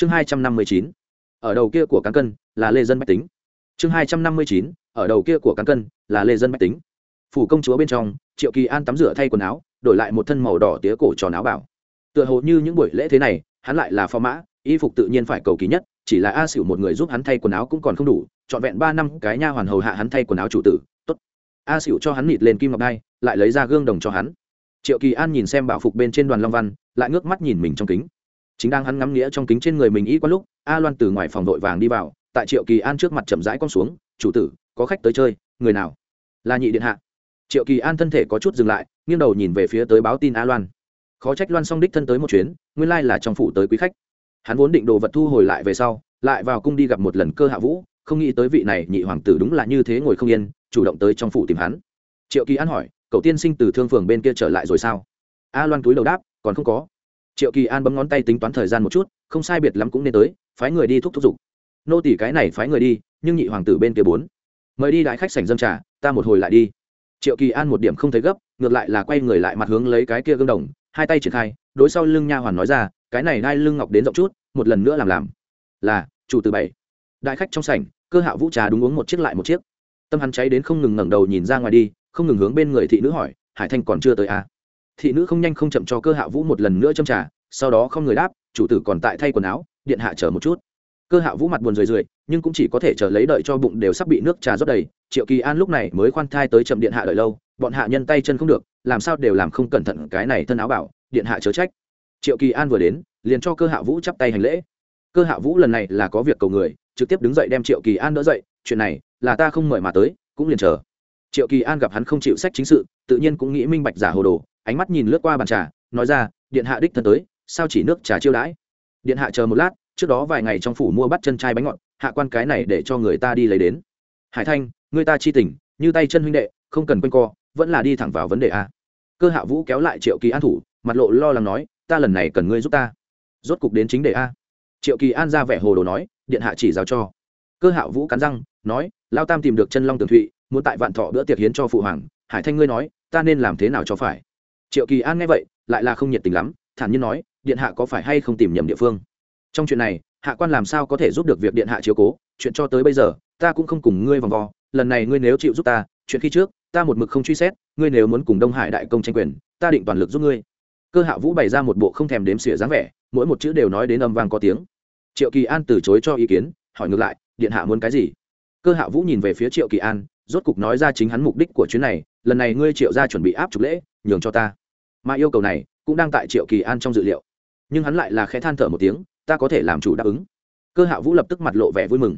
chương hai trăm năm mươi chín, ở đầu kia của cán cân là lê dân bách tính. Chương hai trăm năm mươi chín, ở đầu kia của cán cân là lê dân bách tính. Phủ công chúa bên trong, triệu kỳ an tắm rửa thay quần áo, đổi lại một thân màu đỏ tía cổ tròn áo bảo. Tựa hồ như những buổi lễ thế này, hắn lại là phò mã, y phục tự nhiên phải cầu kỳ nhất, chỉ là a xỉu một người giúp hắn thay quần áo cũng còn không đủ, trọn vẹn ba năm, cái nha hoàn hầu hạ hắn thay quần áo chủ tử, tốt. A xỉu cho hắn nịt lên kim ngọc đai, lại lấy ra gương đồng cho hắn. Triệu kỳ an nhìn xem bảo phục bên trên đoàn long văn, lại ngước mắt nhìn mình trong kính chính đang hắn ngắm nghĩa trong kính trên người mình y qua lúc, a loan từ ngoài phòng vội vàng đi vào, tại triệu kỳ an trước mặt chậm rãi con xuống, chủ tử, có khách tới chơi, người nào? Là nhị điện hạ. Triệu kỳ an thân thể có chút dừng lại, nghiêng đầu nhìn về phía tới báo tin a loan. Khó trách loan song đích thân tới một chuyến, nguyên lai là trong phủ tới quý khách. Hắn vốn định đồ vật thu hồi lại về sau, lại vào cung đi gặp một lần cơ hạ vũ, không nghĩ tới vị này nhị hoàng tử đúng là như thế ngồi không yên, chủ động tới trong phủ tìm hắn. Triệu kỳ an hỏi, cậu tiên sinh từ thương phường bên kia trở lại rồi sao? A loan túi đầu đáp, còn không có triệu kỳ an bấm ngón tay tính toán thời gian một chút, không sai biệt lắm cũng nên tới, phái người đi thúc thúc giục nô tỷ cái này phái người đi, nhưng nhị hoàng tử bên kia bốn. Mời đi đại khách sảnh dâm trà, ta một hồi lại đi. Triệu kỳ an một điểm không thấy gấp, ngược lại là quay người lại mặt hướng lấy cái kia gương đồng, hai tay triển khai, đối sau lưng nha hoàn nói ra, cái này đai lưng ngọc đến rộng chút, một lần nữa làm làm. Là, chủ từ bảy. Đại khách trong sảnh, cơ hạ vũ trà đúng uống một chiếc lại một chiếc. Tâm hắn cháy đến không ngừng ngẩng đầu nhìn ra ngoài đi, không ngừng hướng bên người thị nữ hỏi, hải thanh còn chưa tới à thị nữ không nhanh không chậm cho cơ hạ vũ một lần nữa châm trà, sau đó không người đáp, chủ tử còn tại thay quần áo, điện hạ chờ một chút. Cơ hạ vũ mặt buồn rười rượi, nhưng cũng chỉ có thể chờ lấy đợi cho bụng đều sắp bị nước trà rót đầy. Triệu kỳ an lúc này mới khoan thai tới chậm điện hạ đợi lâu, bọn hạ nhân tay chân không được, làm sao đều làm không cẩn thận cái này thân áo bảo, điện hạ chớ trách. Triệu kỳ an vừa đến, liền cho cơ hạ vũ chắp tay hành lễ. Cơ hạ vũ lần này là có việc cầu người, trực tiếp đứng dậy đem triệu kỳ an đỡ dậy, chuyện này, là ta không mời mà tới, cũng liền chờ. Triệu kỳ an gặp hắn không chịu sách chính sự, tự nhiên cũng nghĩ minh bạch giả hồ đồ ánh mắt nhìn lướt qua bàn trà, nói ra, điện hạ đích thân tới, sao chỉ nước trà chiêu đãi? Điện hạ chờ một lát, trước đó vài ngày trong phủ mua bắt chân trai bánh ngọt, hạ quan cái này để cho người ta đi lấy đến. Hải thanh, người ta chi tình, như tay chân huynh đệ, không cần quanh co, vẫn là đi thẳng vào vấn đề a. Cơ hạ vũ kéo lại triệu kỳ an thủ, mặt lộ lo lắng nói, ta lần này cần ngươi giúp ta. Rốt cục đến chính đề a. Triệu kỳ an ra vẻ hồ đồ nói, điện hạ chỉ giáo cho. Cơ hạ vũ cắn răng, nói, lao tam tìm được chân long tường thụy, muốn tại vạn thọ bữa tiệc hiến cho phụ hoàng. Hải thanh ngươi nói, ta nên làm thế nào cho phải? Triệu kỳ an nghe vậy, lại là không nhiệt tình lắm, thản nhiên nói, điện hạ có phải hay không tìm nhầm địa phương? Trong chuyện này, hạ quan làm sao có thể giúp được việc điện hạ chiếu cố? Chuyện cho tới bây giờ, ta cũng không cùng ngươi vòng vo. Lần này ngươi nếu chịu giúp ta, chuyện khi trước, ta một mực không truy xét, ngươi nếu muốn cùng đông hải đại công tranh quyền, ta định toàn lực giúp ngươi. Cơ hạ vũ bày ra một bộ không thèm đếm xỉa dáng vẻ, mỗi một chữ đều nói đến âm vang có tiếng. Triệu kỳ an từ chối cho ý kiến, hỏi ngược lại, điện hạ muốn cái gì? Cơ hạ vũ nhìn về phía triệu kỳ an, rốt cục nói ra chính hắn mục đích của chuyến này, lần này ngươi triệu ra chuẩn bị áp trục lễ nhường cho ta. Mà yêu cầu này cũng đang tại triệu kỳ an trong dự liệu. Nhưng hắn lại là khẽ than thở một tiếng, ta có thể làm chủ đáp ứng. Cơ hạ vũ lập tức mặt lộ vẻ vui mừng.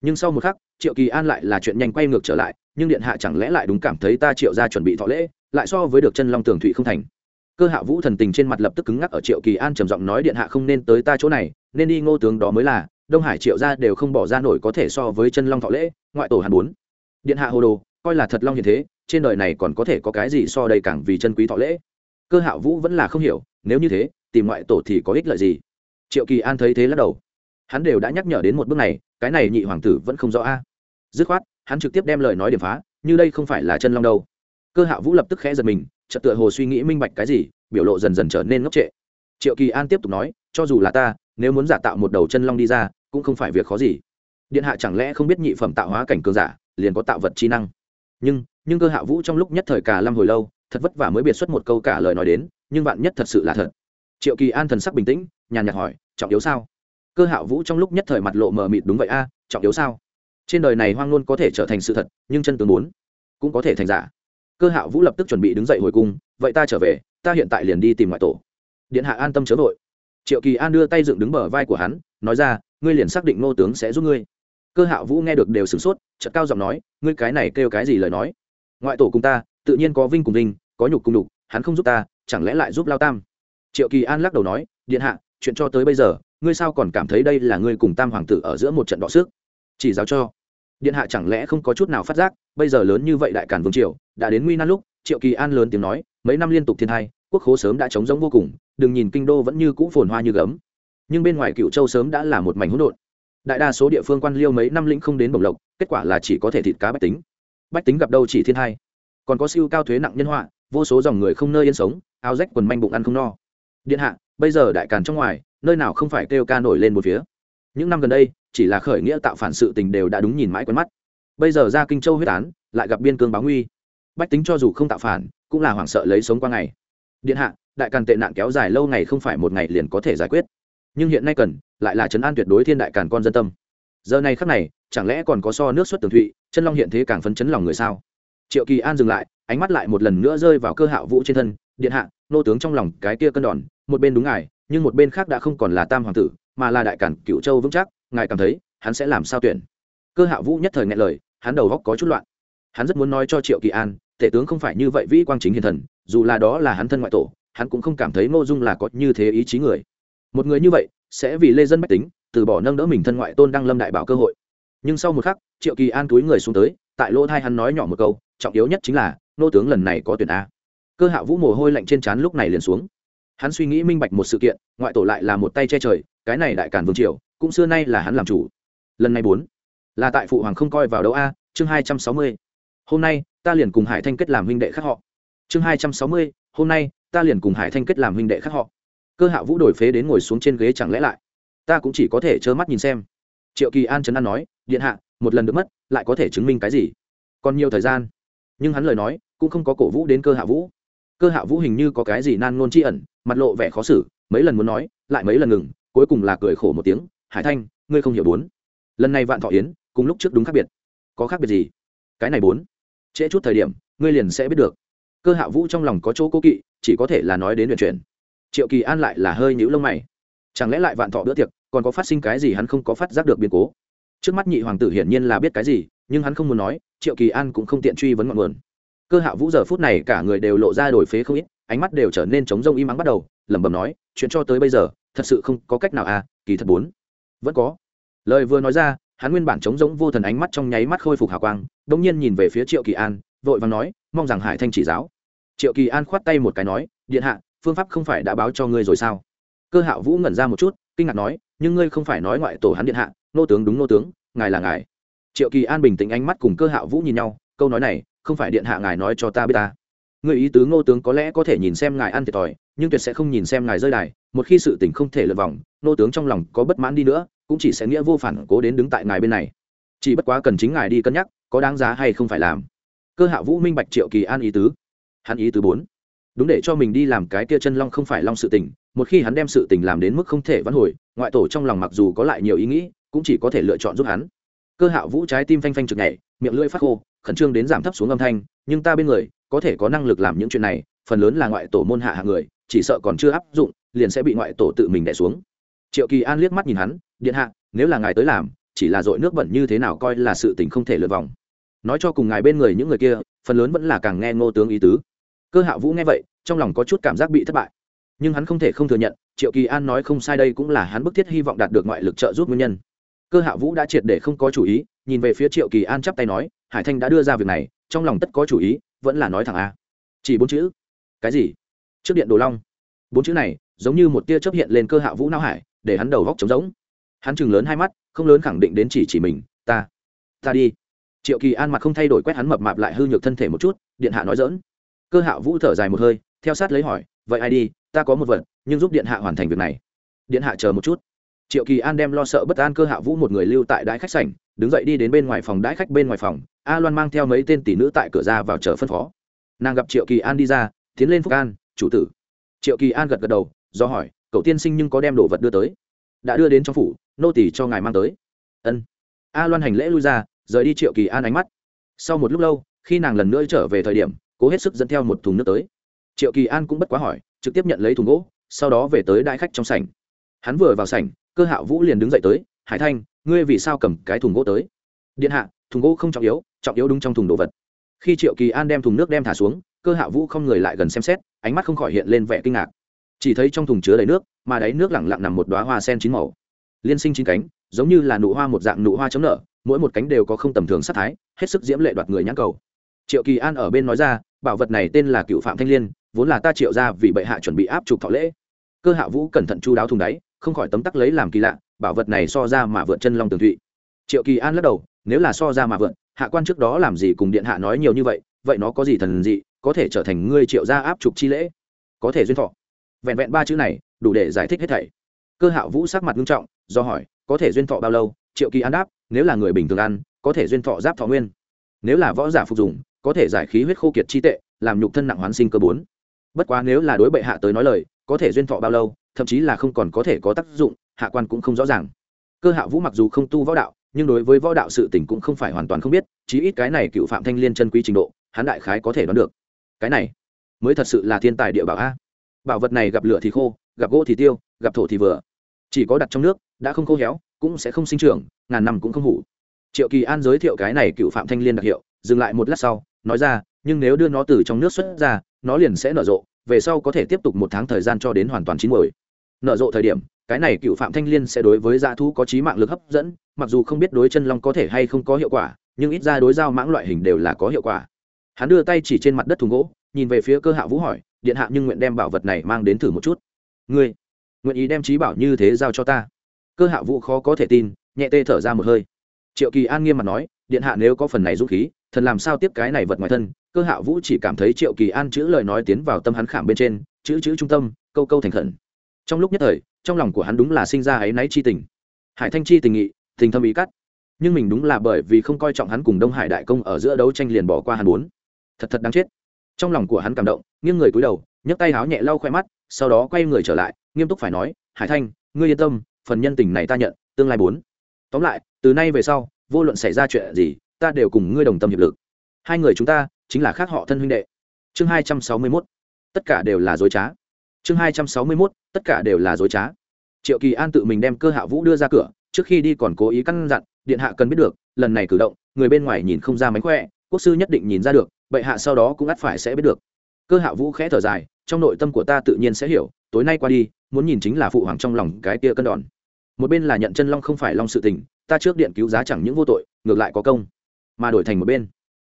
Nhưng sau một khắc, triệu kỳ an lại là chuyện nhanh quay ngược trở lại, nhưng điện hạ chẳng lẽ lại đúng cảm thấy ta triệu ra chuẩn bị thọ lễ, lại so với được chân long tường thụy không thành. Cơ hạ vũ thần tình trên mặt lập tức cứng ngắc ở triệu kỳ an trầm giọng nói điện hạ không nên tới ta chỗ này, nên đi ngô tướng đó mới là, đông hải triệu ra đều không bỏ ra nổi có thể so với chân long thọ lễ, ngoại tổ hàn bốn. Điện hạ hồ đồ, coi là thật long như thế trên đời này còn có thể có cái gì so đây càng vì chân quý thọ lễ? Cơ hạ vũ vẫn là không hiểu, nếu như thế, tìm ngoại tổ thì có ích lợi gì? Triệu kỳ an thấy thế lắc đầu. Hắn đều đã nhắc nhở đến một bước này, cái này nhị hoàng tử vẫn không rõ a. Dứt khoát, hắn trực tiếp đem lời nói điểm phá, như đây không phải là chân long đâu. Cơ hạ vũ lập tức khẽ giật mình, chợt tựa hồ suy nghĩ minh bạch cái gì, biểu lộ dần dần trở nên ngốc trệ. Triệu kỳ an tiếp tục nói, cho dù là ta, nếu muốn giả tạo một đầu chân long đi ra, cũng không phải việc khó gì. Điện hạ chẳng lẽ không biết nhị phẩm tạo hóa cảnh cường giả, liền có tạo vật chi năng? Nhưng nhưng cơ hạ vũ trong lúc nhất thời cả lâm hồi lâu, thật vất vả mới biệt xuất một câu cả lời nói đến, nhưng bạn nhất thật sự là thật. Triệu kỳ an thần sắc bình tĩnh, nhàn nhạt hỏi, trọng yếu sao? Cơ hạ vũ trong lúc nhất thời mặt lộ mờ mịt, đúng vậy a, trọng yếu sao? Trên đời này hoang luôn có thể trở thành sự thật, nhưng chân tướng muốn cũng có thể thành giả. Cơ hạ vũ lập tức chuẩn bị đứng dậy hồi cung, vậy ta trở về, ta hiện tại liền đi tìm ngoại tổ. Điện hạ an tâm chớ vội. Triệu kỳ an đưa tay dựng đứng bờ vai của hắn, nói ra, ngươi liền xác định ngô tướng sẽ giúp ngươi. Cơ hạ vũ nghe được đều sửng sốt, chợt cao giọng nói, ngươi cái này kêu cái gì lời nói? Ngoại tổ cùng ta, tự nhiên có vinh cùng vinh, có nhục cùng đục hắn không giúp ta, chẳng lẽ lại giúp lao tam? Triệu kỳ an lắc đầu nói, điện hạ, chuyện cho tới bây giờ, ngươi sao còn cảm thấy đây là ngươi cùng tam hoàng tử ở giữa một trận đọ sức? Chỉ giáo cho. Điện hạ chẳng lẽ không có chút nào phát giác, bây giờ lớn như vậy đại cản vương triều, đã đến nguy nan lúc, triệu kỳ an lớn tiếng nói, mấy năm liên tục thiên hai quốc khố sớm đã chống giống vô cùng, đừng nhìn kinh đô vẫn như cũ phồn hoa như gấm. Nhưng bên ngoài cựu châu sớm đã là một mảnh hỗn độn. Đại đa số địa phương quan liêu mấy năm lĩnh không đến bồng lộc, kết quả là chỉ có thể thịt cá bách tính bách tính gặp đâu chỉ thiên hai. Còn có siêu cao thuế nặng nhân họa, vô số dòng người không nơi yên sống, áo rách quần manh bụng ăn không no. Điện hạ, bây giờ đại càn trong ngoài, nơi nào không phải kêu ca nổi lên một phía. Những năm gần đây, chỉ là khởi nghĩa tạo phản sự tình đều đã đúng nhìn mãi quen mắt. Bây giờ ra kinh châu huyết án, lại gặp biên cương báo nguy. Bách tính cho dù không tạo phản, cũng là hoảng sợ lấy sống qua ngày. Điện hạ, đại càn tệ nạn kéo dài lâu ngày không phải một ngày liền có thể giải quyết. Nhưng hiện nay cần, lại là trấn an tuyệt đối thiên đại càn con dân tâm. Giờ này khắc này chẳng lẽ còn có so nước xuất tường thụy, chân long hiện thế càng phấn chấn lòng người sao? Triệu kỳ an dừng lại, ánh mắt lại một lần nữa rơi vào cơ hạo vũ trên thân, điện hạ, nô tướng trong lòng cái kia cân đòn, một bên đúng ngài, nhưng một bên khác đã không còn là tam hoàng tử, mà là đại cản cựu châu vững chắc, ngài cảm thấy, hắn sẽ làm sao tuyển? Cơ hạo vũ nhất thời nghe lời, hắn đầu góc có chút loạn. Hắn rất muốn nói cho triệu kỳ an, tể tướng không phải như vậy vĩ quang chính hiền thần, dù là đó là hắn thân ngoại tổ, hắn cũng không cảm thấy ngô dung là có như thế ý chí người. Một người như vậy, sẽ vì lê dân bách tính, từ bỏ nâng đỡ mình thân ngoại tôn đăng lâm đại bảo cơ hội nhưng sau một khắc, triệu kỳ an túi người xuống tới, tại lỗ thai hắn nói nhỏ một câu, trọng yếu nhất chính là, nô tướng lần này có tuyển a. Cơ hạ vũ mồ hôi lạnh trên trán lúc này liền xuống. Hắn suy nghĩ minh bạch một sự kiện, ngoại tổ lại là một tay che trời, cái này đại cản vương triều, cũng xưa nay là hắn làm chủ. Lần này bốn, là tại phụ hoàng không coi vào đâu a, chương hai trăm sáu mươi. Hôm nay, ta liền cùng hải thanh kết làm huynh đệ khác họ. Chương hai trăm sáu mươi, hôm nay, ta liền cùng hải thanh kết làm huynh đệ khác họ. Cơ hạ vũ đổi phế đến ngồi xuống trên ghế chẳng lẽ lại? Ta cũng chỉ có thể trơ mắt nhìn xem. Triệu kỳ an trấn an nói điện hạ, một lần được mất, lại có thể chứng minh cái gì? Còn nhiều thời gian. Nhưng hắn lời nói cũng không có cổ vũ đến cơ hạ vũ. Cơ hạ vũ hình như có cái gì nan ngôn tri ẩn, mặt lộ vẻ khó xử, mấy lần muốn nói, lại mấy lần ngừng, cuối cùng là cười khổ một tiếng, hải thanh, ngươi không hiểu bốn. Lần này vạn thọ yến, cùng lúc trước đúng khác biệt. Có khác biệt gì? Cái này bốn. Trễ chút thời điểm, ngươi liền sẽ biết được. Cơ hạ vũ trong lòng có chỗ cố kỵ, chỉ có thể là nói đến luyện chuyển. Triệu kỳ an lại là hơi nhũ lông mày. Chẳng lẽ lại vạn thọ bữa tiệc, còn có phát sinh cái gì hắn không có phát giác được biến cố? Trước mắt nhị hoàng tử hiển nhiên là biết cái gì, nhưng hắn không muốn nói, triệu kỳ an cũng không tiện truy vấn ngọn nguồn. Cơ hạ vũ giờ phút này cả người đều lộ ra đổi phế không ít, ánh mắt đều trở nên trống rông im ắng bắt đầu, lẩm bẩm nói, chuyện cho tới bây giờ, thật sự không có cách nào à kỳ thật bốn. Vẫn có. Lời vừa nói ra, hắn nguyên bản trống rỗng vô thần ánh mắt trong nháy mắt khôi phục hào quang đông nhiên nhìn về phía triệu kỳ an, vội vàng nói, mong rằng hải thanh chỉ giáo. Triệu kỳ an khoát tay một cái nói, điện hạ, phương pháp không phải đã báo cho ngươi rồi sao? Cơ hạ vũ ngẩn ra một chút, kinh ngạc nói, nhưng ngươi không phải nói ngoại tổ hắn điện hạ nô tướng đúng nô tướng, ngài là ngài. Triệu kỳ an bình tĩnh ánh mắt cùng cơ hạ vũ nhìn nhau, câu nói này, không phải điện hạ ngài nói cho ta biết ta. Người ý tứ ngô tướng có lẽ có thể nhìn xem ngài ăn thiệt thòi, nhưng tuyệt sẽ không nhìn xem ngài rơi đài, một khi sự tình không thể lượt vòng, nô tướng trong lòng có bất mãn đi nữa, cũng chỉ sẽ nghĩa vô phản cố đến đứng tại ngài bên này. Chỉ bất quá cần chính ngài đi cân nhắc, có đáng giá hay không phải làm. Cơ hạ vũ minh bạch triệu kỳ an ý tứ. Hắn ý tứ bốn. Đúng để cho mình đi làm cái kia chân long không phải long sự tình, một khi hắn đem sự tình làm đến mức không thể vãn hồi, ngoại tổ trong lòng mặc dù có lại nhiều ý nghĩ cũng chỉ có thể lựa chọn giúp hắn. Cơ Hạo vũ trái tim phanh phanh trực nhảy, miệng lưỡi phát khô, khẩn trương đến giảm thấp xuống âm thanh, nhưng ta bên người, có thể có năng lực làm những chuyện này, phần lớn là ngoại tổ môn hạ hạng người, chỉ sợ còn chưa áp dụng, liền sẽ bị ngoại tổ tự mình đẻ xuống. Triệu kỳ an liếc mắt nhìn hắn, điện hạ, nếu là ngài tới làm, chỉ là dội nước bẩn như thế nào coi là sự tình không thể lượt vòng. Nói cho cùng ngài bên người những người kia, phần lớn vẫn là càng nghe ngô tướng ý tứ. Cơ hạ vũ nghe vậy, trong lòng có chút cảm giác bị thất bại. Nhưng hắn không thể không thừa nhận, triệu kỳ an nói không sai đây cũng là hắn bức thiết hy vọng đạt được ngoại lực trợ giúp nguyên nhân cơ hạ vũ đã triệt để không có chủ ý, nhìn về phía triệu kỳ an chắp tay nói, hải thanh đã đưa ra việc này, trong lòng tất có chủ ý, vẫn là nói thẳng a. Chỉ bốn chữ. Cái gì? Trước điện đồ long. Bốn chữ này, giống như một tia chấp hiện lên cơ hạ vũ não hải, để hắn đầu góc trống rỗng. Hắn chừng lớn hai mắt, không lớn khẳng định đến chỉ chỉ mình, ta ta đi. Triệu kỳ an mặt không thay đổi quét hắn mập mạp lại hư nhược thân thể một chút, điện hạ nói dỡn cơ hạ vũ thở dài một hơi, theo sát lấy hỏi, vậy ai đi? Ta có một vật, nhưng giúp điện hạ hoàn thành việc này. Điện hạ chờ một chút triệu kỳ an đem lo sợ bất an cơ hạ vũ một người lưu tại đái khách sảnh, đứng dậy đi đến bên ngoài phòng, đái khách bên ngoài phòng, a loan mang theo mấy tên tỷ nữ tại cửa ra vào chờ phân phó. Nàng gặp triệu kỳ an đi ra, tiến lên phúc an, chủ tử. Triệu kỳ an gật gật đầu, do hỏi, cậu tiên sinh nhưng có đem đồ vật đưa tới? Đã đưa đến trong phủ, nô tỷ cho ngài mang tới. Ân. A loan hành lễ lui ra, rời đi triệu kỳ an ánh mắt. Sau một lúc lâu, khi nàng lần nữa trở về thời điểm, cố hết sức dẫn theo một thùng nước tới. Triệu kỳ an cũng bất quá hỏi, trực tiếp nhận lấy thùng gỗ, sau đó về tới đại khách trong sảnh. Hắn vừa vào sảnh cơ hạo vũ liền đứng dậy tới, hải thanh, ngươi vì sao cầm cái thùng gỗ tới? Điện hạ, thùng gỗ không trọng yếu trọng yếu đúng trong thùng đồ vật. Khi triệu kỳ an đem thùng nước đem thả xuống, cơ hạ vũ không người lại gần xem xét, ánh mắt không khỏi hiện lên vẻ kinh ngạc. Chỉ thấy trong thùng chứa đầy nước, mà đáy nước lẳng lặng nằm một đoá hoa sen chín màu. Liên sinh chín cánh, giống như là nụ hoa một dạng nụ hoa chấm nở, mỗi một cánh đều có không tầm thường sắc thái, hết sức diễm lệ đoạt người nhãn cầu. Triệu kỳ an ở bên nói ra, bảo vật này tên là cựu phạm thanh liên, vốn là ta triệu ra vì bệ hạ chuẩn bị áp trục thọ lễ. Cơ hạ vũ cẩn thận chu đáo thùng đáy không khỏi tấm tắc lấy làm kỳ lạ, bảo vật này so ra mà vượt chân long tường thụy. Triệu kỳ an lắc đầu, nếu là so ra mà vượt, hạ quan trước đó làm gì cùng điện hạ nói nhiều như vậy vậy nó có gì thần dị, có thể trở thành ngươi triệu gia áp trục chi lễ? Có thể duyên thọ. Vẹn vẹn ba chữ này, đủ để giải thích hết thảy. Cơ hạo vũ sắc mặt nghiêm trọng, do hỏi, có thể duyên thọ bao lâu? Triệu kỳ an đáp, nếu là người bình thường ăn, có thể duyên thọ giáp thọ nguyên. Nếu là võ giả phục dụng, có thể giải khí huyết khô kiệt chi tệ, làm nhục thân nặng hoán sinh cơ bốn. Bất quá nếu là đối bệ hạ tới nói lời, có thể duyên thọ bao lâu? Thậm chí là không còn có thể có tác dụng, hạ quan cũng không rõ ràng. Cơ hạ vũ mặc dù không tu võ đạo, nhưng đối với võ đạo sự tình cũng không phải hoàn toàn không biết, chí ít cái này cựu phạm thanh liên chân quý trình độ, hắn đại khái có thể đoán được. Cái này, mới thật sự là thiên tài địa bảo a. Bảo vật này gặp lửa thì khô, gặp gỗ thì tiêu, gặp thổ thì vừa. Chỉ có đặt trong nước, đã không khô héo, cũng sẽ không sinh trưởng, ngàn năm cũng không hủ. Triệu kỳ an giới thiệu cái này cựu phạm thanh liên đặc hiệu, dừng lại một lát sau, nói ra, nhưng nếu đưa nó từ trong nước xuất ra, nó liền sẽ nở rộ, về sau có thể tiếp tục một tháng thời gian cho đến hoàn toàn chín mùi nở rộ thời điểm, cái này cựu phạm thanh liên sẽ đối với dã thú có trí mạng lực hấp dẫn, mặc dù không biết đối chân long có thể hay không có hiệu quả, nhưng ít ra đối giao mãng loại hình đều là có hiệu quả. Hắn đưa tay chỉ trên mặt đất thùng gỗ, nhìn về phía cơ hạ vũ hỏi, điện hạ nhưng nguyện đem bảo vật này mang đến thử một chút. Ngươi, nguyện ý đem trí bảo như thế giao cho ta? Cơ hạ vũ khó có thể tin, nhẹ tê thở ra một hơi. Triệu kỳ an nghiêm mặt nói, điện hạ nếu có phần này dũng khí, thần làm sao tiếp cái này vật ngoài thân? Cơ hạ vũ chỉ cảm thấy triệu kỳ an chữ lời nói tiến vào tâm hắn khảm bên trên, chữ chữ trung tâm, câu câu thành khẩn trong lúc nhất thời, trong lòng của hắn đúng là sinh ra áy náy chi tình. Hải thanh chi tình nghị, tình thâm ý cắt. Nhưng mình đúng là bởi vì không coi trọng hắn cùng đông hải đại công ở giữa đấu tranh liền bỏ qua hắn muốn. Thật thật đáng chết. Trong lòng của hắn cảm động, nghiêng người cúi đầu, nhấc tay háo nhẹ lau khoe mắt, sau đó quay người trở lại, nghiêm túc phải nói, hải thanh, ngươi yên tâm, phần nhân tình này ta nhận, tương lai bốn tóm lại, từ nay về sau, vô luận xảy ra chuyện gì, ta đều cùng ngươi đồng tâm hiệp lực. Hai người chúng ta chính là khác họ thân huynh đệ. Chương hai trăm sáu mươi mốt. Tất cả đều là dối trá. Chương hai trăm sáu mươi mốt tất cả đều là dối trá. Triệu kỳ an tự mình đem cơ hạ vũ đưa ra cửa, trước khi đi còn cố ý căn dặn, điện hạ cần biết được, lần này cử động, người bên ngoài nhìn không ra mánh khỏe, quốc sư nhất định nhìn ra được, bệ hạ sau đó cũng ắt phải sẽ biết được. Cơ hạ vũ khẽ thở dài, trong nội tâm của ta tự nhiên sẽ hiểu, tối nay qua đi, muốn nhìn chính là phụ hoàng trong lòng cái kia cân đòn. Một bên là nhận chân long không phải long sự tình, ta trước điện cứu giá chẳng những vô tội, ngược lại có công, mà đổi thành một bên,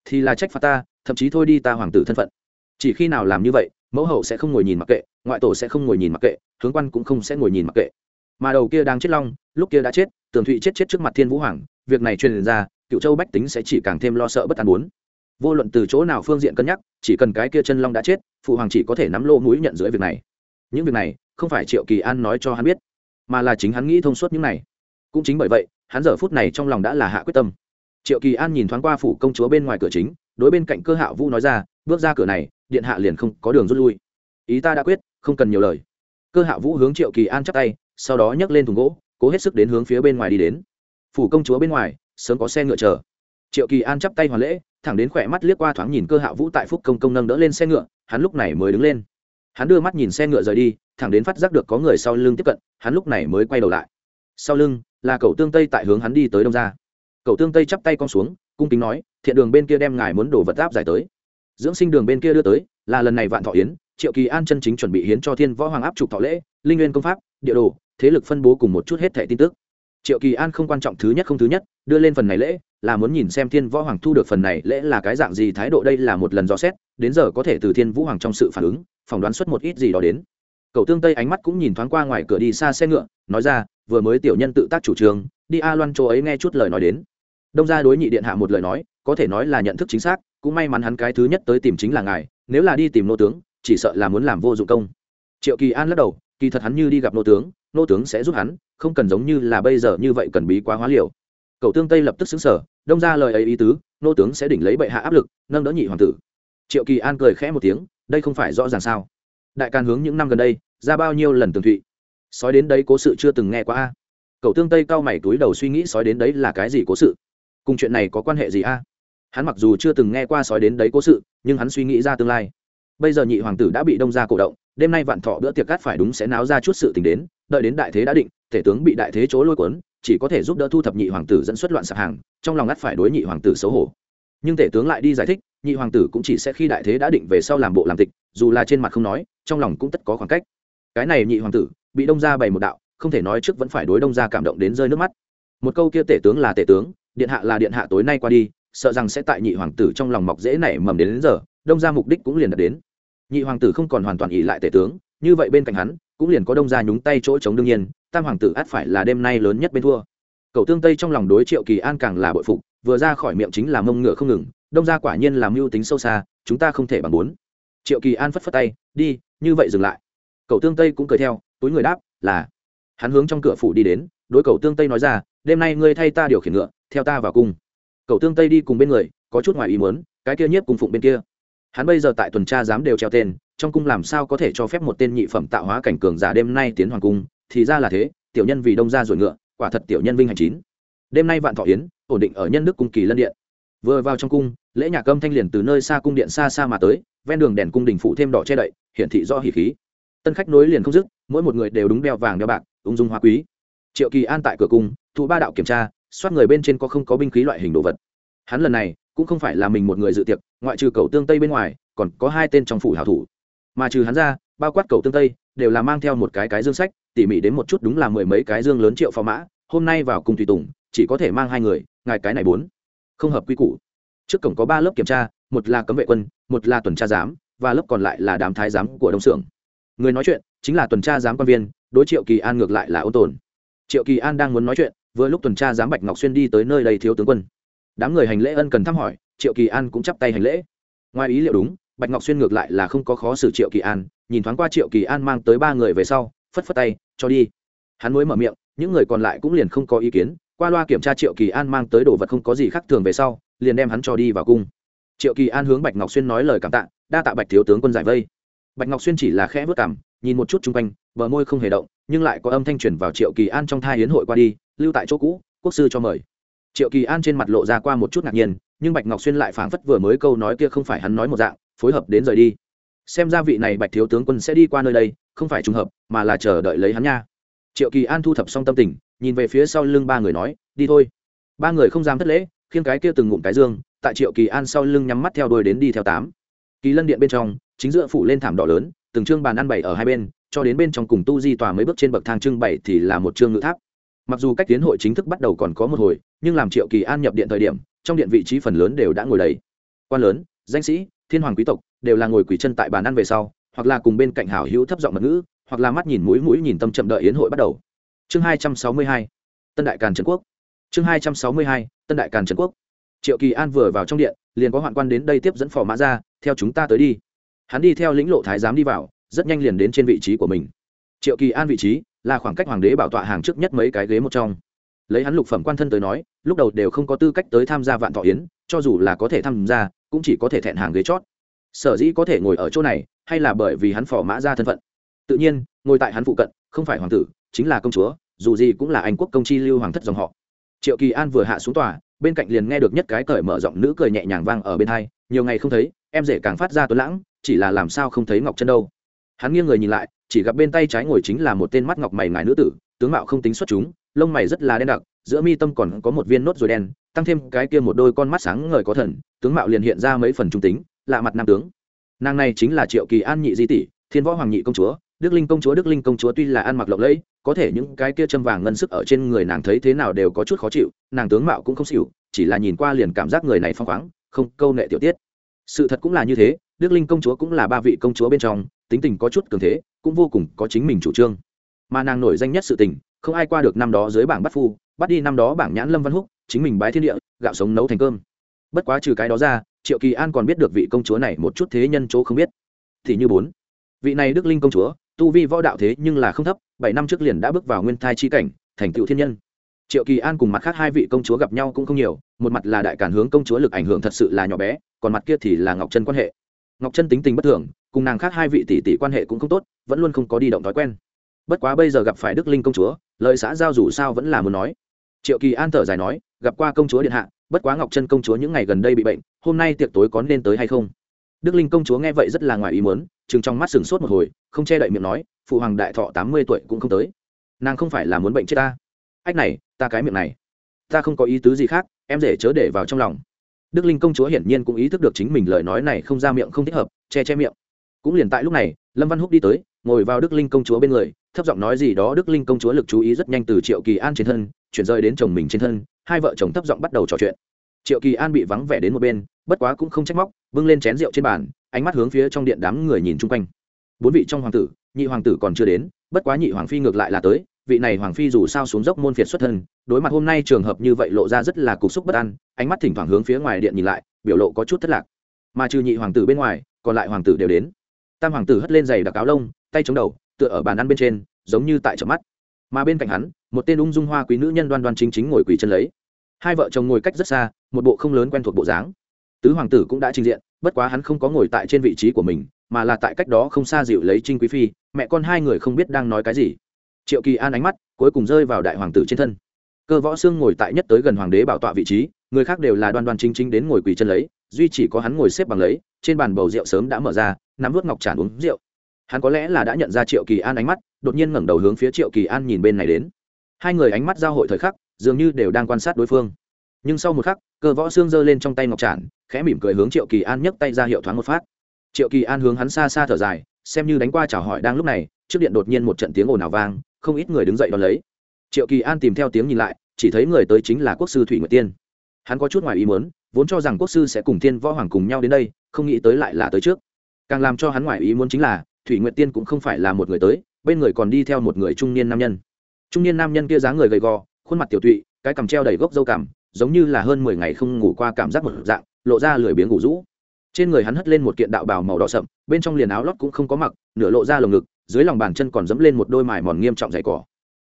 thì là trách phạt ta, thậm chí thôi đi ta hoàng tử thân phận. Chỉ khi nào làm như vậy mẫu hậu sẽ không ngồi nhìn mặc kệ, ngoại tổ sẽ không ngồi nhìn mặc kệ, hướng quan cũng không sẽ ngồi nhìn mặc kệ. Mà đầu kia đang chết long, lúc kia đã chết, tường thụy chết chết trước mặt thiên vũ hoàng, việc này truyền ra, cựu châu bách tính sẽ chỉ càng thêm lo sợ bất an muốn. Vô luận từ chỗ nào phương diện cân nhắc, chỉ cần cái kia chân long đã chết, phụ hoàng chỉ có thể nắm lô mũi nhận dưới việc này. Những việc này, không phải triệu kỳ an nói cho hắn biết, mà là chính hắn nghĩ thông suốt những này. Cũng chính bởi vậy, hắn giờ phút này trong lòng đã là hạ quyết tâm. Triệu kỳ an nhìn thoáng qua phủ công chúa bên ngoài cửa chính, đối bên cạnh cơ hạ vũ nói ra bước ra cửa này, điện hạ liền không có đường rút lui. Ý ta đã quyết, không cần nhiều lời. Cơ hạ vũ hướng triệu kỳ an chắp tay, sau đó nhấc lên thùng gỗ, cố hết sức đến hướng phía bên ngoài đi đến. Phủ công chúa bên ngoài, sớm có xe ngựa chờ. Triệu kỳ an chắp tay hoàn lễ, thẳng đến khỏe mắt liếc qua thoáng nhìn cơ hạ vũ tại phúc công công nâng đỡ lên xe ngựa, hắn lúc này mới đứng lên. Hắn đưa mắt nhìn xe ngựa rời đi, thẳng đến phát giác được có người sau lưng tiếp cận, hắn lúc này mới quay đầu lại. Sau lưng, là cậu tương tây tại hướng hắn đi tới đông ra. Cậu tương tây chắp tay con xuống, cung kính nói, thiện đường bên kia đem ngài muốn đổ vật áp giải tới dưỡng sinh đường bên kia đưa tới, là lần này vạn thọ yến, triệu kỳ an chân chính chuẩn bị hiến cho thiên võ hoàng áp trục thọ lễ, linh nguyên công pháp, địa đồ, thế lực phân bố cùng một chút hết thẻ tin tức. Triệu kỳ an không quan trọng thứ nhất không thứ nhất, đưa lên phần này lễ, là muốn nhìn xem thiên võ hoàng thu được phần này lễ là cái dạng gì, thái độ đây là một lần dò xét, đến giờ có thể từ thiên vũ hoàng trong sự phản ứng, phỏng đoán xuất một ít gì đó đến. Cậu tương tây ánh mắt cũng nhìn thoáng qua ngoài cửa đi xa xe ngựa, nói ra, vừa mới tiểu nhân tự tác chủ trương, đi a loan chỗ ấy nghe chút lời nói đến. Đông ra đối nhị điện hạ một lời nói, có thể nói là nhận thức chính xác cũng may mắn hắn cái thứ nhất tới tìm chính là ngài, nếu là đi tìm nô tướng, chỉ sợ là muốn làm vô dụng công. Triệu kỳ an lắc đầu, kỳ thật hắn như đi gặp nô tướng nô tướng sẽ giúp hắn, không cần giống như là bây giờ như vậy cần bí quá hóa liều. Cậu tương tây lập tức xứng sở, đông ra lời ấy ý tứ, nô tướng sẽ đỉnh lấy bệ hạ áp lực, nâng đỡ nhị hoàng tử. Triệu kỳ an cười khẽ một tiếng, đây không phải rõ ràng sao? Đại can hướng những năm gần đây, ra bao nhiêu lần tường thụy? Sói đến đấy cố sự chưa từng nghe qua a. Cậu tương tây cao mày túi đầu suy nghĩ sói đến đấy là cái gì cố sự? Cùng chuyện này có quan hệ gì a? Hắn mặc dù chưa từng nghe qua sói đến đấy cố sự, nhưng hắn suy nghĩ ra tương lai. Bây giờ nhị hoàng tử đã bị đông ra cổ động, đêm nay vạn thọ bữa tiệc cát phải đúng sẽ náo ra chút sự tình đến, đợi đến đại thế đã định, thể tướng bị đại thế chối lôi cuốn, chỉ có thể giúp đỡ thu thập nhị hoàng tử dẫn xuất loạn sạp hàng, trong lòng ngắt phải đối nhị hoàng tử xấu hổ. Nhưng tể tướng lại đi giải thích, nhị hoàng tử cũng chỉ sẽ khi đại thế đã định về sau làm bộ làm tịch, dù là trên mặt không nói, trong lòng cũng tất có khoảng cách. Cái này nhị hoàng tử, bị đông gia bày một đạo, không thể nói trước vẫn phải đối đông gia cảm động đến rơi nước mắt. Một câu kia tể tướng là tể tướng, điện hạ là điện hạ tối nay qua đi sợ rằng sẽ tại nhị hoàng tử trong lòng mọc dễ nảy mầm đến, đến giờ đông gia mục đích cũng liền đạt đến. Nhị hoàng tử không còn hoàn toàn ỉ lại tể tướng như vậy bên cạnh hắn cũng liền có đông gia nhúng tay chỗ chống đương nhiên tam hoàng tử át phải là đêm nay lớn nhất bên thua. Cậu tương tây trong lòng đối triệu kỳ an càng là bội phục vừa ra khỏi miệng chính là mông ngựa không ngừng đông gia quả nhiên làm mưu tính sâu xa chúng ta không thể bằng bốn. Triệu kỳ an phất phất tay đi như vậy dừng lại. Cậu tương tây cũng cười theo túi người đáp là. Hắn hướng trong cửa phủ đi đến đối cầu tương tây nói ra đêm nay ngươi thay ta điều khiển ngựa theo ta vào cung cầu tương tây đi cùng bên người, có chút ngoài ý muốn, cái kia nhiếp cùng phụng bên kia. Hắn bây giờ tại tuần tra dám đều treo tên, trong cung làm sao có thể cho phép một tên nhị phẩm tạo hóa cảnh cường giả đêm nay tiến hoàng cung? Thì ra là thế, tiểu nhân vì đông ra rồi ngựa, quả thật tiểu nhân vinh hành chín. Đêm nay vạn thọ yến, ổn định ở nhân đức cung kỳ lân điện. Vừa vào trong cung, lễ nhạc âm thanh liền từ nơi xa cung điện xa xa mà tới, ven đường đèn cung đình phụ thêm đỏ che đậy, hiển thị do hỉ khí. Tân khách nối liền không dứt, mỗi một người đều đúng đeo vàng đeo bạc, ung dung hoa quý. Triệu kỳ an tại cửa cung, thụ ba đạo kiểm tra soát người bên trên có không có binh khí loại hình đồ vật. Hắn lần này cũng không phải là mình một người dự tiệc, ngoại trừ cầu tương tây bên ngoài, còn có hai tên trong phủ hảo thủ. Mà trừ hắn ra, bao quát cầu tương tây, đều là mang theo một cái cái dương sách, tỉ mỉ đến một chút đúng là mười mấy cái dương lớn triệu phò mã, hôm nay vào cùng tùy tùng, chỉ có thể mang hai người, ngài cái này bốn. Không hợp quy củ. Trước cổng có ba lớp kiểm tra, một là cấm vệ quân, một là tuần tra giám, và lớp còn lại là đám thái giám của đông xưởng người nói chuyện chính là tuần tra giám quan viên, đối triệu kỳ an ngược lại là ôn tồn. Triệu kỳ an đang muốn nói chuyện vừa lúc tuần tra giám bạch ngọc xuyên đi tới nơi đây thiếu tướng quân. Đám người hành lễ ân cần thăm hỏi, triệu kỳ an cũng chắp tay hành lễ. Ngoài ý liệu đúng, bạch ngọc xuyên ngược lại là không có khó xử triệu kỳ an, nhìn thoáng qua triệu kỳ an mang tới ba người về sau, phất phất tay, cho đi. Hắn mới mở miệng, những người còn lại cũng liền không có ý kiến, qua loa kiểm tra triệu kỳ an mang tới đồ vật không có gì khác thường về sau, liền đem hắn cho đi vào cung. Triệu kỳ an hướng bạch ngọc xuyên nói lời cảm tạ, đa tạ bạch thiếu tướng quân giải vây. Bạch ngọc xuyên chỉ là khẽ vất cảm nhìn một chút chung quanh, bờ môi không hề động, nhưng lại có âm thanh truyền vào triệu kỳ an trong thai hiến hội qua đi lưu tại chỗ cũ, quốc sư cho mời. Triệu kỳ an trên mặt lộ ra qua một chút ngạc nhiên, nhưng bạch ngọc xuyên lại phảng phất vừa mới câu nói kia không phải hắn nói một dạng, phối hợp đến rời đi. Xem ra vị này bạch thiếu tướng quân sẽ đi qua nơi đây, không phải trùng hợp, mà là chờ đợi lấy hắn nha. Triệu kỳ an thu thập xong tâm tình, nhìn về phía sau lưng ba người nói, đi thôi. Ba người không dám thất lễ, khiêng cái kia từng ngụm cái dương, tại triệu kỳ an sau lưng nhắm mắt theo đuôi đến đi theo tám. Kỳ lân điện bên trong, chính giữa phủ lên thảm đỏ lớn, từng chương bàn ăn bảy ở hai bên, cho đến bên trong cùng tu di tòa mấy bước trên bậc thang trưng bảy thì là một chương ngự tháp mặc dù cách tiến hội chính thức bắt đầu còn có một hồi, nhưng làm triệu kỳ an nhập điện thời điểm, trong điện vị trí phần lớn đều đã ngồi đầy. Quan lớn, danh sĩ, thiên hoàng quý tộc, đều là ngồi quỳ chân tại bàn ăn về sau, hoặc là cùng bên cạnh hảo hữu thấp giọng mật ngữ, hoặc là mắt nhìn mũi mũi nhìn tâm chậm đợi yến hội bắt đầu. Chương hai trăm sáu mươi hai, tân đại càn trần quốc. Chương hai trăm sáu mươi hai, tân đại càn trần quốc. Triệu kỳ an vừa vào trong điện, liền có hoạn quan đến đây tiếp dẫn phò mã ra, theo chúng ta tới đi. Hắn đi theo lĩnh lộ thái giám đi vào, rất nhanh liền đến trên vị trí của mình. Triệu kỳ an vị trí là khoảng cách hoàng đế bảo tọa hàng trước nhất mấy cái ghế một trong. Lấy hắn lục phẩm quan thân tới nói, lúc đầu đều không có tư cách tới tham gia vạn thọ yến, cho dù là có thể tham gia, cũng chỉ có thể thẹn hàng ghế chót. Sở dĩ có thể ngồi ở chỗ này, hay là bởi vì hắn phò mã ra thân phận. Tự nhiên, ngồi tại hắn phụ cận, không phải hoàng tử, chính là công chúa, dù gì cũng là anh quốc công chi lưu hoàng thất dòng họ. Triệu kỳ an vừa hạ xuống tòa, bên cạnh liền nghe được nhất cái cởi mở giọng nữ cười nhẹ nhàng vang ở bên hai, nhiều ngày không thấy, em rể càng phát ra tuấn lãng, chỉ là làm sao không thấy ngọc chân đâu hắn nghiêng người nhìn lại, chỉ gặp bên tay trái ngồi chính là một tên mắt ngọc mày ngài nữ tử, tướng mạo không tính xuất chúng, lông mày rất là đen đặc, giữa mi tâm còn có một viên nốt rồi đen, tăng thêm cái kia một đôi con mắt sáng ngời có thần, tướng mạo liền hiện ra mấy phần trung tính, lạ mặt nam tướng. Nàng này chính là triệu kỳ an nhị di tỷ, thiên võ hoàng nhị công chúa, đức linh công chúa, đức linh công chúa tuy là ăn mặc lộng lẫy, có thể những cái kia châm vàng ngân sức ở trên người nàng thấy thế nào đều có chút khó chịu, nàng tướng mạo cũng không xỉu, chỉ là nhìn qua liền cảm giác người này phong khoáng, không câu nệ tiểu tiết. Sự thật cũng là như thế, đức linh công chúa cũng là ba vị công chúa bên trong tính tình có chút cường thế, cũng vô cùng có chính mình chủ trương. Mà nàng nổi danh nhất sự tình, không ai qua được năm đó dưới bảng bắt phu, bắt đi năm đó bảng nhãn lâm văn húc, chính mình bái thiên địa, gạo sống nấu thành cơm. Bất quá trừ cái đó ra, triệu kỳ an còn biết được vị công chúa này một chút thế nhân chỗ không biết. Thì như bốn, vị này đức linh công chúa, tu vi võ đạo thế nhưng là không thấp, bảy năm trước liền đã bước vào nguyên thai chi cảnh, thành tựu thiên nhân. Triệu kỳ an cùng mặt khác hai vị công chúa gặp nhau cũng không nhiều, một mặt là đại cản hướng công chúa lực ảnh hưởng thật sự là nhỏ bé, còn mặt kia thì là ngọc Trân quan hệ. Ngọc Trân tính tình bất thường cùng nàng khác hai vị tỷ tỷ quan hệ cũng không tốt, vẫn luôn không có đi động thói quen. Bất quá bây giờ gặp phải đức linh công chúa, lời xã giao dù sao vẫn là muốn nói. Triệu kỳ an thở dài nói, gặp qua công chúa điện hạ, bất quá ngọc chân công chúa những ngày gần đây bị bệnh, hôm nay tiệc tối có nên tới hay không? Đức linh công chúa nghe vậy rất là ngoài ý muốn chừng trong mắt sừng sốt một hồi, không che đậy miệng nói, phụ hoàng đại thọ tám mươi tuổi cũng không tới. Nàng không phải là muốn bệnh chết ta. Ách này, ta cái miệng này. Ta không có ý tứ gì khác, em dễ chớ để vào trong lòng. Đức linh công chúa hiển nhiên cũng ý thức được chính mình lời nói này không ra miệng không thích hợp, che che miệng cũng liền tại lúc này, lâm văn húc đi tới, ngồi vào đức linh công chúa bên người, thấp giọng nói gì đó đức linh công chúa lực chú ý rất nhanh từ triệu kỳ an trên thân, chuyển rơi đến chồng mình trên thân, hai vợ chồng thấp giọng bắt đầu trò chuyện. Triệu kỳ an bị vắng vẻ đến một bên, bất quá cũng không trách móc, bưng lên chén rượu trên bàn, ánh mắt hướng phía trong điện đám người nhìn chung quanh. Bốn vị trong hoàng tử, nhị hoàng tử còn chưa đến, bất quá nhị hoàng phi ngược lại là tới, vị này hoàng phi dù sao xuống dốc môn phiệt xuất thân, đối mặt hôm nay trường hợp như vậy lộ ra rất là cục xúc bất an, ánh mắt thỉnh thoảng hướng phía ngoài điện nhìn lại, biểu lộ có chút thất lạc. Mà trừ nhị hoàng tử bên ngoài, còn lại hoàng tử đều đến tam hoàng tử hất lên giày đặc áo lông, tay chống đầu, tựa ở bàn ăn bên trên, giống như tại chợ mắt. Mà bên cạnh hắn, một tên ung dung hoa quý nữ nhân đoan đoan chính chính ngồi quỳ chân lấy. Hai vợ chồng ngồi cách rất xa, một bộ không lớn quen thuộc bộ dáng. Tứ hoàng tử cũng đã trình diện, bất quá hắn không có ngồi tại trên vị trí của mình, mà là tại cách đó không xa dịu lấy trinh quý phi, mẹ con hai người không biết đang nói cái gì. Triệu kỳ an ánh mắt cuối cùng rơi vào đại hoàng tử trên thân. Cơ võ xương ngồi tại nhất tới gần hoàng đế bảo tọa vị trí, người khác đều là đoan đoan chính chính đến ngồi quỳ chân lấy, duy chỉ có hắn ngồi xếp bằng lấy, trên bàn bầu rượu sớm đã mở ra nắm vớt ngọc tràn uống rượu. Hắn có lẽ là đã nhận ra triệu kỳ an ánh mắt, đột nhiên ngẩng đầu hướng phía triệu kỳ an nhìn bên này đến. Hai người ánh mắt giao hội thời khắc, dường như đều đang quan sát đối phương. Nhưng sau một khắc, cơ võ xương giơ lên trong tay ngọc tràn, khẽ mỉm cười hướng triệu kỳ an nhấc tay ra hiệu thoáng một phát. Triệu kỳ an hướng hắn xa xa thở dài, xem như đánh qua chào hỏi đang lúc này, trước điện đột nhiên một trận tiếng ồn ào vang, không ít người đứng dậy đón lấy. Triệu kỳ an tìm theo tiếng nhìn lại, chỉ thấy người tới chính là quốc sư thủy nguyệt tiên. Hắn có chút ngoài ý muốn, vốn cho rằng quốc sư sẽ cùng thiên võ hoàng cùng nhau đến đây, không nghĩ tới lại là tới trước càng làm cho hắn ngoại ý muốn chính là, thủy nguyệt tiên cũng không phải là một người tới, bên người còn đi theo một người trung niên nam nhân. Trung niên nam nhân kia dáng người gầy gò, khuôn mặt tiểu tụy, cái cằm treo đầy gốc dâu cảm giống như là hơn mười ngày không ngủ qua cảm giác một dạng, lộ ra lười biếng ngủ rũ. Trên người hắn hất lên một kiện đạo bào màu đỏ sậm, bên trong liền áo lót cũng không có mặc, nửa lộ ra lồng ngực, dưới lòng bàn chân còn dẫm lên một đôi mài mòn nghiêm trọng dày cỏ.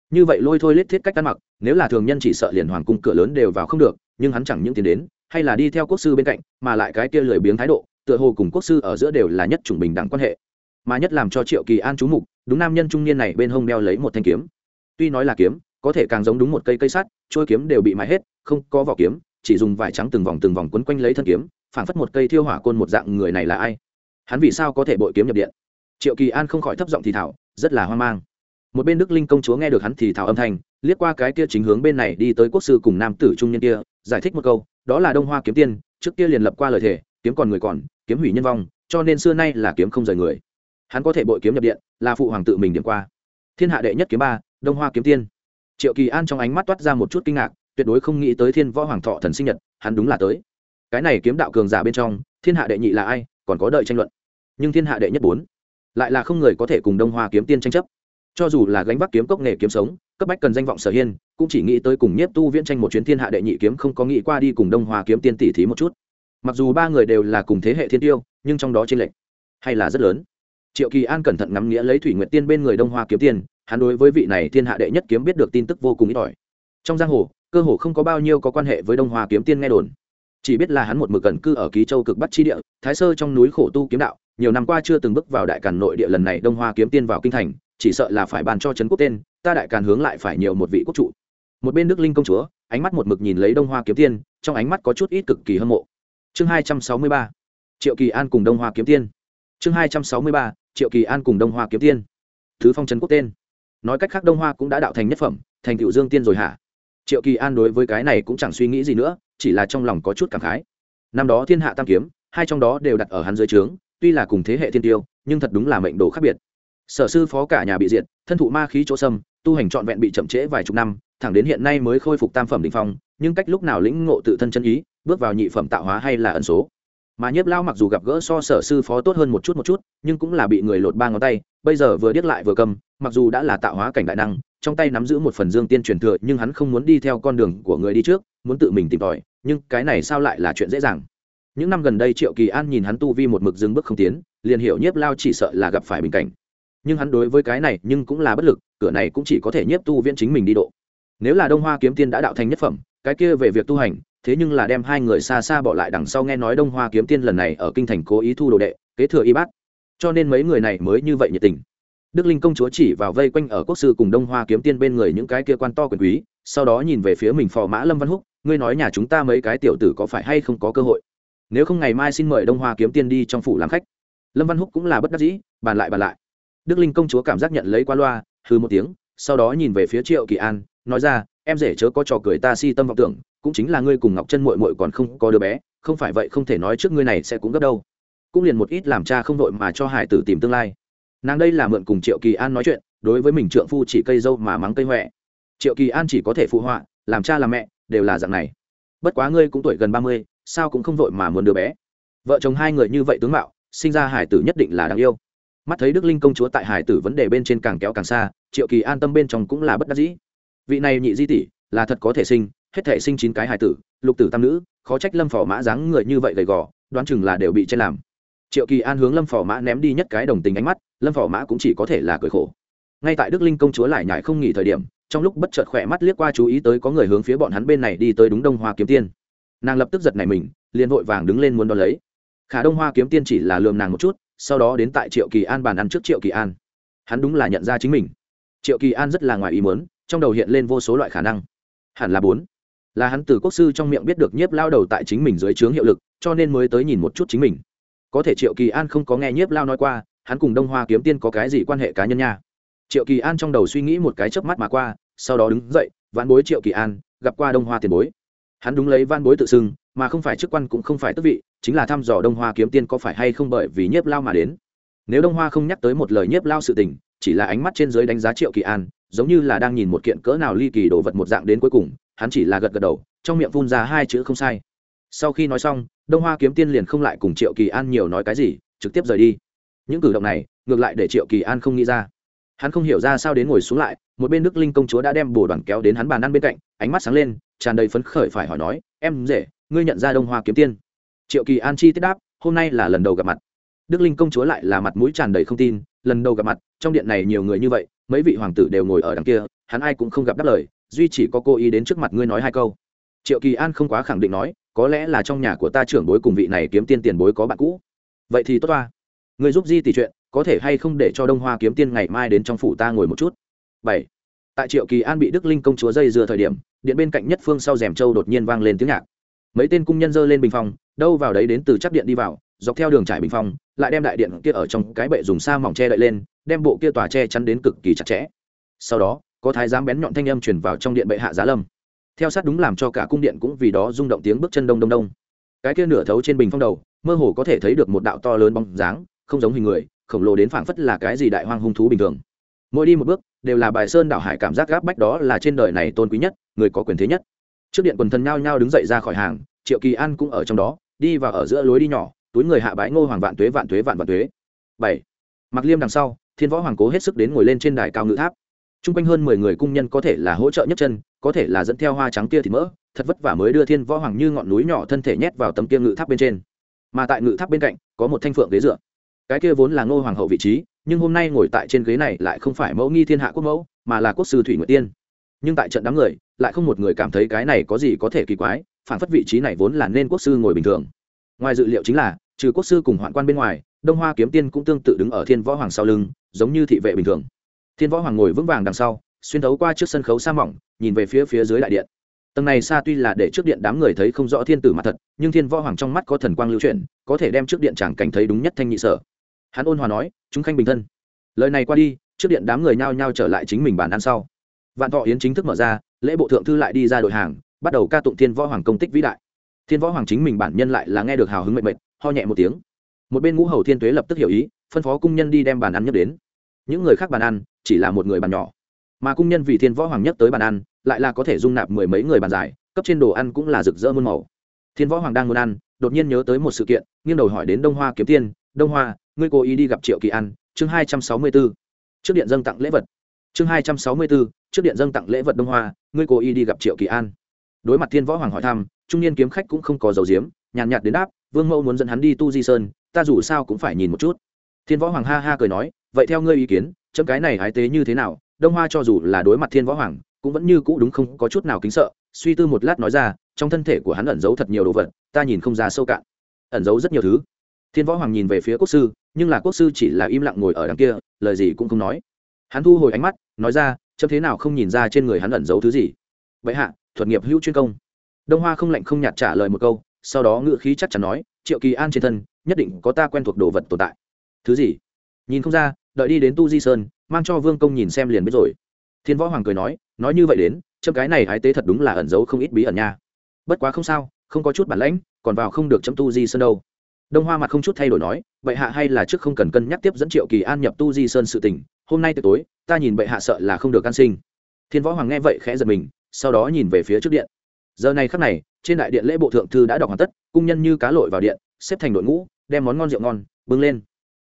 Như vậy lôi thôi lết thiết cách ăn mặc, nếu là thường nhân chỉ sợ liền hoàng cung cửa lớn đều vào không được, nhưng hắn chẳng những tiền đến, hay là đi theo quốc sư bên cạnh, mà lại cái kia lười biếng thái độ tựa hồ cùng quốc sư ở giữa đều là nhất chủng bình đẳng quan hệ, mà nhất làm cho triệu kỳ an chú mục, đúng nam nhân trung niên này bên hông đeo lấy một thanh kiếm. Tuy nói là kiếm, có thể càng giống đúng một cây cây sắt trôi kiếm đều bị mái hết, không có vỏ kiếm, chỉ dùng vải trắng từng vòng từng vòng quấn quanh lấy thân kiếm, phảng phất một cây thiêu hỏa côn một dạng người này là ai? Hắn vì sao có thể bội kiếm nhập điện? Triệu kỳ an không khỏi thấp giọng thì thảo rất là hoang mang. Một bên đức linh công chúa nghe được hắn thì thảo âm thanh, liếc qua cái kia chính hướng bên này đi tới quốc sư cùng nam tử trung nhân kia, giải thích một câu, đó là đông hoa kiếm tiên, trước kia liền lập qua lời thề, kiếm còn người còn kiếm hủy nhân vong, cho nên xưa nay là kiếm không rời người. Hắn có thể bội kiếm nhập điện, là phụ hoàng tự mình điểm qua. Thiên hạ đệ nhất kiếm ba, đông hoa kiếm tiên. Triệu kỳ an trong ánh mắt toát ra một chút kinh ngạc, tuyệt đối không nghĩ tới thiên võ hoàng thọ thần sinh nhật, hắn đúng là tới. Cái này kiếm đạo cường giả bên trong, thiên hạ đệ nhị là ai, còn có đợi tranh luận. Nhưng thiên hạ đệ nhất bốn, lại là không người có thể cùng đông hoa kiếm tiên tranh chấp. Cho dù là gánh vác kiếm cốc nghề kiếm sống, cấp bách cần danh vọng sở hiên, cũng chỉ nghĩ tới cùng nhiếp tu viễn tranh một chuyến thiên hạ đệ nhị kiếm không có nghĩ qua đi cùng đông hoa kiếm tiên tỷ thí một chút mặc dù ba người đều là cùng thế hệ thiên tiêu, nhưng trong đó tranh lệch hay là rất lớn. Triệu kỳ an cẩn thận ngắm nghĩa lấy thủy nguyện tiên bên người đông hoa kiếm tiên hắn đối với vị này thiên hạ đệ nhất kiếm biết được tin tức vô cùng ít ỏi. Trong giang hồ, cơ hồ không có bao nhiêu có quan hệ với đông hoa kiếm tiên nghe đồn. Chỉ biết là hắn một mực gần cư ở ký châu cực bắc chi địa, thái sơ trong núi khổ tu kiếm đạo, nhiều năm qua chưa từng bước vào đại càn nội địa lần này đông hoa kiếm tiên vào kinh thành, chỉ sợ là phải bàn cho trấn quốc tên, ta đại càn hướng lại phải nhiều một vị quốc trụ. Một bên đức linh công chúa, ánh mắt một mực nhìn lấy đông hoa kiếm tiên, trong ánh mắt có chút ít cực kỳ hâm mộ chương hai trăm sáu mươi ba, triệu kỳ an cùng đông hoa kiếm tiên. Chương hai trăm sáu mươi ba, triệu kỳ an cùng đông hoa kiếm tiên. Thứ phong trấn quốc tên. Nói cách khác đông hoa cũng đã đạo thành nhất phẩm, thành cựu dương tiên rồi hả? Triệu kỳ an đối với cái này cũng chẳng suy nghĩ gì nữa, chỉ là trong lòng có chút cảm khái. Năm đó thiên hạ tam kiếm, hai trong đó đều đặt ở hắn dưới trướng, tuy là cùng thế hệ thiên tiêu, nhưng thật đúng là mệnh đồ khác biệt. Sở sư phó cả nhà bị diệt, thân thụ ma khí chỗ sâm tu hành trọn vẹn bị chậm trễ vài chục năm, thẳng đến hiện nay mới khôi phục tam phẩm đ ỉ n h phong, nhưng cách lúc nào lĩnh ngộ tự thân chân ý bước vào nhị phẩm tạo hóa hay là ẩn số. Mà nhiếp lao mặc dù gặp gỡ so sở sư phó tốt hơn một chút một chút, nhưng cũng là bị người lột ba ngón tay, bây giờ vừa điếc lại vừa cầm, mặc dù đã là tạo hóa cảnh đại năng, trong tay nắm giữ một phần dương tiên truyền thừa, nhưng hắn không muốn đi theo con đường của người đi trước, muốn tự mình tìm tòi, nhưng cái này sao lại là chuyện dễ dàng? Những năm gần đây triệu kỳ an nhìn hắn tu vi một mực dừng bước không tiến, liền hiểu nhiếp lao chỉ sợ là gặp phải bình cảnh. Nhưng hắn đối với cái này nhưng cũng là bất lực, cửa này cũng chỉ có thể nhiếp tu viễn chính mình đi độ. Nếu là đông hoa kiếm tiên đã đạo thành nhất phẩm, cái kia về việc tu hành thế nhưng là đem hai người xa xa bỏ lại đằng sau nghe nói đông hoa kiếm tiên lần này ở kinh thành cố ý thu đồ đệ, kế thừa y bát. Cho nên mấy người này mới như vậy nhiệt tình. Đức linh công chúa chỉ vào vây quanh ở quốc sư cùng đông hoa kiếm tiên bên người những cái kia quan to quyền quý, sau đó nhìn về phía mình phò mã lâm văn húc, ngươi nói nhà chúng ta mấy cái tiểu tử có phải hay không có cơ hội? Nếu không ngày mai xin mời đông hoa kiếm tiên đi trong phủ làm khách. Lâm văn húc cũng là bất đắc dĩ, bàn lại bàn lại. Đức linh công chúa cảm giác nhận lấy qua loa hư một tiếng, sau đó nhìn về phía triệu kỳ an, nói ra em rể chớ có trò cười ta si tâm vọng tưởng, cũng chính là ngươi cùng ngọc chân mội mội còn không có đứa bé, không phải vậy không thể nói trước ngươi này sẽ cũng gấp đâu. Cũng liền một ít làm cha không đội mà cho hải tử tìm tương lai. Nàng đây là mượn cùng triệu kỳ an nói chuyện, đối với mình trượng phu chỉ cây dâu mà mắng cây huệ triệu kỳ an chỉ có thể phụ họa, làm cha làm mẹ, đều là dạng này. Bất quá ngươi cũng tuổi gần ba mươi, sao cũng không vội mà muốn đứa bé. Vợ chồng hai người như vậy tướng mạo, sinh ra hải tử nhất định là đáng yêu. Mắt thấy đức linh công chúa tại hải tử vấn đề bên trên càng kéo càng xa, triệu kỳ an tâm bên trong cũng là bất đắc dĩ vị này nhị di tỷ, là thật có thể sinh, hết thể sinh chín cái hải tử, lục tử tam nữ, khó trách lâm phò mã dáng người như vậy gầy gò, đoán chừng là đều bị trên làm. Triệu kỳ an hướng lâm phò mã ném đi nhất cái đồng tình ánh mắt, lâm phò mã cũng chỉ có thể là cười khổ. Ngay tại đức linh công chúa lại nhải không nghỉ thời điểm, trong lúc bất chợt khỏe mắt liếc qua chú ý tới có người hướng phía bọn hắn bên này đi tới đúng đông hoa kiếm tiên. Nàng lập tức giật này mình, liền vội vàng đứng lên muốn đo lấy. Khả đông hoa kiếm tiên chỉ là lườm nàng một chút, sau đó đến tại triệu kỳ an bàn ăn trước triệu kỳ an. Hắn đúng là nhận ra chính mình. Triệu kỳ an rất là ngoài ý mớn trong đầu hiện lên vô số loại khả năng. Hẳn là bốn. Là hắn từ quốc sư trong miệng biết được nhiếp lao đầu tại chính mình dưới trướng hiệu lực, cho nên mới tới nhìn một chút chính mình. Có thể triệu kỳ an không có nghe nhiếp lao nói qua, hắn cùng đông hoa kiếm tiên có cái gì quan hệ cá nhân nha? Triệu kỳ an trong đầu suy nghĩ một cái chớp mắt mà qua, sau đó đứng dậy, vãn bối triệu kỳ an, gặp qua đông hoa tiền bối. Hắn đúng lấy van bối tự xưng, mà không phải chức quan cũng không phải tức vị, chính là thăm dò đông hoa kiếm tiên có phải hay không bởi vì nhiếp lao mà đến. Nếu đông hoa không nhắc tới một lời nhiếp lao sự tình, chỉ là ánh mắt trên dưới đánh giá triệu kỳ an giống như là đang nhìn một kiện cỡ nào ly kỳ đồ vật một dạng đến cuối cùng, hắn chỉ là gật gật đầu, trong miệng phun ra hai chữ không sai. Sau khi nói xong, đông hoa kiếm tiên liền không lại cùng triệu kỳ an nhiều nói cái gì, trực tiếp rời đi. Những cử động này, ngược lại để triệu kỳ an không nghĩ ra. Hắn không hiểu ra sao đến ngồi xuống lại, một bên đức linh công chúa đã đem bồ đoàn kéo đến hắn bàn ăn bên cạnh, ánh mắt sáng lên, tràn đầy phấn khởi phải hỏi nói, em dễ ngươi nhận ra đông hoa kiếm tiên? Triệu kỳ an chi tiết đáp, hôm nay là lần đầu gặp mặt. Đức linh công chúa lại là mặt mũi tràn đầy không tin, lần đầu gặp mặt, trong điện này nhiều người như vậy mấy vị hoàng tử đều ngồi ở đằng kia hắn ai cũng không gặp đáp lời duy chỉ có cô ý đến trước mặt ngươi nói hai câu. Triệu kỳ an không quá khẳng định nói có lẽ là trong nhà của ta trưởng bối cùng vị này kiếm tiên tiền bối có bạn cũ. Vậy thì tốt ta, người giúp di tỷ chuyện có thể hay không để cho đông hoa kiếm tiên ngày mai đến trong phủ ta ngồi một chút? Bảy. Tại triệu kỳ an bị đức linh công chúa dây dưa thời điểm điện bên cạnh nhất phương sau rèm châu đột nhiên vang lên tiếng nhạc. Mấy tên cung nhân dơ lên bình phòng, đâu vào đấy đến từ chắc điện đi vào dọc theo đường trải bình phong, lại đem đại điện kia ở trong cái bệ dùng sa mỏng che đậy lên, đem bộ kia tòa che chắn đến cực kỳ chặt chẽ. Sau đó, có thái giám bén nhọn thanh âm truyền vào trong điện bệ hạ giá lâm. Theo sát đúng làm cho cả cung điện cũng vì đó rung động tiếng bước chân đông đông đông. Cái kia nửa thấu trên bình phong đầu, mơ hồ có thể thấy được một đạo to lớn bóng dáng, không giống hình người, khổng lồ đến phảng phất là cái gì đại hoang hung thú bình thường. Mỗi đi một bước, đều là bài sơn đảo hải cảm giác gáp bách đó là trên đời này tôn quý nhất, người có quyền thế nhất. Trước điện quần thần nhao nhao đứng dậy ra khỏi hàng, triệu kỳ an cũng ở trong đó, đi vào ở giữa lối đi nhỏ túi người hạ bái ngô hoàng vạn tuế vạn tuế, vạn vạn tuế. Bảy. Mặc liêm đằng sau, thiên võ hoàng cố hết sức đến ngồi lên trên đài cao ngự tháp. T r u n g quanh hơn mười người cung nhân có thể là hỗ trợ nhất chân, có thể là dẫn theo hoa trắng kia thì mỡ, thật vất vả mới đưa thiên võ hoàng như ngọn núi nhỏ thân thể nhét vào tấm kia ngự tháp bên trên. Mà tại ngự tháp bên cạnh, có một thanh phượng ghế dựa. Cái kia vốn là ngô hoàng hậu vị trí, nhưng hôm nay ngồi tại trên ghế này lại không phải mẫu nghi thiên hạ quốc mẫu, mà là quốc sư thủy nguyệt tiên. Nhưng tại trận đám người, lại không một người cảm thấy cái này có gì có thể kỳ quái, phản phất vị trí này vốn là nên quốc sư ngồi bình thường. Ngoài dự liệu chính là trừ quốc sư cùng hoạn quan bên ngoài, đông hoa kiếm tiên cũng tương tự đứng ở thiên võ hoàng sau lưng, giống như thị vệ bình thường. Thiên võ hoàng ngồi vững vàng đằng sau, xuyên thấu qua trước sân khấu sa mỏng, nhìn về phía phía dưới đại điện. Tầng này xa tuy là để trước điện đám người thấy không rõ thiên tử mặt thật, nhưng thiên võ hoàng trong mắt có thần quang lưu chuyển, có thể đem trước điện chẳng cảnh thấy đúng nhất thanh nhị sở. Hắn ôn hòa nói, chúng khanh bình thân. Lời này qua đi, trước điện đám người nhao nhao trở lại chính mình bàn ăn sau. Vạn thọ yến chính thức mở ra, lễ bộ thượng thư lại đi ra đội hàng, bắt đầu ca tụng thiên võ hoàng công tích vĩ đại. Thiên võ hoàng chính mình bản nhân lại là nghe được hào hứng mệnh mệnh ho nhẹ một tiếng. Một bên ngũ hầu thiên tuế lập tức hiểu ý, phân phó cung nhân đi đem bàn ăn nhấc đến. Những người khác bàn ăn, chỉ là một người bàn nhỏ. Mà cung nhân vì thiên võ hoàng nhất tới bàn ăn, lại là có thể dung nạp mười mấy người bàn dài cấp trên đồ ăn cũng là rực rỡ muôn màu. Thiên võ hoàng đang muốn ăn, đột nhiên nhớ tới một sự kiện, nghiêng đầu hỏi đến đông hoa kiếm tiên, đông hoa, ngươi cố ý đi gặp triệu kỳ ăn chương hai trăm sáu mươi b ố trước điện dâng tặng lễ vật. Chương hai trăm sáu mươi b ố trước điện dâng tặng lễ vật đông hoa, ngươi cố ý đi gặp triệu kỳ an. Đối mặt thiên võ hoàng hỏi thăm, trung niên kiếm khách cũng không có dầu diếm, nhàn nhạt đến đáp vương mẫu muốn dẫn hắn đi tu di sơn, ta dù sao cũng phải nhìn một chút. Thiên võ hoàng ha ha cười nói, vậy theo ngươi ý kiến, chấm cái này hái tế như thế nào? Đông hoa cho dù là đối mặt thiên võ hoàng, cũng vẫn như cũ đúng không có chút nào kính sợ. Suy tư một lát nói ra, trong thân thể của hắn ẩn giấu thật nhiều đồ vật, ta nhìn không ra sâu cạn. Ẩn giấu rất nhiều thứ. Thiên võ hoàng nhìn về phía quốc sư, nhưng là quốc sư chỉ là im lặng ngồi ở đằng kia, lời gì cũng không nói. Hắn thu hồi ánh mắt, nói ra, chấm thế nào không nhìn ra trên người hắn ẩn giấu thứ gì? Vậy hạ, thuật nghiệp hữu chuyên công. Đông hoa không lạnh không nhạt trả lời một câu sau đó ngự khí chắc chắn nói, triệu kỳ an trên thân, nhất định có ta quen thuộc đồ vật tồn tại. Thứ gì? Nhìn không ra, đợi đi đến tu di sơn, mang cho vương công nhìn xem liền biết rồi. Thiên võ hoàng cười nói nói như vậy đến, chấm cái này hái tế thật đúng là ẩn giấu không ít bí ẩn nha. Bất quá không sao, không có chút bản lãnh, còn vào không được chấm tu di sơn đâu. Đông hoa mặt không chút thay đổi nói, bệ hạ hay là trước không cần cân nhắc tiếp dẫn triệu kỳ an nhập tu di sơn sự tình, hôm nay tới tối, ta nhìn bệ hạ sợ là không được can sinh. Thiên võ hoàng nghe vậy khẽ giật mình, sau đó nhìn về phía trước điện giờ này khắc này, trên đại điện lễ bộ thượng thư đã đọc hoàn tất, cung nhân như cá lội vào điện, xếp thành đội ngũ, đem món ngon rượu ngon, bưng lên.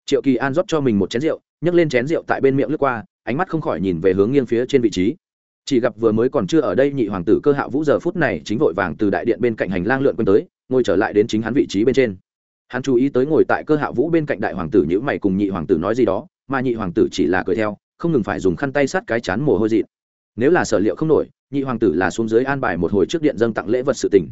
Triệu kỳ an rót cho mình một chén rượu, nhấc lên chén rượu tại bên miệng lướt qua, ánh mắt không khỏi nhìn về hướng nghiêng phía trên vị trí. Chỉ gặp vừa mới còn chưa ở đây nhị hoàng tử cơ hạ vũ giờ phút này chính vội vàng từ đại điện bên cạnh hành lang lượn quân tới, ngồi trở lại đến chính hắn vị trí bên trên. Hắn chú ý tới ngồi tại cơ hạ vũ bên cạnh đại hoàng tử nhữ mày cùng nhị hoàng tử nói gì đó, mà nhị hoàng tử chỉ là cười theo, không ngừng phải dùng khăn tay sát cái chán mồ hôi dịt. Nếu là sở liệu không nổi nhị hoàng tử là xuống dưới an bài một hồi trước điện dâng tặng lễ vật sự tình.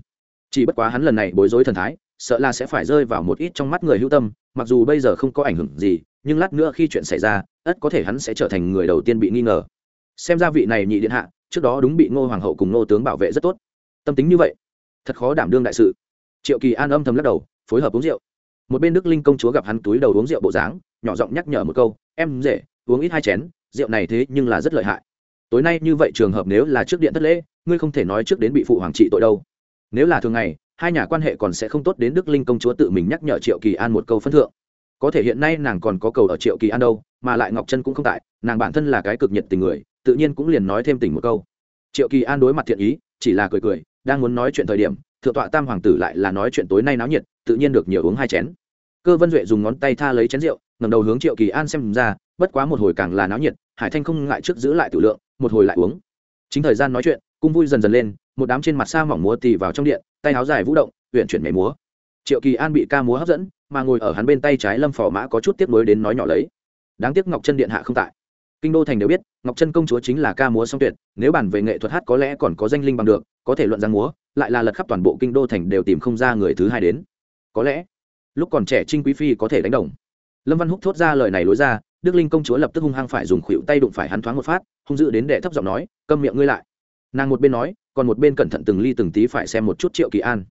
Chỉ bất quá hắn lần này bối rối thần thái, sợ là sẽ phải rơi vào một ít trong mắt người hữu tâm, mặc dù bây giờ không có ảnh hưởng gì, nhưng lát nữa khi chuyện xảy ra, ất có thể hắn sẽ trở thành người đầu tiên bị nghi ngờ. Xem ra vị này nhị điện hạ, trước đó đúng bị ngô hoàng hậu cùng ngô tướng bảo vệ rất tốt. Tâm tính như vậy, thật khó đảm đương đại sự. Triệu kỳ an âm thầm lắc đầu, phối hợp uống rượu. Một bên đức linh công chúa gặp hắn túi đầu uống rượu bộ dáng, nhỏ giọng nhắc nhở một câu, em dễ uống ít hai chén, rượu này thế nhưng là rất lợi hại tối nay như vậy trường hợp nếu là trước điện thất lễ, ngươi không thể nói trước đến bị phụ hoàng trị tội đâu. Nếu là thường ngày, hai nhà quan hệ còn sẽ không tốt đến đức linh công chúa tự mình nhắc nhở triệu kỳ an một câu phân thượng. Có thể hiện nay nàng còn có cầu ở triệu kỳ an đâu, mà lại ngọc chân cũng không tại, nàng bản thân là cái cực nhiệt tình người, tự nhiên cũng liền nói thêm tình một câu. Triệu kỳ an đối mặt thiện ý, chỉ là cười cười, đang muốn nói chuyện thời điểm, thượng tọa tam hoàng tử lại là nói chuyện tối nay náo nhiệt, tự nhiên được nhiều uống hai chén. Cơ vân duệ dùng ngón tay tha lấy chén rượu ngầm đầu hướng triệu kỳ an xem ra, bất quá một hồi càng là náo nhiệt, hải thanh không ngại trước giữ lại tử lượng một hồi lại uống. Chính thời gian nói chuyện, cung vui dần dần lên, một đám trên mặt xa mỏng múa tì vào trong điện, tay áo dài vũ động huyện chuyển nhảy múa. Triệu kỳ an bị ca múa hấp dẫn, mà ngồi ở hắn bên tay trái lâm phò mã có chút tiếp nối đến nói nhỏ lấy. Đáng tiếc ngọc chân điện hạ không tại. Kinh đô thành đều biết, ngọc chân công chúa chính là ca múa song tuyệt, nếu bản về nghệ thuật hát có lẽ còn có danh linh bằng được, có thể luận rằng múa, lại là lật khắp toàn bộ kinh đô thành đều tìm không ra người thứ hai đến. Có lẽ, lúc còn trẻ trinh quý phi có thể đánh đồng. Lâm văn húc thốt ra lời này lối ra đức linh công chúa lập tức hung hăng phải dùng khuỷu tay đụng phải hắn thoáng một phát, hung dữ đến đệ thấp giọng nói, câm miệng ngươi lại. Nàng một bên nói, còn một bên cẩn thận từng ly từng tí phải xem một chút triệu kỳ an.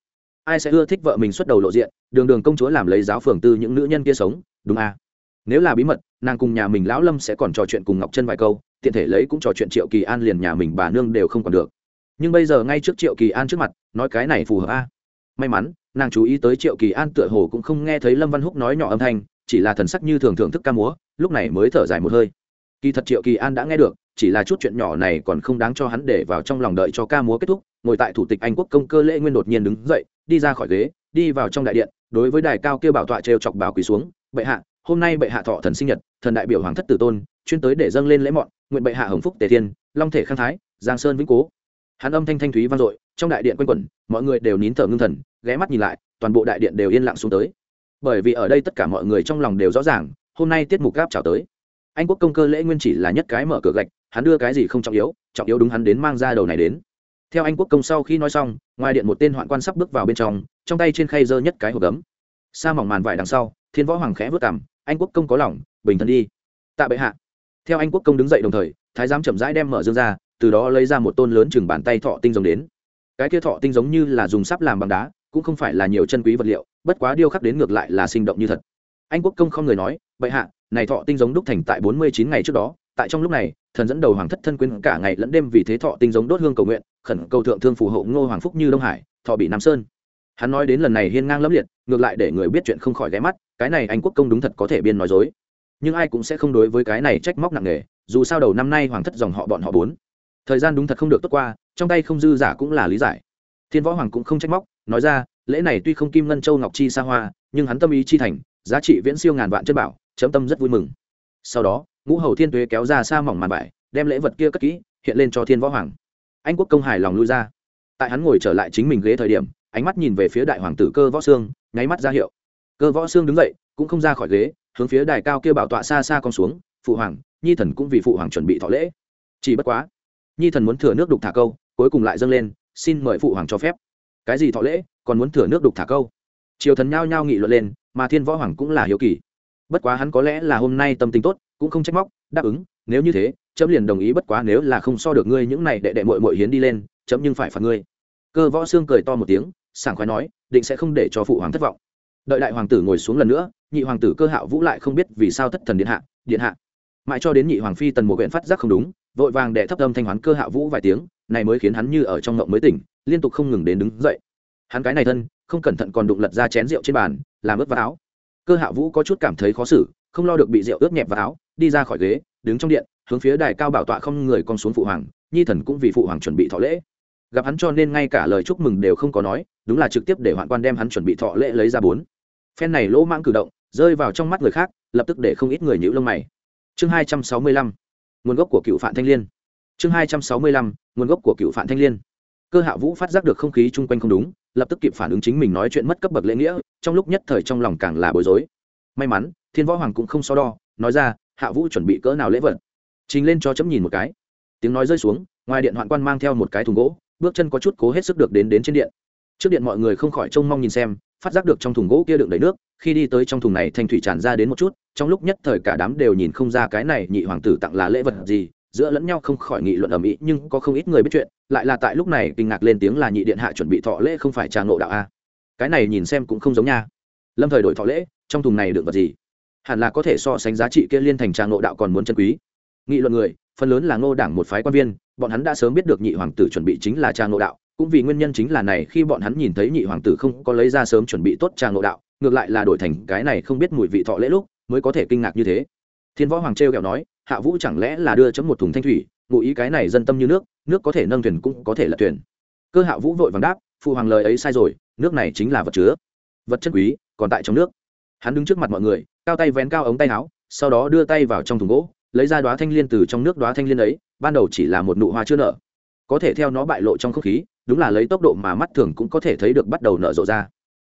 Ai sẽ ưa thích vợ mình xuất đầu lộ diện, đường đường công chúa làm lấy giáo phường tư những nữ nhân kia sống, đúng à? Nếu là bí mật, nàng cùng nhà mình lão lâm sẽ còn trò chuyện cùng ngọc chân vài câu, tiện thể lấy cũng trò chuyện triệu kỳ an liền nhà mình bà nương đều không còn được. Nhưng bây giờ ngay trước triệu kỳ an trước mặt, nói cái này phù hợp a à? may mắn, nàng chú ý tới triệu kỳ an tựa hồ cũng không nghe thấy lâm văn húc nói nhỏ âm thanh chỉ là thần sắc như thường thưởng thức ca múa, lúc này mới thở dài một hơi. Kỳ thật triệu kỳ an đã nghe được, chỉ là chút chuyện nhỏ này còn không đáng cho hắn để vào trong lòng đợi cho ca múa kết thúc, ngồi tại thủ tịch anh quốc công cơ lễ nguyên đột nhiên đứng dậy, đi ra khỏi ghế, đi vào trong đại điện, đối với đài cao kêu bảo tọa trêu chọc bảo quỳ xuống, bệ hạ, hôm nay bệ hạ thọ thần sinh nhật, thần đại biểu hoàng thất tử tôn, chuyên tới để dâng lên lễ mọn, nguyện bệ hạ hồng phúc tề thiên, long thể khang thái, giang sơn vĩnh cố. Hắn âm thanh thanh thúy vang dội, trong đại điện quanh quẩn, mọi người đều nín thở ngưng thần, ghé mắt nhìn lại, toàn bộ đại điện đều yên lặng xuống tới bởi vì ở đây tất cả mọi người trong lòng đều rõ ràng, hôm nay tiết mục gáp chào tới. Anh quốc công cơ lễ nguyên chỉ là nhất cái mở cửa gạch, hắn đưa cái gì không trọng yếu trọng yếu đúng hắn đến mang ra đầu này đến. Theo anh quốc công sau khi nói xong, ngoài điện một tên hoạn quan sắp bước vào bên trong trong tay trên khay dơ nhất cái hộp gấm. Sa mỏng màn vải đằng sau, thiên võ hoàng khẽ vớt cảm anh quốc công có lòng, bình thân đi. Tạ bệ hạ. Theo anh quốc công đứng dậy đồng thời, thái giám chậm rãi đem mở dương ra, từ đó lấy ra một tôn lớn chừng bàn tay thọ tinh giống đến. Cái kia thọ tinh giống như là dùng sắp làm bằng đá, cũng không phải là nhiều chân quý vật liệu bất quá điêu khắc đến ngược lại là sinh động như thật. Anh quốc công không người nói, bệ hạ, này thọ tinh giống đúc thành tại bốn mươi chín ngày trước đó, tại trong lúc này, thần dẫn đầu hoàng thất thân quyến cả ngày lẫn đêm vì thế thọ tinh giống đốt hương cầu nguyện, khẩn cầu thượng thương phù hộ ngô hoàng phúc như đông hải, thọ bị nam sơn. Hắn nói đến lần này hiên ngang lẫm liệt, ngược lại để người biết chuyện không khỏi ghé mắt, cái này anh quốc công đúng thật có thể biên nói dối. Nhưng ai cũng sẽ không đối với cái này trách móc nặng nề, dù sao đầu năm nay hoàng thất dòng họ bọn họ bốn. Thời gian đúng thật không được tốt qua, trong tay không dư giả cũng là lý giải. Thiên võ hoàng cũng không trách móc, nói ra lễ này tuy không kim ngân châu ngọc chi xa hoa, nhưng hắn tâm ý chi thành, giá trị viễn siêu ngàn vạn chân bảo, chấm tâm rất vui mừng. Sau đó, ngũ hầu thiên tuế kéo ra xa mỏng màn vải, đem lễ vật kia cất kỹ, hiện lên cho thiên võ hoàng. Anh quốc công hài lòng lui ra. Tại hắn ngồi trở lại chính mình ghế thời điểm, ánh mắt nhìn về phía đại hoàng tử cơ võ sương nháy mắt ra hiệu. Cơ võ sương đứng dậy, cũng không ra khỏi ghế, hướng phía đài cao kia bảo tọa xa xa con xuống, phụ hoàng, nhi thần cũng vì phụ hoàng chuẩn bị thọ lễ. Chỉ bất quá, nhi thần muốn thừa nước đục thả câu, cuối cùng lại dâng lên, xin mời phụ hoàng cho phép. Cái gì thọ lễ? Còn muốn thừa nước đục thả câu. Triều thần nhao nhao nghị luận lên, mà thiên võ hoàng cũng là hiếu kỳ. Bất quá hắn có lẽ là hôm nay tâm tình tốt, cũng không trách móc, đáp ứng, nếu như thế, chấm liền đồng ý bất quá nếu là không so được ngươi những này đệ đệ mội mội hiến đi lên, chấm nhưng phải phạt ngươi. Cơ võ xương cười to một tiếng, sảng khoái nói, định sẽ không để cho phụ hoàng thất vọng. Đợi đại hoàng tử ngồi xuống lần nữa, nhị hoàng tử cơ hạo vũ lại không biết vì sao thất thần điện hạ điện hạ. Mãi cho đến nhị hoàng phi tần một huyện phát giác không đúng, vội vàng đệ thấp âm thanh hoán cơ hạo vũ vài tiếng, này mới khiến hắn như ở trong ngộng mới tỉnh, liên tục không ngừng đến đứng dậy hắn cái này thân, không cẩn thận còn đụng lật ra chén rượu trên bàn, làm ướt vào áo. Cơ hạ vũ có chút cảm thấy khó xử, không lo được bị rượu ướt nhẹp vào áo, đi ra khỏi ghế, đứng trong điện, hướng phía đài cao bảo tọa không người con xuống phụ hoàng, nhi thần cũng vì phụ hoàng chuẩn bị thọ lễ. Gặp hắn cho nên ngay cả lời chúc mừng đều không có nói, đúng là trực tiếp để hoạn quan đem hắn chuẩn bị thọ lễ lấy ra bốn. Phen này lỗ mãng cử động, rơi vào trong mắt người khác, lập tức để không ít người nhữ lông mày. Chương hai trăm sáu mươi lăm, nguồn gốc của cựu phạm thanh liên. Chương hai trăm sáu mươi lăm, nguồn gốc của cựu phạm thanh liên. Cơ hạ vũ phát giác được không khí chung quanh không đúng lập tức kịp phản ứng chính mình nói chuyện mất cấp bậc lễ nghĩa, trong lúc nhất thời trong lòng càng là bối rối. May mắn, thiên võ hoàng cũng không so đo, nói ra, hạ vũ chuẩn bị cỡ nào lễ vật? Trình lên cho chấm nhìn một cái. Tiếng nói rơi xuống, ngoài điện hoạn quan mang theo một cái thùng gỗ, bước chân có chút cố hết sức được đến đến trên điện. Trước điện mọi người không khỏi trông mong nhìn xem, phát giác được trong thùng gỗ kia đựng đầy nước, khi đi tới trong thùng này thanh thủy tràn ra đến một chút, trong lúc nhất thời cả đám đều nhìn không ra cái này nhị hoàng tử tặng là lễ vật gì giữa lẫn nhau không khỏi nghị luận ầm ĩ, nhưng có không ít người biết chuyện, lại là tại lúc này kinh ngạc lên tiếng là nhị điện hạ chuẩn bị thọ lễ không phải trà ngộ đạo a. Cái này nhìn xem cũng không giống nha. Lâm thời đổi thọ lễ, trong thùng này đựng vật gì? Hẳn là có thể so sánh giá trị kia liên thành trà ngộ đạo còn muốn chân quý. Nghị luận người, phần lớn là ngô đảng một phái quan viên, bọn hắn đã sớm biết được nhị hoàng tử chuẩn bị chính là trà ngộ đạo, cũng vì nguyên nhân chính là này, khi bọn hắn nhìn thấy nhị hoàng tử không có lấy ra sớm chuẩn bị tốt trà ngộ đạo, ngược lại là đổi thành cái này không biết mùi vị thọ lễ lúc, mới có thể kinh ngạc như thế. Thiên võ hoàng trêu kẹo nói hạ vũ chẳng lẽ là đưa chấm một thùng thanh thủy, ngụ ý cái này dân tâm như nước nước có thể nâng thuyền cũng có thể là thuyền. Cơ hạ vũ vội vàng đáp, phụ hoàng lời ấy sai rồi, nước này chính là vật chứa, vật chất quý, còn tại trong nước. Hắn đứng trước mặt mọi người, cao tay vén cao ống tay áo, sau đó đưa tay vào trong thùng gỗ, lấy ra đoá thanh liên từ trong nước đoá thanh liên ấy, ban đầu chỉ là một nụ hoa chưa nở. Có thể theo nó bại lộ trong không khí, đúng là lấy tốc độ mà mắt thường cũng có thể thấy được bắt đầu nở rộ ra.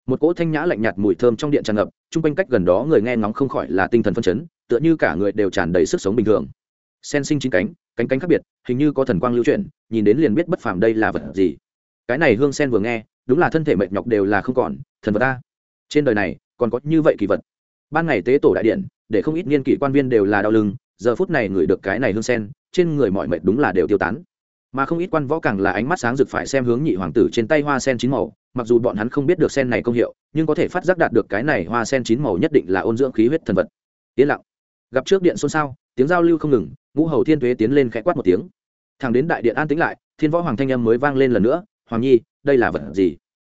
Một cỗ thanh nhã lạnh nhạt mùi thơm trong điện tràn ngập, chung quanh cách gần đó người nghe ngóng không khỏi là tinh thần phân chấn tựa như cả người đều tràn đầy sức sống bình thường. Sen sinh chín cánh cánh cánh khác biệt, hình như có thần quang lưu chuyển, nhìn đến liền biết bất phàm đây là vật gì. Cái này hương sen vừa nghe, đúng là thân thể mệt nhọc đều là không còn, thần vật ta trên đời này, còn có như vậy kỳ vật. Ban ngày tế tổ đại điện, để không ít niên kỷ quan viên đều là đau lưng, giờ phút này ngửi được cái này hương sen, trên người mọi mệt đúng là đều tiêu tán. Mà không ít quan võ càng là ánh mắt sáng rực phải xem hướng nhị hoàng tử trên tay hoa sen chín màu, mặc dù bọn hắn không biết được sen này công hiệu, nhưng có thể phát giác đạt được cái này hoa sen chín màu nhất định là ôn dưỡng khí huyết thần vật. Yên lặng gặp trước điện xôn xao, tiếng giao lưu không ngừng, ngũ hầu thiên thuế tiến lên khẽ quát một tiếng. Thằng đến đại điện an tĩnh lại, thiên võ hoàng thanh âm mới vang lên lần nữa, hoàng nhi, đây là vật gì?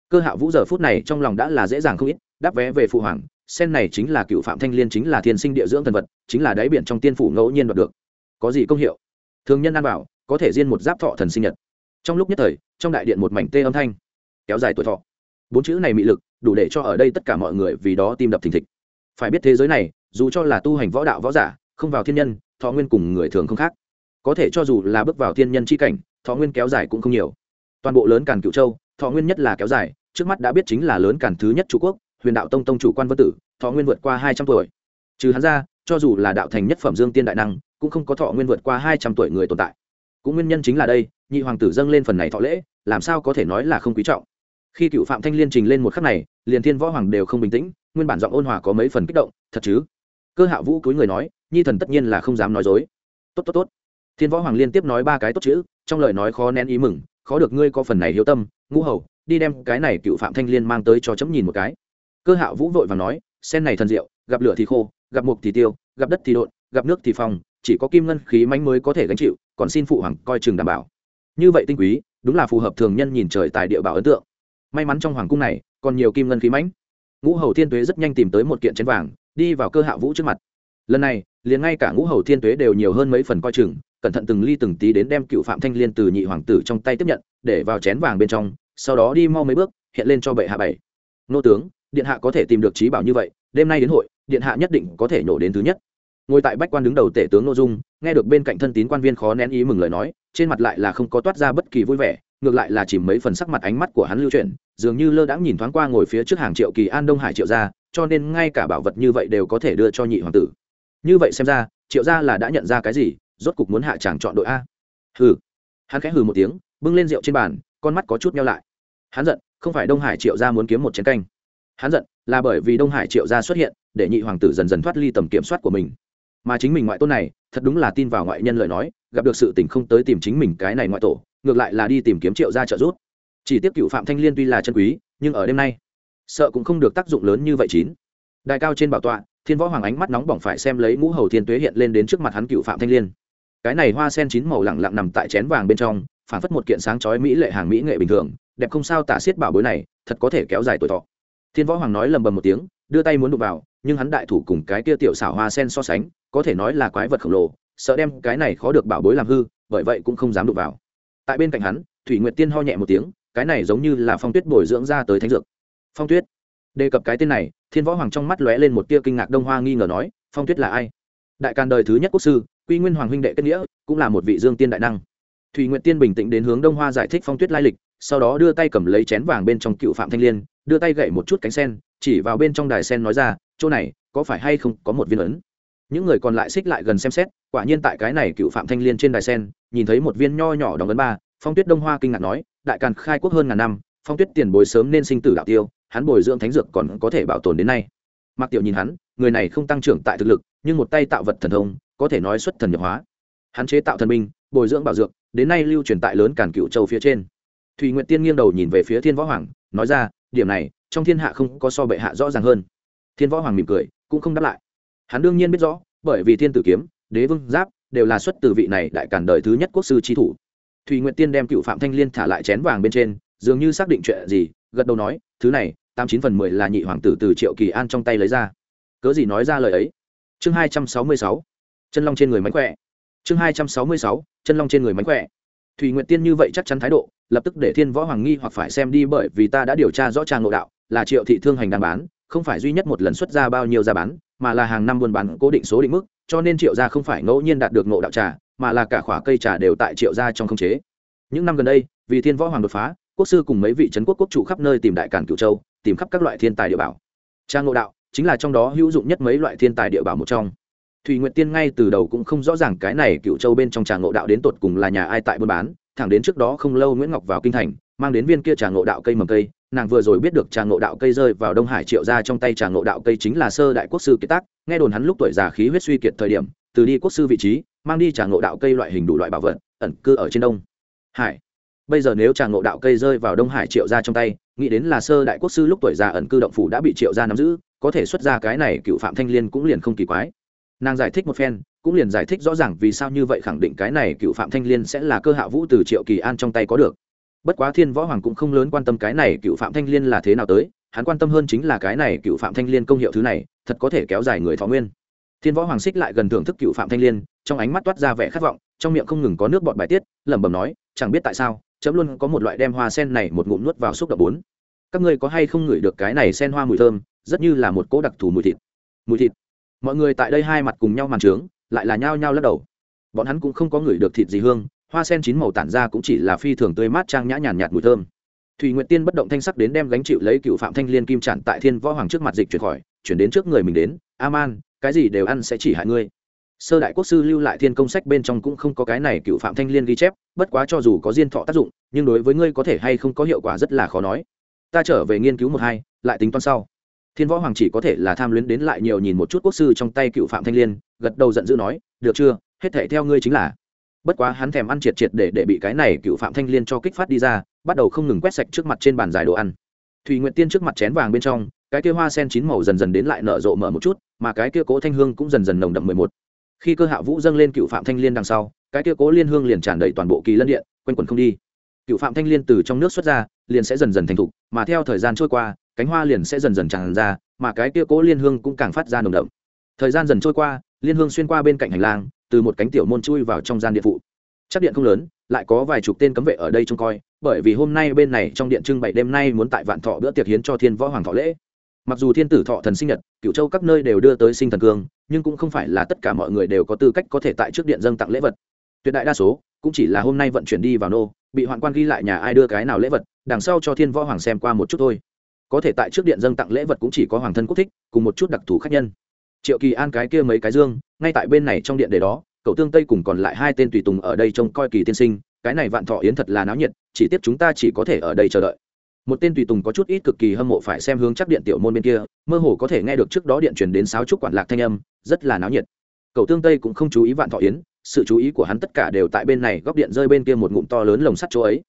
Cơ hạ vũ giờ phút này trong lòng đã là dễ dàng không ít, đáp vé về phụ hoàng, sen này chính là cựu phạm thanh liên, chính là thiên sinh địa dưỡng thần vật, chính là đáy biển trong tiên phủ ngẫu nhiên đoạt được. Có gì công hiệu? Thường nhân ăn bảo, có thể riêng một giáp thọ thần sinh nhật. Trong lúc nhất thời, trong đại điện một mảnh tê âm thanh, kéo dài tuổi thọ. Bốn chữ này mị lực, đủ để cho ở đây tất cả mọi người vì đó tim đập thình thịch. Phải biết thế giới này dù cho là tu hành võ đạo võ giả, không vào thiên nhân, thọ nguyên cùng người thường không khác. Có thể cho dù là bước vào thiên nhân c h i cảnh, thọ nguyên kéo dài cũng không nhiều. Toàn bộ lớn càn cựu châu, thọ nguyên nhất là kéo dài, trước mắt đã biết chính là lớn càn thứ nhất chủ quốc, huyền đạo tông tông chủ quan vân tử, thọ nguyên vượt qua hai trăm tuổi. Trừ hắn ra, cho dù là đạo thành nhất phẩm dương tiên đại năng, cũng không có thọ nguyên vượt qua hai trăm tuổi người tồn tại. Cũng nguyên nhân chính là đây, nhị hoàng tử dâng lên phần này thọ lễ, làm sao có thể nói là không quý trọng. Khi cựu phạm thanh liên trình lên một khắc này, liền thiên võ hoàng đều không bình tĩnh, nguyên bản giọng ôn hòa có mấy phần kích động, thật chứ? Cơ hạ vũ cúi người nói, nhi thần tất nhiên là không dám nói dối. Tốt tốt tốt. Thiên võ hoàng liên tiếp nói ba cái tốt chữ, trong lời nói khó nén ý mừng, khó được ngươi có phần này hiếu tâm ngũ hầu, đi đem cái này cựu phạm thanh liên mang tới cho chấm nhìn một cái. Cơ hạ vũ vội và nói, sen này thần diệu, gặp lửa thì khô, gặp mục thì tiêu, gặp đất thì độn, gặp nước thì phong, chỉ có kim ngân khí mánh mới có thể gánh chịu, còn xin phụ hoàng coi chừng đảm bảo. Như vậy tinh quý, đúng là phù hợp thường nhân nhìn trời tài địa bảo ấn tượng. May mắn trong hoàng cung này, còn nhiều kim ngân khí mãnh ngũ hầu thiên tuế rất nhanh tìm tới một kiện chén vàng đi vào cơ hạ vũ trước mặt. Lần này, liền ngay cả ngũ hầu thiên tuế đều nhiều hơn mấy phần coi chừng, cẩn thận từng ly từng tí đến đem cựu phạm thanh liên từ nhị hoàng tử trong tay tiếp nhận, để vào chén vàng bên trong, sau đó đi mau mấy bước, hiện lên cho bệ hạ bảy. Nô tướng, điện hạ có thể tìm được trí bảo như vậy, đêm nay đến hội, điện hạ nhất định có thể nhổ đến thứ nhất. Ngồi tại bách quan đứng đầu tể tướng nội dung, nghe được bên cạnh thân tín quan viên khó nén ý mừng lời nói, trên mặt lại là không có toát ra bất kỳ vui vẻ, ngược lại là chỉ mấy phần sắc mặt ánh mắt của hắn lưu chuyển, dường như lơ đãng nhìn thoáng qua ngồi phía trước hàng triệu kỳ an đông hải triệu gia cho nên ngay cả bảo vật như vậy đều có thể đưa cho nhị hoàng tử. Như vậy xem ra, triệu gia là đã nhận ra cái gì, rốt cục muốn hạ chàng chọn đội a. Hừ. Hắn khẽ hừ một tiếng, bưng lên rượu trên bàn, con mắt có chút nhau lại. Hắn giận, không phải đông hải triệu gia muốn kiếm một chiến canh. Hắn giận, là bởi vì đông hải triệu gia xuất hiện, để nhị hoàng tử dần dần thoát ly tầm kiểm soát của mình. Mà chính mình ngoại tôn này, thật đúng là tin vào ngoại nhân lời nói, gặp được sự tình không tới tìm chính mình cái này ngoại tổ, ngược lại là đi tìm kiếm triệu gia trợ giúp. Chỉ tiếp cựu phạm thanh liên tuy là chân quý, nhưng ở đêm nay sợ cũng không được tác dụng lớn như vậy chín. Đại cao trên bảo tọa, thiên võ hoàng ánh mắt nóng bỏng phải xem lấy ngũ hầu thiên tuế hiện lên đến trước mặt hắn cựu phạm thanh liên. Cái này hoa sen chín màu lẳng lặng nằm tại chén vàng bên trong, phản phất một kiện sáng chói mỹ lệ hàng mỹ nghệ bình thường, đẹp không sao tả xiết bảo bối này, thật có thể kéo dài tuổi thọ. Thiên võ hoàng nói lầm bầm một tiếng, đưa tay muốn đụng vào, nhưng hắn đại thủ cùng cái kia tiểu xảo hoa sen so sánh, có thể nói là quái vật khổng lồ, sợ đem cái này khó được bảo bối làm hư, bởi vậy cũng không dám đụng vào. Tại bên cạnh hắn, thủy nguyệt tiên ho nhẹ một tiếng, cái này giống như là phong tuyết bồi dưỡng ra tới thánh dược phong tuyết. Đề cập cái tên này, thiên võ hoàng trong mắt lóe lên một tia kinh ngạc đông hoa nghi ngờ nói, phong tuyết là ai? Đại càn đời thứ nhất quốc sư, quy nguyên hoàng huynh đệ kết nghĩa, cũng là một vị dương tiên đại năng. Thủy Nguyện tiên bình tĩnh đến hướng đông hoa giải thích phong tuyết lai lịch, sau đó đưa tay cầm lấy chén vàng bên trong cựu phạm thanh liên, đưa tay gậy một chút cánh sen, chỉ vào bên trong đài sen nói ra, chỗ này, có phải hay không có một viên ấn? Những người còn lại xích lại gần xem xét, quả nhiên tại cái này cựu phạm thanh liên trên đài sen, nhìn thấy một viên nho nhỏ đóng ấn ba, phong tuyết đông hoa kinh ngạc nói, đại càn khai quốc hơn ngàn năm, phong tuyết tiền bối sớm nên sinh tử đạo tiêu hắn bồi dưỡng thánh dược còn có thể bảo tồn đến nay. Mặc tiểu nhìn hắn, người này không tăng trưởng tại thực lực, nhưng một tay tạo vật thần thông, có thể nói xuất thần nhập hóa. Hắn chế tạo thần binh, bồi dưỡng bảo dược, đến nay lưu truyền tại lớn càn cựu châu phía trên. Thùy nguyện tiên nghiêng đầu nhìn về phía thiên võ hoàng, nói ra, điểm này, trong thiên hạ không có so bệ hạ rõ ràng hơn. Thiên võ hoàng mỉm cười, cũng không đáp lại. Hắn đương nhiên biết rõ, bởi vì thiên tử kiếm, đế vương giáp, đều là xuất từ vị này đại cản đời thứ nhất quốc sư trí thủ. Thùy nguyện tiên đem cựu phạm thanh liên thả lại chén vàng bên trên, dường như xác định chuyện gì gật đầu nói, thứ này, tám chín phần mười là nhị hoàng tử từ triệu kỳ an trong tay lấy ra. Cớ gì nói ra lời ấy? Chương hai trăm sáu mươi sáu. Chân long trên người mánh khỏe. Chương hai trăm sáu mươi sáu, chân long trên người mánh khỏe. Thùy nguyện tiên như vậy chắc chắn thái độ, lập tức để thiên võ hoàng nghi hoặc phải xem đi bởi vì ta đã điều tra rõ trang ngộ đạo, là triệu thị thương hành đang bán, không phải duy nhất một lần xuất ra bao nhiêu ra bán, mà là hàng năm buôn bán cố định số định mức, cho nên triệu gia không phải ngẫu nhiên đạt được ngộ đạo trà, mà là cả khỏa cây trà đều tại triệu gia trong không chế. Những năm gần đây, vì thiên võ hoàng đột phá quốc sư cùng mấy vị trấn quốc quốc chủ khắp nơi tìm đại cản cửu châu, tìm khắp các loại thiên tài địa bảo. Trang ngộ đạo, chính là trong đó hữu dụng nhất mấy loại thiên tài địa bảo một trong. Thùy nguyệt tiên ngay từ đầu cũng không rõ ràng cái này cựu châu bên trong trà ngộ đạo đến tột cùng là nhà ai tại buôn bán, thẳng đến trước đó không lâu nguyễn ngọc vào kinh thành, mang đến viên kia trà ngộ đạo cây mầm cây, nàng vừa rồi biết được trà ngộ đạo cây rơi vào đông hải triệu ra trong tay trà ngộ đạo cây chính là sơ đại quốc sư kiệt tác, nghe đồn hắn lúc tuổi già khí huyết suy kiệt thời điểm, từ đi quốc sư vị trí, mang đi trà ngộ đạo cây loại hình đủ loại bảo vật, ẩn cư ở trên đông hải bây giờ nếu trà ngộ đạo cây rơi vào đông hải triệu gia trong tay, nghĩ đến là sơ đại quốc sư lúc tuổi già ẩn cư động phủ đã bị triệu gia nắm giữ, có thể xuất ra cái này cựu phạm thanh liên cũng liền không kỳ quái. Nàng giải thích một phen, cũng liền giải thích rõ ràng vì sao như vậy khẳng định cái này cựu phạm thanh liên sẽ là cơ hạ vũ từ triệu kỳ an trong tay có được. Bất quá thiên võ hoàng cũng không lớn quan tâm cái này cựu phạm thanh liên là thế nào tới, hắn quan tâm hơn chính là cái này cựu phạm thanh liên công hiệu thứ này, thật có thể kéo dài người thọ nguyên. Thiên võ hoàng xích lại gần thưởng thức cựu phạm thanh liên, trong ánh mắt toát ra vẻ khát vọng, trong miệng không ngừng có nước bọt bài tiết, lẩm bẩm nói, chẳng biết tại sao chấm luôn có một loại đem hoa sen này một ngụm nuốt vào xúc động bốn. Các ngươi có hay không ngửi được cái này sen hoa mùi thơm, rất như là một cỗ đặc thù mùi thịt. Mùi thịt. Mọi người tại đây hai mặt cùng nhau màn trướng, lại là nhao nhao lắc đầu. Bọn hắn cũng không có ngửi được thịt gì hương, hoa sen chín màu tản ra cũng chỉ là phi thường tươi mát trang nhã nhàn nhạt mùi thơm. Thùy nguyệt tiên bất động thanh sắc đến đem gánh chịu lấy cựu phạm thanh liên kim trản tại thiên võ hoàng trước mặt dịch chuyển khỏi, chuyển đến trước người mình đến, a man, cái gì đều ăn sẽ chỉ hại ngươi sơ đại quốc sư lưu lại thiên công sách bên trong cũng không có cái này cựu phạm thanh liên ghi chép, bất quá cho dù có diên thọ tác dụng, nhưng đối với ngươi có thể hay không có hiệu quả rất là khó nói. Ta trở về nghiên cứu một hai, lại tính toán sau. Thiên võ hoàng chỉ có thể là tham luyến đến lại nhiều nhìn một chút quốc sư trong tay cựu phạm thanh liên, gật đầu giận dữ nói, được chưa? Hết thể theo ngươi chính là. Bất quá hắn thèm ăn triệt triệt để để bị cái này cựu phạm thanh liên cho kích phát đi ra, bắt đầu không ngừng quét sạch trước mặt trên bàn dài đồ ăn. Thùy nguyện tiên trước mặt chén vàng bên trong, cái kia hoa sen chín màu dần dần đến lại nở rộ mở một chút, mà cái kia cố thanh hương cũng dần dần nồng đậm mười một khi cơ hạ vũ dâng lên cựu phạm thanh liên đằng sau, cái kia cố liên hương liền tràn đầy toàn bộ kỳ lân điện, quanh quẩn không đi. Cựu phạm thanh liên từ trong nước xuất ra, liền sẽ dần dần thành thục, mà theo thời gian trôi qua, cánh hoa liền sẽ dần dần tràn ra, mà cái kia cố liên hương cũng càng phát ra nồng đậm. Thời gian dần trôi qua, liên hương xuyên qua bên cạnh hành lang, từ một cánh tiểu môn chui vào trong gian điện phụ. Chắc điện không lớn, lại có vài chục tên cấm vệ ở đây trông coi, bởi vì hôm nay bên này trong điện trưng bày đêm nay muốn tại vạn thọ bữa tiệc hiến cho thiên võ hoàng thọ lễ. Mặc dù thiên tử thọ thần sinh nhật cựu châu các nơi đều đưa tới sinh thần cương nhưng cũng không phải là tất cả mọi người đều có tư cách có thể tại trước điện dâng tặng lễ vật. Tuyệt đại đa số, cũng chỉ là hôm nay vận chuyển đi vào nô, bị hoạn quan ghi lại nhà ai đưa cái nào lễ vật, đằng sau cho thiên võ hoàng xem qua một chút thôi. Có thể tại trước điện dâng tặng lễ vật cũng chỉ có hoàng thân quốc thích, cùng một chút đặc thù khác nhân. Triệu kỳ an cái kia mấy cái dương, ngay tại bên này trong điện để đó, cậu tương tây cùng còn lại hai tên tùy tùng ở đây trông coi kỳ tiên sinh, cái này vạn thọ yến thật là náo nhiệt, chỉ tiếp chúng ta chỉ có thể ở đây chờ đợi. Một tên tùy tùng có chút ít cực kỳ hâm mộ phải xem hướng chắc điện tiểu môn bên kia, mơ hồ có thể nghe được trước đó điện truyền đến sáu trúc quản lạc thanh âm rất là náo nhiệt. Cậu tương tây cũng không chú ý vạn thọ yến, sự chú ý của hắn tất cả đều tại bên này góc điện rơi bên kia một ngụm to lớn lồng sắt chỗ ấy.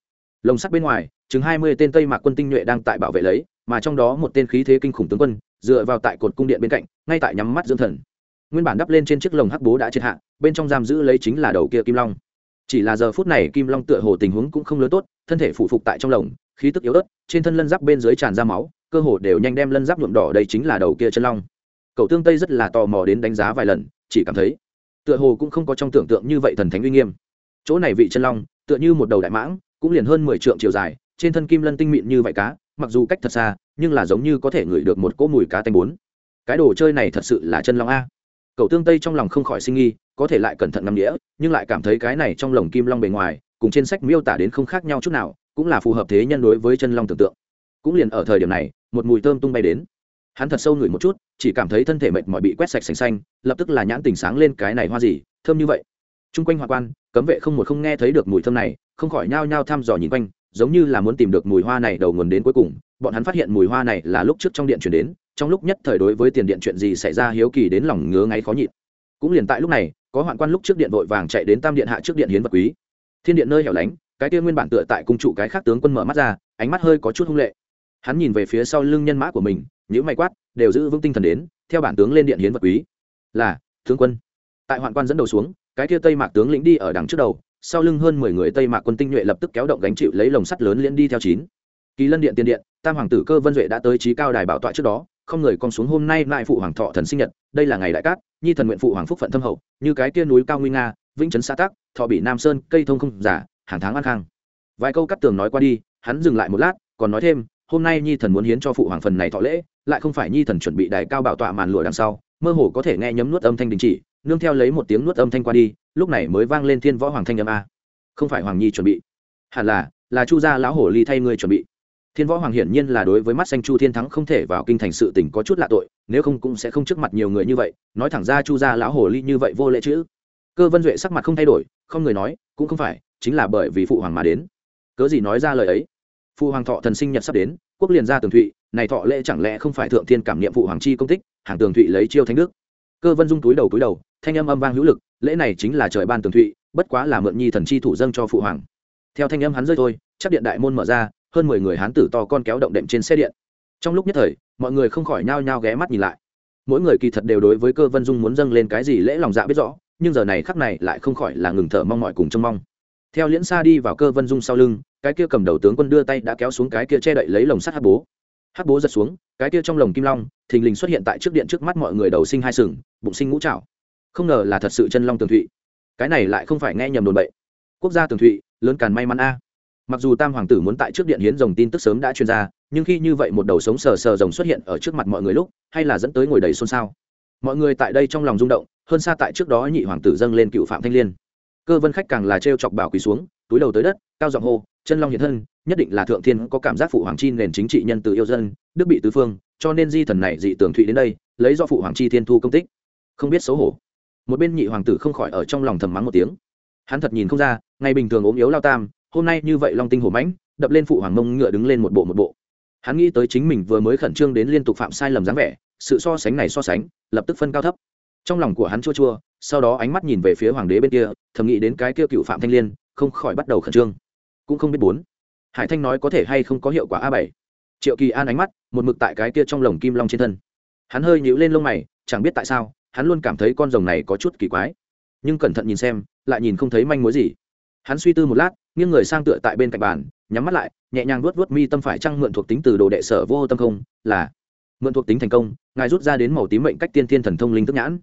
Lồng sắt bên ngoài, chừng hai mươi tên tây mạc quân tinh nhuệ đang tại bảo vệ lấy, mà trong đó một tên khí thế kinh khủng tướng quân, dựa vào tại cột cung điện bên cạnh, ngay tại nhắm mắt dưỡng thần. Nguyên bản đắp lên trên chiếc lồng hắc bố đã triệt hạ, bên trong giam giữ lấy chính là đầu kia kim long. Chỉ là giờ phút này kim long tựa hồ tình huống cũng không lớn tốt, thân thể phụ phục tại trong lồng, khí tức yếu ớt, trên thân lân giáp bên dưới tràn ra máu, cơ hồ đều nhanh đem lân giáp nhuộm đỏ đây chính là đầu kia chân long cậu tương tây rất là tò mò đến đánh giá vài lần chỉ cảm thấy tựa hồ cũng không có trong tưởng tượng như vậy thần thánh uy nghiêm. Chỗ này vị chân long tựa như một đầu đại mãng cũng liền hơn mười trượng chiều dài trên thân kim lân tinh mịn như vậy cá mặc dù cách thật xa nhưng là giống như có thể ngửi được một cỗ mùi cá tanh bốn. Cái đồ chơi này thật sự là chân long a. Cậu tương tây trong lòng không khỏi sinh nghi có thể lại cẩn thận ngắm nghĩa, nhưng lại cảm thấy cái này trong lồng kim long bề ngoài cùng trên sách miêu tả đến không khác nhau chút nào cũng là phù hợp thế nhân đối với chân long tưởng tượng. Cũng liền ở thời điểm này một mùi thơm tung bay đến hắn thật sâu ngửi một chút, chỉ cảm thấy thân thể mệt mỏi bị quét sạch sành xanh, lập tức là nhãn tình sáng lên cái này hoa gì, thơm như vậy. T r u n g quanh hoa quan, cấm vệ không một không nghe thấy được mùi thơm này, không khỏi nhao nhao thăm dò nhìn quanh, giống như là muốn tìm được mùi hoa này đầu nguồn đến cuối cùng. Bọn hắn phát hiện mùi hoa này là lúc trước trong điện chuyển đến, trong lúc nhất thời đối với tiền điện chuyện gì xảy ra hiếu kỳ đến lòng ngứa ngáy khó nhịn. Cũng liền tại lúc này, có hoạn quan lúc trước điện vội vàng chạy đến tam điện hạ trước điện hiến vật quý. Thiên điện nơi hẻo lánh, cái kia nguyên bản tựa tại cung trụ cái khác tướng quân mở mắt ra, ánh mắt hơi có chút hung lệ. Hắn nhìn về phía sau lưng nhân mã của mình những mày quát, đều giữ vững tinh thần đến, theo bản tướng lên điện hiến vật quý. Là, tướng quân. Tại hoạn quan dẫn đầu xuống, cái kia tây mạc tướng lĩnh đi ở đằng trước đầu, sau lưng hơn mười người tây mạc quân tinh nhuệ lập tức kéo động gánh chịu lấy lồng sắt lớn liễn đi theo chín. Kỳ lân điện tiền điện, tam hoàng tử cơ vân duệ đã tới trí cao đài bảo tọa trước đó, không người con xuống hôm nay lại phụ hoàng thọ thần sinh nhật, đây là ngày đại cát, nhi thần nguyện phụ hoàng phúc phận thâm hậu, như cái kia núi cao nguy nga, vĩnh trấn xã tác thọ bị nam sơn, cây thông không giả, hàng tháng an khang. Vài câu cắt tường nói qua đi, hắn dừng lại một lát, còn nói thêm hôm nay nhi thần muốn hiến cho phụ hoàng phần này thọ lễ, lại không phải nhi thần chuẩn bị đài cao bảo tọa màn lụa đằng sau, mơ hồ có thể nghe nhấm nuốt âm thanh đình chỉ, nương theo lấy một tiếng nuốt âm thanh qua đi, lúc này mới vang lên thiên võ hoàng thanh âm a. Không phải hoàng nhi chuẩn bị. Hẳn là là chu gia lão hổ ly thay ngươi chuẩn bị. Thiên võ hoàng hiển nhiên là đối với mắt xanh chu thiên thắng không thể vào kinh thành sự tình có chút lạ tội, nếu không cũng sẽ không trước mặt nhiều người như vậy, nói thẳng ra chu gia lão hồ ly như vậy vô lễ chữ cơ vân duệ sắc mặt không thay đổi, không người nói, cũng không phải, chính là bởi vì phụ hoàng mà đến. Cớ gì nói ra lời ấy? Phụ hoàng thọ thần sinh nhật sắp đến, quốc liền ra tường thụy, này thọ lễ chẳng lẽ không phải thượng thiên cảm nghiệm phụ hoàng chi công tích, hàng tường thụy lấy chiêu thánh đức. Cơ vân dung túi đầu túi đầu, thanh âm âm vang hữu lực, lễ này chính là trời ban tường thụy, bất quá là mượn nhi thần chi thủ dâng cho phụ hoàng. Theo thanh âm hắn rơi thôi, chắc điện đại môn mở ra, hơn mười người hán tử to con kéo động đệm trên xe điện. Trong lúc nhất thời, mọi người không khỏi nhao nhao ghé mắt nhìn lại. Mỗi người kỳ thật đều đối với cơ vân dung muốn dâng lên cái gì lễ lòng dạ biết rõ, nhưng giờ này khắc này lại không khỏi là ngừng thở mong mọi cùng trông mong. Theo liễn xa đi vào cơ vân dung sau lưng cái kia cầm đầu tướng quân đưa tay đã kéo xuống cái kia che đậy lấy lồng sắt hát bố. Hát bố giật xuống, cái kia trong lồng kim long, thình lình xuất hiện tại trước điện trước mắt mọi người đầu sinh hai sừng, bụng sinh ngũ trạo không ngờ là thật sự chân long tường thụy. Cái này lại không phải nghe nhầm đồn bậy. Quốc gia tường thụy, lớn càn may mắn a. Mặc dù tam hoàng tử muốn tại trước điện hiến rồng tin tức sớm đã truyền ra, nhưng khi như vậy một đầu sống sờ sờ rồng xuất hiện ở trước mặt mọi người lúc, hay là dẫn tới ngồi đầy xôn xao. Mọi người tại đây trong lòng rung động, hơn xa tại trước đó nhị hoàng tử dâng lên cựu phạm thanh liên. Cơ vân khách càng là trêu chọc bảo quỳ xuống túi đầu tới đất, cao giọng hô, chân long hiện thân, nhất định là thượng thiên có cảm giác phụ hoàng chi nền chính trị nhân từ yêu dân, đức bị tứ phương, cho nên di thần này dị tưởng thụy đến đây, lấy do phụ hoàng chi thiên thu công tích. Không biết xấu hổ. Một bên nhị hoàng tử không khỏi ở trong lòng thầm mắng một tiếng. Hắn thật nhìn không ra, ngày bình thường ốm yếu lao tam, hôm nay như vậy long tinh hổ mãnh, đập lên phụ hoàng mông ngựa đứng lên một bộ một bộ. Hắn nghĩ tới chính mình vừa mới khẩn trương đến liên tục phạm sai lầm dáng vẻ, sự so sánh này so sánh, lập tức phân cao thấp. Trong lòng của hắn chua chua, sau đó ánh mắt nhìn về phía hoàng đế bên kia, thầm nghĩ đến cái kia cựu phạm thanh liên không khỏi bắt đầu khẩn trương. Cũng không biết bốn. Hải thanh nói có thể hay không có hiệu quả a bảy. Triệu kỳ an ánh mắt, một mực tại cái kia trong lồng kim long trên thân. Hắn hơi nhíu lên lông mày, chẳng biết tại sao, hắn luôn cảm thấy con rồng này có chút kỳ quái. Nhưng cẩn thận nhìn xem, lại nhìn không thấy manh mối gì. Hắn suy tư một lát, nghiêng người sang tựa tại bên cạnh bàn, nhắm mắt lại, nhẹ nhàng vuốt vuốt mi tâm phải trăng mượn thuộc tính từ đồ đệ sở vô tâm không, là mượn thuộc tính thành công, ngài rút ra đến màu tím mệnh cách tiên thiên thần thông linh tức nhãn.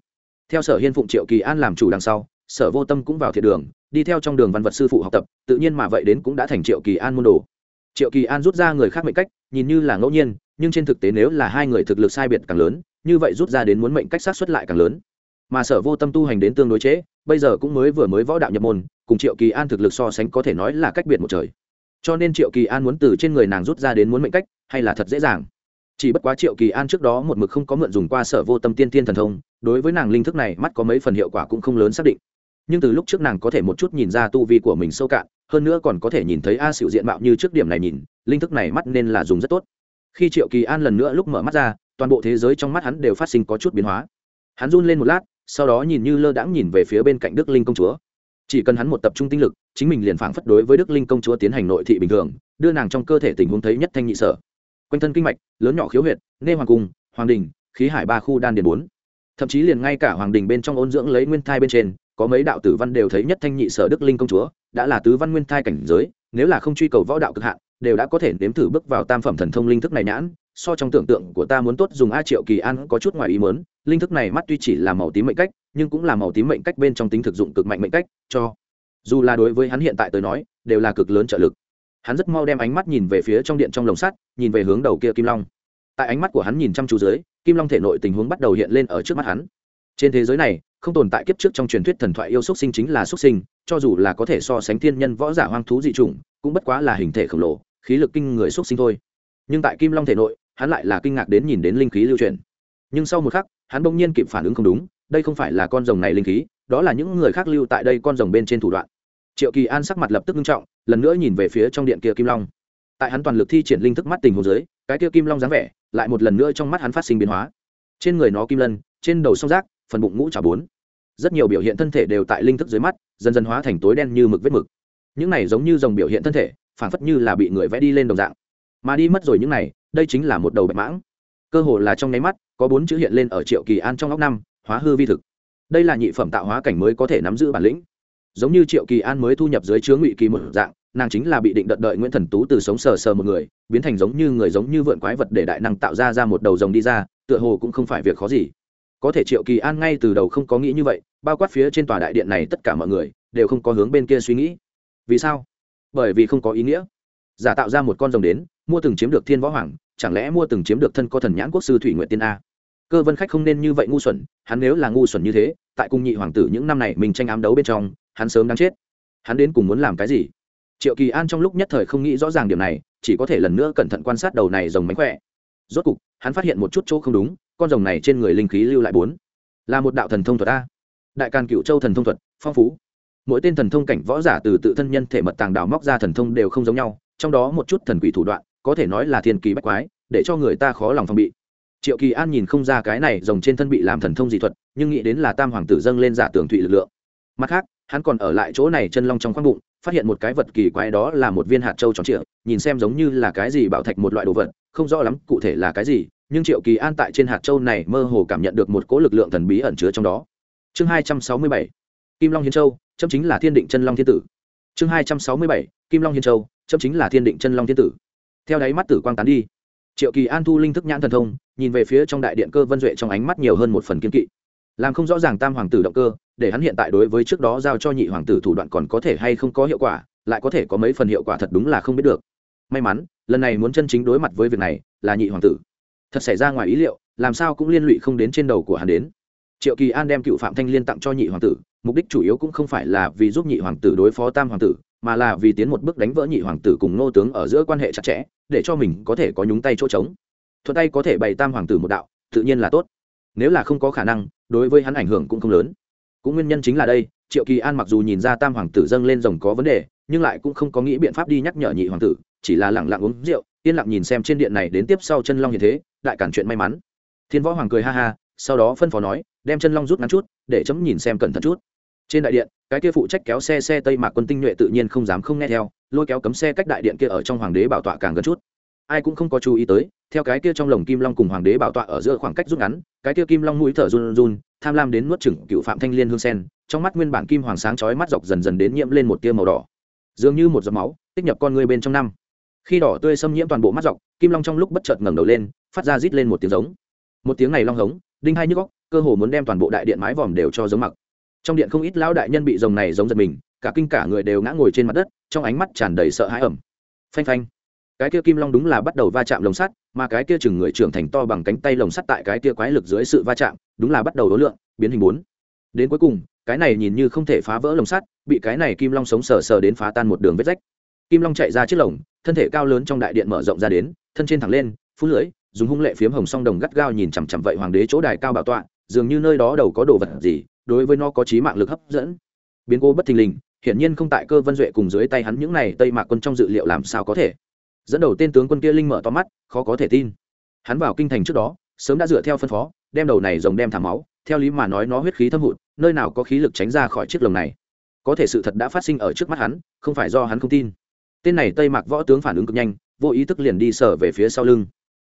Theo sở hiên phụng triệu kỳ an làm chủ đằng sau sở vô tâm cũng vào thiệt đường đi theo trong đường văn vật sư phụ học tập tự nhiên mà vậy đến cũng đã thành triệu kỳ an môn đồ. Triệu kỳ an rút ra người khác mệnh cách nhìn như là ngẫu nhiên nhưng trên thực tế nếu là hai người thực lực sai biệt càng lớn như vậy rút ra đến muốn mệnh cách sát xuất lại càng lớn. Mà sở vô tâm tu hành đến tương đối chế, bây giờ cũng mới vừa mới võ đạo nhập môn cùng triệu kỳ an thực lực so sánh có thể nói là cách biệt một trời. Cho nên triệu kỳ an muốn từ trên người nàng rút ra đến muốn mệnh cách hay là thật dễ dàng? Chỉ bất quá triệu kỳ an trước đó một mực không có mượn dùng qua sở vô tâm tiên tiên thần thông đối với nàng linh thức này mắt có mấy phần hiệu quả cũng không lớn xác định nhưng từ lúc trước nàng có thể một chút nhìn ra tu vi của mình sâu cạn, hơn nữa còn có thể nhìn thấy a xịu diện mạo như trước điểm này nhìn, linh thức này mắt nên là dùng rất tốt. Khi triệu kỳ an lần nữa lúc mở mắt ra, toàn bộ thế giới trong mắt hắn đều phát sinh có chút biến hóa. Hắn run lên một lát, sau đó nhìn như lơ đãng nhìn về phía bên cạnh đức linh công chúa. Chỉ cần hắn một tập trung tinh lực, chính mình liền phảng phất đối với đức linh công chúa tiến hành nội thị bình thường, đưa nàng trong cơ thể tình huống thấy nhất thanh nhị sở. Quanh thân kinh mạch, lớn nhỏ khiếu huyệt, nê hoàng cung, hoàng đình, khí hải ba khu đan điền bốn. Thậm chí liền ngay cả hoàng đình bên trong ôn dưỡng lấy nguyên thai bên trên có mấy đạo tử văn đều thấy nhất thanh nhị sở đức linh công chúa, đã là tứ văn nguyên thai cảnh giới, nếu là không truy cầu võ đạo cực hạn, đều đã có thể nếm thử bước vào tam phẩm thần thông linh thức này nhãn. So trong tưởng tượng của ta muốn tốt dùng a triệu kỳ an có chút ngoài ý mớn linh thức này mắt tuy chỉ là màu tím mệnh cách, nhưng cũng là màu tím mệnh cách bên trong tính thực dụng cực mạnh mệnh cách, cho dù là đối với hắn hiện tại tới nói, đều là cực lớn trợ lực. Hắn rất mau đem ánh mắt nhìn về phía trong điện trong lồng sắt, nhìn về hướng đầu kia kim long. Tại ánh mắt của hắn nhìn chăm chú dưới, kim long thể nội tình huống bắt đầu hiện lên ở trước mắt hắn. Trên thế giới này không tồn tại kiếp trước trong truyền thuyết thần thoại yêu xúc sinh chính là xúc sinh, cho dù là có thể so sánh thiên nhân võ giả hoang thú dị chủng, cũng bất quá là hình thể khổng lồ, khí lực kinh người xúc sinh thôi. Nhưng tại kim long thể nội, hắn lại là kinh ngạc đến nhìn đến linh khí lưu truyền. Nhưng sau một khắc, hắn bỗng nhiên kịp phản ứng không đúng, đây không phải là con rồng này linh khí, đó là những người khác lưu tại đây con rồng bên trên thủ đoạn. Triệu kỳ an sắc mặt lập tức nghiêm trọng, lần nữa nhìn về phía trong điện kia kim long. Tại hắn toàn lực thi triển linh thức mắt tình hồ dưới, cái kia kim long dáng vẻ lại một lần nữa trong mắt hắn phát sinh biến hóa. Trên người nó kim lân, trên đầu song rác phần bụng ngũ trả bốn. Rất nhiều biểu hiện thân thể đều tại linh thức dưới mắt, dần dần hóa thành tối đen như mực vết mực. Những này giống như dòng biểu hiện thân thể phản phất như là bị người vẽ đi lên đồng dạng. Mà đi mất rồi những này, đây chính là một đầu bạch mãng. Cơ hồ là trong nháy mắt, có bốn chữ hiện lên ở triệu kỳ an trong óc năm, hóa hư vi thực. Đây là nhị phẩm tạo hóa cảnh mới có thể nắm giữ bản lĩnh. Giống như triệu kỳ an mới thu nhập dưới chứa ngụy kỳ một dạng, nàng chính là bị định đợt đợi nguyễn thần tú từ sống sờ sờ một người, biến thành giống như người giống như vượn quái vật để đại năng tạo ra ra một đầu rồng đi ra, tựa hồ cũng không phải việc khó gì có thể triệu kỳ an ngay từ đầu không có nghĩ như vậy, bao quát phía trên tòa đại điện này tất cả mọi người đều không có hướng bên kia suy nghĩ. Vì sao? Bởi vì không có ý nghĩa. Giả tạo ra một con rồng đến, mua từng chiếm được thiên võ hoàng, chẳng lẽ mua từng chiếm được thân có thần nhãn quốc sư thủy nguyện tiên a? Cơ vân khách không nên như vậy ngu xuẩn, hắn nếu là ngu xuẩn như thế, tại cung nhị hoàng tử những năm này mình tranh ám đấu bên trong, hắn sớm đáng chết. Hắn đến cùng muốn làm cái gì? Triệu kỳ an trong lúc nhất thời không nghĩ rõ ràng điểm này, chỉ có thể lần nữa cẩn thận quan sát đầu này rồng mánh khỏe. Rốt cục, hắn phát hiện một chút chỗ không đúng con rồng này trên người linh khí lưu lại bốn. Là một đạo thần thông thuật a. Đại càn cựu châu thần thông thuật, phong phú. Mỗi tên thần thông cảnh võ giả từ tự thân nhân thể mật tàng đào móc ra thần thông đều không giống nhau, trong đó một chút thần quỷ thủ đoạn, có thể nói là thiên kỳ bách quái, để cho người ta khó lòng phòng bị. Triệu kỳ an nhìn không ra cái này rồng trên thân bị làm thần thông dị thuật, nhưng nghĩ đến là tam hoàng tử dâng lên giả tường thụy lực lượng. Mặt khác, hắn còn ở lại chỗ này chân long trong khoang bụng, phát hiện một cái vật kỳ quái đó là một viên hạt châu tròn trịa, nhìn xem giống như là cái gì bảo thạch một loại đồ vật, không rõ lắm cụ thể là cái gì nhưng triệu kỳ an tại trên hạt châu này mơ hồ cảm nhận được một cỗ lực lượng thần bí ẩn chứa trong đó. Chương hai trăm sáu mươi bảy, kim long Hiên châu, chấm chính là thiên định chân long thiên tử. Chương hai trăm sáu mươi bảy, kim long Hiên châu, chấm chính là thiên định chân long thiên tử. Theo đáy mắt tử quang tán đi, triệu kỳ an thu linh thức nhãn thần thông, nhìn về phía trong đại điện cơ vân duệ trong ánh mắt nhiều hơn một phần kiên kỵ. Làm không rõ ràng tam hoàng tử động cơ, để hắn hiện tại đối với trước đó giao cho nhị hoàng tử thủ đoạn còn có thể hay không có hiệu quả, lại có thể có mấy phần hiệu quả thật đúng là không biết được. May mắn, lần này muốn chân chính đối mặt với việc này là nhị hoàng tử thật xảy ra ngoài ý liệu, làm sao cũng liên lụy không đến trên đầu của hắn đến. Triệu kỳ an đem cựu phạm thanh liên tặng cho nhị hoàng tử, mục đích chủ yếu cũng không phải là vì giúp nhị hoàng tử đối phó tam hoàng tử, mà là vì tiến một bước đánh vỡ nhị hoàng tử cùng nô tướng ở giữa quan hệ chặt chẽ, để cho mình có thể có nhúng tay chỗ trống. Thuận tay có thể bày tam hoàng tử một đạo, tự nhiên là tốt. Nếu là không có khả năng, đối với hắn ảnh hưởng cũng không lớn. Cũng nguyên nhân chính là đây, triệu kỳ an mặc dù nhìn ra tam hoàng tử dâng lên rồng có vấn đề, nhưng lại cũng không có nghĩ biện pháp đi nhắc nhở nhị hoàng tử, chỉ là lẳng lặng uống rượu yên lặng nhìn xem trên điện này đến tiếp sau chân long như thế lại cản chuyện may mắn. Thiên võ hoàng cười ha ha, sau đó phân phó nói, đem chân long rút ngắn chút, để chấm nhìn xem cẩn thận chút. Trên đại điện, cái kia phụ trách kéo xe xe tây mạc quân tinh nhuệ tự nhiên không dám không nghe theo, lôi kéo cấm xe cách đại điện kia ở trong hoàng đế bảo tọa càng gần chút. Ai cũng không có chú ý tới, theo cái kia trong lồng kim long cùng hoàng đế bảo tọa ở giữa khoảng cách rút ngắn, cái kia kim long mũi thở run run, tham lam đến nuốt chửng cựu phạm thanh liên hương sen, trong mắt nguyên bản kim hoàng sáng chói mắt dọc dần dần đến nhiễm lên một tia màu đỏ. Dường như một giọt máu, tích nhập con người bên trong năm khi đỏ tươi xâm nhiễm toàn bộ mắt dọc, kim long trong lúc bất chợt ngẩng đầu lên, phát ra rít lên một tiếng giống. Một tiếng này long hống, đinh hai nhức góc cơ hồ muốn đem toàn bộ đại điện mái vòm đều cho giống mặc. Trong điện không ít lão đại nhân bị rồng này giống giật mình, cả kinh cả người đều ngã ngồi trên mặt đất, trong ánh mắt tràn đầy sợ hãi ẩm. Phanh phanh. Cái kia kim long đúng là bắt đầu va chạm lồng sắt, mà cái kia chừng người trưởng thành to bằng cánh tay lồng sắt tại cái kia quái lực dưới sự va chạm, đúng là bắt đầu đối lượng, biến hình bốn. Đến cuối cùng, cái này nhìn như không thể phá vỡ lồng sắt, bị cái này kim long sống sờ sờ đến phá tan một đường vết rách kim long chạy ra chiếc lồng, thân thể cao lớn trong đại điện mở rộng ra đến, thân trên thẳng lên, phú lưỡi, dùng hung lệ phiếm hồng song đồng gắt gao nhìn chằm chằm vậy hoàng đế chỗ đài cao bảo tọa, dường như nơi đó đầu có đồ vật gì, đối với nó có trí mạng lực hấp dẫn. Biến cố bất thình lình, hiển nhiên không tại cơ vân duệ cùng dưới tay hắn những này tây mạc quân trong dự liệu làm sao có thể. Dẫn đầu tên tướng quân kia linh mở to mắt, khó có thể tin. Hắn vào kinh thành trước đó, sớm đã dựa theo phân phó, đem đầu này rồng đem thả máu, theo lý mà nói nó huyết khí thâm hụt, nơi nào có khí lực tránh ra khỏi chiếc lồng này. Có thể sự thật đã phát sinh ở trước mắt hắn, không phải do hắn không tin tên này tây mạc võ tướng phản ứng cực nhanh, vô ý thức liền đi sở về phía sau lưng.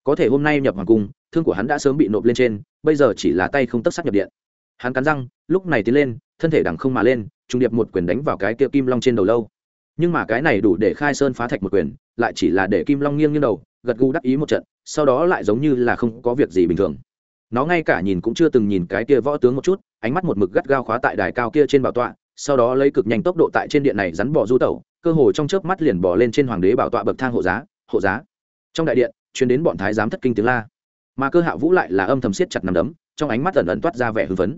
Có thể hôm nay nhập hoàng cung, thương của hắn đã sớm bị nộp lên trên, bây giờ chỉ là tay không tất sắc nhập điện. Hắn cắn răng, lúc này tiến lên, thân thể đằng không mà lên trung điệp một quyền đánh vào cái kia kim long trên đầu lâu. Nhưng mà cái này đủ để khai sơn phá thạch một quyền, lại chỉ là để kim long nghiêng nghiêng đầu, gật gù đắc ý một trận, sau đó lại giống như là không có việc gì bình thường. Nó ngay cả nhìn cũng chưa từng nhìn cái kia võ tướng một chút, ánh mắt một mực gắt gao khóa tại đài cao kia trên bảo tọa, sau đó lấy cực nhanh tốc độ tại trên điện này rắn bỏ du tẩu cơ hồ trong chớp mắt liền bỏ lên trên hoàng đế bảo tọa bậc thang hộ giá hộ giá. Trong đại điện chuyến đến bọn thái giám thất kinh tiếng la. Mà cơ hạ vũ lại là âm thầm siết chặt nằm đấm, trong ánh mắt ẩn ẩn toát ra vẻ hưng phấn.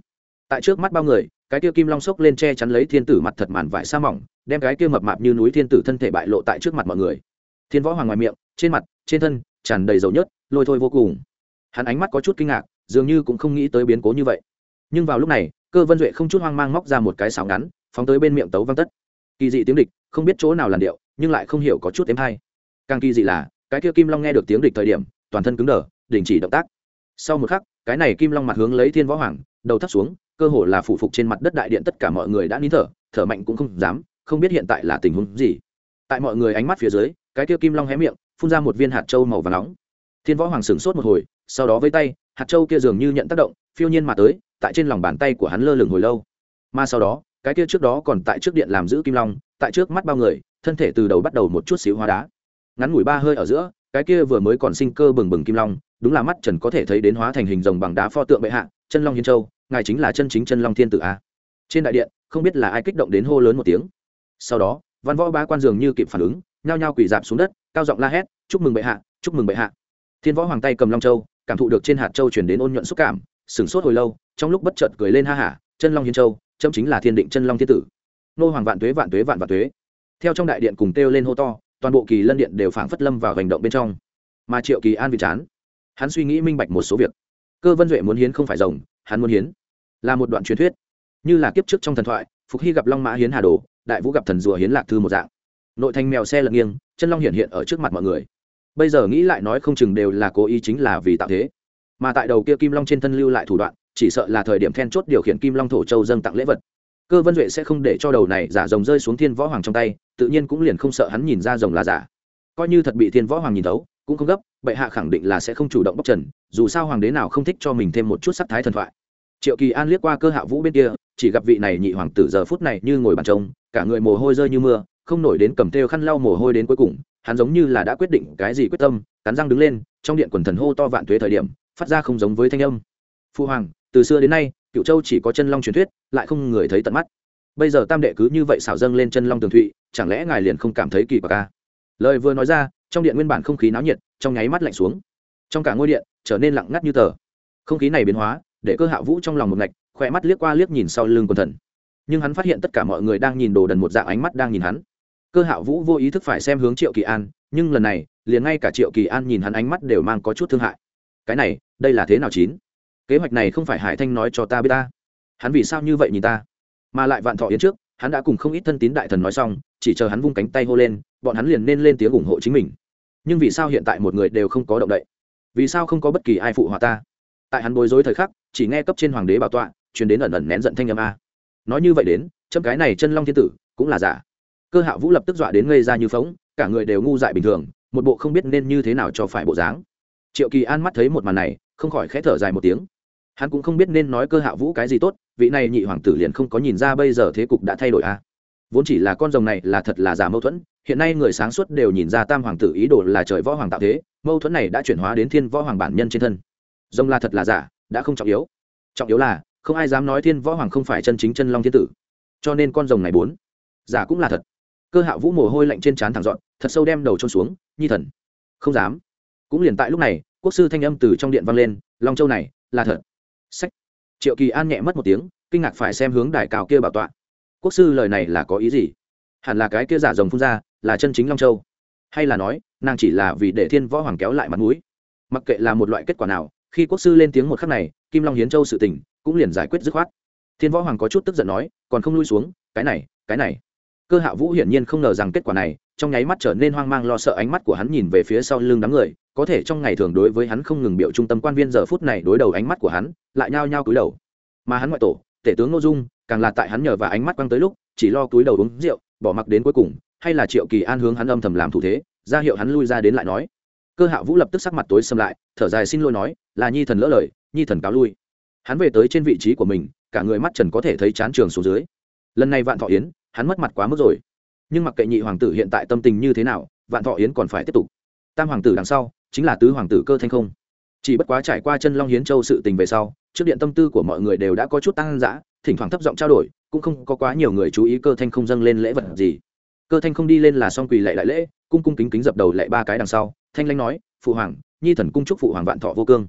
Tại trước mắt bao người, cái kia kim long sốc lên che chắn lấy thiên tử mặt thật màn vải sa mỏng, đem cái kia mập mạp như núi thiên tử thân thể bại lộ tại trước mặt mọi người. Thiên võ hoàng ngoài miệng, trên mặt, trên thân, tràn đầy dầu nhớt, lôi thôi vô cùng. Hắn ánh mắt có chút kinh ngạc, dường như cũng không nghĩ tới biến cố như vậy. Nhưng vào lúc này, cơ vân duệ không chút hoang mang móc ra một cái xào ngắn, phóng tới bên miệng tấu văng tất. Kỳ dị tiếng địch không biết chỗ nào làn điệu, nhưng lại không hiểu có chút êm hay. Càng kỳ dị là, cái kia kim long nghe được tiếng địch thời điểm, toàn thân cứng đờ, đình chỉ động tác. Sau một khắc, cái này kim long mặt hướng lấy thiên võ hoàng, đầu thấp xuống, cơ hồ là phủ phục trên mặt đất đại điện tất cả mọi người đã nín thở thở mạnh cũng không dám, không biết hiện tại là tình huống gì. Tại mọi người ánh mắt phía dưới, cái kia kim long hé miệng, phun ra một viên hạt trâu màu và nóng. Thiên võ hoàng sửng sốt một hồi, sau đó với tay, hạt trâu kia dường như nhận tác động, phiêu nhiên mà tới, tại trên lòng bàn tay của hắn lơ lửng hồi lâu. Mà sau đó, cái kia trước đó còn tại trước điện làm giữ kim long tại trước mắt bao người, thân thể từ đầu bắt đầu một chút xíu hóa đá. Ngắn ngủi ba hơi ở giữa, cái kia vừa mới còn sinh cơ bừng bừng kim long, đúng là mắt trần có thể thấy đến hóa thành hình rồng bằng đá pho tượng bệ hạ, chân long hiên châu, ngài chính là chân chính chân long thiên tử a. Trên đại điện, không biết là ai kích động đến hô lớn một tiếng. Sau đó, văn võ ba quan dường như kịp phản ứng, nhao nhao quỳ dạp xuống đất, cao giọng la hét, chúc mừng bệ hạ, chúc mừng bệ hạ. Thiên võ hoàng tay cầm long châu, cảm thụ được trên hạt châu chuyển đến ôn nhuận xúc cảm, sửng sốt hồi lâu, trong lúc bất chợt cười lên ha hả, chân long hiên châu, chấm chính là thiên định chân long thiên tử nô hoàng vạn tuế vạn tuế, vạn vạn tuế. Theo trong đại điện cùng kêu lên hô to, toàn bộ kỳ lân điện đều phảng phất lâm vào hành động bên trong. Mà triệu kỳ an vì chán. Hắn suy nghĩ minh bạch một số việc. Cơ vân duệ muốn hiến không phải rồng, hắn muốn hiến. Là một đoạn truyền thuyết. Như là kiếp trước trong thần thoại, phục hy gặp long mã hiến hà đồ, đại vũ gặp thần rùa hiến lạc thư một dạng. Nội thành mèo xe lật nghiêng, chân long hiện hiện ở trước mặt mọi người. Bây giờ nghĩ lại nói không chừng đều là cố ý chính là vì tạo thế. Mà tại đầu kia kim long trên thân lưu lại thủ đoạn, chỉ sợ là thời điểm then chốt điều khiển kim long thổ châu dâng tặng lễ vật cơ vân duệ sẽ không để cho đầu này giả rồng rơi xuống thiên võ hoàng trong tay, tự nhiên cũng liền không sợ hắn nhìn ra rồng là giả. Coi như thật bị thiên võ hoàng nhìn thấu, cũng không gấp, bệ hạ khẳng định là sẽ không chủ động bóc trần, dù sao hoàng đế nào không thích cho mình thêm một chút sắc thái thần thoại. Triệu kỳ an liếc qua cơ hạ vũ bên kia, chỉ gặp vị này nhị hoàng tử giờ phút này như ngồi bàn trông, cả người mồ hôi rơi như mưa, không nổi đến cầm thêu khăn lau mồ hôi đến cuối cùng, hắn giống như là đã quyết định cái gì quyết tâm, cắn răng đứng lên, trong điện quần thần hô to vạn tuế thời điểm, phát ra không giống với thanh âm. Phu hoàng, từ xưa đến nay cựu châu chỉ có chân long truyền thuyết, lại không người thấy tận mắt. Bây giờ tam đệ cứ như vậy xảo dâng lên chân long tường thụy, chẳng lẽ ngài liền không cảm thấy kỳ quặc ca lời vừa nói ra, trong điện nguyên bản không khí náo nhiệt, trong nháy mắt lạnh xuống. Trong cả ngôi điện, trở nên lặng ngắt như tờ. Không khí này biến hóa, để cơ hạ vũ trong lòng một ngạch, khỏe mắt liếc qua liếc nhìn sau lưng quần thần. Nhưng hắn phát hiện tất cả mọi người đang nhìn đồ đần một dạng ánh mắt đang nhìn hắn. Cơ hạ vũ vô ý thức phải xem hướng triệu kỳ an, nhưng lần này, liền ngay cả triệu kỳ an nhìn hắn ánh mắt đều mang có chút thương hại. Cái này, đây là thế nào chín? Kế hoạch này không phải hải thanh nói cho ta biết ta. Hắn vì sao như vậy nhìn ta? Mà lại vạn thọ yến trước, hắn đã cùng không ít thân tín đại thần nói xong, chỉ chờ hắn vung cánh tay hô lên, bọn hắn liền nên lên tiếng ủng hộ chính mình. Nhưng vì sao hiện tại một người đều không có động đậy? Vì sao không có bất kỳ ai phụ họa ta? Tại hắn bối rối thời khắc, chỉ nghe cấp trên hoàng đế bảo tọa, truyền đến ẩn ẩn nén giận thanh âm a. Nói như vậy đến, chấm cái này chân long thiên tử, cũng là giả. Cơ hạ vũ lập tức dọa đến ngây ra như phóng cả người đều ngu dại bình thường, một bộ không biết nên như thế nào cho phải bộ dáng. Triệu kỳ an mắt thấy một màn này, không khỏi khẽ thở dài một tiếng hắn cũng không biết nên nói cơ hạ vũ cái gì tốt, vị này nhị hoàng tử liền không có nhìn ra bây giờ thế cục đã thay đổi à. Vốn chỉ là con rồng này là thật là giả mâu thuẫn, hiện nay người sáng suốt đều nhìn ra tam hoàng tử ý đồ là trời võ hoàng tạo thế, mâu thuẫn này đã chuyển hóa đến thiên võ hoàng bản nhân trên thân. Rồng là thật là giả, đã không trọng yếu. Trọng yếu là, không ai dám nói thiên võ hoàng không phải chân chính chân long thiên tử. Cho nên con rồng này bốn, giả cũng là thật. Cơ hạ vũ mồ hôi lạnh trên trán thẳng dọn, thật sâu đem đầu trôn xuống, nhi thần. Không dám. Cũng liền tại lúc này, quốc sư thanh âm từ trong điện vang lên, long châu này, là thật sách. Triệu kỳ an nhẹ mất một tiếng, kinh ngạc phải xem hướng đài cào kia bảo tọa. Quốc sư lời này là có ý gì? Hẳn là cái kia giả rồng phun ra, là chân chính long châu. Hay là nói, nàng chỉ là vì để thiên võ hoàng kéo lại mặt mũi. Mặc kệ là một loại kết quả nào, khi quốc sư lên tiếng một khắc này, kim long hiến châu sự tình cũng liền giải quyết dứt khoát. Thiên võ hoàng có chút tức giận nói, còn không lui xuống, cái này cái này. Cơ hạ vũ hiển nhiên không ngờ rằng kết quả này trong nháy mắt trở nên hoang mang lo sợ ánh mắt của hắn nhìn về phía sau lưng đám người, có thể trong ngày thường đối với hắn không ngừng biểu trung tâm quan viên giờ phút này đối đầu ánh mắt của hắn, lại nhao nhao cúi đầu. Mà hắn ngoại tổ, tể tướng n ô dung, càng là tại hắn nhờ và ánh mắt quăng tới lúc, chỉ lo cúi đầu uống rượu, bỏ mặc đến cuối cùng, hay là triệu kỳ an hướng hắn âm thầm làm thủ thế, ra hiệu hắn lui ra đến lại nói. Cơ hạ vũ lập tức sắc mặt tối xâm lại, thở dài xin lỗi nói, là nhi thần lỡ lời, nhi thần cáo lui. Hắn về tới trên vị trí của mình, cả người mắt trần có thể thấy chán trường xuống dưới. Lần này vạn thọ yến, hắn mất mặt quá mức rồi nhưng mặc kệ nhị hoàng tử hiện tại tâm tình như thế nào, vạn thọ yến còn phải tiếp tục. Tam hoàng tử đằng sau, chính là tứ hoàng tử cơ thanh không. Chỉ bất quá trải qua chân long hiến châu sự tình về sau, trước điện tâm tư của mọi người đều đã có chút tăng dã, thỉnh thoảng thấp giọng trao đổi, cũng không có quá nhiều người chú ý cơ thanh không dâng lên lễ vật gì. Cơ thanh không đi lên là xong quỳ lệ đại lễ, cung cung kính kính dập đầu lệ ba cái đằng sau, thanh lanh nói, phụ hoàng, nhi thần cung chúc phụ hoàng vạn thọ vô cương.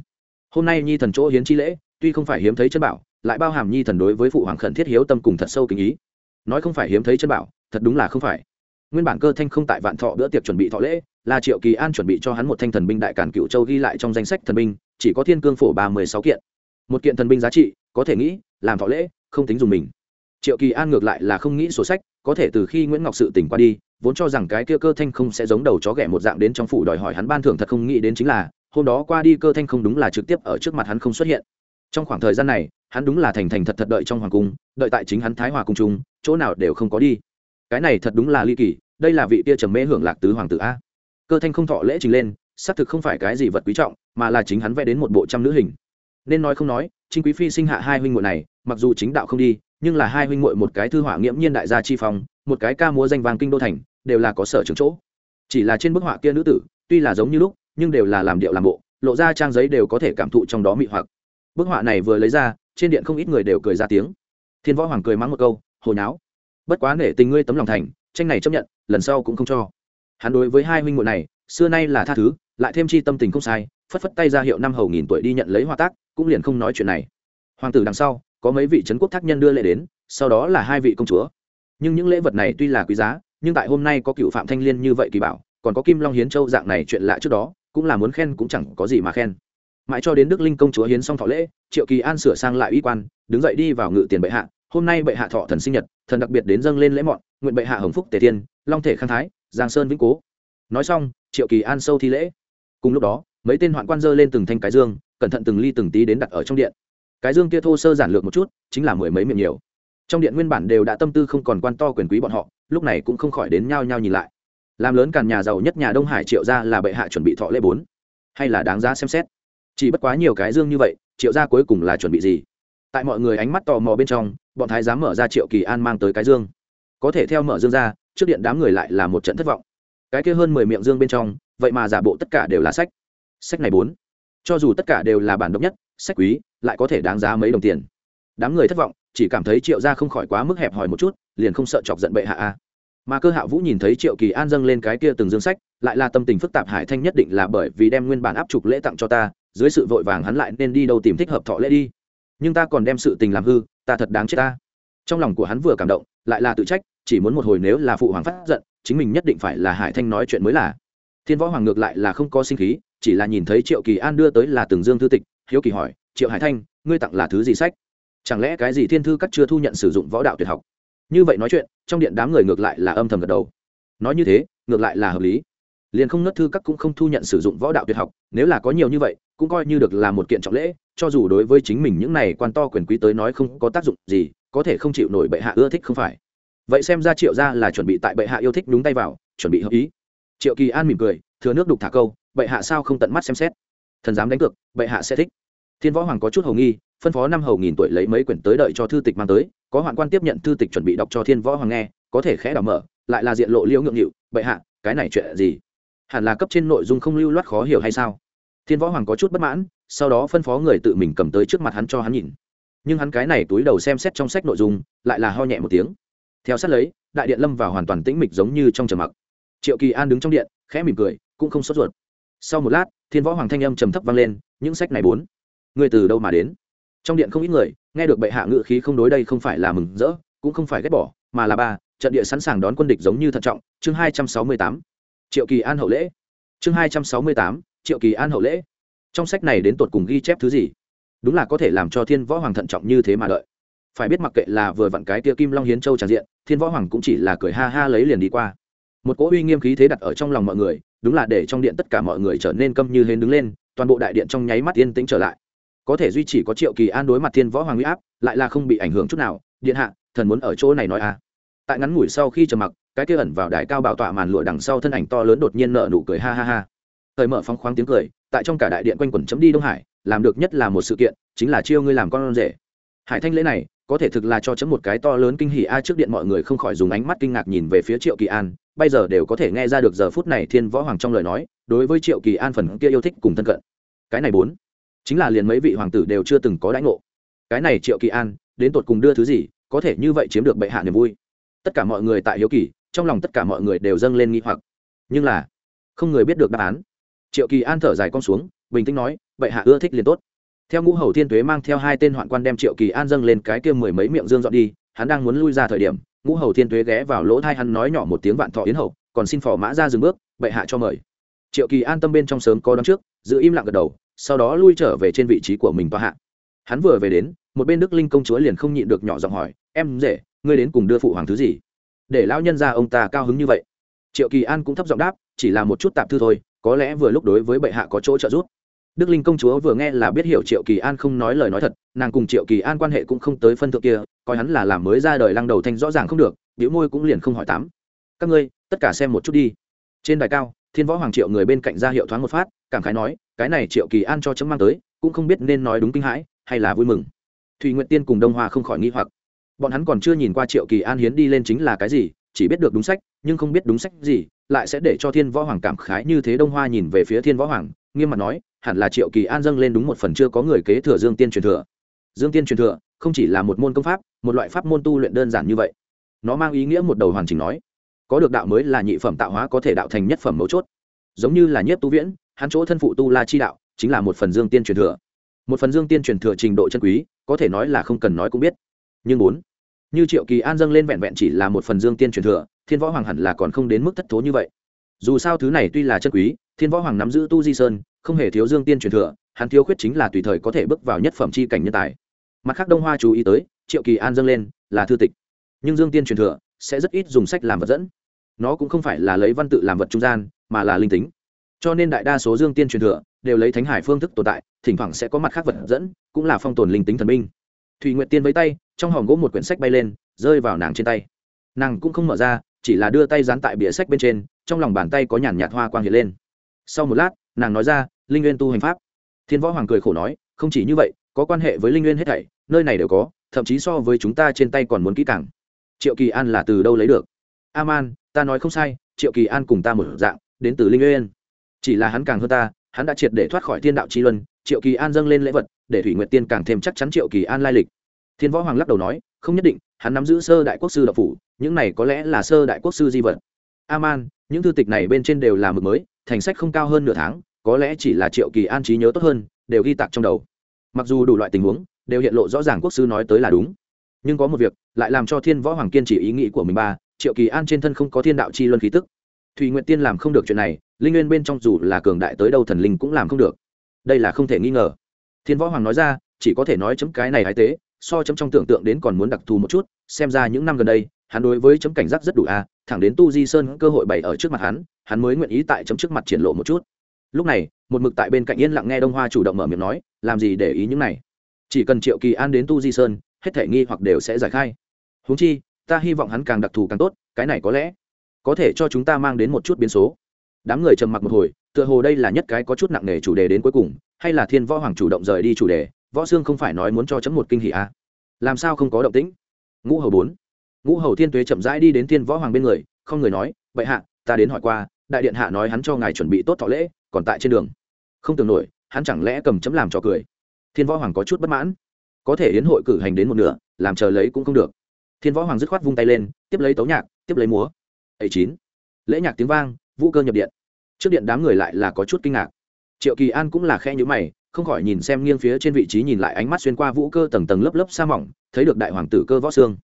Hôm nay nhi thần chỗ hiến chi lễ, tuy không phải hiếm thấy chân bảo, lại bao hàm nhi thần đối với phụ hoàng khẩn thiết hiếu tâm cùng thật sâu kính ý. Nói không phải hiếm thấy chân bảo thật đúng là không phải. Nguyên bản cơ thanh không tại vạn thọ bữa tiệc chuẩn bị thọ lễ, là triệu kỳ an chuẩn bị cho hắn một thanh thần binh đại cản cựu châu ghi lại trong danh sách thần binh, chỉ có thiên cương phổ ba mươi sáu kiện. Một kiện thần binh giá trị, có thể nghĩ, làm thọ lễ, không tính dùng mình. Triệu kỳ an ngược lại là không nghĩ sổ sách, có thể từ khi nguyễn ngọc sự tỉnh qua đi, vốn cho rằng cái kia cơ thanh không sẽ giống đầu chó ghẻ một dạng đến trong phủ đòi hỏi hắn ban thưởng thật không nghĩ đến chính là, hôm đó qua đi cơ thanh không đúng là trực tiếp ở trước mặt hắn không xuất hiện. Trong khoảng thời gian này, hắn đúng là thành thành thật thật đợi trong hoàng cung, đợi tại chính hắn thái hòa cung trung, chỗ nào đều không có đi cái này thật đúng là ly kỳ, đây là vị tia trầm mê hưởng lạc tứ hoàng tử a. Cơ thanh không thọ lễ trình lên, xác thực không phải cái gì vật quý trọng, mà là chính hắn vẽ đến một bộ trăm nữ hình. Nên nói không nói chính quý phi sinh hạ hai huynh muội này, mặc dù chính đạo không đi, nhưng là hai huynh muội một cái thư họa nghiễm nhiên đại gia chi phong, một cái ca múa danh vàng kinh đô thành, đều là có sở trường chỗ. Chỉ là trên bức họa kia nữ tử, tuy là giống như lúc, nhưng đều là làm điệu làm bộ, lộ ra trang giấy đều có thể cảm thụ trong đó mị hoặc. Bức họa này vừa lấy ra, trên điện không ít người đều cười ra tiếng. Thiên võ hoàng cười mắng một câu hồi náo bất quá nể tình ngươi tấm lòng thành, tranh này chấp nhận, lần sau cũng không cho. Hắn đối với hai huynh muội này, xưa nay là tha thứ, lại thêm chi tâm tình không sai, phất phất tay ra hiệu năm hầu nghìn tuổi đi nhận lấy hoa tác, cũng liền không nói chuyện này. Hoàng tử đằng sau, có mấy vị trấn quốc thác nhân đưa lễ đến, sau đó là hai vị công chúa. Nhưng những lễ vật này tuy là quý giá, nhưng tại hôm nay có cựu phạm thanh liên như vậy kỳ bảo, còn có kim long hiến châu dạng này chuyện lạ trước đó, cũng là muốn khen cũng chẳng có gì mà khen. Mãi cho đến đức linh công chúa hiến xong thọ lễ, triệu kỳ an sửa sang lại uy quan, đứng dậy đi vào ngự tiền bệ hạ hôm nay bệ hạ thọ thần sinh nhật, thần đặc biệt đến dâng lên lễ mọn, nguyện bệ hạ hồng phúc tề thiên long thể khang thái, giang sơn vĩnh cố. Nói xong, triệu kỳ an sâu thi lễ. Cùng lúc đó, mấy tên hoạn quan dơ lên từng thanh cái dương, cẩn thận từng ly từng tí đến đặt ở trong điện. Cái dương kia thô sơ giản lược một chút, chính là mười mấy miệng nhiều. Trong điện nguyên bản đều đã tâm tư không còn quan to quyền quý bọn họ, lúc này cũng không khỏi đến nhao nhao nhìn lại. Làm lớn càn nhà giàu nhất nhà đông hải triệu gia là bệ hạ chuẩn bị thọ lễ bốn. Hay là đáng giá xem xét? Chỉ bất quá nhiều cái dương như vậy, triệu gia cuối cùng là chuẩn bị gì? Tại mọi người ánh mắt tò mò bên trong bọn thái giám mở ra triệu kỳ an mang tới cái dương. Có thể theo mở dương ra, trước điện đám người lại là một trận thất vọng. Cái kia hơn mười miệng dương bên trong, vậy mà giả bộ tất cả đều là sách. Sách này bốn. Cho dù tất cả đều là bản độc nhất, sách quý, lại có thể đáng giá mấy đồng tiền. Đám người thất vọng, chỉ cảm thấy triệu gia không khỏi quá mức hẹp hòi một chút, liền không sợ chọc giận bệ hạ a. Mà cơ hạ vũ nhìn thấy triệu kỳ an dâng lên cái kia từng dương sách, lại là tâm tình phức tạp hải thanh nhất định là bởi vì đem nguyên bản áp trục lễ tặng cho ta, dưới sự vội vàng hắn lại nên đi đâu tìm thích hợp thọ lễ đi nhưng ta còn đem sự tình làm hư, ta thật đáng chết ta. Trong lòng của hắn vừa cảm động, lại là tự trách, chỉ muốn một hồi nếu là phụ hoàng phát giận, chính mình nhất định phải là hải thanh nói chuyện mới là. Thiên võ hoàng ngược lại là không có sinh khí, chỉ là nhìn thấy triệu kỳ an đưa tới là từng dương thư tịch, hiếu kỳ hỏi, triệu hải thanh, ngươi tặng là thứ gì sách? Chẳng lẽ cái gì thiên thư các chưa thu nhận sử dụng võ đạo tuyệt học? Như vậy nói chuyện, trong điện đám người ngược lại là âm thầm gật đầu. Nói như thế, ngược lại là hợp lý liền không nớt thư các cũng không thu nhận sử dụng võ đạo tuyệt học, nếu là có nhiều như vậy, cũng coi như được là một kiện trọng lễ, cho dù đối với chính mình những này quan to quyền quý tới nói không có tác dụng gì, có thể không chịu nổi bệ hạ ưa thích không phải. Vậy xem ra triệu ra là chuẩn bị tại bệ hạ yêu thích đúng tay vào, chuẩn bị hợp ý. Triệu kỳ an mỉm cười, thừa nước đục thả câu, bệ hạ sao không tận mắt xem xét? Thần dám đánh cược, bệ hạ sẽ thích. Thiên võ hoàng có chút hầu nghi, phân phó năm hầu nghìn tuổi lấy mấy quyển tới đợi cho thư tịch mang tới, có hoạn quan tiếp nhận thư tịch chuẩn bị đọc cho thiên võ hoàng nghe, có thể khẽ đảo mở, lại là diện lộ liễu ngượng nghịu bệ hạ, cái này chuyện gì? Hẳn là cấp trên nội dung không lưu loát khó hiểu hay sao? Thiên võ hoàng có chút bất mãn, sau đó phân phó người tự mình cầm tới trước mặt hắn cho hắn nhìn. Nhưng hắn cái này túi đầu xem xét trong sách nội dung, lại là ho nhẹ một tiếng. Theo sát lấy, đại điện lâm vào hoàn toàn tĩnh mịch giống như trong trầm mặc. Triệu kỳ an đứng trong điện, khẽ mỉm cười, cũng không sốt ruột. Sau một lát, thiên võ hoàng thanh âm trầm thấp vang lên, những sách này bốn, người từ đâu mà đến? Trong điện không ít người, nghe được bệ hạ ngự khí không đối đây không phải là mừng rỡ, cũng không phải ghét bỏ, mà là ba, trận địa sẵn sàng đón quân địch giống như thận trọng. Chương hai trăm sáu mươi tám triệu kỳ an hậu lễ. Chương hai trăm sáu mươi tám, triệu kỳ an hậu lễ. Trong sách này đến tột cùng ghi chép thứ gì? Đúng là có thể làm cho thiên võ hoàng thận trọng như thế mà đợi. Phải biết mặc kệ là vừa vặn cái tia kim long hiến châu tràn diện, thiên võ hoàng cũng chỉ là cười ha ha lấy liền đi qua. Một cỗ uy nghiêm khí thế đặt ở trong lòng mọi người, đúng là để trong điện tất cả mọi người trở nên câm như hến đứng lên, toàn bộ đại điện trong nháy mắt yên tĩnh trở lại. Có thể duy trì có triệu kỳ an đối mặt thiên võ hoàng huy áp, lại là không bị ảnh hưởng chút nào. Điện hạ, thần muốn ở chỗ này nói à? Tại ngắn ngủi sau khi trầm mặc, cái kia ẩn vào đài cao bảo tọa màn lụa đằng sau thân ảnh to lớn đột nhiên nợ nụ cười ha ha ha. Thời mở phóng khoáng tiếng cười, tại trong cả đại điện quanh quẩn chấm đi đông hải, làm được nhất là một sự kiện, chính là chiêu ngươi làm con rể. Hải thanh lễ này, có thể thực là cho chấm một cái to lớn kinh hỉ a, trước điện mọi người không khỏi dùng ánh mắt kinh ngạc nhìn về phía triệu kỳ an, bây giờ đều có thể nghe ra được giờ phút này thiên võ hoàng trong lời nói, đối với triệu kỳ an phần kia yêu thích cùng thân cận. Cái này bốn, chính là liền mấy vị hoàng tử đều chưa từng có đãi ngộ. Cái này triệu kỳ an, đến tột cùng đưa thứ gì, có thể như vậy chiếm được bệ hạ niềm vui tất cả mọi người tại hiếu kỳ, trong lòng tất cả mọi người đều dâng lên nghi hoặc. Nhưng là, không người biết được đáp án. Triệu kỳ an thở dài con xuống, bình tĩnh nói, vậy hạ ưa thích liền tốt. Theo ngũ hầu thiên tuế mang theo hai tên hoạn quan đem triệu kỳ an dâng lên cái kia mười mấy miệng dương dọn đi, hắn đang muốn lui ra thời điểm, ngũ hầu thiên tuế ghé vào lỗ thai hắn nói nhỏ một tiếng vạn thọ yến hậu, còn xin phò mã ra dừng bước bệ hạ cho mời. Triệu kỳ an tâm bên trong sớm có đón trước, giữ im lặng gật đầu, sau đó lui trở về trên vị trí của mình tòa hạ. Hắn vừa về đến, một bên đức linh công chúa liền không nhịn được nhỏ giọng hỏi, em dễ ngươi đến cùng đưa phụ hoàng thứ gì? Để lão nhân ra ông ta cao hứng như vậy. Triệu kỳ an cũng thấp giọng đáp, chỉ là một chút tạp thư thôi, có lẽ vừa lúc đối với bệ hạ có chỗ trợ giúp. Đức linh công chúa vừa nghe là biết hiểu triệu kỳ an không nói lời nói thật, nàng cùng triệu kỳ an quan hệ cũng không tới phân thượng kia, coi hắn là làm mới ra đời lăng đầu thanh rõ ràng không được, biểu môi cũng liền không hỏi tám. Các ngươi, tất cả xem một chút đi. Trên đài cao, thiên võ hoàng triệu người bên cạnh ra hiệu thoáng một phát, cảm khái nói, cái này triệu kỳ an cho chấm mang tới, cũng không biết nên nói đúng kinh hãi, hay là vui mừng. Thùy nguyện tiên cùng đông hoa không khỏi nghi hoặc bọn hắn còn chưa nhìn qua triệu kỳ an hiến đi lên chính là cái gì, chỉ biết được đúng sách, nhưng không biết đúng sách gì, lại sẽ để cho thiên võ hoàng cảm khái như thế đông hoa nhìn về phía thiên võ hoàng, nghiêm mặt nói, hẳn là triệu kỳ an dâng lên đúng một phần chưa có người kế thừa dương tiên truyền thừa. Dương tiên truyền thừa không chỉ là một môn công pháp, một loại pháp môn tu luyện đơn giản như vậy. Nó mang ý nghĩa một đầu hoàn chỉnh nói, có được đạo mới là nhị phẩm tạo hóa có thể đạo thành nhất phẩm mấu chốt. Giống như là nhất tu viễn, hắn chỗ thân phụ tu la chi đạo, chính là một phần dương tiên truyền thừa. Một phần dương tiên truyền thừa trình độ chân quý, có thể nói là không cần nói cũng biết nhưng bốn. Như triệu kỳ an dâng lên vẹn vẹn chỉ là một phần dương tiên truyền thừa, thiên võ hoàng hẳn là còn không đến mức thất thố như vậy. Dù sao thứ này tuy là chất quý, thiên võ hoàng nắm giữ tu di sơn, không hề thiếu dương tiên truyền thừa, hắn thiếu khuyết chính là tùy thời có thể bước vào nhất phẩm c h i cảnh nhân tài. Mặt khác đông hoa chú ý tới, triệu kỳ an dâng lên, là thư tịch. Nhưng dương tiên truyền thừa sẽ rất ít dùng sách làm vật dẫn. Nó cũng không phải là lấy văn tự làm vật trung gian, mà là linh tính. Cho nên đại đa số dương tiên truyền thừa đều lấy thánh hải phương thức tồn tại, thỉnh thoảng sẽ có mặt khác vật dẫn, cũng là phong tồn linh tính thần minh thùy nguyện tiên với tay, trong hòm gỗ một quyển sách bay lên, rơi vào nàng trên tay. Nàng cũng không mở ra, chỉ là đưa tay dán tại bìa sách bên trên, trong lòng bàn tay có nhàn nhạt hoa quang hiện lên. Sau một lát, nàng nói ra, linh nguyên tu hành pháp. Thiên võ hoàng cười khổ nói, không chỉ như vậy, có quan hệ với linh nguyên hết thảy, nơi này đều có, thậm chí so với chúng ta trên tay còn muốn kỹ càng. Triệu kỳ an là từ đâu lấy được? A man ta nói không sai, triệu kỳ an cùng ta một dạng, đến từ linh nguyên. Chỉ là hắn càng hơn ta, hắn đã triệt để thoát khỏi thiên đạo chi luân triệu kỳ an dâng lên lễ vật, để thủy nguyệt tiên càng thêm chắc chắn triệu kỳ an lai lịch. Thiên võ hoàng lắc đầu nói, không nhất định, hắn nắm giữ sơ đại quốc sư độc phủ, những này có lẽ là sơ đại quốc sư di vật. A man những thư tịch này bên trên đều là mực mới, thành sách không cao hơn nửa tháng, có lẽ chỉ là triệu kỳ an trí nhớ tốt hơn, đều ghi tạc trong đầu. Mặc dù đủ loại tình huống, đều hiện lộ rõ ràng quốc sư nói tới là đúng. Nhưng có một việc, lại làm cho thiên võ hoàng kiên chỉ ý nghĩ của mình ba, triệu kỳ an trên thân không có thiên đạo chi luân khí tức. Thùy nguyện tiên làm không được chuyện này, linh nguyên bên trong dù là cường đại tới đâu thần linh cũng làm không được đây là không thể nghi ngờ. Thiên võ hoàng nói ra, chỉ có thể nói chấm cái này hái tế, so chấm trong tưởng tượng đến còn muốn đặc thù một chút, xem ra những năm gần đây, hắn đối với chấm cảnh giác rất đủ a, thẳng đến tu di sơn cơ hội bày ở trước mặt hắn hắn mới nguyện ý tại chấm trước mặt triển lộ một chút. Lúc này, một mực tại bên cạnh yên lặng nghe đông hoa chủ động mở miệng nói, làm gì để ý những này? Chỉ cần triệu kỳ an đến tu di sơn, hết thể nghi hoặc đều sẽ giải khai. Húng chi, ta hy vọng hắn càng đặc thù càng tốt, cái này có lẽ có thể cho chúng ta mang đến một chút biến số. Đám người trầm mặc một hồi tựa hồ đây là nhất cái có chút nặng nề chủ đề đến cuối cùng, hay là thiên võ hoàng chủ động rời đi chủ đề, võ sương không phải nói muốn cho chấm một kinh hỷ a à? làm sao không có động tĩnh? Ngũ hầu bốn. Ngũ hầu thiên tuế chậm rãi đi đến thiên võ hoàng bên người, không người nói vậy hạ, ta đến hỏi qua, đại điện hạ nói hắn cho ngài chuẩn bị tốt thọ lễ, còn tại trên đường. Không tưởng nổi, hắn chẳng lẽ cầm chấm làm trò cười? Thiên võ hoàng có chút bất mãn. Có thể hiến hội cử hành đến một nửa, làm chờ lấy cũng không được. Thiên võ hoàng dứt khoát vung tay lên, tiếp lấy tấu nhạc, tiếp lấy múa. Ấy chín. Lễ nhạc tiếng vang, vũ cơ nhập điện trước điện đám người lại là có chút kinh ngạc. Triệu kỳ an cũng là khe nhữ mày, không khỏi nhìn xem nghiêng phía trên vị trí nhìn lại ánh mắt xuyên qua vũ cơ tầng tầng lớp lớp sa mỏng, thấy được đại hoàng tử cơ võ xương.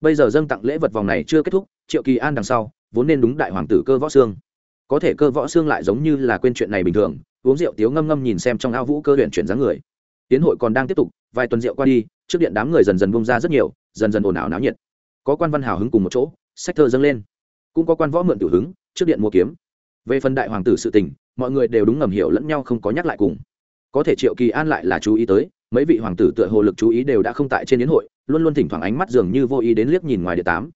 Bây giờ dâng tặng lễ vật vòng này chưa kết thúc, triệu kỳ an đằng sau, vốn nên đúng đại hoàng tử cơ võ xương. Có thể cơ võ xương lại giống như là quên chuyện này bình thường, uống rượu tiếu ngâm ngâm nhìn xem trong ao vũ cơ huyện chuyển dáng người. Tiến hội còn đang tiếp tục, vài tuần rượu qua đi, trước điện đám người dần dần bông ra rất nhiều, dần dần ồn ào náo nhiệt. Có quan văn hào hứng cùng một chỗ, sách thơ dâng lên. Cũng có quan võ mượn tử hứng, trước điện mua kiếm về phần đại hoàng tử sự tình, mọi người đều đúng ngầm hiểu lẫn nhau không có nhắc lại cùng. Có thể triệu kỳ an lại là chú ý tới, mấy vị hoàng tử tựa hồ lực chú ý đều đã không tại trên đến hội, luôn luôn thỉnh thoảng ánh mắt dường như vô ý đến liếc nhìn ngoài địa tám.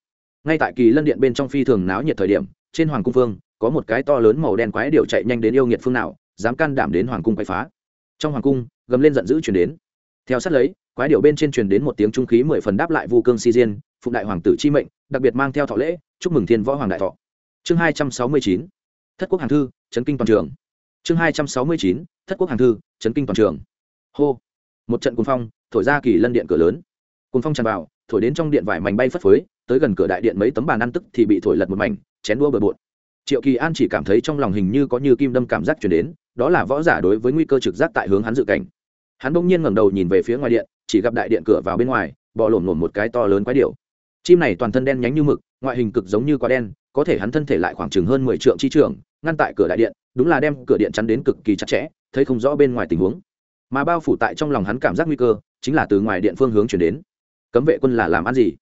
Ngay tại kỳ lân điện bên trong phi thường náo nhiệt thời điểm, trên hoàng cung phương có một cái to lớn màu đen quái điệu chạy nhanh đến yêu nghiệt phương nào, dám can đảm đến hoàng cung quay phá. Trong hoàng cung, gầm lên giận dữ chuyển đến. Theo sát lấy, quái điệu bên trên truyền đến một tiếng trung khí mười phần đáp lại vu cương si diên, phụng đại hoàng tử chi mệnh, đặc biệt mang theo thọ lễ, chúc mừng thiên võ hoàng đại thọ. Chương hai trăm sáu mươi chín thất quốc hàng thư, chấn kinh toàn trường. Chương hai trăm sáu mươi chín, thất quốc hàng thư, chấn kinh toàn trường. Hô. Một trận cuồng phong, thổi ra kỳ lân điện cửa lớn. Cuồng phong tràn vào, thổi đến trong điện vải mảnh bay phất phới, tới gần cửa đại điện mấy tấm bàn ăn tức thì bị thổi lật một mảnh, chén đua bừa bộn. Triệu kỳ an chỉ cảm thấy trong lòng hình như có như kim đâm cảm giác chuyển đến, đó là võ giả đối với nguy cơ trực giác tại hướng hắn dự cảnh. Hắn bỗng nhiên ngẩng đầu nhìn về phía ngoài điện, chỉ gặp đại điện cửa vào bên ngoài, bò lổm lổm một cái to lớn quái điệu chim này toàn thân đen nhánh như mực, ngoại hình cực giống như quá đen, có thể hắn thân thể lại khoảng chừng hơn mười trượng chi trưởng ngăn tại cửa đại điện, đúng là đem cửa điện chắn đến cực kỳ chặt chẽ, thấy không rõ bên ngoài tình huống. Mà bao phủ tại trong lòng hắn cảm giác nguy cơ, chính là từ ngoài điện phương hướng chuyển đến. Cấm vệ quân là làm ăn gì?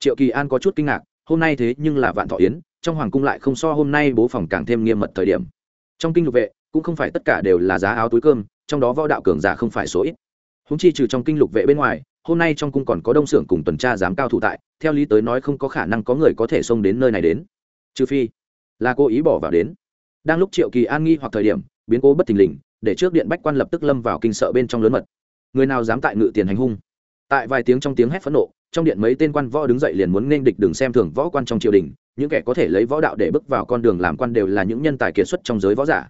Triệu kỳ an có chút kinh ngạc, hôm nay thế nhưng là vạn thọ yến, trong hoàng cung lại không so hôm nay bố phòng càng thêm nghiêm mật thời điểm. Trong kinh lục vệ, cũng không phải tất cả đều là giá áo túi cơm, trong đó võ đạo cường giả không phải số ít. Húng chi trừ trong kinh lục vệ bên ngoài, hôm nay trong cung còn có đông xưởng cùng tuần tra giám cao thủ tại, theo lý tới nói không có khả năng có người có thể xông đến nơi này đến. Trừ phi là cô ý bỏ vào đến đang lúc triệu kỳ an nghi hoặc thời điểm, biến cố bất thình lình, để trước điện bách quan lập tức lâm vào kinh sợ bên trong lớn mật. Người nào dám tại ngự tiền hành hung? Tại vài tiếng trong tiếng hét phẫn nộ, trong điện mấy tên quan võ đứng dậy liền muốn nên địch đừng xem thường võ quan trong triều đình, những kẻ có thể lấy võ đạo để bước vào con đường làm quan đều là những nhân tài kiệt xuất trong giới võ giả.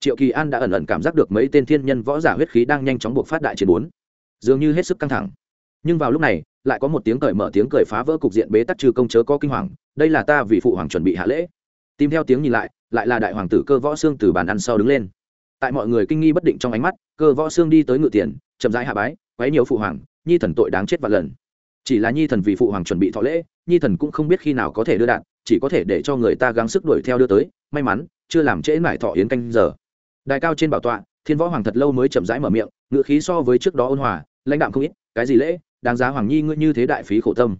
Triệu kỳ an đã ẩn ẩn cảm giác được mấy tên thiên nhân võ giả huyết khí đang nhanh chóng buộc phát đại chiến bốn. Dường như hết sức căng thẳng. Nhưng vào lúc này, lại có một tiếng cởi mở tiếng cởi phá vỡ cục diện bế tắc trừ công chớ có kinh hoàng, đây là ta vì phụ hoàng chuẩn bị hạ lễ. Tìm theo tiếng nhìn lại lại là đại hoàng tử cơ võ xương từ bàn ăn sau đứng lên. Tại mọi người kinh nghi bất định trong ánh mắt, cơ võ xương đi tới ngự tiền, chậm rãi hạ bái, quấy nhiều phụ hoàng, nhi thần tội đáng chết vạn lần. Chỉ là nhi thần vì phụ hoàng chuẩn bị thọ lễ, nhi thần cũng không biết khi nào có thể đưa đạn, chỉ có thể để cho người ta gắng sức đuổi theo đưa tới, may mắn, chưa làm trễ mải thọ yến canh giờ. Đại cao trên bảo tọa, thiên võ hoàng thật lâu mới chậm rãi mở miệng ngự khí so với trước đó ôn hòa, lãnh đạm không ít, cái gì lễ, đáng giá hoàng nhi ngươi như thế đại phí khổ tâm.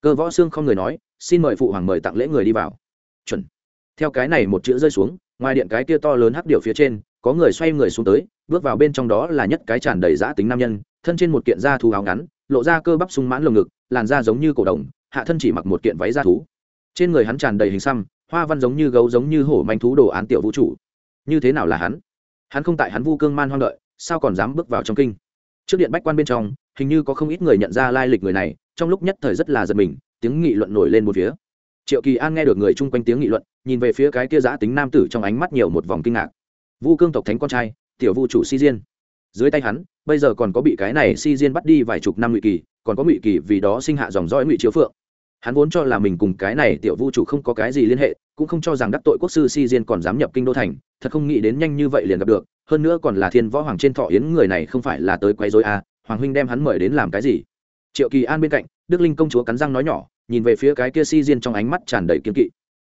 Cơ võ xương không người nói, xin mời phụ hoàng mời tặng lễ người đi vào. Chuẩn theo cái này một chữ rơi xuống, ngoài điện cái kia to lớn hắc điệu phía trên, có người xoay người xuống tới, bước vào bên trong đó là nhất cái tràn đầy giã tính nam nhân, thân trên một kiện da thú áo ngắn, lộ ra cơ bắp sung mãn lồng ngực, làn da giống như cổ đồng, hạ thân chỉ mặc một kiện váy da thú. Trên người hắn tràn đầy hình xăm, hoa văn giống như gấu giống như hổ manh thú đồ án tiểu vũ trụ. Như thế nào là hắn? Hắn không tại hắn vu cương man hoang lợi sao còn dám bước vào trong kinh? Trước điện bách quan bên trong, hình như có không ít người nhận ra lai lịch người này, trong lúc nhất thời rất là giật mình, tiếng nghị luận nổi lên một phía. Triệu kỳ an nghe được người chung quanh tiếng nghị luận nhìn về phía cái kia giã tính nam tử trong ánh mắt nhiều một vòng kinh ngạc. Vu cương tộc thánh con trai, tiểu vu chủ si diên. Dưới tay hắn, bây giờ còn có bị cái này si diên bắt đi vài chục năm ngụy kỳ, còn có ngụy kỳ vì đó sinh hạ dòng dõi ngụy chiếu phượng. Hắn vốn cho là mình cùng cái này tiểu vu chủ không có cái gì liên hệ, cũng không cho rằng đắc tội quốc sư si diên còn dám nhập kinh đô thành, thật không nghĩ đến nhanh như vậy liền gặp được, hơn nữa còn là thiên võ hoàng trên thọ yến người này không phải là tới quấy dối à hoàng huynh đem hắn mời đến làm cái gì? Triệu kỳ an bên cạnh, đức linh công chúa cắn răng nói nhỏ, nhìn về phía cái kia si diên trong ánh mắt tràn đầy kiên kỵ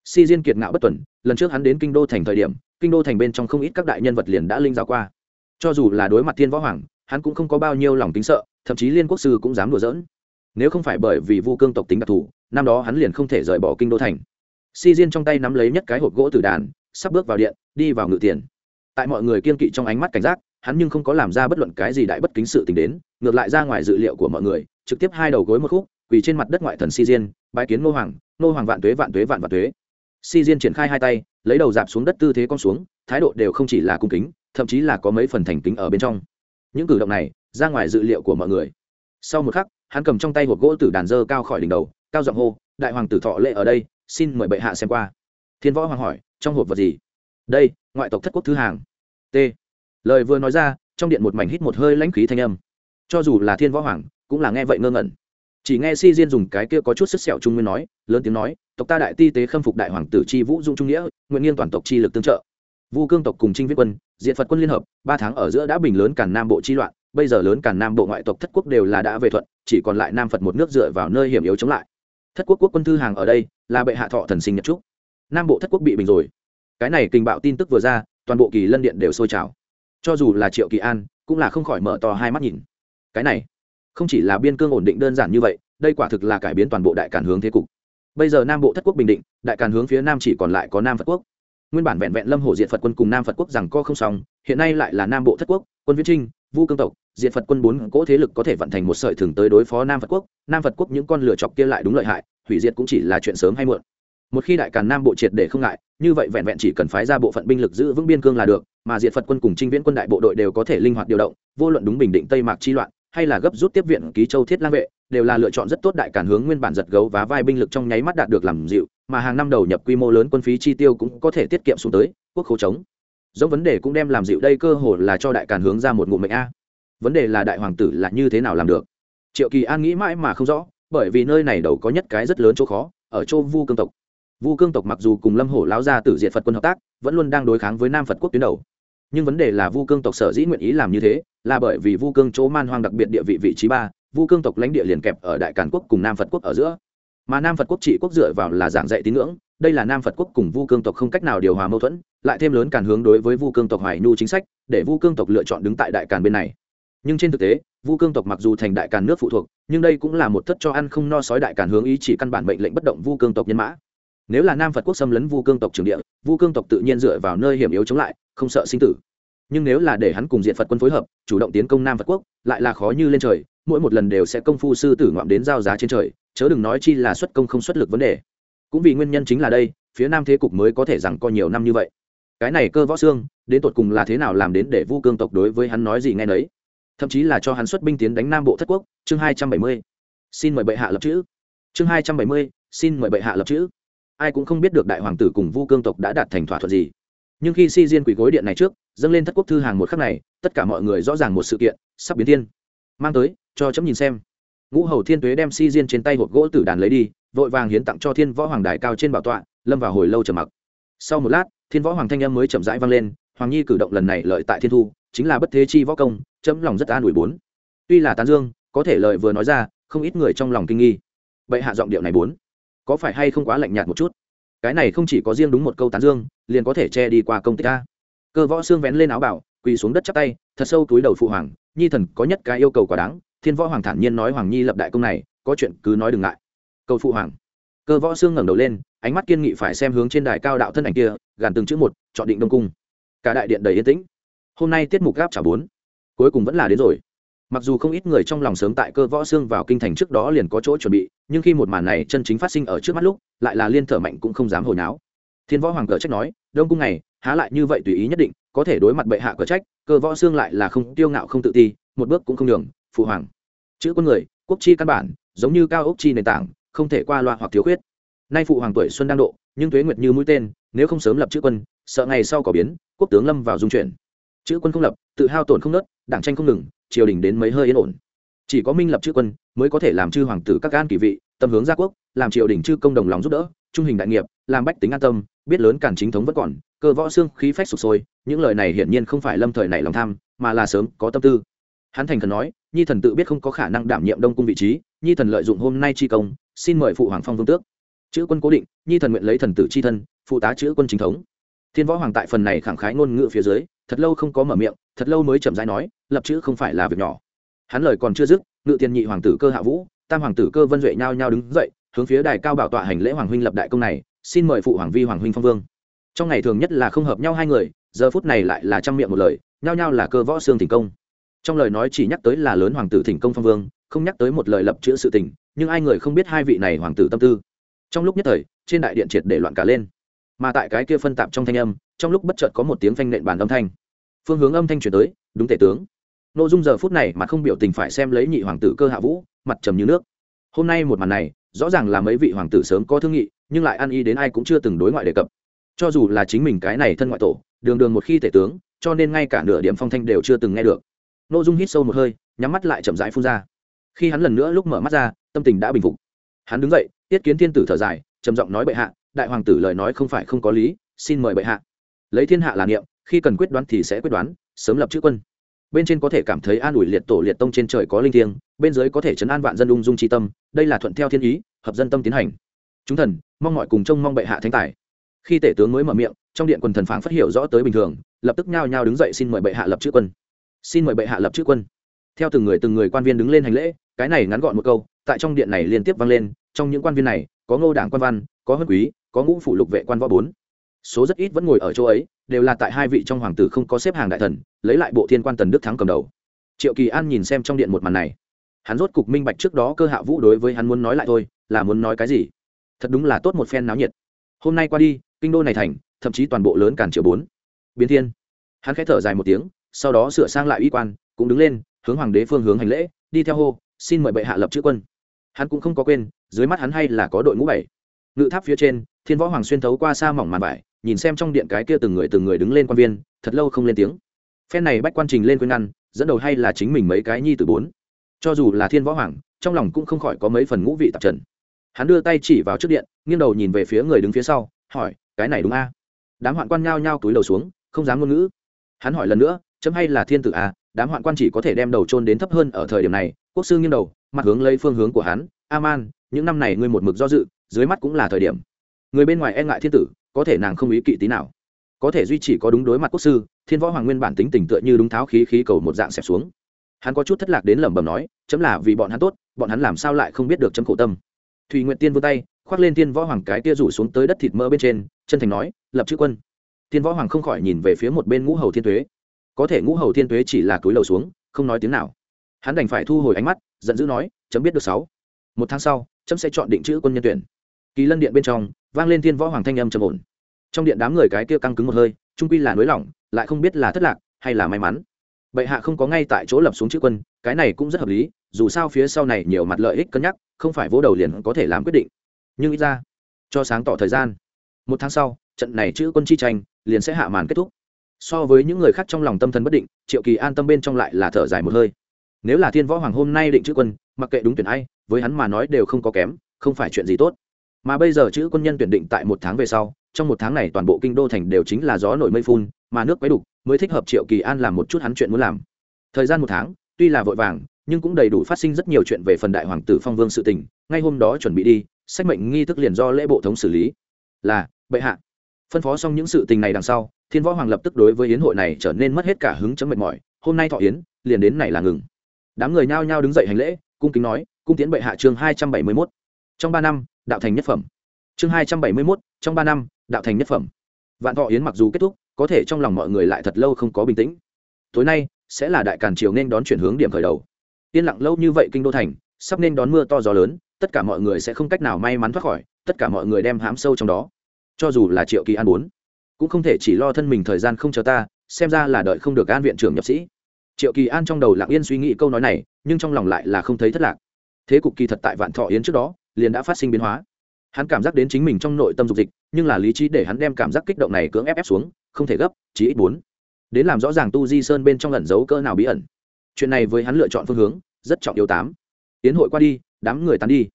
si diên kiệt ngạo bất tuần, lần trước hắn đến kinh đô thành thời điểm, kinh đô thành bên trong không ít các đại nhân vật liền đã linh giáo qua. Cho dù là đối mặt thiên võ hoàng, hắn cũng không có bao nhiêu lòng tính sợ, thậm chí liên quốc sư cũng dám đùa giỡn. Nếu không phải bởi vì vu cương tộc tính đặc thù, năm đó hắn liền không thể rời bỏ kinh đô thành. Si diên trong tay nắm lấy nhất cái hộp gỗ từ đàn, sắp bước vào điện, đi vào ngự tiền. Tại mọi người kiên kỵ trong ánh mắt cảnh giác, hắn nhưng không có làm ra bất luận cái gì đại bất kính sự tình đến, ngược lại ra ngoài dự liệu của mọi người, trực tiếp hai đầu gối một khúc, quỳ trên mặt đất ngoại thần si diên bái kiến ngô hoàng ngô hoàng vạn tuế vạn tuế vạn vạn tuế si diên triển khai hai tay, lấy đầu dạp xuống đất tư thế con xuống, thái độ đều không chỉ là cung kính, thậm chí là có mấy phần thành kính ở bên trong. Những cử động này, ra ngoài dự liệu của mọi người. Sau một khắc, hắn cầm trong tay hộp gỗ tử đàn dơ cao khỏi đỉnh đầu, cao giọng hô, đại hoàng tử thọ lệ ở đây, xin mời bệ hạ xem qua. Thiên võ hoàng hỏi, trong hộp vật gì? Đây, ngoại tộc thất quốc thứ hàng. T. Lời vừa nói ra, trong điện một mảnh hít một hơi lãnh khí thanh âm. Cho dù là thiên võ hoàng, cũng là nghe vậy ngơ ngẩn chỉ nghe si diên dùng cái kia có chút sức sẹo trung nguyên nói, lớn tiếng nói, tộc ta đại ti tế khâm phục đại hoàng tử chi vũ dung trung nghĩa, nguyện nghiên toàn tộc chi lực tương trợ. Vu cương tộc cùng trinh viết quân diện phật quân liên hợp, ba tháng ở giữa đã bình lớn cản nam bộ chi loạn, bây giờ lớn cản nam bộ ngoại tộc thất quốc đều là đã về thuận, chỉ còn lại nam phật một nước dựa vào nơi hiểm yếu chống lại. Thất quốc quốc quân thư hàng ở đây, là bệ hạ thọ thần sinh nhật trúc nam bộ thất quốc bị bình rồi. Cái này kinh bạo tin tức vừa ra, toàn bộ kỳ lân điện đều sôi trào. Cho dù là triệu kỳ an, cũng là không khỏi mở to hai mắt nhìn. Cái này không chỉ là biên cương ổn định đơn giản như vậy, đây quả thực là cải biến toàn bộ đại cản hướng thế cục. Bây giờ nam bộ thất quốc bình định, đại càn hướng phía nam chỉ còn lại có nam phật quốc. Nguyên bản vẹn vẹn lâm hồ diện phật quân cùng nam phật quốc rằng co không xong, hiện nay lại là nam bộ thất quốc, quân viễn trinh vu cương tộc diện phật quân bốn cỗ thế lực có thể vận thành một sợi thường tới đối phó nam phật quốc. Nam phật quốc những con lửa chọc kia lại đúng lợi hại, hủy diệt cũng chỉ là chuyện sớm hay muộn. Một khi đại càn nam bộ triệt để không ngại, như vậy vẹn vẹn chỉ cần phái ra bộ phận binh lực giữ vững biên cương là được, mà diệt phật quân cùng trinh viễn quân đại bộ đội đều có thể linh hoạt điều động, vô luận đúng bình định, tây mạc chi loạn hay là gấp rút tiếp viện ký châu thiết lang vệ, đều là lựa chọn rất tốt đại cản hướng nguyên bản giật gấu và vai binh lực trong nháy mắt đạt được làm dịu, mà hàng năm đầu nhập quy mô lớn quân phí chi tiêu cũng có thể tiết kiệm xuống tới, quốc khấu chống. Giống vấn đề cũng đem làm dịu đây cơ hội là cho đại cản hướng ra một ngụm mệnh a. Vấn đề là đại hoàng tử là như thế nào làm được? Triệu kỳ an nghĩ mãi mà không rõ, bởi vì nơi này đầu có nhất cái rất lớn chỗ khó, ở châu vu cương tộc. Vu cương tộc mặc dù cùng lâm hổ láo gia tử diện phật quân hợp tác, vẫn luôn đang đối kháng với nam phật quốc tuyến đầu nhưng vấn đề là vu cương tộc sở dĩ nguyện ý làm như thế là bởi vì vu cương chỗ man hoang đặc biệt địa vị vị trí ba vu cương tộc lãnh địa liền kẹp ở đại càn quốc cùng nam phật quốc ở giữa mà nam phật quốc trị quốc dựa vào là giảng dạy tín ngưỡng đây là nam phật quốc cùng vu cương tộc không cách nào điều hòa mâu thuẫn lại thêm lớn càn hướng đối với vu cương tộc hoài nhu chính sách để vu cương tộc lựa chọn đứng tại đại càn bên này nhưng trên thực tế vu cương tộc mặc dù thành đại càn nước phụ thuộc nhưng đây cũng là một thất cho ăn không no sói đại càn hướng ý chỉ căn bản mệnh lệnh bất động vu cương tộc nhân mã nếu là nam phật quốc xâm lấn vu cương tộc trường địa vu cương tộc tự nhiên dựa vào nơi hiểm yếu chống lại không sợ sinh tử. Nhưng nếu là để hắn cùng diện phật quân phối hợp, chủ động tiến công nam phật quốc, lại là khó như lên trời, mỗi một lần đều sẽ công phu sư tử ngoạm đến giao giá trên trời, chớ đừng nói chi là xuất công không xuất lực vấn đề. Cũng vì nguyên nhân chính là đây, phía nam thế cục mới có thể rằng có nhiều năm như vậy. Cái này cơ võ xương, đến tột cùng là thế nào làm đến để vu cương tộc đối với hắn nói gì nghe nấy. Thậm chí là cho hắn xuất binh tiến đánh nam bộ thất quốc, chương hai trăm bảy mươi. Xin mời bệ hạ lập chữ. Chương hai trăm bảy mươi, xin mời bệ hạ lập chữ. Ai cũng không biết được đại hoàng tử cùng vu cương tộc đã đạt thành thỏa thuận gì nhưng khi si diên quỷ gối điện này trước, dâng lên thất quốc thư hàng một khắc này, tất cả mọi người rõ ràng một sự kiện, sắp biến thiên. Mang tới, cho chấm nhìn xem. Ngũ hầu thiên tuế đem si diên trên tay hộp gỗ tử đàn lấy đi, vội vàng hiến tặng cho thiên võ hoàng đài cao trên bảo tọa, lâm vào hồi lâu trầm mặc. Sau một lát, thiên võ hoàng thanh em mới chậm rãi vang lên, hoàng nhi cử động lần này lợi tại thiên thu, chính là bất thế chi võ công, chấm lòng rất an ủi bốn. Tuy là tán dương, có thể lời vừa nói ra, không ít người trong lòng kinh nghi. Vậy hạ giọng điệu này bốn, có phải hay không quá lạnh nhạt một chút? Cái này không chỉ có riêng đúng một câu tán dương, liền có thể che đi qua công tích ta cơ võ xương vén lên áo bảo, quỳ xuống đất chắp tay, thật sâu túi đầu phụ hoàng, nhi thần có nhất cái yêu cầu quá đáng, thiên võ hoàng thản nhiên nói hoàng nhi lập đại công này, có chuyện cứ nói đừng ngại. Cầu phụ hoàng. Cơ võ xương ngẩng đầu lên, ánh mắt kiên nghị phải xem hướng trên đài cao đạo thân ảnh kia, gàn từng chữ một, chọn định đông cung. Cả đại điện đầy yên tĩnh. Hôm nay tiết mục gáp trả bốn. Cuối cùng vẫn là đến rồi mặc dù không ít người trong lòng sớm tại cơ võ xương vào kinh thành trước đó liền có chỗ chuẩn bị, nhưng khi một màn này chân chính phát sinh ở trước mắt lúc, lại là liên thở mạnh cũng không dám hồi náo. Thiên võ hoàng cờ trách nói, đông cung này, há lại như vậy tùy ý nhất định, có thể đối mặt bệ hạ cờ trách, cơ võ xương lại là không tiêu ngạo không tự ti, một bước cũng không đường phụ hoàng. Chữ quân người, quốc chi căn bản, giống như cao ốc chi nền tảng, không thể qua loa hoặc thiếu khuyết. Nay phụ hoàng tuổi xuân đang độ, nhưng thuế nguyệt như mũi tên, nếu không sớm lập chữ quân, sợ ngày sau có biến, quốc tướng lâm vào dung chuyển. Chữ quân không lập, tự hao tổn không nớt, đảng tranh không ngừng triều đình đến mấy hơi yên ổn. Chỉ có minh lập chữ quân mới có thể làm chư hoàng tử các gan kỳ vị, tâm hướng gia quốc, làm triều đình chư công đồng lòng giúp đỡ, trung hình đại nghiệp, làm bách tính an tâm, biết lớn cản chính thống vẫn còn, cơ võ xương khí phách sụp sôi, những lời này hiển nhiên không phải lâm thời này lòng tham, mà là sớm có tâm tư. Hắn thành thần nói, nhi thần tự biết không có khả năng đảm nhiệm đông cung vị trí, nhi thần lợi dụng hôm nay chi công, xin mời phụ hoàng phong vương tước. Chữ quân cố định, nhi thần nguyện lấy thần tử chi thân, phụ tá chữ quân chính thống. Thiên võ hoàng tại phần này khẳng khái ngôn ngữ phía dưới, thật lâu không có mở miệng thật lâu mới chậm rãi nói, lập chữ không phải là việc nhỏ. Hắn lời còn chưa dứt, ngự tiền nhị hoàng tử cơ hạ vũ, tam hoàng tử cơ vân duệ nhao nhao đứng dậy, hướng phía đài cao bảo tọa hành lễ hoàng huynh lập đại công này, xin mời phụ hoàng vi, hoàng huynh phong vương. Trong ngày thường nhất là không hợp nhau hai người, giờ phút này lại là trăm miệng một lời, nhao nhao là cơ võ xương thành công. Trong lời nói chỉ nhắc tới là lớn hoàng tử thỉnh công phong vương, không nhắc tới một lời lập chữ sự tình, nhưng ai người không biết hai vị này hoàng tử tâm tư. Trong lúc nhất thời, trên đại điện triệt để loạn cả lên. Mà tại cái kia phân tạp trong thanh âm, trong lúc bất chợt có một tiếng phanh nện bàn âm thanh phương hướng âm thanh truyền tới, đúng tể tướng. Nội dung giờ phút này mà không biểu tình phải xem lấy nhị hoàng tử cơ hạ vũ, mặt trầm như nước. Hôm nay một màn này, rõ ràng là mấy vị hoàng tử sớm có thương nghị, nhưng lại ăn y đến ai cũng chưa từng đối ngoại đề cập. Cho dù là chính mình cái này thân ngoại tổ, đường đường một khi tể tướng, cho nên ngay cả nửa điểm phong thanh đều chưa từng nghe được. Nội dung hít sâu một hơi, nhắm mắt lại chậm rãi phun ra. Khi hắn lần nữa lúc mở mắt ra, tâm tình đã bình phục. Hắn đứng dậy, tiết kiến thiên tử thở dài, trầm giọng nói bệ hạ, đại hoàng tử lời nói không phải không có lý, xin mời bệ hạ lấy thiên hạ là niệm, khi cần quyết đoán thì sẽ quyết đoán, sớm lập chữ quân. Bên trên có thể cảm thấy an ủi liệt tổ liệt tông trên trời có linh thiêng, bên dưới có thể chấn an vạn dân ung dung tri tâm, đây là thuận theo thiên ý, hợp dân tâm tiến hành. Chúng thần, mong mọi cùng trông mong bệ hạ thánh tài. Khi tể tướng mới mở miệng, trong điện quần thần phán phát hiểu rõ tới bình thường, lập tức nhao nhao đứng dậy xin mời bệ hạ lập chữ quân. Xin mời bệ hạ lập chữ quân. Theo từng người từng người quan viên đứng lên hành lễ, cái này ngắn gọn một câu, tại trong điện này liên tiếp vang lên, trong những quan viên này, có ngô đảng quan văn, có hân quý, có ngũ phủ lục vệ quan võ bốn số rất ít vẫn ngồi ở chỗ ấy, đều là tại hai vị trong hoàng tử không có xếp hàng đại thần, lấy lại bộ thiên quan tần đức thắng cầm đầu. Triệu kỳ an nhìn xem trong điện một màn này. Hắn rốt cục minh bạch trước đó cơ hạ vũ đối với hắn muốn nói lại thôi, là muốn nói cái gì? Thật đúng là tốt một phen náo nhiệt. Hôm nay qua đi, kinh đô này thành, thậm chí toàn bộ lớn cản triệu bốn. Biến thiên. Hắn khẽ thở dài một tiếng, sau đó sửa sang lại uy quan, cũng đứng lên, hướng hoàng đế phương hướng hành lễ, đi theo hô, xin mời bệ hạ lập chữ quân. Hắn cũng không có quên, dưới mắt hắn hay là có đội ngũ bảy. Ngự tháp phía trên, thiên võ hoàng xuyên thấu qua xa mỏng màn vải nhìn xem trong điện cái kia từng người từng người đứng lên quan viên, thật lâu không lên tiếng. Phen này bách quan trình lên quên ngăn, dẫn đầu hay là chính mình mấy cái nhi từ bốn. Cho dù là thiên võ hoàng, trong lòng cũng không khỏi có mấy phần ngũ vị tạp trần. Hắn đưa tay chỉ vào trước điện, nghiêng đầu nhìn về phía người đứng phía sau, hỏi, cái này đúng a? Đám hoạn quan nhao nhao túi đầu xuống, không dám ngôn ngữ. Hắn hỏi lần nữa, chấm hay là thiên tử a? Đám hoạn quan chỉ có thể đem đầu trôn đến thấp hơn ở thời điểm này. Quốc sư nghiêng đầu, mặt hướng lấy phương hướng của hắn aman những năm này ngươi một mực do dự, dưới mắt cũng là thời điểm. Người bên ngoài e ngại thiên tử có thể nàng không ý kỵ tí nào. Có thể duy chỉ có đúng đối mặt quốc sư, thiên võ hoàng nguyên bản tính tình tựa như đúng tháo khí khí cầu một dạng xẹp xuống. Hắn có chút thất lạc đến lẩm bẩm nói, chấm là vì bọn hắn tốt, bọn hắn làm sao lại không biết được chấm khổ tâm. Thùy nguyện tiên vươn tay, khoác lên thiên võ hoàng cái tia rủ xuống tới đất thịt mỡ bên trên, chân thành nói, lập chữ quân. Thiên võ hoàng không khỏi nhìn về phía một bên ngũ hầu thiên tuế. Có thể ngũ hầu thiên tuế chỉ là túi lầu xuống, không nói tiếng nào. Hắn đành phải thu hồi ánh mắt, giận dữ nói, chấm biết được sáu. Một tháng sau, chấm sẽ chọn định chữ quân nhân tuyển. Kỳ lân điện bên trong vang lên thiên võ hoàng thanh âm trầm ổn. Trong điện đám người cái kia căng cứng một hơi, trung quy là nới lỏng lại không biết là thất lạc, hay là may mắn. Bệ hạ không có ngay tại chỗ lập xuống chữ quân, cái này cũng rất hợp lý, dù sao phía sau này nhiều mặt lợi ích cân nhắc, không phải vỗ đầu liền có thể làm quyết định. Nhưng ít ra, cho sáng tỏ thời gian, một tháng sau, trận này chữ quân chi tranh liền sẽ hạ màn kết thúc. So với những người khác trong lòng tâm thần bất định, triệu kỳ an tâm bên trong lại là thở dài một hơi. Nếu là thiên võ hoàng hôm nay định chữ quân, mặc kệ đúng tuyển ai, với hắn mà nói đều không có kém, không phải chuyện gì tốt mà bây giờ chữ quân nhân tuyển định tại một tháng về sau, trong một tháng này toàn bộ kinh đô thành đều chính là gió nổi mây phun, mà nước quấy đục, mới thích hợp triệu kỳ an làm một chút hắn chuyện muốn làm. Thời gian một tháng, tuy là vội vàng, nhưng cũng đầy đủ phát sinh rất nhiều chuyện về phần đại hoàng tử phong vương sự tình, ngay hôm đó chuẩn bị đi, sách mệnh nghi thức liền do lễ bộ thống xử lý. Là, bệ hạ. Phân phó xong những sự tình này đằng sau, thiên võ hoàng lập tức đối với hiến hội này trở nên mất hết cả hứng chấm mệt mỏi, hôm nay thọ yến, liền đến này là ngừng. Đám người nhao nhao đứng dậy hành lễ, cung kính nói, cung tiến bệ hạ chương hai trăm bảy mươi mốt. Trong ba năm đạo thành nhất phẩm. Chương hai trăm bảy mươi mốt, trong ba năm, đạo thành nhất phẩm. Vạn thọ yến mặc dù kết thúc, có thể trong lòng mọi người lại thật lâu không có bình tĩnh. Tối nay, sẽ là đại càn triều nên đón chuyển hướng điểm khởi đầu. Yên lặng lâu như vậy kinh đô thành, sắp nên đón mưa to gió lớn, tất cả mọi người sẽ không cách nào may mắn thoát khỏi, tất cả mọi người đem hãm sâu trong đó. Cho dù là triệu kỳ an bốn, cũng không thể chỉ lo thân mình thời gian không chờ ta, xem ra là đợi không được an viện trưởng nhập sĩ. Triệu kỳ an trong đầu lặng yên suy nghĩ câu nói này, nhưng trong lòng lại là không thấy thất lạc. Thế cục kỳ thật tại vạn thọ yến trước đó liền đã phát sinh biến hóa. Hắn cảm giác đến chính mình trong nội tâm dục dịch, nhưng là lý trí để hắn đem cảm giác kích động này cưỡng ép ép xuống, không thể gấp chỉ ít bốn. Đến làm rõ ràng tu di sơn bên trong ẩn giấu cỡ nào bí ẩn. Chuyện này với hắn lựa chọn phương hướng, rất trọng yếu tám. Tiến hội qua đi, đám người tán đi.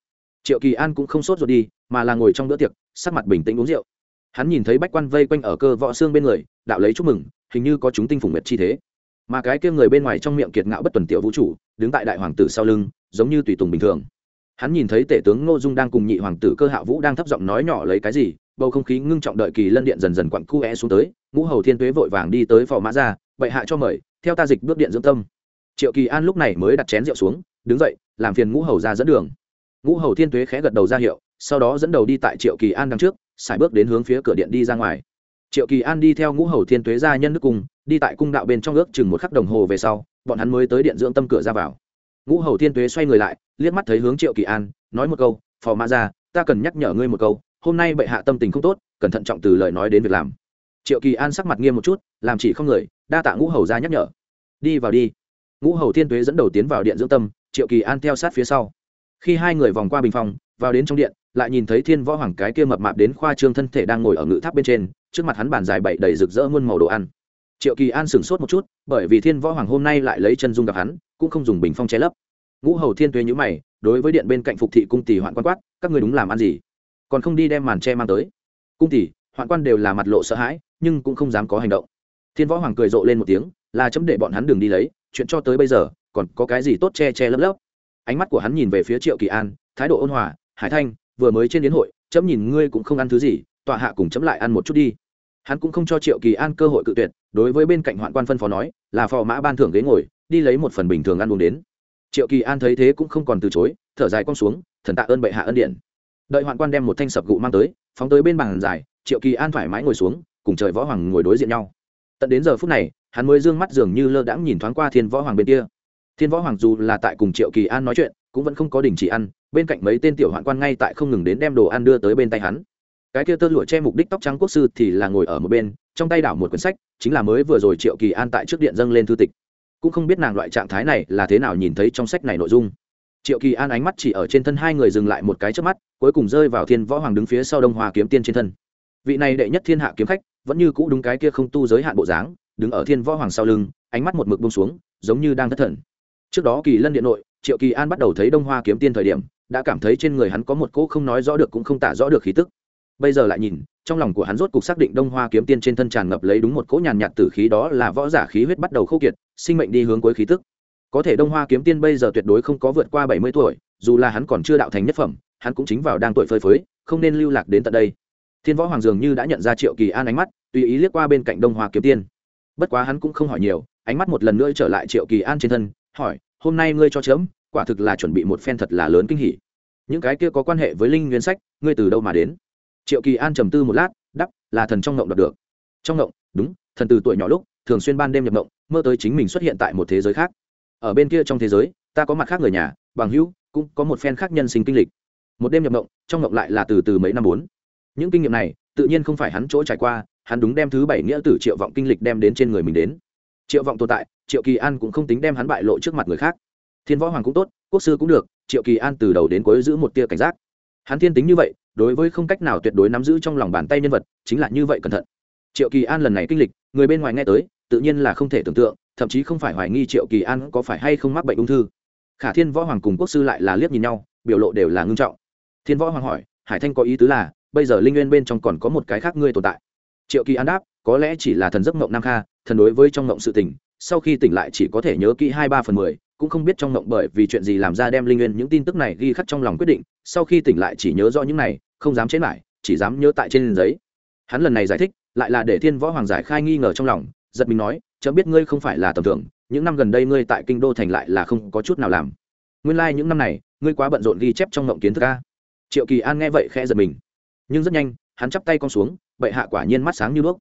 Triệu kỳ an cũng không sốt ruột đi, mà là ngồi trong bữa tiệc, sắc mặt bình tĩnh uống rượu. Hắn nhìn thấy bách quan vây quanh ở cơ võ xương bên người, đạo lấy chúc mừng, hình như có chúng tinh phùng nguyệt chi thế. Mà cái kia người bên ngoài trong miệng kiệt ngạo bất tuần tiểu vũ trụ, đứng tại đại hoàng tử sau lưng, giống như tùy tùng bình thường hắn nhìn thấy tể tướng ngô dung đang cùng nhị hoàng tử cơ hạ vũ đang thấp giọng nói nhỏ lấy cái gì, bầu không khí ngưng trọng đợi kỳ lân điện dần dần quặn cu é xuống tới, ngũ hầu thiên tuế vội vàng đi tới phò mã ra, bệ hạ cho mời, theo ta dịch bước điện dưỡng tâm. Triệu kỳ an lúc này mới đặt chén rượu xuống, đứng dậy, làm phiền ngũ hầu ra dẫn đường. Ngũ hầu thiên tuế khẽ gật đầu ra hiệu, sau đó dẫn đầu đi tại triệu kỳ an đằng trước, sải bước đến hướng phía cửa điện đi ra ngoài. Triệu kỳ an đi theo ngũ hầu thiên tuế ra nhân nước cung, đi tại cung đạo bên trong ước chừng một khắc đồng hồ về sau, bọn hắn mới tới điện dưỡng tâm cửa ra vào ngũ hầu thiên tuế xoay người lại, liếc mắt thấy hướng triệu kỳ an, nói một câu, phò mã ra ta cần nhắc nhở ngươi một câu, hôm nay bệ hạ tâm tình không tốt, cẩn thận trọng từ lời nói đến việc làm. Triệu kỳ an sắc mặt nghiêm một chút, làm chỉ không người, đa tạ ngũ hầu ra nhắc nhở. Đi vào đi. Ngũ hầu thiên tuế dẫn đầu tiến vào điện dưỡng tâm, triệu kỳ an theo sát phía sau. Khi hai người vòng qua bình phòng, vào đến trong điện, lại nhìn thấy thiên võ hoàng cái kia mập mạp đến khoa trương thân thể đang ngồi ở ngự tháp bên trên, trước mặt hắn bàn dài bậy đầy rực rỡ muôn màu đồ ăn. Triệu kỳ an sửng sốt một chút, bởi vì thiên võ hoàng hôm nay lại lấy chân dung gặp hắn cũng không dùng bình phong che lấp. Ngũ hầu thiên tuế nhữ mày, đối với điện bên cạnh phục thị cung tỷ hoạn quan quát, các người đúng làm ăn gì? Còn không đi đem màn che mang tới. Cung tỷ, hoạn quan đều là mặt lộ sợ hãi, nhưng cũng không dám có hành động. Thiên võ hoàng cười rộ lên một tiếng, là chấm để bọn hắn đường đi lấy, chuyện cho tới bây giờ, còn có cái gì tốt che che lấp lấp? Ánh mắt của hắn nhìn về phía triệu kỳ an, thái độ ôn hòa, hải thanh, vừa mới trên đến hội, chấm nhìn ngươi cũng không ăn thứ gì, tọa hạ cùng chấm lại ăn một chút đi. Hắn cũng không cho triệu kỳ an cơ hội cự tuyệt, đối với bên cạnh hoạn quan phân phó nói, là phò mã ban thưởng ghế ngồi đi lấy một phần bình thường ăn uống đến. Triệu kỳ an thấy thế cũng không còn từ chối, thở dài con xuống, thần tạ ơn bệ hạ ân điện đợi hoạn quan đem một thanh sập gụ mang tới, phóng tới bên bàn dài triệu kỳ an thoải mái ngồi xuống, cùng trời võ hoàng ngồi đối diện nhau. Tận đến giờ phút này, hắn mới d ư ơ n g mắt dường như lơ đãng nhìn thoáng qua thiên võ hoàng bên kia. Thiên võ hoàng dù là tại cùng triệu kỳ an nói chuyện, cũng vẫn không có đình chỉ ăn, bên cạnh mấy tên tiểu hoạn quan ngay tại không ngừng đến đem đồ ăn đưa tới bên tay hắn. Cái kia tơ lụa che mục đích tóc trắng quốc sư thì là ngồi ở một bên, trong tay đảo một quyển sách, chính là mới vừa rồi triệu kỳ an tại trước điện dâng lên thư tịch cũng không biết nàng loại trạng thái này là thế nào nhìn thấy trong sách này nội dung. Triệu kỳ an ánh mắt chỉ ở trên thân hai người dừng lại một cái trước mắt, cuối cùng rơi vào thiên võ hoàng đứng phía sau đông hoa kiếm tiên trên thân. Vị này đệ nhất thiên hạ kiếm khách, vẫn như cũ đúng cái kia không tu giới hạn bộ dáng, đứng ở thiên võ hoàng sau lưng, ánh mắt một mực bông xuống, giống như đang thất thần. Trước đó kỳ lân điện nội, triệu kỳ an bắt đầu thấy đông hoa kiếm tiên thời điểm, đã cảm thấy trên người hắn có một cỗ không nói rõ được cũng không tả rõ được khí tức. Bây giờ lại nhìn trong lòng của hắn rốt cục xác định đông hoa kiếm tiên trên thân tràn ngập lấy đúng một cỗ nhàn nhạt tử khí đó là võ giả khí huyết bắt đầu khô kiệt, sinh mệnh đi hướng cuối khí tức. Có thể đông hoa kiếm tiên bây giờ tuyệt đối không có vượt qua bảy mươi tuổi, dù là hắn còn chưa đạo thành nhất phẩm, hắn cũng chính vào đang tuổi phơi phới, không nên lưu lạc đến tận đây. Thiên võ hoàng dường như đã nhận ra triệu kỳ an ánh mắt, tùy ý liếc qua bên cạnh đông hoa kiếm tiên. Bất quá hắn cũng không hỏi nhiều, ánh mắt một lần nữa trở lại triệu kỳ an trên thân, hỏi, hôm nay ngươi cho chớm quả thực là chuẩn bị một phen thật là lớn kinh hỉ. Những cái kia có quan hệ với linh nguyên sách, ngươi từ đâu mà đến? Triệu kỳ an trầm tư một lát đắp là thần trong ngộng đọc được. Trong ngộng, đúng, thần từ tuổi nhỏ lúc, thường xuyên ban đêm nhập ngộng, mơ tới chính mình xuất hiện tại một thế giới khác. Ở bên kia trong thế giới, ta có mặt khác người nhà, bằng hữu, cũng có một phen khác nhân sinh kinh lịch. Một đêm nhập ngộng, trong ngộng lại là từ từ mấy năm bốn. Những kinh nghiệm này, tự nhiên không phải hắn chỗ trải qua, hắn đúng đem thứ bảy nghĩa tử triệu vọng kinh lịch đem đến trên người mình đến. Triệu vọng tồn tại, triệu kỳ an cũng không tính đem hắn bại lộ trước mặt người khác. Thiên võ hoàng cũng tốt, quốc sư cũng được, triệu kỳ an từ đầu đến cuối giữ một tia cảnh giác hắn thiên tính như vậy, đối với không cách nào tuyệt đối nắm giữ trong lòng bàn tay nhân vật, chính là như vậy cẩn thận. Triệu kỳ an lần này kinh lịch, người bên ngoài nghe tới, tự nhiên là không thể tưởng tượng, thậm chí không phải hoài nghi triệu kỳ an có phải hay không mắc bệnh ung thư. Khả thiên võ hoàng cùng quốc sư lại là liếc nhìn nhau, biểu lộ đều là ngưng trọng. Thiên võ hoàng hỏi, hải thanh có ý tứ là, bây giờ linh nguyên bên trong còn có một cái khác ngươi tồn tại? Triệu kỳ an đáp, có lẽ chỉ là thần giấc mộng nam kha, thần đối với trong mộng sự tỉnh sau khi tỉnh lại chỉ có thể nhớ kỹ hai ba phần mười cũng không biết trong mộng bởi vì chuyện gì làm ra đem linh nguyên những tin tức này ghi khắc trong lòng quyết định, sau khi tỉnh lại chỉ nhớ rõ những này, không dám chế lại, chỉ dám nhớ tại trên giấy. Hắn lần này giải thích, lại là để thiên võ hoàng giải khai nghi ngờ trong lòng, giật mình nói chớ biết ngươi không phải là tầm thường, những năm gần đây ngươi tại kinh đô thành lại là không có chút nào làm. Nguyên lai、like、những năm này, ngươi quá bận rộn ghi chép trong mộng kiến thức ca triệu kỳ an nghe vậy khẽ giật mình. Nhưng rất nhanh, hắn chắp tay con xuống, bệ hạ quả nhiên mắt sáng như đuốc.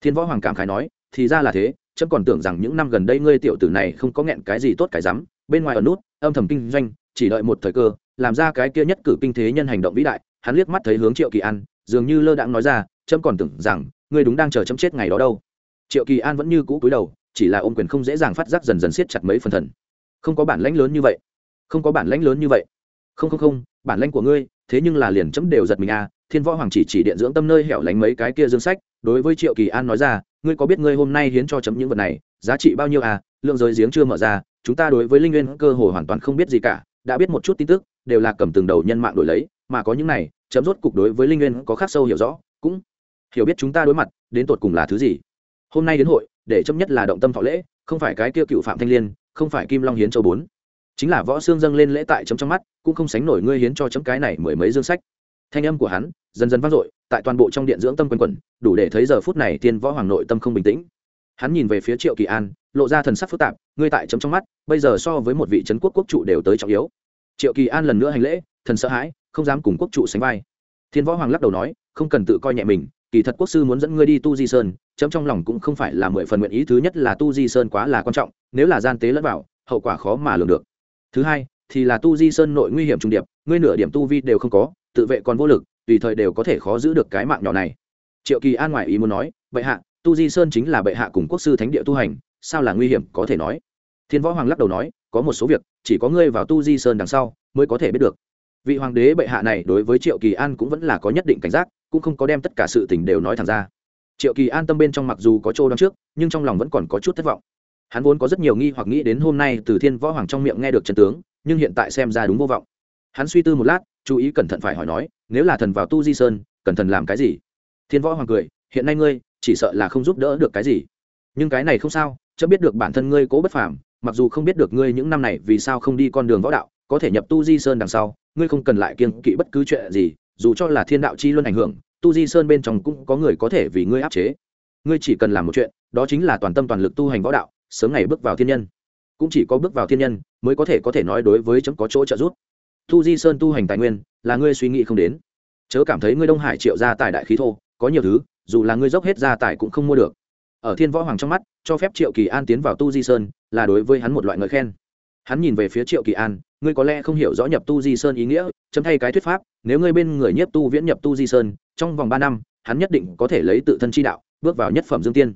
Thiên võ hoàng cảm khái nói, thì ra là thế chấm còn tưởng rằng những năm gần đây ngươi tiểu tử này không có nghẹn cái gì tốt cái rắm, bên ngoài ở nút, âm thầm kinh doanh, chỉ đợi một thời cơ, làm ra cái kia nhất cử kinh thế nhân hành động vĩ đại, hắn liếc mắt thấy hướng triệu kỳ an, dường như lơ đãng nói ra, chấm còn tưởng rằng ngươi đúng đang chờ chấm chết ngày đó đâu. Triệu kỳ an vẫn như cũ cúi đầu, chỉ là ôm quyền không dễ dàng phát giác dần dần siết chặt mấy phần thần. Không có bản lãnh lớn như vậy. Không có bản lãnh lớn như vậy. Không không không, bản lãnh của ngươi, thế nhưng là liền chấm đều giật mình à thiên võ hoàng chỉ chỉ điện dưỡng tâm nơi hẻo lánh mấy cái kia dương sách, đối với triệu kỳ an nói ra ngươi có biết ngươi hôm nay hiến cho chấm những vật này, giá trị bao nhiêu à? Lượng giới giếng chưa mở ra, chúng ta đối với linh nguyên cơ hồ hoàn toàn không biết gì cả. Đã biết một chút tin tức, đều là cầm từng đầu nhân mạng đổi lấy, mà có những này, chấm rốt cục đối với linh nguyên có khác sâu hiểu rõ, cũng hiểu biết chúng ta đối mặt, đến tột cùng là thứ gì. Hôm nay đến hội, để chấm nhất là động tâm thọ lễ, không phải cái kia cựu phạm thanh liên, không phải kim long hiến châu bốn. Chính là võ xương dâng lên lễ tại chấm trong mắt, cũng không sánh nổi ngươi hiến cho chấm cái này mười mấy dương sách thanh âm của hắn dần dần vang dội, tại toàn bộ trong điện dưỡng tâm quanh quẩn đủ để thấy giờ phút này thiên võ hoàng nội tâm không bình tĩnh. Hắn nhìn về phía triệu kỳ an, lộ ra thần sắc phức tạp, ngươi tại chấm trong mắt, bây giờ so với một vị trấn quốc quốc trụ đều tới trọng yếu. Triệu kỳ an lần nữa hành lễ, thần sợ hãi, không dám cùng quốc trụ sánh vai. Thiên võ hoàng lắc đầu nói, không cần tự coi nhẹ mình, kỳ thật quốc sư muốn dẫn ngươi đi tu di sơn, chấm trong lòng cũng không phải là mười phần nguyện ý, thứ nhất là tu di sơn quá là quan trọng, nếu là gian tế lẫn vào, hậu quả khó mà lường được. Thứ hai thì là tu di sơn nội nguy hiểm trung điệp, ngươi nửa điểm tu vi đều không có, tự vệ còn vô lực, tùy thời đều có thể khó giữ được cái mạng nhỏ này. Triệu kỳ an ngoài ý muốn nói, bệ hạ, tu di sơn chính là bệ hạ cùng quốc sư thánh địa tu hành, sao là nguy hiểm, có thể nói? Thiên võ hoàng lắc đầu nói, có một số việc, chỉ có ngươi vào tu di sơn đằng sau mới có thể biết được. Vị hoàng đế bệ hạ này đối với triệu kỳ an cũng vẫn là có nhất định cảnh giác, cũng không có đem tất cả sự tình đều nói thẳng ra. Triệu kỳ an tâm bên trong mặc dù có chỗ đón trước, nhưng trong lòng vẫn còn có chút thất vọng. Hắn vốn có rất nhiều nghi hoặc nghĩ đến hôm nay từ thiên võ hoàng trong miệng nghe được trần tướng nhưng hiện tại xem ra đúng vô vọng. Hắn suy tư một lát, chú ý cẩn thận phải hỏi nói, nếu là thần vào tu di sơn cẩn thận làm cái gì? Thiên võ hoàng cười, hiện nay ngươi, chỉ sợ là không giúp đỡ được cái gì. Nhưng cái này không sao, chớ biết được bản thân ngươi cố bất phàm, mặc dù không biết được ngươi những năm này vì sao không đi con đường võ đạo, có thể nhập tu di sơn đằng sau, ngươi không cần lại kiêng kỵ bất cứ chuyện gì, dù cho là thiên đạo chi luôn ảnh hưởng, tu di sơn bên trong cũng có người có thể vì ngươi áp chế. Ngươi chỉ cần làm một chuyện, đó chính là toàn tâm toàn lực tu hành võ đạo, sớm ngày bước vào thiên nhân cũng chỉ có bước vào thiên nhân, mới có thể có thể nói đối với chấm có chỗ trợ giúp. Tu di sơn tu hành tài nguyên, là ngươi suy nghĩ không đến. Chớ cảm thấy ngươi đông hải triệu gia tài đại khí thô, có nhiều thứ, dù là ngươi dốc hết gia tài cũng không mua được. Ở thiên võ hoàng trong mắt, cho phép triệu kỳ an tiến vào tu di sơn, là đối với hắn một loại ngợi khen. Hắn nhìn về phía triệu kỳ an, ngươi có lẽ không hiểu rõ nhập tu di sơn ý nghĩa, chấm thay cái thuyết pháp, nếu ngươi bên người nhiếp tu viễn nhập tu di sơn, trong vòng ba năm, hắn nhất định có thể lấy tự thân chi đạo, bước vào nhất phẩm dương tiên.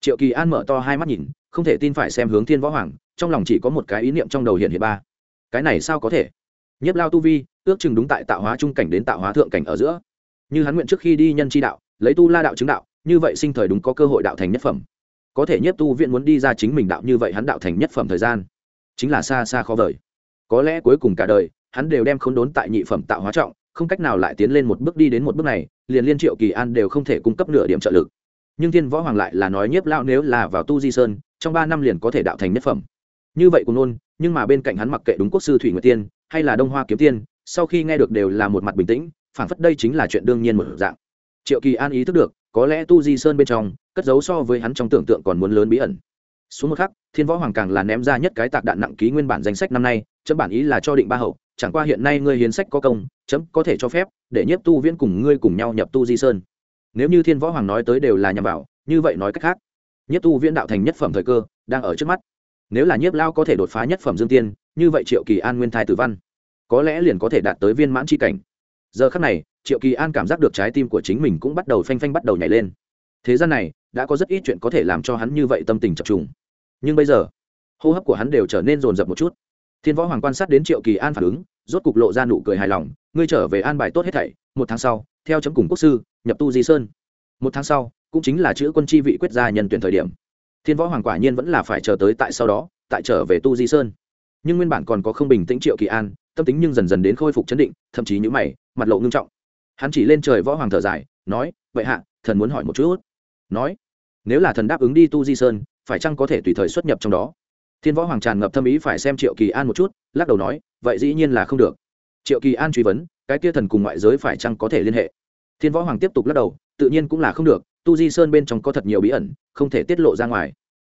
Triệu kỳ an mở to hai mắt nhìn không thể tin phải xem hướng thiên võ hoàng, trong lòng chỉ có một cái ý niệm trong đầu hiện hiện ba. Cái này sao có thể? Nhiếp lao tu vi, ước chừng đúng tại tạo hóa trung cảnh đến tạo hóa thượng cảnh ở giữa. Như hắn nguyện trước khi đi nhân chi đạo, lấy tu la đạo chứng đạo, như vậy sinh thời đúng có cơ hội đạo thành nhất phẩm. Có thể nhiếp tu viện muốn đi ra chính mình đạo như vậy hắn đạo thành nhất phẩm thời gian, chính là xa xa khó vời. Có lẽ cuối cùng cả đời, hắn đều đem khốn đốn tại nhị phẩm tạo hóa trọng, không cách nào lại tiến lên một bước đi đến một bước này, liền liên triệu kỳ an đều không thể cung cấp nửa điểm trợ lực. Nhưng thiên võ hoàng lại là nói nhiếp lao nếu là vào tu di sơn trong ba năm liền có thể đạo thành nhất phẩm. Như vậy cùng nôn nhưng mà bên cạnh hắn mặc kệ đúng quốc sư thủy nguyệt tiên, hay là đông hoa kiếm tiên, sau khi nghe được đều là một mặt bình tĩnh phản phất đây chính là chuyện đương nhiên một dạng. Triệu kỳ an ý thức được, có lẽ tu di sơn bên trong, cất giấu so với hắn trong tưởng tượng còn muốn lớn bí ẩn. Xuống một khắc, thiên võ hoàng càng là ném ra nhất cái tạc đạn nặng ký nguyên bản danh sách năm nay, chấm bản ý là cho định ba hậu, chẳng qua hiện nay ngươi hiến sách có công, chấm có thể cho phép, để nhiếp tu viễn cùng ngươi cùng nhau nhập tu di sơn. Nếu như thiên võ hoàng nói tới đều là nhằm vào, như vậy nói cách khác Nhất tu viễn đạo thành nhất phẩm thời cơ, đang ở trước mắt. Nếu là nhiếp lao có thể đột phá nhất phẩm dương tiên, như vậy triệu kỳ an nguyên thai tử văn, có lẽ liền có thể đạt tới viên mãn c cảnh. Giờ khắc này, triệu kỳ an cảm giác được trái tim của chính mình cũng bắt đầu phanh phanh bắt đầu nhảy lên. Thế gian này, đã có rất ít chuyện có thể làm cho hắn như vậy tâm tình chập trùng. Nhưng bây giờ, hô hấp của hắn đều trở nên rồn rập một chút. Thiên võ hoàng quan sát đến triệu kỳ an phản ứng, rốt cục lộ ra nụ cười hài lòng, ngươi trở về an bài tốt hết thảy, một tháng sau, theo chấm cùng quốc sư, nhập tu di sơn. Một tháng sau cũng chính là chữ quân chi vị quyết gia nhân tuyển thời điểm. Thiên võ hoàng quả nhiên vẫn là phải chờ tới tại sau đó, tại trở về tu di sơn. Nhưng nguyên bản còn có không bình tĩnh triệu kỳ an, tâm tính nhưng dần dần đến khôi phục chấn định, thậm chí nhữ mày, mặt lộ ngưng trọng. Hắn chỉ lên trời võ hoàng thở dài, nói, vậy hạ, thần muốn hỏi một chút. Nói, nếu là thần đáp ứng đi tu di sơn, phải chăng có thể tùy thời xuất nhập trong đó? Thiên võ hoàng tràn ngập thâm ý phải xem triệu kỳ an một chút, lắc đầu nói, vậy dĩ nhiên là không được. Triệu kỳ an truy vấn, cái kia thần cùng ngoại giới phải chăng có thể liên hệ? Thiên võ hoàng tiếp tục lắc đầu, tự nhiên cũng là không được tu di sơn bên trong có thật nhiều bí ẩn, không thể tiết lộ ra ngoài.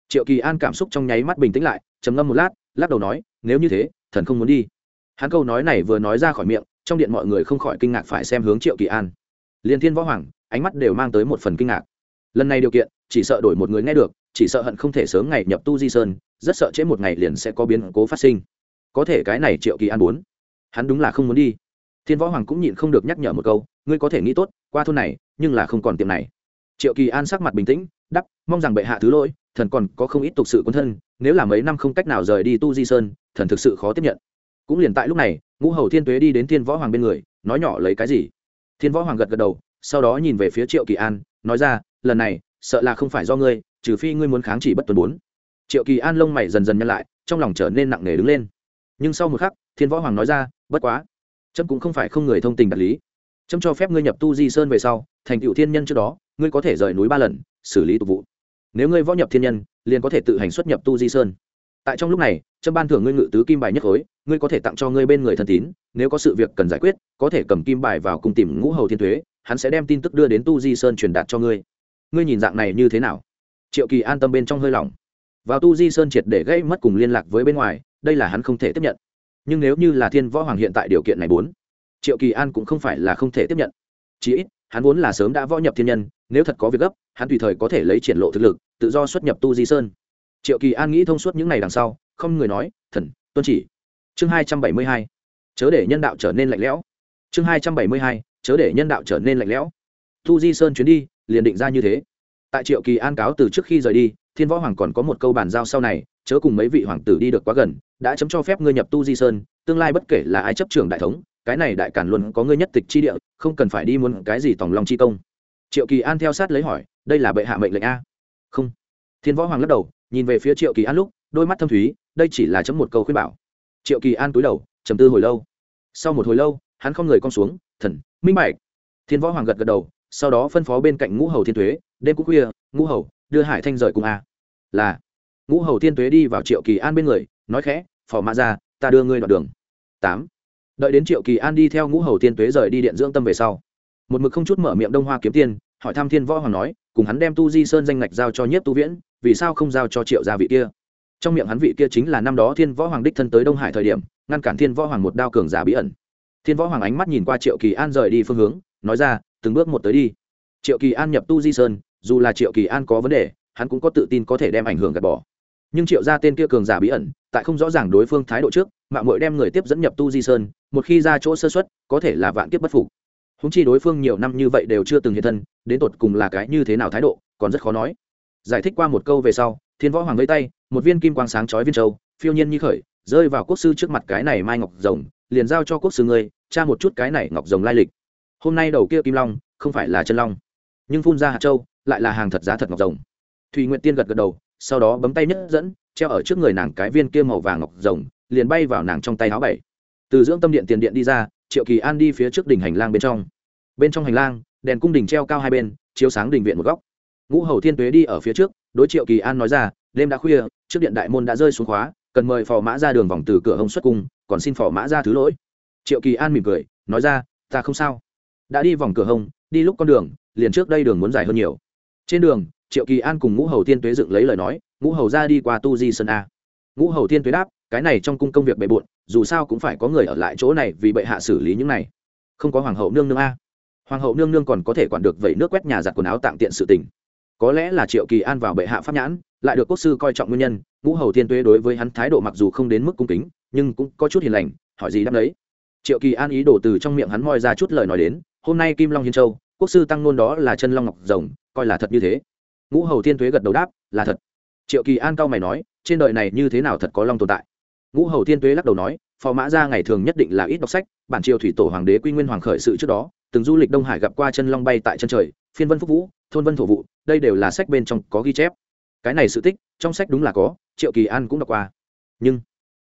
Triệu kỳ an cảm xúc trong nháy mắt bình tĩnh lại, trầm ngâm một lát, lắc đầu nói, nếu như thế, thần không muốn đi. Hắn câu nói này vừa nói ra khỏi miệng, trong điện mọi người không khỏi kinh ngạc phải xem hướng triệu kỳ an. Liên thiên võ hoàng, ánh mắt đều mang tới một phần kinh ngạc. Lần này điều kiện, chỉ sợ đổi một người nghe được, chỉ sợ hận không thể sớm ngày nhập tu di sơn, rất sợ trễ một ngày liền sẽ có biến cố phát sinh. Có thể cái này triệu kỳ an muốn. Hắn đúng là không muốn đi. Thiên võ hoàng cũng nhịn không được nhắc nhở một câu, ngươi có thể nghĩ tốt, qua thôn này, nhưng là không còn tiệm này triệu kỳ an sắc mặt bình tĩnh đắp mong rằng bệ hạ thứ lỗi, thần còn có không ít tục sự quân thân, nếu là mấy năm không cách nào rời đi tu di sơn, thần thực sự khó tiếp nhận. Cũng liền tại lúc này, ngũ hầu thiên tuế đi đến thiên võ hoàng bên người, nói nhỏ lấy cái gì? Thiên võ hoàng gật gật đầu, sau đó nhìn về phía triệu kỳ an, nói ra, lần này, sợ là không phải do ngươi, trừ phi ngươi muốn kháng chỉ bất tuân bốn. Triệu kỳ an lông mày dần dần nhăn lại, trong lòng trở nên nặng nề đứng lên. Nhưng sau một khắc, thiên võ hoàng nói ra, bất quá trâm cũng không phải không người thông tình đạt lý. Trâm cho phép ngươi nhập tu di sơn về sau, thành cựu thiên nhân trước đó ngươi có thể rời núi ba lần, xử lý tục vụ. Nếu ngươi võ nhập thiên nhân, liền có thể tự hành xuất nhập tu di sơn. Tại trong lúc này, trâm ban thưởng ngươi ngự tứ kim bài nhất khối, ngươi có thể tặng cho ngươi bên người thân tín, nếu có sự việc cần giải quyết, có thể cầm kim bài vào cùng tìm ngũ hầu thiên thuế, hắn sẽ đem tin tức đưa đến tu di sơn truyền đạt cho ngươi. Ngươi nhìn dạng này như thế nào? Triệu kỳ an tâm bên trong hơi lỏng vào tu di sơn triệt để gây mất cùng liên lạc với bên ngoài, đây là hắn không thể tiếp nhận. Nhưng nếu như là thiên võ hoàng hiện tại điều kiện này bốn, triệu kỳ an cũng không phải là không thể tiếp nhận. Chí ít, hắn vốn là sớm đã võ nhập thiên nhân nếu thật có việc gấp, hắn tùy thời có thể lấy triển lộ thực lực, tự do xuất nhập tu di sơn. Triệu kỳ an nghĩ thông suốt những ngày đằng sau, không người nói, thần, tuân chỉ. Chương hai trăm bảy mươi hai. Chớ để nhân đạo trở nên lạnh lẽo. Chương hai trăm bảy mươi hai. Chớ để nhân đạo trở nên lạnh lẽo. Tu di sơn chuyến đi, liền định ra như thế. Tại triệu kỳ an cáo từ trước khi rời đi, thiên võ hoàng còn có một câu bàn giao sau này, chớ cùng mấy vị hoàng tử đi được quá gần, đã chấm cho phép ngươi nhập tu di sơn, tương lai bất kể là ai chấp trưởng đại thống, cái này đại cản luôn có ngươi nhất tịch chi địa, không cần phải đi muốn cái gì tòng lòng chi công triệu kỳ an theo sát lấy hỏi, đây là bệ hạ mệnh lệnh a? Không. Thiên võ hoàng lắc đầu, nhìn về phía triệu kỳ an lúc, đôi mắt thâm thúy, đây chỉ là chấm một câu khuyên bảo. Triệu kỳ an cúi đầu, trầm tư hồi lâu. Sau một hồi lâu, hắn không người con xuống, thần, minh bạch. Thiên võ hoàng gật gật đầu, sau đó phân phó bên cạnh ngũ hầu thiên thuế đêm cũng khuya, ngũ hầu, đưa hải thanh rời cùng a. Là, ngũ hầu thiên thuế đi vào triệu kỳ an bên người, nói khẽ, phò mã ra, ta đưa ngươi đoạn đường. Tám. Đợi đến triệu kỳ an đi theo ngũ hầu thiên tuế rời đi điện dưỡng tâm về sau một mực không chút mở miệng đông hoa kiếm tiên, hỏi thăm thiên võ hoàng nói, cùng hắn đem tu di sơn danh ngạch giao cho nhiếp tu viễn, vì sao không giao cho triệu gia vị kia? Trong miệng hắn vị kia chính là năm đó thiên võ hoàng đích thân tới đông hải thời điểm, ngăn cản thiên võ hoàng một đao cường giả bí ẩn. Thiên võ hoàng ánh mắt nhìn qua triệu kỳ an rời đi phương hướng, nói ra, từng bước một tới đi. Triệu kỳ an nhập tu di sơn, dù là triệu kỳ an có vấn đề, hắn cũng có tự tin có thể đem ảnh hưởng gạt bỏ. Nhưng triệu gia tên kia cường giả bí ẩn, tại không rõ ràng đối phương thái độ trước mạng mội đem người tiếp dẫn nhập tu di sơn, một khi ra chỗ sơ xuất có thể là vạn kiếp bất phục húng chi đối phương nhiều năm như vậy đều chưa từng hiện thân, đến tột cùng là cái như thế nào thái độ, còn rất khó nói. Giải thích qua một câu về sau, thiên võ hoàng vây tay, một viên kim quang sáng chói viên châu, phiêu nhiên như khởi, rơi vào quốc sư trước mặt cái này mai ngọc rồng, liền giao cho quốc sư ngươi, tra một chút cái này ngọc rồng lai lịch. Hôm nay đầu kia kim long, không phải là chân long, nhưng phun ra hạt châu, lại là hàng thật giá thật ngọc rồng. Thùy nguyện tiên gật gật đầu, sau đó bấm tay nhất dẫn, treo ở trước người nàng cái viên kia màu vàng ngọc rồng, liền bay vào nàng trong tay áo bảy. Từ dưỡng tâm điện tiền điện đi ra triệu kỳ an đi phía trước đỉnh hành lang bên trong. Bên trong hành lang, đèn cung đình treo cao hai bên, chiếu sáng đình viện một góc. Ngũ hầu thiên tuế đi ở phía trước, đối triệu kỳ an nói ra, đêm đã khuya, trước điện đại môn đã rơi xuống khóa, cần mời phò mã ra đường vòng từ cửa hông xuất cung, còn xin phò mã ra thứ lỗi. Triệu kỳ an mỉm cười, nói ra, ta không sao. Đã đi vòng cửa hông, đi lúc con đường, liền trước đây đường muốn dài hơn nhiều. Trên đường, triệu kỳ an cùng ngũ hầu Thiên tuế dựng lấy lời nói, ngũ hầu ra đi qua tu di sơn a. Ngũ hầu Thiên tuế đáp, cái này trong cung công việc bề bộn dù sao cũng phải có người ở lại chỗ này vì bệ hạ xử lý những này. Không có hoàng hậu nương nương a. Hoàng hậu nương nương còn có thể quản được vẩy nước quét nhà giặt quần áo tạm tiện sự tình. Có lẽ là triệu kỳ an vào bệ hạ pháp nhãn, lại được quốc sư coi trọng nguyên nhân, ngũ hầu thiên tuế đối với hắn thái độ mặc dù không đến mức cung kính, nhưng cũng có chút hiền lành, hỏi gì đáp đấy triệu kỳ an ý đổ từ trong miệng hắn moi ra chút lời nói đến, hôm nay kim long hiên châu, quốc sư tăng nôn đó là chân long ngọc rồng, coi là thật như thế. Ngũ hầu thiên tuế gật đầu đáp, là thật. Triệu kỳ an cao mày nói, trên đời này như thế nào thật có long tồn tại? Ngũ hầu thiên tuế lắc đầu nói, phò mã ra ngày thường nhất định là ít đọc sách, bản triều thủy tổ hoàng đế quy nguyên hoàng khởi sự trước đó, từng du lịch đông hải gặp qua chân long bay tại chân trời, phiên vân phúc vũ, thôn vân thổ vụ, đây đều là sách bên trong có ghi chép. Cái này sự tích, trong sách đúng là có, triệu kỳ an cũng đọc qua. Nhưng,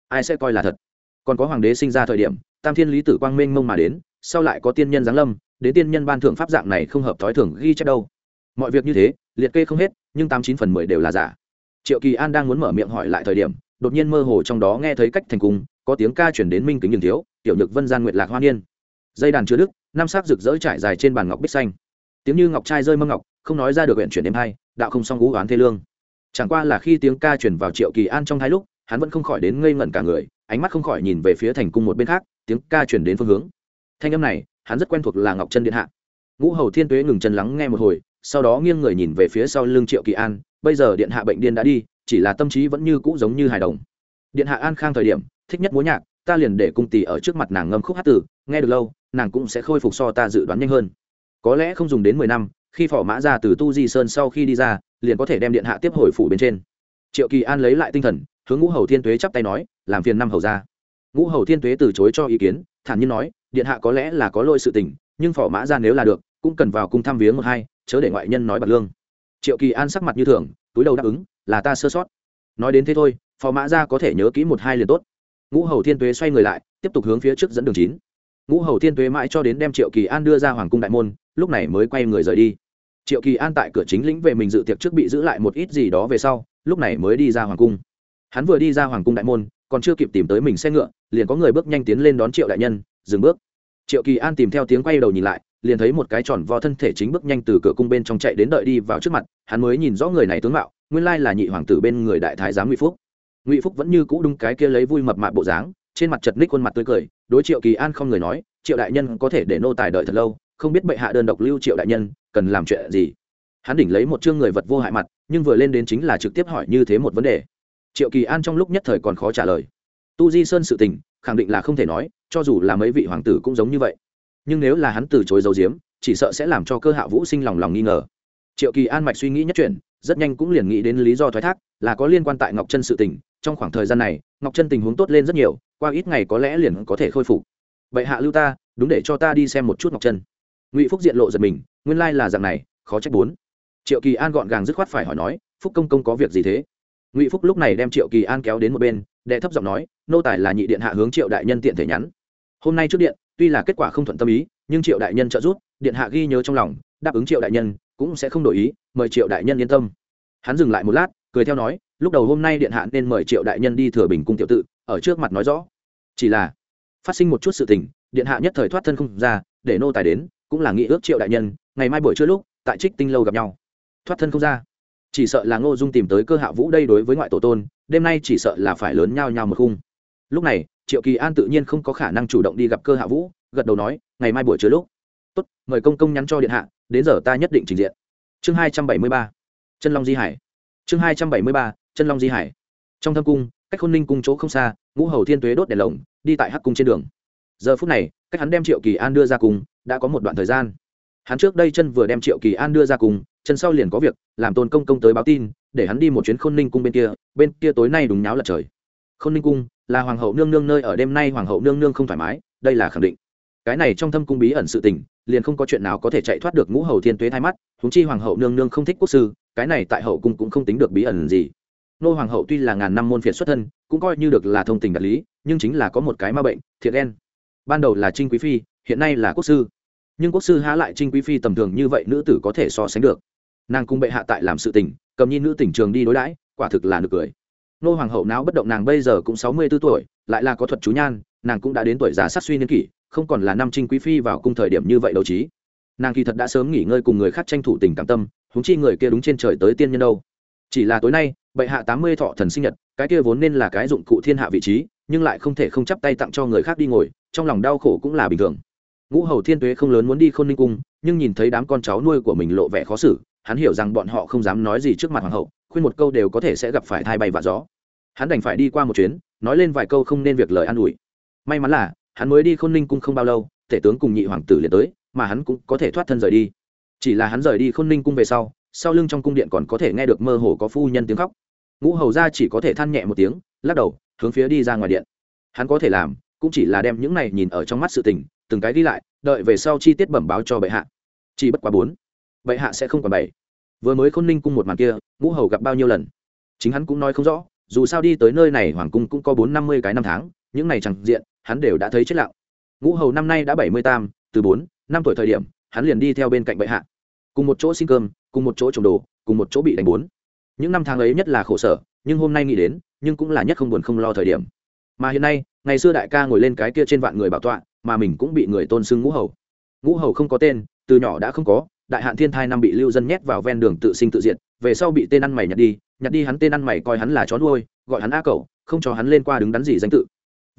ai sẽ coi là thật? Còn có hoàng đế sinh ra thời điểm, tam thiên lý tử quang minh mông mà đến, sau lại có tiên nhân giáng lâm, đến tiên nhân ban thưởng pháp dạng này không hợp thói thường ghi chép đâu. Mọi việc như thế, liệt kê không hết, nhưng tám chín phần mười đều là giả. Triệu kỳ an đang muốn mở miệng hỏi lại thời điểm đột nhiên mơ hồ trong đó nghe thấy cách thành cung, có tiếng ca chuyển đến minh kính nhường thiếu, tiểu nhược vân gian nguyệt lạc hoa niên. Dây đàn chứa đức năm sắc rực rỡ trải dài trên bàn ngọc bích xanh. Tiếng như ngọc trai rơi mâm ngọc, không nói ra được huyện chuyển đêm hai, đạo không song ngũ oán thê lương. Chẳng qua là khi tiếng ca chuyển vào triệu kỳ an trong hai lúc, hắn vẫn không khỏi đến ngây ngẩn cả người, ánh mắt không khỏi nhìn về phía thành cung một bên khác, tiếng ca chuyển đến phương hướng. Thanh âm này, hắn rất quen thuộc là ngọc chân điện hạ. Ngũ hầu thiên tuế ngừng chân lắng nghe một hồi, sau đó nghiêng người nhìn về phía sau lưng triệu kỳ an, bây giờ điện hạ bệnh điên đã đi chỉ là tâm trí vẫn như cũ giống như hài đồng. Điện hạ an khang thời điểm, thích nhất múa nhạc, ta liền để cung tỷ ở trước mặt nàng ngâm khúc hát tử, nghe được lâu, nàng cũng sẽ khôi phục so ta dự đoán nhanh hơn. Có lẽ không dùng đến mười năm, khi phỏ mã ra từ tu di sơn sau khi đi ra, liền có thể đem điện hạ tiếp hồi phủ bên trên. Triệu kỳ an lấy lại tinh thần, hướng ngũ hầu thiên tuế chắp tay nói, làm phiền năm hầu ra ngũ hầu thiên tuế từ chối cho ý kiến, thản nhiên nói, điện hạ có lẽ là có lỗi sự tình, nhưng phỏ mã ra nếu là được, cũng cần vào cung thăm viếng một hai, chớ để ngoại nhân nói bạc lương. Triệu kỳ an sắc mặt như thường, túi đầu đáp ứng là ta sơ sót. Nói đến thế thôi, phò mã ra có thể nhớ kỹ một hai liền tốt. Ngũ hầu thiên tuế xoay người lại, tiếp tục hướng phía trước dẫn đường chín. Ngũ hầu thiên tuế mãi cho đến đem triệu kỳ an đưa ra hoàng cung đại môn, lúc này mới quay người rời đi. Triệu kỳ an tại cửa chính lĩnh về mình dự tiệc trước bị giữ lại một ít gì đó về sau, lúc này mới đi ra hoàng cung. Hắn vừa đi ra hoàng cung đại môn, còn chưa kịp tìm tới mình xe ngựa, liền có người bước nhanh tiến lên đón triệu đại nhân, dừng bước. Triệu kỳ an tìm theo tiếng quay đầu nhìn lại, liền thấy một cái tròn vo thân thể chính bước nhanh từ cửa cung bên trong chạy đến đợi đi vào trước mặt, hắn mới nhìn rõ người này tướng mạo nguyên lai là nhị hoàng tử bên người đại thái giám ngụy phúc ngụy phúc vẫn như cũ đúng cái kia lấy vui mập mạp bộ dáng trên mặt chật ních khuôn mặt tươi cười đối triệu kỳ an không người nói triệu đại nhân có thể để nô tài đợi thật lâu không biết bệ hạ đơn độc lưu triệu đại nhân cần làm chuyện gì hắn đỉnh lấy một chương người vật vô hại mặt nhưng vừa lên đến chính là trực tiếp hỏi như thế một vấn đề triệu kỳ an trong lúc nhất thời còn khó trả lời tu di sơn sự tình khẳng định là không thể nói cho dù là mấy vị hoàng tử cũng giống như vậy nhưng nếu là hắn từ chối dấu diếm chỉ sợ sẽ làm cho cơ hạ vũ sinh lòng lòng nghi ngờ triệu kỳ an mạch suy nghĩ nhất chuyển rất nhanh cũng liền nghĩ đến lý do thoái thác, là có liên quan tại ngọc chân sự tình. Trong khoảng thời gian này, ngọc chân tình huống tốt lên rất nhiều, qua ít ngày có lẽ liền có thể khôi phục. Vậy hạ lưu ta, đúng để cho ta đi xem một chút ngọc chân ngụy phúc diện lộ giật mình, nguyên lai là dạng này, khó trách bốn. Triệu kỳ an gọn gàng dứt khoát phải hỏi nói, phúc công công có việc gì thế? Ngụy phúc lúc này đem triệu kỳ an kéo đến một bên, đệ thấp giọng nói, nô tài là nhị điện hạ hướng triệu đại nhân tiện thể nhắn. Hôm nay trước điện, tuy là kết quả không thuận tâm ý, nhưng triệu đại nhân trợ giúp, điện hạ ghi nhớ trong lòng, đáp ứng triệu đại nhân cũng sẽ không đổi ý, mời triệu đại nhân yên tâm. Hắn dừng lại một lát, cười theo nói, lúc đầu hôm nay điện hạ nên mời triệu đại nhân đi thừa bình cung tiểu tự, ở trước mặt nói rõ. Chỉ là, phát sinh một chút sự tình, điện hạ nhất thời thoát thân không ra, để nô tài đến, cũng là nghĩ ước triệu đại nhân, ngày mai buổi trưa lúc, tại trích tinh lâu gặp nhau. Thoát thân không ra. Chỉ sợ là ngô dung tìm tới cơ hạ vũ đây đối với ngoại tổ tôn, đêm nay chỉ sợ là phải lớn nhau nhau một khung. Lúc này, triệu kỳ an tự nhiên không có khả năng chủ động đi gặp cơ hạ vũ, gật đầu nói, ngày mai buổi trưa lúc tốt, mời công công nhắn cho điện hạ, đến giờ ta nhất định trình diện. Chương hai trăm bảy mươi ba, chân long di hải. Chương hai trăm bảy mươi ba, chân long di hải. Trong thâm cung, cách khôn ninh cung chỗ không xa, ngũ hầu thiên tuế đốt đèn lồng, đi tại hắc cung trên đường. Giờ phút này, cách hắn đem triệu kỳ an đưa ra cùng, đã có một đoạn thời gian. Hắn trước đây chân vừa đem triệu kỳ an đưa ra cùng, chân sau liền có việc, làm tôn công công tới báo tin, để hắn đi một chuyến khôn ninh cung bên kia bên kia tối nay đúng nháo lật trời. Khôn ninh cung là hoàng hậu nương nương nơi ở, đêm nay hoàng hậu nương nương không thoải mái, đây là khẳng định. Cái này trong thâm cung bí ẩn sự tình liền không có chuyện nào có thể chạy thoát được ngũ hầu thiên tuế thay mắt húng chi hoàng hậu nương nương không thích quốc sư, cái này tại hậu cung cũng không tính được bí ẩn gì. Nô hoàng hậu tuy là ngàn năm môn phiệt xuất thân, cũng coi như được là thông tình đạt lý, nhưng chính là có một cái ma bệnh, thiệt đen ban đầu là trinh quý phi, hiện nay là quốc sư. Nhưng quốc sư há lại trinh quý phi tầm thường như vậy nữ tử có thể so sánh được. Nàng cung bệ hạ tại làm sự tình, cầm nhi nữ tỉnh trường đi đối đãi, quả thực là nực cười. Nô hoàng hậu não bất động nàng bây giờ cũng sáu mươi b ố tuổi, lại là có thuật chú nhan, nàng cũng đã đến tuổi già sát suy niên kỷ không còn là năm trinh quý phi vào cung thời điểm như vậy đâu trí. Nàng kỳ thật đã sớm nghỉ ngơi cùng người khác tranh thủ tình cảm tâm húng chi người kia đúng trên trời tới tiên nhân đâu. Chỉ là tối nay, bệ hạ tám mươi thọ thần sinh nhật, cái kia vốn nên là cái dụng cụ thiên hạ vị trí, nhưng lại không thể không chắp tay tặng cho người khác đi ngồi, trong lòng đau khổ cũng là bình thường. Ngũ hầu thiên tuế không lớn muốn đi khôn ninh cung, nhưng nhìn thấy đám con cháu nuôi của mình lộ vẻ khó xử, hắn hiểu rằng bọn họ không dám nói gì trước mặt hoàng hậu, khuyên một câu đều có thể sẽ gặp phải thai bay và gió. Hắn đành phải đi qua một chuyến, nói lên vài câu không nên việc lời an ủi. May mắn là hắn mới đi khôn ninh cung không bao lâu, tể tướng cùng nhị hoàng tử liền tới, mà hắn cũng có thể thoát thân rời đi. Chỉ là hắn rời đi khôn ninh cung về sau sau lưng trong cung điện còn có thể nghe được mơ hồ có phu nhân tiếng khóc. Ngũ hầu ra chỉ có thể than nhẹ một tiếng, lắc đầu, hướng phía đi ra ngoài điện. Hắn có thể làm, cũng chỉ là đem những này nhìn ở trong mắt sự tình, từng cái đi lại, đợi về sau chi tiết bẩm báo cho bệ hạ. Chỉ bất quá bốn, bệ hạ sẽ không còn bảy. Vừa mới khôn ninh cung một màn kia, ngũ hầu gặp bao nhiêu lần? Chính hắn cũng nói không rõ, dù sao đi tới nơi này hoàng cung cũng có bốn năm mươi cái năm tháng, những này chẳng diện hắn đều đã thấy chết lặng. Ngũ hầu năm nay đã bảy mươi tam, từ bốn, năm tuổi thời điểm, hắn liền đi theo bên cạnh bệ hạ. Cùng một chỗ xin cơm, cùng một chỗ trồng đồ, cùng một chỗ bị đánh bốn. Những năm tháng ấy nhất là khổ sở, nhưng hôm nay nghĩ đến, nhưng cũng là nhất không buồn không lo thời điểm. Mà hiện nay, ngày xưa đại ca ngồi lên cái kia trên vạn người bảo tọa, mà mình cũng bị người tôn xưng ngũ hầu. Ngũ hầu không có tên, từ nhỏ đã không có, đại hạn thiên thai năm bị lưu dân nhét vào ven đường tự sinh tự diện về sau bị tên ăn mày nhặt đi nhặt đi hắn tên ăn mày coi hắn là chó nuôi, gọi hắn a cậu không cho hắn lên qua đứng đắn gì danh tự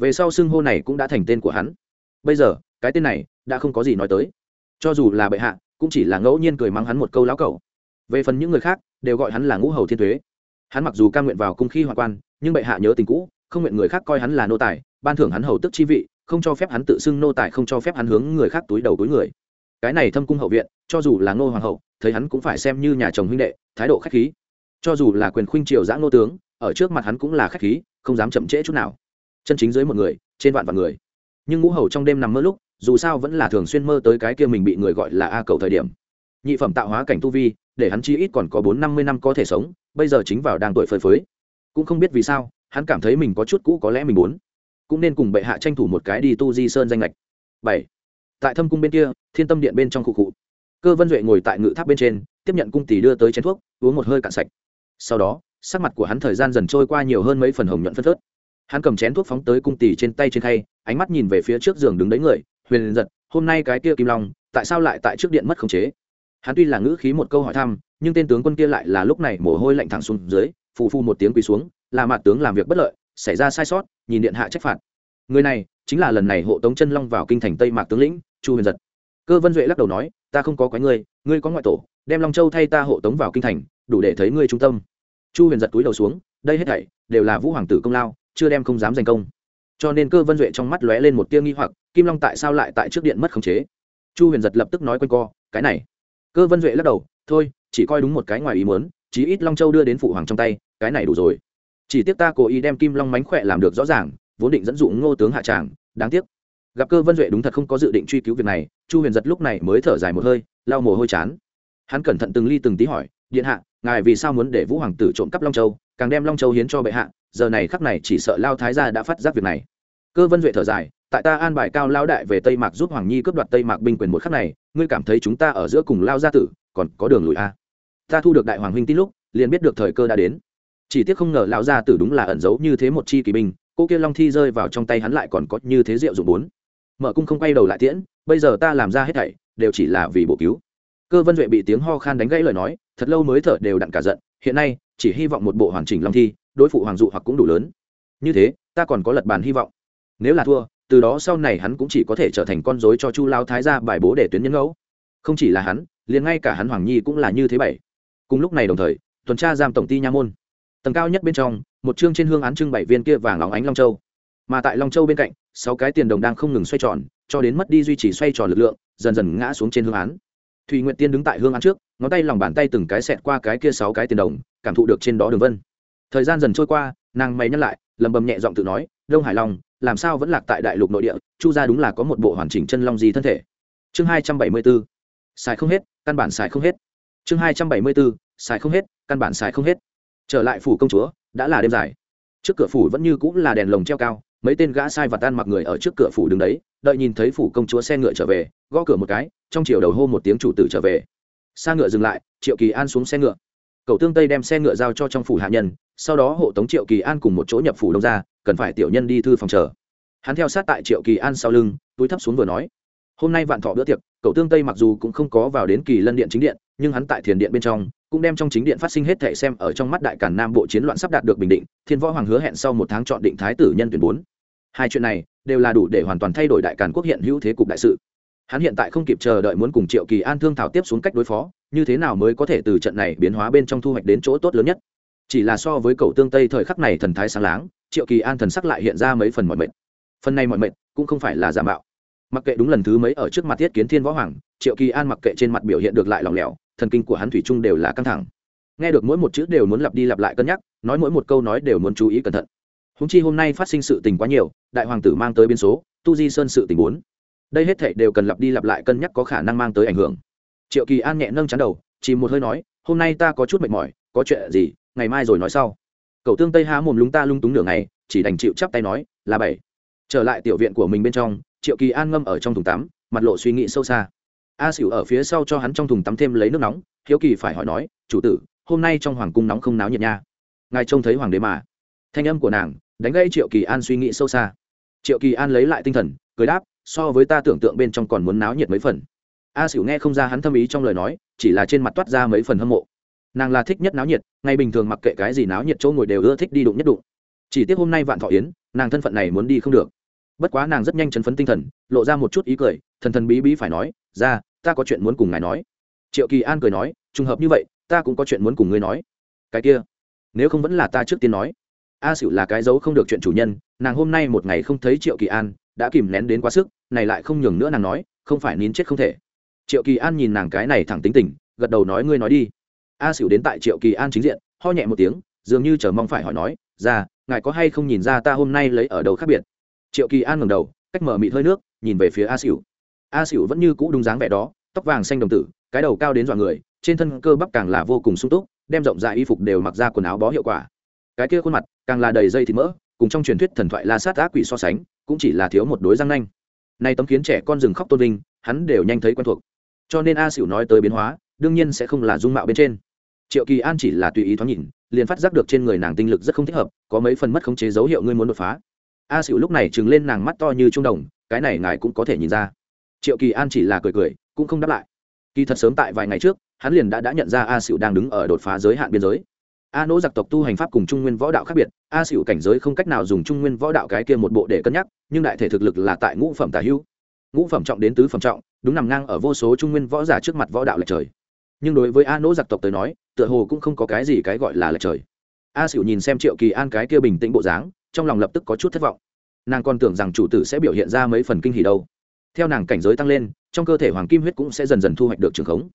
về sau xưng hô này cũng đã thành tên của hắn. Bây giờ, cái tên này đã không có gì nói tới. Cho dù là bệ hạ, cũng chỉ là ngẫu nhiên cười mắng hắn một câu lão cẩu. về phần những người khác, đều gọi hắn là ngũ hầu thiên thuế hắn mặc dù ca nguyện vào cung khi hoàng quan, nhưng bệ hạ nhớ tình cũ, không nguyện người khác coi hắn là nô tài, ban thưởng hắn hầu tức chi vị, không cho phép hắn tự xưng nô tài, không cho phép hắn hướng người khác túi đầu túi người. Cái này thâm cung hậu viện, cho dù là ngô hoàng hậu, thấy hắn cũng phải xem như nhà chồng huynh đệ, thái độ khách khí. Cho dù là quyền khuynh triều giã ngô tướng, ở trước mặt hắn cũng là khách khí, không dám chậm trễ chút nào chân chính dưới một người, trên vạn vạn người. Nhưng ngũ hầu trong đêm nằm mơ lúc, dù sao vẫn là thường xuyên mơ tới cái kia mình bị người gọi là a cầu thời điểm. Nhị phẩm tạo hóa cảnh tu vi, để hắn chi ít còn có bốn năm mươi năm có thể sống, bây giờ chính vào đang tuổi phơi phới. Cũng không biết vì sao, hắn cảm thấy mình có chút cũ có lẽ mình muốn. Cũng nên cùng bệ hạ tranh thủ một cái đi tu di sơn danh lệch bảy. Tại thâm cung bên kia, thiên tâm điện bên trong khu cụ cơ vân duệ ngồi tại ngự tháp bên trên, tiếp nhận cung tỷ đưa tới chén thuốc, uống một hơi cạn sạch. Sau đó, sắc mặt của hắn thời gian dần trôi qua nhiều hơn mấy phần hồng nhuận phân phớt hắn cầm chén thuốc phóng tới cung tỷ trên tay trên khay, ánh mắt nhìn về phía trước giường đứng đấy người, huyền giật, hôm nay cái kia kim long, tại sao lại tại trước điện mất khống chế? Hắn tuy là ngữ khí một câu hỏi thăm, nhưng tên tướng quân kia lại là lúc này mồ hôi lạnh thẳng xuống dưới, phù phu một tiếng quỳ xuống, là mặt tướng làm việc bất lợi, xảy ra sai sót, nhìn điện hạ trách phạt. Người này, chính là lần này hộ tống chân long vào kinh thành tây mạc tướng lĩnh, chu huyền giật. Cơ vân duệ lắc đầu nói, ta không có quái ngươi ngươi có ngoại tổ, đem long châu thay ta hộ tống vào kinh thành, đủ để thấy ngươi trung tâm. Chu huyền giật túi đầu xuống, đây hết thảy đều là vũ hoàng tử công lao chưa đem không dám giành công. Cho nên cơ vân duệ trong mắt lóe lên một tia nghi hoặc, kim long tại sao lại tại trước điện mất khống chế? Chu huyền giật lập tức nói quanh co, cái này. Cơ vân duệ lắc đầu, thôi, chỉ coi đúng một cái ngoài ý muốn, chí ít long châu đưa đến phụ hoàng trong tay, cái này đủ rồi. Chỉ tiếc ta cố ý đem kim long mánh khỏe làm được rõ ràng, vốn định dẫn dụ ngô tướng hạ tràng, đáng tiếc. Gặp cơ vân duệ đúng thật không có dự định truy cứu việc này, chu huyền giật lúc này mới thở dài một hơi, lau mồ hôi chán. Hắn cẩn thận từng ly từng tí hỏi, điện hạ, ngài vì sao muốn để vũ hoàng tử trộm cắp long châu, càng đem long châu hiến cho bệ hạ giờ này khắc này chỉ sợ lao thái gia đã phát giác việc này. Cơ vân duệ thở dài, tại ta an bài cao lao đại về tây mạc giúp hoàng nhi cướp đoạt tây mạc binh quyền một khắc này, ngươi cảm thấy chúng ta ở giữa cùng lao gia tử, còn có đường lùi a à? ta thu được đại hoàng huynh tin lúc, liền biết được thời cơ đã đến. Chỉ tiếc không ngờ lão gia tử đúng là ẩn giấu như thế một chi kỳ binh, cô kia long thi rơi vào trong tay hắn lại còn có như thế rượu dụng bốn. Mở cung không quay đầu lại tiễn, bây giờ ta làm ra hết thảy, đều chỉ là vì bổ cứu. Cơ vân duệ bị tiếng ho khan đánh gãy lời nói, thật lâu mới thở đều đặn cả giận, hiện nay, chỉ hy vọng một bộ hoàn chỉnh long thi đối phụ hoàng dụ hoặc cũng đủ lớn. Như thế, ta còn có lật bàn hy vọng. Nếu là thua, từ đó sau này hắn cũng chỉ có thể trở thành con rối cho chu lao thái ra bài bố để tuyến nhân ngẫu. Không chỉ là hắn, liền ngay cả hắn hoàng nhi cũng là như thế bảy. Cùng lúc này đồng thời, tuần tra giam tổng ty nha môn. Tầng cao nhất bên trong, một chương trên hương án trưng bảy viên kia vàng óng ánh long châu. Mà tại long châu bên cạnh, sáu cái tiền đồng đang không ngừng xoay tròn, cho đến mất đi duy trì xoay tròn lực lượng, dần dần ngã xuống trên hương án. Thùy nguyện tiên đứng tại hương án trước, ngón tay lòng bàn tay từng cái xẹt qua cái kia sáu cái tiền đồng, cảm thụ được trên đó đường vân thời gian dần trôi qua, nàng mày nhắc lại lầm bầm nhẹ giọng tự nói, đông hải long, làm sao vẫn lạc tại đại lục nội địa? Chu ra đúng là có một bộ hoàn chỉnh chân long gì thân thể. Chương hai trăm bảy mươi bốn. Xài không hết, căn bản xài không hết. Chương hai trăm bảy mươi bốn. Xài không hết, căn bản xài không hết. Trở lại phủ công chúa, đã là đêm dài. Trước cửa phủ vẫn như cũng là đèn lồng treo cao, mấy tên gã sai và tan mặc người ở trước cửa phủ đứng đấy, đợi nhìn thấy phủ công chúa xe ngựa trở về, gõ cửa một cái, trong chiều đầu hô một tiếng chủ tử trở về. Xa ngựa dừng lại, triệu kỳ an xuống xe ngựa. Cậu tương tây đem xe ngựa giao cho trong phủ hạ nhân sau đó hộ tống triệu kỳ an cùng một chỗ nhập phủ đông ra cần phải tiểu nhân đi thư phòng chờ. Hắn theo sát tại triệu kỳ an sau lưng, túi thấp xuống vừa nói, hôm nay vạn thọ bữa tiệc, cậu tương tây mặc dù cũng không có vào đến kỳ lân điện chính điện, nhưng hắn tại thiền điện bên trong, cũng đem trong chính điện phát sinh hết thể xem ở trong mắt đại cản nam bộ chiến loạn sắp đạt được bình định, thiên võ hoàng hứa hẹn sau một tháng chọn định thái tử nhân tuyển bốn. Hai chuyện này đều là đủ để hoàn toàn thay đổi đại cản quốc hiện hữu thế cục đại sự. Hắn hiện tại không kịp chờ đợi muốn cùng triệu kỳ an thương thảo tiếp xuống cách đối phó, như thế nào mới có thể từ trận này biến hóa bên trong thu hoạch đến chỗ tốt lớn nhất? Chỉ là so với cậu tương tây thời khắc này thần thái sáng láng, triệu kỳ an thần sắc lại hiện ra mấy phần mọi mệnh phần này mọi mệnh cũng không phải là giả mạo. Mặc kệ đúng lần thứ mấy ở trước mặt thiết kiến thiên võ hoàng, triệu kỳ an mặc kệ trên mặt biểu hiện được lại lòng lẻo, thần kinh của hắn thủy chung đều là căng thẳng. Nghe được mỗi một chữ đều muốn lặp đi lặp lại cân nhắc, nói mỗi một câu nói đều muốn chú ý cẩn thận. Húng chi hôm nay phát sinh sự tình quá nhiều, đại hoàng tử mang tới biên số, tu di sơn sự tình bốn. Đây hết thảy đều cần lặp đi lặp lại cân nhắc có khả năng mang tới ảnh hưởng. Triệu kỳ an nhẹ nâng chán đầu chỉ một hơi nói, hôm nay ta có chút mệt mỏi, có chuyện gì? Ngày mai rồi nói sau. Cậu tương tây há mồm lúng ta lung túng nửa ngày, chỉ đành chịu chắp tay nói, là bảy. Trở lại tiểu viện của mình bên trong, triệu kỳ an ngâm ở trong thùng tắm, mặt lộ suy nghĩ sâu xa. A xỉu ở phía sau cho hắn trong thùng tắm thêm lấy nước nóng, hiếu kỳ phải hỏi nói, chủ tử, hôm nay trong hoàng cung nóng không náo nhiệt nha? Ngài trông thấy hoàng đế mà. Thanh âm của nàng đánh gây triệu kỳ an suy nghĩ sâu xa. Triệu kỳ an lấy lại tinh thần, cười đáp, so với ta tưởng tượng bên trong còn muốn náo nhiệt mấy phần. A xỉu nghe không ra hắn thâm ý trong lời nói, chỉ là trên mặt toát ra mấy phần hâm mộ nàng là thích nhất náo nhiệt ngay bình thường mặc kệ cái gì náo nhiệt chỗ ngồi đều ưa thích đi đụng nhất đụng. Chỉ tiếc hôm nay vạn thọ yến, nàng thân phận này muốn đi không được. Bất quá nàng rất nhanh chấn phấn tinh thần, lộ ra một chút ý cười, thần thần bí bí phải nói, ra, ta có chuyện muốn cùng ngài nói. Triệu kỳ an cười nói, trùng hợp như vậy, ta cũng có chuyện muốn cùng ngươi nói. Cái kia, nếu không vẫn là ta trước tiên nói. A xỉu là cái dấu không được chuyện chủ nhân, nàng hôm nay một ngày không thấy triệu kỳ an, đã kìm nén đến quá sức, này lại không nhường nữa nàng nói, không phải nín chết không thể. Triệu kỳ an nhìn nàng cái này thẳng tính tình, gật đầu nói, ngươi nói đi a xỉu đến tại triệu kỳ an chính diện, ho nhẹ một tiếng, dường như chờ mong phải hỏi nói, ra, ngài có hay không nhìn ra ta hôm nay lấy ở đầu khác biệt? Triệu kỳ an ngầm đầu, cách mở mịt hơi nước, nhìn về phía a xỉu a xỉu vẫn như cũ đúng dáng vẻ đó, tóc vàng xanh đồng tử, cái đầu cao đến dọa người, trên thân cơ bắp càng là vô cùng sung túc, đem rộng rãi y phục đều mặc ra quần áo bó hiệu quả. Cái kia khuôn mặt càng là đầy dây thịt mỡ, cùng trong truyền thuyết thần thoại la sát ác quỷ so sánh, cũng chỉ là thiếu một đối răng nanh. Nay tấm kiến trẻ con rừng khóc tôn vinh, hắn đều nhanh thấy quen thuộc. Cho nên a xỉu nói tới biến hóa, đương nhiên sẽ không là dung mạo bên trên triệu kỳ an chỉ là tùy ý thoáng nhìn, liền phát giác được trên người nàng tinh lực rất không thích hợp, có mấy phần mất khống chế dấu hiệu ngươi muốn đột phá. A xỉu lúc này trừng lên nàng mắt to như trung đồng, cái này ngài cũng có thể nhìn ra. Triệu kỳ an chỉ là cười cười, cũng không đáp lại. Kỳ thật sớm tại vài ngày trước, hắn liền đã đã nhận ra a xỉu đang đứng ở đột phá giới hạn biên giới. A nỗ giặc tộc tu hành pháp cùng trung nguyên võ đạo khác biệt, a xỉu cảnh giới không cách nào dùng trung nguyên võ đạo cái kia một bộ để cân nhắc, nhưng đại thể thực lực là tại ngũ phẩm tả hữu ngũ phẩm trọng đến tứ phẩm trọng, đúng nằm ngang ở vô số trung nguyên võ giả trước mặt võ đạo lệch trời. Nhưng đối với a nỗ giặc tộc tới nói tựa hồ cũng không có cái gì cái gọi là lệch trời. A xỉu nhìn xem triệu kỳ an cái kia bình tĩnh bộ dáng, trong lòng lập tức có chút thất vọng. Nàng còn tưởng rằng chủ tử sẽ biểu hiện ra mấy phần kinh hỉ đâu. Theo nàng cảnh giới tăng lên, trong cơ thể hoàng kim huyết cũng sẽ dần dần thu hoạch được trường khống.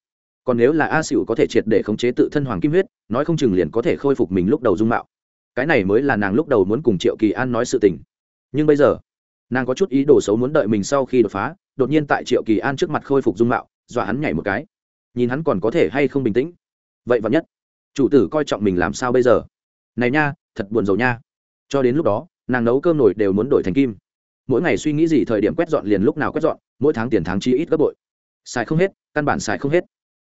Còn nếu là a xỉu có thể triệt để khống chế tự thân hoàng kim huyết, nói không chừng liền có thể khôi phục mình lúc đầu dung mạo. Cái này mới là nàng lúc đầu muốn cùng triệu kỳ an nói sự tình. Nhưng bây giờ, nàng có chút ý đồ xấu muốn đợi mình sau khi đột phá, đột nhiên tại triệu kỳ an trước mặt khôi phục dung mạo, dọa hắn nhảy một cái. Nhìn hắn còn có thể hay không bình tĩnh vậy vạn nhất. Chủ tử coi trọng mình làm sao bây giờ? Này nha, thật buồn rầu nha. Cho đến lúc đó, nàng nấu cơm nổi đều muốn đổi thành kim. Mỗi ngày suy nghĩ gì thời điểm quét dọn liền lúc nào quét dọn, mỗi tháng tiền tháng chi ít gấp bội. Xài không hết, căn bản xài không hết.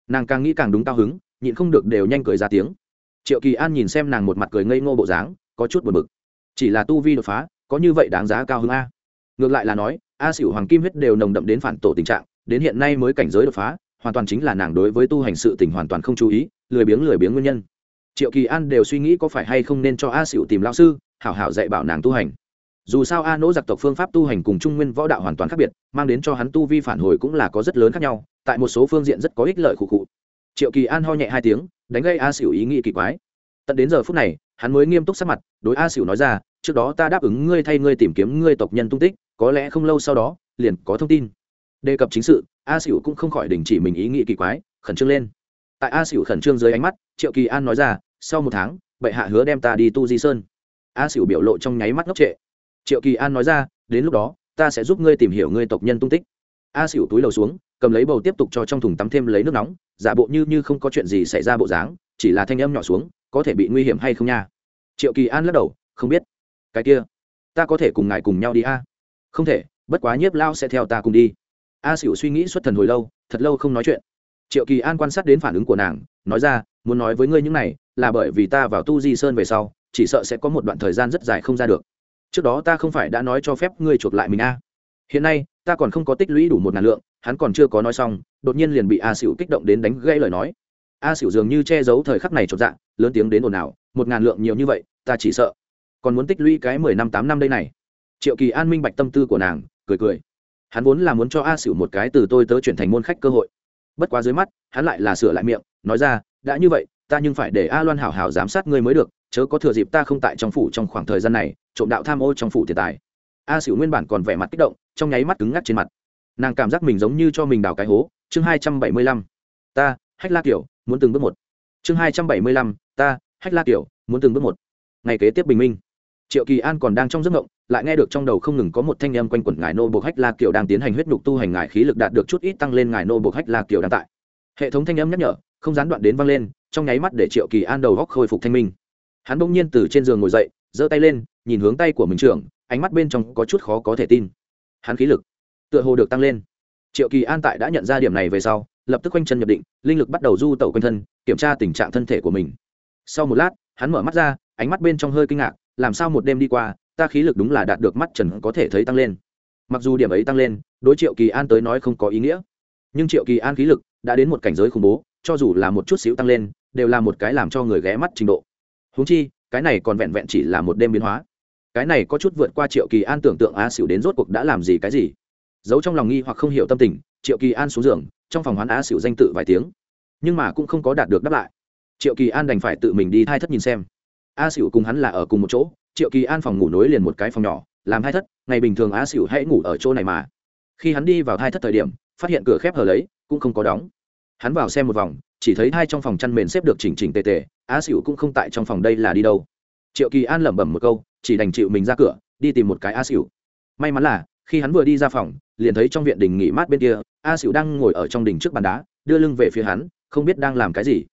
Nàng càng nghĩ càng đúng cao hứng, nhịn không được đều nhanh cười ra tiếng. Triệu kỳ an nhìn xem nàng một mặt cười ngây ngô bộ dáng, có chút buồn bực. Chỉ là tu vi đột phá, có như vậy đáng giá cao hứng a. Ngược lại là nói, a xỉu hoàng kim huyết đều nồng đậm đến phản tổ tình trạng, đến hiện nay mới cảnh giới đột phá hoàn toàn chính là nàng đối với tu hành sự tình hoàn toàn không chú ý, lười biếng lười biếng nguyên nhân. Triệu kỳ an đều suy nghĩ có phải hay không nên cho a xỉu tìm lao sư, hảo hảo dạy bảo nàng tu hành. Dù sao a nỗ giặc tộc phương pháp tu hành cùng trung nguyên võ đạo hoàn toàn khác biệt, mang đến cho hắn tu vi phản hồi cũng là có rất lớn khác nhau, tại một số phương diện rất có ích lợi khụ khụ. Triệu kỳ an ho nhẹ hai tiếng, đánh gây a xỉu ý nghĩ kỳ quái. Tận đến giờ phút này, hắn mới nghiêm túc sắc mặt, đối a xỉu nói ra, trước đó ta đáp ứng ngươi thay ngươi tìm kiếm ngươi tộc nhân tung tích, có lẽ không lâu sau đó, liền có thông tin. Đề cập chính sự a xỉu cũng không khỏi đình chỉ mình ý nghĩ kỳ quái, khẩn trương lên. Tại a xỉu khẩn trương dưới ánh mắt, triệu kỳ an nói ra, sau một tháng, bệ hạ hứa đem ta đi tu di sơn. A xỉu biểu lộ trong nháy mắt ngốc trệ. Triệu kỳ an nói ra, đến lúc đó, ta sẽ giúp ngươi tìm hiểu ngươi tộc nhân tung tích. A xỉu túi lầu xuống, cầm lấy bầu tiếp tục cho trong thùng tắm thêm lấy nước nóng, giả bộ như như không có chuyện gì xảy ra bộ dáng, chỉ là thanh âm nhỏ xuống, có thể bị nguy hiểm hay không nha? Triệu kỳ an lắc đầu, không biết. Cái kia, ta có thể cùng ngài cùng nhau đi a? Không thể, bất quá nhiếp lao sẽ theo ta cùng đi a xỉu suy nghĩ xuất thần hồi lâu, thật lâu không nói chuyện. Triệu kỳ an quan sát đến phản ứng của nàng, nói ra, muốn nói với ngươi những này, là bởi vì ta vào tu di sơn về sau, chỉ sợ sẽ có một đoạn thời gian rất dài không ra được. Trước đó ta không phải đã nói cho phép ngươi chuộc lại mình a. Hiện nay, ta còn không có tích lũy đủ một ngàn lượng, hắn còn chưa có nói xong, đột nhiên liền bị a xỉu kích động đến đánh gây lời nói. A xỉu dường như che giấu thời khắc này chột dạ lớn tiếng đến ồn ào, một ngàn lượng nhiều như vậy, ta chỉ sợ còn muốn tích lũy cái mười năm tám năm đây này. Triệu kỳ an minh bạch tâm tư của nàng, cười cười hắn vốn là muốn cho a xỉu một cái từ tôi tớ chuyển thành môn khách cơ hội. Bất quá dưới mắt, hắn lại là sửa lại miệng, nói ra, đã như vậy, ta nhưng phải để a loan hảo hảo giám sát ngươi mới được, chớ có thừa dịp ta không tại trong phủ trong khoảng thời gian này, trộm đạo tham ô trong phủ tiền tài. A xỉu nguyên bản còn vẻ mặt kích động, trong nháy mắt cứng ngắc trên mặt. Nàng cảm giác mình giống như cho mình đào cái hố. Chương hai trăm bảy mươi lăm. Ta, hách la kiểu muốn từng bước một. Chương hai trăm bảy mươi lăm. Ta, hách la kiểu muốn từng bước một. Ngày kế tiếp bình minh triệu kỳ an còn đang trong giấc ngộng lại nghe được trong đầu không ngừng có một thanh âm quanh quẩn ngài nô buộc hách la kiều đang tiến hành huyết nhục tu hành, ngài khí lực đạt được chút ít tăng lên, ngài nô buộc hách la kiều đang tại. Hệ thống thanh âm nhắc nhở, không gián đoạn đến vang lên, trong nháy mắt để triệu kỳ an đầu góc khôi phục thanh minh. Hắn bỗng nhiên từ trên giường ngồi dậy, giơ tay lên, nhìn hướng tay của mình trưởng, ánh mắt bên trong có chút khó có thể tin. Hắn khí lực tựa hồ được tăng lên. Triệu kỳ an tại đã nhận ra điểm này về sau, lập tức quanh chân nhập định, linh lực bắt đầu du tẩu quanh thân, kiểm tra tình trạng thân thể của mình. Sau một lát, hắn mở mắt ra, ánh mắt bên trong hơi kinh ngạc làm sao một đêm đi qua, ta khí lực đúng là đạt được mắt trần có thể thấy tăng lên. Mặc dù điểm ấy tăng lên, đối triệu kỳ an tới nói không có ý nghĩa. Nhưng triệu kỳ an khí lực đã đến một cảnh giới khủng bố, cho dù là một chút xíu tăng lên, đều là một cái làm cho người ghé mắt trình độ. Húng chi, cái này còn vẹn vẹn chỉ là một đêm biến hóa. Cái này có chút vượt qua triệu kỳ an tưởng tượng a xỉu đến rốt cuộc đã làm gì cái gì. Giấu trong lòng nghi hoặc không hiểu tâm tình, triệu kỳ an xuống giường, trong phòng hoán a xỉu danh tự vài tiếng. Nhưng mà cũng không có đạt được đáp lại. Triệu kỳ an đành phải tự mình đi thai thất nhìn xem a xỉu cùng hắn là ở cùng một chỗ, triệu kỳ an phòng ngủ nối liền một cái phòng nhỏ, làm hai thất, ngày bình thường a xỉu hãy ngủ ở chỗ này mà. Khi hắn đi vào hai thất thời điểm, phát hiện cửa khép hờ lấy, cũng không có đóng. Hắn vào xem một vòng, chỉ thấy hai trong phòng chăn mền xếp được chỉnh chỉnh tề tề, a xỉu cũng không tại trong phòng đây là đi đâu. Triệu kỳ an lẩm bẩm một câu, chỉ đành chịu mình ra cửa, đi tìm một cái a xỉu may mắn là, khi hắn vừa đi ra phòng, liền thấy trong viện đình nghỉ mát bên kia, a xỉu đang ngồi ở trong đình trước bàn đá, đưa lưng về phía hắn, không biết đang làm cái gì.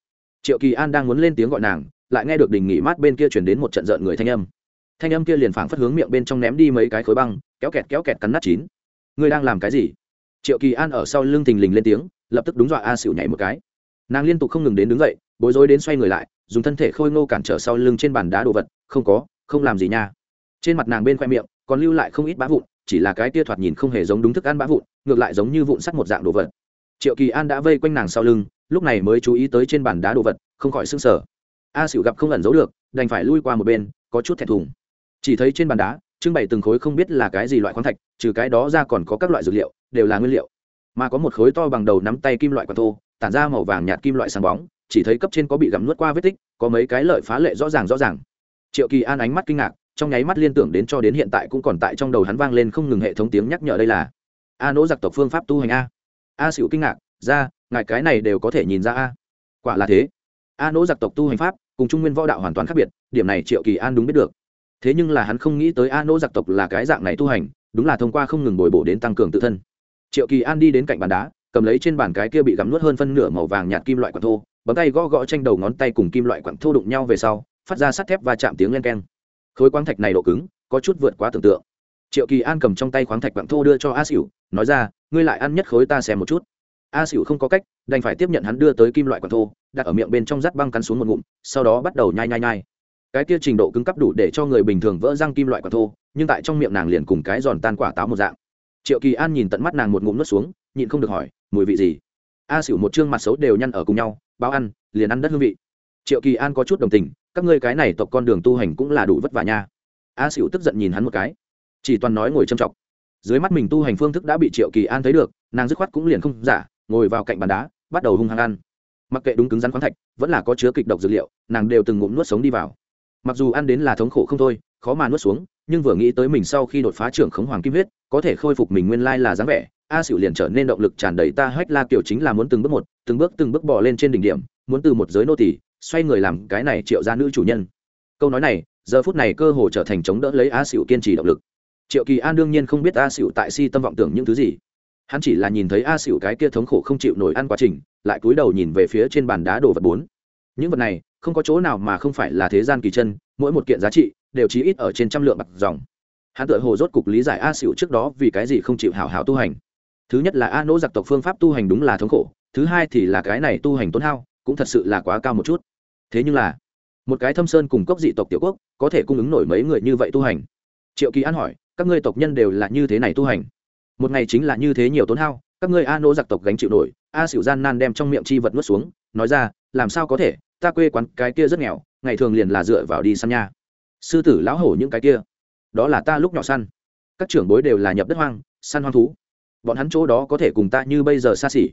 Triệu kỳ an đang muốn lên tiếng gọi nàng lại nghe được đình nghỉ mát bên kia chuyển đến một trận rợn người thanh âm. Thanh âm kia liền phảng phất hướng miệng bên trong ném đi mấy cái khối băng, kéo kẹt kéo kẹt cắn nát chín. Ngươi đang làm cái gì? Triệu kỳ an ở sau lưng thình lình lên tiếng, lập tức đúng dọa a xỉu nhảy một cái. Nàng liên tục không ngừng đến đứng dậy, bối rối đến xoay người lại, dùng thân thể khôi ngô cản trở sau lưng trên bàn đá đồ vật, không có, không làm gì nha. Trên mặt nàng bên khoe miệng, còn lưu lại không ít bã vụn, chỉ là cái tia thoạt nhìn không hề giống đúng thức ăn bã vụn, ngược lại giống như vụn sắt một dạng đồ vật. Triệu kỳ an đã vây quanh nàng sau lưng, lúc này mới chú ý tới trên bàn đá đồ vật, không khỏi s ư n g sở a xỉu gặp không ẩn giấu được, đành phải lui qua một bên, có chút thẹn thùng. Chỉ thấy trên bàn đá, trưng bày từng khối không biết là cái gì loại khoáng thạch, trừ cái đó ra còn có các loại dược liệu, đều là nguyên liệu. Mà có một khối to bằng đầu nắm tay kim loại quạt thô, tản ra màu vàng nhạt kim loại sáng bóng, chỉ thấy cấp trên có bị gặm nuốt qua vết tích, có mấy cái lợi phá lệ rõ ràng rõ ràng. Triệu kỳ an ánh mắt kinh ngạc, trong nháy mắt liên tưởng đến cho đến hiện tại cũng còn tại trong đầu hắn vang lên không ngừng hệ thống tiếng nhắc nhở đây là a nỗ giặc tộc phương pháp tu hành a. A xịu kinh ngạc, ra, ngài cái này đều có thể nhìn ra a. Quả là thế. A nỗ giặc tộc tu hành pháp cùng trung nguyên võ đạo hoàn toàn khác biệt, điểm này triệu kỳ an đúng biết được. Thế nhưng là hắn không nghĩ tới a nỗ giặc tộc là cái dạng này tu hành, đúng là thông qua không ngừng bồi bổ đến tăng cường tự thân. Triệu kỳ an đi đến cạnh bàn đá, cầm lấy trên bàn cái kia bị gắm nuốt hơn phân nửa màu vàng nhạt kim loại quặng thô, bấm tay gõ gõ tranh đầu ngón tay cùng kim loại quặng thô đụng nhau về sau, phát ra sắt thép và chạm tiếng len keng. Khối quang thạch này độ cứng, có chút vượt quá tưởng tượng. Triệu kỳ an cầm trong tay khoáng thạch quặng thô đưa cho a xỉu nói ra, ngươi lại ăn nhất khối ta xem một chút a xỉu không có cách, đành phải tiếp nhận hắn đưa tới kim loại còn thô, đặt ở miệng bên trong rắt băng cắn xuống một ngụm, sau đó bắt đầu nhai nhai nhai. Cái kia trình độ cứng cấp đủ để cho người bình thường vỡ răng kim loại quả thô, nhưng tại trong miệng nàng liền cùng cái giòn tan quả táo một dạng. Triệu kỳ an nhìn tận mắt nàng một ngụm nuốt xuống, nhịn không được hỏi, mùi vị gì? A xỉu một chương mặt xấu đều nhăn ở cùng nhau, báo ăn, liền ăn đất hương vị. Triệu kỳ an có chút đồng tình, các ngươi cái này tộc con đường tu hành cũng là đủ vất vả nha. A xỉu tức giận nhìn hắn một cái, chỉ toàn nói ngồi châm chọc. Dưới mắt mình tu hành phương thức đã bị triệu kỳ an thấy được, nàng dứt khoát cũng liền không giả ngồi vào cạnh bàn đá, bắt đầu hung hăng ăn. Mặc kệ đúng cứng rắn khoáng thạch, vẫn là có chứa kịch độc dược liệu, nàng đều từng ngụm nuốt sống đi vào. Mặc dù ăn đến là thống khổ không thôi, khó mà nuốt xuống, nhưng vừa nghĩ tới mình sau khi đột phá trưởng khống hoàng kim huyết, có thể khôi phục mình nguyên lai là dáng vẻ, a xỉu liền trở nên động lực tràn đầy ta hách la kiểu chính là muốn từng bước một, từng bước từng bước bỏ lên trên đỉnh điểm, muốn từ một giới nô tỷ xoay người làm cái này triệu gia nữ chủ nhân. Câu nói này, giờ phút này cơ hồ trở thành chống đỡ lấy a xỉu kiên trì động lực. Triệu kỳ an đương nhiên không biết a xỉu tại si tâm vọng tưởng những thứ gì hắn chỉ là nhìn thấy a xỉu cái kia thống khổ không chịu nổi ăn quá trình, lại cúi đầu nhìn về phía trên bàn đá đồ vật bốn. Những vật này, không có chỗ nào mà không phải là thế gian kỳ chân, mỗi một kiện giá trị đều chí ít ở trên trăm lượng bạc dòng. Hắn tự hồ rốt cục lý giải a xỉu trước đó vì cái gì không chịu hảo hảo tu hành. Thứ nhất là a nỗ giặc tộc phương pháp tu hành đúng là thống khổ, thứ hai thì là cái này tu hành tốn hao, cũng thật sự là quá cao một chút. Thế nhưng là, một cái thâm sơn cùng cốc dị tộc tiểu quốc có thể cung ứng nổi mấy người như vậy tu hành? Triệu kỳ an hỏi, các ngươi tộc nhân đều là như thế này tu hành? Một ngày chính là như thế nhiều tốn hao, các ngươi a nỗ giặc tộc gánh chịu nổi, a xỉu gian nan đem trong miệng chi vật nuốt xuống, nói ra, làm sao có thể, ta quê quán cái kia rất nghèo, ngày thường liền là dựa vào đi săn nha. Sư tử lão hổ những cái kia, đó là ta lúc nhỏ săn. Các trưởng bối đều là nhập đất hoang, săn hoang thú. Bọn hắn chỗ đó có thể cùng ta như bây giờ xa xỉ.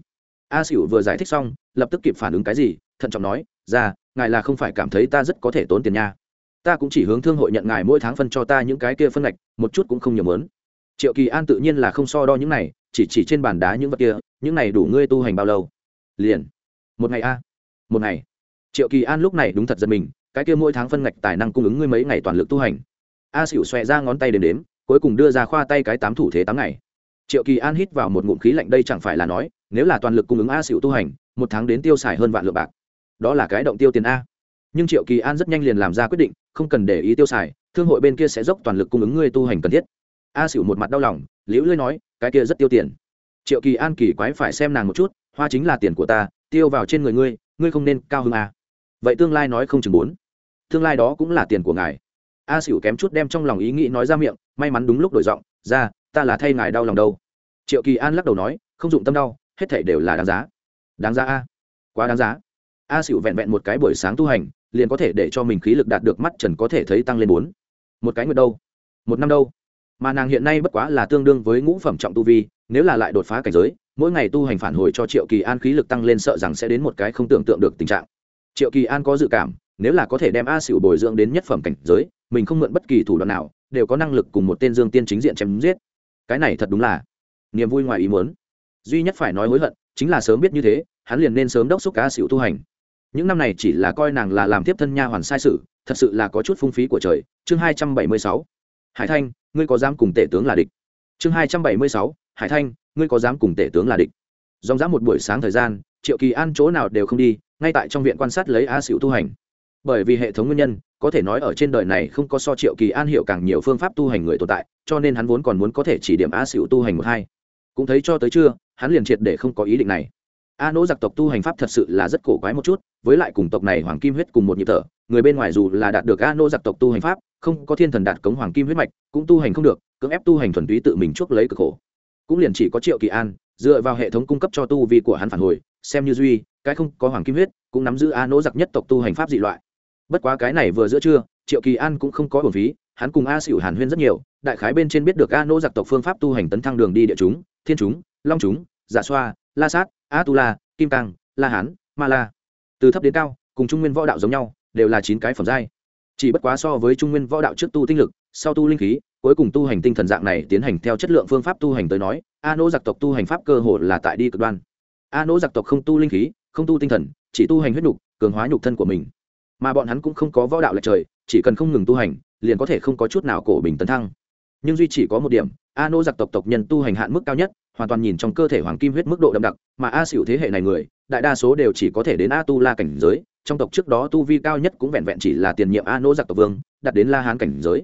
A xỉu vừa giải thích xong, lập tức kịp phản ứng cái gì, thận trọng nói, ra, ngài là không phải cảm thấy ta rất có thể tốn tiền nha. Ta cũng chỉ hướng thương hội nhận ngài mỗi tháng phân cho ta những cái kia phân ngạch, một chút cũng không nhiều mớn triệu kỳ an tự nhiên là không so đo những này, chỉ chỉ trên bàn đá những vật kia, những này đủ ngươi tu hành bao lâu? Liền. Một ngày a. Một ngày. Triệu kỳ an lúc này đúng thật giật mình, cái kia mỗi tháng phân ngạch tài năng cung ứng ngươi mấy ngày toàn lực tu hành. A xỉu xòe ra ngón tay đếm đếm, cuối cùng đưa ra khoa tay cái tám thủ thế tám ngày. Triệu kỳ an hít vào một ngụm khí lạnh, đây chẳng phải là nói, nếu là toàn lực cung ứng a xỉu tu hành, một tháng đến tiêu xài hơn vạn lượng bạc. Đó là cái động tiêu tiền a. Nhưng triệu kỳ an rất nhanh liền làm ra quyết định, không cần để ý tiêu xài, thương hội bên kia sẽ dốc toàn lực cung ứng ngươi tu hành cần thiết a xỉu một mặt đau lòng, liễu lưới nói, cái kia rất tiêu tiền. Triệu kỳ an kỳ quái phải xem nàng một chút, hoa chính là tiền của ta, tiêu vào trên người ngươi ngươi không nên cao hơn à? vậy tương lai nói không chừng bốn. Tương lai đó cũng là tiền của ngài. A xỉu kém chút đem trong lòng ý nghĩ nói ra miệng, may mắn đúng lúc đổi giọng, ra, ta là thay ngài đau lòng đâu. Triệu kỳ an lắc đầu nói, không dụng tâm đau, hết thể đều là đáng giá. Đáng giá a? Quá đáng giá. A xỉu vẹn vẹn một cái buổi sáng tu hành, liền có thể để cho mình khí lực đạt được mắt trần có thể thấy tăng lên bốn. Một cái nguyệt đâu? Một năm đâu? Mà nàng hiện nay bất quá là tương đương với ngũ phẩm trọng tu vi, nếu là lại đột phá cảnh giới, mỗi ngày tu hành phản hồi cho triệu kỳ an khí lực tăng lên sợ rằng sẽ đến một cái không tưởng tượng được tình trạng. Triệu kỳ an có dự cảm, nếu là có thể đem a xỉu bồi dưỡng đến nhất phẩm cảnh giới, mình không mượn bất kỳ thủ đoạn nào, đều có năng lực cùng một tên dương tiên chính diện chém giết. Cái này thật đúng là niềm vui ngoài ý muốn. Duy nhất phải nói hối hận, chính là sớm biết như thế, hắn liền nên sớm đốc xúc a xỉu tu hành. Những năm này chỉ là coi nàng là làm tiếp thân nha hoàn sai sự, thật sự là có chút phung phí của trời. Chương hai trăm bảy mươi sáu hải thanh ngươi có dám cùng tể tướng là địch? Chương hai trăm bảy mươi sáu hải thanh ngươi có dám cùng tể tướng là địch? Dòng dã một buổi sáng thời gian triệu kỳ an chỗ nào đều không đi ngay tại trong viện quan sát lấy a xỉu tu hành. Bởi vì hệ thống nguyên nhân có thể nói ở trên đời này không có so triệu kỳ an hiệu càng nhiều phương pháp tu hành người tồn tại cho nên hắn vốn còn muốn có thể chỉ điểm a xỉu tu hành một hai. Cũng thấy cho tới chưa, hắn liền triệt để không có ý định này. A nỗ giặc tộc tu hành pháp thật sự là rất cổ quái một chút với lại cùng tộc này hoàng kim huyết cùng một nhịp thở người bên ngoài dù là đạt được a nô giặc tộc tu hành pháp, không có thiên thần đạt cống hoàng kim huyết mạch, cũng tu hành không được, cưỡng ép tu hành thuần túy tự mình chuốc lấy cực khổ. Cũng liền chỉ có triệu kỳ an, dựa vào hệ thống cung cấp cho tu vi của hắn phản hồi, xem như duy, cái không có hoàng kim huyết, cũng nắm giữ a nô giặc nhất tộc tu hành pháp dị loại. Bất quá cái này vừa giữa trưa, triệu kỳ an cũng không có hồn phí, hắn cùng a xỉu hàn huyên rất nhiều, đại khái bên trên biết được a nô giặc tộc phương pháp tu hành tấn thăng đường đi địa chúng, thiên chúng, long chúng giả xoa, la sát, a tu la, kim cang, la hán, ma la. Từ thấp đến cao, cùng trung nguyên võ đạo giống nhau đều là chín cái phẩm giai. Chỉ bất quá so với trung nguyên võ đạo trước tu tinh lực, sau tu linh khí, cuối cùng tu hành tinh thần dạng này tiến hành theo chất lượng phương pháp tu hành tới nói, a nỗ giặc tộc tu hành pháp cơ hồ là tại đi cực đoan. A nỗ giặc tộc không tu linh khí, không tu tinh thần, chỉ tu hành huyết nhục, cường hóa nhục thân của mình. Mà bọn hắn cũng không có võ đạo lệch trời, chỉ cần không ngừng tu hành, liền có thể không có chút nào cổ bình tấn thăng. Nhưng duy chỉ có một điểm, a nô giặc tộc tộc nhân tu hành hạn mức cao nhất, hoàn toàn nhìn trong cơ thể hoàng kim huyết mức độ đậm đặc, mà a xỉu thế hệ này người, đại đa số đều chỉ có thể đến a tu la cảnh giới trong tộc trước đó tu vi cao nhất cũng vẹn vẹn chỉ là tiền nhiệm a nô giặc tộc vương đặt đến la hán cảnh giới.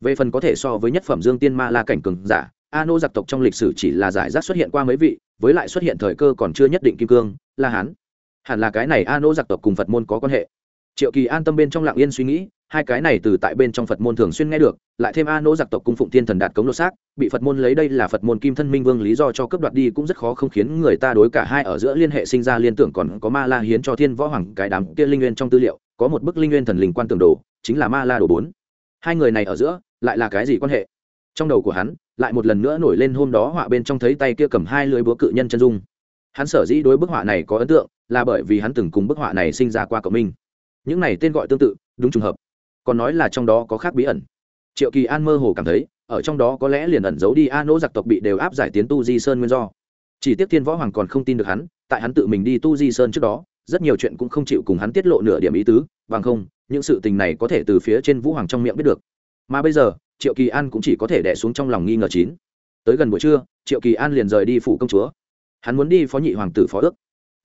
Về phần có thể so với nhất phẩm dương tiên ma la cảnh cường giả a nô giặc tộc trong lịch sử chỉ là giải rác xuất hiện qua mấy vị, với lại xuất hiện thời cơ còn chưa nhất định kim cương, la hán. Hẳn là cái này a nô giặc tộc cùng phật môn có quan hệ. Triệu kỳ an tâm bên trong lặng yên suy nghĩ hai cái này từ tại bên trong phật môn thường xuyên nghe được, lại thêm a nỗ giặc tộc cung phụng thiên thần đạt cống lô xác, bị phật môn lấy đây là phật môn kim thân minh vương lý do cho cướp đoạt đi cũng rất khó không khiến người ta đối cả hai ở giữa liên hệ sinh ra liên tưởng còn có ma la hiến cho thiên võ hoàng, cái đám kia linh nguyên trong tư liệu, có một bức linh nguyên thần linh quan tường đồ, chính là ma la đồ bốn. Hai người này ở giữa, lại là cái gì quan hệ? Trong đầu của hắn, lại một lần nữa nổi lên hôm đó họa bên trong thấy tay kia cầm hai lưới búa cự nhân chân dung. Hắn sở dĩ đối bức họa này có ấn tượng, là bởi vì hắn từng cùng bức họa này sinh ra qua cộng minh. Những này tên gọi tương tự, đúng trùng hợp còn nói là trong đó có khác bí ẩn. Triệu kỳ an mơ hồ cảm thấy, ở trong đó có lẽ liền ẩn giấu đi a nỗ giặc tộc bị đều áp giải tiến tu di sơn nguyên do. Chỉ tiếc thiên võ hoàng còn không tin được hắn, tại hắn tự mình đi tu di sơn trước đó, rất nhiều chuyện cũng không chịu cùng hắn tiết lộ nửa điểm ý tứ, bằng không, những sự tình này có thể từ phía trên vũ hoàng trong miệng biết được. Mà bây giờ, triệu kỳ an cũng chỉ có thể đẻ xuống trong lòng nghi ngờ chín. Tới gần buổi trưa, triệu kỳ an liền rời đi phủ công chúa. Hắn muốn đi phó nhị hoàng tử phó ước.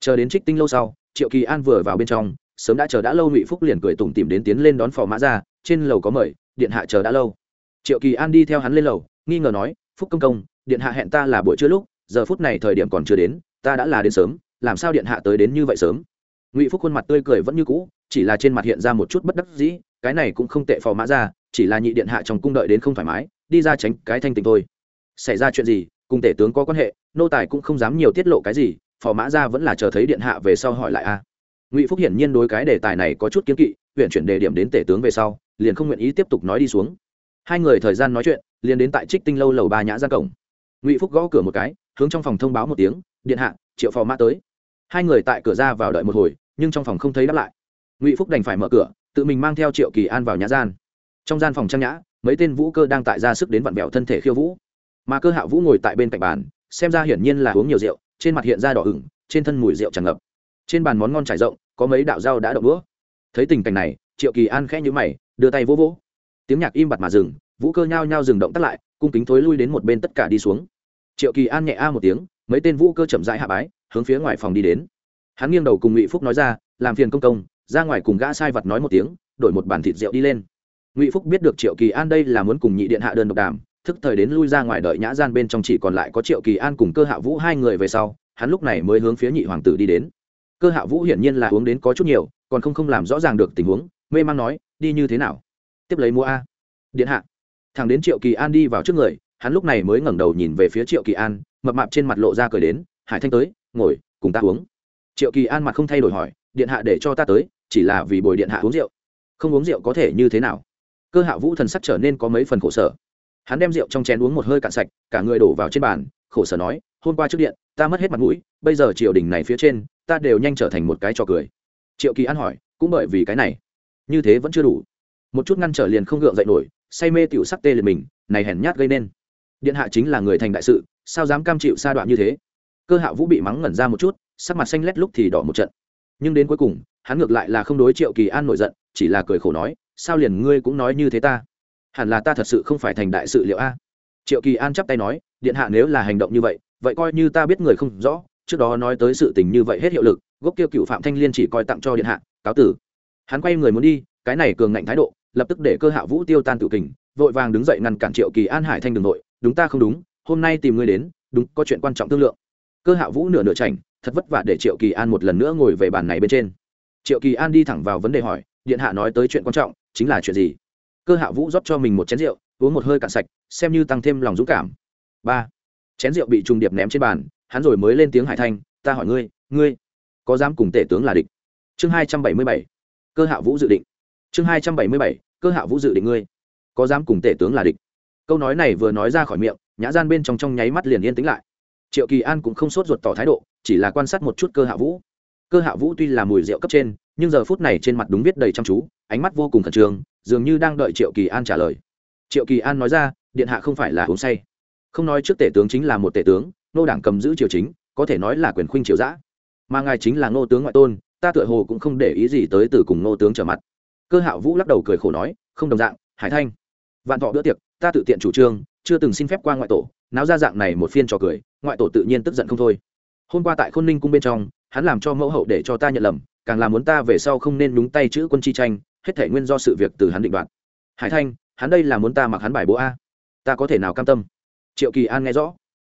Chờ đến trích tinh lâu sau, triệu kỳ an vừa vào bên trong sớm đã chờ đã lâu ngụy phúc liền cười tủm tìm đến tiến lên đón phò mã ra, trên lầu có mời, điện hạ chờ đã lâu. Triệu kỳ an đi theo hắn lên lầu, nghi ngờ nói, phúc công công, điện hạ hẹn ta là buổi trưa lúc, giờ phút này thời điểm còn chưa đến, ta đã là đến sớm, làm sao điện hạ tới đến như vậy sớm? Ngụy phúc khuôn mặt tươi cười vẫn như cũ, chỉ là trên mặt hiện ra một chút bất đắc dĩ, cái này cũng không tệ phò mã ra, chỉ là nhị điện hạ trong cung đợi đến không thoải mái, đi ra tránh cái thanh tình thôi. Xảy ra chuyện gì, cùng tể tướng có quan hệ, nô tài cũng không dám nhiều tiết lộ cái gì, phò mã ra vẫn là chờ thấy điện hạ về sau hỏi lại a ngụy phúc hiển nhiên đối cái đề tài này có chút kiến kỵ, huyện chuyển đề điểm đến tể tướng về sau, liền không nguyện ý tiếp tục nói đi xuống. Hai người thời gian nói chuyện, liền đến tại trích tinh lâu lầu ba nhã ra cổng. Ngụy phúc gõ cửa một cái, hướng trong phòng thông báo một tiếng, điện hạ, triệu phò mã tới. Hai người tại cửa ra vào đợi một hồi, nhưng trong phòng không thấy đáp lại. Ngụy phúc đành phải mở cửa, tự mình mang theo triệu kỳ an vào nhã gian. Trong gian phòng trang nhã, mấy tên vũ cơ đang tại ra sức đến vặn vẹo thân thể khiêu vũ. Mà cơ hạ vũ ngồi tại bên cạnh bàn, xem ra hiển nhiên là uống nhiều rượu, trên mặt hiện ra đỏ ửng, trên thân mùi rượu tràn ngập. Trên bàn món ngon trải rộng có mấy đạo dao đã đậu đũa. Thấy tình cảnh này, triệu kỳ an khẽ nhữ mày, đưa tay vỗ vỗ. Tiếng nhạc im bặt mà dừng, vũ cơ nhao nhao dừng động tắt lại, cung kính thối lui đến một bên tất cả đi xuống. Triệu kỳ an nhẹ a một tiếng, mấy tên vũ cơ chậm rãi hạ bái, hướng phía ngoài phòng đi đến. Hắn nghiêng đầu cùng ngụy phúc nói ra, làm phiền công công, ra ngoài cùng gã sai vật nói một tiếng, đổi một bàn thịt rượu đi lên. Ngụy phúc biết được triệu kỳ an đây là muốn cùng nhị điện hạ đơn độc đàm, thức thời đến lui ra ngoài đợi nhã gian bên trong chỉ còn lại có triệu kỳ an cùng cơ hạ vũ hai người về sau, hắn lúc này mới hướng phía nhị hoàng tử đi đến cơ hạ vũ hiển nhiên là uống đến có chút nhiều, còn không không làm rõ ràng được tình huống, mê man nói, đi như thế nào? Tiếp lấy mua a. Điện hạ. Thằng đến triệu kỳ an đi vào trước người, hắn lúc này mới ngẩng đầu nhìn về phía triệu kỳ an, mập mạp trên mặt lộ ra cười đến, hải thanh tới, ngồi, cùng ta uống. Triệu kỳ an mặt không thay đổi hỏi, điện hạ để cho ta tới, chỉ là vì bồi điện hạ uống rượu. Không uống rượu có thể như thế nào? Cơ hạ vũ thần sắc trở nên có mấy phần khổ sở. Hắn đem rượu trong chén uống một hơi cạn sạch, cả người đổ vào trên bàn, khổ sở nói, hôm qua trước điện, ta mất hết mặt mũi, bây giờ triều đình này phía trên ta đều nhanh trở thành một cái trò cười. Triệu kỳ an hỏi, cũng bởi vì cái này. Như thế vẫn chưa đủ. Một chút ngăn trở liền không gượng dậy nổi, say mê tiểu sắc tê liệt mình, này hèn nhát gây nên. Điện hạ chính là người thành đại sự, sao dám cam chịu sa đoạn như thế? Cơ hạ vũ bị mắng ngẩn ra một chút, sắc mặt xanh lét lúc thì đỏ một trận. Nhưng đến cuối cùng, hắn ngược lại là không đối triệu kỳ an nổi giận, chỉ là cười khổ nói, sao liền ngươi cũng nói như thế ta? Hẳn là ta thật sự không phải thành đại sự liệu a? Triệu kỳ an chắp tay nói, điện hạ nếu là hành động như vậy vậy coi như ta biết người không rõ trước đó nói tới sự tình như vậy hết hiệu lực, gốc kia cựu phạm thanh liên chỉ coi tặng cho điện hạ, cáo tử. Hắn quay người muốn đi, cái này cường ngạnh thái độ, lập tức để cơ hạ vũ tiêu tan tự kình, vội vàng đứng dậy ngăn cản triệu kỳ an hải thanh đường nội, đúng ta không đúng, hôm nay tìm ngươi đến, đúng, có chuyện quan trọng thương lượng. Cơ hạ vũ nửa nửa chảnh, thật vất vả để triệu kỳ an một lần nữa ngồi về bàn này bên trên. Triệu kỳ an đi thẳng vào vấn đề hỏi, điện hạ nói tới chuyện quan trọng, chính là chuyện gì? Cơ hạ vũ rót cho mình một chén rượu, uống một hơi cạn sạch, xem như tăng thêm lòng dũng cảm. Ba. Chén rượu bị trùng điệp ném trên bàn hắn rồi mới lên tiếng hải thanh, ta hỏi ngươi ngươi có dám cùng tể tướng là địch? Chương hai trăm bảy mươi bảy, cơ hạ vũ dự định. Chương hai trăm bảy mươi bảy, cơ hạ vũ dự định ngươi có dám cùng tể tướng là địch? Câu nói này vừa nói ra khỏi miệng, nhã gian bên trong trong nháy mắt liền yên tĩnh lại. Triệu kỳ an cũng không sốt ruột tỏ thái độ, chỉ là quan sát một chút cơ hạ vũ. Cơ hạ vũ tuy là mùi rượu cấp trên, nhưng giờ phút này trên mặt đúng viết đầy chăm chú, ánh mắt vô cùng khẩn trương, dường như đang đợi triệu kỳ an trả lời. Triệu kỳ an nói ra, điện hạ không phải là uống say. Không nói trước tể tướng chính là một tể tướng nô đảng cầm giữ triều chính, có thể nói là quyền khuynh triều giã mà ngài chính là nô tướng ngoại tôn, ta tựa hồ cũng không để ý gì tới từ cùng nô tướng trở mặt. Cơ Hạo vũ lắc đầu cười khổ nói, không đồng dạng, hải thanh. Vạn thọ bữa tiệc, ta tự tiện chủ trương, chưa từng xin phép qua ngoại tổ, náo ra dạng này một phiên trò cười, ngoại tổ tự nhiên tức giận không thôi. Hôm qua tại khôn ninh cung bên trong, hắn làm cho mẫu hậu để cho ta nhận lầm, càng làm muốn ta về sau không nên đúng tay chữ quân chi tranh, hết thể nguyên do sự việc từ hắn định đoạt. Hải thanh, hắn đây là muốn ta mặc hắn bài bố a. Ta có thể nào cam tâm? Triệu kỳ an nghe rõ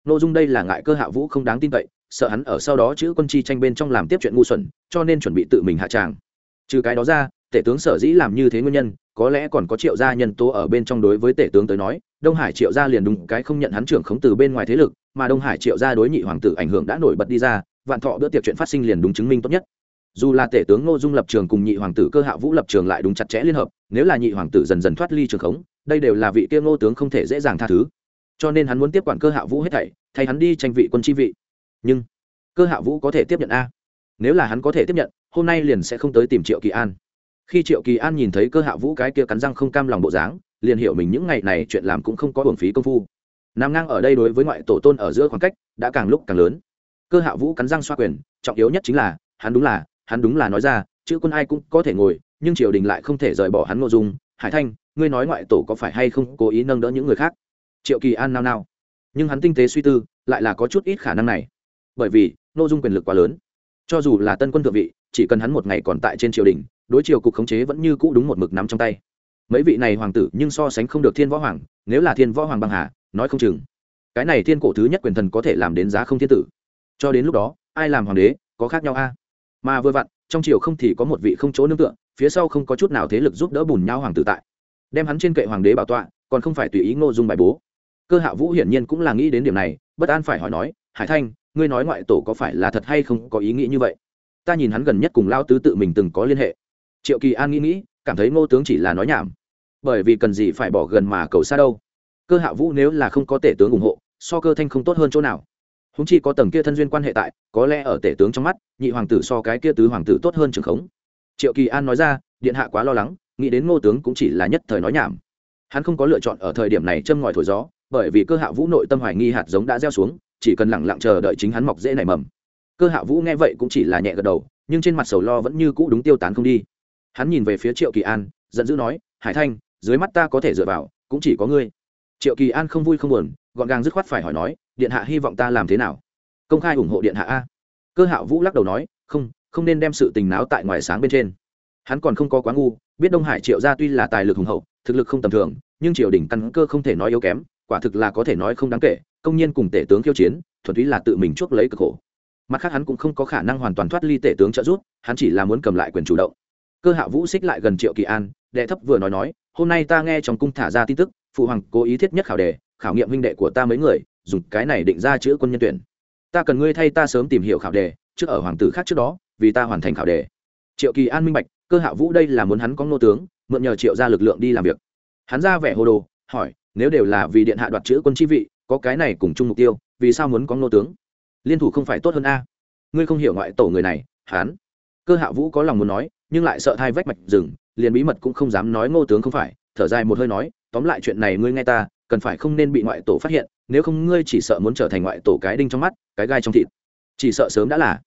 nội dung đây là ngại cơ hạ vũ không đáng tin cậy, sợ hắn ở sau đó chữ quân chi tranh bên trong làm tiếp chuyện ngu xuẩn, cho nên chuẩn bị tự mình hạ tràng. Trừ cái đó ra, tể tướng sở dĩ làm như thế nguyên nhân, có lẽ còn có triệu gia nhân tố ở bên trong đối với tể tướng tới nói, đông hải triệu gia liền đúng cái không nhận hắn trưởng khống từ bên ngoài thế lực, mà đông hải triệu gia đối nhị hoàng tử ảnh hưởng đã nổi bật đi ra, vạn thọ bữa tiệc chuyện phát sinh liền đúng chứng minh tốt nhất. Dù là tể tướng ngô dung lập trường cùng nhị hoàng tử cơ hạ vũ lập trường lại đúng chặt chẽ liên hợp, nếu là nhị hoàng tử dần dần thoát ly trường khống, đây đều là vị kia ngô tướng không thể dễ dàng tha thứ cho nên hắn muốn tiếp quản cơ hạ vũ hết thảy, thay hắn đi tranh vị quân chi vị. Nhưng, cơ hạ vũ có thể tiếp nhận a. Nếu là hắn có thể tiếp nhận, hôm nay liền sẽ không tới tìm triệu kỳ an. Khi triệu kỳ an nhìn thấy cơ hạ vũ cái kia cắn răng không cam lòng bộ dáng, liền hiểu mình những ngày này chuyện làm cũng không có hưởng phí công phu. Nằm ngang ở đây đối với ngoại tổ tôn ở giữa khoảng cách đã càng lúc càng lớn. Cơ hạ vũ cắn răng xoa quyền, trọng yếu nhất chính là, hắn đúng là, hắn đúng là nói ra, chữ quân ai cũng có thể ngồi, nhưng triều đình lại không thể rời bỏ hắn nội dung. Hải thanh, ngươi nói ngoại tổ có phải hay không cố ý nâng đỡ những người khác? Triệu kỳ an nao nao. Nhưng hắn tinh tế suy tư, lại là có chút ít khả năng này. Bởi vì nội dung quyền lực quá lớn. Cho dù là tân quân thượng vị, chỉ cần hắn một ngày còn tại trên triều đình, đối triều cục khống chế vẫn như cũ đúng một mực nắm trong tay. Mấy vị này hoàng tử nhưng so sánh không được thiên võ hoàng, nếu là thiên võ hoàng băng hà, nói không chừng. Cái này thiên cổ thứ nhất quyền thần có thể làm đến giá không thiên tử. Cho đến lúc đó, ai làm hoàng đế, có khác nhau a? Mà vừa vặn, trong triều không thì có một vị không chỗ nương tựa, phía sau không có chút nào thế lực giúp đỡ bùn nhau hoàng tử tại. Đem hắn trên kệ hoàng đế bảo tọa, còn không phải tùy ý ngô dung bài bố cơ hạ vũ hiển nhiên cũng là nghĩ đến điểm này, bất an phải hỏi nói, hải thanh, ngươi nói ngoại tổ có phải là thật hay không có ý nghĩ như vậy? Ta nhìn hắn gần nhất cùng lao tứ tự mình từng có liên hệ. Triệu kỳ an nghĩ nghĩ, cảm thấy ngô tướng chỉ là nói nhảm. Bởi vì cần gì phải bỏ gần mà cầu xa đâu. Cơ hạ vũ nếu là không có tể tướng ủng hộ, so cơ thanh không tốt hơn chỗ nào. Húng chi có tầng kia thân duyên quan hệ tại, có lẽ ở tể tướng trong mắt, nhị hoàng tử so cái kia tứ hoàng tử tốt hơn trường khống. Triệu kỳ an nói ra, điện hạ quá lo lắng, nghĩ đến ngô tướng cũng chỉ là nhất thời nói nhảm. Hắn không có lựa chọn ở thời điểm này châm ngòi thổi gió bởi vì cơ hạ vũ nội tâm hoài nghi hạt giống đã gieo xuống, chỉ cần lẳng lặng chờ đợi chính hắn mọc dễ nảy mầm. Cơ hạ vũ nghe vậy cũng chỉ là nhẹ gật đầu, nhưng trên mặt sầu lo vẫn như cũ đúng tiêu tán không đi. Hắn nhìn về phía triệu kỳ an, giận dữ nói, hải thanh, dưới mắt ta có thể dựa vào, cũng chỉ có ngươi. Triệu kỳ an không vui không buồn, gọn gàng dứt khoát phải hỏi nói, điện hạ hy vọng ta làm thế nào? Công khai ủng hộ điện hạ a. Cơ hạ vũ lắc đầu nói, không không nên đem sự tình náo tại ngoài sáng bên trên. Hắn còn không có quá ngu, biết đông hải triệu gia tuy là tài lực hùng hậu, thực lực không tầm thường, nhưng triều đình căn cơ không thể nói yếu kém quả thực là có thể nói không đáng kể, công nhân cùng tể tướng khiêu chiến, thuần túy là tự mình chuốc lấy cực khổ. Mặt khác hắn cũng không có khả năng hoàn toàn thoát ly tể tướng trợ giúp, hắn chỉ là muốn cầm lại quyền chủ động. Cơ hạ vũ xích lại gần triệu kỳ an, đệ thấp vừa nói nói, hôm nay ta nghe trong cung thả ra tin tức, phụ hoàng cố ý thiết nhất khảo đề, khảo nghiệm huynh đệ của ta mấy người, dùng cái này định ra chữ quân nhân tuyển. Ta cần ngươi thay ta sớm tìm hiểu khảo đề, trước ở hoàng tử khác trước đó, vì ta hoàn thành khảo đề. Triệu kỳ an minh bạch, cơ hạ vũ đây là muốn hắn có nô tướng, mượn nhờ triệu ra lực lượng đi làm việc. Hắn ra vẻ hồ đồ, hỏi nếu đều là vì điện hạ đoạt chữ quân chi vị, có cái này cùng chung mục tiêu, vì sao muốn có nô tướng? Liên thủ không phải tốt hơn a. Ngươi không hiểu ngoại tổ người này, hán. Cơ hạ vũ có lòng muốn nói, nhưng lại sợ thai vách mạch rừng, liền bí mật cũng không dám nói ngô tướng không phải, thở dài một hơi nói, tóm lại chuyện này ngươi nghe ta, cần phải không nên bị ngoại tổ phát hiện, nếu không ngươi chỉ sợ muốn trở thành ngoại tổ cái đinh trong mắt, cái gai trong thịt. Chỉ sợ sớm đã là.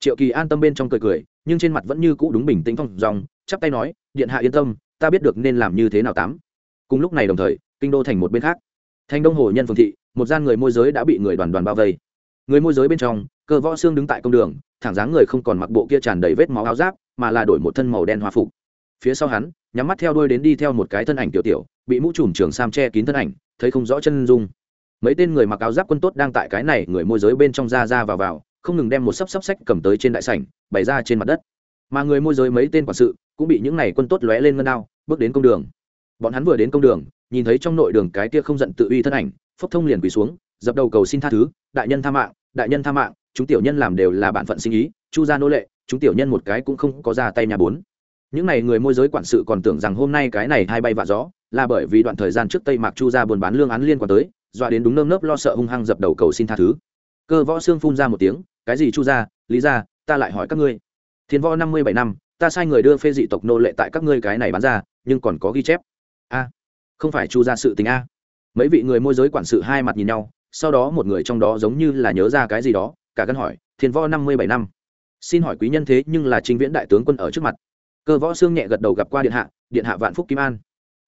Triệu kỳ an tâm bên trong cười cười, nhưng trên mặt vẫn như cũ đúng bình tĩnh thong dòng, chắp tay nói, điện hạ yên tâm, ta biết được nên làm như thế nào tám cùng lúc này đồng thời, kinh đô thành một bên khác. Thành đông hồ nhân phương thị, một gian người môi giới đã bị người đoàn đoàn bao vây. Người môi giới bên trong, cơ võ xương đứng tại công đường, thẳng dáng người không còn mặc bộ kia tràn đầy vết máu áo giáp, mà là đổi một thân màu đen hoa phục. Phía sau hắn, nhắm mắt theo đuôi đến đi theo một cái thân ảnh tiểu tiểu, bị mũ trùm trường sam che kín thân ảnh, thấy không rõ chân dung. Mấy tên người mặc áo giáp quân tốt đang tại cái này người môi giới bên trong ra ra vào vào, không ngừng đem một sấp sấp sách cầm tới trên đại sảnh, bày ra trên mặt đất. Mà người môi giới mấy tên quản sự cũng bị những này quân tốt lóe lên ngân đao, bước đến công đường bọn hắn vừa đến công đường nhìn thấy trong nội đường cái kia không giận tự uy thân ảnh phốc thông liền quỳ xuống dập đầu cầu xin tha thứ đại nhân tha mạng đại nhân tha mạng chúng tiểu nhân làm đều là bản phận sinh ý chu gia nô lệ chúng tiểu nhân một cái cũng không có ra tay nhà bốn. Những n à y người môi giới quản sự còn tưởng rằng hôm nay cái này hai bay vạ gió là bởi vì đoạn thời gian trước tây mạc chu gia buôn bán lương án liên quan tới dọa đến đúng nơm nớp lo sợ hung hăng dập đầu cầu xin tha thứ. Cơ võ xương phun ra một tiếng cái gì chu gia, lý ra ta lại hỏi các ngươi. Thiên võ năm mươi bảy năm ta sai người đưa phê dị tộc nô lệ tại các ngươi cái này bán ra nhưng còn có ghi chép a. Không phải chu ra sự tình a. Mấy vị người môi giới quản sự hai mặt nhìn nhau, sau đó một người trong đó giống như là nhớ ra cái gì đó, cả gân hỏi, thiên võ năm mươi bảy năm. Xin hỏi quý nhân thế nhưng là trinh viễn đại tướng quân ở trước mặt. Cơ võ xương nhẹ gật đầu gặp qua điện hạ điện hạ vạn phúc kim an.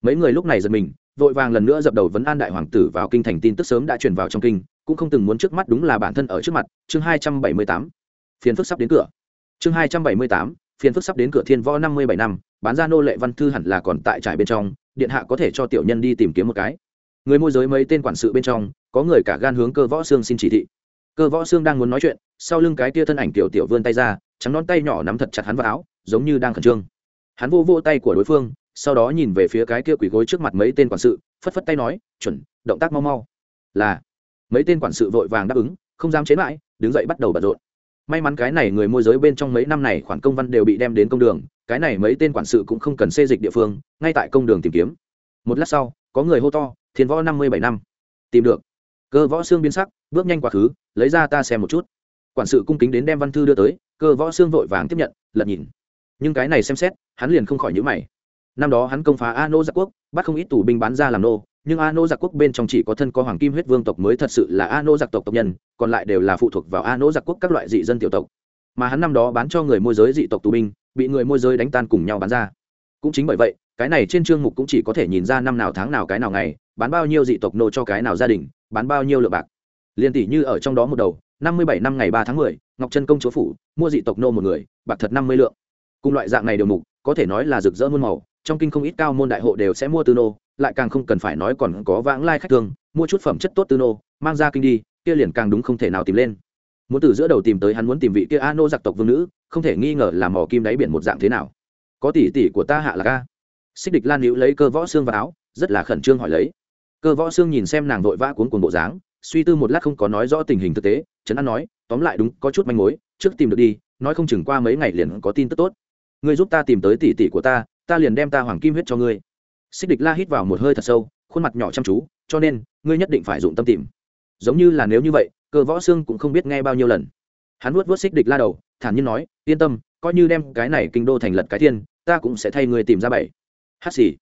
Mấy người lúc này giật mình, vội vàng lần nữa dập đầu vấn an đại hoàng tử vào kinh thành tin tức sớm đã truyền vào trong kinh, cũng không từng muốn trước mắt đúng là bản thân ở trước mặt, chương hai trăm bảy mươi tám. Phiền phức sắp đến cửa. Chương hai trăm bảy mươi tám, phiền phức sắp đến cửa thiên võ năm mươi bảy năm, bán ra nô lệ văn thư hẳn là còn tại trại bên trong điện hạ có thể cho tiểu nhân đi tìm kiếm một cái. Người môi giới mấy tên quản sự bên trong, có người cả gan hướng cơ võ xương xin chỉ thị. Cơ võ xương đang muốn nói chuyện, sau lưng cái tia thân ảnh tiểu tiểu vươn tay ra, trắng nón tay nhỏ nắm thật chặt hắn vào áo, giống như đang khẩn trương. Hắn vô vô tay của đối phương, sau đó nhìn về phía cái kia quỷ gối trước mặt mấy tên quản sự, phất phất tay nói, chuẩn, động tác mau mau. Là, mấy tên quản sự vội vàng đáp ứng, không dám chế mãi, đứng dậy bắt đầu bận rộn. May mắn cái này người môi giới bên trong mấy năm này khoản công văn đều bị đem đến công đường cái này mấy tên quản sự cũng không cần xê dịch địa phương, ngay tại công đường tìm kiếm. Một lát sau, có người hô to, thiên võ năm mươi bảy năm. Tìm được. Cơ võ xương biến sắc, bước nhanh quá khứ, lấy ra ta xem một chút. Quản sự cung kính đến đem văn thư đưa tới, cơ võ xương vội vàng tiếp nhận, lật nhìn. Nhưng cái này xem xét, hắn liền không khỏi nhữ mày. Năm đó hắn công phá a nô giặc quốc, bắt không ít tù binh bán ra làm nô, nhưng a nô giặc quốc bên trong chỉ có thân có hoàng kim huyết vương tộc mới thật sự là a nô giặc tộc tộc nhân, còn lại đều là phụ thuộc vào a nô giặc quốc các loại dị dân tiểu tộc mà hắn năm đó bán cho người môi giới dị tộc tù binh, bị người môi giới đánh tan cùng nhau bán ra. Cũng chính bởi vậy, cái này trên chương mục cũng chỉ có thể nhìn ra năm nào tháng nào cái nào ngày, bán bao nhiêu dị tộc nô cho cái nào gia đình, bán bao nhiêu lượng bạc. Liền tỷ như ở trong đó một đầu, năm mươi bảy năm ngày ba tháng mười, ngọc trân công chúa phủ, mua dị tộc nô một người, bạc thật năm mươi lượng. Cùng loại dạng này đều mục, có thể nói là rực rỡ muôn màu, trong kinh không ít cao môn đại hộ đều sẽ mua tư nô, lại càng không cần phải nói còn có vãng lai khách thường mua chút phẩm chất tốt tư nô, mang ra kinh đi, kia liền càng đúng không thể nào tìm lên muốn từ giữa đầu tìm tới hắn muốn tìm vị kia a nô giặc tộc vương nữ, không thể nghi ngờ là mỏ kim đáy biển một dạng thế nào. Có tỷ tỷ của ta hạ là ca xích địch lan hữu lấy cơ võ xương vào áo, rất là khẩn trương hỏi lấy. Cơ võ xương nhìn xem nàng vội vã cuốn cuồng bộ dáng, suy tư một lát không có nói rõ tình hình thực tế, trấn an nói, tóm lại đúng, có chút manh mối, trước tìm được đi, nói không chừng qua mấy ngày liền có tin tức tốt. Ngươi giúp ta tìm tới tỷ tỷ của ta ta liền đem ta hoàng kim huyết cho ngươi. Xích địch la hít vào một hơi thật sâu, khuôn mặt nhỏ chăm chú, cho nên, ngươi nhất định phải dụng tâm tìm. Giống như là nếu như vậy cơ võ xương cũng không biết nghe bao nhiêu lần. Hắn vuốt vuốt xích địch la đầu, thản nhiên nói, yên tâm, coi như đem cái này kinh đô thành lật cái thiên, ta cũng sẽ thay người tìm ra bảy. Hát xì.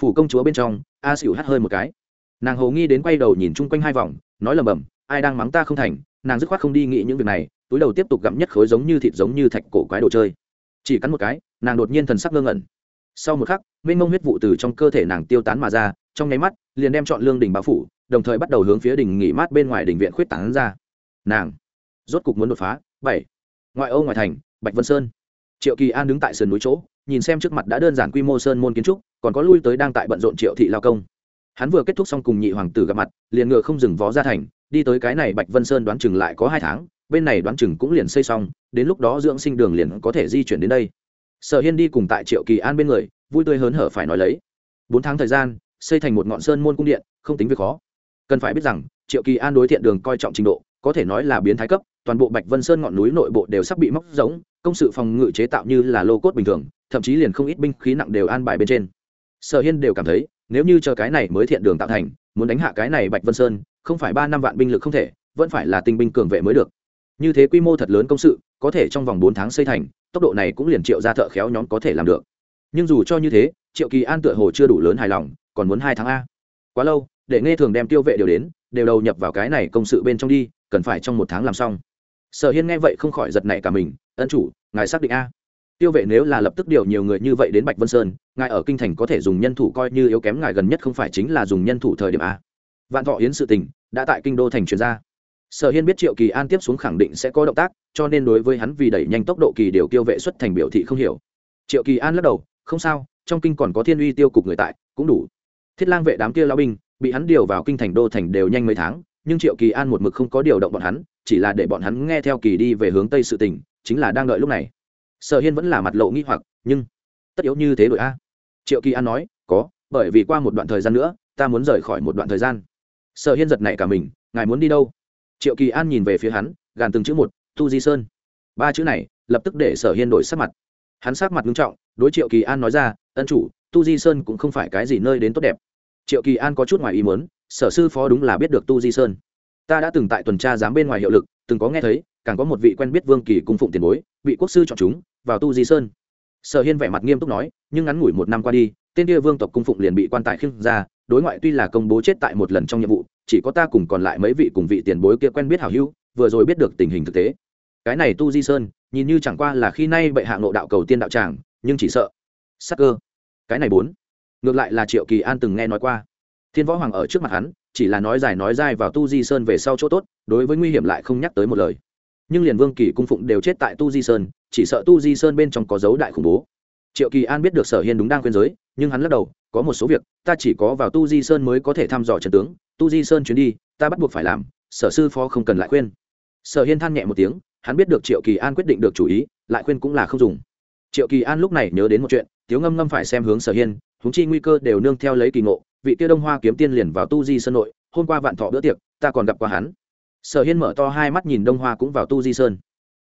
Phủ công chúa bên trong, a xỉu hát hơi một cái. Nàng hầu nghi đến quay đầu nhìn chung quanh hai vòng, nói lầm bầm ai đang mắng ta không thành? Nàng dứt khoát không đi nghĩ những việc này, túi đầu tiếp tục gặm nhất khối giống như thịt giống như thạch cổ quái đồ chơi. Chỉ cắn một cái, nàng đột nhiên thần sắc ngơ ngẩn. Sau một khắc, mênh mông huyết vụ từ trong cơ thể nàng tiêu tán mà ra, trong nháy mắt, liền đem chọn lương đỉnh bao phủ đồng thời bắt đầu hướng phía đỉnh nghỉ mát bên ngoài đỉnh viện khuyết tán ra. Nàng rốt cục muốn đột phá. Bảy. Ngoại ô ngoài thành, bạch vân sơn. Triệu kỳ an đứng tại sườn núi chỗ, nhìn xem trước mặt đã đơn giản quy mô sơn môn kiến trúc, còn có lui tới đang tại bận rộn triệu thị lao công. Hắn vừa kết thúc xong cùng nhị hoàng tử gặp mặt, liền ngựa không dừng vó ra thành, đi tới cái này bạch vân sơn đoán chừng lại có hai tháng, bên này đoán chừng cũng liền xây xong, đến lúc đó dưỡng sinh đường liền có thể di chuyển đến đây. Sở hiên đi cùng tại triệu kỳ an bên người, vui tươi hớn hở phải nói lấy. Bốn tháng thời gian, xây thành một ngọn sơn môn cung điện, không tính việc khó cần phải biết rằng, triệu kỳ an đối thiện đường coi trọng trình độ, có thể nói là biến thái cấp, toàn bộ bạch vân sơn ngọn núi nội bộ đều sắp bị móc giống công sự phòng ngự chế tạo như là lô cốt bình thường, thậm chí liền không ít binh khí nặng đều an bài bên trên. Sở hiên đều cảm thấy, nếu như chờ cái này mới thiện đường tạo thành, muốn đánh hạ cái này bạch vân sơn, không phải ba năm vạn binh lực không thể, vẫn phải là tinh binh cường vệ mới được. Như thế quy mô thật lớn công sự, có thể trong vòng bốn tháng xây thành, tốc độ này cũng liền triệu ra thợ khéo nhóm có thể làm được. Nhưng dù cho như thế, triệu kỳ an tựa hồ chưa đủ lớn hài lòng, còn muốn hai tháng a. Quá lâu để nghe thường đem tiêu vệ đều đến, đều đầu nhập vào cái này công sự bên trong đi, cần phải trong một tháng làm xong. Sở hiên nghe vậy không khỏi giật nảy cả mình, ân chủ, ngài xác định a? Tiêu vệ nếu là lập tức điều nhiều người như vậy đến bạch vân sơn, ngài ở kinh thành có thể dùng nhân thủ coi như yếu kém ngài gần nhất không phải chính là dùng nhân thủ thời điểm a. Vạn thọ yến sự tình đã tại kinh đô thành truyền ra. Sở hiên biết triệu kỳ an tiếp xuống khẳng định sẽ có động tác, cho nên đối với hắn vì đẩy nhanh tốc độ kỳ điều tiêu vệ xuất thành biểu thị không hiểu. Triệu kỳ an lắc đầu, không sao, trong kinh còn có thiên uy tiêu cục người tại, cũng đủ. Thiết lang vệ đám kia lao binh bị hắn điều vào kinh thành đô thành đều nhanh mấy tháng nhưng triệu kỳ an một mực không có điều động bọn hắn chỉ là để bọn hắn nghe theo kỳ đi về hướng tây sự tỉnh, chính là đang đợi lúc này. Sở hiên vẫn là mặt lộ nghi hoặc nhưng tất yếu như thế đội a? Triệu kỳ an nói có bởi vì qua một đoạn thời gian nữa ta muốn rời khỏi một đoạn thời gian. Sở hiên giật này cả mình ngài muốn đi đâu? Triệu kỳ an nhìn về phía hắn gàn từng chữ một tu di sơn. Ba chữ này lập tức để sở hiên đổi sắc mặt. Hắn sắc mặt nghiêm trọng đối triệu kỳ an nói ra ân chủ tu di sơn cũng không phải cái gì nơi đến tốt đẹp triệu kỳ an có chút ngoài ý muốn, sở sư phó đúng là biết được tu di sơn. Ta đã từng tại tuần tra giám bên ngoài hiệu lực, từng có nghe thấy, càng có một vị quen biết vương kỳ cung phụng tiền bối, bị quốc sư chọn chúng, vào tu di sơn. Sở hiên vẻ mặt nghiêm túc nói, nhưng ngắn ngủi một năm qua đi, tên kia vương tộc cung phụng liền bị quan tài khiêng ra, đối ngoại tuy là công bố chết tại một lần trong nhiệm vụ, chỉ có ta cùng còn lại mấy vị cùng vị tiền bối kia quen biết hảo hữu, vừa rồi biết được tình hình thực tế. Cái này tu di sơn, nhìn như chẳng qua là khi nay bệ hạ ngộ đạo cầu tiên đạo tràng, nhưng chỉ sợ. Sắc cơ. Cái này bốn ngược lại là triệu kỳ an từng nghe nói qua. Thiên võ hoàng ở trước mặt hắn, chỉ là nói dài nói dài vào tu di sơn về sau chỗ tốt, đối với nguy hiểm lại không nhắc tới một lời. Nhưng liền vương kỳ cung phụng đều chết tại tu di sơn, chỉ sợ tu di sơn bên trong có dấu đại khủng bố. Triệu kỳ an biết được sở hiên đúng đang khuyên giới, nhưng hắn lắc đầu, có một số việc, ta chỉ có vào tu di sơn mới có thể thăm dò trần tướng, tu di sơn chuyến đi, ta bắt buộc phải làm, sở sư phó không cần lại khuyên. Sở hiên than nhẹ một tiếng, hắn biết được triệu kỳ an quyết định được chủ ý, lại khuyên cũng là không dùng. Triệu kỳ an lúc này nhớ đến một chuyện thiếu ngâm ngâm phải xem hướng sở hiên huống chi nguy cơ đều nương theo lấy kỳ ngộ, vị kia đông hoa kiếm tiên liền vào tu di sơn nội, hôm qua vạn thọ bữa tiệc, ta còn gặp qua hắn. Sở hiên mở to hai mắt nhìn đông hoa cũng vào tu di sơn.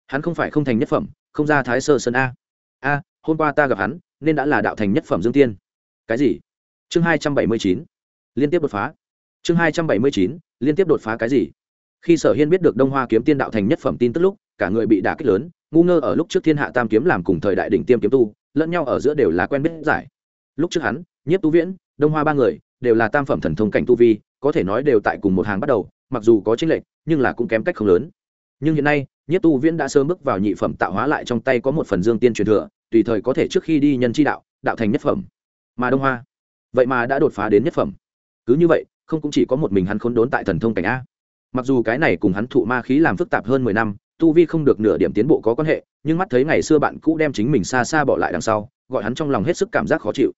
Hắn không phải không thành nhất phẩm, không ra thái sơ sơn a. A, hôm qua ta gặp hắn, nên đã là đạo thành nhất phẩm dương tiên. Cái gì? Chương hai trăm bảy mươi chín. Liên tiếp đột phá. Chương hai trăm bảy mươi chín, liên tiếp đột phá cái gì? Khi sở hiên biết được đông hoa kiếm tiên đạo thành nhất phẩm tin tức lúc, cả người bị đả kích lớn, ngu ngơ ở lúc trước thiên hạ tam kiếm làm cùng thời đại đỉnh tiêm kiếm tu, lẫn nhau ở giữa đều là quen biết giải lúc trước hắn, nhiếp tu viễn, đông hoa ba người, đều là tam phẩm thần thông cảnh tu vi, có thể nói đều tại cùng một hàng bắt đầu, mặc dù có chênh lệch, nhưng là cũng kém cách không lớn. Nhưng hiện nay, nhiếp tu viễn đã sớm bước vào nhị phẩm tạo hóa lại trong tay có một phần dương tiên truyền thừa, tùy thời có thể trước khi đi nhân chi đạo đạo thành nhất phẩm. Mà đông hoa, vậy mà đã đột phá đến nhất phẩm. Cứ như vậy, không cũng chỉ có một mình hắn khốn đốn tại thần thông cảnh a. Mặc dù cái này cùng hắn thụ ma khí làm phức tạp hơn mười năm, tu vi không được nửa điểm tiến bộ có quan hệ, nhưng mắt thấy ngày xưa bạn cũ đem chính mình xa xa bỏ lại đằng sau, gọi hắn trong lòng hết sức cảm giác khó chịu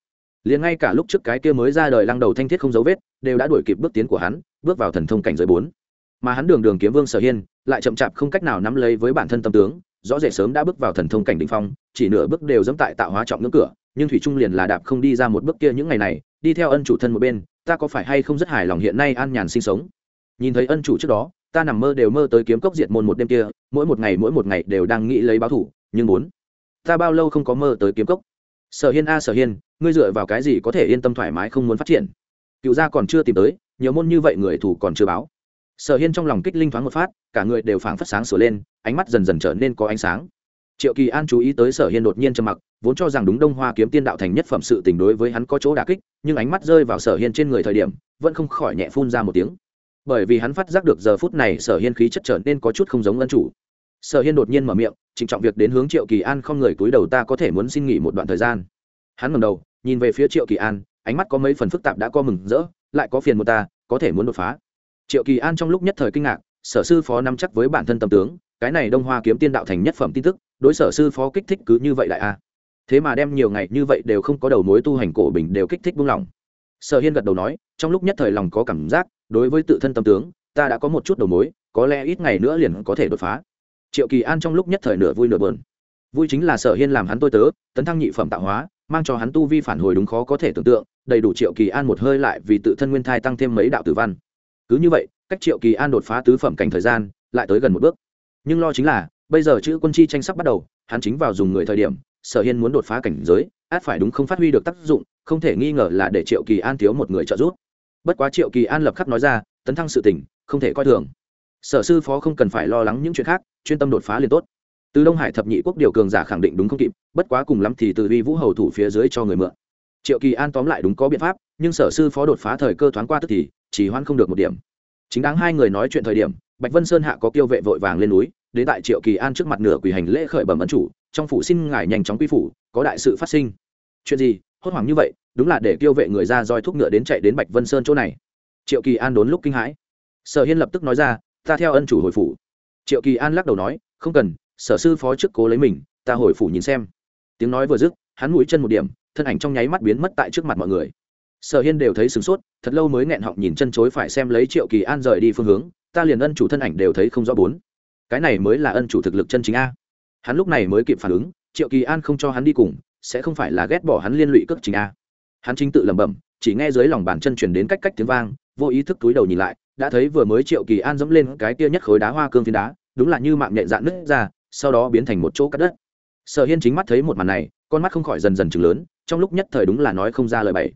liền ngay cả lúc trước cái kia mới ra đời lăng đầu thanh thiết không dấu vết, đều đã đuổi kịp bước tiến của hắn, bước vào thần thông cảnh giới bốn. Mà hắn đường đường kiếm vương sở hiên, lại chậm chạp không cách nào nắm lấy với bản thân tâm tướng, rõ rệt sớm đã bước vào thần thông cảnh đỉnh phong, chỉ nửa bước đều dẫm tại tạo hóa trọng ngưỡng cửa, nhưng thủy trung liền là đạp không đi ra một bước kia những ngày này, đi theo ân chủ thân một bên, ta có phải hay không rất hài lòng hiện nay an nhàn sinh sống? Nhìn thấy ân chủ trước đó, ta nằm mơ đều mơ tới kiếm cốc diệt môn một đêm kia, mỗi một ngày mỗi một ngày đều đang nghĩ lấy báo thủ, nhưng muốn, ta bao lâu không có mơ tới kiếm cốc? Sở hiên a, sở hiên ngươi dựa vào cái gì có thể yên tâm thoải mái không muốn phát triển? Cựu gia còn chưa tìm tới, nhiều môn như vậy người thủ còn chưa báo. Sở hiên trong lòng kích linh thoáng một phát, cả người đều phảng phất sáng sửa lên, ánh mắt dần dần trở nên có ánh sáng. Triệu kỳ an chú ý tới sở hiên đột nhiên trầm mặc, vốn cho rằng đúng đông hoa kiếm tiên đạo thành nhất phẩm sự tình đối với hắn có chỗ đà kích, nhưng ánh mắt rơi vào sở hiên trên người thời điểm, vẫn không khỏi nhẹ phun ra một tiếng. Bởi vì hắn phát giác được giờ phút này sở hiên khí chất trở nên có chút không giống ân chủ. Sở hiên đột nhiên mở miệng, trịnh trọng việc đến hướng triệu kỳ an không người túi đầu ta có thể muốn xin nghỉ một đoạn thời gian. Hắn ngầm đầu nhìn về phía triệu kỳ an, ánh mắt có mấy phần phức tạp đã co mừng rỡ, lại có phiền một ta, có thể muốn đột phá. Triệu kỳ an trong lúc nhất thời kinh ngạc, sở sư phó nắm chắc với bản thân tâm tướng, cái này đông hoa kiếm tiên đạo thành nhất phẩm tin tức, đối sở sư phó kích thích cứ như vậy lại a. Thế mà đem nhiều ngày như vậy đều không có đầu mối tu hành cổ bình đều kích thích buông lỏng. Sở hiên gật đầu nói, trong lúc nhất thời lòng có cảm giác, đối với tự thân tâm tướng, ta đã có một chút đầu mối, có lẽ ít ngày nữa liền có thể đột phá. Triệu kỳ an trong lúc nhất thời nửa vui nửa bờn vui chính là sở hiên làm hắn tôi tớ, tấn thăng nhị phẩm tạo hóa mang cho hắn tu vi phản hồi đúng khó có thể tưởng tượng, đầy đủ triệu kỳ an một hơi lại vì tự thân nguyên thai tăng thêm mấy đạo tử văn. Cứ như vậy, cách triệu kỳ an đột phá tứ phẩm cảnh thời gian, lại tới gần một bước. Nhưng lo chính là, bây giờ chữ quân chi tranh sắp bắt đầu, hắn chính vào dùng người thời điểm, sở hiên muốn đột phá cảnh giới, át phải đúng không phát huy được tác dụng, không thể nghi ngờ là để triệu kỳ an thiếu một người trợ giúp. Bất quá triệu kỳ an lập khắc nói ra, tấn thăng sự tỉnh không thể coi thường. Sở sư phó không cần phải lo lắng những chuyện khác, chuyên tâm đột phá liền tốt từ đông hải thập nhị quốc điều cường giả khẳng định đúng không kịp, bất quá cùng lắm thì từ vi vũ hầu thủ phía dưới cho người mượn. Triệu kỳ an tóm lại đúng có biện pháp, nhưng sở sư phó đột phá thời cơ thoáng qua tức thì, chỉ hoan không được một điểm. Chính đáng hai người nói chuyện thời điểm, bạch vân sơn hạ có kiêu vệ vội vàng lên núi, đến tại triệu kỳ an trước mặt nửa quỳ hành lễ khởi bẩm ấn chủ, trong phủ xin ngài nhanh chóng quy phủ, có đại sự phát sinh. Chuyện gì? Hốt hoảng như vậy, đúng là để kiêu vệ người ra roi thuốc ngựa đến chạy đến bạch vân sơn chỗ này. Triệu kỳ an đốn lúc kinh hãi. Sở hiên lập tức nói ra, ta theo ân chủ hồi phủ. Triệu kỳ an lắc đầu nói, không cần sở sư phó trước cố lấy mình, ta hồi phủ nhìn xem. Tiếng nói vừa dứt, hắn mũi chân một điểm, thân ảnh trong nháy mắt biến mất tại trước mặt mọi người. Sở hiên đều thấy sửng sốt, thật lâu mới nghẹn họng nhìn chân chối phải xem lấy triệu kỳ an rời đi phương hướng, ta liền ân chủ thân ảnh đều thấy không rõ bốn. Cái này mới là ân chủ thực lực chân chính a. Hắn lúc này mới kịp phản ứng, triệu kỳ an không cho hắn đi cùng, sẽ không phải là ghét bỏ hắn liên lụy cước chính a. Hắn chính tự lẩm bẩm, chỉ nghe dưới lòng bàn chân chuyển đến cách cách tiếng vang, vô ý thức túi đầu nhìn lại, đã thấy vừa mới triệu kỳ an dẫm lên cái tia nhất khối đá hoa cương phiến đá, đúng là như mạng nhện dạn nứt ra sau đó biến thành một chỗ cắt đất. Sở hiên chính mắt thấy một màn này, con mắt không khỏi dần dần chừng lớn, trong lúc nhất thời đúng là nói không ra lời bày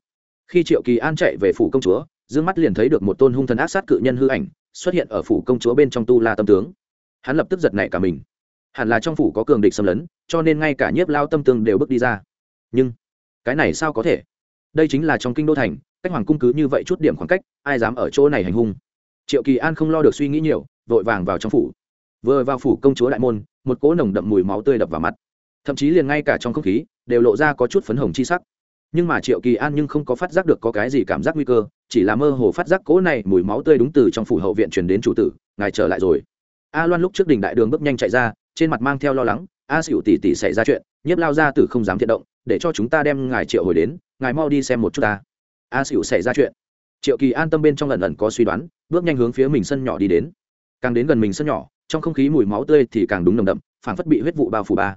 khi triệu kỳ an chạy về phủ công chúa, dương mắt liền thấy được một tôn hung thần ác sát cự nhân hư ảnh xuất hiện ở phủ công chúa bên trong tu la tâm tướng. Hắn lập tức giật nảy cả mình. Hẳn là trong phủ có cường địch xâm lấn, cho nên ngay cả nhiếp lao tâm tương đều bước đi ra. Nhưng, cái này sao có thể? Đây chính là trong kinh đô thành, cách hoàng cung cứ như vậy chút điểm khoảng cách, ai dám ở chỗ này hành hung? Triệu kỳ an không lo được suy nghĩ nhiều, vội vàng vào trong phủ vừa vào phủ công chúa đại môn, một cỗ nồng đậm mùi máu tươi đập vào mặt. Thậm chí liền ngay cả trong không khí, đều lộ ra có chút phấn hồng chi sắc. Nhưng mà triệu kỳ an nhưng không có phát giác được có cái gì cảm giác nguy cơ, chỉ là mơ hồ phát giác cỗ này mùi máu tươi đúng từ trong phủ hậu viện chuyển đến chủ tử, ngài trở lại rồi. A loan lúc trước đỉnh đại đường bước nhanh chạy ra, trên mặt mang theo lo lắng, a xỉu tỉ tỉ xảy ra chuyện, nhiếp lao ra từ không dám thiện động, để cho chúng ta đem ngài triệu hồi đến, ngài mau đi xem một chút ta. A xỉu xảy ra chuyện? Triệu kỳ an tâm bên trong lần lần có suy đoán, bước nhanh hướng phía mình sân nhỏ đi đến. Càng đến gần mình sân nhỏ trong không khí mùi máu tươi thì càng đúng nồng đậm, phảng phất bị huyết vụ bao phủ ba.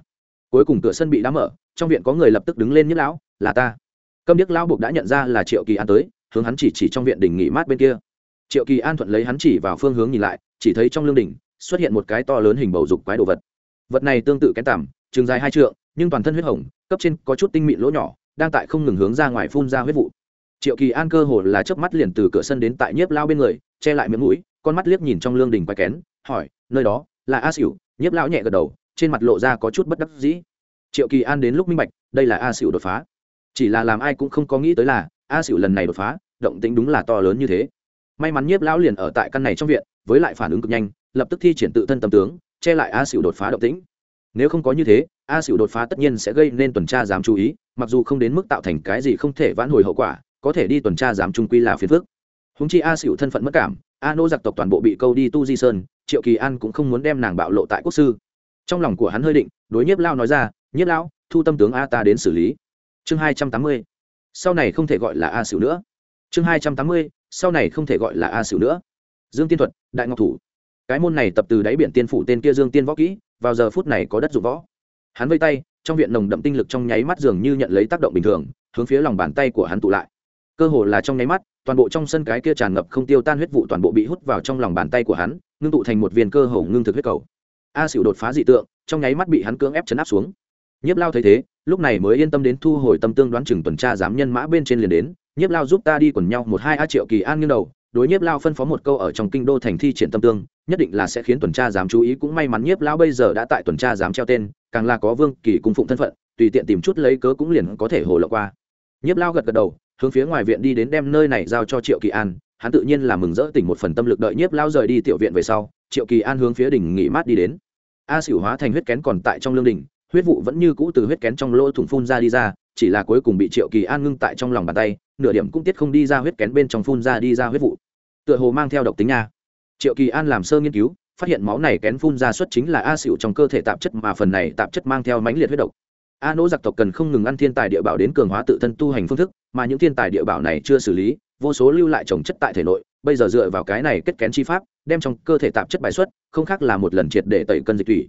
Cuối cùng cửa sân bị đá mở, trong viện có người lập tức đứng lên nhất lão, là ta. Câm điếc lão buộc đã nhận ra là triệu kỳ an tới, hướng hắn chỉ chỉ trong viện đỉnh nghỉ mát bên kia. Triệu kỳ an thuận lấy hắn chỉ vào phương hướng nhìn lại, chỉ thấy trong lương đỉnh xuất hiện một cái to lớn hình bầu dục quái đồ vật. Vật này tương tự kén tằm, trường dài hai trượng, nhưng toàn thân huyết hồng, cấp trên có chút tinh mịn lỗ nhỏ, đang tại không ngừng hướng ra ngoài phun ra huyết vụ. Triệu kỳ an cơ hồ là chớp mắt liền từ cửa sân đến tại nhiếp lao bên người, che lại miệng mũi, con mắt liếc nhìn trong lương đình quái kén hỏi, nơi đó là a xỉu nhiếp lão nhẹ gật đầu, trên mặt lộ ra có chút bất đắc dĩ. Triệu kỳ an đến lúc minh bạch, đây là a xỉu đột phá. Chỉ là làm ai cũng không có nghĩ tới là a xỉu lần này đột phá, động tính đúng là to lớn như thế. May mắn nhiếp lão liền ở tại căn này trong viện, với lại phản ứng cực nhanh, lập tức thi triển tự thân tâm tướng, che lại a xỉu đột phá động tĩnh. Nếu không có như thế, a xỉu đột phá tất nhiên sẽ gây nên tuần tra dám chú ý, mặc dù không đến mức tạo thành cái gì không thể vãn hồi hậu quả, có thể đi tuần tra dám trung quy là phiền phức. Húng chi a xỉu thân phận mất cảm, a nô giặc tộc toàn bộ bị câu đi tu di sơn triệu kỳ an cũng không muốn đem nàng bạo lộ tại quốc sư. Trong lòng của hắn hơi định, đối nhiếp lao nói ra, nhiếp lao thu tâm tướng a ta đến xử lý. Chương hai trăm tám mươi. Sau này không thể gọi là a xỉu nữa. Chương hai trăm tám mươi, sau này không thể gọi là a xỉu nữa. Dương tiên thuật, đại ngọc thủ. Cái môn này tập từ đáy biển tiên phủ tên kia dương tiên võ kỹ, vào giờ phút này có đất dụng võ. Hắn vây tay, trong viện nồng đậm tinh lực trong nháy mắt dường như nhận lấy tác động bình thường, hướng phía lòng bàn tay của hắn tụ lại. Cơ hồ là trong nháy mắt, toàn bộ trong sân cái kia tràn ngập không tiêu tan huyết vụ toàn bộ bị hút vào trong lòng bàn tay của hắn ngưng tụ thành một viên cơ hổ ngưng thực huyết cầu. A xỉu đột phá dị tượng, trong nháy mắt bị hắn cưỡng ép chấn áp xuống. Nhiếp lao thấy thế, lúc này mới yên tâm đến thu hồi tâm tương đoán chừng tuần tra giám nhân mã bên trên liền đến. Nhiếp lao giúp ta đi quần nhau một hai a triệu kỳ an nghiêng đầu, đối nhiếp lao phân phó một câu ở trong kinh đô thành thi triển tâm tương, nhất định là sẽ khiến tuần tra giám chú ý. Cũng may mắn nhiếp lao bây giờ đã tại tuần tra giám treo tên, càng là có vương kỳ cung phụng thân phận, tùy tiện tìm chút lấy cớ cũng liền có thể hồ lộ qua. Nhiếp lao gật gật đầu, hướng phía ngoài viện đi đến đem nơi này giao cho triệu kỳ an hắn tự nhiên là mừng rỡ tỉnh một phần tâm lực đợi nhiếp lao rời đi tiểu viện về sau, triệu kỳ an hướng phía đỉnh nghỉ mát đi đến. A xỉu hóa thành huyết kén còn tại trong lương đình huyết vụ vẫn như cũ từ huyết kén trong lỗ thủng phun ra đi ra, chỉ là cuối cùng bị triệu kỳ an ngưng tại trong lòng bàn tay, nửa điểm cũng tiết không đi ra huyết kén bên trong phun ra đi ra huyết vụ. Tựa hồ mang theo độc tính nha. Triệu kỳ an làm sơ nghiên cứu, phát hiện máu này kén phun ra xuất chính là a xỉu trong cơ thể tạp chất mà phần này tạp chất mang theo mãnh liệt huyết độc. A nỗ giặc tộc cần không ngừng ăn thiên tài địa bảo đến cường hóa tự thân tu hành phương thức, mà những thiên tài địa bảo này chưa xử lý vô số lưu lại trồng chất tại thể nội, bây giờ dựa vào cái này kết kén chi pháp, đem trong cơ thể tạp chất bài xuất, không khác là một lần triệt để tẩy cân dịch thủy.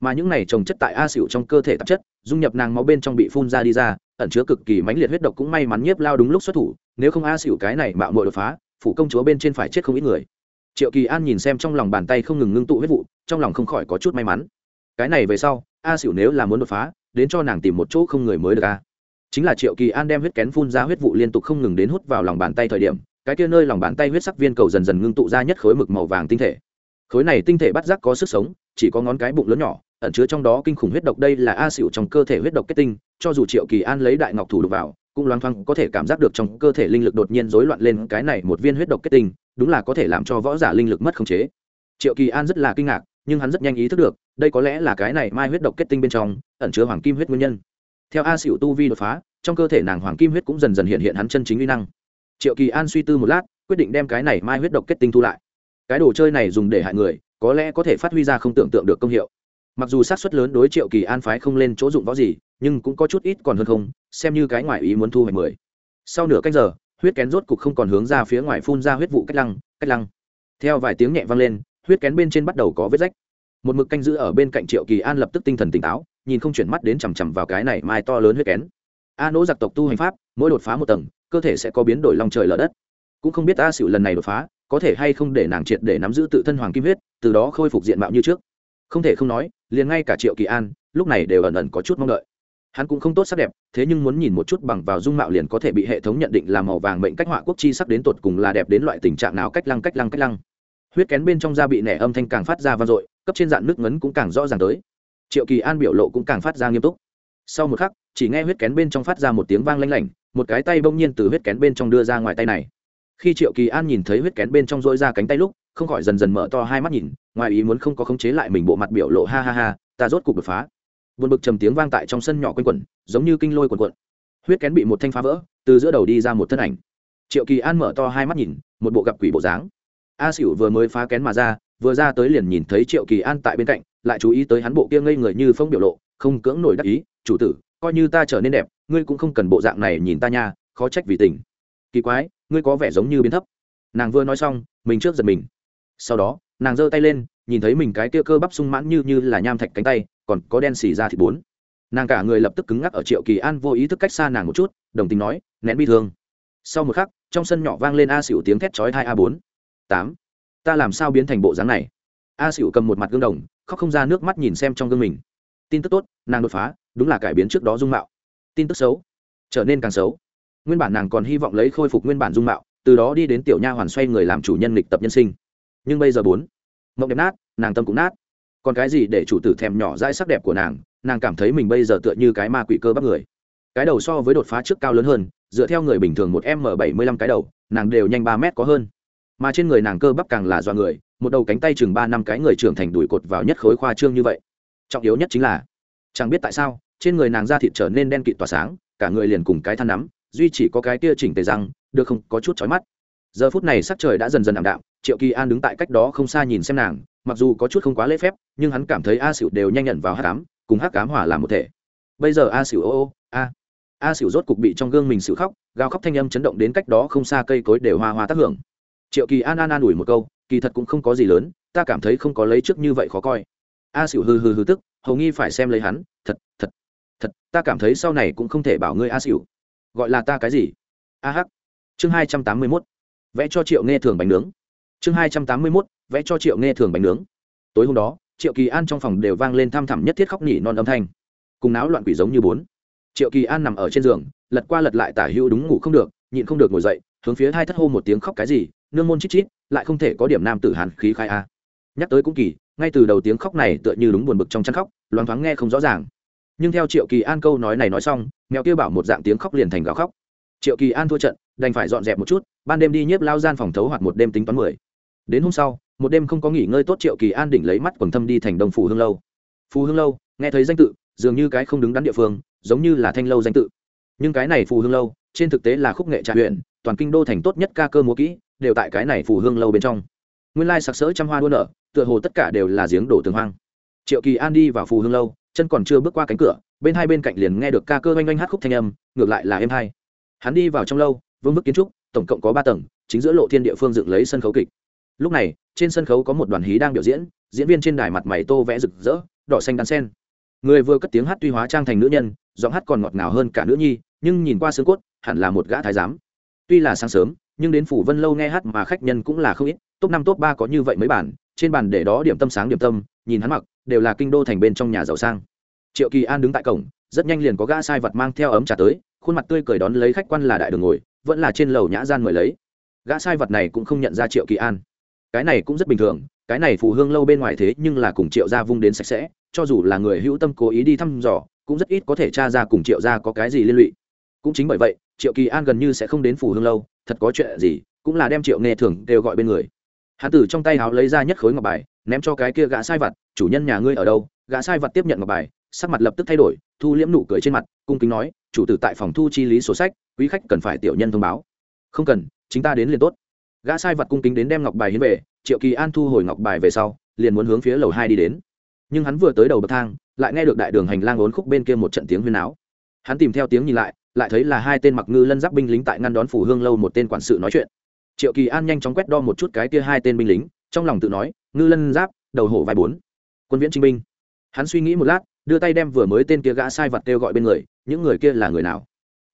Mà những này trồng chất tại a xỉu trong cơ thể tạp chất, dung nhập nàng máu bên trong bị phun ra đi ra, ẩn chứa cực kỳ mãnh liệt huyết độc cũng may mắn nhiếp lao đúng lúc xuất thủ, nếu không a xỉu cái này mạo mội đột phá, phủ công chúa bên trên phải chết không ít người. Triệu kỳ an nhìn xem trong lòng bàn tay không ngừng ngưng tụ huyết vụ, trong lòng không khỏi có chút may mắn. Cái này về sau, a xỉu nếu là muốn đột phá, đến cho nàng tìm một chỗ không người mới được a chính là triệu kỳ an đem huyết kén phun ra huyết vụ liên tục không ngừng đến hút vào lòng bàn tay thời điểm, cái kia nơi lòng bàn tay huyết sắc viên cầu dần dần ngưng tụ ra nhất khối mực màu vàng tinh thể. Khối này tinh thể bắt giác có sức sống, chỉ có ngón cái bụng lớn nhỏ, ẩn chứa trong đó kinh khủng huyết độc đây là a xỉu trong cơ thể huyết độc kết tinh, cho dù triệu kỳ an lấy đại ngọc thủ đục vào, cũng loáng thoáng có thể cảm giác được trong cơ thể linh lực đột nhiên rối loạn lên cái này một viên huyết độc kết tinh, đúng là có thể làm cho võ giả linh lực mất khống chế. Triệu kỳ an rất là kinh ngạc, nhưng hắn rất nhanh ý thức được, đây có lẽ là cái này mai huyết độc kết tinh bên trong, ẩn chứa hoàng kim huyết nguyên nhân theo a xỉu tu vi đột phá, trong cơ thể nàng hoàng kim huyết cũng dần dần hiện hiện hắn chân chính uy năng. Triệu kỳ an suy tư một lát, quyết định đem cái này mai huyết độc kết tinh thu lại. Cái đồ chơi này dùng để hại người, có lẽ có thể phát huy ra không tưởng tượng được công hiệu. Mặc dù sát suất lớn đối triệu kỳ an phái không lên chỗ dụng võ gì, nhưng cũng có chút ít còn hơn không, xem như cái ngoại ý muốn thu hoạch mười. Sau nửa cách giờ, huyết kén rốt cục không còn hướng ra phía ngoài phun ra huyết vụ cách lăng cách lăng. Theo vài tiếng nhẹ vang lên, huyết kén bên trên bắt đầu có vết rách. Một mực canh giữ ở bên cạnh triệu kỳ an lập tức tinh thần tỉnh táo nhìn không chuyển mắt đến chằm chằm vào cái này mai to lớn huyết kén. A nỗ giặc tộc tu hành pháp, mỗi đột phá một tầng, cơ thể sẽ có biến đổi lòng trời lở đất. Cũng không biết a xỉu lần này đột phá, có thể hay không để nàng triệt để nắm giữ tự thân hoàng kim huyết, từ đó khôi phục diện mạo như trước. Không thể không nói, liền ngay cả triệu kỳ an, lúc này đều ẩn ẩn có chút mong đợi. Hắn cũng không tốt sắc đẹp, thế nhưng muốn nhìn một chút bằng vào dung mạo liền có thể bị hệ thống nhận định là màu vàng mệnh cách họa quốc chi sắc đến tột cùng là đẹp đến loại tình trạng nào cách lăng cách lăng cách lăng. Huyết kén bên trong da bị nẻ âm thanh càng phát ra vang dội, cấp trên dạng nước ngấn cũng càng rõ ràng tới triệu kỳ an biểu lộ cũng càng phát ra nghiêm túc sau một khắc chỉ nghe huyết kén bên trong phát ra một tiếng vang lanh lảnh một cái tay bỗng nhiên từ huyết kén bên trong đưa ra ngoài tay này khi triệu kỳ an nhìn thấy huyết kén bên trong dỗi ra cánh tay lúc không khỏi dần dần mở to hai mắt nhìn ngoài ý muốn không có khống chế lại mình bộ mặt biểu lộ ha ha ha ta rốt cục đột phá vượt bực trầm tiếng vang tại trong sân nhỏ quanh quẩn giống như kinh lôi quần quận huyết kén bị một thanh phá vỡ từ giữa đầu đi ra một thân ảnh triệu kỳ an mở to hai mắt nhìn một bộ gặp quỷ bộ dáng a xỉu vừa mới phá kén mà ra vừa ra tới liền nhìn thấy triệu kỳ an tại bên cạnh, lại chú ý tới hắn bộ kia ngây người như phong biểu lộ, không cưỡng nổi đắc ý, chủ tử, coi như ta trở nên đẹp, ngươi cũng không cần bộ dạng này nhìn ta nha, khó trách vì tình. Kỳ quái, ngươi có vẻ giống như biến thấp. Nàng vừa nói xong, mình trước giật mình. Sau đó, nàng giơ tay lên, nhìn thấy mình cái kia cơ bắp sung mãn như như là nham thạch cánh tay, còn có đen xì ra thịt bốn. Nàng cả người lập tức cứng ngắc ở triệu kỳ an vô ý thức cách xa nàng một chút, đồng tình nói, nén bi thương. Sau một khắc, trong sân nhỏ vang lên a xỉu tiếng thét chói hai a bốn. Tám ta làm sao biến thành bộ dáng này? A xỉu cầm một mặt gương đồng, khóc không ra nước mắt nhìn xem trong gương mình. Tin tức tốt, nàng đột phá, đúng là cải biến trước đó dung mạo. Tin tức xấu, trở nên càng xấu. Nguyên bản nàng còn hy vọng lấy khôi phục nguyên bản dung mạo, từ đó đi đến tiểu nha hoàn xoay người làm chủ nhân lịch tập nhân sinh. Nhưng bây giờ bốn, mộng đẹp nát, nàng tâm cũng nát. Còn cái gì để chủ tử thèm nhỏ dãi sắc đẹp của nàng nàng cảm thấy mình bây giờ tựa như cái ma quỷ cơ bắp người. Cái đầu so với đột phá trước cao lớn hơn, dựa theo người bình thường một m bảy mươi lăm cái đầu, nàng đều nhanh ba mét có hơn mà trên người nàng cơ bắp càng là do người, một đầu cánh tay chừng ba năm cái người trưởng thành đùi cột vào nhất khối khoa trương như vậy. Trọng yếu nhất chính là, chẳng biết tại sao, trên người nàng da thịt trở nên đen kịt tỏa sáng, cả người liền cùng cái than nắm, duy chỉ có cái kia chỉnh tề răng, được không, có chút chói mắt. Giờ phút này sắc trời đã dần dần ảm đạm, triệu kỳ an đứng tại cách đó không xa nhìn xem nàng, mặc dù có chút không quá lễ phép, nhưng hắn cảm thấy a xỉu đều nhanh nhận vào hát cám cùng hát cám hỏa làm một thể. Bây giờ a xỉu ô ô, a. A xỉu rốt cục bị trong gương mình xỉu khóc, gào khóc thanh âm chấn động đến cách đó không xa cây cối đều hoa hoa tác hưởng triệu kỳ an an an ủi một câu, kỳ thật cũng không có gì lớn, ta cảm thấy không có lấy trước như vậy khó coi. A xỉu hừ hừ hừ tức, hầu nghi phải xem lấy hắn, thật thật thật, ta cảm thấy sau này cũng không thể bảo ngươi a xỉu gọi là ta cái gì? A hắc. Chương hai trăm tám mươi mốt, vẽ cho triệu nghe thường bánh nướng. Chương hai trăm tám mươi mốt, vẽ cho triệu nghe thường bánh nướng. Tối hôm đó, triệu kỳ an trong phòng đều vang lên thăm thẳm nhất thiết khóc nhỉ non âm thanh. Cùng náo loạn quỷ giống như bốn. Triệu kỳ an nằm ở trên giường, lật qua lật lại tả hữu đúng ngủ không được, nhịn không được ngồi dậy hướng phía hai thất hô một tiếng khóc cái gì, nương môn chít chít, lại không thể có điểm nam tử hàn khí khai a. Nhắc tới cũng kỳ, ngay từ đầu tiếng khóc này tựa như đúng buồn bực trong chăn khóc, loáng thoáng nghe không rõ ràng. Nhưng theo triệu kỳ an câu nói này nói xong, mèo kia bảo một dạng tiếng khóc liền thành gào khóc. Triệu kỳ an thua trận, đành phải dọn dẹp một chút, ban đêm đi nhiếp lao gian phòng thấu hoặc một đêm tính toán mười. Đến hôm sau, một đêm không có nghỉ ngơi tốt triệu kỳ an đỉnh lấy mắt quần thâm đi thành đông phủ hương lâu. Phù hương lâu, nghe thấy danh tự, dường như cái không đứng đắn địa phương, giống như là thanh lâu danh tự. Nhưng cái này phù hương lâu, trên thực tế là khúc nghệ trà huyện toàn kinh đô thành tốt nhất ca cơ múa kỹ, đều tại cái này phù hương lâu bên trong. Nguyên lai sặc sỡ trăm hoa đua nở, tựa hồ tất cả đều là giếng đổ tường hoang. Triệu kỳ an đi vào phù hương lâu, chân còn chưa bước qua cánh cửa, bên hai bên cạnh liền nghe được ca cơ oanh oanh hát khúc thanh âm, ngược lại là êm hai. Hắn đi vào trong lâu, vương bức kiến trúc, tổng cộng có ba tầng, chính giữa lộ thiên địa phương dựng lấy sân khấu kịch. Lúc này, trên sân khấu có một đoàn hí đang biểu diễn diễn viên trên đài mặt mày tô vẽ rực rỡ, đỏ xanh đan sen. Người vừa cất tiếng hát tuy hóa trang thành nữ nhân, giọng hát còn ngọt ngào hơn cả nữ nhi, nhưng nhìn qua xương cốt, hẳn là một gã thái giám tuy là sáng sớm, nhưng đến phủ vân lâu nghe hát mà khách nhân cũng là không ít, top năm, top ba có như vậy mấy bản, trên bàn để đó điểm tâm sáng điểm tâm, nhìn hắn mặc, đều là kinh đô thành bên trong nhà giàu sang. Triệu kỳ an đứng tại cổng, rất nhanh liền có gã sai vật mang theo ấm trà tới, khuôn mặt tươi cười đón lấy khách quan là đại đường ngồi, vẫn là trên lầu nhã gian mời lấy. Gã sai vật này cũng không nhận ra triệu kỳ an. Cái này cũng rất bình thường, cái này phù hương lâu bên ngoài thế nhưng là cùng triệu gia vung đến sạch sẽ, cho dù là người hữu tâm cố ý đi thăm dò, cũng rất ít có thể tra ra cùng triệu gia có cái gì liên lụy cũng chính bởi vậy, triệu kỳ an gần như sẽ không đến phủ hương lâu, thật có chuyện gì, cũng là đem triệu nghe thường đều gọi bên người. Hán tử trong tay háo lấy ra nhất khối ngọc bài, ném cho cái kia gã sai vật, chủ nhân nhà ngươi ở đâu? Gã sai vật tiếp nhận ngọc bài, sắc mặt lập tức thay đổi, thu liễm nụ cười trên mặt, cung kính nói, chủ tử tại phòng thu chi lý sổ sách, quý khách cần phải tiểu nhân thông báo. Không cần, chính ta đến liền tốt. Gã sai vật cung kính đến đem ngọc bài hiến về, triệu kỳ an thu hồi ngọc bài về sau, liền muốn hướng phía lầu hai đi đến. Nhưng hắn vừa tới đầu bậc thang, lại nghe được đại đường hành lang ốn khúc bên kia một trận tiếng huyên áo hắn tìm theo tiếng nhìn lại lại thấy là hai tên mặc ngư lân giáp binh lính tại ngăn đón phủ hương lâu một tên quản sự nói chuyện. Triệu kỳ an nhanh chóng quét đo một chút cái kia hai tên binh lính, trong lòng tự nói, ngư lân giáp, đầu hổ vai bốn, quân viễn trinh binh. Hắn suy nghĩ một lát, đưa tay đem vừa mới tên kia gã sai vật kêu gọi bên người, những người kia là người nào?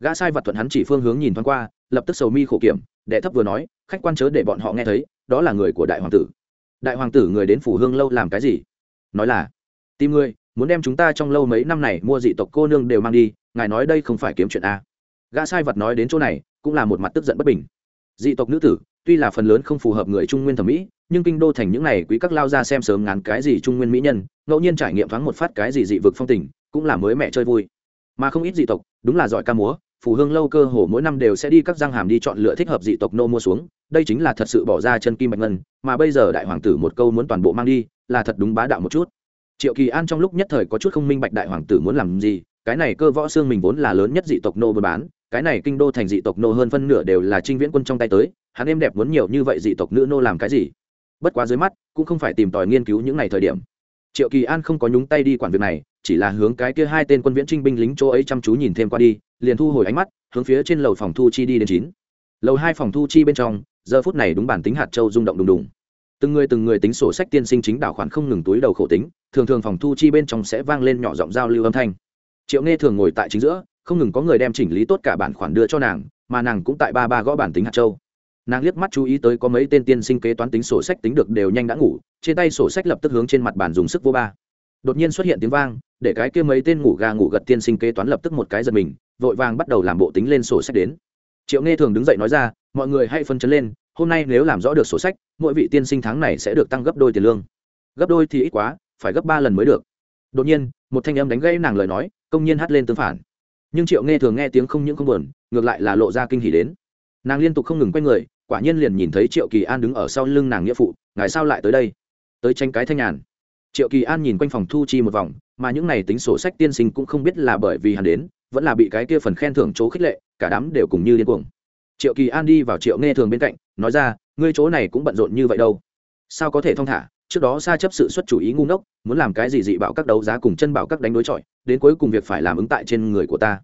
Gã sai vật thuận hắn chỉ phương hướng nhìn thoáng qua, lập tức sầu mi khổ kiểm, đệ thấp vừa nói, khách quan chớ để bọn họ nghe thấy, đó là người của đại hoàng tử. Đại hoàng tử người đến phủ hương lâu làm cái gì? Nói là, tìm ngươi muốn đem chúng ta trong lâu mấy năm này mua dị tộc cô nương đều mang đi, ngài nói đây không phải kiếm chuyện a gã sai vật nói đến chỗ này, cũng là một mặt tức giận bất bình. Dị tộc nữ tử, tuy là phần lớn không phù hợp người trung nguyên thẩm mỹ, nhưng kinh đô thành những này quý các lao ra xem sớm ngắn cái gì trung nguyên mỹ nhân, ngẫu nhiên trải nghiệm thoáng một phát cái gì dị vực phong tình, cũng là mới mẹ chơi vui. Mà không ít dị tộc, đúng là giỏi ca múa, phù hương lâu cơ hồ mỗi năm đều sẽ đi các giang hàm đi chọn lựa thích hợp dị tộc nô mua xuống, đây chính là thật sự bỏ ra chân kim bạch ngân, mà bây giờ đại hoàng tử một câu muốn toàn bộ mang đi, là thật đúng bá đạo một chút triệu kỳ an trong lúc nhất thời có chút không minh bạch đại hoàng tử muốn làm gì, cái này cơ võ xương mình vốn là lớn nhất dị tộc nô buôn bán, cái này kinh đô thành dị tộc nô hơn phân nửa đều là trinh viễn quân trong tay tới, hắn em đẹp muốn nhiều như vậy dị tộc nữ nô làm cái gì? Bất quá dưới mắt, cũng không phải tìm tòi nghiên cứu những ngày thời điểm. Triệu kỳ an không có nhúng tay đi quản việc này, chỉ là hướng cái kia hai tên quân viễn trinh binh lính chỗ ấy chăm chú nhìn thêm qua đi, liền thu hồi ánh mắt, hướng phía trên lầu phòng thu chi đi đến chín. Lầu hai phòng thu chi bên trong, giờ phút này đúng bản tính hạt châu rung động đùng đùng. Từng người từng người tính sổ sách tiên sinh chính đảo khoản không ngừng túi đầu khổ tính thường thường phòng thu chi bên trong sẽ vang lên nhỏ giọng giao lưu âm thanh. Triệu nghe thường ngồi tại chính giữa, không ngừng có người đem chỉnh lý tốt cả bản khoản đưa cho nàng, mà nàng cũng tại ba ba gõ bản tính hạt châu. Nàng liếc mắt chú ý tới có mấy tên tiên sinh kế toán tính sổ sách tính được đều nhanh đã ngủ, trên tay sổ sách lập tức hướng trên mặt bàn dùng sức vô ba. Đột nhiên xuất hiện tiếng vang, để cái kia mấy tên ngủ gà ngủ gật tiên sinh kế toán lập tức một cái giật mình, vội vàng bắt đầu làm bộ tính lên sổ sách đến. Triệu nghe thường đứng dậy nói ra, mọi người hãy phân chấn lên, hôm nay nếu làm rõ được sổ sách, mỗi vị tiên sinh tháng này sẽ được tăng gấp đôi tiền lương. Gấp đôi thì ít quá phải gấp ba lần mới được. Đột nhiên, một thanh âm đánh gãy nàng lời nói, công nhiên hát lên tương phản. Nhưng triệu nghe thường nghe tiếng không những không buồn, ngược lại là lộ ra kinh hỉ đến. Nàng liên tục không ngừng quay người, quả nhiên liền nhìn thấy triệu kỳ an đứng ở sau lưng nàng nghĩa phụ, ngài sao lại tới đây? Tới tranh cái thanh nhàn. Triệu kỳ an nhìn quanh phòng thu chi một vòng, mà những này tính sổ sách tiên sinh cũng không biết là bởi vì hắn đến, vẫn là bị cái kia phần khen thưởng chỗ khích lệ, cả đám đều cùng như điên cuồng. Triệu kỳ an đi vào triệu nghe thường bên cạnh, nói ra, ngươi chỗ này cũng bận rộn như vậy đâu. Sao có thể thong thả? Trước đó xa chấp sự xuất chủ ý ngu ngốc, muốn làm cái gì dị bảo các đấu giá cùng chân bảo các đánh đối chọi, đến cuối cùng việc phải làm ứng tại trên người của ta.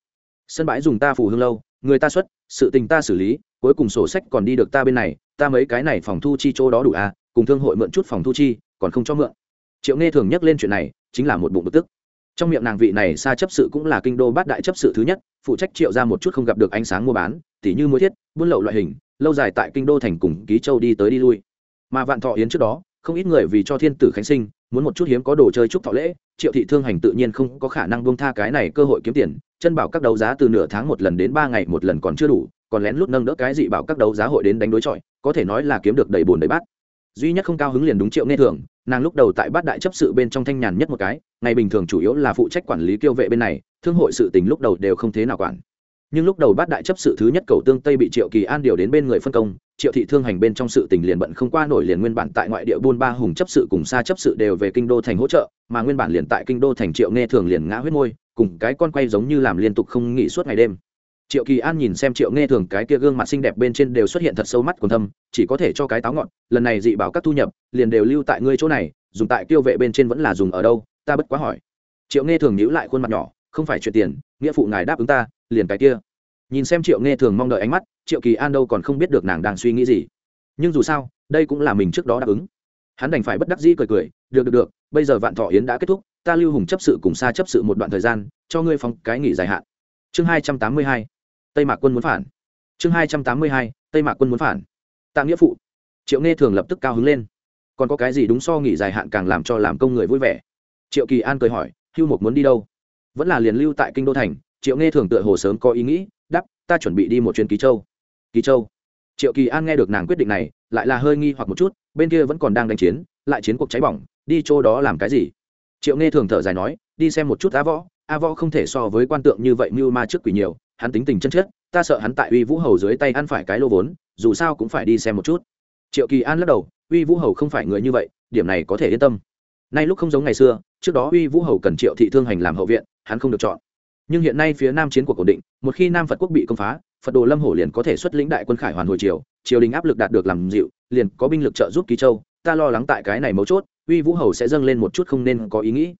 Sân bãi dùng ta phù hương lâu, người ta xuất, sự tình ta xử lý, cuối cùng sổ sách còn đi được ta bên này, ta mấy cái này phòng thu chi chỗ đó đủ à cùng thương hội mượn chút phòng thu chi, còn không cho mượn. Triệu nghe thường nhắc lên chuyện này, chính là một bụng bực tức. Trong miệng nàng vị này xa chấp sự cũng là kinh đô bát đại chấp sự thứ nhất, phụ trách triệu ra một chút không gặp được ánh sáng mua bán, tỉ như muối thiết, buôn lậu loại hình, lâu dài tại kinh đô thành cùng ký châu đi tới đi lui. Mà vạn thọ yến trước đó không ít người vì cho thiên tử khánh sinh, muốn một chút hiếm có đồ chơi chúc thọ lễ, triệu thị thương hành tự nhiên không có khả năng buông tha cái này cơ hội kiếm tiền, chân bảo các đấu giá từ nửa tháng một lần đến ba ngày một lần còn chưa đủ, còn lén lút nâng đỡ cái dị bảo các đấu giá hội đến đánh đối chọi, có thể nói là kiếm được đầy bùn đầy bát. Duy nhất không cao hứng liền đúng triệu nghe thường, nàng lúc đầu tại bát đại chấp sự bên trong thanh nhàn nhất một cái, ngày bình thường chủ yếu là phụ trách quản lý kiêu vệ bên này, thương hội sự tình lúc đầu đều không thế nào quản nhưng lúc đầu bát đại chấp sự thứ nhất cầu tương tây bị triệu kỳ an điều đến bên người phân công, triệu thị thương hành bên trong sự tình liền bận không qua nổi liền nguyên bản tại ngoại địa buôn ba hùng chấp sự cùng xa chấp sự đều về kinh đô thành hỗ trợ, mà nguyên bản liền tại kinh đô thành triệu nghe thường liền ngã huyết môi, cùng cái con quay giống như làm liên tục không nghỉ suốt ngày đêm. Triệu kỳ an nhìn xem triệu nghe thường cái kia gương mặt xinh đẹp bên trên đều xuất hiện thật sâu mắt còn thâm, chỉ có thể cho cái táo ngọn, lần này dị bảo các thu nhập, liền đều lưu tại ngươi chỗ này, dùng tại tiêu vệ bên trên vẫn là dùng ở đâu, ta bất quá hỏi. Triệu nghe thường nhíu lại khuôn mặt nhỏ, không phải chuyện tiền, nghĩa phụ ngài đáp ứng ta liền cái kia. Nhìn xem triệu nghe thường mong đợi ánh mắt, triệu kỳ an đâu còn không biết được nàng đang suy nghĩ gì. Nhưng dù sao, đây cũng là mình trước đó đáp ứng. Hắn đành phải bất đắc dĩ cười cười, được được được, bây giờ vạn thọ yến đã kết thúc, ta lưu hùng chấp sự cùng xa chấp sự một đoạn thời gian, cho ngươi phóng cái nghỉ dài hạn. Chương hai trăm tám mươi hai, tây mạc quân muốn phản. Chương hai trăm tám mươi hai, tây mạc quân muốn phản. Tạ nghĩa phụ. Triệu nghe thường lập tức cao hứng lên. Còn có cái gì đúng so nghỉ dài hạn càng làm cho làm công người vui vẻ? Triệu kỳ an cười hỏi, hưu mục muốn đi đâu? Vẫn là liền lưu tại kinh đô thành triệu nghe thường tựa hồ sớm có ý nghĩ đắp ta chuẩn bị đi một chuyến ký châu. Ký châu? Triệu kỳ an nghe được nàng quyết định này, lại là hơi nghi hoặc một chút, bên kia vẫn còn đang đánh chiến, lại chiến cuộc cháy bỏng, đi chỗ đó làm cái gì? Triệu nghe thường thở dài nói, đi xem một chút a võ a võ không thể so với quan tượng như vậy mưu ma trước quỷ nhiều, hắn tính tình chân chết ta sợ hắn tại uy vũ hầu dưới tay ăn phải cái lô vốn, dù sao cũng phải đi xem một chút. Triệu kỳ an lắc đầu, uy vũ hầu không phải người như vậy, điểm này có thể yên tâm. Nay lúc không giống ngày xưa, trước đó uy vũ hầu cần triệu thị thương hành làm hậu viện, hắn không được chọn nhưng hiện nay phía nam chiến cuộc ổn định, một khi nam phật quốc bị công phá, phật đồ lâm hổ liền có thể xuất lĩnh đại quân khải hoàn hồi triều triều đình áp lực đạt được làm dịu, liền có binh lực trợ giúp ký châu. Ta lo lắng tại cái này mấu chốt, uy vũ hầu sẽ dâng lên một chút không nên có ý nghĩ.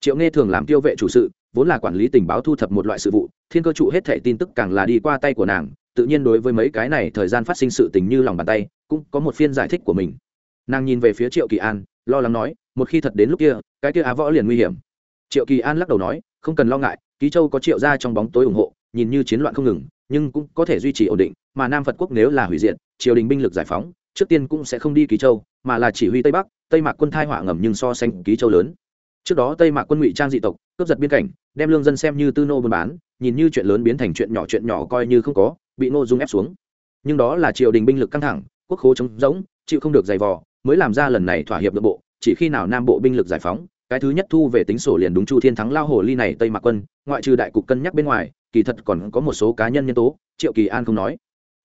Triệu nghe thường làm tiêu vệ chủ sự, vốn là quản lý tình báo thu thập một loại sự vụ, thiên cơ trụ hết thẻ tin tức càng là đi qua tay của nàng, tự nhiên đối với mấy cái này thời gian phát sinh sự tình như lòng bàn tay, cũng có một phiên giải thích của mình. Nàng nhìn về phía triệu kỳ an, lo lắng nói, một khi thật đến lúc kia, cái kia á võ liền nguy hiểm. Triệu kỳ an lắc đầu nói, không cần lo ngại ký châu có triệu gia trong bóng tối ủng hộ, nhìn như chiến loạn không ngừng, nhưng cũng có thể duy trì ổn định, mà nam phật quốc nếu là hủy diệt, triều đình binh lực giải phóng, trước tiên cũng sẽ không đi ký châu, mà là chỉ huy tây bắc, tây mạc quân thai họa ngầm nhưng so sánh ký châu lớn. Trước đó tây mạc quân ngụy trang dị tộc, cướp giật biên cảnh, đem lương dân xem như tư nô buôn bán, nhìn như chuyện lớn biến thành chuyện nhỏ chuyện nhỏ coi như không có, bị nô dung ép xuống. Nhưng đó là triều đình binh lực căng thẳng, quốc khố chống rỗng, chịu không được giày vò, mới làm ra lần này thỏa hiệp nội bộ, chỉ khi nào nam bộ binh lực giải phóng cái thứ nhất thu về tính sổ liền đúng chu thiên thắng lao hồ ly này tây mạc quân, ngoại trừ đại cục cân nhắc bên ngoài, kỳ thật còn có một số cá nhân nhân tố, triệu kỳ an không nói.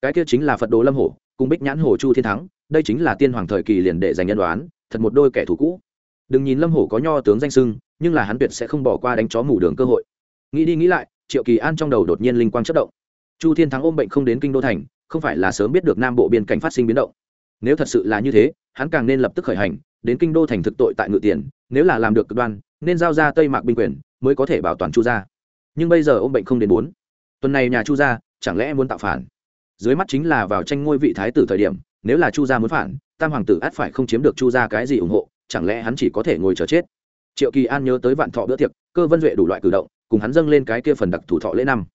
Cái kia chính là phật đồ lâm hổ, cùng bích nhãn hồ chu thiên thắng, đây chính là tiên hoàng thời kỳ liền để giành nhân đoán, thật một đôi kẻ thù cũ. Đừng nhìn lâm hổ có nho tướng danh sưng nhưng là hắn tuyệt sẽ không bỏ qua đánh chó mủ đường cơ hội. Nghĩ đi nghĩ lại, triệu kỳ an trong đầu đột nhiên linh quang chất động. Chu thiên thắng ôm bệnh không đến kinh đô thành, không phải là sớm biết được nam bộ biên cảnh phát sinh biến động. Nếu thật sự là như thế, hắn càng nên lập tức khởi hành đến kinh đô thành thực tội tại ngự tiền, nếu là làm được cực đoan, nên giao ra tây mạc binh quyền, mới có thể bảo toàn chu gia. Nhưng bây giờ ôm bệnh không đến bốn. Tuần này nhà chu gia, chẳng lẽ muốn tạo phản? Dưới mắt chính là vào tranh ngôi vị thái tử thời điểm, nếu là chu gia muốn phản, tam hoàng tử át phải không chiếm được chu gia cái gì ủng hộ, chẳng lẽ hắn chỉ có thể ngồi chờ chết? Triệu kỳ an nhớ tới vạn thọ bữa tiệc, cơ vân duệ đủ loại cử động, cùng hắn dâng lên cái kia phần đặc thủ thọ lễ năm.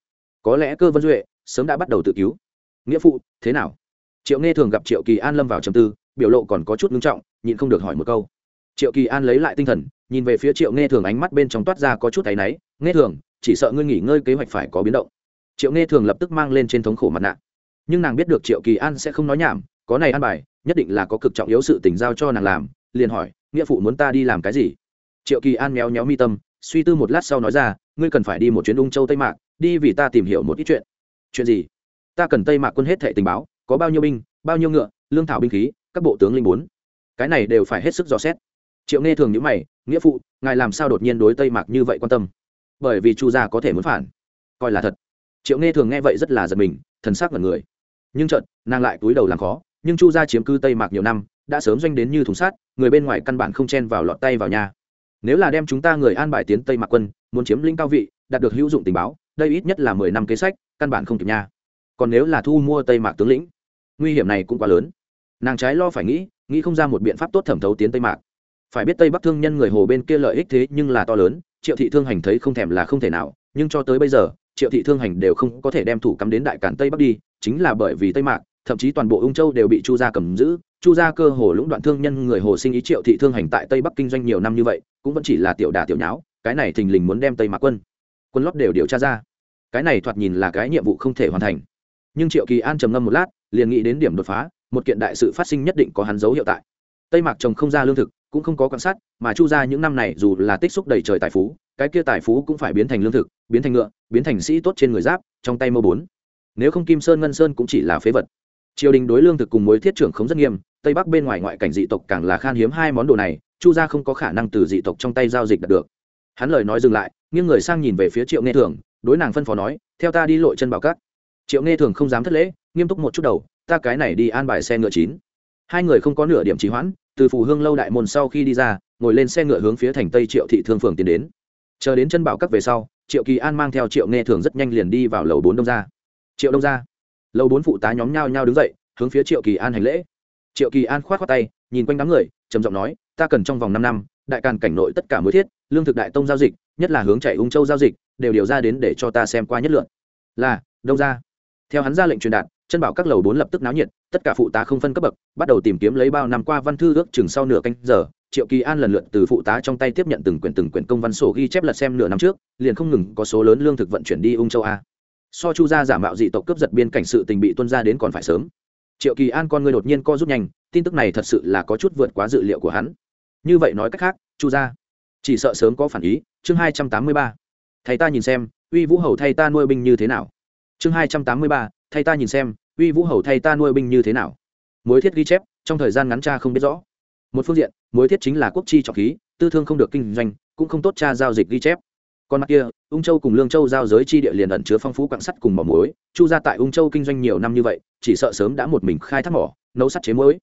Có lẽ cơ vân duệ sớm đã bắt đầu tự cứu. Nghĩa phụ, thế nào? Triệu nghe thường gặp triệu kỳ an lâm vào trầm tư biểu lộ còn có chút ngưng trọng, nhịn không được hỏi một câu. Triệu kỳ an lấy lại tinh thần, nhìn về phía triệu nghe thường ánh mắt bên trong toát ra có chút áy náy nghe thường, chỉ sợ ngươi nghỉ ngơi kế hoạch phải có biến động. Triệu nghe thường lập tức mang lên trên thống khổ mặt nạ. Nhưng nàng biết được triệu kỳ an sẽ không nói nhảm, có này an bài, nhất định là có cực trọng yếu sự tình giao cho nàng làm, liền hỏi, nghĩa phụ muốn ta đi làm cái gì? Triệu kỳ an méo méo mi tâm, suy tư một lát sau nói ra, ngươi cần phải đi một chuyến ung châu tây mạc, đi vì ta tìm hiểu một ít chuyện. Chuyện gì? Ta cần tây mạc quân hết thệ tình báo, có bao nhiêu binh, bao nhiêu ngựa, lương thảo binh khí các bộ tướng linh bốn. Cái này đều phải hết sức dò xét. Triệu nghe thường nhữ mày, nghĩa phụ, ngài làm sao đột nhiên đối tây mạc như vậy quan tâm? Bởi vì chu gia có thể muốn phản. Coi là thật. Triệu nghe thường nghe vậy rất là giật mình, thần sắc ngẩn người. Nhưng trận nàng lại túi đầu làm khó, nhưng chu gia chiếm cư tây mạc nhiều năm, đã sớm doanh đến như thùng sát người bên ngoài căn bản không chen vào lọt tay vào nhà. Nếu là đem chúng ta người an bài tiến tây mạc quân, muốn chiếm lĩnh cao vị, đạt được hữu dụng tình báo, đây ít nhất là mười năm kế sách, căn bản không kịp nha. Còn nếu là thu mua tây mạc tướng lĩnh, nguy hiểm này cũng quá lớn nàng trái lo phải nghĩ nghĩ không ra một biện pháp tốt thẩm thấu tiến tây mạc. Phải biết tây bắc thương nhân người hồ bên kia lợi ích thế nhưng là to lớn, triệu thị thương hành thấy không thèm là không thể nào, nhưng cho tới bây giờ, triệu thị thương hành đều không có thể đem thủ cắm đến đại cản tây bắc đi, chính là bởi vì tây mạc, thậm chí toàn bộ ung châu đều bị chu gia cầm giữ, chu gia cơ hồ lũng đoạn thương nhân người hồ sinh ý triệu thị thương hành tại tây bắc kinh doanh nhiều năm như vậy, cũng vẫn chỉ là tiểu đà tiểu nháo, cái này thình lình muốn đem tây mạc quân quân lót đều điều tra ra. Cái này thoạt nhìn là cái nhiệm vụ không thể hoàn thành. Nhưng triệu kỳ an trầm ngâm một lát, liền nghĩ đến điểm đột phá một kiện đại sự phát sinh nhất định có hắn dấu hiệu tại. Tây mạc trồng không ra lương thực, cũng không có quan sát, mà chu ra những năm này dù là tích xúc đầy trời tài phú, cái kia tài phú cũng phải biến thành lương thực, biến thành ngựa, biến thành sĩ tốt trên người giáp, trong tay mơ bốn. Nếu không kim sơn ngân sơn cũng chỉ là phế vật. Triều đình đối lương thực cùng mối thiết trưởng không rất nghiêm, tây bắc bên ngoài ngoại cảnh dị tộc càng là khan hiếm hai món đồ này, chu gia không có khả năng từ dị tộc trong tay giao dịch đạt được. Hắn lời nói dừng lại, nghiêng người sang nhìn về phía triệu nghe thường, đối nàng phân phó nói, theo ta đi lội chân bảo cát triệu nghe thường không dám thất lễ, nghiêm túc một chút đầu ta cái này đi an bài xe ngựa chín. Hai người không có nửa điểm trì hoãn, từ phù hương lâu đại môn sau khi đi ra, ngồi lên xe ngựa hướng phía thành tây triệu thị thương phường tiến đến. Chờ đến chân bảo các về sau, triệu kỳ an mang theo triệu nghe thường rất nhanh liền đi vào lầu bốn đông gia. Triệu đông gia. Lầu bốn phụ tá nhóm nhao nhao đứng dậy, hướng phía triệu kỳ an hành lễ. Triệu kỳ an k h o á t khoác tay, nhìn quanh đám người, trầm giọng nói, ta cần trong vòng năm năm, đại càn cảnh nội tất cả mối thiết, lương thực đại tông giao dịch, nhất là hướng chạy ung châu giao dịch, đều điều ra đến để cho ta xem qua nhất lượn là, đông gia. Theo hắn ra lệnh truyền đạt chân bảo các lầu bốn lập tức náo nhiệt, tất cả phụ tá không phân cấp bậc, bắt đầu tìm kiếm lấy bao năm qua văn thư ước chừng sau nửa canh giờ, triệu kỳ an lần lượt từ phụ tá trong tay tiếp nhận từng quyển từng quyển công văn sổ ghi chép lật xem nửa năm trước, liền không ngừng có số lớn lương thực vận chuyển đi ung châu a. So chu gia giả mạo dị tộc cướp giật biên cảnh sự tình bị tuân ra đến còn phải sớm. Triệu kỳ an con người đột nhiên co rút nhanh, tin tức này thật sự là có chút vượt quá dự liệu của hắn. Như vậy nói cách khác, chu gia chỉ sợ sớm có phản ý, chương hai trăm tám mươi ba. Thầy ta nhìn xem, uy vũ hầu thay ta nuôi binh như thế nào? Chương hai trăm tám mươi ba thay ta nhìn xem, uy vũ hầu thay ta nuôi binh như thế nào. Mối thiết ghi chép, trong thời gian ngắn cha không biết rõ. Một phương diện, mối thiết chính là quốc chi trọng khí, tư thương không được kinh doanh, cũng không tốt cha giao dịch ghi chép. Còn mặt kia, ung châu cùng lương châu giao giới chi địa liền ẩn chứa phong phú quạng sắt cùng mỏ muối, chu ra tại ung châu kinh doanh nhiều năm như vậy, chỉ sợ sớm đã một mình khai thác mỏ, nấu sắt chế muối.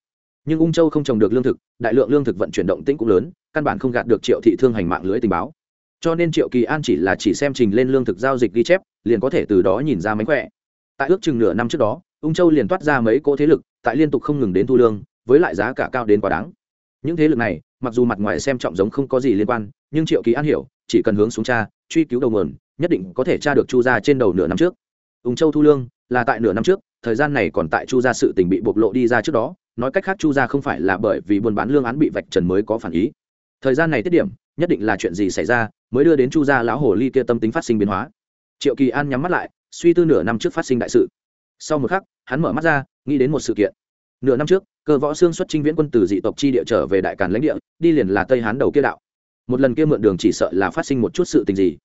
Nhưng ung châu không trồng được lương thực, đại lượng lương thực vận chuyển động tĩnh cũng lớn, căn bản không gạt được triệu thị thương hành mạng lưới tình báo. Cho nên triệu kỳ an chỉ là chỉ xem trình lên lương thực giao dịch ghi chép, liền có thể từ đó nhìn ra mánh khỏe tại ước chừng nửa năm trước đó, ung châu liền toát ra mấy cỗ thế lực, tại liên tục không ngừng đến thu lương, với lại giá cả cao đến quá đáng. Những thế lực này, mặc dù mặt ngoài xem trọng giống không có gì liên quan, nhưng triệu kỳ an hiểu, chỉ cần hướng xuống cha, truy cứu đầu nguồn, nhất định có thể tra được chu gia trên đầu nửa năm trước. Ung châu thu lương, là tại nửa năm trước, thời gian này còn tại chu gia sự tình bị bộc lộ đi ra trước đó, nói cách khác chu gia không phải là bởi vì buôn bán lương án bị vạch trần mới có phản ý. Thời gian này tiết điểm, nhất định là chuyện gì xảy ra, mới đưa đến chu gia lão hồ ly kia tâm tính phát sinh biến hóa triệu kỳ an nhắm mắt lại, suy tư nửa năm trước phát sinh đại sự. Sau một khắc, hắn mở mắt ra, nghĩ đến một sự kiện. Nửa năm trước, cơ võ xương xuất trinh viễn quân từ dị tộc chi địa trở về đại càn lãnh địa, đi liền là tây hán đầu kia đạo. Một lần kia mượn đường chỉ sợ là phát sinh một chút sự tình gì.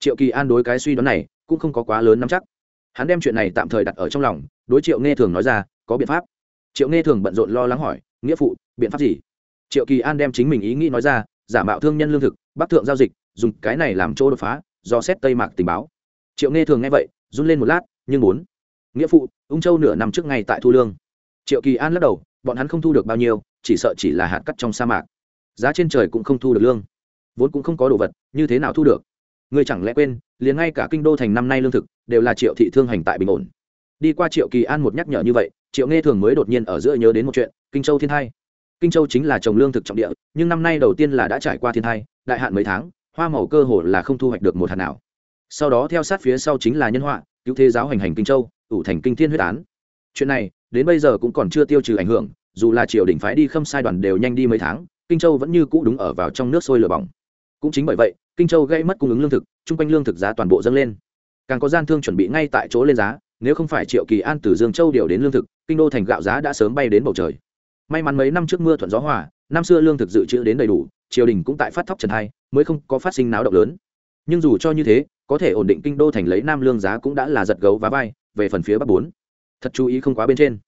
Triệu kỳ an đối cái suy đoán này, cũng không có quá lớn nắm chắc. Hắn đem chuyện này tạm thời đặt ở trong lòng, đối triệu nghe thường nói ra, có biện pháp. Triệu nghe thường bận rộn lo lắng hỏi, nghĩa phụ, biện pháp gì? Triệu kỳ an đem chính mình ý nghĩ nói ra, giả mạo thương nhân lương thực, bắc thượng giao dịch, dùng cái này làm chỗ đột phá, do xét tây mạc tình báo triệu nghe thường nghe vậy, run lên một lát, nhưng muốn. Nghĩa phụ, ung châu nửa năm trước ngày tại thu lương. Triệu kỳ an lắc đầu, bọn hắn không thu được bao nhiêu, chỉ sợ chỉ là hạt cắt trong sa mạc. Giá trên trời cũng không thu được lương. Vốn cũng không có đồ vật, như thế nào thu được? Ngươi chẳng lẽ quên, liền ngay cả kinh đô thành năm nay lương thực, đều là triệu thị thương hành tại bình ổn. Đi qua triệu kỳ an một nhắc nhở như vậy, triệu nghe thường mới đột nhiên ở giữa nhớ đến một chuyện, kinh châu thiên thai. Kinh châu chính là trồng lương thực trọng địa, nhưng năm nay đầu tiên là đã trải qua thiên thai, đại hạn mấy tháng, hoa màu cơ hồ là không thu hoạch được một hạt nào sau đó theo sát phía sau chính là nhân họa, cứu thế giáo hành hành kinh châu, ủ thành kinh thiên huyết án. Chuyện này, đến bây giờ cũng còn chưa tiêu trừ ảnh hưởng, dù là triều đình phái đi khâm sai đoàn đều nhanh đi mấy tháng, kinh châu vẫn như cũ đúng ở vào trong nước sôi lửa bỏng. Cũng chính bởi vậy, kinh châu gây mất cung ứng lương thực, chung quanh lương thực giá toàn bộ dâng lên. Càng có gian thương chuẩn bị ngay tại chỗ lên giá, nếu không phải triệu kỳ an từ dương châu điều đến lương thực, kinh đô thành gạo giá đã sớm bay đến bầu trời. May mắn mấy năm trước mưa thuận gió hòa, năm xưa lương thực dự trữ đến đầy đủ, triều đình cũng tại phát thóc trần hai, mới không có phát sinh náo động lớn. Nhưng dù cho như thế có thể ổn định kinh đô thành lấy nam lương giá cũng đã là giật gấu và vai, về phần phía bắc bốn. Thật chú ý không quá bên trên.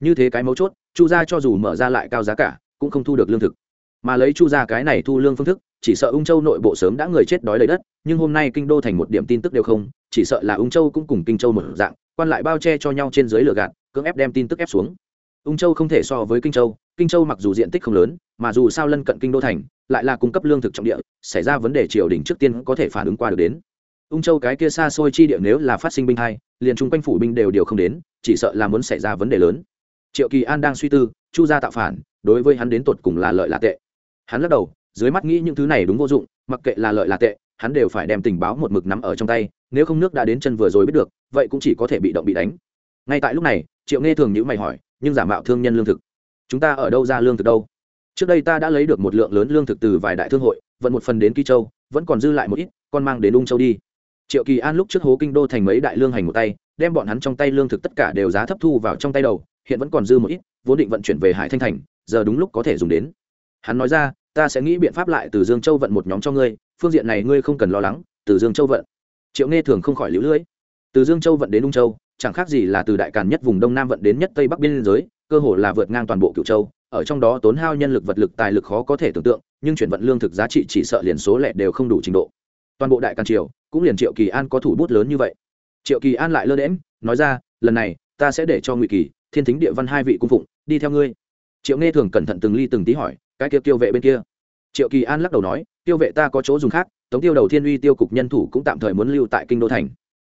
Như thế cái mấu chốt, chu gia cho dù mở ra lại cao giá cả, cũng không thu được lương thực. Mà lấy chu gia cái này thu lương phương thức, chỉ sợ ung châu nội bộ sớm đã người chết đói lấy đất, nhưng hôm nay kinh đô thành một điểm tin tức đều không, chỉ sợ là ung châu cũng cùng kinh châu một dạng, quan lại bao che cho nhau trên dưới lửa gạt, cưỡng ép đem tin tức ép xuống. Ung châu không thể so với kinh châu kinh châu mặc dù diện tích không lớn, mà dù sao lân cận kinh đô thành, lại là cung cấp lương thực trọng địa, xảy ra vấn đề triều đình trước tiên có thể phản ứng qua được đến ung châu cái kia xa xôi chi địa nếu là phát sinh binh hai, liền chung quanh phủ binh đều điều không đến, chỉ sợ là muốn xảy ra vấn đề lớn. Triệu kỳ an đang suy tư, chu gia tạo phản, đối với hắn đến tột cùng là lợi là tệ. Hắn lắc đầu, dưới mắt nghĩ những thứ này đúng vô dụng, mặc kệ là lợi là tệ, hắn đều phải đem tình báo một mực nắm ở trong tay, nếu không nước đã đến chân vừa rồi biết được, vậy cũng chỉ có thể bị động bị đánh. Ngay tại lúc này, triệu nghe thường nhữ mày hỏi, nhưng giả mạo thương nhân lương thực, chúng ta ở đâu ra lương thực đâu? Trước đây ta đã lấy được một lượng lớn lương thực từ vài đại thương hội, vận một phần đến kỳ châu, vẫn còn dư lại một ít, con mang đến ung châu đi triệu kỳ an lúc trước hố kinh đô thành mấy đại lương hành một tay, đem bọn hắn trong tay lương thực tất cả đều giá thấp thu vào trong tay đầu, hiện vẫn còn dư một ít, vốn định vận chuyển về hải thanh thành, giờ đúng lúc có thể dùng đến. Hắn nói ra, ta sẽ nghĩ biện pháp lại từ dương châu vận một nhóm cho ngươi, phương diện này ngươi không cần lo lắng, từ dương châu vận. Triệu nghe thường không khỏi lũ lưỡi từ dương châu vận đến ung châu, chẳng khác gì là từ đại càn nhất vùng đông nam vận đến nhất tây bắc biên giới, cơ hồ là vượt ngang toàn bộ cựu châu, ở trong đó tốn hao nhân lực vật lực tài lực khó có thể tưởng tượng, nhưng chuyển vận lương thực giá trị chỉ sợ liền số lẻ đều không đủ trình độ toàn bộ đại càn triều, cũng liền triệu kỳ an có thủ bút lớn như vậy. Triệu kỳ an lại lơ đễm nói ra, lần này, ta sẽ để cho ngụy kỳ, thiên thính địa văn hai vị cung phụng, đi theo ngươi. Triệu nghe thường cẩn thận từng ly từng tí hỏi, cái kia tiêu vệ bên kia? Triệu kỳ an lắc đầu nói tiêu vệ ta có chỗ dùng khác, tống tiêu đầu thiên uy tiêu cục nhân thủ cũng tạm thời muốn lưu tại kinh đô thành.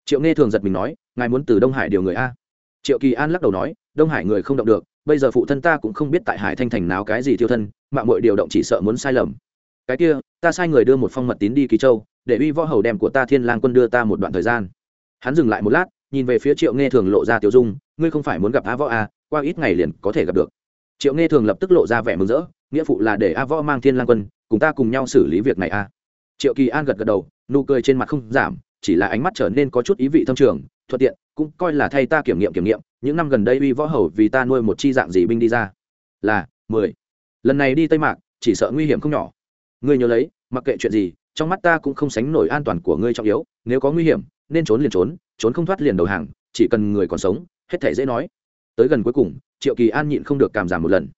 Triệu nghe thường giật mình nói, ngài muốn từ đông hải điều người a? Triệu kỳ an lắc đầu nói, đông hải người không động được, bây giờ phụ thân ta cũng không biết tại hải thanh thành nào cái gì tiêu thân, mạng mọi điều động chỉ sợ muốn sai lầm. Cái kia, ta sai người đưa một phong mật tín đi kỳ châu để uy võ hầu đem của ta thiên lang quân đưa ta một đoạn thời gian. Hắn dừng lại một lát, nhìn về phía triệu nghe thường lộ ra tiểu dung, ngươi không phải muốn gặp a võ a qua ít ngày liền có thể gặp được. Triệu nghe thường lập tức lộ ra vẻ mừng rỡ, nghĩa phụ là để a võ mang thiên lang quân, cùng ta cùng nhau xử lý việc này a triệu kỳ an gật gật đầu, nụ cười trên mặt không giảm, chỉ là ánh mắt trở nên có chút ý vị thâm trường, thuận tiện, cũng coi là thay ta kiểm nghiệm kiểm nghiệm, những năm gần đây uy võ hầu vì ta nuôi một chi dạng gì binh đi ra. Là, mười. Lần này đi tây mạc, chỉ sợ nguy hiểm không nhỏ. Ngươi nhớ lấy, mặc kệ chuyện gì trong mắt ta cũng không sánh nổi an toàn của ngươi trọng yếu, nếu có nguy hiểm, nên trốn liền trốn trốn không thoát liền đầu hàng, chỉ cần người còn sống, hết thể dễ nói. Tới gần cuối cùng, triệu kỳ an nhịn không được cảm giảm một lần.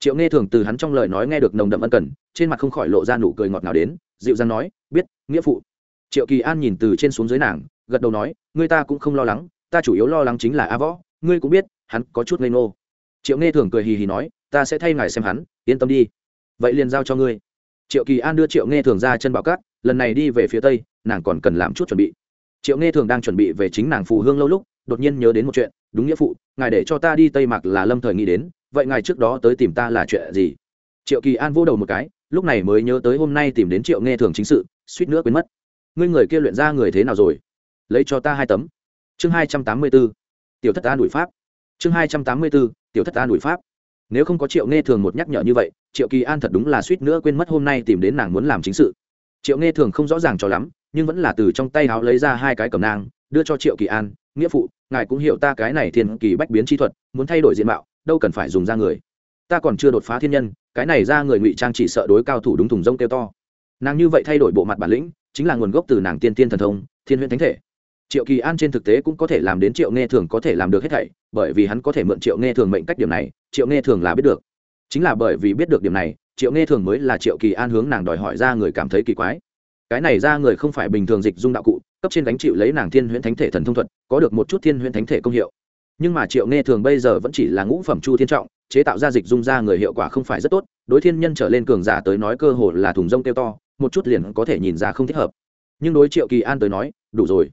Triệu nghe thường từ hắn trong lời nói nghe được nồng đậm ân cần, trên mặt không khỏi lộ ra nụ cười ngọt ngào đến, dịu dàng nói, biết, nghĩa phụ. Triệu kỳ an nhìn từ trên xuống dưới nàng, gật đầu nói, ngươi ta cũng không lo lắng, ta chủ yếu lo lắng chính là a võ, ngươi cũng biết, hắn có chút ngây ngô. Triệu nghe thường cười hì hì nói, ta sẽ thay ngài xem hắn, yên tâm đi. Vậy liền giao cho ngươi triệu kỳ an đưa triệu nghe thường ra chân bạo cát, lần này đi về phía tây, nàng còn cần làm chút chuẩn bị. Triệu nghe thường đang chuẩn bị về chính nàng phù hương lâu lúc, đột nhiên nhớ đến một chuyện, đúng nghĩa phụ, ngài để cho ta đi tây mặc là lâm thời nghĩ đến, vậy ngài trước đó tới tìm ta là chuyện gì? Triệu kỳ an vô đầu một cái, lúc này mới nhớ tới hôm nay tìm đến triệu nghe thường chính sự, suýt nữa quên mất. Ngươi người kia luyện ra người thế nào rồi? Lấy cho ta hai tấm. Chương hai trăm tám mươi b ố tiểu thất an đuổi pháp. Chương hai trăm tám mươi b ố tiểu thất an đuổi pháp nếu không có triệu nghe thường một nhắc nhở như vậy, triệu kỳ an thật đúng là suýt nữa quên mất hôm nay tìm đến nàng muốn làm chính sự. Triệu nghe thường không rõ ràng cho lắm, nhưng vẫn là từ trong tay háo lấy ra hai cái cầm nang, đưa cho triệu kỳ an, nghĩa phụ, ngài cũng hiểu ta cái này thiên kỳ bách biến chi thuật, muốn thay đổi diện mạo, đâu cần phải dùng ra người. Ta còn chưa đột phá thiên nhân, cái này ra người ngụy trang chỉ sợ đối cao thủ đúng thùng rông kêu to. Nàng như vậy thay đổi bộ mặt bản lĩnh, chính là nguồn gốc từ nàng tiên tiên thần thông, thiên huyễn thánh thể triệu kỳ an trên thực tế cũng có thể làm đến triệu nghe thường có thể làm được hết thảy, bởi vì hắn có thể mượn triệu nghe thường mệnh cách điểm này, triệu nghe thường là biết được. Chính là bởi vì biết được điểm này, triệu nghe thường mới là triệu kỳ an hướng nàng đòi hỏi ra người cảm thấy kỳ quái. Cái này ra người không phải bình thường dịch dung đạo cụ, cấp trên đánh chịu lấy nàng thiên huyễn thánh thể thần thông thuật, có được một chút thiên huyễn thánh thể công hiệu. Nhưng mà triệu nghe thường bây giờ vẫn chỉ là ngũ phẩm chu thiên trọng, chế tạo ra dịch dung ra người hiệu quả không phải rất tốt, đối thiên nhân trở lên cường giả tới nói cơ hồ là thùng rông kêu to, một chút liền có thể nhìn ra không thích hợp. Nhưng đối triệu kỳ an tới nói, đủ rồi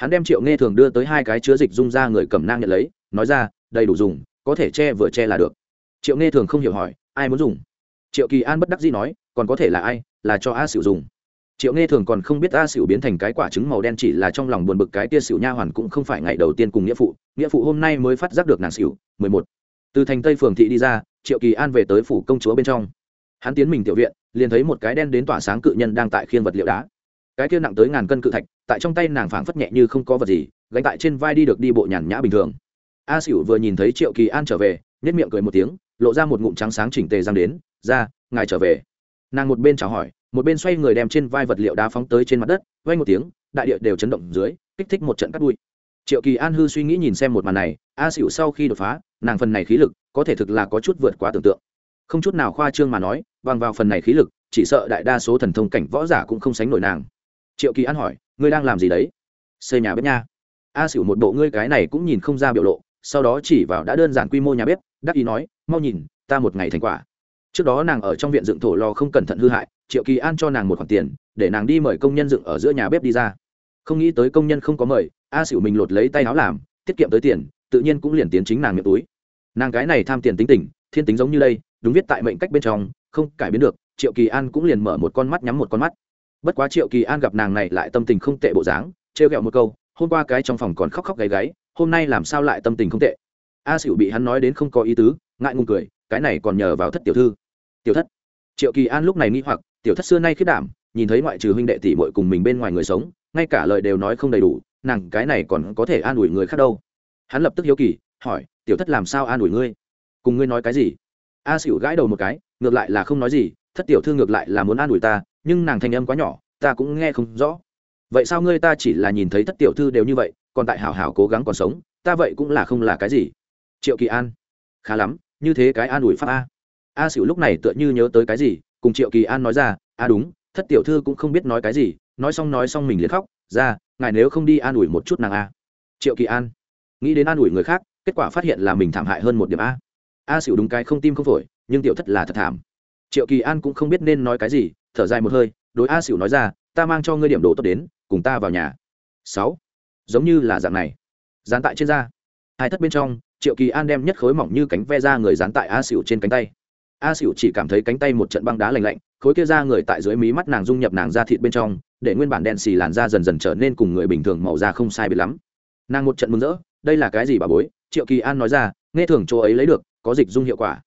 hắn đem triệu nghe thường đưa tới hai cái chứa dịch dung ra người cầm nang nhận lấy, nói ra, đầy đủ dùng, có thể che vừa che là được. Triệu nghe thường không hiểu hỏi, ai muốn dùng? Triệu kỳ an bất đắc dĩ nói, còn có thể là ai, là cho a xỉu dùng. Triệu nghe thường còn không biết a xỉu biến thành cái quả trứng màu đen chỉ là trong lòng buồn bực cái tia xỉu nha hoàn cũng không phải ngày đầu tiên cùng nghĩa phụ nghĩa phụ hôm nay mới phát giác được nàng xỉu mười một. Từ thành tây phường thị đi ra, triệu kỳ an về tới phủ công chúa bên trong. Hắn tiến mình tiểu viện, liền thấy một cái đen đến tỏa sáng cự nhân đang tại khiên vật liệu đá. Cái kia nặng tới ngàn cân cự thạch tại trong tay nàng phảng phất nhẹ như không có vật gì, gánh tại trên vai đi được đi bộ nhàn nhã bình thường. A xỉu vừa nhìn thấy triệu kỳ an trở về nhất miệng cười một tiếng, lộ ra một ngụm trắng sáng chỉnh tề giang đến, ra, ngài trở về. Nàng một bên chào hỏi, một bên xoay người đem trên vai vật liệu đá phóng tới trên mặt đất vay một tiếng, đại địa đều chấn động dưới, kích thích một trận cắt đuôi triệu kỳ an hư suy nghĩ nhìn xem một màn này, a xỉu sau khi đột phá, nàng phần này khí lực, có thể thực là có chút vượt quá tưởng tượng. Không chút nào khoa trương mà nói, bằng vào phần này khí lực, chỉ sợ đại đa số thần thông cảnh võ giả cũng không sánh nổi nàng. Triệu kỳ an hỏi ngươi đang làm gì đấy? Xây nhà bếp nha. A xỉu một bộ ngươi cái này cũng nhìn không ra biểu lộ, sau đó chỉ vào đã đơn giản quy mô nhà bếp, đắc ý nói, mau nhìn, ta một ngày thành quả. Trước đó nàng ở trong viện dựng thổ lò không cẩn thận hư hại, triệu kỳ an cho nàng một khoản tiền, để nàng đi mời công nhân dựng ở giữa nhà bếp đi ra. Không nghĩ tới công nhân không có mời, a xỉu mình lột lấy tay áo làm, tiết kiệm tới tiền, tự nhiên cũng liền tiến chính nàng miệng túi. Nàng cái này tham tiền tính tình, thiên tính giống như đây, đúng viết tại mệnh cách bên trong, không cải biến được, triệu kỳ an cũng liền mở một con mắt nhắm một con mắt bất quá triệu kỳ an gặp nàng này lại tâm tình không tệ bộ dáng, trêu ghẹo một câu, hôm qua cái trong phòng còn khóc khóc gáy gáy, hôm nay làm sao lại tâm tình không tệ? A xỉu bị hắn nói đến không có ý tứ, ngại ngùng cười, cái này còn nhờ vào thất tiểu thư. Tiểu thất? Triệu kỳ an lúc này nghĩ hoặc, tiểu thất xưa nay khiết đảm, nhìn thấy ngoại trừ huynh đệ tỷ bội cùng mình bên ngoài người sống, ngay cả lời đều nói không đầy đủ, nàng cái này còn có thể an ủi người khác đâu? Hắn lập tức hiếu kỳ, hỏi, tiểu thất làm sao an ủi ngươi? Cùng ngươi nói cái gì? A xỉu gãi đầu một cái, ngược lại là không nói gì, thất tiểu thư ngược lại là muốn an ủi ta nhưng nàng thanh âm quá nhỏ, ta cũng nghe không rõ. Vậy sao ngươi ta chỉ là nhìn thấy thất tiểu thư đều như vậy, còn tại hảo hảo cố gắng còn sống, ta vậy cũng là không là cái gì. Triệu kỳ an, khá lắm, như thế cái an ủi pháp a. A xỉu lúc này tựa như nhớ tới cái gì, cùng triệu kỳ an nói ra, a đúng, thất tiểu thư cũng không biết nói cái gì, nói xong nói xong mình liền khóc, ra, ngài nếu không đi an ủi một chút nàng a. Triệu kỳ an, nghĩ đến an ủi người khác, kết quả phát hiện là mình thảm hại hơn một điểm a. A xỉu đúng cái không tim không phổi, nhưng tiểu thất là thật thảm. Triệu kỳ an cũng không biết nên nói cái gì thở dài một hơi, đối a xỉu nói ra, ta mang cho ngươi điểm đồ tốt đến, cùng ta vào nhà. Sáu. Giống như là dạng này. Dán tại trên da. Hai thất bên trong, triệu kỳ an đem nhất khối mỏng như cánh ve ra người dán tại a xỉu trên cánh tay. A xỉu chỉ cảm thấy cánh tay một trận băng đá lạnh lạnh, khối kia ra người tại dưới mí mắt nàng dung nhập nàng ra thịt bên trong, để nguyên bản đen xì làn da dần dần trở nên cùng người bình thường màu da không sai biệt lắm. Nàng một trận mừng rỡ, đây là cái gì bà bối? Triệu kỳ an nói ra, nghe thường chỗ ấy lấy được, có dịch dung hiệu quả.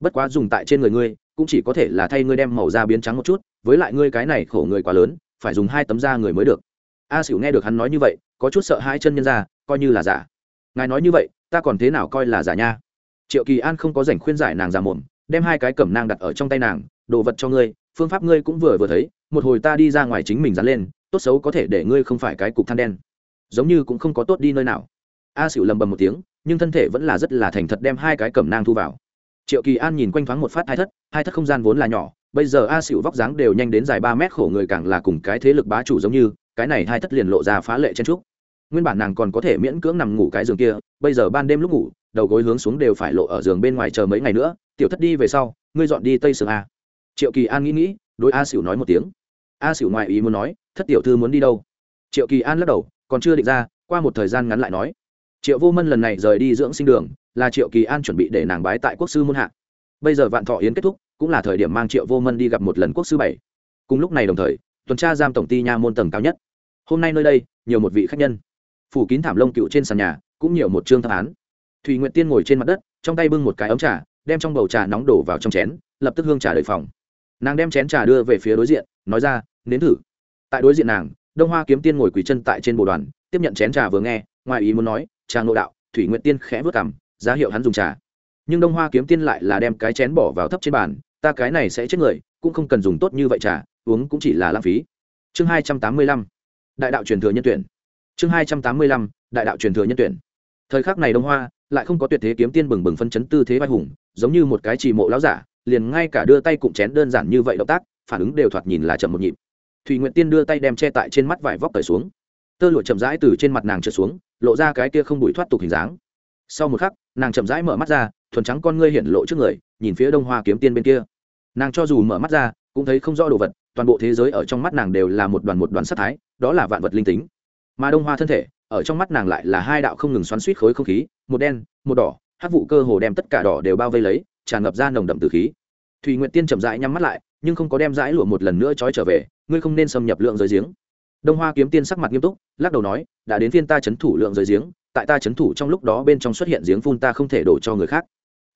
Bất quá dùng tại trên người ngươi, cũng chỉ có thể là thay ngươi đem màu da biến trắng một chút với lại ngươi cái này khổ người quá lớn, phải dùng hai tấm da người mới được. A xỉu nghe được hắn nói như vậy, có chút sợ hai chân nhân ra, coi như là giả. Ngài nói như vậy, ta còn thế nào coi là giả nha? Triệu kỳ an không có rảnh khuyên giải nàng giả mồm, đem hai cái cẩm nang đặt ở trong tay nàng, đồ vật cho ngươi, phương pháp ngươi cũng vừa vừa thấy, một hồi ta đi ra ngoài chính mình dán lên, tốt xấu có thể để ngươi không phải cái cục than đen. Giống như cũng không có tốt đi nơi nào. A xỉu lầm bầm một tiếng, nhưng thân thể vẫn là rất là thành thật đem hai cái cẩm nang thu vào. Triệu kỳ an nhìn quanh thoáng một phát hai thất hai thất không gian vốn là nhỏ bây giờ a xỉu vóc dáng đều nhanh đến dài ba mét khổ người càng là cùng cái thế lực bá chủ giống như, cái này hai thất liền lộ ra phá lệ chen trúc nguyên bản nàng còn có thể miễn cưỡng nằm ngủ cái giường kia, bây giờ ban đêm lúc ngủ, đầu gối hướng xuống đều phải lộ ở giường bên ngoài chờ mấy ngày nữa, tiểu thất đi về sau, ngươi dọn đi tây sương a. Triệu kỳ an nghĩ nghĩ, đối a xỉu nói một tiếng. A xỉu ngoại ý muốn nói, thất tiểu thư muốn đi đâu? Triệu kỳ an lắc đầu, còn chưa định ra, qua một thời gian ngắn lại nói. Triệu vô mân lần này rời đi dưỡng sinh đường, là triệu kỳ an chuẩn bị để nàng bái tại quốc sư môn hạ bây giờ vạn thọ yến kết thúc, cũng là thời điểm mang triệu vô mân đi gặp một lần quốc sư bảy. Cùng lúc này đồng thời, tuần tra giam tổng ty nha môn tầng cao nhất. Hôm nay nơi đây, nhiều một vị khách nhân. Phủ kín thảm lông cựu trên sàn nhà, cũng nhiều một chương thẩm án. Thùy nguyện tiên ngồi trên mặt đất, trong tay bưng một cái ống trà, đem trong bầu trà nóng đổ vào trong chén, lập tức hương trà đời phòng. Nàng đem chén trà đưa về phía đối diện, nói ra nếm thử. Tại đối diện nàng, đông hoa kiếm tiên ngồi quỳ chân tại trên bồ đoàn, tiếp nhận chén trà vừa nghe, ngoài ý muốn nói, trà ngộ đạo, thủy nguyện tiên khẽ vớt cảm giá hiệu hắn dùng trà nhưng đông hoa kiếm tiên lại là đem cái chén bỏ vào thấp trên bàn, ta cái này sẽ chết người, cũng không cần dùng tốt như vậy trà, uống cũng chỉ là lãng phí. Chương hai trăm tám mươi lăm, đại đạo truyền thừa nhân tuyển. Chương hai trăm tám mươi lăm, đại đạo truyền thừa nhân tuyển. Thời khắc này đông hoa lại không có tuyệt thế kiếm tiên bừng bừng phân chấn tư thế vai hùng, giống như một cái trì mộ láo giả, liền ngay cả đưa tay cụm chén đơn giản như vậy động tác, phản ứng đều thoạt nhìn là chậm một nhịp. Thùy nguyện tiên đưa tay đem che tại trên mắt vải vóc cởi xuống. Tơ lụa chậm rãi từ trên mặt nàng trượt xuống, lộ ra cái kia không đuổi thoát tục hình dáng. Sau một khắc, nàng chậm rãi mở mắt ra thuần trắng con ngươi hiện lộ trước người, nhìn phía đông hoa kiếm tiên bên kia. Nàng cho dù mở mắt ra, cũng thấy không rõ đồ vật, toàn bộ thế giới ở trong mắt nàng đều là một đoàn một đoàn sắc thái, đó là vạn vật linh tính. Mà đông hoa thân thể, ở trong mắt nàng lại là hai đạo không ngừng xoắn suýt khối không khí, một đen, một đỏ hát vụ cơ hồ đem tất cả đỏ đều bao vây lấy, tràn ngập ra nồng đậm từ khí. Thùy nguyện tiên chậm rãi nhắm mắt lại, nhưng không có đem dãi lụa một lần nữa trói trở về, ngươi không nên xâm nhập lượng giới giếng. Đông hoa kiếm tiên sắc mặt nghiêm túc, lắc đầu nói, đã đến phiên ta chấn thủ lượng giới giếng, tại ta chấn thủ trong lúc đó bên trong xuất hiện giếng phun ta không thể đổ cho người khác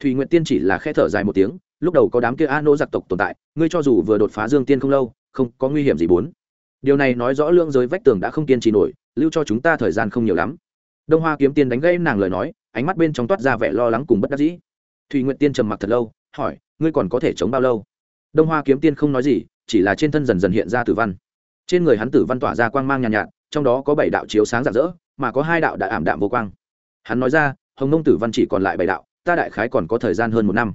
thùy nguyện tiên chỉ là khe thở dài một tiếng lúc đầu có đám kia a nô giặc tộc tồn tại ngươi cho dù vừa đột phá dương tiên không lâu không có nguy hiểm gì bốn. Điều này nói rõ lương giới vách tường đã không kiên trì nổi lưu cho chúng ta thời gian không nhiều lắm. Đông hoa kiếm tiên đánh gây nàng lời nói ánh mắt bên trong toát ra vẻ lo lắng cùng bất đắc dĩ. Thùy nguyện tiên trầm mặc thật lâu hỏi ngươi còn có thể chống bao lâu? Đông hoa kiếm tiên không nói gì chỉ là trên thân dần dần hiện ra tử văn. Trên người hắn tử văn tỏa ra quang mang nhàn nhạt, nhạt trong đó có bảy đạo chiếu sáng rạng rỡ mà có hai đạo đã ảm đạm vô quang. Hắn nói ra hồng Nông tử văn chỉ còn lại bảy đạo ta đại khái còn có thời gian hơn một năm.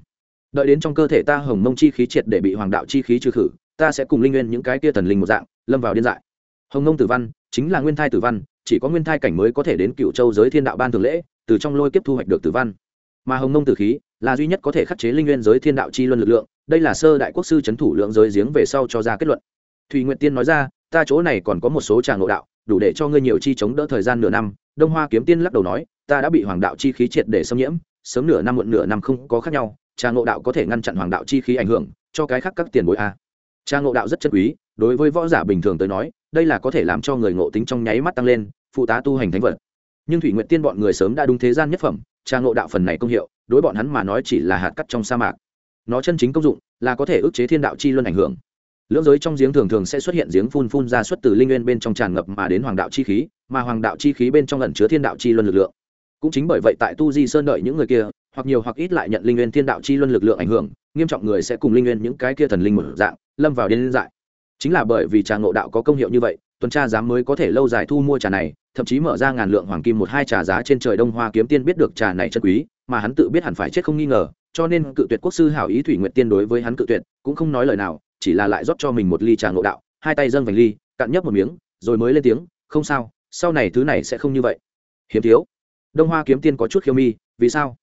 Đợi đến trong cơ thể ta hồng mông chi khí triệt để bị hoàng đạo chi khí trừ khử, ta sẽ cùng linh nguyên những cái kia thần linh một dạng, lâm vào điên dại. Hồng mông tử văn chính là nguyên thai tử văn, chỉ có nguyên thai cảnh mới có thể đến cựu châu giới thiên đạo ban thường lễ, từ trong lôi kiếp thu hoạch được tử văn. Mà hồng mông tử khí là duy nhất có thể khắc chế linh nguyên giới thiên đạo chi luân lực lượng, đây là sơ đại quốc sư c thủ lượng giới giếng về sau cho ra kết luận. Thùy nguyện tiên nói ra, ta chỗ này còn có một số tràng ngộ đạo, đủ để cho ngươi nhiều chi chống đỡ thời gian nửa năm. Đông hoa kiếm tiên lắc đầu nói, ta đã bị hoàng đạo chi khí triệt để xâm nhiễm sớm nửa năm muộn nửa năm không có khác nhau, trà ngộ đạo có thể ngăn chặn hoàng đạo chi khí ảnh hưởng, cho cái khác các tiền bối a. Trà ngộ đạo rất chân quý, đối với võ giả bình thường tới nói, đây là có thể làm cho người ngộ tính trong nháy mắt tăng lên, phụ tá tu hành thánh vật. Nhưng thủy nguyện tiên bọn người sớm đã đúng thế gian nhất phẩm, trà ngộ đạo phần này công hiệu, đối bọn hắn mà nói chỉ là hạt cắt trong sa mạc. Nó chân chính công dụng là có thể ức chế thiên đạo chi luân ảnh hưởng. Lưỡng giới trong giếng thường thường sẽ xuất hiện giếng phun phun ra xuất từ linh nguyên bên trong tràn ngập mà đến hoàng đạo chi khí, mà hoàng đạo chi khí bên trong ẩn chứa thiên đạo chi luân lực lượng cũng chính bởi vậy tại tu di sơn đợi những người kia, hoặc nhiều hoặc ít lại nhận linh nguyên thiên đạo chi luân lực lượng ảnh hưởng, nghiêm trọng người sẽ cùng linh nguyên những cái kia thần linh một dạng, lâm vào điên dại. Chính là bởi vì trà ngộ đạo có công hiệu như vậy, tuần tra giám mới có thể lâu dài thu mua trà này, thậm chí mở ra ngàn lượng hoàng kim một hai trà giá trên trời đông hoa kiếm tiên biết được trà này chân quý, mà hắn tự biết hẳn phải chết không nghi ngờ, cho nên cự tuyệt quốc sư hảo ý thủy nguyện tiên đối với hắn cự tuyệt, cũng không nói lời nào, chỉ là lại rót cho mình một ly trà ngộ đạo, hai tay dâng vành ly, cạn nhấp một miếng, rồi mới lên tiếng, không sao, sau này thứ này sẽ không như vậy. Hiếm thiếu đông hoa kiếm tiên có chút khiêu mi, vì sao?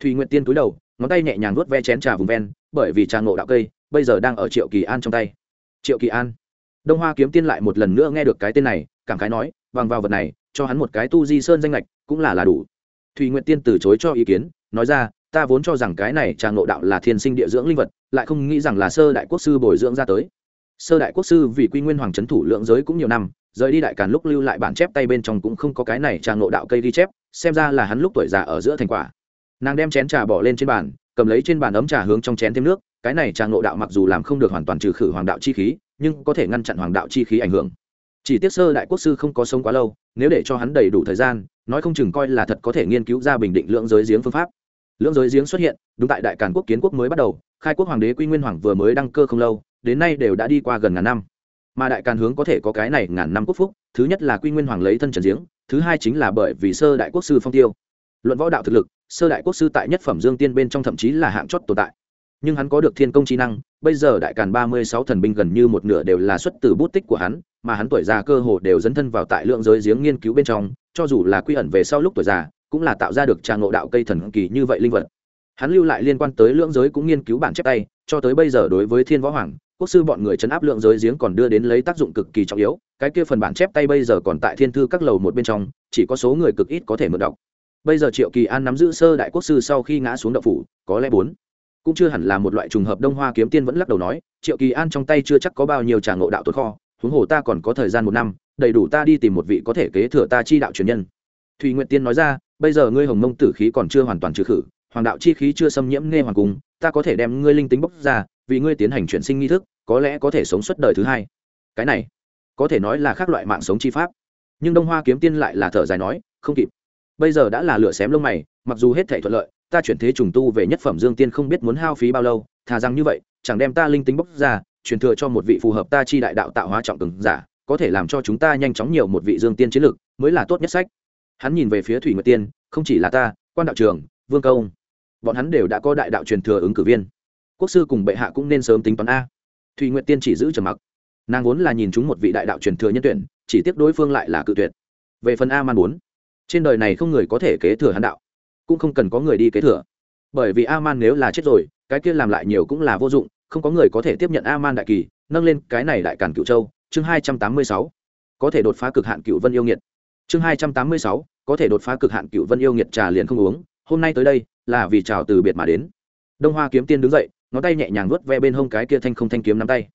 Thùy nguyện tiên cúi đầu, ngón tay nhẹ nhàng nuốt ve chén trà vùng ven, bởi vì trà ngộ đạo cây, bây giờ đang ở triệu kỳ an trong tay. Triệu kỳ an. Đông hoa kiếm tiên lại một lần nữa nghe được cái tên này, cảm khái nói bằng vào vật này, cho hắn một cái tu di sơn danh lệch cũng là là đủ. Thùy nguyện tiên từ chối cho ý kiến, nói ra, ta vốn cho rằng cái này trà ngộ đạo là thiên sinh địa dưỡng linh vật, lại không nghĩ rằng là sơ đại quốc sư bồi dưỡng ra tới. Sơ đại quốc sư vì quy nguyên hoàng trấn thủ lượng giới cũng nhiều năm rời đi đại càn lúc lưu lại bản chép tay bên trong cũng không có cái này trà ngộ đạo cây ghi chép, xem ra là hắn lúc tuổi già ở giữa thành quả. Nàng đem chén trà bỏ lên trên bàn, cầm lấy trên bàn ấm trà hướng trong chén thêm nước, cái này trà ngộ đạo mặc dù làm không được hoàn toàn trừ khử hoàng đạo chi khí, nhưng có thể ngăn chặn hoàng đạo chi khí ảnh hưởng. Chỉ tiếc sơ đại quốc sư không có sống quá lâu, nếu để cho hắn đầy đủ thời gian, nói không chừng coi là thật có thể nghiên cứu ra bình định lượng giới giếng phương pháp. Lưỡng giới giếng xuất hiện, đúng tại đại càn quốc kiến quốc mới bắt đầu, khai quốc hoàng đế quy nguyên hoàng vừa mới đăng cơ không lâu, đến nay đều đã đi qua gần ngàn năm mà đại càn hướng có thể có cái này ngàn năm quốc phúc, thứ nhất là quy nguyên hoàng lấy thân trần giếng, thứ hai chính là bởi vì sơ đại quốc sư phong tiêu. Luận võ đạo thực lực, sơ đại quốc sư tại nhất phẩm dương tiên bên trong thậm chí là hạng chót tồn tại. Nhưng hắn có được thiên công trí năng, bây giờ đại càn ba mươi sáu thần binh gần như một nửa đều là xuất từ bút tích của hắn, mà hắn tuổi già cơ hồ đều dấn thân vào tại lượng giới giếng nghiên cứu bên trong, cho dù là quy ẩn về sau lúc tuổi già, cũng là tạo ra được trà ngộ đạo cây thần kỳ như vậy linh vật. Hắn lưu lại liên quan tới lưỡng giới cũng nghiên cứu bản chép tay, cho tới bây giờ đối với thiên võ hoàng quốc sư bọn người chấn áp lượng giới giếng còn đưa đến lấy tác dụng cực kỳ trọng yếu, cái kia phần bản chép tay bây giờ còn tại thiên thư các lầu một bên trong, chỉ có số người cực ít có thể mượn đọc. Bây giờ triệu kỳ an nắm giữ sơ đại quốc sư sau khi ngã xuống đậu phủ, có lẽ bốn. Cũng chưa hẳn là một loại trùng hợp đông hoa kiếm tiên vẫn lắc đầu nói, triệu kỳ an trong tay chưa chắc có bao nhiêu trà ngộ đạo tốt kho, huống hồ ta còn có thời gian một năm, đầy đủ ta đi tìm một vị có thể kế thừa ta chi đạo truyền nhân. Thùy nguyện tiên nói ra, bây giờ ngươi hồng mông tử khí còn chưa hoàn toàn trừ khử, hoàng đạo chi khí chưa xâm nhiễm nghe hoàng cung, ta có thể đem ngươi linh tính bốc ra vì ngươi tiến hành chuyển sinh nghi thức, có lẽ có thể sống suốt đời thứ hai. Cái này, có thể nói là khác loại mạng sống chi pháp. Nhưng đông hoa kiếm tiên lại là thở dài nói, không kịp. Bây giờ đã là lửa xém lông mày, mặc dù hết thể thuận lợi, ta chuyển thế trùng tu về nhất phẩm dương tiên không biết muốn hao phí bao lâu, thà rằng như vậy, chẳng đem ta linh tính bốc ra, truyền thừa cho một vị phù hợp ta chi đại đạo tạo hóa trọng cường giả, có thể làm cho chúng ta nhanh chóng nhiều một vị dương tiên chiến lực, mới là tốt nhất sách. Hắn nhìn về phía thủy nguyệt tiên, không chỉ là ta, quan đạo trường, vương công, bọn hắn đều đã có đại đạo truyền thừa ứng cử viên quốc sư cùng bệ hạ cũng nên sớm tính toán a. Thủy nguyệt tiên chỉ giữ trầm mặc. Nàng vốn là nhìn chúng một vị đại đạo truyền thừa nhân tuyển, chỉ tiếc đối phương lại là cự tuyệt. Về phần a man muốn trên đời này không người có thể kế thừa hắn đạo, cũng không cần có người đi kế thừa. Bởi vì a man nếu là chết rồi, cái kia làm lại nhiều cũng là vô dụng, không có người có thể tiếp nhận a man đại kỳ, nâng lên cái này đại cản cựu châu, chương hai trăm tám mươi sáu, có thể đột phá cực hạn cựu vân yêu nghiệt. Chương hai trăm tám mươi sáu, có thể đột phá cực hạn cựu vân yêu nghiệt trà liền không uống, hôm nay tới đây, là vì chào từ biệt mà đến. Đông hoa kiếm tiên đứng dậy ngón tay nhẹ nhàng vuốt ve bên hông cái kia thanh không thanh kiếm nắm tay.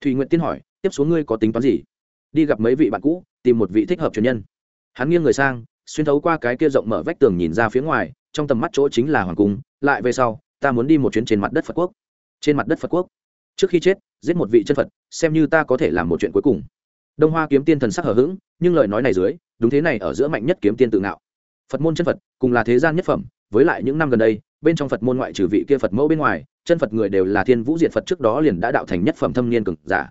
Thùy nguyện tiên hỏi, tiếp xuống ngươi có tính toán gì? Đi gặp mấy vị bạn cũ, tìm một vị thích hợp truyền nhân. Hắn nghiêng người sang, xuyên thấu qua cái kia rộng mở vách tường nhìn ra phía ngoài, trong tầm mắt chỗ chính là hoàng cung, lại về sau, ta muốn đi một chuyến trên mặt đất phật quốc. Trên mặt đất phật quốc. Trước khi chết, giết một vị chân phật, xem như ta có thể làm một chuyện cuối cùng. Đông hoa kiếm tiên thần sắc hở h ữ g nhưng lời nói này dưới, đúng thế này ở giữa mạnh nhất kiếm tiên tự ngạo. Phật môn chân phật, cùng là thế gian nhất phẩm, với lại những năm gần đây bên trong phật môn ngoại trừ vị kia phật mẫu bên ngoài, chân phật người đều là thiên vũ diệt phật trước đó liền đã đạo thành nhất phẩm thâm niên cực giả.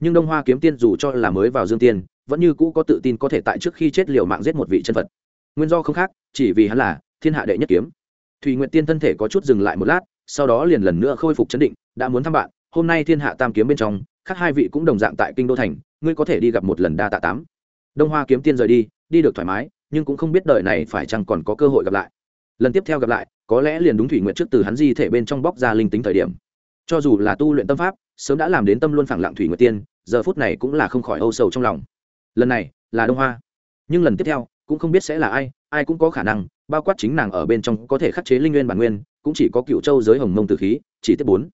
Nhưng đông hoa kiếm tiên dù cho là mới vào dương tiên, vẫn như cũ có tự tin có thể tại trước khi chết liều mạng giết một vị chân phật. Nguyên do không khác, chỉ vì hắn là thiên hạ đệ nhất kiếm. Thùy nguyện tiên thân thể có chút dừng lại một lát, sau đó liền lần nữa khôi phục chấn định, đã muốn thăm bạn, hôm nay thiên hạ tam kiếm bên trong, khác hai vị cũng đồng dạng tại kinh đô thành, ngươi có thể đi gặp một lần đa tạ tám. Đông hoa kiếm tiên rời đi đi được thoải mái, nhưng cũng không biết đời này phải chăng còn có cơ hội gặp lại lần tiếp theo gặp lại, có lẽ liền đúng thủy nguyện trước từ hắn di thể bên trong bóc ra linh tính thời điểm. Cho dù là tu luyện tâm pháp, sớm đã làm đến tâm luôn phẳng lặng thủy nguyện tiên, giờ phút này cũng là không khỏi âu sầu trong lòng. Lần này, là đông hoa. Nhưng lần tiếp theo, cũng không biết sẽ là ai ai cũng có khả năng, bao quát chính nàng ở bên trong có thể khắc chế linh nguyên bản nguyên, cũng chỉ có cựu châu giới hồng mông tử khí, chỉ tiếp bốn.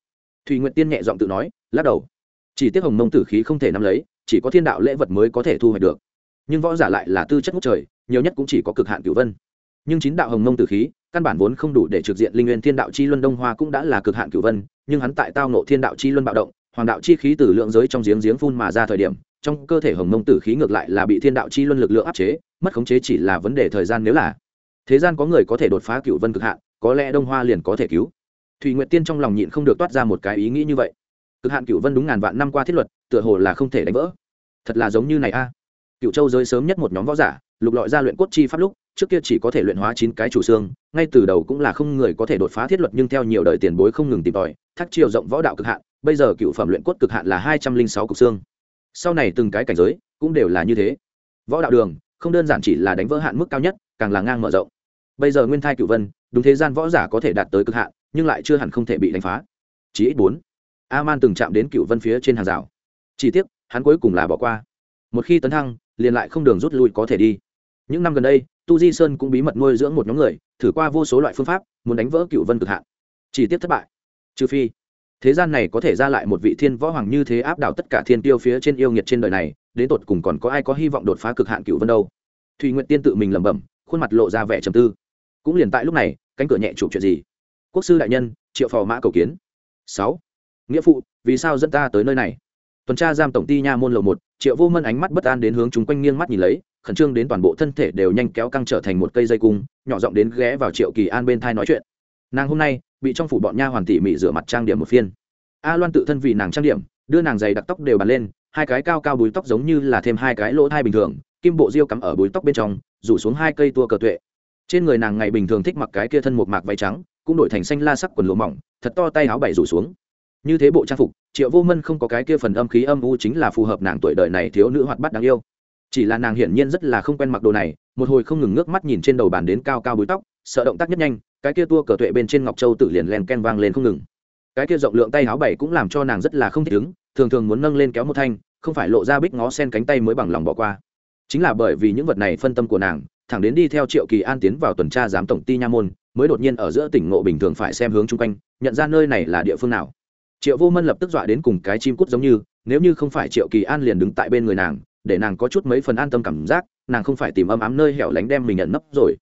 Thùy nguyện tiên nhẹ giọng tự nói, lắc đầu. Chỉ tiếp hồng mông tử khí không thể nắm lấy, chỉ có thiên đạo lễ vật mới có thể thu hoạch được. Nhưng võ giả lại là tư chất ngút trời, nhiều nhất cũng chỉ có cực hạn cửu vân nhưng chín đạo hồng mông tử khí, căn bản vốn không đủ để trực diện linh nguyên thiên đạo chi luân đông hoa cũng đã là cực hạn cửu vân, nhưng hắn tại tao nộ thiên đạo chi luân bạo động, hoàng đạo chi khí từ lượng giới trong giếng giếng phun mà ra thời điểm, trong cơ thể hồng mông tử khí ngược lại là bị thiên đạo chi luân lực lượng áp chế, mất khống chế chỉ là vấn đề thời gian nếu là. Thế gian có người có thể đột phá cửu vân cực hạn, có lẽ đông hoa liền có thể cứu. Thùy nguyệt tiên trong lòng nhịn không được toát ra một cái ý nghĩ như vậy. Cực hạn cửu vân đúng ngàn vạn năm qua thiết luật, tựa hồ là không thể đánh vỡ. Thật là giống như này a. À. cựu châu giới sớm nhất một nhóm võ giả, lục lọi ra luyện cốt chi pháp lúc trước kia chỉ có thể luyện hóa chín cái chủ xương, ngay từ đầu cũng là không người có thể đột phá thiết luật nhưng theo nhiều đời tiền bối không ngừng tìm tòi, thác chiều rộng võ đạo cực hạn, bây giờ cựu phẩm luyện cốt cực hạn là hai trăm linh sáu cục xương. Sau này từng cái cảnh giới cũng đều là như thế. Võ đạo đường, không đơn giản chỉ là đánh vỡ hạn mức cao nhất, càng là ngang mở rộng. Bây giờ nguyên thai cựu vân, đúng thế gian võ giả có thể đạt tới cực hạn, nhưng lại chưa hẳn không thể bị đánh phá. Chỉ ít bốn. A man từng chạm đến cựu vân phía trên hàng rào. Chỉ tiếc, hắn cuối cùng là bỏ qua. Một khi tấn thăng, liền lại không đường rút lui có thể đi. Những năm gần đây tu di sơn cũng bí mật nuôi dưỡng một nhóm người, thử qua vô số loại phương pháp, muốn đánh vỡ cựu vân cực hạn. Chỉ tiếc thất bại. Trừ phi, thế gian này có thể ra lại một vị thiên võ hoàng như thế áp đảo tất cả thiên tiêu phía trên yêu nghiệt trên đời này, đến tột cùng còn có ai có hy vọng đột phá cực hạn cựu vân đâu? Thùy nguyện tiên tự mình lẩm bẩm, khuôn mặt lộ ra vẻ trầm tư. Cũng liền tại lúc này, cánh cửa nhẹ chụp chuyện gì? Quốc sư đại nhân, triệu phò mã cầu kiến. Sáu. Nghĩa phụ, vì sao dẫn ta tới nơi này? Tuần tra giam tổng ty nha môn lầu một, triệu vô mân ánh mắt bất an đến hướng chúng quanh nghiêng mắt nhìn lấy khẩn trương đến toàn bộ thân thể đều nhanh kéo căng trở thành một cây dây cung, nhỏ giọng đến ghé vào triệu kỳ an bên thai nói chuyện. Nàng hôm nay, bị trong phủ bọn nha hoàn tỉ mỉ rửa mặt trang điểm một phiên. A loan tự thân vì nàng trang điểm, đưa nàng giày đặc tóc đều bàn lên, hai cái cao cao búi tóc giống như là thêm hai cái lỗ thai bình thường, kim bộ diêu cắm ở búi tóc bên trong, rủ xuống hai cây tua cờ tuệ. Trên người nàng ngày bình thường thích mặc cái kia thân một mạc váy trắng, cũng đổi thành xanh la sắc quần lụa mỏng, thật to tay áo bảy rủ xuống. Như thế bộ trang phục, triệu vô mân không có cái kia phần âm khí âm u chính là phù hợp nàng tuổi đời này thiếu nữ hoạt bát đáng yêu chỉ là nàng hiển nhiên rất là không quen mặc đồ này, một hồi không ngừng nước mắt nhìn trên đầu bàn đến cao cao búi tóc, sợ động tác nhất nhanh, cái kia tua cờ tuệ bên trên ngọc châu tự liền len ken vang lên không ngừng. Cái kia rộng lượng tay áo bảy cũng làm cho nàng rất là không thích ứng, thường thường muốn nâng lên kéo một thanh, không phải lộ ra bích ngó sen cánh tay mới bằng lòng bỏ qua. Chính là bởi vì những vật này phân tâm của nàng, thẳng đến đi theo triệu kỳ an tiến vào tuần tra giám tổng ty nha môn, mới đột nhiên ở giữa tỉnh ngộ bình thường phải xem hướng chung quanh, nhận ra nơi này là địa phương nào. Triệu vô mân lập tức dọa đến cùng cái chim cút giống như, nếu như không phải triệu kỳ an liền đứng tại bên người nàng để nàng có chút mấy phần an tâm cảm giác, nàng không phải tìm âm ám nơi hẻo lánh đem mình nhận nấp rồi.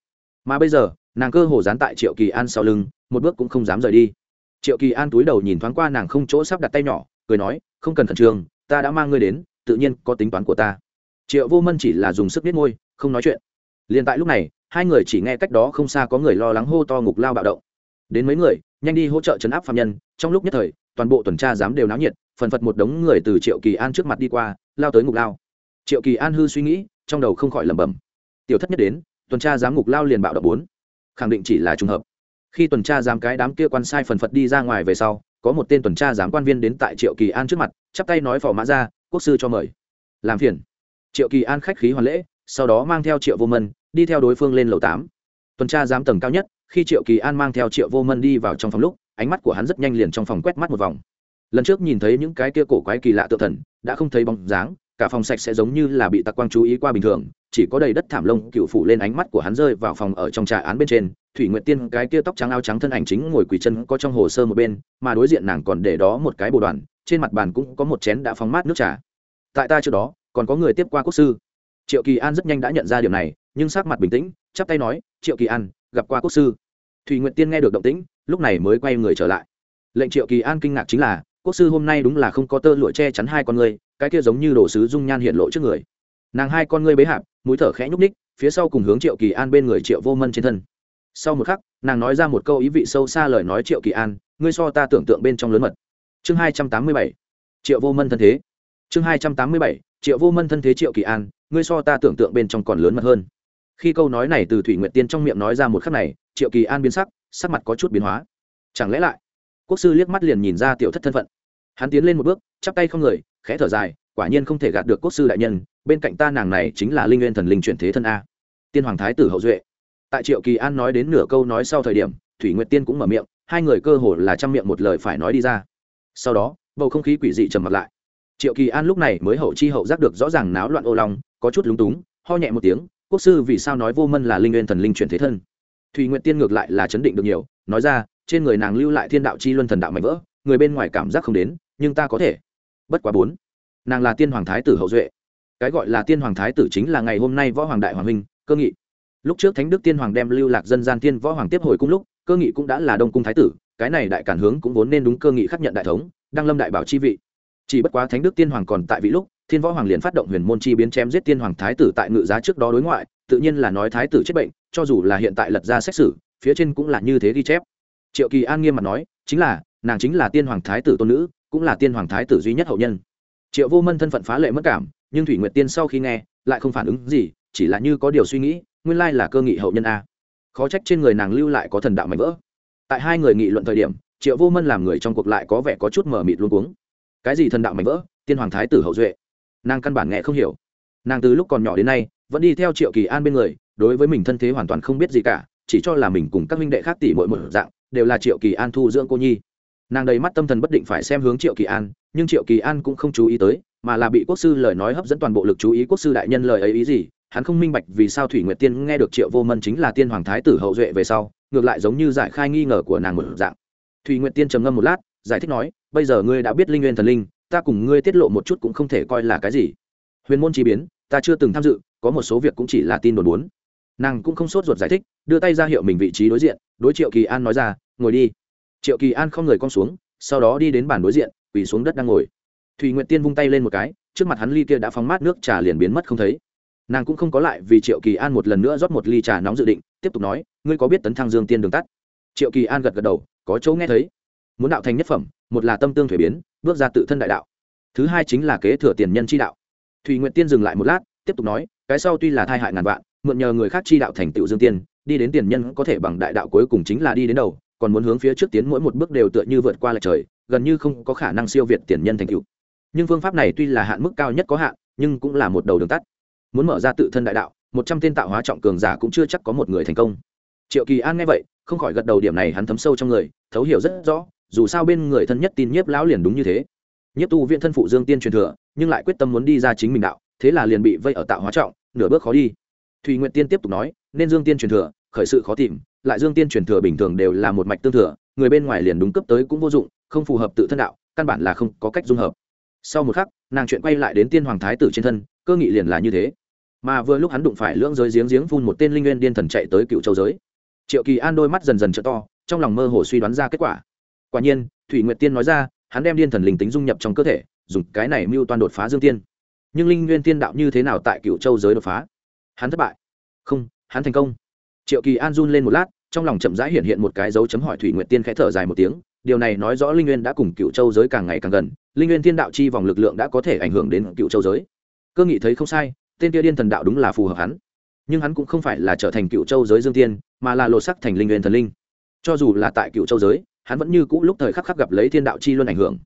Mà bây giờ, nàng cơ hồ dán tại triệu kỳ an sau lưng, một bước cũng không dám rời đi. Triệu kỳ an túi đầu nhìn thoáng qua nàng không chỗ sắp đặt tay nhỏ, cười nói, không cần khẩn trương, ta đã mang ngươi đến, tự nhiên có tính toán của ta. Triệu vô mân chỉ là dùng sức biết môi, không nói chuyện. Liền tại lúc này, hai người chỉ nghe cách đó không xa có người lo lắng hô to ngục lao bạo động. Đến mấy người, nhanh đi hỗ trợ chấn áp phạm nhân, trong lúc nhất thời, toàn bộ tuần tra giám đều náo nhiệt, phần phật một đống người từ triệu kỳ an trước mặt đi qua, lao tới ngục lao triệu kỳ an hư suy nghĩ, trong đầu không khỏi lẩm bẩm. Tiểu thất nhất đến, tuần tra giám ngục lao liền bạo đập bốn. Khẳng định chỉ là trùng hợp. Khi tuần tra giám cái đám kia quan sai phần phật đi ra ngoài về sau, có một tên tuần tra giám quan viên đến tại triệu kỳ an trước mặt, chắp tay nói phò mã ra, quốc sư cho mời. Làm phiền. Triệu kỳ an khách khí hoàn lễ, sau đó mang theo triệu vô mân, đi theo đối phương lên lầu tám. Tuần tra giám tầng cao nhất, khi triệu kỳ an mang theo triệu vô mân đi vào trong phòng lúc, ánh mắt của hắn rất nhanh liền trong phòng quét mắt một vòng. Lần trước nhìn thấy những cái kia cổ quái kỳ lạ tự thần, đã không thấy bóng dáng cả phòng sạch sẽ giống như là bị tặc quang chú ý qua bình thường, chỉ có đầy đất thảm lông cựu phủ lên ánh mắt của hắn rơi vào phòng ở trong trà án bên trên. Thủy nguyệt tiên, cái kia tóc trắng áo trắng thân ảnh chính ngồi quỳ chân có trong hồ sơ một bên, mà đối diện nàng còn để đó một cái bồ đoàn, trên mặt bàn cũng có một chén đã phóng mát nước trà. Tại ta trước đó, còn có người tiếp qua quốc sư. Triệu kỳ an rất nhanh đã nhận ra điều này, nhưng sắc mặt bình tĩnh, chắp tay nói, triệu kỳ an, gặp qua quốc sư. Thủy nguyệt tiên nghe được động tĩnh, lúc này mới quay người trở lại. Lệnh triệu kỳ an kinh ngạc chính là, quốc sư hôm nay đúng là không có tơ lụa che chắn hai con người cái kia giống như đồ sứ dung nhan hiện lộ trước người. Nàng hai con ngươi bế hạp, mũi thở khẽ nhúc ních phía sau cùng hướng triệu kỳ an bên người triệu vô mân trên thân. Sau một khắc, nàng nói ra một câu ý vị sâu xa lời nói triệu kỳ an, ngươi so ta tưởng tượng bên trong lớn mật. Chương hai trăm tám mươi bảy, triệu vô mân thân thế. Chương hai trăm tám mươi bảy, triệu vô mân thân thế triệu kỳ an, ngươi so ta tưởng tượng bên trong còn lớn mật hơn. Khi câu nói này từ thủy nguyện tiên trong miệng nói ra một khắc này, triệu kỳ an biến sắc sắc mặt có chút biến hóa. Chẳng lẽ lại, quốc sư liếc mắt liền nhìn ra tiểu thất thân phận? Hắn tiến lên một bước, chắp tay không người, khẽ thở dài, quả nhiên không thể gạt được quốc sư đại nhân, bên cạnh ta nàng này chính là linh nguyên thần linh chuyển thế thân a. Tiên hoàng thái tử hậu duệ. Tại triệu kỳ an nói đến nửa câu nói sau thời điểm, thủy nguyệt tiên cũng mở miệng, hai người cơ hồ là chăm miệng một lời phải nói đi ra. Sau đó, bầu không khí quỷ dị trầm mặt lại. Triệu kỳ an lúc này mới hậu chi hậu giác được rõ ràng náo loạn ô long, có chút lúng túng, ho nhẹ một tiếng, quốc sư, vì sao nói vô mân là linh nguyên thần linh chuyển thế thân? Thùy nguyện tiên ngược lại là chấn định được nhiều, nói ra, trên người nàng lưu lại thiên đạo chi luân thần đạo mạnh vỡ người bên ngoài cảm giác không đến, nhưng ta có thể. Bất quá bốn, nàng là tiên hoàng thái tử hậu duệ. Cái gọi là tiên hoàng thái tử chính là ngày hôm nay võ hoàng đại hoàng minh. cơ nghị. Lúc trước thánh đức tiên hoàng đem lưu lạc dân gian tiên võ hoàng tiếp hồi cung lúc, cơ nghị cũng đã là đông cung thái tử, cái này đại cản hướng cũng vốn nên đúng cơ nghị khắc nhận đại thống, đăng lâm đại bảo chi vị. Chỉ bất quá thánh đức tiên hoàng còn tại vị lúc, thiên võ hoàng liền phát động huyền môn chi biến chém giết tiên hoàng thái tử tại ngự giá trước đó đối ngoại, tự nhiên là nói thái tử chết bệnh, cho dù là hiện tại lật ra xét xử, phía trên cũng là như thế ghi chép. Triệu kỳ an nghiêm mặt nói, chính là nàng chính là tiên hoàng thái tử tôn nữ, cũng là tiên hoàng thái tử duy nhất hậu nhân. Triệu vô mân thân phận phá lệ mất cảm, nhưng thủy nguyệt tiên sau khi nghe, lại không phản ứng gì, chỉ là như có điều suy nghĩ, nguyên lai là cơ nghị hậu nhân a. Khó trách trên người nàng lưu lại có thần đạo mạnh vỡ. Tại hai người nghị luận thời điểm, triệu vô mân làm người trong cuộc lại có vẻ có chút mờ mịt luôn cuống. Cái gì thần đạo mạnh vỡ? Tiên hoàng thái tử hậu duệ. Nàng căn bản nghe không hiểu. Nàng từ lúc còn nhỏ đến nay, vẫn đi theo triệu kỳ an bên người, đối với mình thân thế hoàn toàn không biết gì cả, chỉ cho là mình cùng các minh đệ khác tỷ mỗi một dạng, đều là triệu kỳ an thu dưỡng cô nhi nàng đầy mắt tâm thần bất định phải xem hướng triệu kỳ an, nhưng triệu kỳ an cũng không chú ý tới, mà là bị quốc sư lời nói hấp dẫn toàn bộ lực chú ý quốc sư đại nhân lời ấy ý gì, hắn không minh bạch vì sao thủy nguyệt tiên nghe được triệu vô mân chính là tiên hoàng thái tử hậu duệ về sau, ngược lại giống như giải khai nghi ngờ của nàng một dạng. Thủy nguyệt tiên trầm ngâm một lát, giải thích nói, bây giờ ngươi đã biết linh nguyên thần linh, ta cùng ngươi tiết lộ một chút cũng không thể coi là cái gì. Huyền môn chi biến, ta chưa từng tham dự, có một số việc cũng chỉ là tin đồn muốn. Nàng cũng không sốt ruột giải thích, đưa tay ra hiệu mình vị trí đối diện, đối triệu kỳ an nói ra, ngồi đi triệu kỳ an không người con xuống, sau đó đi đến bàn đối diện, quỳ xuống đất đang ngồi. Thùy nguyện tiên vung tay lên một cái, trước mặt hắn ly kia đã phóng mát nước trà liền biến mất không thấy. Nàng cũng không có lại vì triệu kỳ an một lần nữa rót một ly trà nóng dự định, tiếp tục nói, ngươi có biết tấn thăng dương tiên đường tắt? Triệu kỳ an gật gật đầu, có chỗ nghe thấy. Muốn đạo thành nhất phẩm, một là tâm tương thuế biến, bước ra tự thân đại đạo. Thứ hai chính là kế thừa tiền nhân chi đạo. Thùy nguyện tiên dừng lại một lát, tiếp tục nói, cái sau tuy là thai hại ngàn vạn, mượn nhờ người khác chi đạo thành tựu dương tiên, đi đến tiền nhân có thể bằng đại đạo cuối cùng chính là đi đến đầu còn muốn hướng phía trước tiến mỗi một bước đều tựa như vượt qua lại trời, gần như không có khả năng siêu việt tiền nhân thành tựu. Nhưng phương pháp này tuy là hạn mức cao nhất có hạn, nhưng cũng là một đầu đường tắt. Muốn mở ra tự thân đại đạo, một trăm tên tạo hóa trọng cường giả cũng chưa chắc có một người thành công. Triệu kỳ an nghe vậy, không khỏi gật đầu điểm này hắn thấm sâu trong người, thấu hiểu rất rõ, dù sao bên người thân nhất tin nhiếp lão liền đúng như thế. Nhiếp tu viện thân phụ dương tiên truyền thừa, nhưng lại quyết tâm muốn đi ra chính mình đạo, thế là liền bị vây ở tạo hóa trọng, nửa bước khó đi. Thùy nguyện tiên tiếp tục nói, nên dương tiên truyền thừa, khởi sự khó tìm lại dương tiên truyền thừa bình thường đều là một mạch tương thừa, người bên ngoài liền đúng cấp tới cũng vô dụng, không phù hợp tự thân đạo, căn bản là không có cách dung hợp. Sau một khắc, nàng chuyện quay lại đến tiên hoàng thái tử trên thân, cơ nghị liền là như thế. Mà vừa lúc hắn đụng phải lưỡng giới giếng giếng phun một tên linh nguyên điên thần chạy tới cựu châu giới. Triệu kỳ an đôi mắt dần dần t to, trong lòng mơ hồ suy đoán ra kết quả. Quả nhiên, thủy nguyệt tiên nói ra, hắn đem điên thần linh tính dung nhập trong cơ thể, dùng cái này mưu toàn đột phá dương tiên. Nhưng linh nguyên tiên đạo như thế nào tại cựu châu giới đột phá? Hắn thất bại. Không, hắn thành công triệu kỳ an run lên một lát, trong lòng chậm rãi hiện hiện một cái dấu chấm hỏi thủy nguyệt tiên khẽ thở dài một tiếng, điều này nói rõ linh nguyên đã cùng cựu châu giới càng ngày càng gần, linh nguyên thiên đạo chi vòng lực lượng đã có thể ảnh hưởng đến cựu châu giới. Cơ nghị thấy không sai, tên kia điên thần đạo đúng là phù hợp hắn. Nhưng hắn cũng không phải là trở thành cựu châu giới dương tiên, mà là lột sắc thành linh nguyên thần linh. Cho dù là tại cựu châu giới, hắn vẫn như cũ lúc thời khắc khắc gặp lấy thiên đạo chi luân ảnh hưởng.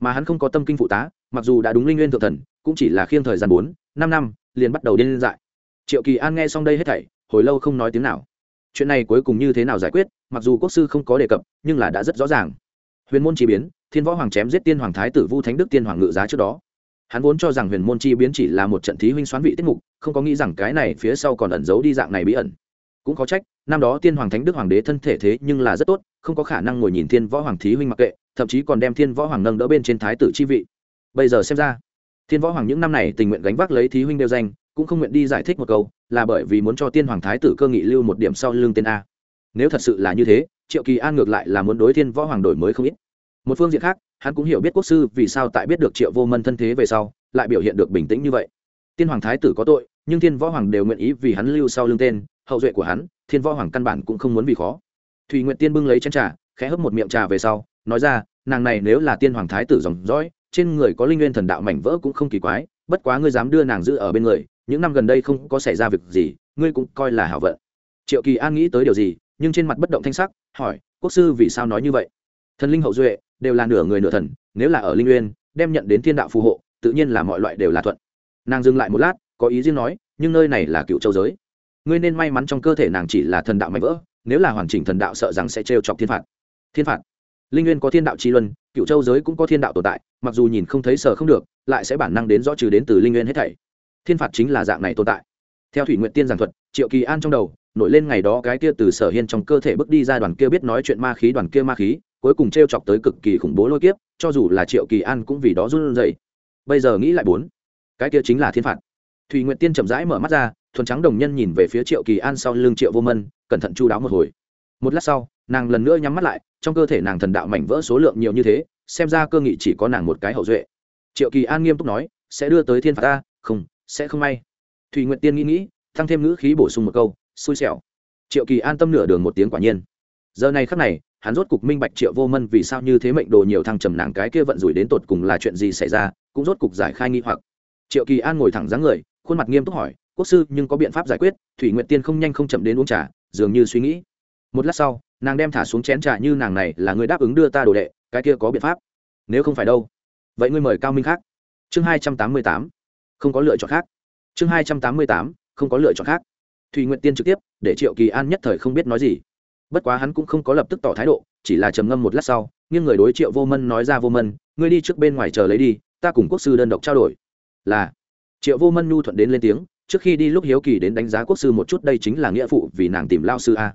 Mà hắn không có tâm kinh phụ tá, mặc dù đã đúng linh nguyên thượng thần, cũng chỉ là khiêng thời gian bốn, năm năm, liền bắt đầu điên dại. Triệu kỳ an nghe xong đây hết thảy hồi lâu không nói tiếng nào. Chuyện này cuối cùng như thế nào giải quyết, mặc dù quốc sư không có đề cập, nhưng là đã rất rõ ràng. Huyền môn chi biến, thiên võ hoàng chém giết tiên hoàng thái tử vu thánh đức tiên hoàng ngự giá trước đó. Hắn vốn cho rằng huyền môn chi biến chỉ là một trận thí huynh xoán vị tiết mục, không có nghĩ rằng cái này phía sau còn ẩn giấu đi dạng này bí ẩn. Cũng có trách, năm đó tiên hoàng thánh đức hoàng đế thân thể thế nhưng là rất tốt, không có khả năng ngồi nhìn thiên võ hoàng thí huynh mặc kệ, thậm chí còn đem thiên võ hoàng nâng đỡ bên trên thái tử chi vị. Bây giờ xem ra, thiên võ hoàng những năm này tình nguyện gánh vác lấy thí huynh đều danh, cũng không nguyện đi giải thích một câu là bởi vì muốn cho tiên hoàng thái tử cơ nghị lưu một điểm sau lưng tên a. Nếu thật sự là như thế, triệu kỳ an ngược lại là muốn đối thiên võ hoàng đổi mới không ít. Một phương diện khác, hắn cũng hiểu biết quốc sư vì sao tại biết được triệu vô mân thân thế về sau, lại biểu hiện được bình tĩnh như vậy. Tiên hoàng thái tử có tội, nhưng thiên võ hoàng đều nguyện ý vì hắn lưu sau lưng tên, hậu duệ của hắn, thiên võ hoàng căn bản cũng không muốn vì khó. Thùy nguyện tiên bưng lấy chén trà, khẽ hấp một miệng trà về sau, nói ra, nàng này nếu là tiên hoàng thái tử dòng dõi, trên người có linh nguyên thần đạo mảnh vỡ cũng không kỳ quái, bất quá ngươi dám đưa nàng giữ ở bên người những năm gần đây không có xảy ra việc gì, ngươi cũng coi là hảo vận. Triệu kỳ an nghĩ tới điều gì, nhưng trên mặt bất động thanh sắc, hỏi, quốc sư vì sao nói như vậy? Thần linh hậu duệ, đều là nửa người nửa thần, nếu là ở linh uyên, đem nhận đến thiên đạo phù hộ, tự nhiên là mọi loại đều là thuận. Nàng dừng lại một lát, có ý riêng nói, nhưng nơi này là cựu châu giới. Ngươi nên may mắn trong cơ thể nàng chỉ là thần đạo mạnh vỡ, nếu là hoàn chỉnh thần đạo sợ rằng sẽ trêu chọc thiên phạt. Thiên phạt? Linh nguyên có thiên đạo tri luân, cựu châu giới cũng có thiên đạo tồn tại, mặc dù nhìn không thấy sợ không được, lại sẽ bản năng đến rõ trừ đến từ linh nguyên hết thảy thiên phạt chính là dạng này tồn tại. Theo thủy nguyện tiên giảng thuật, triệu kỳ an trong đầu, nổi lên ngày đó cái kia từ sở hiên trong cơ thể bước đi ra đoàn kia biết nói chuyện ma khí, đoàn kia ma khí, cuối cùng t r e o chọc tới cực kỳ khủng bố lôi kiếp, cho dù là triệu kỳ an cũng vì đó run r u dậy bây giờ nghĩ lại bốn, cái kia chính là thiên phạt. Thùy nguyện tiên chậm rãi mở mắt ra, thuần trắng đồng nhân nhìn về phía triệu kỳ an sau lưng triệu vô mân, cẩn thận chu đáo một hồi. Một lát sau, nàng lần nữa nhắm mắt lại, trong cơ thể nàng thần đạo mảnh vỡ số lượng nhiều như thế, xem ra cơ nghị chỉ có nàng một cái hậu duệ. Triệu kỳ an nghiêm túc nói, sẽ đưa tới thiên phạt ta? Không sẽ không may. Thùy nguyện tiên nghĩ nghĩ, tăng thêm ngữ khí bổ sung một câu, xui xẻo. Triệu kỳ an tâm nửa đường một tiếng quả nhiên. Giờ này khắc này, hắn rốt cục minh bạch triệu vô mân vì sao như thế mệnh đồ nhiều thăng trầm nàng cái kia vận rủi đến tột cùng là chuyện gì xảy ra, cũng rốt cục giải khai nghi hoặc. Triệu kỳ an ngồi thẳng dáng người, khuôn mặt nghiêm túc hỏi, quốc sư, nhưng có biện pháp giải quyết? Thủy nguyện tiên không nhanh không chậm đến uống trà, dường như suy nghĩ. Một lát sau, nàng đem thả xuống chén trà như nàng này là người đáp ứng đưa ta đồ đệ, cái kia có biện pháp. Nếu không phải đâu, vậy ngươi mời cao minh khác. Chương hai trăm tám mươi tám không có lựa chọn khác. Chương hai trăm tám mươi tám, không có lựa chọn khác. Thùy nguyện tiên trực tiếp, để triệu kỳ an nhất thời không biết nói gì. Bất quá hắn cũng không có lập tức tỏ thái độ, chỉ là trầm ngâm một lát sau nhưng người đối triệu vô mân nói ra vô mân, ngươi đi trước bên ngoài chờ lấy đi, ta cùng quốc sư đơn độc trao đổi. Là, triệu vô mân nhu thuận đến lên tiếng, trước khi đi lúc hiếu kỳ đến đánh giá quốc sư một chút, đây chính là nghĩa phụ vì nàng tìm lao sư a.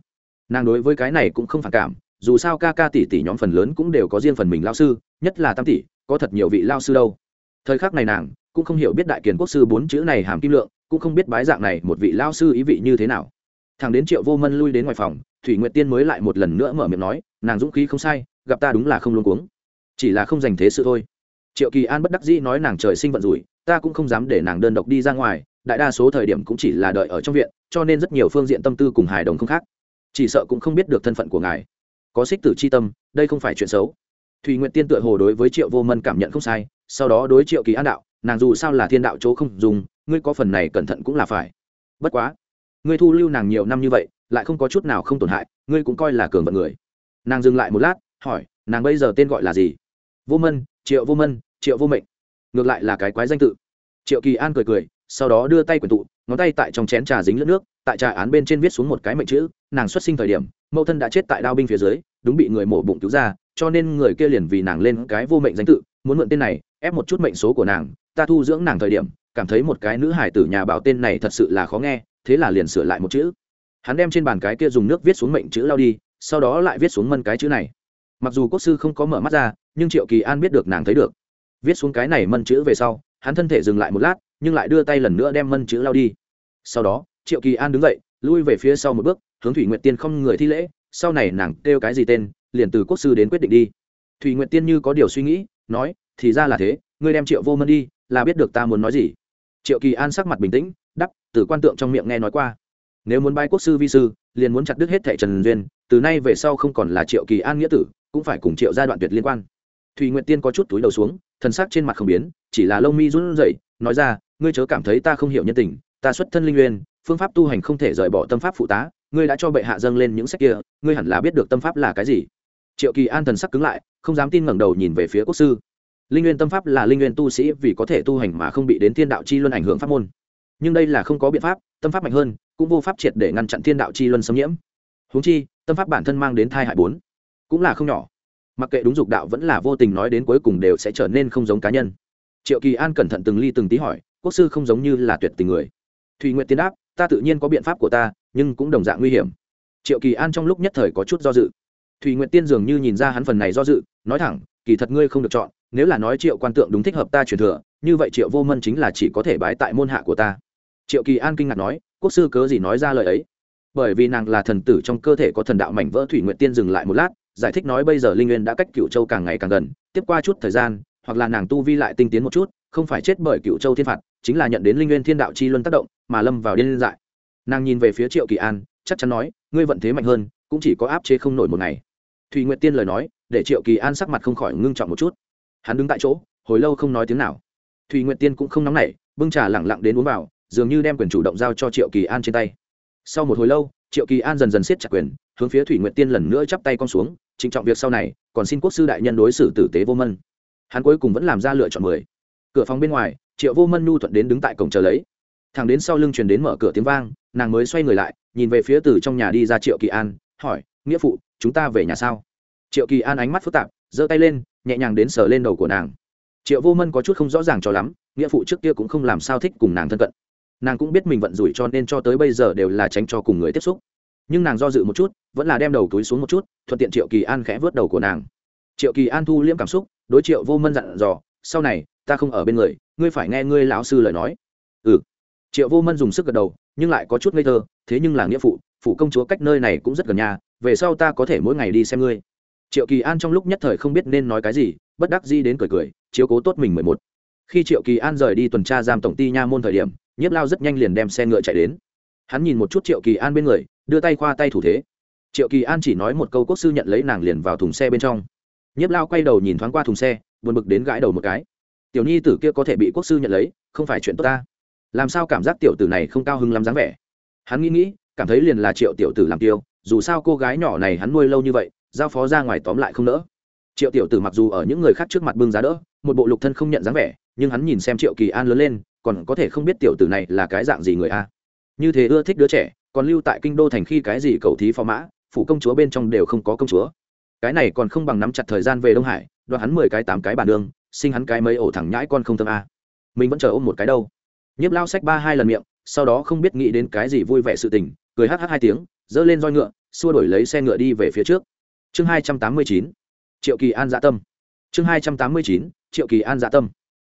Nàng đối với cái này cũng không phản cảm, dù sao ca ca tỷ tỷ nhóm phần lớn cũng đều có riêng phần mình lao sư, nhất là tam tỷ, có thật nhiều vị lao sư đâu. Thời khắc này nàng cũng không hiểu biết đại kiền quốc sư bốn chữ này hàm kim lượng, cũng không biết bái dạng này một vị lao sư ý vị như thế nào. Thằng đến triệu vô mân lui đến ngoài phòng, thủy nguyệt tiên mới lại một lần nữa mở miệng nói, nàng dũng khí không sai, gặp ta đúng là không luôn cuống. Chỉ là không dành thế sự thôi. Triệu kỳ an bất đắc dĩ nói, nàng trời sinh vận rủi, ta cũng không dám để nàng đơn độc đi ra ngoài, đại đa số thời điểm cũng chỉ là đợi ở trong viện, cho nên rất nhiều phương diện tâm tư cùng hài đồng không khác. Chỉ sợ cũng không biết được thân phận của ngài. Có xích tử c h i tâm, đây không phải chuyện xấu. Thùy nguyện tiên tựa hồ đối với triệu vô mân cảm nhận không sai, sau đó đối triệu kỳ an đạo nàng dù sao là thiên đạo chỗ không dùng, ngươi có phần này cẩn thận cũng là phải. Bất quá, ngươi thu lưu nàng nhiều năm như vậy, lại không có chút nào không tổn hại, ngươi cũng coi là cường vận người. Nàng dừng lại một lát, hỏi, nàng bây giờ tên gọi là gì? Vô mân, triệu vô mân, triệu vô mệnh. Ngược lại là cái quái danh tự. Triệu kỳ an cười cười, sau đó đưa tay quyển tụ, ngón tay tại trong chén trà dính lẫn nước, tại trà án bên trên viết xuống một cái mệnh chữ, nàng xuất sinh thời điểm, mẫu thân đã chết tại đao binh phía dưới, đúng bị người mổ bụng cứu ra, cho nên người kia liền vì nàng lên cái vô mệnh danh tự, muốn mượn tên này, ép một chút mệnh số của nàng ta thu dưỡng nàng thời điểm, cảm thấy một cái nữ hải tử nhà bảo tên này thật sự là khó nghe, thế là liền sửa lại một chữ. Hắn đem trên bàn cái kia dùng nước viết xuống mệnh chữ lao đi, sau đó lại viết xuống mân cái chữ này. Mặc dù quốc sư không có mở mắt ra, nhưng triệu kỳ an biết được nàng thấy được. Viết xuống cái này mân chữ về sau, hắn thân thể dừng lại một lát, nhưng lại đưa tay lần nữa đem mân chữ lao đi. Sau đó, triệu kỳ an đứng dậy, lui về phía sau một bước, hướng thủy nguyện tiên không người thi lễ, sau này nàng kêu cái gì tên, liền từ quốc sư đến quyết định đi. Thủy nguyện tiên như có điều suy nghĩ, nói, thì ra là thế, ngươi đem triệu vô mân đi là biết được ta muốn nói gì. Triệu kỳ an sắc mặt bình tĩnh, đắp, từ quan tượng trong miệng nghe nói qua. Nếu muốn bái quốc sư vi sư, liền muốn chặt đứt hết thẻ trần duyên, từ nay về sau không còn là triệu kỳ an nghĩa tử, cũng phải cùng triệu gia đoạn tuyệt liên quan. Thùy nguyện tiên có chút túi đầu xuống thân sắc trên mặt không biến, chỉ là lông mi run rẩy, nói ra, ngươi chớ cảm thấy ta không hiểu nhân tình, ta xuất thân linh nguyên phương pháp tu hành không thể rời bỏ tâm pháp phụ tá, ngươi đã cho bệ hạ dâng lên những sách kia, ngươi hẳn là biết được tâm pháp là cái gì. Triệu kỳ an thần sắc cứng lại, không dám tin ngẩng đầu nhìn về phía quốc sư linh nguyên tâm pháp là linh nguyên tu sĩ vì có thể tu hành mà không bị đến thiên đạo chi luân ảnh hưởng pháp môn. Nhưng đây là không có biện pháp, tâm pháp mạnh hơn, cũng vô pháp triệt để ngăn chặn thiên đạo chi luân xâm nhiễm. Húng chi, tâm pháp bản thân mang đến thai hại bốn, cũng là không nhỏ. Mặc kệ đúng dục đạo vẫn là vô tình nói đến cuối cùng đều sẽ trở nên không giống cá nhân. Triệu kỳ an cẩn thận từng ly từng tí hỏi, quốc sư không giống như là tuyệt tình người. Thùy nguyện tiến đáp, ta tự nhiên có biện pháp của ta, nhưng cũng đồng dạng nguy hiểm. Triệu kỳ an trong lúc nhất thời có chút do dự. Thùy nguyện tiên dường như nhìn ra hắn phần này do dự, nói thẳng kỳ thật ngươi không được chọn, nếu là nói triệu quan tượng đúng thích hợp ta truyền thừa, như vậy triệu vô mân chính là chỉ có thể bái tại môn hạ của ta. Triệu kỳ an kinh ngạc nói, quốc sư cớ gì nói ra lời ấy? Bởi vì nàng là thần tử trong cơ thể có thần đạo mảnh vỡ thủy nguyện tiên dừng lại một lát, giải thích nói bây giờ linh nguyên đã cách cựu châu càng ngày càng gần, tiếp qua chút thời gian, hoặc là nàng tu vi lại tinh tiến một chút, không phải chết bởi cựu châu thiên phạt, chính là nhận đến linh nguyên thiên đạo chi luân tác động, mà lâm vào điên dại. Nàng nhìn về phía triệu kỳ an, chắc chắn nói, ngươi vận thế mạnh hơn, cũng chỉ có áp chế không nổi một ngày thùy nguyện tiên lời nói, để triệu kỳ an sắc mặt không khỏi ngưng trọng một chút. Hắn đứng tại chỗ, hồi lâu không nói tiếng nào. Thùy nguyện tiên cũng không nóng nảy, bưng trà lẳng lặng đến uống vào, dường như đem quyền chủ động giao cho triệu kỳ an trên tay. Sau một hồi lâu, triệu kỳ an dần dần siết chặt quyền, hướng phía thủy nguyện tiên lần nữa chắp tay con xuống, trịnh trọng việc sau này, còn xin quốc sư đại nhân đối xử tử tế vô mân. Hắn cuối cùng vẫn làm ra lựa chọn mười. Cửa phòng bên ngoài, triệu vô mân nhu thuận đến đứng tại cổng chờ lấy. Thằng đến sau lưng truyền đến mở cửa tiếng vang, nàng mới xoay người lại, nhìn về phía từ trong nhà đi ra triệu kỳ an, hỏi, nghĩa phụ chúng ta về nhà sao? Triệu kỳ an ánh mắt phức tạp, giơ tay lên, nhẹ nhàng đến sờ lên đầu của nàng. Triệu vô mân có chút không rõ ràng cho lắm, nghĩa phụ trước kia cũng không làm sao thích cùng nàng thân cận. Nàng cũng biết mình vận rủi cho nên cho tới bây giờ đều là tránh cho cùng người tiếp xúc. Nhưng nàng do dự một chút, vẫn là đem đầu túi xuống một chút, thuận tiện triệu kỳ an khẽ vớt đầu của nàng. Triệu kỳ an thu liễm cảm xúc, đối triệu vô mân dặn dò, sau này, ta không ở bên người, ngươi phải nghe ngươi lão sư lời nói. Ừ. Triệu vô mân dùng sức gật đầu, nhưng lại có chút ngây thơ, thế nhưng là nghĩa phụ phụ công chúa cách nơi này cũng rất gần nhà về sau ta có thể mỗi ngày đi xem ngươi. Triệu kỳ an trong lúc nhất thời không biết nên nói cái gì, bất đắc di đến cười cười, chiếu cố tốt mình mười một. Khi triệu kỳ an rời đi tuần tra giam tổng ty nha môn thời điểm, nhiếp lao rất nhanh liền đem xe ngựa chạy đến. Hắn nhìn một chút triệu kỳ an bên người, đưa tay khoa tay thủ thế. Triệu kỳ an chỉ nói một câu quốc sư nhận lấy nàng liền vào thùng xe bên trong. Nhiếp lao quay đầu nhìn thoáng qua thùng xe, buồn bực đến gãi đầu một cái. Tiểu nhi tử kia có thể bị quốc sư nhận lấy, không phải chuyện tốt ta. Làm sao cảm giác tiểu tử này không cao hứng lắm dáng vẻ? Hắn nghĩ nghĩ, cảm thấy liền là triệu tiểu tử làm tiêu dù sao cô gái nhỏ này hắn nuôi lâu như vậy, giao phó ra ngoài tóm lại không nỡ. Triệu tiểu tử mặc dù ở những người khác trước mặt bưng giá đỡ, một bộ lục thân không nhận dáng vẻ, nhưng hắn nhìn xem triệu kỳ an lớn lên, còn có thể không biết tiểu tử này là cái dạng gì người a. Như thế ưa thích đứa trẻ, còn lưu tại kinh đô thành khi cái gì cầu thí phò mã phụ công chúa bên trong đều không có công chúa. Cái này còn không bằng nắm chặt thời gian về đông hải, đoạt hắn mười cái tám cái bản đường sinh hắn cái mấy ổ thẳng nhãi con không thơm a. Mình vẫn chờ ôm một cái đâu. Nhiếp lao sách ba hai lần miệng, sau đó không biết nghĩ đến cái gì vui vẻ sự tình, cười hh hai tiếng giơ lên roi ngựa, xua đổi lấy xe ngựa đi về phía trước. Chương hai trăm tám mươi chín, triệu kỳ an dạ tâm. Chương hai trăm tám mươi chín, triệu kỳ an dạ tâm.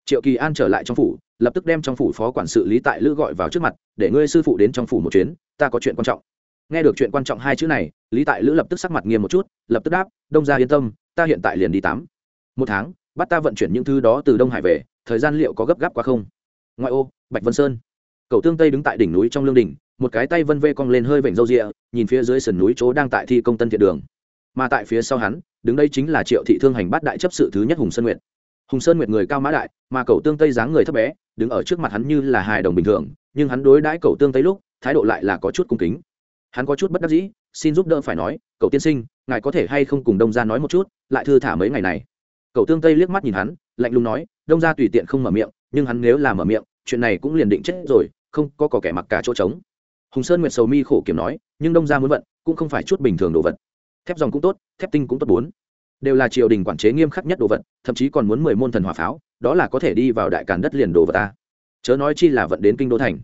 Triệu kỳ an trở lại trong phủ, lập tức đem trong phủ phó quản sự lý tại lữ gọi vào trước mặt, để ngươi sư phụ đến trong phủ một chuyến, ta có chuyện quan trọng. Nghe được chuyện quan trọng hai chữ này, lý tại lữ lập tức sắc mặt nghiêm một chút, lập tức đáp, đông ra yên tâm, ta hiện tại liền đi tắm. một tháng, bắt ta vận chuyển những thứ đó từ đông hải về, thời gian liệu có gấp gáp quá không? Ngoại ô, bạch vân sơn cậu tương tây đứng tại đỉnh núi trong lương đình một cái tay vân vê cong lên hơi vểnh râu rịa, nhìn phía dưới sườn núi chỗ đang tại thi công tân thiện đường. Mà tại phía sau hắn, đứng đây chính là triệu thị thương hành bát đại chấp sự thứ nhất hùng sơn nguyệt. Hùng sơn nguyệt người cao mã đại, mà cậu tương tây dáng người thấp bé, đứng ở trước mặt hắn như là hài đồng bình thường, nhưng hắn đối đãi cậu tương tây lúc, thái độ lại là có chút cung kính. Hắn có chút bất đắc dĩ, xin giúp đỡ phải nói cậu tiên sinh, ngài có thể hay không cùng đông gia nói một chút, lại thư thả mấy ngày này? Cậu tương tây liếc mắt nhìn hắn, lạnh lùng nói, đông gia tùy tiện không mở miệng, nhưng hắn nếu là mở miệng, chuyện này cũng liền định chết rồi không có cỏ kẻ mặc cả chỗ trống. Hùng sơn nguyệt sầu mi khổ kiểm nói, nhưng đông gia muốn vận, cũng không phải chút bình thường đồ vật. Thép dòng cũng tốt, thép tinh cũng tốt bốn. Đều là triều đình quản chế nghiêm khắc nhất đồ vật, thậm chí còn muốn mười môn thần hỏa pháo, đó là có thể đi vào đại càn đất liền đồ vật ta. Chớ nói chi là vận đến kinh đô thành.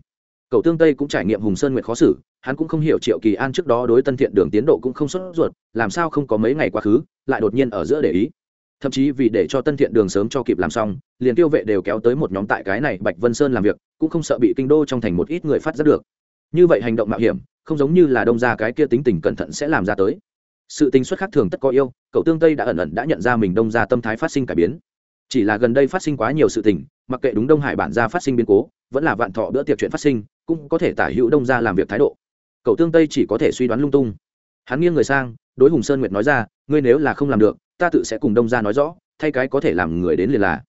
Cậu tương tây cũng trải nghiệm hùng sơn nguyệt khó xử, hắn cũng không hiểu triệu kỳ an trước đó đối tân thiện đường tiến độ cũng không xuất ruột, làm sao không có mấy ngày quá khứ, lại đột nhiên ở giữa để ý thậm chí vì để cho tân thiện đường sớm cho kịp làm xong, liền tiêu vệ đều kéo tới một nhóm tại cái này bạch vân sơn làm việc, cũng không sợ bị kinh đô trong thành một ít người phát giác được. Như vậy hành động mạo hiểm, không giống như là đông ra cái kia tính tình cẩn thận sẽ làm ra tới. Sự tính xuất khác thường tất có yêu, cậu tương tây đã ẩn ẩn đã nhận ra mình đông ra tâm thái phát sinh cải biến. Chỉ là gần đây phát sinh quá nhiều sự tình, mặc kệ đúng đông hải bản ra phát sinh biến cố, vẫn là vạn thọ bữa tiệc chuyện phát sinh, cũng có thể tả hữu đông ra làm việc thái độ. Cậu tương tây chỉ có thể suy đoán lung tung. Hắn nghiêng người sang, đối hùng sơn nguyệt nói ra, ngươi nếu là không làm được ta tự sẽ cùng đông ra nói rõ, thay cái có thể làm người đến liền là.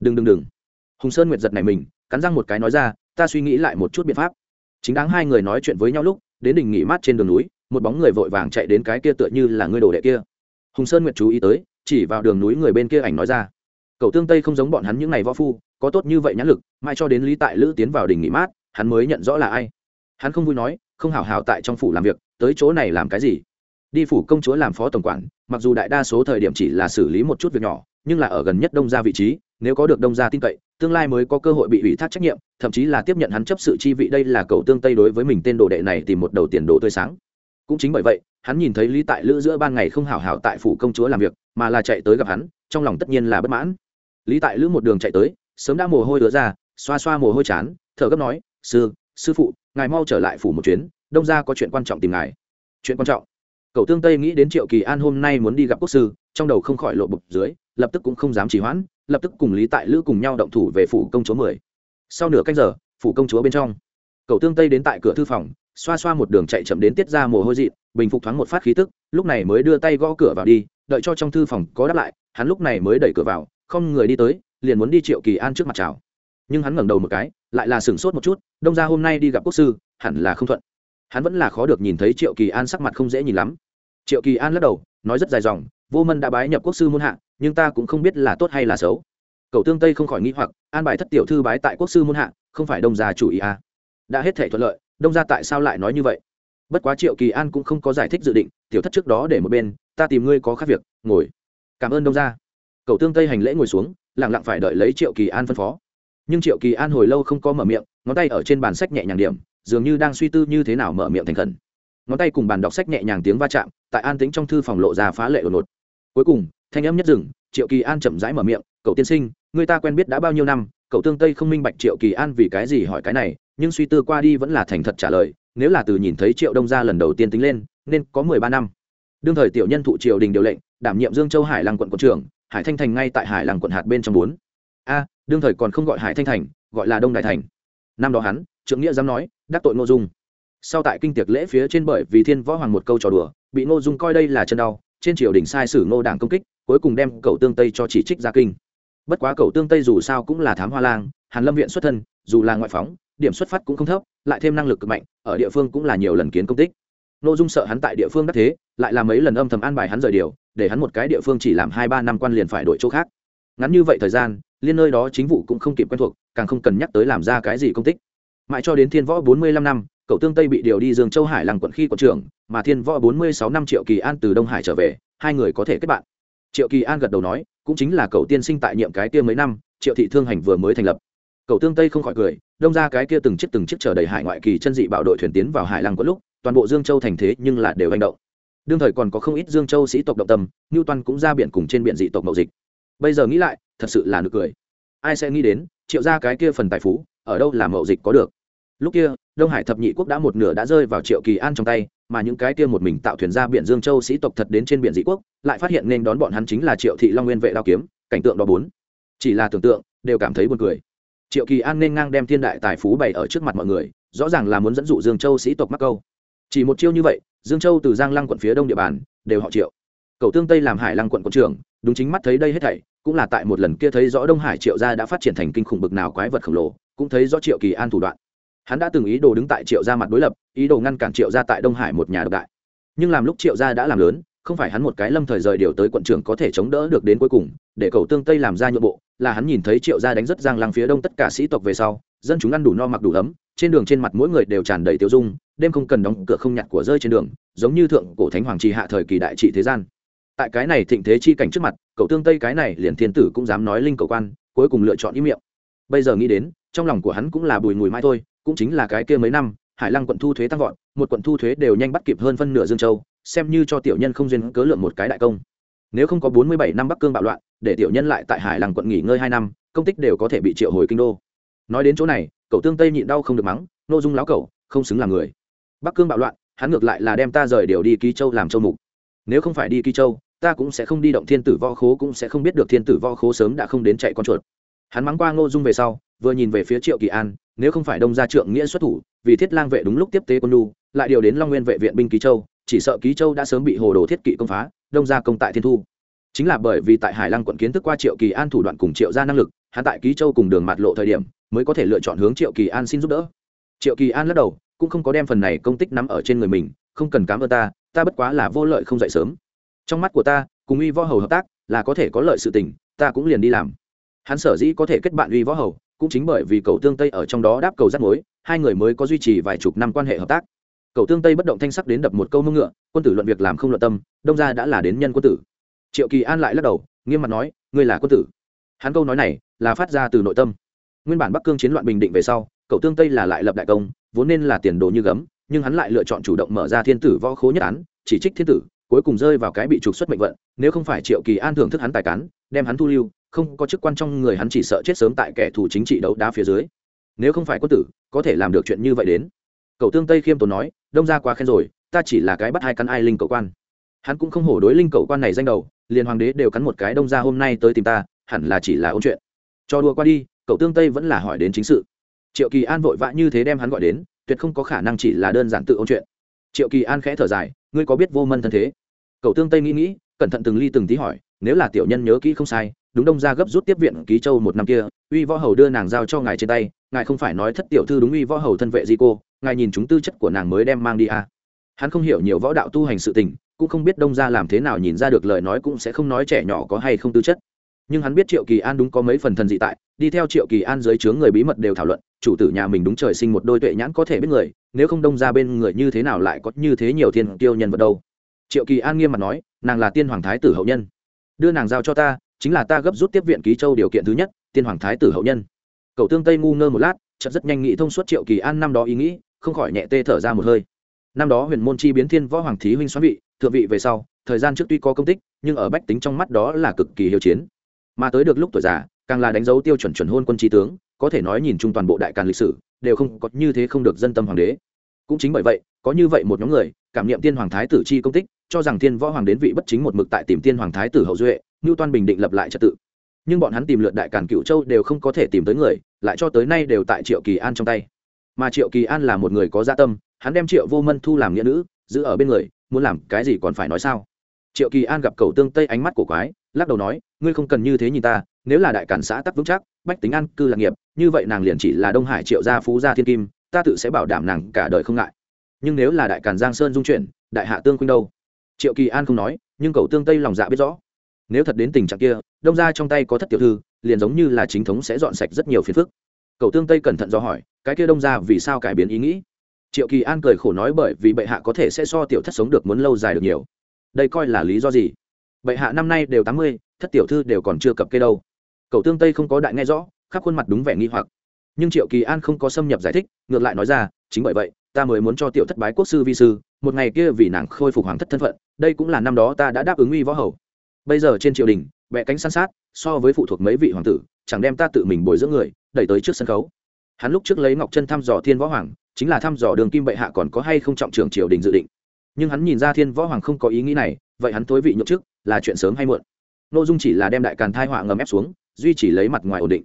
Đừng đừng đừng. Hùng sơn nguyệt giật này mình, cắn răng một cái nói ra, ta suy nghĩ lại một chút biện pháp. Chính đáng hai người nói chuyện với nhau lúc, đến đỉnh nghỉ mát trên đường núi, một bóng người vội vàng chạy đến cái kia tựa như là ngươi đồ đệ kia. Hùng sơn nguyệt chú ý tới, chỉ vào đường núi người bên kia ảnh nói ra. Cậu tương tây không giống bọn hắn những ngày võ phu, có tốt như vậy nhãn lực mãi cho đến lý tại lữ tiến vào đỉnh nghỉ mát, hắn mới nhận rõ là ai. Hắn không vui nói, không hào hào tại trong phủ làm việc, tới chỗ này làm cái gì? Đi phủ công chúa làm phó tổng quản, mặc dù đại đa số thời điểm chỉ là xử lý một chút việc nhỏ, nhưng là ở gần nhất đông gia vị trí, nếu có được đông gia tin cậy, tương lai mới có cơ hội bị ủy thác trách nhiệm, thậm chí là tiếp nhận hắn chấp sự chi vị. Đây là cầu tương tây đối với mình tên đồ đệ này tìm một đầu tiền đồ tươi sáng. Cũng chính bởi vậy, hắn nhìn thấy lý tại lữ giữa ban ngày không hào hào tại phủ công chúa làm việc, mà là chạy tới gặp hắn, trong lòng tất nhiên là bất mãn. Lý tại lữ một đường chạy tới, sớm đã mồ hôi đứa ra, xoa xoa mồ hôi chán, thở gấp nói, sư sư phụ, ngài mau trở lại phủ một chuyến, đông ra có chuyện quan trọng tìm ngài. Chuyện quan trọng cậu tương tây nghĩ đến triệu kỳ an hôm nay muốn đi gặp quốc sư, trong đầu không khỏi lộ bục dưới, lập tức cũng không dám trì hoãn, lập tức cùng lý tại lữ cùng nhau động thủ về phủ công chúa mười. Sau nửa canh giờ, phủ công chúa bên trong cậu tương tây đến tại cửa thư phòng, xoa xoa một đường chạy chậm đến tiết ra mồ hôi dị bình phục thoáng một phát khí tức, lúc này mới đưa tay gõ cửa vào đi, đợi cho trong thư phòng có đáp lại, hắn lúc này mới đẩy cửa vào, không người đi tới, liền muốn đi triệu kỳ an trước mặt chào. Nhưng hắn ngẩng đầu một cái, lại là sửng sốt một chút, đông ra hôm nay đi gặp quốc sư, hẳn là không thuận hắn vẫn là khó được nhìn thấy triệu kỳ an sắc mặt không dễ nhìn lắm. Triệu kỳ an lắc đầu, nói rất dài dòng, vô mân đã bái nhập quốc sư môn hạ, nhưng ta cũng không biết là tốt hay là xấu. Cậu tương tây không khỏi nghĩ hoặc, an bài thất tiểu thư bái tại quốc sư môn hạ, không phải đông gia chủ ý à. đã hết thể thuận lợi, đông gia tại sao lại nói như vậy? Bất quá triệu kỳ an cũng không có giải thích dự định, tiểu thất trước đó để một bên, ta tìm ngươi có khác việc, ngồi. Cảm ơn đông gia. Cậu tương tây hành lễ ngồi xuống lẳng lặng phải đợi lấy triệu kỳ an phân phó. Nhưng triệu kỳ an hồi lâu không có mở miệng, ngón tay ở trên bàn sách nhẹ nhàng điểm dường như đang suy tư như thế nào mở miệng thành khẩn. Ngón tay cùng bàn đọc sách nhẹ nhàng tiếng va chạm, tại an tính trong thư phòng lộ ra phá lệ ồn ột cuối cùng, thanh âm nhất dừng, triệu kỳ an chậm rãi mở miệng, cậu tiên sinh, người ta quen biết đã bao nhiêu năm, cậu tương tây không minh bạch triệu kỳ an vì cái gì hỏi cái này, nhưng suy tư qua đi vẫn là thành thật trả lời, nếu là từ nhìn thấy triệu đông gia lần đầu tiên tính lên, nên có mười ba năm. Đương thời tiểu nhân thụ triều đình điều lệnh, đảm nhiệm dương châu hải lăng quận quận trưởng, hải thanh thành ngay tại hải lăng quận hạt bên trong bốn. A, đương thời còn không gọi hải thanh thành, gọi là đông đại thành năm đó hắn, trưởng nghĩa dám nói, đắc tội ngô dung. Sau tại kinh tiệc lễ phía trên bởi vì thiên võ hoàng một câu trò đùa, bị ngô dung coi đây là chân đau, trên triều đình sai sử ngô đảng công kích, cuối cùng đem cầu tương tây cho chỉ trích ra kinh. Bất quá cầu tương tây dù sao cũng là thám hoa lang, hàn lâm viện xuất thân, dù là ngoại phóng, điểm xuất phát cũng không thấp, lại thêm năng lực cực mạnh, ở địa phương cũng là nhiều lần kiến công tích. Ngô dung sợ hắn tại địa phương đắc thế, lại làm mấy lần âm thầm an bài hắn rời điều, để hắn một cái địa phương chỉ làm hai ba năm quan liền phải đổi chỗ khác ngắn như vậy thời gian, liên nơi đó chính vụ cũng không kịp quen thuộc, càng không cần nhắc tới làm ra cái gì công tích. Mãi cho đến thiên võ bốn mươi lăm năm, cậu tương tây bị điều đi dương châu hải làng quận khi quận trưởng, mà thiên võ bốn mươi sáu năm triệu kỳ an từ đông hải trở về, hai người có thể kết bạn. Triệu kỳ an gật đầu nói, cũng chính là cậu tiên sinh tại nhiệm cái kia mấy năm, triệu thị thương hành vừa mới thành lập. Cậu tương tây không khỏi cười, đông ra cái kia từng chiếc từng chiếc chờ đầy hải ngoại kỳ chân dị bảo đội thuyền tiến vào hải làng quận lúc, toàn bộ dương châu thành thế nhưng là đều hành động. Đương thời còn có không ít dương châu sĩ tộc động tâm, ngưu toàn cũng ra biển cùng trên biển dị tộc mậu dịch bây giờ nghĩ lại, thật sự là nực cười. Ai sẽ nghĩ đến, triệu ra cái kia phần tài phú, ở đâu là mậu dịch có được? Lúc kia, đông hải thập nhị quốc đã một nửa đã rơi vào triệu kỳ an trong tay, mà những cái kia một mình tạo thuyền ra biển dương châu sĩ tộc thật đến trên biển dị quốc, lại phát hiện nên đón bọn hắn chính là triệu thị long nguyên vệ đao kiếm, cảnh tượng đó bốn. Chỉ là tưởng tượng, đều cảm thấy buồn cười. Triệu kỳ an nên ngang đem thiên đại tài phú bày ở trước mặt mọi người, rõ ràng là muốn dẫn dụ dương châu sĩ tộc mắc câu. Chỉ một chiêu như vậy, dương châu từ giang lăng quận phía đông địa bàn, đều họ triệu. Cầu tương tây làm hải lăng quận quận trưởng, đúng chính mắt thấy đây hết thảy cũng là tại một lần kia thấy rõ đông hải triệu gia đã phát triển thành kinh khủng bực nào quái vật khổng lồ, cũng thấy rõ triệu kỳ an thủ đoạn. Hắn đã từng ý đồ đứng tại triệu gia mặt đối lập, ý đồ ngăn cản triệu gia tại đông hải một nhà độc đại. Nhưng làm lúc triệu gia đã làm lớn, không phải hắn một cái lâm thời rời điều tới quận trưởng có thể chống đỡ được đến cuối cùng, để cầu tương tây làm ra nhượng bộ, là hắn nhìn thấy triệu gia đánh rất giang lăng phía đông tất cả sĩ tộc về sau, dân chúng ăn đủ no mặc đủ ấm, trên đường trên mặt mỗi người đều tràn đầy tiêu dung, đêm không cần đóng cửa không nhặt của rơi trên đường, giống như thượng cổ thánh hoàng trì hạ thời kỳ đại trị thế gian tại cái này thịnh thế chi cảnh trước mặt, cậu tương tây cái này liền thiên tử cũng dám nói linh cầu quan, cuối cùng lựa chọn ý miệng. Bây giờ nghĩ đến, trong lòng của hắn cũng là bùi ngùi mai thôi, cũng chính là cái kia mấy năm, hải lăng quận thu thuế tăng vọt, một quận thu thuế đều nhanh bắt kịp hơn phân nửa dương châu, xem như cho tiểu nhân không duyên cớ lượng một cái đại công. Nếu không có bốn mươi bảy năm bắc cương bạo loạn, để tiểu nhân lại tại hải lăng quận nghỉ ngơi hai năm, công tích đều có thể bị triệu hồi kinh đô. Nói đến chỗ này, cậu tương tây nhịn đau không được mắng, nô dung láo cậu, không xứng là người. Bắc cương bạo loạn, hắn ngược lại là đem ta rời điều đi ký châu làm châu mục nếu không phải đi Kỳ châu, ta cũng sẽ không đi động thiên tử võ khố cũng sẽ không biết được thiên tử võ khố sớm đã không đến chạy con chuột. Hắn mắng qua ngô dung về sau, vừa nhìn về phía triệu kỳ an, nếu không phải đông gia trượng nghĩa xuất thủ, vì thiết lang vệ đúng lúc tiếp tế quân lu lại điều đến long nguyên vệ viện binh ký châu, chỉ sợ ký châu đã sớm bị hồ đồ thiết kỵ công phá, đông gia công tại thiên thu. Chính là bởi vì tại hải lăng quận kiến thức qua triệu kỳ an thủ đoạn cùng triệu gia năng lực, hắn tại ký châu cùng đường mặt lộ thời điểm, mới có thể lựa chọn hướng triệu kỳ an xin giúp đỡ. Triệu kỳ an lắc đầu, cũng không có đem phần này công tích nắm ở trên người mình, không cần cám ơn ta ta bất quá là vô lợi không dậy sớm. Trong mắt của ta, cùng uy võ hầu hợp tác, là có thể có lợi sự tình, ta cũng liền đi làm. Hắn sở dĩ có thể kết bạn uy võ hầu, cũng chính bởi vì cầu tương tây ở trong đó đáp cầu rắt mối, hai người mới có duy trì vài chục năm quan hệ hợp tác. Cầu tương tây bất động thanh sắc đến đập một câu mông ngựa, quân tử luận việc làm không luận tâm, đông ra đã là đến nhân quân tử. Triệu kỳ an lại lắc đầu, nghiêm mặt nói, ngươi là quân tử. Hắn câu nói này, là phát ra từ nội tâm. Nguyên bản bắc cương chiến loạn bình định về sau cầu tương tây là lại lập đại công, vốn nên là tiền đồ như gấm nhưng hắn lại lựa chọn chủ động mở ra thiên tử võ khố nhất án, chỉ trích thiên tử, cuối cùng rơi vào cái bị trục xuất mệnh vận, nếu không phải triệu kỳ an thưởng thức hắn tài cán, đem hắn thu lưu, không có chức quan trong người hắn chỉ sợ chết sớm tại kẻ thù chính trị đấu đá phía dưới. Nếu không phải quân tử, có thể làm được chuyện như vậy đến. Cậu tương tây khiêm tốn nói, đông ra quá khen rồi, ta chỉ là cái bắt hai cắn ai linh cầu quan. Hắn cũng không hổ đối linh cầu quan này danh đầu, liền hoàng đế đều cắn một cái, đông ra hôm nay tới tìm ta, hẳn là chỉ là ôn chuyện. Cho đua qua đi cậu tương tây vẫn là hỏi đến chính sự. Triệu kỳ an vội vã như thế đem hắn gọi đến tuyệt không có khả năng chỉ là đơn giản tự ôn chuyện. Triệu kỳ an khẽ thở dài, ngươi có biết vô mân thân thế? Cậu tương tây nghĩ nghĩ, cẩn thận từng ly từng tí hỏi, nếu là tiểu nhân nhớ kỹ không sai, đúng đông ra gấp rút tiếp viện ký châu một năm kia, uy võ hầu đưa nàng giao cho ngài trên tay, ngài không phải nói thất tiểu thư đúng uy võ hầu thân vệ gì cô, ngài nhìn chúng tư chất của nàng mới đem mang đi à. hắn không hiểu nhiều võ đạo tu hành sự tình, cũng không biết đông ra làm thế nào nhìn ra được lời nói cũng sẽ không nói trẻ nhỏ có hay không tư chất. Nhưng hắn biết triệu kỳ an đúng có mấy phần thần dị tại, đi theo triệu kỳ an dưới trướng người bí mật đều thảo luận chủ tử nhà mình đúng trời sinh một đôi tuệ nhãn có thể biết người, nếu không đông ra bên người như thế nào lại có như thế nhiều thiên tiêu nhân vật đâu. Triệu kỳ an nghiêm mặt nói, nàng là tiên hoàng thái tử hậu nhân. Đưa nàng giao cho ta, chính là ta gấp rút tiếp viện ký châu điều kiện thứ nhất, tiên hoàng thái tử hậu nhân. Cậu tương tây ngu ngơ một lát, chợt rất nhanh nghĩ thông suốt triệu kỳ an năm đó ý nghĩ, không khỏi nhẹ tê thở ra một hơi. Năm đó huyền môn chi biến thiên võ hoàng thí huynh xoắn vị, thượng vị về sau, thời gian trước tuy có công tích, nhưng ở bách tính trong mắt đó là cực kỳ hiệu chiến. Mà tới được lúc tuổi già, càng là đánh dấu tiêu chuẩn chuẩn hôn quân tri tướng có thể nói nhìn chung toàn bộ đại càn lịch sử, đều không có như thế không được dân tâm hoàng đế. Cũng chính bởi vậy, có như vậy một nhóm người, cảm nghiệm tiên hoàng thái tử chi công tích, cho rằng tiên võ hoàng đến vị bất chính một mực tại tìm tiên hoàng thái tử hậu duệ, ngưu toan bình định lập lại trật tự. Nhưng bọn hắn tìm lượt đại càn cựu châu đều không có thể tìm tới người, lại cho tới nay đều tại triệu kỳ an trong tay. Mà triệu kỳ an là một người có gia dạ tâm, hắn đem triệu vô mân thu làm nghĩa nữ, giữ ở bên người, muốn làm cái gì còn phải nói sao? Triệu kỳ an gặp cầu tương tây ánh mắt của quái, lắc đầu nói, ngươi không cần như thế nhìn ta, nếu là đại cản xã tắc vững chắc, bách tính an cư lạc nghiệp như vậy nàng liền chỉ là đông hải triệu gia phú gia thiên kim, ta tự sẽ bảo đảm nàng cả đời không ngại. Nhưng nếu là đại càn giang sơn dung chuyển, đại hạ tương khuynh đâu? Triệu kỳ an không nói, nhưng cầu tương tây lòng dạ biết rõ. Nếu thật đến tình trạng kia, đông ra trong tay có thất tiểu thư, liền giống như là chính thống sẽ dọn sạch rất nhiều phiền phức. Cầu tương tây cẩn thận do hỏi, cái kia đông ra vì sao cải biến ý nghĩ? Triệu kỳ an cười khổ nói bởi vì bệ hạ có thể sẽ so tiểu thất sống được muốn lâu dài được nhiều. Đây coi là lý do gì? Bệ hạ năm nay đều tám mươi, thất tiểu thư đều còn chưa cập kê đâu. Cầu tương tây không có đại nghe rõ khắp khuôn mặt đúng vẻ nghi hoặc. Nhưng triệu kỳ an không có xâm nhập giải thích, ngược lại nói ra, chính bởi vậy, ta mới muốn cho tiểu thất bái quốc sư vi sư, một ngày kia vì nàng khôi phục hoàng thất thân phận, đây cũng là năm đó ta đã đáp ứng uy võ hầu. Bây giờ trên triều đình vẽ cánh san sát, so với phụ thuộc mấy vị hoàng tử, chẳng đem ta tự mình bồi dưỡng người, đẩy tới trước sân khấu. Hắn lúc trước lấy ngọc chân thăm dò thiên võ hoàng, chính là thăm dò đường kim bệ hạ còn có hay không trọng trường triều đình dự định. Nhưng hắn nhìn ra thiên võ hoàng không có ý nghĩ này, vậy hắn tối vị nhậm chức, là chuyện sớm hay muộn. Nội dung chỉ là đem đại càn thai họa ngầm ép xuống, duy chỉ lấy mặt ngoài ổn định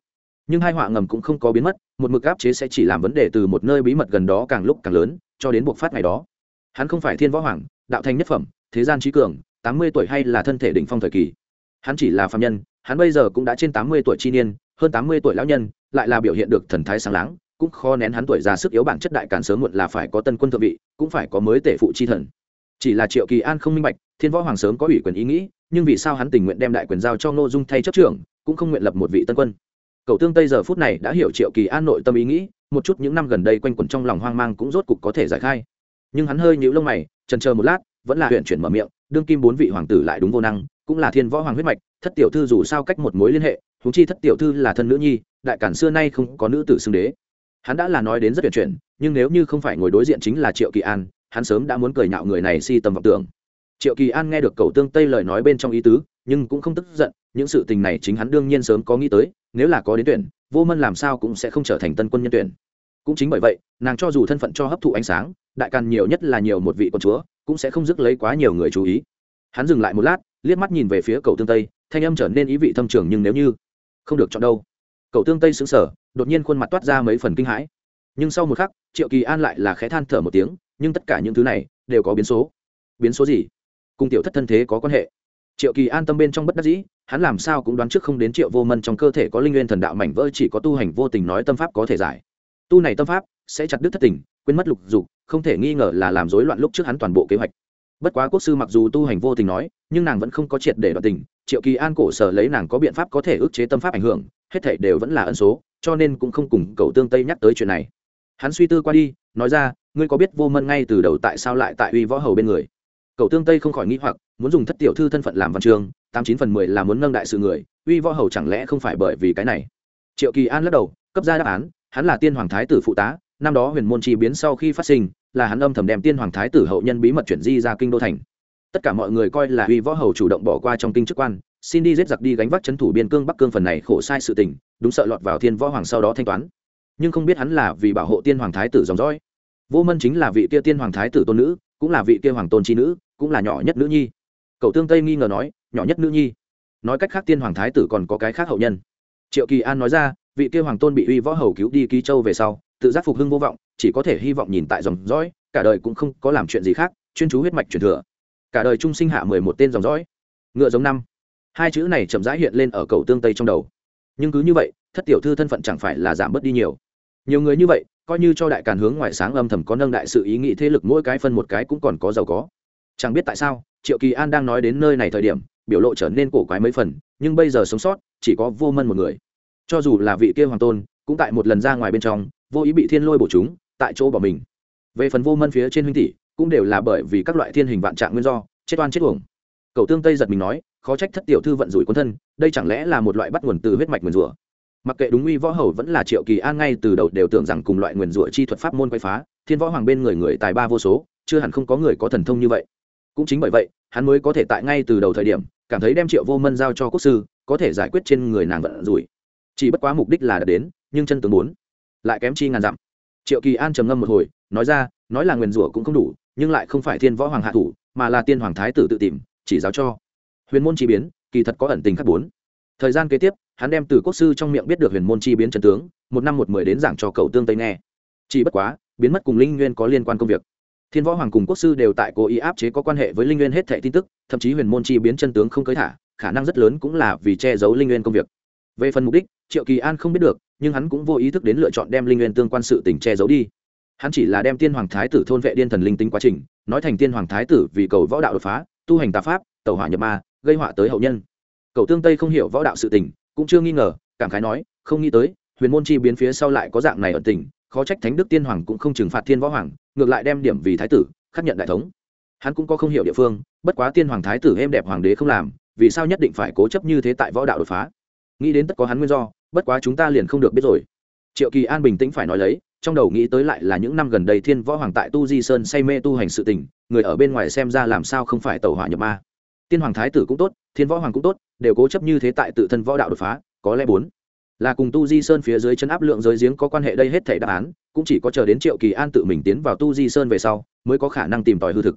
nhưng hai họa ngầm cũng không có biến mất, một mực áp chế sẽ chỉ làm vấn đề từ một nơi bí mật gần đó càng lúc càng lớn, cho đến buộc phát ngày đó. Hắn không phải thiên võ hoàng, đạo thanh nhất phẩm, thế gian trí cường, tám mươi tuổi hay là thân thể đỉnh phong thời kỳ. Hắn chỉ là phạm nhân, hắn bây giờ cũng đã trên tám mươi tuổi chi niên, hơn tám mươi tuổi lão nhân, lại là biểu hiện được thần thái sáng láng, cũng khó nén hắn tuổi già sức yếu bản chất đại càn sớm muộn là phải có tân quân thượng vị, cũng phải có mới tể phụ chi thần. Chỉ là triệu kỳ an không minh bạch, thiên võ hoàng sớm có ủy quyền ý nghĩ, nhưng vì sao hắn tình nguyện đem đại quyền giao cho ngô dung thay chấp trưởng, cũng không nguyện lập một vị tân quân cậu tương tây giờ phút này đã hiểu triệu kỳ an nội tâm ý nghĩ, một chút những năm gần đây quanh quẩn trong lòng hoang mang cũng rốt cục có thể giải khai. Nhưng hắn hơi nhíu lông mày trần chờ một lát, vẫn là huyện chuyển mở miệng, đương kim bốn vị hoàng tử lại đúng vô năng, cũng là thiên võ hoàng huyết mạch, thất tiểu thư dù sao cách một mối liên hệ thú chi thất tiểu thư là thân nữ nhi, đại cản xưa nay không có nữ tử xưng đế. Hắn đã là nói đến rất tuyệt chuyển, nhưng nếu như không phải ngồi đối diện chính là triệu kỳ an, hắn sớm đã muốn cười nhạo người này si tầm vọng tưởng. Triệu kỳ an nghe được cầu tương tây lời nói bên trong ý tứ, nhưng cũng không tức giận, những sự tình này chính hắn đương nhiên sớm có nghĩ tới nếu là có đến tuyển, vô mân làm sao cũng sẽ không trở thành tân quân nhân tuyển. Cũng chính bởi vậy, nàng cho dù thân phận cho hấp thụ ánh sáng, đại càn nhiều nhất là nhiều một vị con chúa, cũng sẽ không dứt lấy quá nhiều người chú ý. Hắn dừng lại một lát, liếc mắt nhìn về phía cầu tương tây, thanh âm trở nên ý vị thâm trường nhưng nếu như không được chọn đâu. Cầu tương tây xứng sở đột nhiên khuôn mặt toát ra mấy phần kinh hãi. Nhưng sau một khắc, triệu kỳ an lại là khẽ than thở một tiếng, nhưng tất cả những thứ này đều có biến số. Biến số gì? Cùng tiểu thất thân thế có quan hệ triệu kỳ an tâm bên trong bất đắc dĩ, hắn làm sao cũng đoán trước không đến triệu vô mân trong cơ thể có linh nguyên thần đạo mảnh vỡ chỉ có tu hành vô tình nói tâm pháp có thể giải. Tu này tâm pháp sẽ chặt đứt thất tình, quên mất lục dục, không thể nghi ngờ là làm rối loạn lúc trước hắn toàn bộ kế hoạch. Bất quá quốc sư mặc dù tu hành vô tình nói, nhưng nàng vẫn không có triệt để đoạn tình, triệu kỳ an cổ sở lấy nàng có biện pháp có thể ức chế tâm pháp ảnh hưởng, hết thảy đều vẫn là ẩn số, cho nên cũng không cùng cầu tương tây nhắc tới chuyện này. Hắn suy tư qua đi, nói ra, ngươi có biết vô mân ngay từ đầu tại sao lại tại uy võ hầu bên người? Cầu tương tây không khỏi nghĩ hoặc muốn dùng thất tiểu thư thân phận làm văn chương, tám chín phần mười là muốn nâng đại sự người uy võ hầu chẳng lẽ không phải bởi vì cái này? Triệu kỳ an lắc đầu cấp ra đáp án hắn là tiên hoàng thái tử phụ tá năm đó huyền môn chi biến sau khi phát sinh là hắn âm thầm đem tiên hoàng thái tử hậu nhân bí mật chuyển di ra kinh đô thành. Tất cả mọi người coi là uy võ hầu chủ động bỏ qua trong kinh chức quan xin đi giết giặc đi gánh vác c thủ biên cương bắc cương phần này khổ sai sự tình đúng sợ lọt vào thiên võ hoàng sau đó thanh toán. Nhưng không biết hắn là vì bảo hộ tiên hoàng thái tử dòng dõi. Vô mân chính là vị kia tiên hoàng thái tử tôn nữ cũng là vị kia hoàng tôn chi nữ cũng là nhỏ nhất nữ nhi cậu tương tây nghi ngờ nói, nhỏ nhất nữ nhi. Nói cách khác tiên hoàng thái tử còn có cái khác hậu nhân. Triệu kỳ an nói ra, vị kia hoàng tôn bị uy võ hầu cứu đi ký châu về sau, tự giác phục hưng vô vọng, chỉ có thể hy vọng nhìn tại dòng dõi, cả đời cũng không có làm chuyện gì khác, chuyên chú huyết mạch truyền thừa. Cả đời trung sinh hạ mười một tên dòng dõi. Ngựa giống năm. Hai chữ này chậm rãi hiện lên ở cầu tương tây trong đầu. Nhưng cứ như vậy, thất tiểu thư thân phận chẳng phải là giảm bớt đi nhiều. Nhiều người như vậy, coi như cho đại càn hướng ngoài sáng âm thầm có nâng đại sự ý nghĩ thế lực mỗi cái phân một cái cũng còn có giàu có. Chẳng biết tại sao triệu kỳ an đang nói đến nơi này thời điểm, biểu lộ trở nên cổ quái mấy phần, nhưng bây giờ sống sót, chỉ có vô mân một người. Cho dù là vị kia hoàng tôn, cũng tại một lần ra ngoài bên trong, vô ý bị thiên lôi bổ chúng, tại chỗ bỏ mình. Về phần vô mân phía trên huynh tỷ, cũng đều là bởi vì các loại thiên hình vạn trạng nguyên do, chết oan chết uổng. Cầu tương tây giật mình nói, khó trách thất tiểu thư vận rủi quân thân, đây chẳng lẽ là một loại bắt nguồn từ huyết mạch nguyền rủa? Mặc kệ đúng uy võ hầu vẫn là triệu kỳ an ngay từ đầu đều tưởng rằng cùng loại nguyền rủa chi thuật pháp môn quay phá, thiên võ hoàng bên người người tài ba vô số, chưa hẳn không có người có thần thông như vậy. Cũng chính bởi vậy hắn mới có thể tại ngay từ đầu thời điểm, cảm thấy đem triệu vô mân giao cho quốc sư, có thể giải quyết trên người nàng vận rủi. Chỉ bất quá mục đích là đã đến, nhưng chân tướng muốn lại kém chi ngàn dặm. Triệu kỳ an trầm ngâm một hồi, nói ra, nói là nguyền rủa cũng không đủ, nhưng lại không phải thiên võ hoàng hạ thủ, mà là tiên hoàng thái tử tự tìm, chỉ giáo cho. Huyền môn chi biến, kỳ thật có ẩn tình khắc bốn. Thời gian kế tiếp, hắn đem từ quốc sư trong miệng biết được huyền môn chi biến trần tướng, một năm một mười đến giảng cho cầu tương tây nghe. Chỉ bất quá, biến mất cùng linh nguyên có liên quan công việc thiên võ hoàng cùng quốc sư đều tại cố ý áp chế có quan hệ với linh nguyên hết thẻ tin tức, thậm chí huyền môn chi biến chân tướng không cưới thả, khả năng rất lớn cũng là vì che giấu linh nguyên công việc. Về phần mục đích, triệu kỳ an không biết được, nhưng hắn cũng vô ý thức đến lựa chọn đem linh nguyên tương quan sự tình che giấu đi. Hắn chỉ là đem tiên hoàng thái tử thôn vệ điên thần linh tính quá trình, nói thành tiên hoàng thái tử vì cầu võ đạo đột phá, tu hành tà pháp, tẩu hỏa nhập ma, gây họa tới hậu nhân. Cầu tương tây không hiểu võ đạo sự tình, cũng chưa nghi ngờ, cảm khái nói, không nghĩ tới, huyền môn chi biến phía sau lại có dạng này ở tình khó trách thánh đức tiên hoàng cũng không trừng phạt thiên võ hoàng, ngược lại đem điểm vì thái tử, khắc nhận đại thống. Hắn cũng có không hiểu địa phương, bất quá tiên hoàng thái tử êm đẹp hoàng đế không làm, vì sao nhất định phải cố chấp như thế tại võ đạo đột phá? Nghĩ đến tất có hắn nguyên do, bất quá chúng ta liền không được biết rồi. Triệu kỳ an bình tĩnh phải nói lấy, trong đầu nghĩ tới lại là những năm gần đây thiên võ hoàng tại tu di sơn say mê tu hành sự tình, người ở bên ngoài xem ra làm sao không phải tẩu hỏa nhập ma. Tiên hoàng thái tử cũng tốt, thiên võ hoàng cũng tốt, đều cố chấp như thế tại tự thân võ đạo đột phá, có lẽ bốn là cùng tu di sơn phía dưới chân áp lượng giới giếng có quan hệ đây hết thể đáp án, cũng chỉ có chờ đến triệu kỳ an tự mình tiến vào tu di sơn về sau, mới có khả năng tìm tòi hư thực.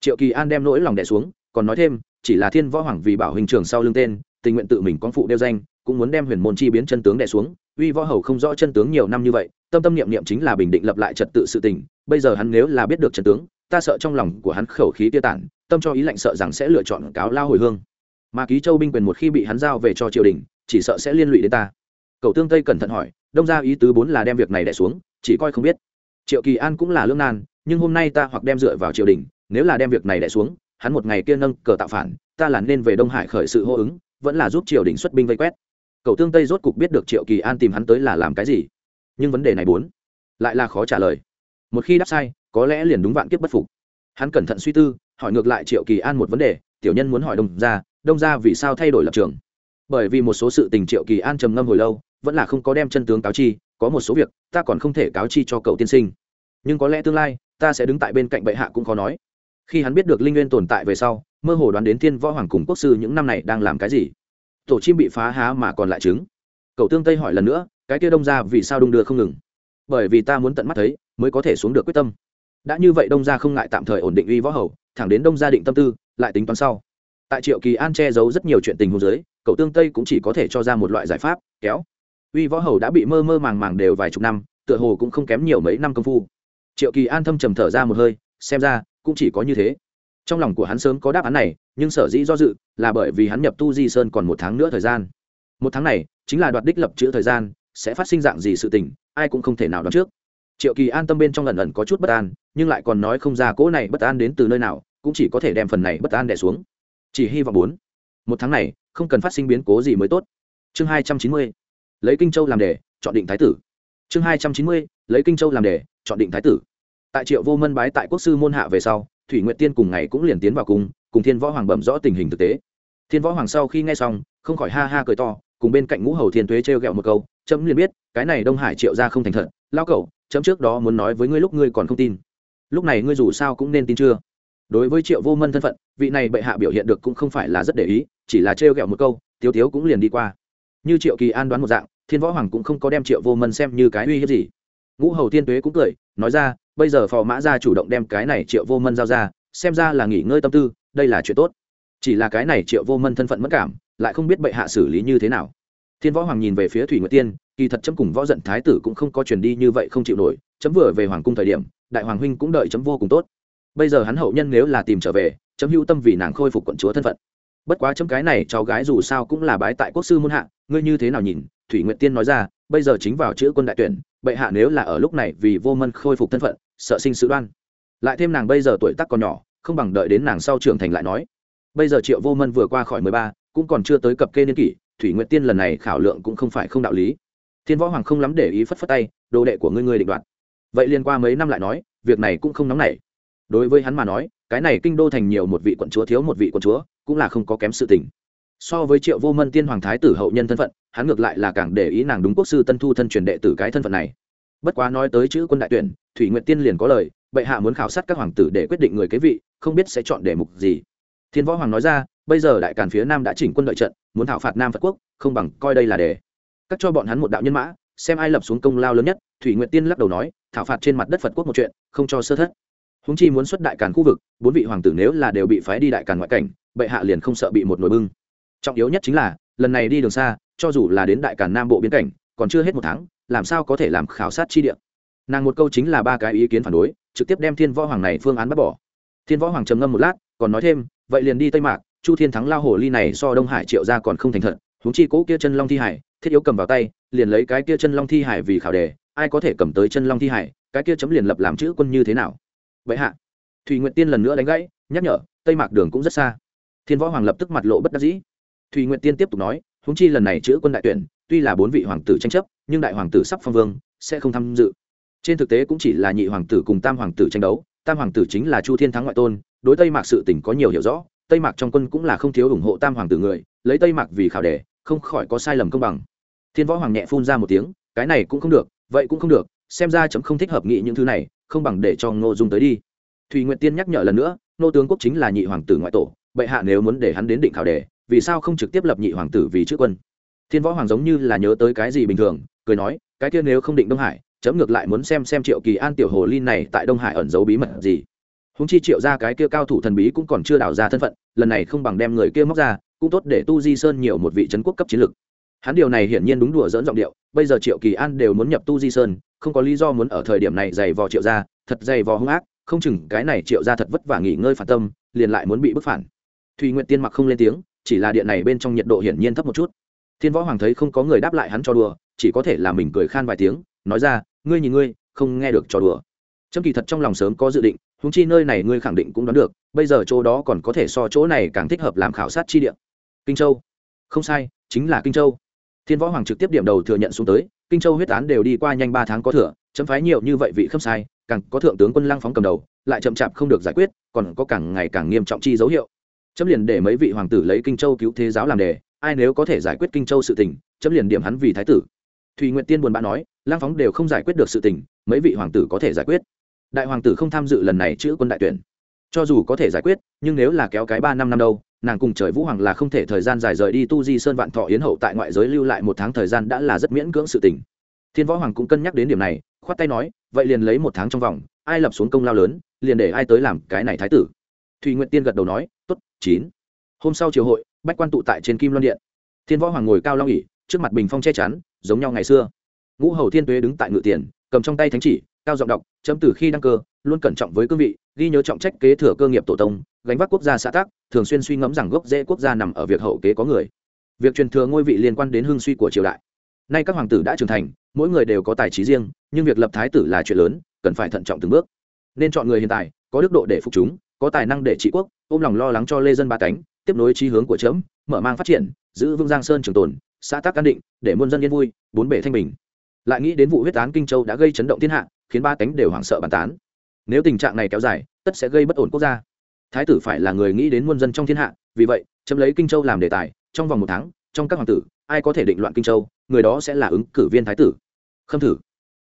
Triệu kỳ an đem nỗi lòng đẻ xuống, còn nói thêm, chỉ là thiên võ hoàng vì bảo hình trường sau lưng tên, tình nguyện tự mình con phụ đeo danh, cũng muốn đem huyền môn chi biến chân tướng đẻ xuống, uy võ hầu không rõ chân tướng nhiều năm như vậy, tâm tâm niệm niệm chính là bình định lập lại trật tự sự tình, bây giờ hắn nếu là biết được chân tướng, ta sợ trong lòng của hắn khẩu khí tiêu tản, tâm cho ý lạnh sợ rằng sẽ lựa chọn cáo lao hồi hương. Mà ký châu binh quyền một khi bị hắn giao về cho triều đình, chỉ sợ sẽ liên lụy đến ta cậu tương tây cẩn thận hỏi, đông ra ý tứ bốn là đem việc này đẻ xuống, chỉ coi không biết. Triệu kỳ an cũng là lương nan, nhưng hôm nay ta hoặc đem dựa vào triều đình, nếu là đem việc này đẻ xuống, hắn một ngày kia nâng cờ tạo phản, ta là nên về đông hải khởi sự hô ứng, vẫn là giúp triều đình xuất binh vây quét. Cậu tương tây rốt cục biết được triệu kỳ an tìm hắn tới là làm cái gì. Nhưng vấn đề này bốn, lại là khó trả lời. Một khi đáp sai, có lẽ liền đúng vạn kiếp bất phục. Hắn cẩn thận suy tư, hỏi ngược lại triệu kỳ an một vấn đề, tiểu nhân muốn hỏi đông ra đông ra vì sao thay đổi lập trường? Bởi vì một số sự tình triệu kỳ an trầm ngâm hồi lâu, vẫn là không có đem chân tướng cáo chi, có một số việc, ta còn không thể cáo chi cho cậu tiên sinh. Nhưng có lẽ tương lai, ta sẽ đứng tại bên cạnh bệ hạ cũng khó nói. Khi hắn biết được linh nguyên tồn tại về sau, mơ hồ đoán đến thiên võ hoàng cùng quốc sư những năm này đang làm cái gì. Tổ chim bị phá há mà còn lại trứng. Cậu tương tây hỏi lần nữa, cái kia đông ra vì sao đung đưa không ngừng? Bởi vì ta muốn tận mắt thấy, mới có thể xuống được quyết tâm. Đã như vậy đông ra không ngại tạm thời ổn định uy võ hầu, thẳng đến đông gia định tâm tư, lại tính toán sau tại triệu kỳ an che giấu rất nhiều chuyện tình hôn giới cậu tương tây cũng chỉ có thể cho ra một loại giải pháp, kéo. Uy võ hầu đã bị mơ mơ màng màng đều vài chục năm, tựa hồ cũng không kém nhiều mấy năm công phu. Triệu kỳ an thâm trầm thở ra một hơi, xem ra, cũng chỉ có như thế. Trong lòng của hắn sớm có đáp án này, nhưng sở dĩ do dự là bởi vì hắn nhập tu di sơn còn một tháng nữa thời gian. Một tháng này, chính là đoạt đích lập chữ thời gian, sẽ phát sinh dạng gì sự tình, ai cũng không thể nào đoán trước. Triệu kỳ an tâm bên trong lần ẩn có chút bất an, nhưng lại còn nói không ra cỗ này bất an đến từ nơi nào, cũng chỉ có thể đem phần này bất an đẻ xuống chỉ hy vọng bốn. Một tháng này, không cần phát sinh biến cố gì mới tốt. Chương hai trăm chín mươi. Lấy kinh châu làm đề, chọn định thái tử. Chương hai trăm chín mươi, lấy kinh châu làm đề, chọn định thái tử. Tại triệu vô mân bái tại quốc sư môn hạ về sau, thủy nguyện tiên cùng ngày cũng liền tiến vào cung cùng thiên võ hoàng bẩm rõ tình hình thực tế. Thiên võ hoàng sau khi nghe xong, không khỏi ha ha cười to, cùng bên cạnh ngũ hầu thiên tuế t r g ẹ o một câu, chấm liền biết, cái này đông hải triệu ra không thành thật. Lao cậu, chấm trước đó muốn nói với ngươi lúc ngươi còn không tin. Lúc này ngươi dù sao cũng nên tin chưa? Đối với triệu vô mân thân phận, vị này bệ hạ biểu hiện được cũng không phải là rất để ý, chỉ là trêu ghẹo một câu, tiếu tiếu cũng liền đi qua. Như triệu kỳ an đoán một dạng, thiên võ hoàng cũng không có đem triệu vô mân xem như cái uy hiếp gì. Ngũ hầu tiên tuế cũng cười, nói ra, bây giờ phò mã ra chủ động đem cái này triệu vô mân giao ra, xem ra là nghỉ ngơi tâm tư, đây là chuyện tốt. Chỉ là cái này triệu vô mân thân phận mất cảm, lại không biết bệ hạ xử lý như thế nào. Thiên võ hoàng nhìn về phía thủy nguyệt tiên, kỳ thật chấm cùng võ giận thái tử cũng không có truyền đi như vậy không chịu nổi, chấm vừa về hoàng cung thời điểm, đại hoàng huynh cũng đợi chấm vô cùng tốt bây giờ hắn hậu nhân nếu là tìm trở về, chấm hữu tâm vì nàng khôi phục quận chúa thân phận. Bất quá chấm cái này cháu gái dù sao cũng là bái tại quốc sư muôn hạ, ngươi như thế nào nhìn? Thủy nguyệt tiên nói ra, bây giờ chính vào chữ quân đại tuyển, bệ hạ nếu là ở lúc này vì vô mân khôi phục thân phận, sợ sinh sự đoan. Lại thêm nàng bây giờ tuổi tác còn nhỏ, không bằng đợi đến nàng sau trưởng thành lại nói. Bây giờ triệu vô mân vừa qua khỏi mười ba, cũng còn chưa tới cập kê niên kỷ, thủy nguyệt tiên lần này khảo lượng cũng không phải không đạo lý. Thiên võ hoàng không lắm để ý phất phất tay, đồ đệ của ngươi ngươi định đoạt. Vậy liên qua mấy năm lại nói, việc này cũng không nóng nảy đối với hắn mà nói, cái này kinh đô thành nhiều một vị quận chúa, thiếu một vị quận chúa, cũng là không có kém sự tình. So với triệu vô mân tiên hoàng thái tử hậu nhân thân phận, hắn ngược lại là càng để ý nàng đúng quốc sư tân thu thân truyền đệ tử cái thân phận này. Bất quá nói tới chữ quân đại tuyển, thủy nguyện tiên liền có lời, bệ hạ muốn khảo sát các hoàng tử để quyết định người kế vị, không biết sẽ chọn đề mục gì. Thiên võ hoàng nói ra, bây giờ đại càn phía nam đã chỉnh quân đợi trận, muốn thảo phạt nam phật quốc, không bằng coi đây là đề. Cắt cho bọn hắn một đạo nhân mã, xem ai lập xuống công lao lớn nhất, thủy nguyệt tiên lắc đầu nói, thảo phạt trên mặt đất phật quốc một chuyện, không cho sơ thất húng chi muốn xuất đại càn khu vực, bốn vị hoàng tử nếu là đều bị phái đi đại càn ngoại cảnh, bệ hạ liền không sợ bị một nồi bưng. Trọng yếu nhất chính là, lần này đi đường xa, cho dù là đến đại càn nam bộ biên cảnh, còn chưa hết một tháng, làm sao có thể làm khảo sát chi địa? Nàng một câu chính là ba cái ý kiến phản đối, trực tiếp đem thiên võ hoàng này phương án bắt bỏ. Thiên võ hoàng trầm ngâm một lát, còn nói thêm, vậy liền đi tây mạc, chu thiên thắng lao hồ ly này so đông hải triệu ra còn không thành thật, huống chi cố kia chân long thi hải, thiết yếu cầm vào tay, liền lấy cái kia chân long thi hải vì khảo đề, ai có thể cầm tới chân long thi hải, cái kia chấm liền lập làm chữ quân như thế nào? Vậy hạ. Thùy nguyện tiên lần nữa đánh gãy, nhắc nhở, tây mạc đường cũng rất xa. Thiên võ hoàng lập tức mặt lộ bất đắc dĩ. Thùy nguyện tiên tiếp tục nói húng chi lần này chữ quân đại tuyển, tuy là bốn vị hoàng tử tranh chấp, nhưng đại hoàng tử sắp phong vương, sẽ không tham dự. Trên thực tế cũng chỉ là nhị hoàng tử cùng tam hoàng tử tranh đấu, tam hoàng tử chính là chu thiên thắng ngoại tôn, đối tây mạc sự tỉnh có nhiều hiểu rõ, tây mạc trong quân cũng là không thiếu ủng hộ tam hoàng tử người, lấy tây mạc vì khảo đề, không khỏi có sai lầm công bằng. Thiên võ hoàng nhẹ phun ra một tiếng, cái này cũng không được, vậy cũng không được xem ra chấm không thích hợp nghị những thứ này, không bằng để cho ngô dung tới đi. Thùy nguyện tiên nhắc nhở lần nữa nô tướng quốc chính là nhị hoàng tử ngoại tổ, bệ hạ nếu muốn để hắn đến định khảo đề, vì sao không trực tiếp lập nhị hoàng tử vì trước quân? Thiên võ hoàng giống như là nhớ tới cái gì bình thường, cười nói, cái kia nếu không định đông hải, chấm ngược lại muốn xem xem triệu kỳ an tiểu hồ ly này tại đông hải ẩn giấu bí mật gì. Húng chi triệu ra cái kia cao thủ thần bí cũng còn chưa đào ra thân phận, lần này không bằng đem người kia móc ra, cũng tốt để tu di sơn nhiều một vị trấn quốc cấp chiến lược. Hắn điều này hiển nhiên đúng đùa dỡn giọng điệu, bây giờ triệu kỳ an đều muốn nhập tu di sơn không có lý do muốn ở thời điểm này dày vò triệu ra thật dày vò hung ác, không chừng cái này triệu ra thật vất vả nghỉ ngơi phản tâm, liền lại muốn bị bức phản. Thùy nguyện tiên mặc không lên tiếng, chỉ là điện này bên trong nhiệt độ hiển nhiên thấp một chút. Thiên võ hoàng thấy không có người đáp lại hắn cho đùa, chỉ có thể là mình cười khan vài tiếng, nói ra, ngươi nhìn ngươi, không nghe được cho đùa. Trâm kỳ thật trong lòng sớm có dự định húng chi nơi này ngươi khẳng định cũng đoán được, bây giờ chỗ đó còn có thể so chỗ này càng thích hợp làm khảo sát chi địa. Kinh châu. Không sai, chính là kinh châu. Thiên võ hoàng trực tiếp điểm đầu thừa nhận xuống tới kinh châu huyết án đều đi qua nhanh ba tháng có thừa, chấm phái nhiều như vậy vị khâm sai, càng có thượng tướng quân lăng phóng cầm đầu, lại chậm chạp không được giải quyết, còn có càng ngày càng nghiêm trọng chi dấu hiệu. Chấm liền để mấy vị hoàng tử lấy kinh châu cứu thế giáo làm đề, ai nếu có thể giải quyết kinh châu sự tình, chấm liền điểm hắn vì thái tử. Thùy nguyện tiên buồn bã nói lang phóng đều không giải quyết được sự tình, mấy vị hoàng tử có thể giải quyết. Đại hoàng tử không tham dự lần này chữ quân đại tuyển. Cho dù có thể giải quyết, nhưng nếu là kéo cái ba năm năm đâu nàng cùng trời vũ hoàng là không thể thời gian dài rời đi tu di sơn vạn thọ yến hậu tại ngoại giới lưu lại một tháng thời gian đã là rất miễn cưỡng sự tình. Thiên võ hoàng cũng cân nhắc đến điểm này, khoát tay nói, vậy liền lấy một tháng trong vòng, ai lập xuống công lao lớn, liền để ai tới làm cái này thái tử. Thùy nguyện tiên gật đầu nói t ố t chín. Hôm sau triều hội, bách quan tụ tại trên kim loan điện. Thiên võ hoàng ngồi cao long ỉ trước mặt bình phong che chắn, giống nhau ngày xưa. Ngũ hầu thiên tuế đứng tại ngự tiền, cầm trong tay thánh chỉ, cao giọng đọc, chấm từ khi đăng cơ luôn cẩn trọng với cương vị, ghi nhớ trọng trách kế thừa cơ nghiệp tổ tông, gánh vác quốc gia xã tác, thường xuyên suy ngẫm rằng gốc rễ quốc gia nằm ở việc hậu kế có người. Việc truyền thừa ngôi vị liên quan đến hương suy của triều đại. Nay các hoàng tử đã trưởng thành, mỗi người đều có tài trí riêng, nhưng việc lập thái tử là chuyện lớn, cần phải thận trọng từng bước. Nên chọn người hiện tại, có đức độ để phục chúng, có tài năng để trị quốc, ôm lòng lo lắng cho lê dân ba cánh, tiếp nối trí hướng của chấm mở mang phát triển, giữ vững giang sơn trường tồn, xã tác an định, để muôn dân yên vui, bốn bể thanh bình. Lại nghĩ đến vụ huyết án kinh châu đã gây chấn động thiên hạ, khiến ba cánh đều hoảng sợ bàn tán nếu tình trạng này kéo dài, tất sẽ gây bất ổn quốc gia. Thái tử phải là người nghĩ đến muôn dân trong thiên hạ, vì vậy, chấm lấy kinh châu làm đề tài, trong vòng một tháng, trong các hoàng tử, ai có thể định loạn kinh châu, người đó sẽ là ứng cử viên thái tử. Khâm thử.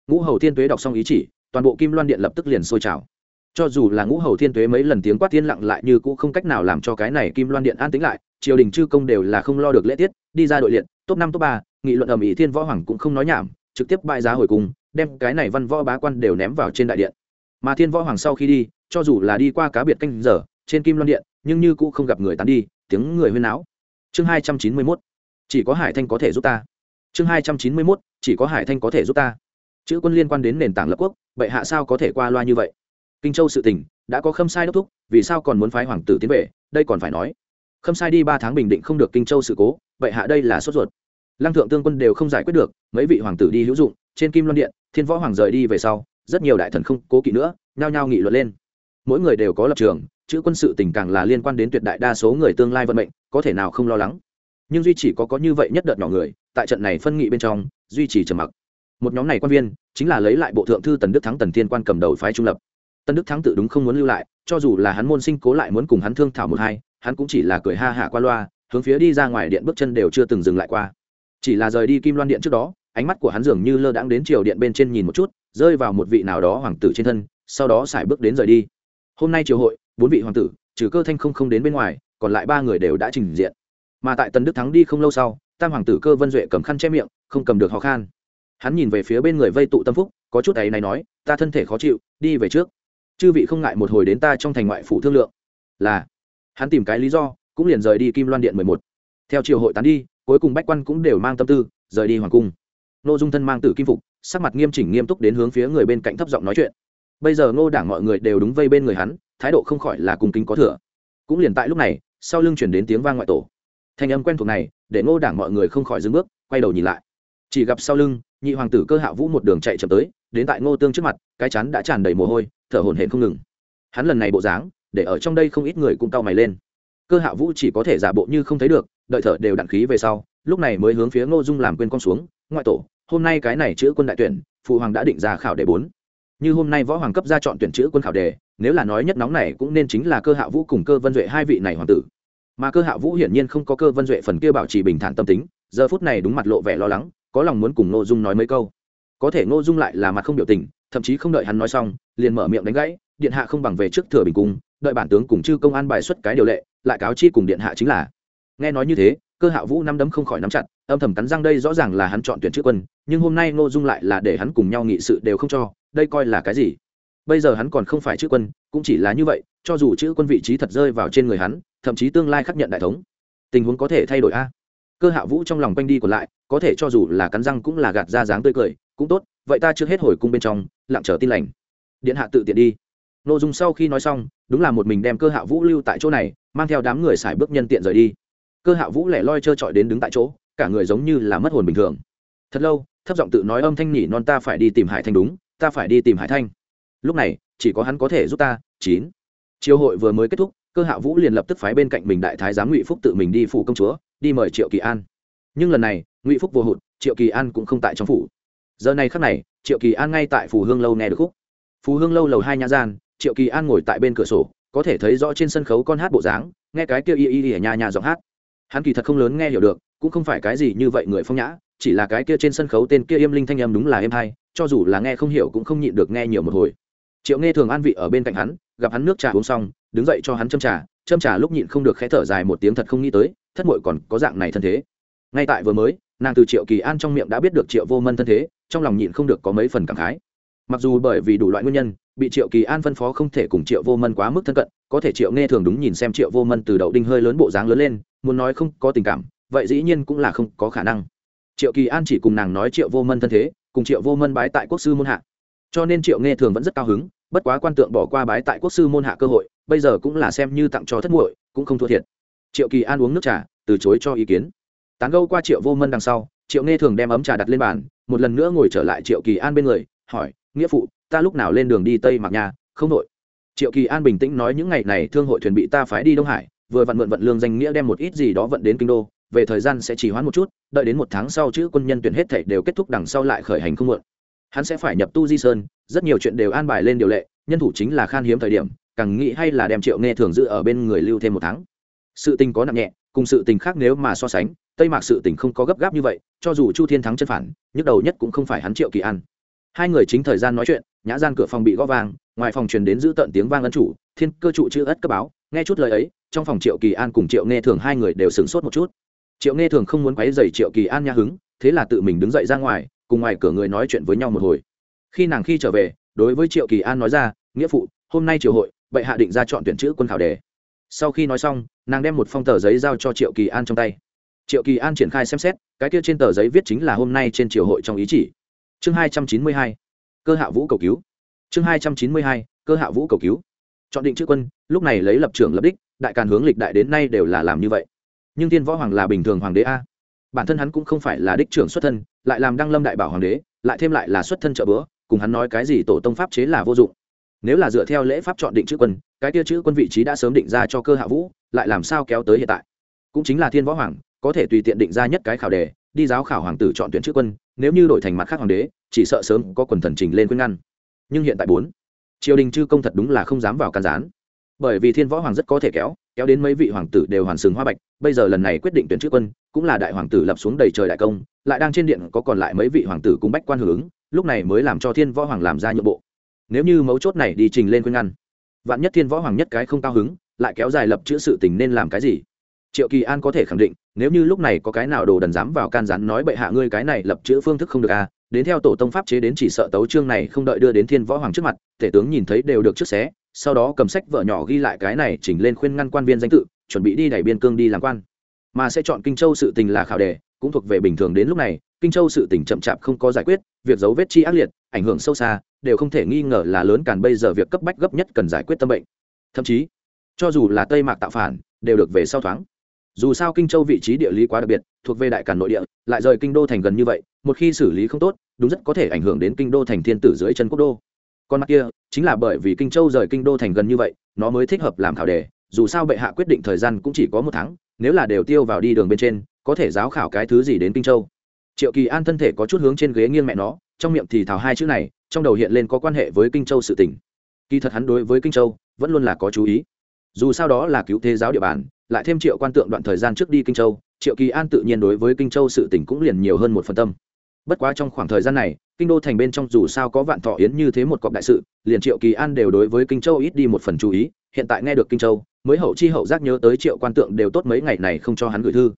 Ngũ hầu thiên tuế đọc xong ý chỉ, toàn bộ kim loan điện lập tức liền sôi trào. Cho dù là ngũ hầu thiên tuế mấy lần tiếng quát thiên lặng lại như cũ không cách nào làm cho cái này kim loan điện an tĩnh lại, triều đình chư công đều là không lo được lễ tiết, đi ra đội liệt, top năm, top ba, nghị luận ầm ĩ thiên võ hoàng cũng không nói nhảm, trực tiếp bại giá hồi cùng đem cái này văn võ bá quan đều ném vào trên đại điện mà thiên võ hoàng sau khi đi, cho dù là đi qua cá biệt canh giờ, trên kim loan điện, nhưng như cũ không gặp người tán đi, tiếng người huyên náo. Chương hai trăm chín mươi mốt, chỉ có hải thanh có thể giúp ta. Chương hai trăm chín mươi mốt, chỉ có hải thanh có thể giúp ta. Chữ quân liên quan đến nền tảng lập quốc, bệ hạ sao có thể qua loa như vậy? Kinh châu sự tình, đã có khâm sai đốc thúc, vì sao còn muốn phái hoàng tử tiến về? Đây còn phải nói. Khâm sai đi ba tháng bình định không được kinh châu sự cố vậy hạ đây là sốt ruột. Lăng thượng tương quân đều không giải quyết được, mấy vị hoàng tử đi hữu dụng, trên kim loan điện, thiên võ hoàng rời đi về sau rất nhiều đại thần không cố kỵ nữa, nhao nhao nghị luận lên. Mỗi người đều có lập trường, chữ quân sự tình càng là liên quan đến tuyệt đại đa số người tương lai vận mệnh, có thể nào không lo lắng. Nhưng duy chỉ có có như vậy nhất đợt nhỏ người, tại trận này phân nghị bên trong, duy trì trầm mặc. Một nhóm này quan viên, chính là lấy lại bộ thượng thư tần đức thắng tần thiên quan cầm đầu phái trung lập. Tân đức thắng tự đúng không muốn lưu lại, cho dù là hắn môn sinh cố lại muốn cùng hắn thương thảo một hai, hắn cũng chỉ là cười ha hạ qua loa, hướng phía đi ra ngoài điện bước chân đều chưa từng dừng lại qua. Chỉ là rời đi kim loan điện trước đó ánh mắt của hắn dường như lơ đãng đến triều điện bên trên nhìn một chút, rơi vào một vị nào đó hoàng tử trên thân, sau đó xài bước đến rời đi. Hôm nay triều hội, bốn vị hoàng tử, trừ cơ thanh không không đến bên ngoài, còn lại ba người đều đã trình diện. Mà tại tần đức thắng đi không lâu sau, tam hoàng tử cơ vân duệ cầm khăn che miệng, không cầm được khó khăn hắn nhìn về phía bên người vây tụ tâm phúc, có chút ấy này nói, ta thân thể khó chịu, đi về trước. Chư vị không ngại một hồi đến ta trong thành ngoại phủ thương lượng. Là. Hắn tìm cái lý do, cũng liền rời đi kim loan điện mười một. Theo triều hội tán đi, cuối cùng bách quan cũng đều mang tâm tư, rời đi hoàng cung ngô dung thân mang tử kim phục, sắc mặt nghiêm chỉnh nghiêm túc đến hướng phía người bên cạnh thấp giọng nói chuyện. Bây giờ ngô đảng mọi người đều đúng vây bên người hắn, thái độ không khỏi là cung kính có thừa. Cũng liền tại lúc này, sau lưng chuyển đến tiếng vang ngoại tổ. Thanh âm quen thuộc này, để ngô đảng mọi người không khỏi dừng bước, quay đầu nhìn lại. Chỉ gặp sau lưng, nhị hoàng tử cơ hạ vũ một đường chạy chậm tới, đến tại ngô tương trước mặt, cái chắn đã tràn đầy mồ hôi, thở hổn hển không ngừng. Hắn lần này bộ dáng, để ở trong đây không ít người cũng cau mày lên. Cơ hạ vũ chỉ có thể giả bộ như không thấy được đợi thở đều đặn khí về sau, lúc này mới hướng phía ngô dung làm quên con xuống, ngoại tổ, hôm nay cái này chữ quân đại tuyển, phụ hoàng đã định ra khảo đề bốn. Như hôm nay võ hoàng cấp ra chọn tuyển chữ quân khảo đề, nếu là nói nhất nóng này cũng nên chính là cơ hạ vũ cùng cơ vân duệ hai vị này hoàng tử. Mà cơ hạ vũ hiển nhiên không có cơ vân duệ phần kia bảo trì bình thản tâm tính, giờ phút này đúng mặt lộ vẻ lo lắng, có lòng muốn cùng ngô dung nói mấy câu. Có thể ngô dung lại là mặt không biểu tình, thậm chí không đợi hắn nói xong, liền mở miệng đánh gãy, điện hạ không bằng về trước thừa bình cung, đợi bản tướng cùng chư công an bài xuất cái điều lệ, lại cáo chi cùng điện hạ chính là nghe nói như thế, cơ hạ vũ năm đấm không khỏi nắm chặt, âm thầm cắn răng đây rõ ràng là hắn chọn tuyển chữ quân, nhưng hôm nay ngô dung lại là để hắn cùng nhau nghị sự đều không cho, đây coi là cái gì? Bây giờ hắn còn không phải chữ quân, cũng chỉ là như vậy, cho dù chữ quân vị trí thật rơi vào trên người hắn, thậm chí tương lai khắc nhận đại thống, tình huống có thể thay đổi a. Cơ hạ vũ trong lòng quanh đi còn lại, có thể cho dù là cắn răng cũng là gạt ra dáng tươi cười, cũng tốt, vậy ta trước hết hồi cung bên trong, lặng chờ tin lành. Điện hạ tự tiện đi. N ô dung sau khi nói xong, đúng là một mình đem cơ hạ vũ lưu tại chỗ này, mang theo đám người xài bước nhân tiện rời đi cơ hạ vũ lẻ loi trơ trọi đến đứng tại chỗ, cả người giống như là mất hồn bình thường. Thật lâu, thấp giọng tự nói âm thanh nhỉ non ta phải đi tìm hải thanh đúng, ta phải đi tìm hải thanh. Lúc này, chỉ có hắn có thể giúp ta, chín. Chiều hội vừa mới kết thúc, cơ hạ vũ liền lập tức phái bên cạnh mình đại thái giám ngụy phúc tự mình đi phủ công chúa, đi mời triệu kỳ an. Nhưng lần này, ngụy phúc vô hụt, triệu kỳ an cũng không tại trong phủ. Giờ này khắc này, triệu kỳ an ngay tại phủ hương lâu nghe được khúc. Phù hương lâu lầu hai nhà gian, triệu kỳ an ngồi tại bên cửa sổ, có thể thấy rõ trên sân khấu con hát bộ dáng, nghe cái kia y y y nhà nhà giọng hát hắn kỳ thật không lớn nghe hiểu được, cũng không phải cái gì như vậy người phong nhã, chỉ là cái kia trên sân khấu tên kia im linh thanh âm đúng là em hay cho dù là nghe không hiểu cũng không nhịn được nghe nhiều một hồi. Triệu nghe thường an vị ở bên cạnh hắn, gặp hắn nước trà uống xong, đứng dậy cho hắn châm trà châm trà lúc nhịn không được khẽ thở dài một tiếng thật không nghĩ tới, thất muội còn có dạng này thân thế. Ngay tại vừa mới, nàng từ triệu kỳ an trong miệng đã biết được triệu vô mân thân thế, trong lòng nhịn không được có mấy phần cảm khái. Mặc dù bởi vì đủ loại nguyên nhân, bị triệu kỳ an phân phó không thể cùng triệu vô mân quá mức thân cận có thể triệu nghe thường đúng nhìn xem triệu vô mân từ đậu đinh hơi lớn bộ dáng lớn lên, muốn nói không có tình cảm, vậy dĩ nhiên cũng là không có khả năng. Triệu kỳ an chỉ cùng nàng nói triệu vô mân thân thế, cùng triệu vô mân bái tại quốc sư môn hạ. Cho nên triệu nghe thường vẫn rất cao hứng, bất quá quan tượng bỏ qua bái tại quốc sư môn hạ cơ hội, bây giờ cũng là xem như tặng cho thất muội, cũng không thua thiệt. Triệu kỳ an uống nước trà, từ chối cho ý kiến. Tán gâu qua triệu vô mân đằng sau, triệu nghe thường đem ấm trà đặt lên bàn, một lần nữa ngồi trở lại triệu kỳ an bên người, hỏi, nghĩa phụ, ta lúc nào lên đường đi tây mạc nhà không đội triệu kỳ an bình tĩnh nói những ngày này thương hội thuyền bị ta phái đi đông hải, vừa vặn mượn vận lương danh nghĩa đem một ít gì đó vận đến kinh đô, về thời gian sẽ chỉ hoãn một chút, đợi đến một tháng sau chữ quân nhân tuyển hết thảy đều kết thúc đằng sau lại khởi hành không muộn. Hắn sẽ phải nhập tu di sơn, rất nhiều chuyện đều an bài lên điều lệ, nhân thủ chính là khan hiếm thời điểm, càng nghĩ hay là đem triệu nghe thường giữ ở bên người lưu thêm một tháng. Sự tình có nặng nhẹ, cùng sự tình khác nếu mà so sánh, tây mạc sự tình không có gấp gáp như vậy, cho dù chu thiên thắng chân phản, nhức đầu nhất cũng không phải hắn triệu kỳ an. Hai người chính thời gian nói chuyện, nhã gian cửa phòng bị gõ vang ngoài phòng truyền đến giữ tận tiếng vang ân chủ, thiên cơ trụ chữ ất cấp báo, nghe chút lời ấy, trong phòng triệu kỳ an cùng triệu nghe thường hai người đều sửng sốt một chút. Triệu nghe thường không muốn quấy dày triệu kỳ an nha hứng, thế là tự mình đứng dậy ra ngoài, cùng ngoài cửa người nói chuyện với nhau một hồi. Khi nàng khi trở về, đối với triệu kỳ an nói ra, nghĩa phụ, hôm nay triều hội, bệ hạ định ra chọn tuyển chữ quân khảo đề. Sau khi nói xong, nàng đem một phong tờ giấy giao cho triệu kỳ an trong tay. Triệu kỳ an triển khai xem xét, cái kia trên tờ giấy viết chính là hôm nay trên triều hội trong ý chỉ. Chương hai trăm chín mươi hai, cơ hạ vũ cầu cứu chương hai trăm chín mươi hai, cơ hạ vũ cầu cứu. Chọn định chữ quân, lúc này lấy lập trường lập đích, đại càn hướng lịch đại đến nay đều là làm như vậy. Nhưng tiên võ hoàng là bình thường hoàng đế a. Bản thân hắn cũng không phải là đích trưởng xuất thân, lại làm đăng lâm đại bảo hoàng đế, lại thêm lại là xuất thân trợ bữa, cùng hắn nói cái gì tổ tông pháp chế là vô dụng. Nếu là dựa theo lễ pháp chọn định chữ quân, cái tiêu chữ quân vị trí đã sớm định ra cho cơ hạ vũ, lại làm sao kéo tới hiện tại? Cũng chính là thiên võ hoàng, có thể tùy tiện định ra nhất cái khảo đề, đi giáo khảo hoàng tử chọn tuyển chữ quân, nếu như đổi thành mặt khác hoàng đế, chỉ sợ sớm có quần thần trình lên khuyên ngăn nhưng hiện tại bốn. Triều đình chư công thật đúng là không dám vào can gián. Bởi vì thiên võ hoàng rất có thể kéo kéo đến mấy vị hoàng tử đều hoàn sừng hoa bạch, bây giờ lần này quyết định tuyển trước quân, cũng là đại hoàng tử lập xuống đầy trời đại công, lại đang trên điện có còn lại mấy vị hoàng tử cùng bách quan hưởng ứng, lúc này mới làm cho thiên võ hoàng làm ra nhượng bộ. Nếu như mấu chốt này đi trình lên khuyên ngăn, vạn nhất thiên võ hoàng nhất cái không cao hứng, lại kéo dài lập chữ sự tình nên làm cái gì? Triệu kỳ an có thể khẳng định, nếu như lúc này có cái nào đồ đần dám vào can rắn nói bệ hạ ngươi cái này lập chữ phương thức không được à đến theo tổ tông pháp chế đến chỉ sợ tấu chương này không đợi đưa đến thiên võ hoàng trước mặt, tể tướng nhìn thấy đều được trước xé, sau đó cầm sách vợ nhỏ ghi lại cái này chỉnh lên khuyên ngăn quan viên danh tự, chuẩn bị đi đẩy biên cương đi làm quan. Mà sẽ chọn kinh châu sự tình là khảo đề, cũng thuộc về bình thường đến lúc này, kinh châu sự tình chậm chạp không có giải quyết, việc dấu vết chi ác liệt, ảnh hưởng sâu xa, đều không thể nghi ngờ là lớn càn bây giờ việc cấp bách gấp nhất cần giải quyết tâm bệnh. Thậm chí, cho dù là tây mạc tạo phản, đều được về sau thoáng dù sao kinh châu vị trí địa lý quá đặc biệt, thuộc về đại cản nội địa, lại rời kinh đô thành gần như vậy, một khi xử lý không tốt, đúng rất có thể ảnh hưởng đến kinh đô thành thiên tử dưới chân quốc đô. Còn mặt kia, chính là bởi vì kinh châu rời kinh đô thành gần như vậy, nó mới thích hợp làm khảo đề, dù sao bệ hạ quyết định thời gian cũng chỉ có một tháng, nếu là đều tiêu vào đi đường bên trên, có thể giáo khảo cái thứ gì đến kinh châu. Triệu kỳ an thân thể có chút hướng trên ghế nghiêng mẹ nó, trong miệng thì thào hai chữ này, trong đầu hiện lên có quan hệ với kinh châu sự tỉnh kỳ thật hắn đối với kinh châu, vẫn luôn là có chú ý. Dù sao đó là cứu thế giáo địa bàn lại thêm triệu quan tượng đoạn thời gian trước đi kinh châu, triệu kỳ an tự nhiên đối với kinh châu sự tỉnh cũng liền nhiều hơn một phần tâm. Bất quá trong khoảng thời gian này, kinh đô thành bên trong dù sao có vạn thọ yến như thế một cọc đại sự, liền triệu kỳ an đều đối với kinh châu ít đi một phần chú ý, hiện tại nghe được kinh châu, mới hậu chi hậu giác nhớ tới triệu quan tượng đều tốt mấy ngày này không cho hắn gửi thư.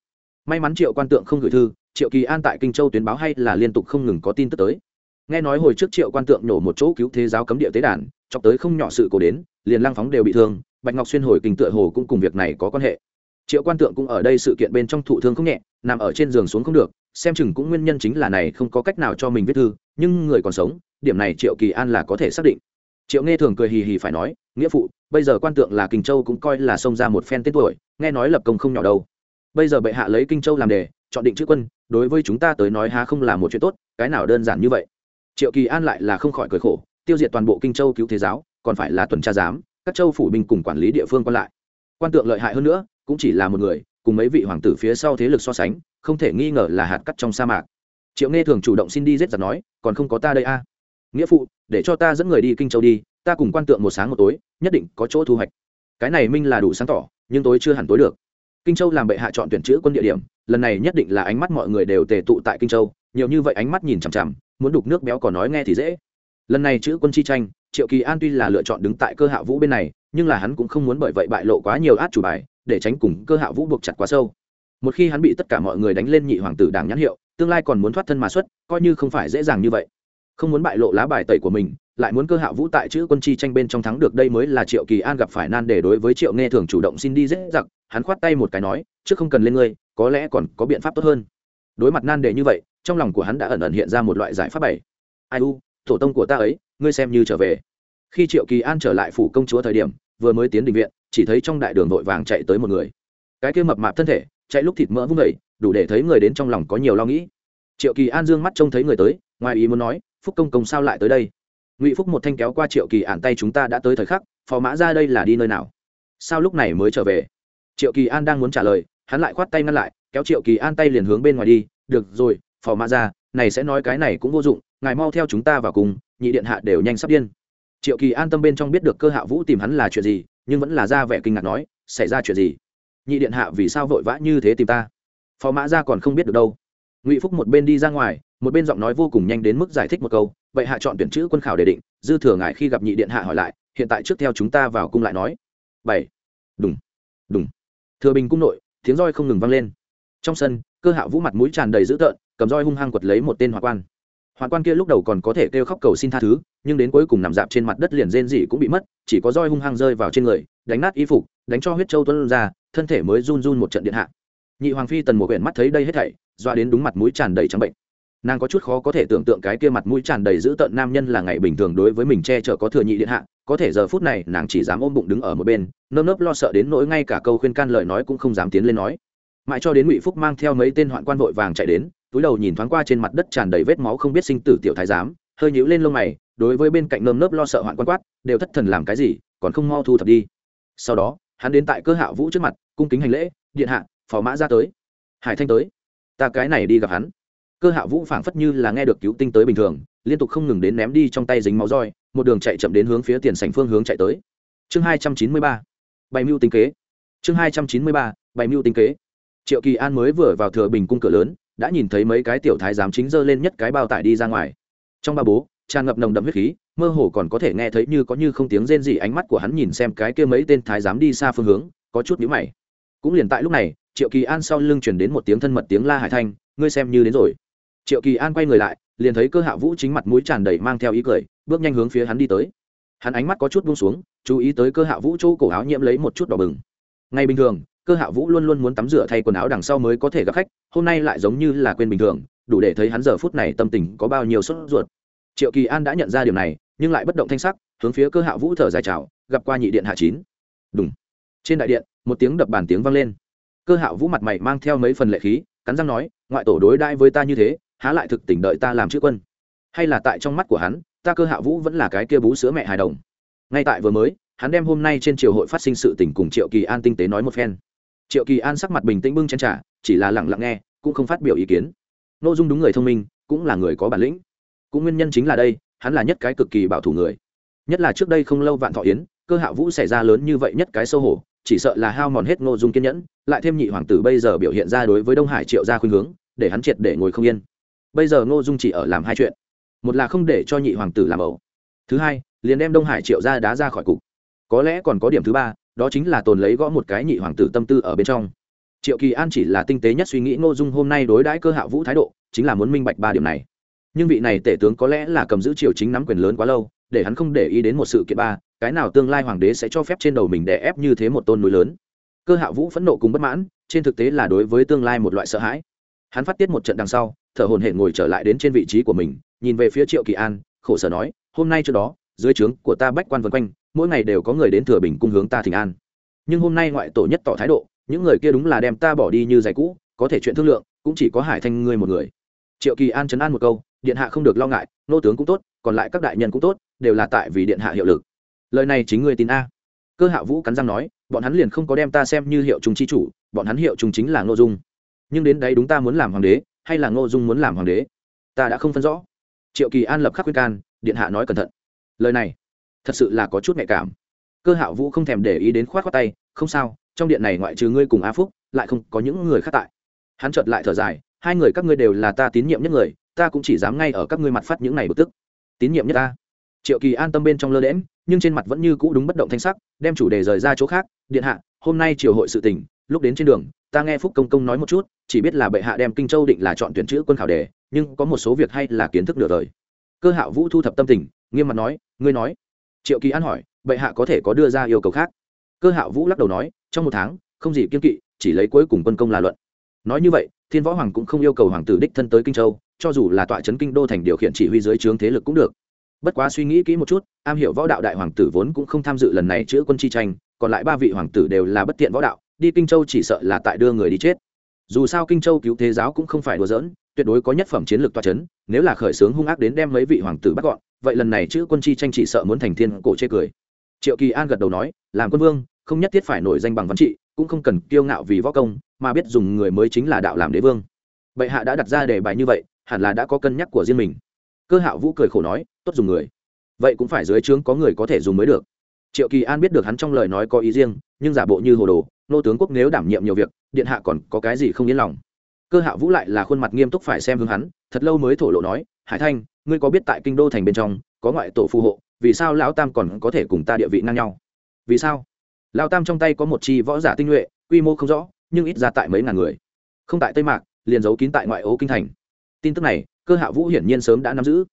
May mắn triệu quan tượng không gửi thư, triệu kỳ an tại kinh châu tuyến báo hay là liên tục không ngừng có tin tức tới. Nghe nói hồi trước triệu quan tượng nổ một chỗ cứu thế giáo cấm địa tế đàn, chọc tới không nhỏ sự cổ đến, liền lăng phóng đều bị thương bạch ngọc xuyên hồi kinh tựa hồ cũng cùng việc này có quan hệ. Triệu quan tượng cũng ở đây sự kiện bên trong thụ thương không nhẹ, nằm ở trên giường xuống không được, xem chừng cũng nguyên nhân chính là này không có cách nào cho mình viết thư, nhưng người còn sống, điểm này triệu kỳ an là có thể xác định. Triệu nghe thường cười hì hì phải nói, nghĩa phụ, bây giờ quan tượng là kinh châu cũng coi là xông ra một phen tên tuổi, nghe nói lập công không nhỏ đâu. Bây giờ bệ hạ lấy kinh châu làm đề, chọn định chữ quân, đối với chúng ta tới nói há không là một chuyện tốt, cái nào đơn giản như vậy? Triệu kỳ an lại là không khỏi cười khổ, tiêu diệt toàn bộ kinh châu cứu thế giáo, còn phải là tuần tra giám các châu phủ binh cùng quản lý địa phương còn lại. Quan tượng lợi hại hơn nữa, cũng chỉ là một người, cùng mấy vị hoàng tử phía sau thế lực so sánh, không thể nghi ngờ là hạt cắt trong sa mạc. Triệu nghe thường chủ động xin đi giết giặc nói, còn không có ta đây a. Nghĩa phụ, để cho ta dẫn người đi kinh châu đi, ta cùng quan tượng một sáng một tối, nhất định có chỗ thu hoạch. Cái này minh là đủ sáng tỏ, nhưng tối chưa hẳn tối được. Kinh châu làm bệ hạ chọn tuyển chữ quân địa điểm, lần này nhất định là ánh mắt mọi người đều tề tụ tại kinh châu, nhiều như vậy ánh mắt nhìn chằm chằm, muốn đục nước béo còn nói nghe thì dễ lần này chữ quân chi tranh, triệu kỳ an tuy là lựa chọn đứng tại cơ hạ vũ bên này, nhưng là hắn cũng không muốn bởi vậy bại lộ quá nhiều át chủ bài, để tránh cùng cơ hạ vũ buộc chặt quá sâu. Một khi hắn bị tất cả mọi người đánh lên nhị hoàng tử đảng nhãn hiệu, tương lai còn muốn thoát thân mà xuất, coi như không phải dễ dàng như vậy. Không muốn bại lộ lá bài tẩy của mình, lại muốn cơ hạ vũ tại chữ quân chi tranh bên trong thắng được đây mới là triệu kỳ an gặp phải nan để đối với triệu nghe thường chủ động xin đi dễ dặc hắn khoát tay một cái nói, trước không cần lên ngươi, có lẽ còn có biện pháp tốt hơn. Đối mặt nan đề như vậy, trong lòng của hắn đã ẩn ẩn hiện ra một loại giải pháp bảy. Ai u tổ tông của ta ấy, ngươi xem như trở về. Khi triệu kỳ an trở lại phủ công chúa thời điểm, vừa mới tiến đình viện, chỉ thấy trong đại đường vội vàng chạy tới một người. Cái kia mập mạp thân thể, chạy lúc thịt mỡ vung vẩy đủ để thấy người đến trong lòng có nhiều lo nghĩ. Triệu kỳ an dương mắt trông thấy người tới, ngoài ý muốn nói, phúc công công sao lại tới đây? Ngụy phúc một thanh kéo qua triệu kỳ an tay, chúng ta đã tới thời khắc, phò mã ra đây là đi nơi nào? Sao lúc này mới trở về? Triệu kỳ an đang muốn trả lời, hắn lại khoát tay ngăn lại, kéo triệu kỳ an tay liền hướng bên ngoài đi, được rồi, phò mã ra này sẽ nói cái này cũng vô dụng, ngài mau theo chúng ta vào cùng, nhị điện hạ đều nhanh sắp điên. Triệu kỳ an tâm bên trong biết được cơ hạ vũ tìm hắn là chuyện gì, nhưng vẫn là ra vẻ kinh ngạc nói, xảy ra chuyện gì? Nhị điện hạ vì sao vội vã như thế tìm ta? Phó mã ra còn không biết được đâu. Ngụy phúc một bên đi ra ngoài, một bên giọng nói vô cùng nhanh đến mức giải thích một câu, vậy hạ chọn tuyển chữ quân khảo đề định, dư thừa ngài khi gặp nhị điện hạ hỏi lại, hiện tại trước theo chúng ta vào cung lại nói. Bảy. Đúng đúng thừa bình cung nội, tiếng roi không ngừng vang lên. Trong sân, cơ hạ vũ mặt mũi tràn đầy dữ tợn cầm roi hung hăng quật lấy một tên hoạn quan. Hoạn quan kia lúc đầu còn có thể kêu khóc cầu xin tha thứ, nhưng đến cuối cùng nằm dạp trên mặt đất liền rên rỉ cũng bị mất, chỉ có roi hung hăng rơi vào trên người, đánh nát y phục, đánh cho huyết châu tuân ra, thân thể mới run run một trận điện hạ. Nhị hoàng phi tần một quyển mắt thấy đây hết thảy, doa đến đúng mặt mũi tràn đầy trắng bệnh. Nàng có chút khó có thể tưởng tượng cái kia mặt mũi tràn đầy dữ tợn nam nhân là ngày bình thường đối với mình che chở có thừa nhị điện hạ, có thể giờ phút này nàng chỉ dám ôm bụng đứng ở một bên, nơm nớp lo sợ đến nỗi ngay cả câu khuyên can lời nói cũng không dám tiến lên nói. Mãi cho đến ngụy phúc mang theo mấy tên hoạn quan vội vàng chạy đến túi đầu nhìn thoáng qua trên mặt đất tràn đầy vết máu không biết sinh tử tiểu thái giám, hơi nhíu lên lông mày, đối với bên cạnh nơm nớp lo sợ hoạn quan quát, đều thất thần làm cái gì, còn không mau thu thập đi. Sau đó, hắn đến tại cơ hạ vũ trước mặt, cung kính hành lễ, điện hạ, phò mã ra tới. Hải thanh tới. Ta cái này đi gặp hắn. Cơ hạ vũ phảng phất như là nghe được cứu tinh tới bình thường, liên tục không ngừng đến ném đi trong tay dính máu roi, một đường chạy chậm đến hướng phía tiền sảnh phương hướng chạy tới. Chương hai trăm chín mươi ba, bày mưu tính kế. Chương hai trăm chín mươi ba, bày mưu tính kế. Triệu kỳ an mới vừa vào thừa bình cung cửa lớn đã nhìn thấy mấy cái tiểu thái giám chính dơ lên nhất cái bao tải đi ra ngoài. Trong ba bố, tràn ngập nồng đậm huyết khí, mơ hồ còn có thể nghe thấy như có như không tiếng rên rỉ ánh mắt của hắn nhìn xem cái kia mấy tên thái giám đi xa phương hướng, có chút nhíu mày. Cũng liền tại lúc này, triệu kỳ an sau lưng chuyển đến một tiếng thân mật tiếng la hải thanh, ngươi xem như đến rồi. Triệu kỳ an quay người lại, liền thấy cơ hạ vũ chính mặt mũi tràn đầy mang theo ý cười, bước nhanh hướng phía hắn đi tới. Hắn ánh mắt có chút buông xuống, chú ý tới cơ hạ vũ chỗ cổ áo nhiễm lấy một chút đỏ bừng. Ngay bình thường cơ hạ vũ luôn luôn muốn tắm rửa thay quần áo đằng sau mới có thể gặp khách, hôm nay lại giống như là quên bình thường, đủ để thấy hắn giờ phút này tâm tình có bao nhiêu sốt ruột. Triệu kỳ an đã nhận ra điều này, nhưng lại bất động thanh sắc, hướng phía cơ hạ vũ thở dài chào, gặp qua nhị điện hạ chín. Đúng trên đại điện, một tiếng đập bàn tiếng vang lên. Cơ hạ vũ mặt mày mang theo mấy phần lệ khí, cắn răng nói, ngoại tổ đối đãi với ta như thế, há lại thực tỉnh đợi ta làm chữ quân? Hay là tại trong mắt của hắn, ta cơ hạ vũ vẫn là cái kia bú sữa mẹ hài đồng? Ngay tại vừa mới, hắn đem hôm nay trên triều hội phát sinh sự tình cùng triệu kỳ an tinh tế nói một phen triệu kỳ an sắc mặt bình tĩnh bưng chen trả chỉ là lẳng lặng nghe, cũng không phát biểu ý kiến. N ô dung đúng người thông minh, cũng là người có bản lĩnh. Cũng nguyên nhân chính là đây, hắn là nhất cái cực kỳ bảo thủ người. Nhất là trước đây không lâu vạn thọ yến, cơ hạ vũ xảy ra lớn như vậy nhất cái sâu hổ, chỉ sợ là hao mòn hết n ô dung kiên nhẫn, lại thêm nhị hoàng tử bây giờ biểu hiện ra đối với đông hải triệu ra khuyên hướng, để hắn triệt để ngồi không yên. Bây giờ n ô dung chỉ ở làm hai chuyện. Một là không để cho nhị hoàng tử làm ẩu. Thứ hai, liền đem đông hải triệu ra đá ra khỏi cục. Có lẽ còn có điểm thứ ba đó chính là tồn lấy gõ một cái nhị hoàng tử tâm tư ở bên trong. Triệu kỳ an chỉ là tinh tế nhất suy nghĩ ngô dung hôm nay đối đãi cơ hạ vũ thái độ, chính là muốn minh bạch ba điểm này. Nhưng vị này tể tướng có lẽ là cầm giữ triều chính nắm quyền lớn quá lâu, để hắn không để ý đến một sự kiện ba, cái nào tương lai hoàng đế sẽ cho phép trên đầu mình đè ép như thế một tôn núi lớn. Cơ hạ vũ phẫn nộ cùng bất mãn, trên thực tế là đối với tương lai một loại sợ hãi. Hắn phát tiết một trận đằng sau, thở hồn hển ngồi trở lại đến trên vị trí của mình, nhìn về phía triệu kỳ an, khổ sở nói, hôm nay trước đó, dưới trướng của ta bách quan vân quanh mỗi ngày đều có người đến thừa bình cung hướng ta thỉnh an. Nhưng hôm nay ngoại tổ nhất tỏ thái độ, những người kia đúng là đem ta bỏ đi như giày cũ, có thể chuyện thương lượng, cũng chỉ có hải thanh ngươi một người. Triệu kỳ an chấn an một câu, điện hạ không được lo ngại, nô tướng cũng tốt, còn lại các đại nhân cũng tốt, đều là tại vì điện hạ hiệu lực. Lời này chính ngươi tin a? Cơ hạ vũ cắn răng nói, bọn hắn liền không có đem ta xem như hiệu trung chi chủ, bọn hắn hiệu trung chính là ngô dung. Nhưng đến đấy đúng ta muốn làm hoàng đế, hay là ngô dung muốn làm hoàng đế? Ta đã không phân rõ. Triệu kỳ an lập khắc khuyên can, điện hạ nói cẩn thận. Lời này thật sự là có chút nhạy cảm. Cơ Hạo vũ không thèm để ý đến khoát khoác tay, không sao, trong điện này ngoại trừ ngươi cùng a phúc, lại không có những người khác tại. Hắn chợt lại thở dài, hai người các ngươi đều là ta tín nhiệm nhất người, ta cũng chỉ dám ngay ở các ngươi mặt phát những này bực tức. Tín nhiệm nhất ta? Triệu kỳ an tâm bên trong lơ đễm nhưng trên mặt vẫn như cũ đúng bất động thanh sắc, đem chủ đề rời ra chỗ khác, điện hạ, hôm nay triều hội sự tình, lúc đến trên đường, ta nghe phúc công công nói một chút, chỉ biết là bệ hạ đem kinh châu định là chọn tuyển chữ quân khảo đề, nhưng có một số việc hay là kiến thức nửa đời. Cơ hạo vũ thu thập tâm tình, nghiêm mặt nói, ngươi nói triệu kỳ an hỏi, bệ hạ có thể có đưa ra yêu cầu khác? Cơ hạo vũ lắc đầu nói, trong một tháng, không gì kiên kỵ, chỉ lấy cuối cùng quân công là luận. Nói như vậy, thiên võ hoàng cũng không yêu cầu hoàng tử đích thân tới kinh châu, cho dù là tọa trấn kinh đô thành điều khiển chỉ huy dưới trướng thế lực cũng được. Bất quá suy nghĩ kỹ một chút, am hiểu võ đạo đại hoàng tử vốn cũng không tham dự lần này chữa quân chi tranh, còn lại ba vị hoàng tử đều là bất tiện võ đạo, đi kinh châu chỉ sợ là tại đưa người đi chết. Dù sao kinh châu cứu thế giáo cũng không phải đùa giỡn, tuyệt đối có nhất phẩm chiến lược toa c h ấ n nếu là khởi xướng hung ác đến đem mấy vị hoàng tử bắt gọn vậy lần này chữ quân chi tranh chỉ sợ muốn thành thiên cổ chê cười. Triệu kỳ an gật đầu nói, làm quân vương, không nhất thiết phải nổi danh bằng văn trị, cũng không cần kiêu ngạo vì võ công, mà biết dùng người mới chính là đạo làm đế vương. Bệ hạ đã đặt ra đề bài như vậy, hẳn là đã có cân nhắc của riêng mình. Cơ hạo vũ cười khổ nói, tốt dùng người. Vậy cũng phải dưới trướng có người có thể dùng mới được. Triệu kỳ an biết được hắn trong lời nói có ý riêng, nhưng giả bộ như hồ đồ, nô tướng quốc nếu đảm nhiệm nhiều việc, điện hạ còn có cái gì không yên lòng. Cơ hạo vũ lại là khuôn mặt nghiêm túc phải xem hướng hắn, thật lâu mới thổ lộ nói, hải thanh ngươi có biết tại kinh đô thành bên trong có ngoại tổ phù hộ, vì sao lão tam còn có thể cùng ta địa vị ngang nhau? Vì sao? Lão tam trong tay có một chi võ giả tinh nhuệ, quy mô không rõ, nhưng ít ra tại mấy ngàn người. Không tại tây mạc, liền giấu kín tại ngoại ô kinh thành. Tin tức này, cơ hạ vũ hiển nhiên sớm đã nắm giữ.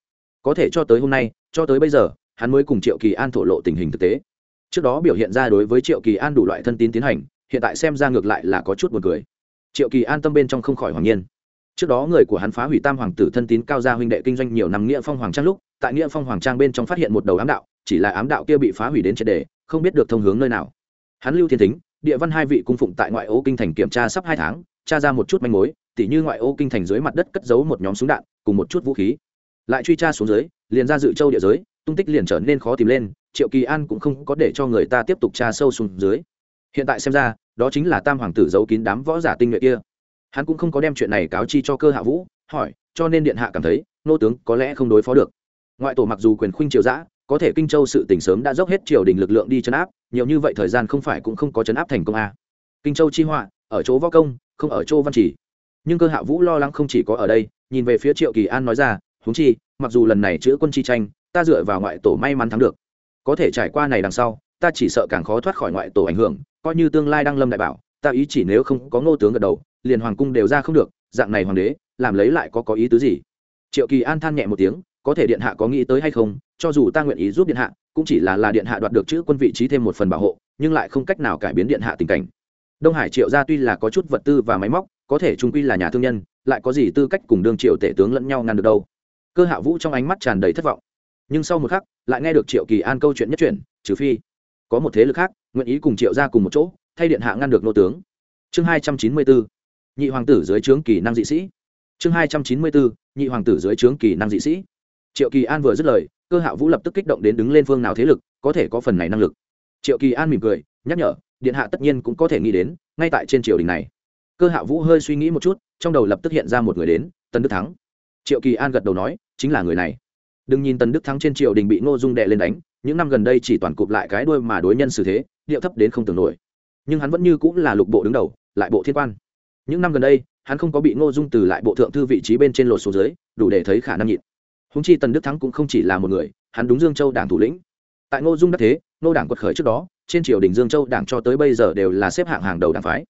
Có thể cho tới hôm nay, cho tới bây giờ, hắn mới cùng triệu kỳ an thổ lộ tình hình thực tế. Trước đó biểu hiện ra đối với triệu kỳ an đủ loại thân tín tiến hành, hiện tại xem ra ngược lại là có chút buồn cười. Triệu kỳ an tâm bên trong không khỏi hoàng nhiên trước đó người của hắn phá hủy tam hoàng tử thân tín cao gia huynh đệ kinh doanh nhiều năm nghĩa phong hoàng trang lúc, tại nghĩa phong hoàng trang bên trong phát hiện một đầu ám đạo, chỉ là ám đạo kia bị phá hủy đến triệt đề không biết được thông hướng nơi nào. Hắn lưu thiên thính, địa văn hai vị cung phụng tại ngoại ô kinh thành kiểm tra sắp hai tháng, tra ra một chút manh mối, tỉ như ngoại ô kinh thành dưới mặt đất cất giấu một nhóm súng đạn, cùng một chút vũ khí. Lại truy tra xuống dưới, liền ra dự châu địa giới, tung tích liền trở nên khó tìm lên, triệu kỳ an cũng không có để cho người ta tiếp tục tra sâu xuống dưới. Hiện tại xem ra, đó chính là tam hoàng tử giấu kín đám võ giả tinh nhuệ kia hắn cũng không có đem chuyện này cáo chi cho cơ hạ vũ, hỏi, cho nên điện hạ cảm thấy, nô tướng có lẽ không đối phó được. Ngoại tổ mặc dù quyền khuynh triều giã có thể kinh châu sự tỉnh sớm đã dốc hết triều đình lực lượng đi chấn áp, nhiều như vậy thời gian không phải cũng không có chấn áp thành công a. Kinh châu chi họa, ở chỗ võ công, không ở chỗ văn chỉ nhưng cơ hạ vũ lo lắng không chỉ có ở đây, nhìn về phía triệu kỳ an nói ra, huống chi, mặc dù lần này chữa quân chi tranh, ta dựa vào ngoại tổ may mắn thắng được. Có thể trải qua này đằng sau, ta chỉ sợ càng khó thoát khỏi ngoại tổ ảnh hưởng, coi như tương lai đang lâm đại bảo, ta ý chỉ nếu không có ngô tướng gật đầu liền hoàng cung đều ra không được, dạng này hoàng đế, làm lấy lại có có ý tứ gì? Triệu kỳ an than nhẹ một tiếng, có thể điện hạ có nghĩ tới hay không, cho dù ta nguyện ý giúp điện hạ, cũng chỉ là là điện hạ đoạt được chữ quân vị trí thêm một phần bảo hộ, nhưng lại không cách nào cải biến điện hạ tình cảnh. Đông hải triệu gia tuy là có chút vật tư và máy móc, có thể trung quy là nhà thương nhân, lại có gì tư cách cùng đương triệu tể tướng lẫn nhau ngăn được đâu? Cơ hạ vũ trong ánh mắt tràn đầy thất vọng. Nhưng sau một khắc, lại nghe được triệu kỳ an câu chuyện nhất chuyển, trừ phi có một thế lực khác, nguyện ý cùng triệu ra cùng một chỗ, thay điện hạ ngăn được nô tướng. Chương hai trăm chín mươi bốn nhị hoàng tử dưới trướng kỳ năng dị sĩ. Chương hai trăm chín mươi bốn, nhị hoàng tử dưới trướng kỳ năng dị sĩ. Triệu kỳ an vừa dứt lời, cơ hạ vũ lập tức kích động đến đứng lên phương nào thế lực, có thể có phần này năng lực. Triệu kỳ an mỉm cười, nhắc nhở, điện hạ tất nhiên cũng có thể nghĩ đến, ngay tại trên triều đình này. Cơ hạ vũ hơi suy nghĩ một chút, trong đầu lập tức hiện ra một người đến tân đức thắng. Triệu kỳ an gật đầu nói, chính là người này. Đừng nhìn tần đức thắng trên triều đình bị ngô dung đệ lên đánh, những năm gần đây chỉ toàn cụp lại cái đuôi mà đối nhân xử thế, điệu thấp đến không tưởng nổi. Nhưng hắn vẫn như cũng là lục bộ đứng đầu, lại bộ thiên quan những năm gần đây, hắn không có bị ngô dung từ lại bộ thượng thư vị trí bên trên lột xuống dưới, đủ để thấy khả năng nhịn. Húng chi tần đức thắng cũng không chỉ là một người, hắn đúng dương châu đảng thủ lĩnh. Tại ngô dung đắc thế, ngô đảng quật khởi trước đó, trên triều đình dương châu đảng cho tới bây giờ đều là xếp hạng hàng đầu đảng phái.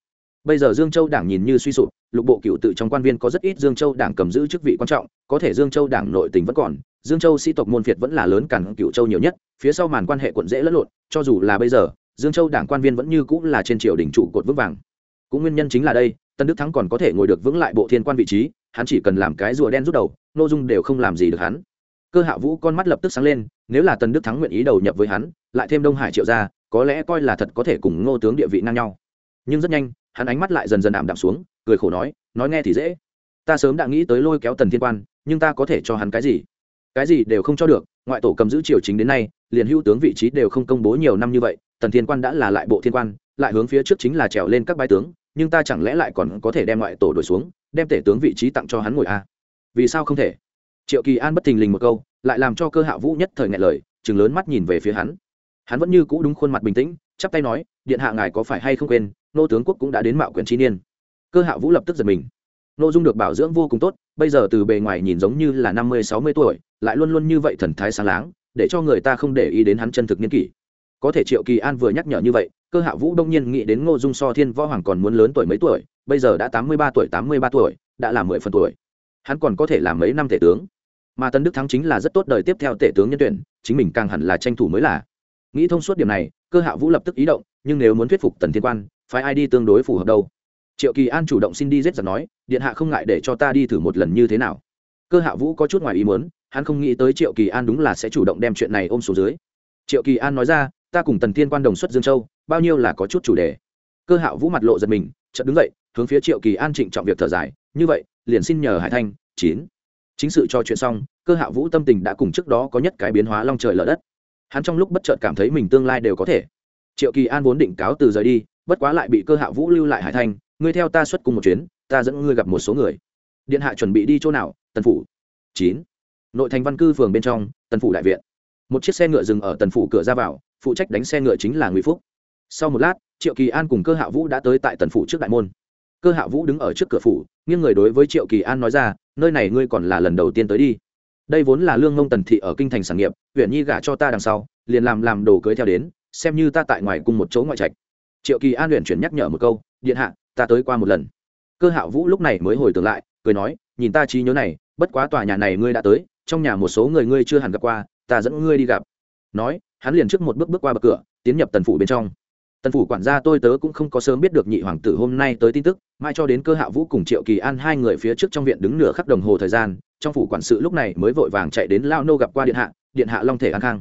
Bây giờ dương châu đảng nhìn như suy sụp, lục bộ cựu tự trong quan viên có rất ít dương châu đảng cầm giữ chức vị quan trọng, có thể dương châu đảng nội tình vẫn còn, dương châu sĩ tộc môn phiệt vẫn là lớn cản cựu châu nhiều nhất, phía sau màn quan hệ quận dễ lẫn lộn, cho dù là bây giờ, dương châu đảng quan viên vẫn như cũng là trên triều đình trụ cột vững vàng cũng nguyên nhân chính là đây, tân đức thắng còn có thể ngồi được vững lại bộ thiên quan vị trí, hắn chỉ cần làm cái rùa đen rút đầu n ô dung đều không làm gì được hắn. Cơ hạ vũ con mắt lập tức sáng lên, nếu là tân đức thắng nguyện ý đầu nhập với hắn, lại thêm đông hải triệu ra có lẽ coi là thật có thể cùng ngô tướng địa vị ngang nhau. Nhưng rất nhanh, hắn ánh mắt lại dần dần ảm đạm xuống, cười khổ nói nói nghe thì dễ. Ta sớm đã nghĩ tới lôi kéo tần thiên quan, nhưng ta có thể cho hắn cái gì? Cái gì đều không cho được, ngoại tổ cầm giữ triều chính đến nay, liền hữu tướng vị trí đều không công bố nhiều năm như vậy, tần thiên quan đã là lại bộ thiên quan lại hướng phía trước chính là trèo lên các bái tướng, nhưng ta chẳng lẽ lại còn có thể đem ngoại tổ đổi xuống, đem tể tướng vị trí tặng cho hắn ngồi a à? vì sao không thể? Triệu kỳ an bất thình lình một câu, lại làm cho cơ hạ vũ nhất thời ngại lời chừng lớn mắt nhìn về phía hắn. Hắn vẫn như cũ đúng khuôn mặt bình tĩnh, chắp tay nói, điện hạ ngài có phải hay không quên, nô tướng quốc cũng đã đến mạo quyền chi niên. Cơ hạ vũ lập tức giật mình. Nô dung được bảo dưỡng vô cùng tốt, bây giờ từ bề ngoài nhìn giống như là năm mươi, sáu mươi tuổi, lại luôn luôn như vậy thần thái sáng láng, để cho người ta không để ý đến hắn chân thực niên kỷ. Có thể triệu kỳ an vừa nhắc nhở như vậy cơ hạ vũ đông nhiên nghĩ đến ngô dung so thiên võ hoàng còn muốn lớn tuổi mấy tuổi, bây giờ đã tám mươi ba tuổi, tám mươi ba tuổi, đã là mười phần tuổi. Hắn còn có thể làm mấy năm tể tướng. Mà tân đức thắng chính là rất tốt đời tiếp theo tể tướng nhân tuyển, chính mình càng hẳn là tranh thủ mới là. Nghĩ thông suốt điểm này, cơ hạ vũ lập tức ý động, nhưng nếu muốn thuyết phục tần thiên quan phải ai đi tương đối phù hợp đâu? Triệu kỳ an chủ động xin đi giết giặc nói, điện hạ không ngại để cho ta đi thử một lần như thế nào. Cơ hạ vũ có chút ngoài ý muốn, hắn không nghĩ tới triệu kỳ an đúng là sẽ chủ động đem chuyện này ôm xuống dưới. Triệu kỳ an nói ra, ta cùng tần thiên quan đồng xuất dương châu bao nhiêu là có chút chủ đề. Cơ Hạo vũ mặt lộ giật mình, chợt đứng dậy, hướng phía triệu kỳ an trịnh trọng việc thở dài, như vậy, liền xin nhờ hải thanh, chín. Chính sự cho chuyện xong, cơ Hạo vũ tâm tình đã cùng trước đó có nhất cái biến hóa long trời lở đất. Hắn trong lúc bất chợt cảm thấy mình tương lai đều có thể. Triệu kỳ an vốn định cáo từ rời đi, bất quá lại bị cơ Hạo vũ lưu lại hải thanh, ngươi theo ta xuất cùng một chuyến, ta dẫn ngươi gặp một số người. Điện hạ chuẩn bị đi chỗ nào? Tần phủ. Chín. Nội thành văn cư phường bên trong, tần phủ đại viện. Một chiếc xe ngựa dừng ở tần phủ cửa ra vào, phụ trách đánh xe ngựa chính là ngụy phúc sau một lát, triệu kỳ an cùng cơ hạ vũ đã tới tại tần phủ trước đại môn. Cơ hạ vũ đứng ở trước cửa phủ, nghiêng người đối với triệu kỳ an nói ra, nơi này ngươi còn là lần đầu tiên tới đi. Đây vốn là lương ngông tần thị ở kinh thành sản nghiệp, huyện nhi gả cho ta đằng sau, liền làm làm đồ cưới theo đến, xem như ta tại ngoài cùng một chỗ ngoại trạch. Triệu kỳ an luyện chuyển nhắc nhở một câu, điện hạ, ta tới qua một lần. Cơ hạ vũ lúc này mới hồi tưởng lại, cười nói, nhìn ta trí nhớ này, bất quá tòa nhà này ngươi đã tới, trong nhà một số người ngươi chưa hẳn gặp qua, ta dẫn ngươi đi gặp. Nói, hắn liền trước một bước bước qua bậc cửa, tiến nhập tần phủ bên trong tần phủ quản gia tôi tớ cũng không có sớm biết được nhị hoàng tử hôm nay tới tin tức, mai cho đến cơ hạ vũ cùng triệu kỳ an hai người phía trước trong viện đứng nửa khắc đồng hồ thời gian, trong phủ quản sự lúc này mới vội vàng chạy đến lao nô gặp qua điện hạ điện hạ long thể an khang.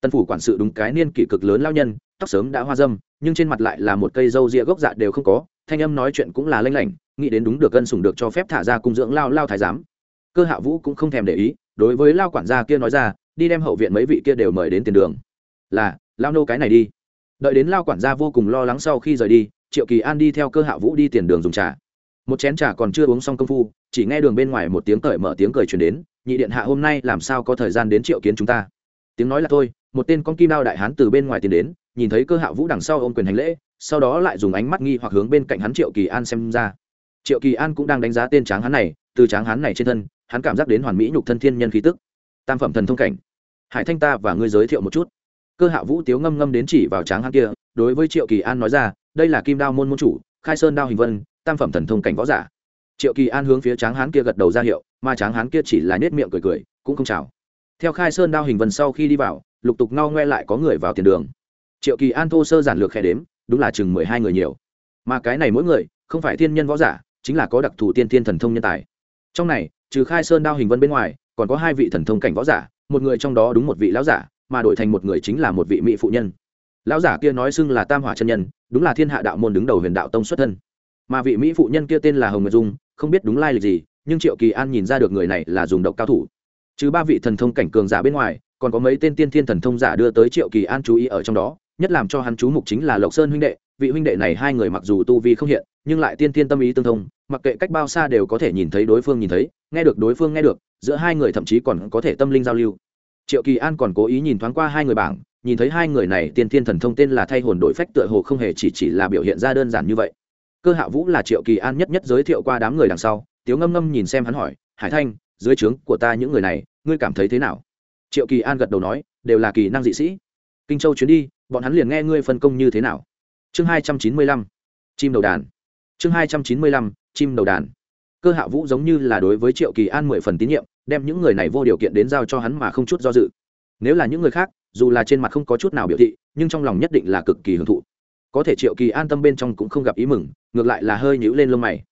Tần phủ quản sự đúng cái niên kỷ cực lớn lao nhân, tóc sớm đã hoa dâm, nhưng trên mặt lại là một cây râu ria gốc dạ đều không có, thanh âm nói chuyện cũng là lanh lảnh, nghĩ đến đúng được gân sủng được cho phép thả ra cung dưỡng lao lao thái giám. Cơ hạ vũ cũng không thèm để ý, đối với lao quản gia kia nói ra, đi đem hậu viện mấy vị kia đều mời đến tiền đường. Là, lao nô cái này đi đợi đến lao quản gia vô cùng lo lắng sau khi rời đi, triệu kỳ an đi theo cơ hạ vũ đi tiền đường dùng trà. Một chén trà còn chưa uống xong công phu, chỉ nghe đường bên ngoài một tiếng cởi mở tiếng cười truyền đến, nhị điện hạ, hôm nay làm sao có thời gian đến triệu kiến chúng ta? Tiếng nói là thôi, một tên con kim đao đại hán từ bên ngoài tiến đến, nhìn thấy cơ hạ vũ đằng sau ôm quyền hành lễ, sau đó lại dùng ánh mắt nghi hoặc hướng bên cạnh hắn triệu kỳ an xem ra. Triệu kỳ an cũng đang đánh giá tên tráng hắn này, từ tráng hắn này trên thân, hắn cảm giác đến hoàn mỹ nhục thân thiên nhân khí tức. Tam phẩm thần thông cảnh. Hải thanh ta và ngươi giới thiệu một chút cơ hạ vũ tiếu ngâm ngâm đến chỉ vào tráng hán kia, đối với triệu kỳ an nói ra, đây là kim đao môn môn chủ, khai sơn đao hình vân, tam phẩm thần thông cảnh võ giả. Triệu kỳ an hướng phía tráng hán kia gật đầu ra hiệu, mà tráng hán kia chỉ là nết miệng cười cười, cũng không chào. Theo khai sơn đao hình vân sau khi đi vào, lục tục ngao ngoe lại có người vào tiền đường. Triệu kỳ an thô sơ giản lược khe đếm, đúng là chừng mười hai người nhiều. Mà cái này mỗi người, không phải thiên nhân võ giả, chính là có đặc thù tiên thiên thần thông nhân tài. Trong này, trừ khai sơn đao hình vân bên ngoài, còn có hai vị thần thông cảnh võ giả, một người trong đó đúng một vị lão giả mà đổi thành một người chính là một vị mỹ phụ nhân. Lão giả kia nói xưng là tam hỏa chân nhân, đúng là thiên hạ đạo môn đứng đầu huyền đạo tông xuất thân. Mà vị mỹ phụ nhân kia tên là hồng nguyệt dung, không biết đúng lai lịch gì, nhưng triệu kỳ an nhìn ra được người này là dùng độc cao thủ. Chứ ba vị thần thông cảnh cường giả bên ngoài, còn có mấy tên tiên thiên thần thông giả đưa tới triệu kỳ an chú ý ở trong đó, nhất làm cho hắn chú mục chính là lộc sơn huynh đệ. Vị huynh đệ này hai người mặc dù tu vi không hiện, nhưng lại tiên thiên tâm ý tương thông, mặc kệ cách bao xa đều có thể nhìn thấy đối phương nhìn thấy, nghe được đối phương nghe được, giữa hai người thậm chí còn có thể tâm linh giao lưu triệu kỳ an còn cố ý nhìn thoáng qua hai người bảng, nhìn thấy hai người này tiên thiên thần thông tên là thay hồn đổi phách tựa hồ không hề chỉ chỉ là biểu hiện ra đơn giản như vậy. Cơ hạ vũ là triệu kỳ an nhất nhất giới thiệu qua đám người đằng sau, tiếu ngâm ngâm nhìn xem hắn hỏi, hải thanh, dưới trướng của ta những người này, ngươi cảm thấy thế nào? Triệu kỳ an gật đầu nói, đều là kỳ năng dị sĩ. Kinh châu chuyến đi, bọn hắn liền nghe ngươi phân công như thế nào? Chương hai trăm chín mươi lăm, chim đầu đàn. Chương hai trăm chín mươi lăm, chim đầu đàn. Cơ hạ vũ giống như là đối với triệu kỳ an mười phần tín nhiệm đem những người này vô điều kiện đến giao cho hắn mà không chút do dự. Nếu là những người khác, dù là trên mặt không có chút nào biểu thị, nhưng trong lòng nhất định là cực kỳ hưởng thụ. Có thể triệu kỳ an tâm bên trong cũng không gặp ý mừng, ngược lại là hơi nhũ lên lông mày.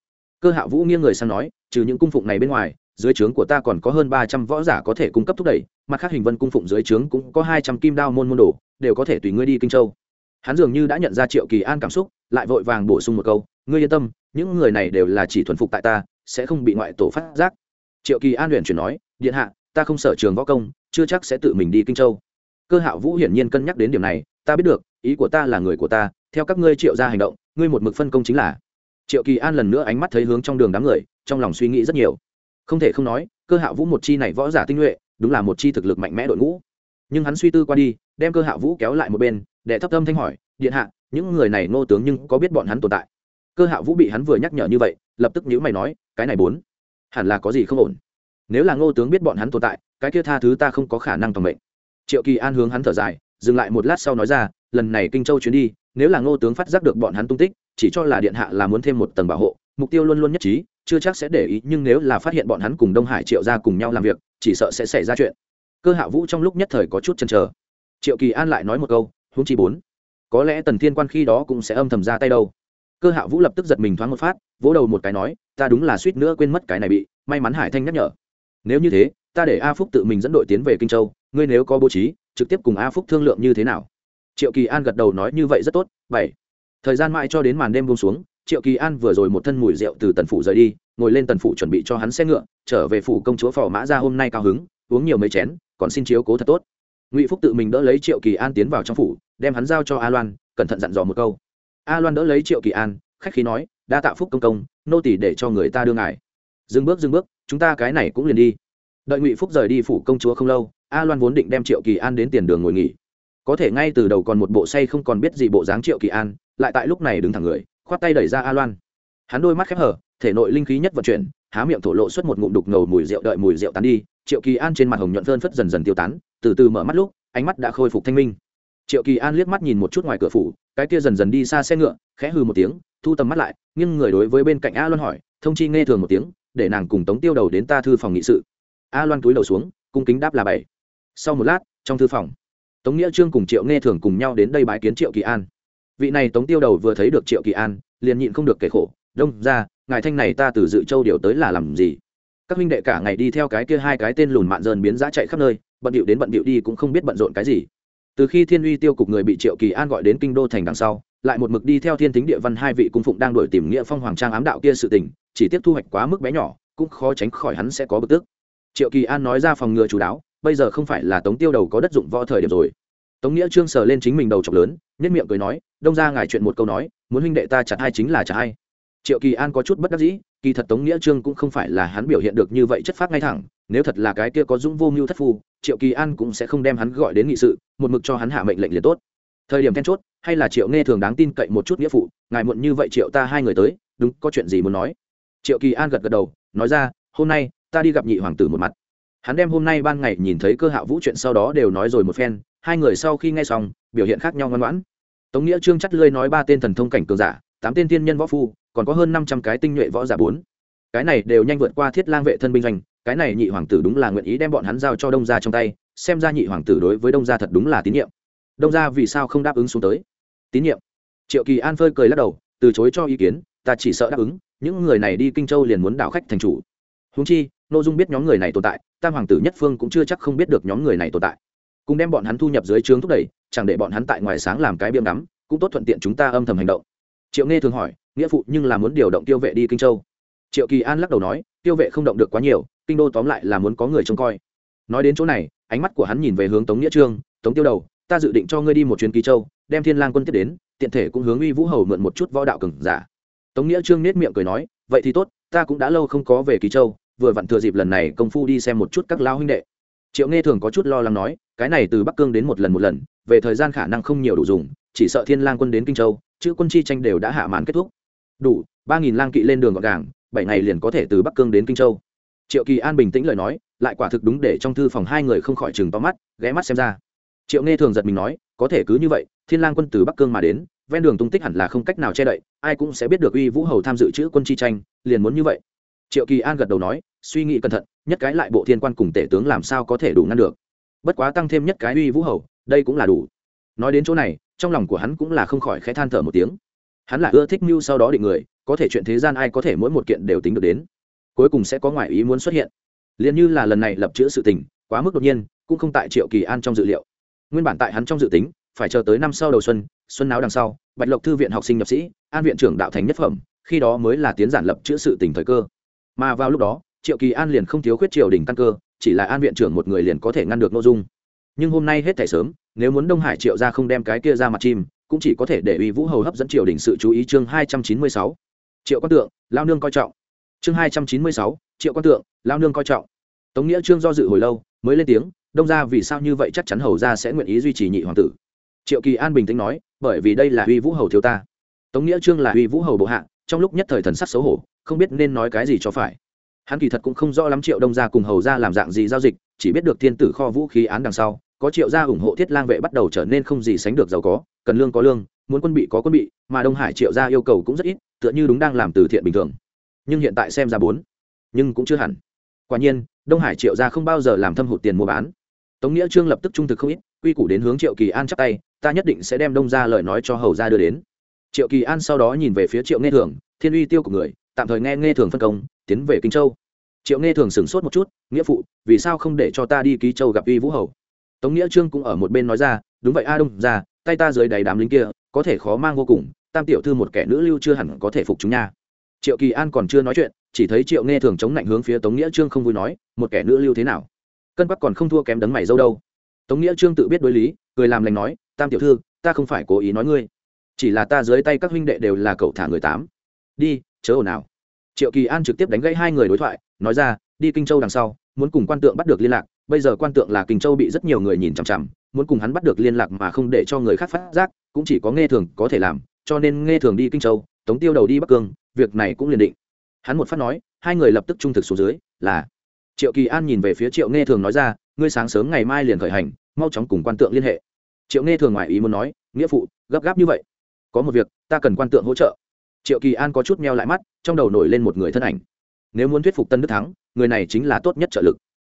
Cơ hạ vũ nghiêng người sang nói, trừ những cung phụng này bên ngoài, dưới trướng của ta còn có hơn ba trăm võ giả có thể cung cấp thúc đẩy, mặt khác hình vân cung phụng dưới trướng cũng có hai trăm kim đao môn môn đồ, đều có thể tùy ngươi đi kinh châu. Hắn dường như đã nhận ra triệu kỳ an cảm xúc, lại vội vàng bổ sung một câu, ngươi yên tâm, những người này đều là chỉ thuần phục tại ta, sẽ không bị ngoại tổ phát giác triệu kỳ an luyện chuyển nói, điện hạ, ta không sở trường võ công, chưa chắc sẽ tự mình đi kinh châu. Cơ hạo vũ hiển nhiên cân nhắc đến điểm này, ta biết được, ý của ta là người của ta, theo các ngươi triệu ra hành động, ngươi một mực phân công chính là. Triệu kỳ an lần nữa ánh mắt thấy hướng trong đường đám người, trong lòng suy nghĩ rất nhiều. Không thể không nói, cơ hạo vũ một chi này võ giả tinh nhuệ, đúng là một chi thực lực mạnh mẽ đội ngũ. Nhưng hắn suy tư qua đi, đem cơ hạo vũ kéo lại một bên để thấp tâm thanh hỏi, điện hạ, những người này nô tướng nhưng có biết bọn hắn tồn tại? Cơ hạo vũ bị hắn vừa nhắc nhở như vậy, lập tức nhữ mày nói, cái này bốn hẳn là có gì không ổn. Nếu là ngô tướng biết bọn hắn tồn tại, cái kia tha thứ ta không có khả năng toàn mệnh. Triệu kỳ an hướng hắn thở dài, dừng lại một lát sau nói ra, lần này kinh châu chuyến đi, nếu là ngô tướng phát giác được bọn hắn tung tích, chỉ cho là điện hạ là muốn thêm một tầng bảo hộ, mục tiêu luôn luôn nhất trí, chưa chắc sẽ để ý, nhưng nếu là phát hiện bọn hắn cùng đông hải triệu ra cùng nhau làm việc, chỉ sợ sẽ xảy ra chuyện. Cơ hạ vũ trong lúc nhất thời có chút chần chờ. Triệu kỳ an lại nói một câu, huống chi bốn, có lẽ tần thiên quan khi đó cũng sẽ âm thầm ra tay đâu cơ hạ vũ lập tức giật mình thoáng một phát, vỗ đầu một cái nói, ta đúng là suýt nữa quên mất cái này bị, may mắn hải thanh nhắc nhở. Nếu như thế, ta để a phúc tự mình dẫn đội tiến về kinh châu, ngươi nếu có bố trí, trực tiếp cùng a phúc thương lượng như thế nào? Triệu kỳ an gật đầu nói, như vậy rất tốt, bảy. Thời gian mãi cho đến màn đêm buông xuống, triệu kỳ an vừa rồi một thân mùi rượu từ tần phủ rời đi, ngồi lên tần phủ chuẩn bị cho hắn xe ngựa, trở về phủ công chúa phò mã ra hôm nay cao hứng, uống nhiều mấy chén, còn xin chiếu cố thật tốt. Ngụy phúc tự mình đỡ lấy triệu kỳ an tiến vào trong phủ, đem hắn giao cho a loan, cẩn thận dặn dò một câu a loan đỡ lấy triệu kỳ an, khách khí nói, đa tạ phúc công công, nô tỷ để cho người ta đưa ngài. Dừng bước dừng bước, chúng ta cái này cũng liền đi. Đợi ngụy phúc rời đi phủ công chúa không lâu, a loan vốn định đem triệu kỳ an đến tiền đường ngồi nghỉ. Có thể ngay từ đầu còn một bộ say không còn biết gì bộ dáng triệu kỳ an, lại tại lúc này đứng thẳng người, khoát tay đẩy ra a loan. Hắn đôi mắt khép hở, thể nội linh khí nhất vận chuyển, há miệng thổ lộ xuất một ngụm đục ngầu mùi rượu đợi mùi rượu tán đi, triệu kỳ an trên mặt hồng nhuận phơn phất dần dần tiêu tán, từ từ mở mắt lúc, ánh mắt đã khôi phục thanh minh triệu kỳ an liếc mắt nhìn một chút ngoài cửa phủ, cái kia dần dần đi xa xe ngựa, khẽ hư một tiếng, thu tầm mắt lại nhưng người đối với bên cạnh a loan hỏi, thông chi nghe thường một tiếng, để nàng cùng tống tiêu đầu đến ta thư phòng nghị sự. A loan túi đầu xuống, cung kính đáp là bảy. Sau một lát, trong thư phòng, tống nghĩa trương cùng triệu nghe thường cùng nhau đến đây bái kiến triệu kỳ an. Vị này tống tiêu đầu vừa thấy được triệu kỳ an, liền nhịn không được kể khổ, đông, ra, ngài thanh này ta từ dự châu điều tới là làm gì? Các huynh đệ cả ngày đi theo cái kia hai cái tên lùn mạn dơn biến giá chạy khắp nơi, bận điệu đến bận điệu đi cũng không biết bận rộn cái gì từ khi thiên uy tiêu cục người bị triệu kỳ an gọi đến kinh đô thành đằng sau, lại một mực đi theo thiên tính địa văn hai vị cung phụng đang đổi tìm nghĩa phong hoàng trang ám đạo kia sự tình, chỉ tiếp thu hoạch quá mức bé nhỏ, cũng khó tránh khỏi hắn sẽ có bực tức. Triệu kỳ an nói ra phòng ngừa chú đáo, bây giờ không phải là tống tiêu đầu có đất dụng võ thời điểm rồi. Tống nghĩa trương sờ lên chính mình đầu chọc lớn nhất miệng cười nói, đông ra ngài chuyện một câu nói, muốn huynh đệ ta chặt hai chính là chặt hai triệu kỳ an có chút bất đắc dĩ, kỳ thật tống nghĩa trương cũng không phải là hắn biểu hiện được như vậy chất phát ngay thẳng, nếu thật là cái kia có dũng vô mưu thất phu triệu kỳ an cũng sẽ không đem hắn gọi đến nghị sự, một mực cho hắn hạ mệnh lệnh liền tốt. Thời điểm then chốt, hay là triệu nghe thường đáng tin cậy một chút nghĩa phụ, ngài muộn như vậy triệu ta hai người tới, đúng, có chuyện gì muốn nói? Triệu kỳ an gật gật đầu, nói ra, hôm nay, ta đi gặp nhị hoàng tử một mặt. Hắn đem hôm nay ban ngày nhìn thấy cơ hạ vũ chuyện sau đó đều nói rồi một phen, hai người sau khi nghe xong, biểu hiện khác nhau ngoan ngoãn. Tống nghĩa trương chắt lơi nói ba tên thần thông cảnh cường giả, tám tên thiên nhân võ phu, còn có hơn năm trăm cái tinh nhuệ võ giả bốn. Cái này đều nhanh vượt qua thiết lang vệ thân binh doanh cái này nhị hoàng tử đúng là nguyện ý đem bọn hắn giao cho đông gia trong tay, xem ra nhị hoàng tử đối với đông gia thật đúng là tín nhiệm. Đông gia vì sao không đáp ứng xuống tới? Tín nhiệm. Triệu kỳ an phơi cười lắc đầu, từ chối cho ý kiến, ta chỉ sợ đáp ứng, những người này đi kinh châu liền muốn đảo khách thành chủ. Húng chi n ô dung biết nhóm người này tồn tại, tam hoàng tử nhất phương cũng chưa chắc không biết được nhóm người này tồn tại. Cùng đem bọn hắn thu nhập dưới trướng thúc đẩy, chẳng để bọn hắn tại ngoài sáng làm cái biêm ngắm, cũng tốt thuận tiện chúng ta âm thầm hành động. Triệu nghe thường hỏi, nghĩa phụ nhưng là muốn điều động tiêu vệ đi kinh châu. Triệu kỳ an lắc đầu nói, tiêu vệ không động được quá nhiều kinh đô tóm lại là muốn có người trông coi. Nói đến chỗ này, ánh mắt của hắn nhìn về hướng tống nghĩa trương, tống tiêu đầu, ta dự định cho ngươi đi một chuyến kỳ châu, đem thiên lang quân tiếp đến, tiện thể cũng hướng uy vũ hầu mượn một chút võ đạo cường giả. Tống nghĩa trương nết miệng cười nói, vậy thì tốt, ta cũng đã lâu không có về kỳ châu, vừa vặn thừa dịp lần này công phu đi xem một chút các lao huynh đệ. Triệu nghe thường có chút lo lắng nói, cái này từ bắc cương đến một lần một lần, về thời gian khả năng không nhiều đủ dùng, chỉ sợ thiên lang quân đến kinh châu, chữ quân chi tranh đều đã hạ màn kết thúc. Đủ, ba nghìn lang kỵ lên đường gọn gàng, bảy ngày liền có thể từ bắc cương đến kinh châu triệu kỳ an bình tĩnh lời nói, lại quả thực đúng để trong thư phòng hai người không khỏi chừng to mắt, ghé mắt xem ra. Triệu nghe thường giật mình nói, có thể cứ như vậy, thiên lang quân từ bắc cương mà đến, ven đường tung tích hẳn là không cách nào che đậy, ai cũng sẽ biết được uy vũ hầu tham dự chữ quân chi tranh, liền muốn như vậy. Triệu kỳ an gật đầu nói, suy nghĩ cẩn thận, nhất cái lại bộ thiên quan cùng tể tướng làm sao có thể đủ ngăn được. Bất quá tăng thêm nhất cái uy vũ hầu, đây cũng là đủ. Nói đến chỗ này, trong lòng của hắn cũng là không khỏi khẽ than thở một tiếng. Hắn là ưa thích mưu sau đó định người, có thể chuyện thế gian ai có thể mỗi một kiện đều tính được đến cuối cùng sẽ có ngoại ý muốn xuất hiện. Liền như là lần này lập chữ sự tình, quá mức đột nhiên, cũng không tại triệu kỳ an trong dự liệu. Nguyên bản tại hắn trong dự tính, phải chờ tới năm sau đầu xuân xuân náo đằng sau, bạch lộc thư viện học sinh nhập sĩ, an viện trưởng đạo thành nhất phẩm, khi đó mới là tiến giản lập chữ sự tình thời cơ. Mà vào lúc đó, triệu kỳ an liền không thiếu khuyết triều đình căn cơ, chỉ là an viện trưởng một người liền có thể ngăn được nội dung. Nhưng hôm nay hết thảy sớm, nếu muốn đông hải triệu ra không đem cái kia ra mặt chim, cũng chỉ có thể để uy vũ hầu hấp dẫn triều đình sự chú ý chương hai trăm chín mươi sáu. Triệu quan tượng, lao nương coi trọng chương hai trăm chín mươi sáu, triệu quan tượng, lao nương coi trọng. Tống nghĩa trương do dự hồi lâu, mới lên tiếng, đông ra vì sao như vậy chắc chắn hầu ra sẽ nguyện ý duy trì nhị hoàng tử? Triệu kỳ an bình tĩnh nói, bởi vì đây là huy vũ hầu thiếu ta. Tống nghĩa trương là huy vũ hầu bộ hạ, trong lúc nhất thời thần sắc xấu hổ, không biết nên nói cái gì cho phải. Hắn kỳ thật cũng không rõ lắm triệu đông gia cùng hầu gia làm dạng gì giao dịch, chỉ biết được thiên tử kho vũ khí án đằng sau, có triệu gia ủng hộ thiết lang vệ bắt đầu trở nên không gì sánh được giàu có, cần lương có lương, muốn quân bị có quân bị, mà đông hải triệu gia yêu cầu cũng rất ít, tựa như đúng đang làm từ thiện bình thường nhưng hiện tại xem ra bốn, nhưng cũng chưa hẳn. Quả nhiên, đông hải triệu gia không bao giờ làm thâm hụt tiền mua bán. Tống nghĩa trương lập tức trung thực không ít, quy củ đến hướng triệu kỳ an chắp tay, ta nhất định sẽ đem đông ra lời nói cho hầu ra đưa đến. Triệu kỳ an sau đó nhìn về phía triệu nghe thường, thiên uy tiêu của người, tạm thời nghe nghe thường phân công, tiến về kinh châu. Triệu nghe thường sửng sốt một chút, nghĩa phụ, vì sao không để cho ta đi ký châu gặp uy vũ hầu? Tống nghĩa trương cũng ở một bên nói ra, đúng vậy a đông ra tay ta dưới đầy đám lính kia, có thể khó mang vô cùng, tam tiểu thư một kẻ nữ lưu chưa hẳn có thể phục chúng nha triệu kỳ an còn chưa nói chuyện, chỉ thấy triệu nghe thường chống lạnh hướng phía tống nghĩa trương không vui nói, một kẻ nữ lưu thế nào? Cân bắc còn không thua kém đấng mày dâu đâu. Tống nghĩa trương tự biết đối lý, cười làm lành nói, tam tiểu thư, ta không phải cố ý nói ngươi, chỉ là ta dưới tay các huynh đệ đều là cậu thả người tám. Đi, chớ ồn nào triệu kỳ an trực tiếp đánh gãy hai người đối thoại, nói ra, đi kinh châu đằng sau, muốn cùng quan tượng bắt được liên lạc, bây giờ quan tượng là kinh châu bị rất nhiều người nhìn chằm chằm, muốn cùng hắn bắt được liên lạc mà không để cho người khác phát giác, cũng chỉ có nghe thường có thể làm, cho nên nghe thường đi kinh châu, tống tiêu đầu đi bắc cương việc này cũng liền định. Hắn một phát nói, hai người lập tức trung thực xuống dưới, là. Triệu kỳ an nhìn về phía triệu nghe thường nói ra, ngươi sáng sớm ngày mai liền khởi hành, mau chóng cùng quan tượng liên hệ. Triệu nghe thường ngoại ý muốn nói, nghĩa phụ, gấp gáp như vậy. Có một việc, ta cần quan tượng hỗ trợ. Triệu kỳ an có chút meo lại mắt, trong đầu nổi lên một người thân ảnh. Nếu muốn thuyết phục tân đức thắng, người này chính là tốt nhất trợ lực.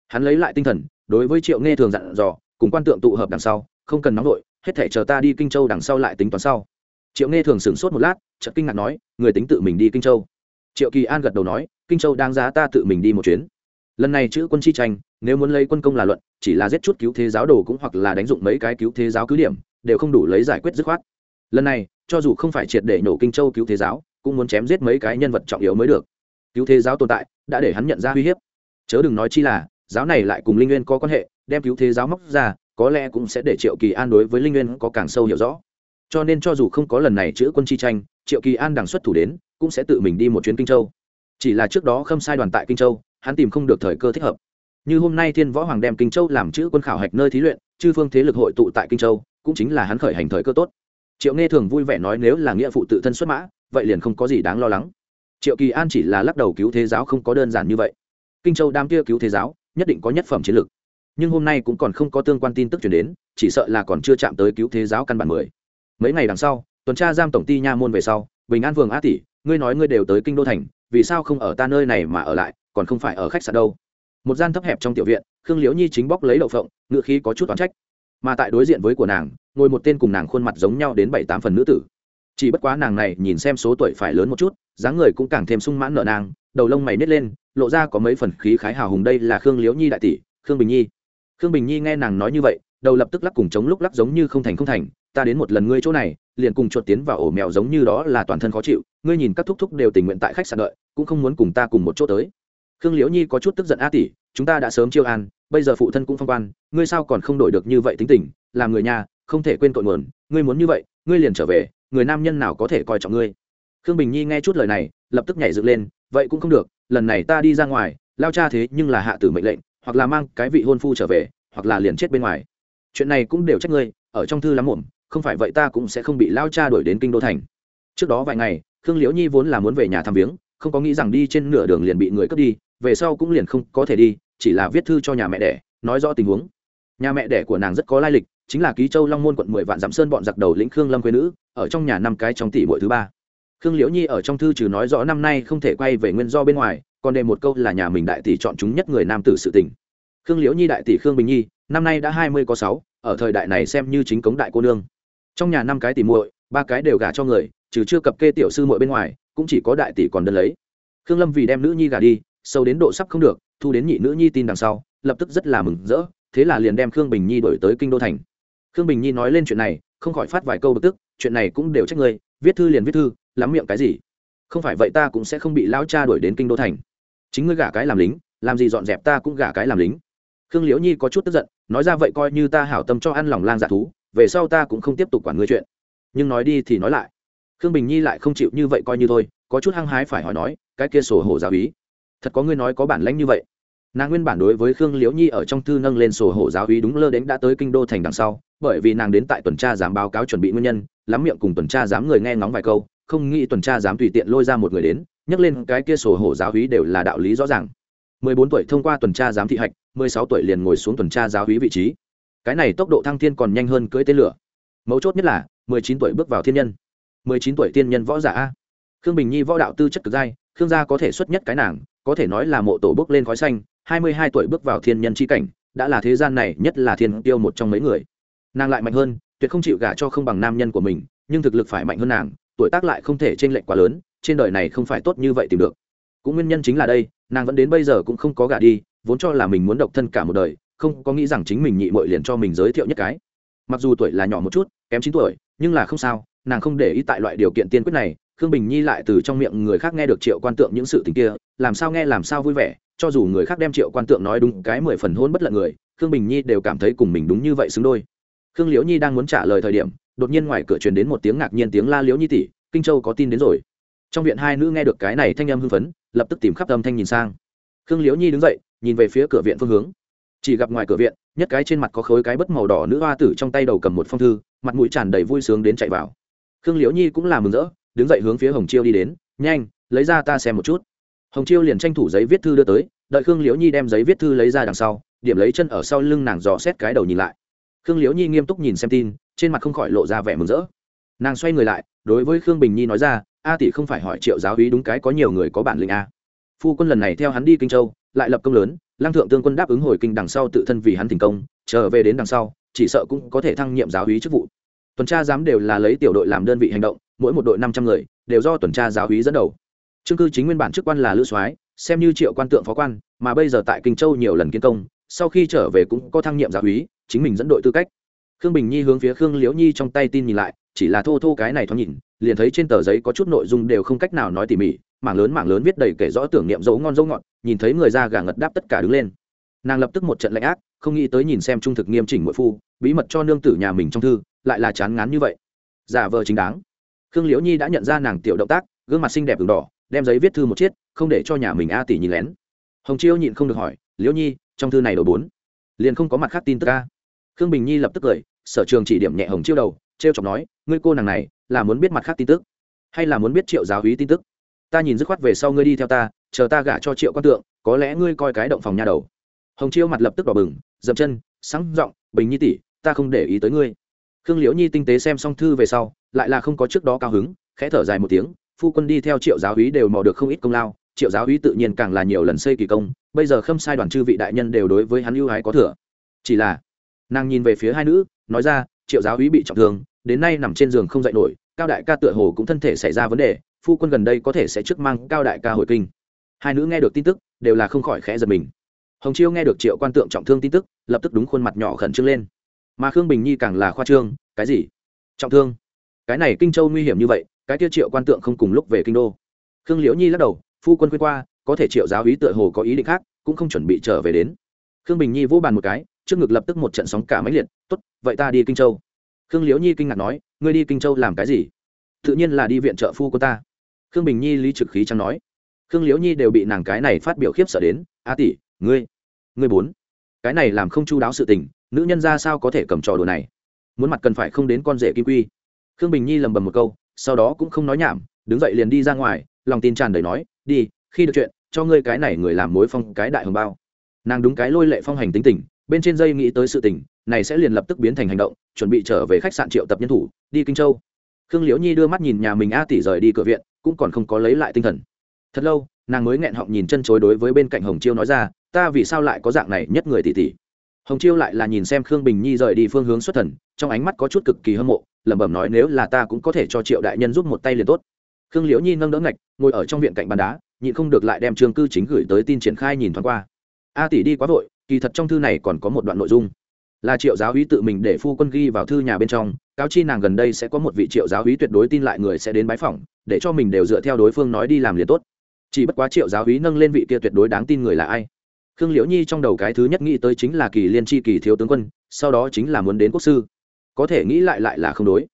Hắn lấy lại tinh thần, đối với triệu nghe thường dặn dò, cùng quan tượng tụ hợp đằng sau, không cần nóng vội, hết thể chờ ta đi kinh châu đằng sau lại tính toán sau triệu nghe thường sửng sốt một lát, chợt kinh ngạc nói, người tính tự mình đi kinh châu. Triệu kỳ an gật đầu nói, kinh châu đáng giá ta tự mình đi một chuyến. Lần này chữ quân chi tranh, nếu muốn lấy quân công là luận, chỉ là giết chút cứu thế giáo đồ cũng hoặc là đánh dụng mấy cái cứu thế giáo cứ điểm, đều không đủ lấy giải quyết dứt khoát. Lần này, cho dù không phải triệt để nổ kinh châu cứu thế giáo, cũng muốn chém giết mấy cái nhân vật trọng yếu mới được. Cứu thế giáo tồn tại, đã để hắn nhận ra uy hiếp. Chớ đừng nói chi là, giáo này lại cùng linh nguyên có quan hệ, đem cứu thế giáo móc ra, có lẽ cũng sẽ để triệu kỳ an đối với linh nguyên có càng sâu hiểu rõ cho nên cho dù không có lần này chữ quân chi tranh, triệu kỳ an đằng xuất thủ đến, cũng sẽ tự mình đi một chuyến kinh châu. Chỉ là trước đó khâm sai đoàn tại kinh châu, hắn tìm không được thời cơ thích hợp. Như hôm nay thiên võ hoàng đem kinh châu làm chữ quân khảo hạch nơi thí luyện, chư phương thế lực hội tụ tại kinh châu, cũng chính là hắn khởi hành thời cơ tốt. Triệu nghe thường vui vẻ nói nếu là nghĩa phụ tự thân xuất mã, vậy liền không có gì đáng lo lắng. Triệu kỳ an chỉ là lắc đầu cứu thế giáo không có đơn giản như vậy. Kinh châu đam kia cứu thế giáo, nhất định có nhất phẩm chiến lược nhưng hôm nay cũng còn không có tương quan tin tức chuyển đến, chỉ sợ là còn chưa chạm tới cứu thế giáo căn bản mười mấy ngày đằng sau, tuần tra giam tổng ty nha môn về sau, bình an phường a tỷ, ngươi nói ngươi đều tới kinh đô thành, vì sao không ở ta nơi này mà ở lại, còn không phải ở khách sạn đâu? Một gian thấp hẹp trong tiểu viện, khương liễu nhi chính bóc lấy đậu phộng, ngựa khí có chút oán trách. Mà tại đối diện với của nàng, ngồi một tên cùng nàng khuôn mặt giống nhau đến bảy tám phần nữ tử. Chỉ bất quá nàng này nhìn xem số tuổi phải lớn một chút, dáng người cũng càng thêm sung mãn nợ nàng, đầu lông mày nít lên, lộ ra có mấy phần khí khái hào hùng đây là khương liễu nhi đại tỷ, khương bình nhi. Khương bình nhi nghe nàng nói như vậy, đầu lập tức lắc cùng chống lúc lắc giống như không thành không thành ta đến một lần ngươi chỗ này, liền cùng chuột tiến vào ổ mèo giống như đó là toàn thân khó chịu, ngươi nhìn các thúc thúc đều tình nguyện tại khách sạn đợi, cũng không muốn cùng ta cùng một chỗ tới. Khương liễu nhi có chút tức giận a tỷ, chúng ta đã sớm chiêu an, bây giờ phụ thân cũng phong quan, ngươi sao còn không đổi được như vậy tính tình, làm người nhà, không thể quên cội nguồn, ngươi muốn như vậy, ngươi liền trở về, người nam nhân nào có thể coi trọng ngươi? Khương bình nhi nghe chút lời này, lập tức nhảy dựng lên, vậy cũng không được, lần này ta đi ra ngoài, lao cha thế nhưng là hạ tử mệnh lệnh, hoặc là mang cái vị hôn phu trở về, hoặc là liền chết bên ngoài. Chuyện này cũng đều trách ngươi, ở trong thư lắm muộn không phải vậy ta cũng sẽ không bị lao cha đuổi đến kinh đô thành. Trước đó vài ngày, khương liễu nhi vốn là muốn về nhà thăm viếng, không có nghĩ rằng đi trên nửa đường liền bị người cướp đi, về sau cũng liền không có thể đi, chỉ là viết thư cho nhà mẹ đẻ, nói rõ tình huống. Nhà mẹ đẻ của nàng rất có lai lịch, chính là ký châu long môn quận mười vạn dặm sơn bọn giặc đầu lĩnh khương lâm quê nữ, ở trong nhà năm cái trong tỷ mỗi thứ ba. Khương liễu nhi ở trong thư trừ nói rõ năm nay không thể quay về nguyên do bên ngoài, còn đề một câu là nhà mình đại tỷ chọn chúng nhất người nam tử sự tình. Khương liễu nhi đại tỷ khương bình nhi, năm nay đã hai mươi có sáu, ở thời đại này xem như chính cống đại cô nương trong nhà năm cái tỷ muội, ba cái đều gả cho người, trừ chưa cập kê tiểu sư muội bên ngoài, cũng chỉ có đại tỷ còn đơn lấy. Khương lâm vì đem nữ nhi gả đi, sâu đến độ sắp không được, thu đến nhị nữ nhi tin đằng sau, lập tức rất là mừng rỡ, thế là liền đem khương bình nhi đổi tới kinh đô thành. Khương bình nhi nói lên chuyện này, không khỏi phát vài câu bực tức, chuyện này cũng đều trách ngươi viết thư liền viết thư, lắm miệng cái gì? Không phải vậy ta cũng sẽ không bị lão cha đuổi đến kinh đô thành. Chính ngươi gả cái làm lính, làm gì dọn dẹp ta cũng gả cái làm lính. Khương liễu nhi có chút tức giận, nói ra vậy coi như ta hảo tâm cho ăn lòng lang dạ thú về sau ta cũng không tiếp tục quản ngươi chuyện. Nhưng nói đi thì nói lại. Khương bình nhi lại không chịu như vậy coi như thôi, có chút hăng hái phải hỏi nói, cái kia sổ hổ giáo ý. Thật có ngươi nói có bản lãnh như vậy. Nàng nguyên bản đối với khương liễu nhi ở trong thư nâng lên sổ hộ giáo úy đúng lơ đến đã tới kinh đô thành đằng sau, bởi vì nàng đến tại tuần tra giám báo cáo chuẩn bị nguyên nhân, lắm miệng cùng tuần tra giám người nghe ngóng vài câu, không nghĩ tuần tra giám tùy tiện lôi ra một người đến, nhắc lên cái kia sổ hộ giáo úy đều là đạo lý rõ ràng. Mười bốn tuổi thông qua tuần tra giám thị hạch, mười sáu tuổi liền ngồi xuống tuần tra giáo úy vị trí cái này tốc độ thăng thiên còn nhanh hơn cưỡi tên lửa. Mấu chốt nhất là, mười chín tuổi bước vào thiên nhân. mười chín tuổi tiên nhân võ giả a. Khương bình nhi võ đạo tư chất cực giai, khương gia có thể xuất nhất cái nàng, có thể nói là mộ tổ bước lên khói xanh, hai mươi hai tuổi bước vào thiên nhân c h i cảnh, đã là thế gian này nhất là thiên tiêu một trong mấy người. Nàng lại mạnh hơn, tuyệt không chịu gả cho không bằng nam nhân của mình, nhưng thực lực phải mạnh hơn nàng, tuổi tác lại không thể t r ê n lệch quá lớn, trên đời này không phải tốt như vậy tìm được. Cũng nguyên nhân chính là đây, nàng vẫn đến bây giờ cũng không có gả đi, vốn cho là mình muốn độc thân cả một đời không có nghĩ rằng chính mình nhị mội liền cho mình giới thiệu nhất cái. Mặc dù tuổi là nhỏ một chút, kém chín tuổi, nhưng là không sao, nàng không để ý tại loại điều kiện tiên quyết này, khương bình nhi lại từ trong miệng người khác nghe được triệu quan tượng những sự tình kia, làm sao nghe làm sao vui vẻ, cho dù người khác đem triệu quan tượng nói đúng cái mười phần hôn bất lận người, khương bình nhi đều cảm thấy cùng mình đúng như vậy xứng đôi. Khương liễu nhi đang muốn trả lời thời điểm, đột nhiên ngoài cửa truyền đến một tiếng ngạc nhiên tiếng la liễu nhi tỷ, kinh châu có tin đến rồi. Trong viện hai nữ nghe được cái này thanh âm hưng phấn, lập tức tìm khắp âm thanh nhìn sang. Khương liễu nhi đứng dậy, nhìn về phía cửa viện phương hướng chỉ gặp ngoài cửa viện, nhất cái trên mặt có khối cái bất màu đỏ nữ hoa tử trong tay đầu cầm một phong thư, mặt mũi tràn đầy vui sướng đến chạy vào. Khương liễu nhi cũng là mừng rỡ, đứng dậy hướng phía hồng chiêu đi đến, nhanh, lấy ra ta xem một chút. Hồng chiêu liền tranh thủ giấy viết thư đưa tới, đợi khương liễu nhi đem giấy viết thư lấy ra đằng sau, điểm lấy chân ở sau lưng nàng dò xét cái đầu nhìn lại. Khương liễu nhi nghiêm túc nhìn xem tin, trên mặt không khỏi lộ ra vẻ mừng rỡ. Nàng xoay người lại, đối với khương bình nhi nói ra, a tỷ không phải hỏi triệu giáo hí đúng cái có nhiều người có bản lĩnh a. Phu quân lần này theo hắn đi kinh châu lại lập công lớn, lăng thượng tương quân đáp ứng hồi kinh đằng sau tự thân vì hắn thành công, trở về đến đằng sau, chỉ sợ cũng có thể thăng nhiệm giáo hí chức vụ. Tuần tra giám đều là lấy tiểu đội làm đơn vị hành động, mỗi một đội năm trăm người, đều do tuần tra giáo hí dẫn đầu. Chương cư chính nguyên bản chức quan là lữ soái, xem như triệu quan tượng phó quan, mà bây giờ tại kinh châu nhiều lần kiến công, sau khi trở về cũng có thăng nhiệm giáo hí chính mình dẫn đội tư cách. Khương bình nhi hướng phía khương liễu nhi trong tay tin nhìn lại, chỉ là thô thô cái này thoáng nhìn, liền thấy trên tờ giấy có chút nội dung đều không cách nào nói tỉ mỉ mảng lớn mảng lớn viết đầy kể rõ tưởng niệm dấu ngon dấu ngọt, nhìn thấy người ra gà ngật đáp tất cả đứng lên. Nàng lập tức một trận lạnh ác, không nghĩ tới nhìn xem trung thực nghiêm chỉnh mỗi phu, bí mật cho nương tử nhà mình trong thư, lại là chán ngán như vậy. Giả vờ chính đáng. Khương liễu nhi đã nhận ra nàng tiểu động tác, gương mặt xinh đẹp đường đỏ, đem giấy viết thư một chiếc, không để cho nhà mình a tỷ nhìn lén. Hồng chiêu nhịn không được hỏi, liễu nhi, trong thư này đổi bốn? Liền không có mặt khác tin tức ca khương bình nhi lập tức cười, sở trường chỉ điểm nhẹ hồng chiêu đầu t r e o chọc nói, ngươi cô nàng này, là muốn biết mặt khác tin tức, hay là muốn biết triệu giáo hí tin tức? Ta nhìn dứt khoát về sau ngươi đi theo ta, chờ ta gả cho triệu quan tượng, có lẽ ngươi coi cái động phòng nhà đầu. Hồng chiêu mặt lập tức đỏ bừng, dậm chân, sáng giọng, bình nhi tỷ, ta không để ý tới ngươi. Khương liễu nhi tinh tế xem xong thư về sau, lại là không có trước đó cao hứng, khẽ thở dài một tiếng, phu quân đi theo triệu giáo úy đều mò được không ít công lao, triệu giáo úy tự nhiên càng là nhiều lần xây kỳ công, bây giờ khâm sai đoàn chư vị đại nhân đều đối với hắn ưu ái có thừa. Chỉ là, nàng nhìn về phía hai nữ, nói ra, triệu giáo úy bị trọng thương, đến nay nằm trên giường không dậy nổi, cao đại ca tựa hồ cũng thân thể xảy ra vấn đề phu quân gần đây có thể sẽ trước mang cao đại ca hồi kinh. Hai nữ nghe được tin tức, đều là không khỏi khẽ giật mình. Hồng chiêu nghe được triệu quan tượng trọng thương tin tức, lập tức đúng khuôn mặt nhỏ khẩn trương lên. Mà khương bình nhi càng là khoa trương, cái gì? Trọng thương? Cái này kinh châu nguy hiểm như vậy, cái tiêu triệu quan tượng không cùng lúc về kinh đô. Khương liễu nhi lắc đầu, phu quân khuyên qua, có thể triệu giáo ý tựa hồ có ý định khác, cũng không chuẩn bị trở về đến. Khương bình nhi vỗ bàn một cái, trước ngực lập tức một trận sóng cả máy liệt, tốt, vậy ta đi kinh châu. Khương liễu nhi kinh ngạc nói, ngươi đi kinh châu làm cái gì? Tự nhiên là đi viện trợ phu của ta khương bình nhi lý trực khí chẳng nói. Khương liễu nhi đều bị nàng cái này phát biểu khiếp sợ đến. A tỷ, ngươi ngươi bốn. Cái này làm không chu đáo sự tình, nữ nhân ra sao có thể cầm trò đồ này? Muốn mặt cần phải không đến con rể kim quy. Khương bình nhi lầm bầm một câu, sau đó cũng không nói nhảm, đứng dậy liền đi ra ngoài, lòng tin tràn đầy nói, đi, khi được chuyện, cho ngươi cái này người làm mối phong cái đại hồng bao. Nàng đúng cái lôi lệ phong hành tính tình, bên trên dây nghĩ tới sự tình, này sẽ liền lập tức biến thành hành động, chuẩn bị trở về khách sạn triệu tập nhân thủ, đi kinh châu. Khương liễu nhi đưa mắt nhìn nhà mình a tỷ rời đi cửa viện cũng còn không có lấy lại tinh thần. Thật lâu, nàng mới nghẹn họng nhìn chân chối đối với bên cạnh hồng chiêu nói ra, ta vì sao lại có dạng này nhất người tỷ tỷ? Hồng chiêu lại là nhìn xem khương bình nhi rời đi phương hướng xuất thần, trong ánh mắt có chút cực kỳ hâm mộ, lẩm bẩm nói, nếu là ta cũng có thể cho triệu đại nhân giúp một tay liền tốt. Khương liễu nhi nâng đỡ ngạch, ngồi ở trong viện cạnh bàn đá, nhịn không được lại đem trương cư chính gửi tới tin triển khai nhìn thoáng qua. A tỷ đi quá vội, kỳ thật trong thư này còn có một đoạn nội dung là triệu giáo úy tự mình để phu quân ghi vào thư nhà bên trong, cáo chi nàng gần đây sẽ có một vị triệu giáo úy tuyệt đối tin lại người sẽ đến bái phỏng, để cho mình đều dựa theo đối phương nói đi làm liền tốt. Chỉ bất quá triệu giáo úy nâng lên vị kia tuyệt đối đáng tin người là ai? Khương liễu nhi trong đầu cái thứ nhất nghĩ tới chính là kỳ liên tri kỳ thiếu tướng quân, sau đó chính là muốn đến quốc sư. Có thể nghĩ lại lại là không đối.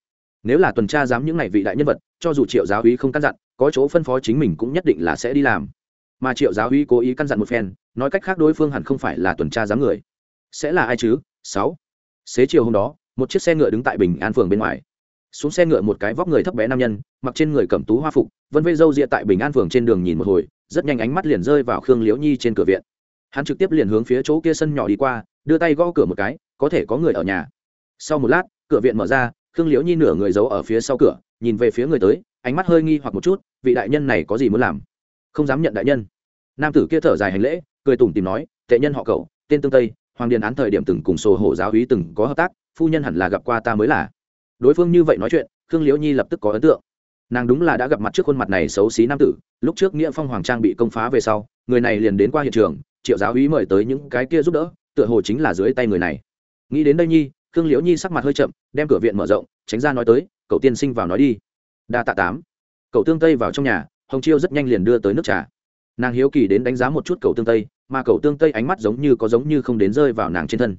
Nếu là tuần tra dám những ngày vị đại nhân vật, cho dù triệu giáo úy không căn dặn, có chỗ phân phó chính mình cũng nhất định là sẽ đi làm. Mà triệu giáo úy cố ý căn dặn một phen, nói cách khác đối phương hẳn không phải là tuần tra giám người. Sẽ là ai chứ? Sáu. Xế chiều hôm đó, một chiếc xe ngựa đứng tại bình an phường bên ngoài. Xuống xe ngựa một cái vóc người thấp bé nam nhân, mặc trên người cẩm tú hoa phục, vân vây râu rịa tại bình an phường trên đường nhìn một hồi, rất nhanh ánh mắt liền rơi vào khương liễu nhi trên cửa viện. Hắn trực tiếp liền hướng phía chỗ kia sân nhỏ đi qua, đưa tay gõ cửa một cái, có thể có người ở nhà. Sau một lát, cửa viện mở ra, khương liễu nhi nửa người giấu ở phía sau cửa, nhìn về phía người tới, ánh mắt hơi nghi hoặc một chút, vị đại nhân này có gì muốn làm? Không dám nhận đại nhân. Nam tử kia thở dài hành lễ, cười tủm tìm nói, tệ nhân họ cậu, tên tương tây hoàng điền án thời điểm từng cùng sổ hộ giáo hí từng có hợp tác, phu nhân hẳn là gặp qua ta mới là. Đối phương như vậy nói chuyện, khương liễu nhi lập tức có ấn tượng. Nàng đúng là đã gặp mặt trước khuôn mặt này xấu xí nam tử, lúc trước nghĩa phong hoàng trang bị công phá về sau, người này liền đến qua hiện trường, triệu giáo úy mời tới những cái kia giúp đỡ, tựa hồ chính là dưới tay người này. Nghĩ đến đây nhi, khương liễu nhi sắc mặt hơi chậm, đem cửa viện mở rộng, tránh ra nói tới, cậu tiên sinh vào nói đi. Đa tạ tám. Cậu tương tây vào trong nhà, hồng chiêu rất nhanh liền đưa tới nước trà. Nàng hiếu kỳ đến đánh giá một chút cậu tương tây mà cậu tương tây ánh mắt giống như có giống như không đến rơi vào nàng trên thân.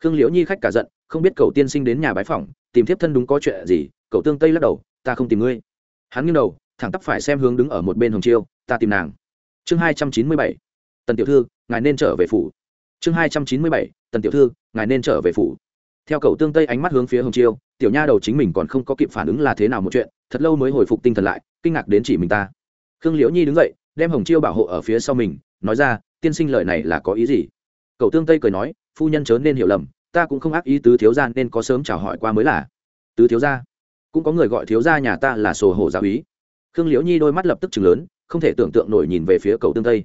Khương liễu nhi khách cả giận, không biết cậu tiên sinh đến nhà bái phỏng, tìm thiếp thân đúng có chuyện gì, cậu tương tây lắc đầu, ta không tìm ngươi. Hắn nghiêng đầu, thẳng tắp phải xem hướng đứng ở một bên hồng chiêu, ta tìm nàng. Chương hai trăm chín mươi bảy, tần tiểu thư, ngài nên trở về phủ. Chương hai trăm chín mươi bảy, tần tiểu thư, ngài nên trở về phủ. Theo cậu tương tây ánh mắt hướng phía hồng chiêu, tiểu nha đầu chính mình còn không có kịp phản ứng là thế nào một chuyện, thật lâu mới hồi phục tinh thần lại, kinh ngạc đến chỉ mình ta. Khương liễu nhi đứng dậy, đem hồng chiêu bảo hộ ở phía sau mình nói ra, tiên sinh lời này là có ý gì? Cậu tương tây cười nói, phu nhân chớ nên hiểu lầm, ta cũng không ác ý tứ thiếu gia nên có sớm chào hỏi qua mới là. Tứ thiếu gia? Cũng có người gọi thiếu gia nhà ta là sổ hổ giáo ý khương liễu nhi đôi mắt lập tức chừng lớn, không thể tưởng tượng nổi nhìn về phía cậu tương tây.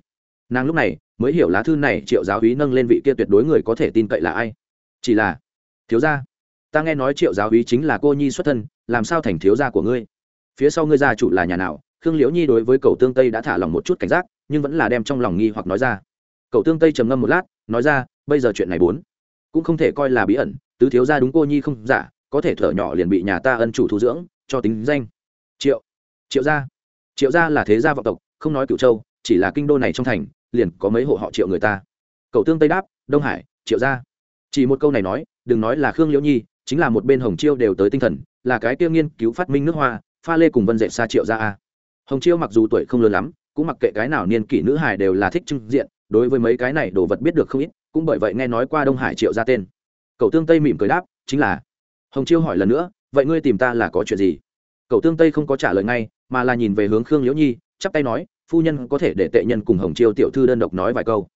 Nàng lúc này mới hiểu lá thư này triệu giáo úy nâng lên vị kia tuyệt đối người có thể tin cậy là ai. Chỉ là, thiếu gia, ta nghe nói triệu giáo úy chính là cô nhi xuất thân, làm sao thành thiếu gia của ngươi? Phía sau ngươi gia chủ là nhà nào? Khương liễu nhi đối với cậu tương tây đã thả lòng một chút cảnh giác, nhưng vẫn là đem trong lòng nghi hoặc nói ra. Cậu tương tây trầm ngâm một lát, nói ra, bây giờ chuyện này bốn cũng không thể coi là bí ẩn, tứ thiếu gia đúng cô nhi không giả, có thể thở nhỏ liền bị nhà ta ân chủ thu dưỡng, cho tính danh. Triệu triệu gia triệu gia là thế gia vọng tộc, không nói cựu châu, chỉ là kinh đô này trong thành, liền có mấy hộ họ triệu người ta. Cậu tương tây đáp, đông hải, triệu gia. Chỉ một câu này nói, đừng nói là khương liễu nhi, chính là một bên hồng chiêu đều tới tinh thần, là cái tiêu nghiên cứu phát minh nước hoa, pha lê cùng vân dệt xa triệu gia a hồng chiêu mặc dù tuổi không lớn lắm, cũng mặc kệ cái nào niên kỷ nữ hải đều là thích trưng diện, đối với mấy cái này đồ vật biết được không ít, cũng bởi vậy nghe nói qua đông hải triệu ra tên. Cậu tương tây mỉm cười đáp, chính là. Hồng chiêu hỏi lần nữa, vậy ngươi tìm ta là có chuyện gì? Cậu tương tây không có trả lời ngay, mà là nhìn về hướng khương liễu nhi, chắp tay nói, phu nhân có thể để tệ nhân cùng hồng chiêu tiểu thư đơn độc nói vài câu.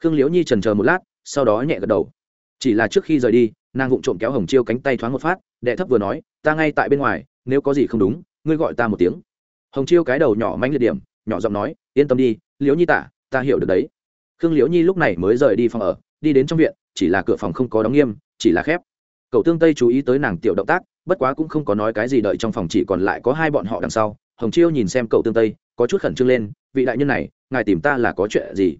Khương liễu nhi trần chờ một lát, sau đó nhẹ gật đầu. Chỉ là trước khi rời đi, nàng vụng trộm kéo hồng chiêu cánh tay thoáng một phát, đệ thấp vừa nói, ta ngay tại bên ngoài, nếu có gì không đúng, ngươi gọi ta một tiếng hồng chiêu cái đầu nhỏ manh liệt điểm, nhỏ giọng nói, yên tâm đi, liễu nhi tả, ta hiểu được đấy. Khương liễu nhi lúc này mới rời đi phòng ở, đi đến trong viện, chỉ là cửa phòng không có đóng nghiêm, chỉ là khép. Cậu tương tây chú ý tới nàng tiểu động tác, bất quá cũng không có nói cái gì đợi trong phòng chỉ còn lại có hai bọn họ đằng sau. Hồng chiêu nhìn xem cậu tương tây, có chút khẩn trương lên, vị đại nhân này, ngài tìm ta là có chuyện gì?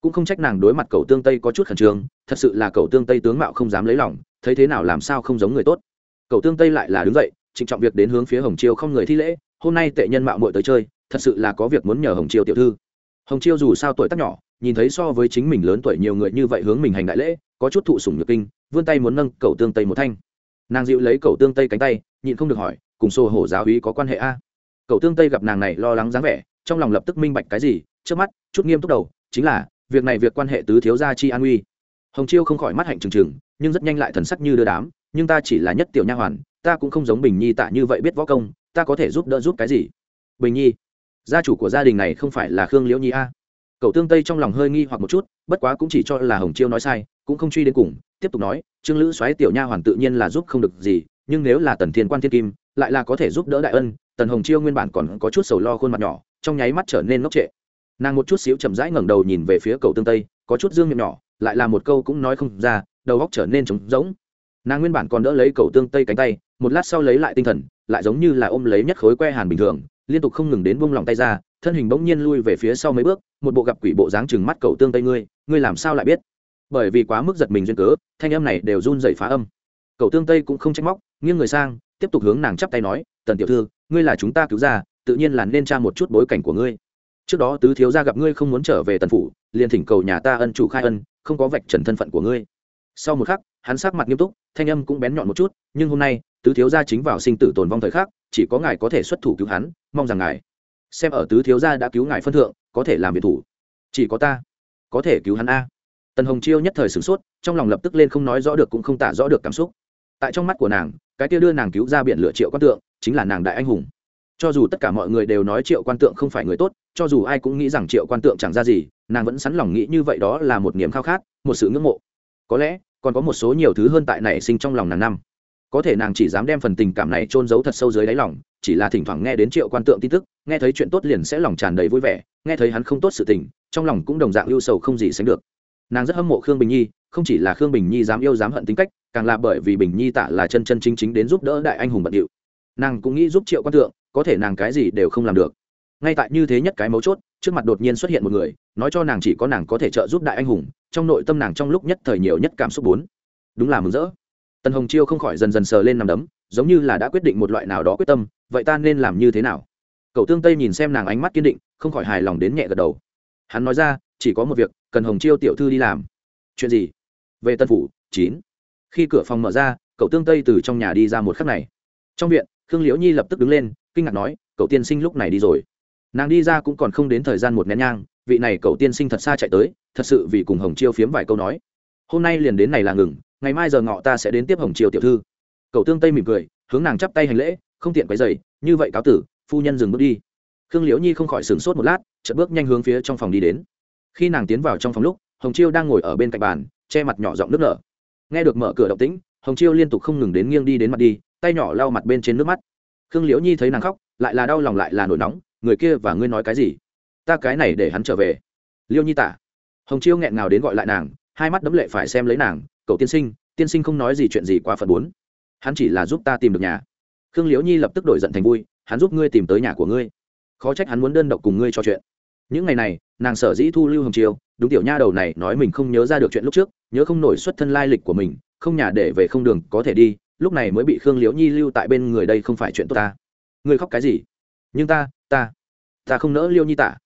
Cũng không trách nàng đối mặt cậu tương tây có chút khẩn trương, thật sự là cậu tương tây tướng mạo không dám lấy lòng, thấy thế nào làm sao không giống người tốt. Cậu tương tây lại là đứng dậy, trịnh trọng việc đến hướng phía hồng chiêu không người thi lễ hôm nay tệ nhân mạo muội tới chơi, thật sự là có việc muốn nhờ hồng chiêu tiểu thư. Hồng chiêu dù sao tuổi tác nhỏ, nhìn thấy so với chính mình lớn tuổi nhiều người như vậy hướng mình hành đại lễ, có chút thụ sủng nhược kinh, vươn tay muốn nâng cầu tương tây một thanh. Nàng dịu lấy cầu tương tây cánh tay, nhịn không được hỏi, cùng xô hổ giáo úy có quan hệ a? Cầu tương tây gặp nàng này lo lắng dáng vẻ, trong lòng lập tức minh bạch cái gì, trước mắt, chút nghiêm túc đầu, chính là, việc này việc quan hệ tứ thiếu gia chi an uy hồng chiêu không khỏi mắt hạnh trừng trừng, nhưng rất nhanh lại thần sắc như đưa đám, nhưng ta chỉ là nhất tiểu nha hoàn, ta cũng không giống bình nhi tạ như vậy biết võ công ta có thể giúp đỡ giúp cái gì? Bình nhi, gia chủ của gia đình này không phải là khương liễu nhi a? Cậu tương tây trong lòng hơi nghi hoặc một chút, bất quá cũng chỉ cho là hồng chiêu nói sai, cũng không truy đến cùng, tiếp tục nói, trương lữ xoáy tiểu nha hoàn tự nhiên là giúp không được gì, nhưng nếu là tần thiên quan thiên kim, lại là có thể giúp đỡ đại ân, tần hồng chiêu nguyên bản còn có chút sầu lo khuôn mặt nhỏ, trong nháy mắt trở nên ngốc trệ. Nàng một chút xíu chậm rãi ngẩng đầu nhìn về phía cầu tương tây, có chút dương miệng nhỏ, lại là một câu cũng nói không ra, đầu góc trở nên trống rỗng. Nàng nguyên bản còn đỡ lấy cầu tương tây cánh tay, một lát sau lấy lại tinh thần lại giống như là ôm lấy nhất khối que hàn bình thường, liên tục không ngừng đến buông lòng tay ra, thân hình bỗng nhiên lui về phía sau mấy bước, một bộ gặp quỷ bộ dáng chừng mắt cầu tương tây ngươi ngươi làm sao lại biết? Bởi vì quá mức giật mình duyên cớ, thanh âm này đều run dậy phá âm. Cầu tương tây cũng không trách móc, nghiêng người sang, tiếp tục hướng nàng chắp tay nói, tần tiểu thư, ngươi là chúng ta cứu ra tự nhiên là nên tra một chút bối cảnh của ngươi. Trước đó tứ thiếu gia gặp ngươi không muốn trở về tần phủ, liền thỉnh cầu nhà ta ân chủ khai ân, không có vạch trần thân phận của ngươi. Sau một khắc, hắn sắc mặt nghiêm túc, thanh âm cũng bén nhọn một chút, nhưng hôm nay tứ thiếu gia chính vào sinh tử tồn vong thời khắc, chỉ có ngài có thể xuất thủ cứu hắn, mong rằng ngài xem ở tứ thiếu gia đã cứu ngài phân thượng, có thể làm việc thủ. Chỉ có ta có thể cứu hắn a. Tần hồng chiêu nhất thời sửng sốt, trong lòng lập tức lên không nói rõ được cũng không tả rõ được cảm xúc. Tại trong mắt của nàng, cái kia đưa nàng cứu ra biển lửa triệu quan tượng, chính là nàng đại anh hùng. Cho dù tất cả mọi người đều nói triệu quan tượng không phải người tốt, cho dù ai cũng nghĩ rằng triệu quan tượng chẳng ra gì, nàng vẫn sẵn lòng nghĩ như vậy đó là một niềm khao khát, một sự ngưỡng mộ. Có lẽ, còn có một số nhiều thứ hơn tại nảy sinh trong lòng nàng năm có thể nàng chỉ dám đem phần tình cảm này trôn giấu thật sâu dưới đáy lòng, chỉ là thỉnh thoảng nghe đến triệu quan tượng tin tức, nghe thấy chuyện tốt liền sẽ lòng tràn đầy vui vẻ, nghe thấy hắn không tốt sự tình, trong lòng cũng đồng dạng ưu sầu không gì sánh được. Nàng rất hâm mộ khương bình nhi, không chỉ là khương bình nhi dám yêu dám hận tính cách, càng là bởi vì bình nhi tạ là chân chân chính chính đến giúp đỡ đại anh hùng bận điệu. Nàng cũng nghĩ giúp triệu quan tượng, có thể nàng cái gì đều không làm được. Ngay tại như thế nhất cái mấu chốt, trước mặt đột nhiên xuất hiện một người, nói cho nàng chỉ có nàng có thể trợ giúp đại anh hùng, trong nội tâm nàng trong lúc nhất thời nhiều nhất cảm xúc bốn. Đúng là mừng rỡ tần hồng chiêu không khỏi dần dần sờ lên nằm đấm, giống như là đã quyết định một loại nào đó quyết tâm, vậy ta nên làm như thế nào? Cậu tương tây nhìn xem nàng ánh mắt kiên định, không khỏi hài lòng đến nhẹ gật đầu. Hắn nói ra, chỉ có một việc, cần hồng chiêu tiểu thư đi làm. Chuyện gì? Về tân phủ, chín. Khi cửa phòng mở ra, cậu tương tây từ trong nhà đi ra một khắc này. Trong viện, khương liễu nhi lập tức đứng lên, kinh ngạc nói, cậu tiên sinh lúc này đi rồi. Nàng đi ra cũng còn không đến thời gian một nén nhang, vị này cậu tiên sinh thật xa chạy tới, thật sự vì cùng hồng chiêu phiếm vài câu nói. Hôm nay liền đến này là ngừng ngày mai giờ ngọ ta sẽ đến tiếp hồng chiêu tiểu thư. Cậu tương tây mỉm cười, hướng nàng chắp tay hành lễ, không tiện quấy dày như vậy cáo tử, phu nhân dừng bước đi. Khương liễu nhi không khỏi sửng sốt một lát, chợt bước nhanh hướng phía trong phòng đi đến. Khi nàng tiến vào trong phòng lúc, hồng chiêu đang ngồi ở bên cạnh bàn, che mặt nhỏ giọng nước nở. Nghe được mở cửa động tĩnh, hồng chiêu liên tục không ngừng đến nghiêng đi đến mặt đi, tay nhỏ lau mặt bên trên nước mắt. Khương liễu nhi thấy nàng khóc, lại là đau lòng lại là nổi nóng, người kia và ngươi nói cái gì? Ta cái này để hắn trở về. Liêu nhi tả. Hồng chiêu nghẹn ngào đến gọi lại nàng, hai mắt đấm lệ phải xem lấy nàng cậu tiên sinh tiên sinh không nói gì chuyện gì quá phần bốn. Hắn chỉ là giúp ta tìm được nhà. Khương liễu nhi lập tức đổi giận thành vui, hắn giúp ngươi tìm tới nhà của ngươi. Khó trách hắn muốn đơn độc cùng ngươi trò chuyện. Những ngày này, nàng sở dĩ thu lưu hồng chiêu đúng tiểu nha đầu này nói mình không nhớ ra được chuyện lúc trước, nhớ không nổi xuất thân lai lịch của mình, không nhà để về không đường, có thể đi, lúc này mới bị khương liễu nhi lưu tại bên người đây không phải chuyện tốt ta. Ngươi khóc cái gì? Nhưng ta ta ta không nỡ liêu nhi tả.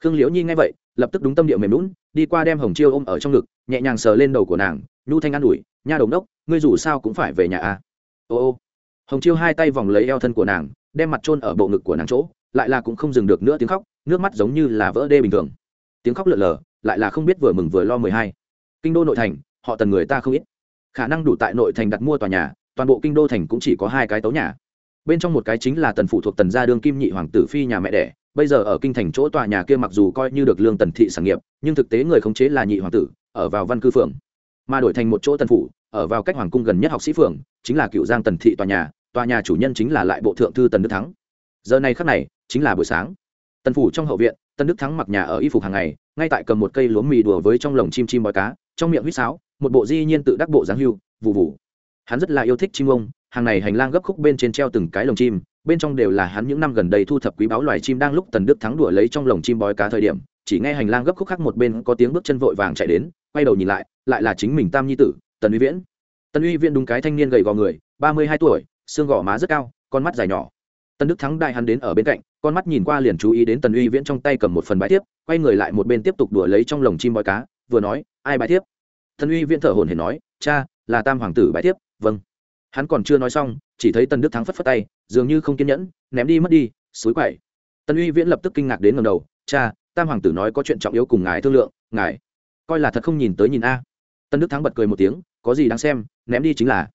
Khương liễu nhi nghe vậy, lập tức đúng tâm điệu mềm lún đi qua đem hồng chiêu ôm ở trong ngực, nhẹ nhàng sờ lên đầu của nàng nhu thanh an ủi, nha đồng đốc, ngươi dù sao cũng phải về nhà a à? ô ô. Hồng chiêu hai tay vòng lấy eo thân của nàng, đem mặt trôn ở bộ ngực của nàng chỗ, lại là cũng không dừng được nữa tiếng khóc, nước mắt giống như là vỡ đê bình thường. Tiếng khóc lợn lờ, lại là không biết vừa mừng vừa lo mười hai. Kinh đô nội thành, họ tần người ta không ít. Khả năng đủ tại nội thành đặt mua tòa nhà, toàn bộ kinh đô thành cũng chỉ có hai cái tấu nhà. Bên trong một cái chính là tần phụ thuộc tần gia đương kim nhị hoàng tử phi nhà mẹ đẻ, bây giờ ở kinh thành chỗ tòa nhà kia mặc dù coi như được lương tần thị sản nghiệp, nhưng thực tế người khống chế là nhị hoàng tử, ở vào văn cư phường mà đổi thành một chỗ tân phủ, ở vào cách hoàng cung gần nhất học sĩ phường, chính là cựu giang tần thị tòa nhà tòa nhà chủ nhân chính là lại bộ thượng thư tần đức thắng. Giờ này khắc này, chính là buổi sáng. Tần phủ trong hậu viện, tần đức thắng mặc nhà ở y phục hàng ngày, ngay tại cầm một cây lúa mì đùa với trong lồng chim chim bói cá, trong miệng huýt sáo, một bộ di nhiên tự đắc bộ dáng hưu vụ vụ hắn rất là yêu thích chim ông, hàng này hành lang gấp khúc bên trên treo từng cái lồng chim, bên trong đều là hắn những năm gần đây thu thập quý báo loài chim đang lúc tần đức thắng đùa lấy trong lồng chim bói cá thời điểm, chỉ nghe hành lang gấp khúc khác một bên có tiếng bước chân vội vàng chạy đến quay đầu nhìn lại lại là chính mình tam nhi tử, tần uy viễn. Tần uy viễn đúng cái thanh niên gầy gò người, ba mươi hai tuổi, xương gò má rất cao, con mắt dài nhỏ. Tần đức thắng đại hắn đến ở bên cạnh, con mắt nhìn qua liền chú ý đến tần uy viễn trong tay cầm một phần bãi tiếp quay người lại một bên tiếp tục đùa lấy trong lồng chim bói cá, vừa nói, ai bãi tiếp tần uy viễn thở hồn hển nói, cha, là tam hoàng tử bãi tiếp vâng. Hắn còn chưa nói xong, chỉ thấy tần đức thắng phất phất tay, dường như không kiên nhẫn, ném đi mất đi xối quậy. Tần uy viễn lập tức kinh ngạc đến ngầm đầu, cha, tam hoàng tử nói có chuyện trọng yếu cùng ngài thương lượng, ngài coi là thật không nhìn tới nhìn a. Tân đức thắng bật cười một tiếng, có gì đáng xem, ném đi chính là.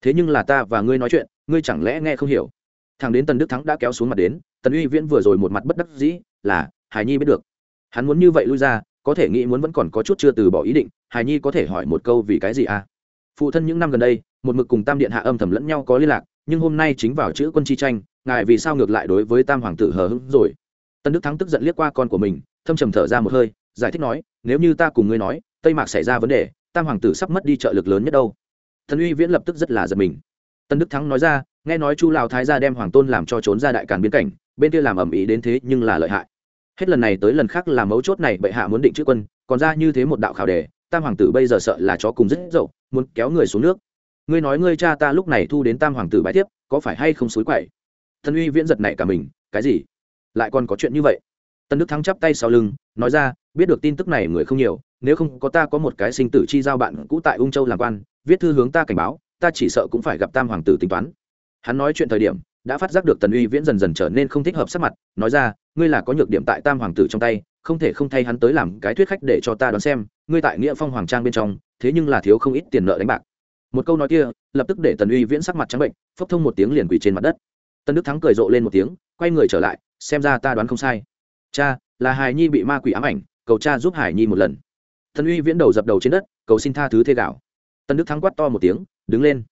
Thế nhưng là ta và ngươi nói chuyện, ngươi chẳng lẽ nghe không hiểu? Thằng đến tân đức thắng đã kéo xuống mặt đến, tần uy viễn vừa rồi một mặt bất đắc dĩ, là, hải nhi biết được. Hắn muốn như vậy lui ra, có thể nghĩ muốn vẫn còn có chút chưa từ bỏ ý định, hải nhi có thể hỏi một câu vì cái gì a? Phụ thân những năm gần đây, một mực cùng tam điện hạ âm thầm lẫn nhau có liên lạc, nhưng hôm nay chính vào chữ quân chi tranh, ngài vì sao ngược lại đối với tam hoàng tử hờ hững rồi? Tân đức thắng tức giận liếc qua con của mình, thâm trầm thở ra một hơi giải thích nói, nếu như ta cùng ngươi nói, tây mạc xảy ra vấn đề, tam hoàng tử sắp mất đi trợ lực lớn nhất đâu. Thần uy viễn lập tức rất là giật mình. Tân đức thắng nói ra, nghe nói chu lào thái gia đem hoàng tôn làm cho trốn ra đại càn biên cảnh, bên kia làm ẩm ý đến thế nhưng là lợi hại. Hết lần này tới lần khác là mấu chốt này bệ hạ muốn định chữ quân, còn ra như thế một đạo khảo đề, tam hoàng tử bây giờ sợ là chó cùng rất dậu, muốn kéo người xuống nước. Ngươi nói ngươi cha ta lúc này thu đến tam hoàng tử bãi tiếp có phải hay không xối quậy? Thần uy viễn giật này cả mình, cái gì? Lại còn có chuyện như vậy? Tân đức thắng chắp tay sau lưng, nói ra, biết được tin tức này người không nhiều, nếu không có ta có một cái sinh tử chi giao bạn cũ tại ung châu làm quan, viết thư hướng ta cảnh báo, ta chỉ sợ cũng phải gặp tam hoàng tử tính toán. Hắn nói chuyện thời điểm, đã phát giác được tần uy viễn dần dần trở nên không thích hợp sắc mặt, nói ra, ngươi là có nhược điểm tại tam hoàng tử trong tay, không thể không thay hắn tới làm cái thuyết khách để cho ta đoán xem, ngươi tại nghĩa phong hoàng trang bên trong, thế nhưng là thiếu không ít tiền nợ đánh bạc. Một câu nói kia, lập tức để tần uy viễn sắc mặt trắng bệnh, phốc thông một tiếng liền quỳ trên mặt đất. Tân đức thắng cười rộ lên một tiếng, quay người trở lại, xem ra ta đoán không sai cha, là hải nhi bị ma quỷ ám ảnh, cầu cha giúp hải nhi một lần. Tân uy viễn đầu dập đầu trên đất, cầu xin tha thứ thê gạo. Tân đức thắng quát to một tiếng, đứng lên.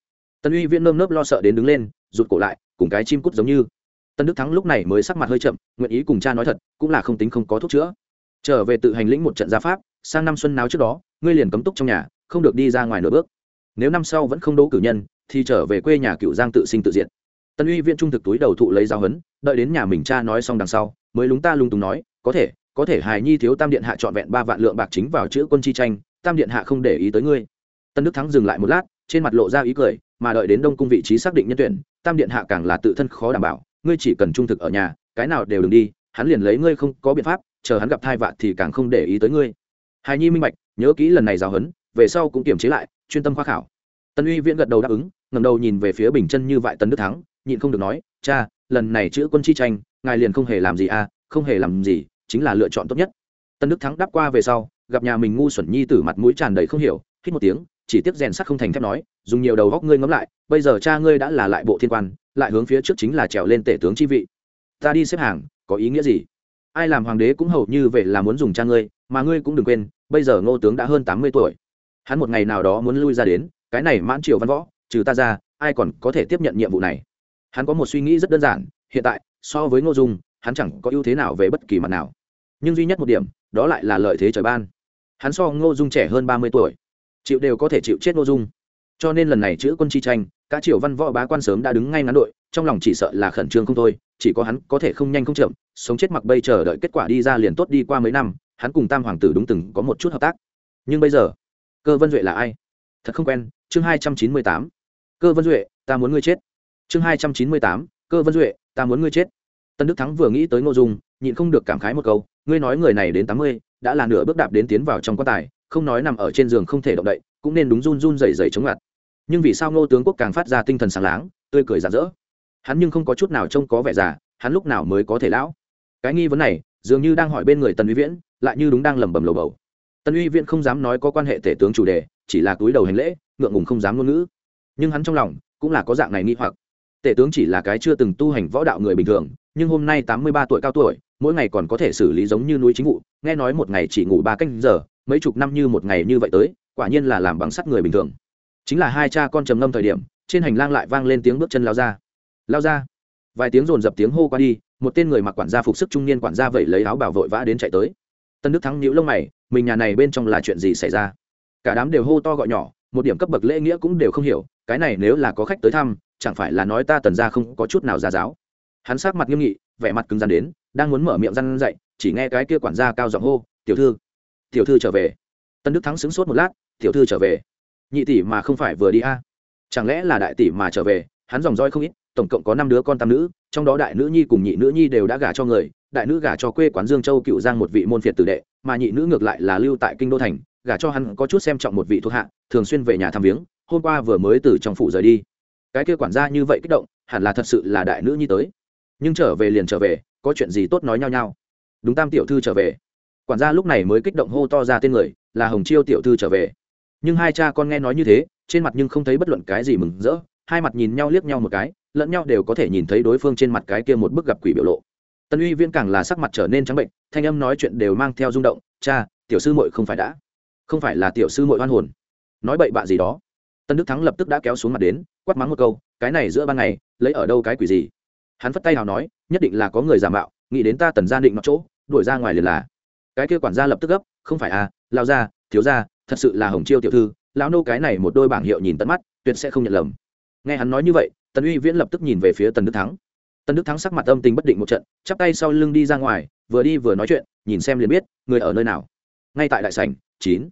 Tân uy viễn nơm nớp lo sợ đến đứng lên, rụt cổ lại, cùng cái chim cút giống như. Tân đức thắng lúc này mới sắc mặt hơi chậm, nguyện ý cùng cha nói thật, cũng là không tính không có thuốc chữa. Trở về tự hành lĩnh một trận gia pháp, sang năm xuân nào trước đó, ngươi liền cấm túc trong nhà, không được đi ra ngoài nửa bước. Nếu năm sau vẫn không đỗ cử nhân, thì trở về quê nhà cựu giang tự sinh tự diện tân uy viện trung thực túi đầu thụ lấy giáo huấn, đợi đến nhà mình cha nói xong đằng sau mới lúng ta lung túng nói, có thể có thể hài nhi thiếu tam điện hạ trọn vẹn ba vạn lượng bạc chính vào chữ quân chi tranh, tam điện hạ không để ý tới ngươi. Tân đức thắng dừng lại một lát, trên mặt lộ ra ý cười, mà đợi đến đông cung vị trí xác định nhân tuyển, tam điện hạ càng là tự thân khó đảm bảo, ngươi chỉ cần trung thực ở nhà, cái nào đều đừng đi, hắn liền lấy ngươi không có biện pháp, chờ hắn gặp thai vạn thì càng không để ý tới ngươi. Hài nhi minh bạch, nhớ kỹ lần này giáo hấn về sau cũng kiềm chế lại, chuyên tâm khoa khảo. Tân uy viễn gật đầu đáp ứng ngầm đầu nhìn về phía bình chân như vậy tân đức thắng, nhịn không được nói, cha, lần này chữ quân chi tranh ngài liền không hề làm gì à không hề làm gì, chính là lựa chọn tốt nhất. Tân đức thắng đáp qua về sau, gặp nhà mình ngu xuẩn nhi tử mặt mũi tràn đầy không hiểu, hít một tiếng, chỉ tiếp rèn sắt không thành thép nói, dùng nhiều đầu góc ngươi ngẫm lại, bây giờ cha ngươi đã là lại bộ thiên quan, lại hướng phía trước chính là trèo lên tể tướng chi vị. Ta đi xếp hàng, có ý nghĩa gì? Ai làm hoàng đế cũng hầu như vậy là muốn dùng cha ngươi, mà ngươi cũng đừng quên, bây giờ ngô tướng đã hơn tám mươi tuổi. Hắn một ngày nào đó muốn lui ra đến, cái này mãn triều văn võ, trừ ta ra, ai còn có thể tiếp nhận nhiệm vụ này? Hắn có một suy nghĩ rất đơn giản hiện tại, so với ngô dung, hắn chẳng có ưu thế nào về bất kỳ mặt nào. Nhưng duy nhất một điểm, đó lại là lợi thế trời ban. Hắn so ngô dung trẻ hơn ba mươi tuổi. Chịu đều có thể chịu chết ngô dung. Cho nên lần này chữ quân chi tranh, cả triều văn võ bá quan sớm đã đứng ngay ngắn đội, trong lòng chỉ sợ là khẩn trương không thôi, chỉ có hắn có thể không nhanh không chậm, sống chết mặc bây chờ đợi kết quả đi ra liền tốt đi qua mấy năm, hắn cùng tam hoàng tử đúng từng có một chút hợp tác. Nhưng bây giờ, cơ vân duệ là ai? Thật không quen, chương hai trăm chín mươi tám. Cơ vân duệ, ta muốn ngươi chết. Chương hai trăm chín mươi tám, cơ vân duệ ta muốn ngươi chết. Tân đức thắng vừa nghĩ tới ngô dung, nhịn không được cảm khái một câu, ngươi nói người này đến tám mươi, đã là nửa bước đạp đến tiến vào trong quan tài, không nói nằm ở trên giường không thể động đậy, cũng nên đúng run run rẩy rẩy chống ngặt. Nhưng vì sao ngô tướng quốc càng phát ra tinh thần sáng láng, tươi cười rạng rỡ? Hắn nhưng không có chút nào trông có vẻ già, hắn lúc nào mới có thể lão? Cái nghi vấn này, dường như đang hỏi bên người tần uy viễn, lại như đúng đang lẩm bẩm lầu bầu. Tần uy viễn không dám nói có quan hệ tể tướng chủ đề, chỉ là túi đầu hành lễ, ngượng ngùng không dám ngôn ngữ. Nhưng hắn trong lòng cũng là có dạng này nghi hoặc tể tướng chỉ là cái chưa từng tu hành võ đạo người bình thường, nhưng hôm nay tám mươi ba tuổi cao tuổi, mỗi ngày còn có thể xử lý giống như núi chính vụ, nghe nói một ngày chỉ ngủ ba canh giờ, mấy chục năm như một ngày như vậy tới, quả nhiên là làm bằng sắt người bình thường. Chính là hai cha con trầm ngâm thời điểm, trên hành lang lại vang lên tiếng bước chân lao ra. Lao ra. Vài tiếng rồn dập tiếng hô qua đi, một tên người mặc quản gia phục sức trung niên quản gia vậy lấy áo bảo vội vã đến chạy tới. Tân đức thắng nhíu lông mày, mình nhà này bên trong là chuyện gì xảy ra? Cả đám đều hô to gọi nhỏ, một điểm cấp bậc lễ nghĩa cũng đều không hiểu, cái này nếu là có khách tới thăm chẳng phải là nói ta tần ra không có chút nào ra giáo. Hắn sát mặt nghiêm nghị, vẻ mặt cứng rắn đến, đang muốn mở miệng răn dậy chỉ nghe cái kia quản gia cao giọng hô, tiểu thư tiểu thư trở về. Tân đức thắng sững sốt một lát, tiểu thư trở về? Nhị tỷ mà không phải vừa đi a? À? chẳng lẽ là đại tỷ mà trở về? Hắn dòng roi không ít, tổng cộng có năm đứa con tam nữ, trong đó đại nữ nhi cùng nhị nữ nhi đều đã gả cho người, đại nữ gả cho quê quán dương châu cựu giang một vị môn phiệt tử đệ, mà nhị nữ ngược lại là lưu tại kinh đô thành, gả cho hắn có chút xem trọng một vị thuộc hạ, thường xuyên về nhà thăm viếng, hôm qua vừa mới từ trong phủ rời đi cái kia quản gia như vậy kích động, hẳn là thật sự là đại nữ nhi tới. Nhưng trở về liền trở về, có chuyện gì tốt nói nhau nhau. Đúng tam tiểu thư trở về. Quản gia lúc này mới kích động hô to ra tên người, là hồng chiêu tiểu thư trở về. Nhưng hai cha con nghe nói như thế, trên mặt nhưng không thấy bất luận cái gì mừng rỡ, hai mặt nhìn nhau liếc nhau một cái, lẫn nhau đều có thể nhìn thấy đối phương trên mặt cái kia một bức gặp quỷ biểu lộ. Tân uy viên càng là sắc mặt trở nên trắng bệnh, thanh âm nói chuyện đều mang theo rung động, cha, tiểu sư muội không phải đã. Không phải là tiểu sư muội hoan hồn. Nói bậy bạ gì đó tân đức thắng lập tức đã kéo xuống mặt đến, quát mắng một câu, cái này giữa ban ngày, lấy ở đâu cái quỷ gì? Hắn phất tay nào nói, nhất định là có người giả mạo, nghĩ đến ta tần gia định mặc chỗ, đuổi ra ngoài liền là. Cái kia quản gia lập tức gấp, không phải à lao ra thiếu ra thật sự là hồng chiêu tiểu thư, lão nô cái này một đôi bảng hiệu nhìn tận mắt, tuyệt sẽ không nhận lầm. Nghe hắn nói như vậy, tần uy viễn lập tức nhìn về phía tần đức thắng. Tần đức thắng sắc mặt âm tình bất định một trận, chắp tay sau lưng đi ra ngoài, vừa đi vừa nói chuyện, nhìn xem liền biết, người ở nơi nào. Ngay tại đại sảnh, chín.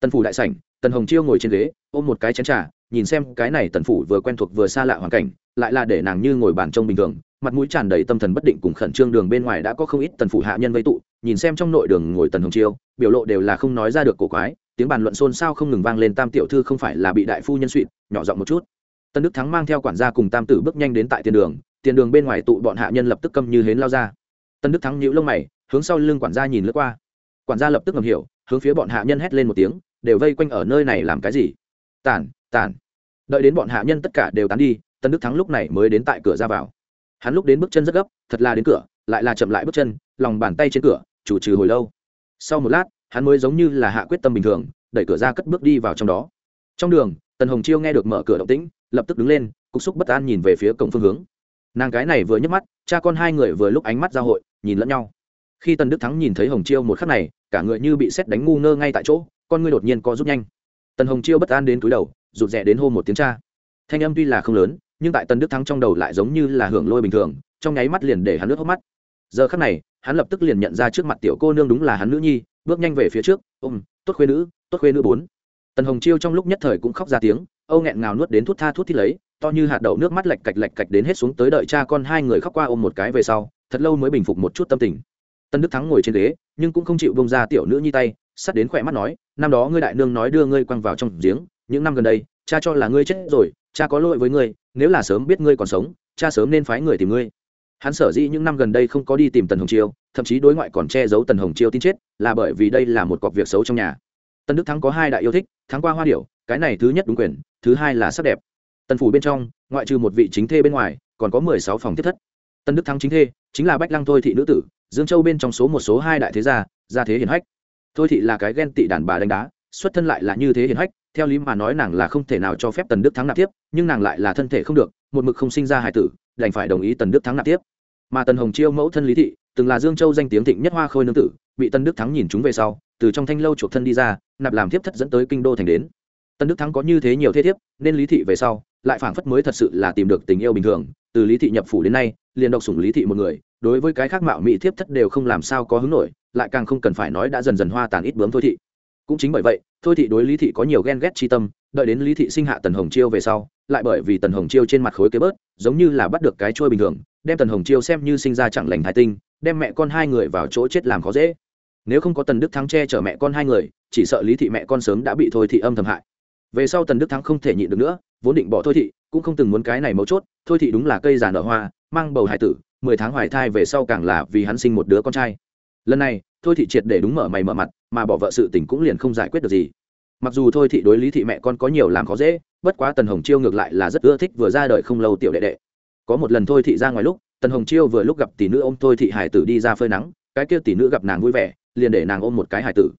Tần phủ đại sảnh, tần hồng chiêu ngồi trên ghế ôm một cái chén trà, nhìn xem cái này tần phủ vừa quen thuộc vừa xa lạ hoàn cảnh, lại là để nàng như ngồi bàn trông bình thường, mặt mũi tràn đầy tâm thần bất định cùng khẩn trương đường bên ngoài đã có không ít tần phủ hạ nhân vây tụ, nhìn xem trong nội đường ngồi tần hồng chiêu, biểu lộ đều là không nói ra được cổ quái, tiếng bàn luận xôn xao không ngừng vang lên tam tiểu thư không phải là bị đại phu nhân suỵ nhỏ giọng một chút. Tân đức thắng mang theo quản gia cùng tam tử bước nhanh đến tại tiền đường tiền đường bên ngoài tụ bọn hạ nhân lập tức câm như hến lao ra. Tân đức thắng nhíu lông mày, hướng sau lưng quản gia nhìn lướt qua. Quản gia lập tức ngầm hiểu, hướng phía bọn hạ nhân hét lên một tiếng, đều vây quanh ở nơi này làm cái gì? Tản tản. Đợi đến bọn hạ nhân tất cả đều tán đi, tân đức thắng lúc này mới đến tại cửa ra vào. Hắn lúc đến bước chân rất gấp, thật là đến cửa, lại là chậm lại bước chân, lòng bàn tay trên cửa, chủ trừ hồi lâu. Sau một lát, hắn mới giống như là hạ quyết tâm bình thường, đẩy cửa ra cất bước đi vào trong đó. Trong đường, tần hồng chiêu nghe được mở cửa động tĩnh, lập tức đứng lên, cục xúc bất an nhìn về phía cổng phương hướng. Nàng cái này vừa nhấc mắt, cha con hai người vừa lúc ánh mắt giao hội, nhìn lẫn nhau. Khi tần đức thắng nhìn thấy hồng chiêu một khắc này, cả người như bị xét đánh ngu ngơ ngay tại chỗ, con ngươi đột nhiên co rút nhanh tần hồng chiêu bất an đến túi đầu, rụt rè đến hô một tiếng cha. Thanh âm tuy là không lớn, nhưng tại tần đức thắng trong đầu lại giống như là hưởng lôi bình thường, trong nháy mắt liền để hắn nước hốc mắt. Giờ khắc này, hắn lập tức liền nhận ra trước mặt tiểu cô nương đúng là hắn nữ nhi, bước nhanh về phía trước, ôm, tốt khuê nữ, tốt khuê nữ bốn. Tần hồng chiêu trong lúc nhất thời cũng khóc ra tiếng, âu nghẹn ngào nuốt đến thuốc tha thuốc thít lấy, to như hạt đậu nước mắt lạch cạch lạch cạch đến hết xuống tới đợi cha con hai người khóc qua ôm một cái về sau, thật lâu mới bình phục một chút tâm tình. Tân đức thắng ngồi trên ghế, nhưng cũng không chịu bông ra tiểu nữ nhi tay sắt đến khỏe mắt nói, năm đó ngươi đại nương nói đưa ngươi quăng vào trong giếng, những năm gần đây, cha cho là ngươi chết rồi, cha có lỗi với ngươi, nếu là sớm biết ngươi còn sống, cha sớm nên phái người tìm ngươi. Hắn sở dĩ những năm gần đây không có đi tìm tần hồng chiêu, thậm chí đối ngoại còn che giấu tần hồng chiêu tin chết, là bởi vì đây là một cọc việc xấu trong nhà. Tân đức thắng có hai đại yêu thích, thắng qua hoa điểu, cái này thứ nhất đúng quyền, thứ hai là sắc đẹp. Tần phủ bên trong, ngoại trừ một vị chính thê bên ngoài, còn có mười sáu phòng thiết thất. Tân đức thắng chính thê, chính là bách lăng thôi thị nữ tử, dương châu bên trong số một số hai đại thế gia gia thế hiển hách thôi thị là cái ghen tị đàn bà đánh đá, xuất thân lại là như thế hiển hách, theo lý mà nói nàng là không thể nào cho phép tần đức thắng nạp tiếp, nhưng nàng lại là thân thể không được, một mực không sinh ra hải tử, đành phải đồng ý tần đức thắng nạp tiếp. Mà tần hồng chiêu mẫu thân lý thị, từng là dương châu danh tiếng thịnh nhất hoa khôi nương tử, bị tần đức thắng nhìn chúng về sau, từ trong thanh lâu chuộc thân đi ra, nạp làm tiếp thất dẫn tới kinh đô thành đến. Tần đức thắng có như thế nhiều thế thiếp, nên lý thị về sau, lại phảng phất mới thật sự là tìm được tình yêu bình thường, từ lý thị nhập phủ đến nay liền độc sủng lý thị một người, đối với cái khác mạo mỹ thiếp thất đều không làm sao có hứng nổi, lại càng không cần phải nói đã dần dần hoa tàn ít bướm thôi thị. Cũng chính bởi vậy, thôi thị đối lý thị có nhiều ghen ghét chi tâm, đợi đến lý thị sinh hạ tần hồng chiêu về sau, lại bởi vì tần hồng chiêu trên mặt khối kế bớt, giống như là bắt được cái trôi bình thường, đem tần hồng chiêu xem như sinh ra chẳng lành thái tinh, đem mẹ con hai người vào chỗ chết làm khó dễ. Nếu không có tần đức thắng che chở mẹ con hai người, chỉ sợ lý thị mẹ con sớm đã bị thôi thị âm thầm hại. Về sau tần đức thắng không thể nhịn được nữa, vốn định bỏ thôi thị, cũng không từng muốn cái này mấu chốt, thôi thị đúng là cây già nở hoa mang bầu hải tử, mười tháng hoài thai về sau càng là vì hắn sinh một đứa con trai. Lần này, thôi thị triệt để đúng mở mày mở mặt, mà bỏ vợ sự tình cũng liền không giải quyết được gì. Mặc dù thôi thị đối lý thị mẹ con có nhiều làm khó dễ, bất quá tần hồng chiêu ngược lại là rất ưa thích vừa ra đời không lâu tiểu đệ đệ. Có một lần thôi thị ra ngoài lúc, tần hồng chiêu vừa lúc gặp tỷ nữ ôm thôi thị hải tử đi ra phơi nắng, cái kia tỷ nữ gặp nàng vui vẻ, liền để nàng ôm một cái hải tử.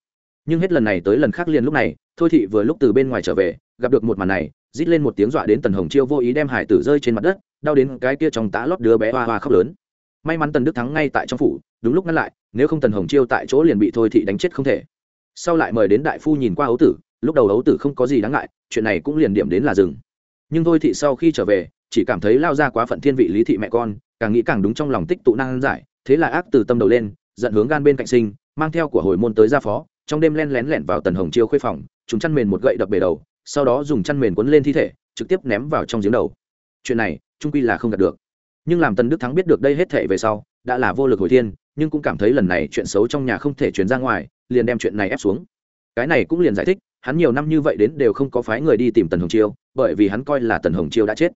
Nhưng hết lần này tới lần khác liền lúc này, thôi thị vừa lúc từ bên ngoài trở về, gặp được một màn này rít lên một tiếng dọa đến tần hồng chiêu vô ý đem hải tử rơi trên mặt đất, đau đến cái kia trong tã lót đứa bé hoa hoa khóc lớn. May mắn tần đức thắng ngay tại trong phủ, đúng lúc ngăn lại, nếu không tần hồng chiêu tại chỗ liền bị thôi thị đánh chết không thể. Sau lại mời đến đại phu nhìn qua ấu tử, lúc đầu ấu tử không có gì đáng ngại, chuyện này cũng liền điểm đến là dừng. Nhưng thôi thị sau khi trở về, chỉ cảm thấy lao ra quá phận thiên vị lý thị mẹ con, càng nghĩ càng đúng trong lòng tích tụ năng giải, thế là ác từ tâm đầu lên, giận hướng gan bên cạnh sinh, mang theo của hồi môn tới gia phó, trong đêm len lén lẻn vào tần hồng chiêu khuê phòng chúng chăn mền một gậy đập bể đầu sau đó dùng chăn mền quấn lên thi thể, trực tiếp ném vào trong giếng đầu. Chuyện này, trung quy là không đạt được. Nhưng làm tần đức thắng biết được đây hết thể về sau, đã là vô lực hồi thiên, nhưng cũng cảm thấy lần này chuyện xấu trong nhà không thể chuyển ra ngoài, liền đem chuyện này ép xuống. Cái này cũng liền giải thích, hắn nhiều năm như vậy đến đều không có phái người đi tìm tần hồng chiêu, bởi vì hắn coi là tần hồng chiêu đã chết.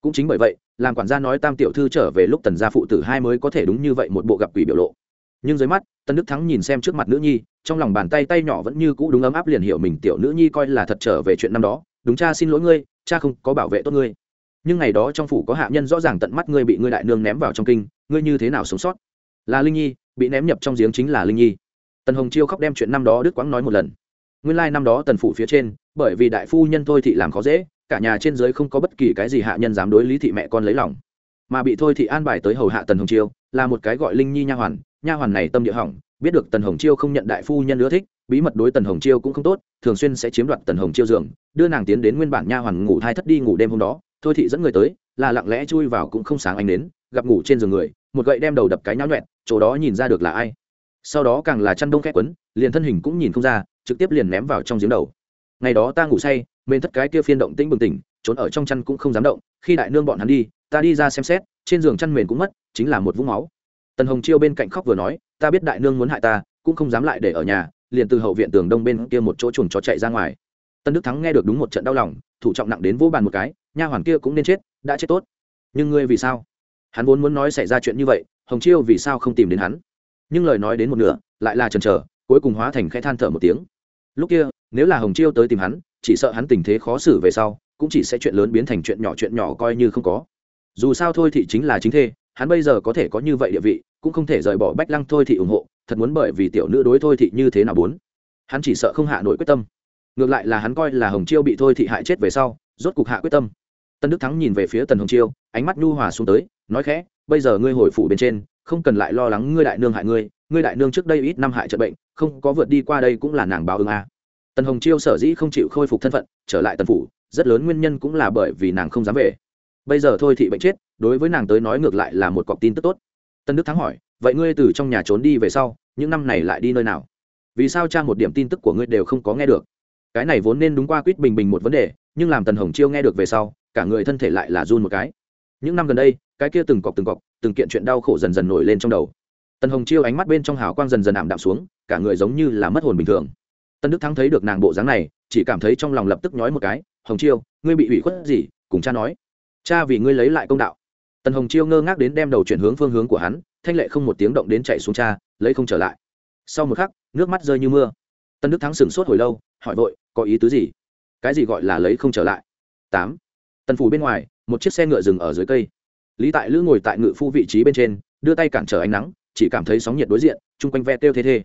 Cũng chính bởi vậy, làm quản gia nói tam tiểu thư trở về lúc tần gia phụ tử hai mới có thể đúng như vậy một bộ gặp quỷ biểu lộ nhưng dưới mắt, tân đức thắng nhìn xem trước mặt nữ nhi, trong lòng bàn tay tay nhỏ vẫn như cũ đúng ấm áp liền hiểu mình tiểu nữ nhi coi là thật trở về chuyện năm đó. Đúng cha, xin lỗi ngươi, cha không có bảo vệ tốt ngươi. Nhưng ngày đó trong phủ có hạ nhân rõ ràng tận mắt ngươi bị ngươi đại nương ném vào trong kinh, ngươi như thế nào sống sót? Là linh nhi, bị ném nhập trong giếng chính là linh nhi. Tần hồng chiêu khóc đem chuyện năm đó đức quãng nói một lần. Nguyên lai、like、năm đó tần phủ phía trên, bởi vì đại phu nhân thôi thị làm khó dễ, cả nhà trên dưới không có bất kỳ cái gì hạ nhân dám đối lý thị mẹ con lấy lòng. Mà bị thôi thị an bài tới hầu hạ tần hồng chiêu, là một cái gọi linh nhi nha hoàn nha hoàn này tâm địa hỏng, biết được tần hồng chiêu không nhận đại phu nhân ưa thích, bí mật đối tần hồng chiêu cũng không tốt, thường xuyên sẽ chiếm đoạt tần hồng chiêu giường, đưa nàng tiến đến nguyên bản nha hoàn ngủ thai thất đi ngủ đêm hôm đó. Thôi thị dẫn người tới, là lặng lẽ chui vào cũng không sáng ánh đến gặp ngủ trên giường người, một gậy đem đầu đập cái nháo nhuẹn chỗ đó nhìn ra được là ai. Sau đó càng là chăn đông khét quấn, liền thân hình cũng nhìn không ra, trực tiếp liền ném vào trong giếng đầu. Ngày đó ta ngủ say bên thất cái kia phiên động tĩnh bừng tỉnh, trốn ở trong chăn cũng không dám động, khi đại nương bọn hắn đi, ta đi ra xem xét, trên giường chăn mền cũng mất, chính là một vũng máu tần hồng chiêu bên cạnh khóc vừa nói, ta biết đại nương muốn hại ta, cũng không dám lại để ở nhà, liền từ hậu viện tường đông bên kia một chỗ chuồng chó chạy ra ngoài. Tân đức thắng nghe được đúng một trận đau lòng, thủ trọng nặng đến vô bàn một cái, nha hoàn kia cũng nên chết, đã chết tốt. Nhưng ngươi vì sao? Hắn vốn muốn nói xảy ra chuyện như vậy, hồng chiêu vì sao không tìm đến hắn? Nhưng lời nói đến một nửa, lại là chần chờ, cuối cùng hóa thành khẽ than thở một tiếng. Lúc kia, nếu là hồng chiêu tới tìm hắn, chỉ sợ hắn tình thế khó xử về sau, cũng chỉ sẽ chuyện lớn biến thành chuyện nhỏ chuyện nhỏ coi như không có. Dù sao thôi thì chính là chính thê, hắn bây giờ có thể có như vậy địa vị cũng không thể rời bỏ bách lăng thôi thị ủng hộ, thật muốn bởi vì tiểu nữ đối thôi thị như thế nào muốn hắn chỉ sợ không hạ nổi quyết tâm. Ngược lại là hắn coi là hồng chiêu bị thôi thị hại chết về sau, rốt cục hạ quyết tâm. Tân đức thắng nhìn về phía tần hồng chiêu, ánh mắt nhu hòa xuống tới, nói khẽ, bây giờ ngươi hồi phủ bên trên, không cần lại lo lắng ngươi đại nương hại ngươi ngươi đại nương trước đây ít năm hại trận bệnh, không có vượt đi qua đây cũng là nàng báo ứng a. Tần hồng chiêu sở dĩ không chịu khôi phục thân phận, trở lại tần phủ, rất lớn nguyên nhân cũng là bởi vì nàng không dám về. Bây giờ thôi thị bệnh chết, đối với nàng tới nói ngược lại là một cọc tin tức tốt tân đức thắng hỏi, vậy ngươi từ trong nhà trốn đi về sau, những năm này lại đi nơi nào? Vì sao cha một điểm tin tức của ngươi đều không có nghe được? Cái này vốn nên đúng qua quýt bình bình một vấn đề, nhưng làm tần hồng chiêu nghe được về sau, cả người thân thể lại là run một cái. Những năm gần đây, cái kia từng cọc từng cọc, từng kiện chuyện đau khổ dần dần nổi lên trong đầu. Tần hồng chiêu ánh mắt bên trong hào quang dần dần ảm đạm xuống, cả người giống như là mất hồn bình thường. Tân đức thắng thấy được nàng bộ dáng này, chỉ cảm thấy trong lòng lập tức nhói một cái, hồng chiêu, ngươi bị ủy khuất gì? Cùng cha nói. Cha vì ngươi lấy lại công đạo tần hồng chiêu ngơ ngác đến đem đầu chuyển hướng phương hướng của hắn, thanh lệ không một tiếng động đến chạy xuống cha, lấy không trở lại. Sau một khắc, nước mắt rơi như mưa. Tân đức thắng sửng sốt hồi lâu, hỏi vội, có ý tứ gì? Cái gì gọi là lấy không trở lại? Tám. Tần phủ bên ngoài, một chiếc xe ngựa dừng ở dưới cây. Lý tại lữ ngồi tại ngự phu vị trí bên trên, đưa tay cản trở ánh nắng, chỉ cảm thấy sóng nhiệt đối diện, chung quanh ve têu thế thê.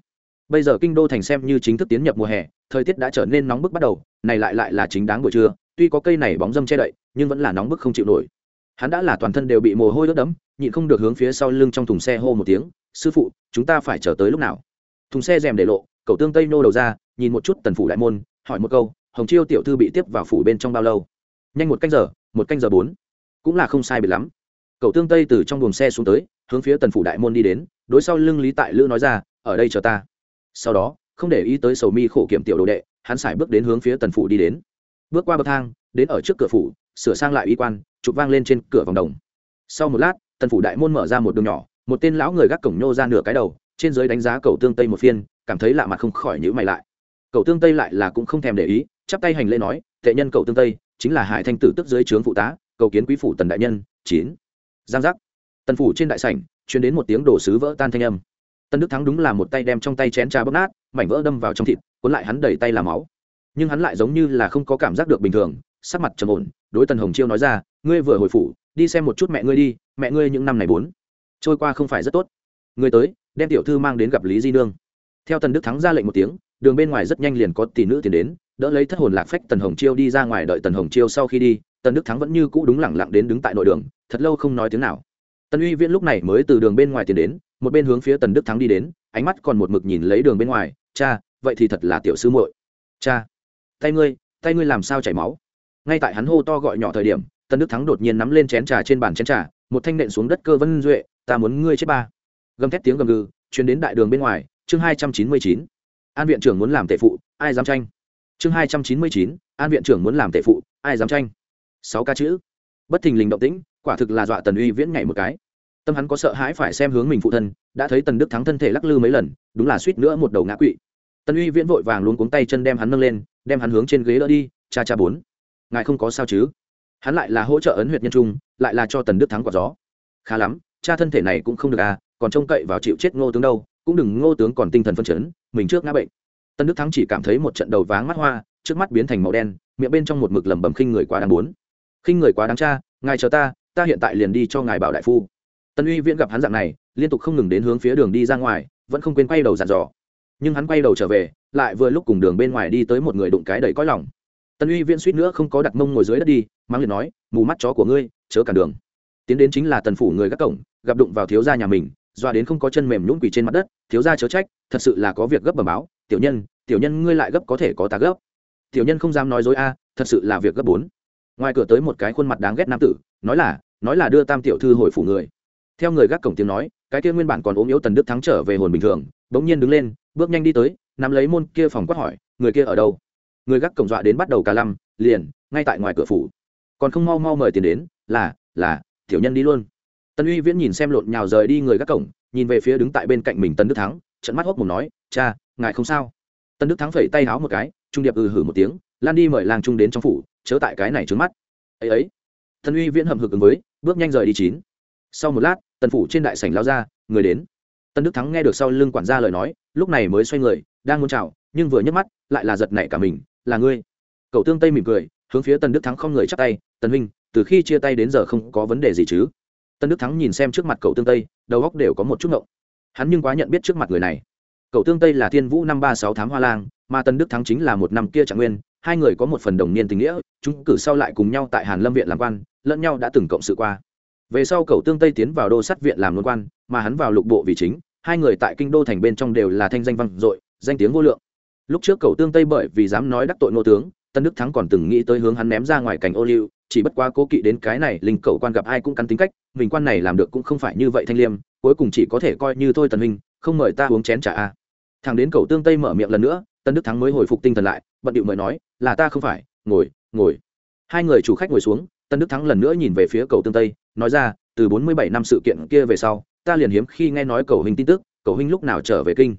Bây giờ kinh đô thành xem như chính thức tiến nhập mùa hè, thời tiết đã trở nên nóng bức bắt đầu, này lại lại là chính đáng buổi trưa, tuy có cây này bóng dâm che đậy, nhưng vẫn là nóng bức không chịu nổi hắn đã là toàn thân đều bị mồ hôi ướt đẫm, nhịn không được hướng phía sau lưng trong thùng xe hô một tiếng, sư phụ, chúng ta phải chờ tới lúc nào? Thùng xe rèm để lộ, cậu tương tây nô đầu ra, nhìn một chút tần phủ đại môn, hỏi một câu, hồng chiêu tiểu thư bị tiếp vào phủ bên trong bao lâu? Nhanh một canh giờ, một canh giờ bốn. Cũng là không sai biệt lắm. Cậu tương tây từ trong buồng xe xuống tới, hướng phía tần phủ đại môn đi đến, đối sau lưng lý tại lữ nói ra, ở đây chờ ta. Sau đó, không để ý tới sầu mi khổ kiểm tiểu đồ đệ, hắn xài bước đến hướng phía tần phủ đi đến. Bước qua bậc thang, đến ở trước cửa phủ, sửa sang lại y quan chụp vang lên trên cửa vòng đồng. Sau một lát, tần phủ đại môn mở ra một đường nhỏ, một tên lão người gác cổng nhô ra nửa cái đầu, trên dưới đánh giá cầu tương tây một phiên, cảm thấy lạ mặt không khỏi nhữ mày lại. Cầu tương tây lại là cũng không thèm để ý, chắp tay hành lễ nói, tệ nhân cầu tương tây, chính là hải thanh tử tức dưới trướng phụ tá cầu kiến quý phủ tần đại nhân, chín. Giang giác. Tần phủ trên đại sảnh chuyển đến một tiếng đổ sứ vỡ tan thanh âm. Tân đức thắng đúng là một tay đem trong tay chén trà bóp nát, mảnh vỡ đâm vào trong thịt, cuốn lại hắn đầy tay làm máu. Nhưng hắn lại giống như là không có cảm giác được bình thường sắc mặt trầm ổn, đối tần hồng chiêu nói ra, ngươi vừa hồi phủ, đi xem một chút mẹ ngươi đi, mẹ ngươi những năm này bốn, trôi qua không phải rất tốt. Ngươi tới, đem tiểu thư mang đến gặp lý di nương. Theo tần đức thắng ra lệnh một tiếng, đường bên ngoài rất nhanh liền có tỷ nữ tiến đến, đỡ lấy thất hồn lạc phách tần hồng chiêu đi ra ngoài đợi tần hồng chiêu sau khi đi, tần đức thắng vẫn như cũ đúng lẳng lặng đến đứng tại nội đường, thật lâu không nói tiếng nào. Tần uy viễn lúc này mới từ đường bên ngoài tiến đến, một bên hướng phía tần đức thắng đi đến, ánh mắt còn một mực nhìn lấy đường bên ngoài, cha, vậy thì thật là tiểu sư muội. Cha, tay ngươi tay ngươi làm sao chảy máu? Ngay tại hắn hô to gọi nhỏ thời điểm tần đức thắng đột nhiên nắm lên chén trà trên bàn chén trà, một thanh nện xuống đất cơ vân duệ, ta muốn ngươi chết ba. Gầm thét tiếng gầm gừ chuyến đến đại đường bên ngoài, chương hai trăm chín mươi chín. An viện trưởng muốn làm tệ phụ, ai dám tranh? Chương hai trăm chín mươi chín, an viện trưởng muốn làm tệ phụ, ai dám tranh? Sáu ca chữ. Bất thình lình động tĩnh, quả thực là dọa tần uy viễn nhảy một cái. Tâm hắn có sợ hãi phải xem hướng mình phụ thân, đã thấy tần đức thắng thân thể lắc lư mấy lần, đúng là suýt nữa một đầu ngã quỵ. Tần uy viễn vội vàng luôn cuống tay chân đem hắn nâng lên, đem hắn hướng trên ghế đỡ đi, cha cha bốn ngài không có sao chứ? Hắn lại là hỗ trợ ấn huyệt nhân trung, lại là cho tần đức thắng quả gió. Khá lắm, cha thân thể này cũng không được à còn trông cậy vào chịu chết ngô tướng đâu, cũng đừng ngô tướng còn tinh thần phân chấn, mình trước ngã bệnh. Tân đức thắng chỉ cảm thấy một trận đầu váng mắt hoa, trước mắt biến thành màu đen, miệng bên trong một mực lẩm bẩm khinh người quá đáng bốn khinh người quá đáng cha, ngài chờ ta ta hiện tại liền đi cho ngài bảo đại phu. Tân uy viễn gặp hắn dạng này, liên tục không ngừng đến hướng phía đường đi ra ngoài, vẫn không quên quay đầu dàn dò. Nhưng hắn quay đầu trở về, lại vừa lúc cùng đường bên ngoài đi tới một người đụng cái đầy cõi lòng tân uy viễn suýt nữa không có đặt mông ngồi dưới đất đi mang liền nói, mù mắt chó của ngươi, chớ cản đường. Tiến đến chính là tần phủ người gác cổng, gặp đụng vào thiếu gia nhà mình, doa đến không có chân mềm nhũng quỳ trên mặt đất, thiếu gia chớ trách, thật sự là có việc gấp bẩm báo, tiểu nhân tiểu nhân ngươi lại gấp có thể có ta gấp. Tiểu nhân không dám nói dối a à, thật sự là việc gấp bốn. Ngoài cửa tới một cái khuôn mặt đáng ghét nam tử, nói là nói là đưa tam tiểu thư hồi phủ người. Theo người gác cổng tiếng nói, cái kia nguyên bản còn ốm yếu tần đức thắng trở về hồn bình thường, bỗng nhiên đứng lên, bước nhanh đi tới, nắm lấy môn kia phòng quát hỏi, người kia ở đâu? Người gác cổng dọa đến bắt đầu cả lăm, liền, ngay tại ngoài cửa phủ. Còn không mau mau mời tiền đến, là là, tiểu nhân đi luôn. Tân uy viễn nhìn xem lộn nhào rời đi người gác cổng, nhìn về phía đứng tại bên cạnh mình tân đức thắng trận mắt hốc mồm nói, cha, ngài không sao? Tân đức thắng phẩy tay háo một cái, trung điệp ừ hử một tiếng, lan đi mời làng trung đến trong phủ, chớ tại cái này trướng mắt. Ấy ấy. Tân uy viễn hầm hực ứng với, bước nhanh rời đi chín. Sau một lát, tần phủ trên đại sảnh lao ra, người đến. Tân đức thắng nghe được sau lưng quản gia lời nói, lúc này mới xoay người, đang muốn chào, nhưng vừa nhấc mắt, lại là giật nảy cả mình là ngươi. Cậu tương tây mỉm cười, hướng phía tần đức thắng không người chắc tay, tần huynh, từ khi chia tay đến giờ không có vấn đề gì chứ? Tân đức thắng nhìn xem trước mặt cậu tương tây, đầu góc đều có một chút ngộng. Hắn nhưng quá nhận biết trước mặt người này. Cậu tương tây là thiên vũ năm ba sáu thám hoa lang, mà tân đức thắng chính là một năm kia trạng nguyên, hai người có một phần đồng niên tình nghĩa, chúng cử sau lại cùng nhau tại hàn lâm viện làm quan, lẫn nhau đã từng cộng sự qua. Về sau cậu tương tây tiến vào đô sát viện làm luân quan, mà hắn vào lục bộ vì chính, hai người tại kinh đô thành bên trong đều là thanh danh văn dội, danh tiếng vô lượng lúc trước cầu tương tây bởi vì dám nói đắc tội nô tướng, tân đức thắng còn từng nghĩ tới hướng hắn ném ra ngoài cảnh ô liu, chỉ bất quá cố kỵ đến cái này, linh cậu quan gặp ai cũng cắn tính cách, mình quan này làm được cũng không phải như vậy thanh liêm, cuối cùng chỉ có thể coi như thôi tần huynh không mời ta uống chén trà a. Thằng đến cầu tương tây mở miệng lần nữa, tân đức thắng mới hồi phục tinh thần lại, bận điệu mời nói, là ta không phải, ngồi ngồi. Hai người chủ khách ngồi xuống, tân đức thắng lần nữa nhìn về phía cầu tương tây, nói ra, từ bốn mươi bảy năm sự kiện kia về sau, ta liền hiếm khi nghe nói cầu huynh tin tức cầu huynh lúc nào trở về kinh?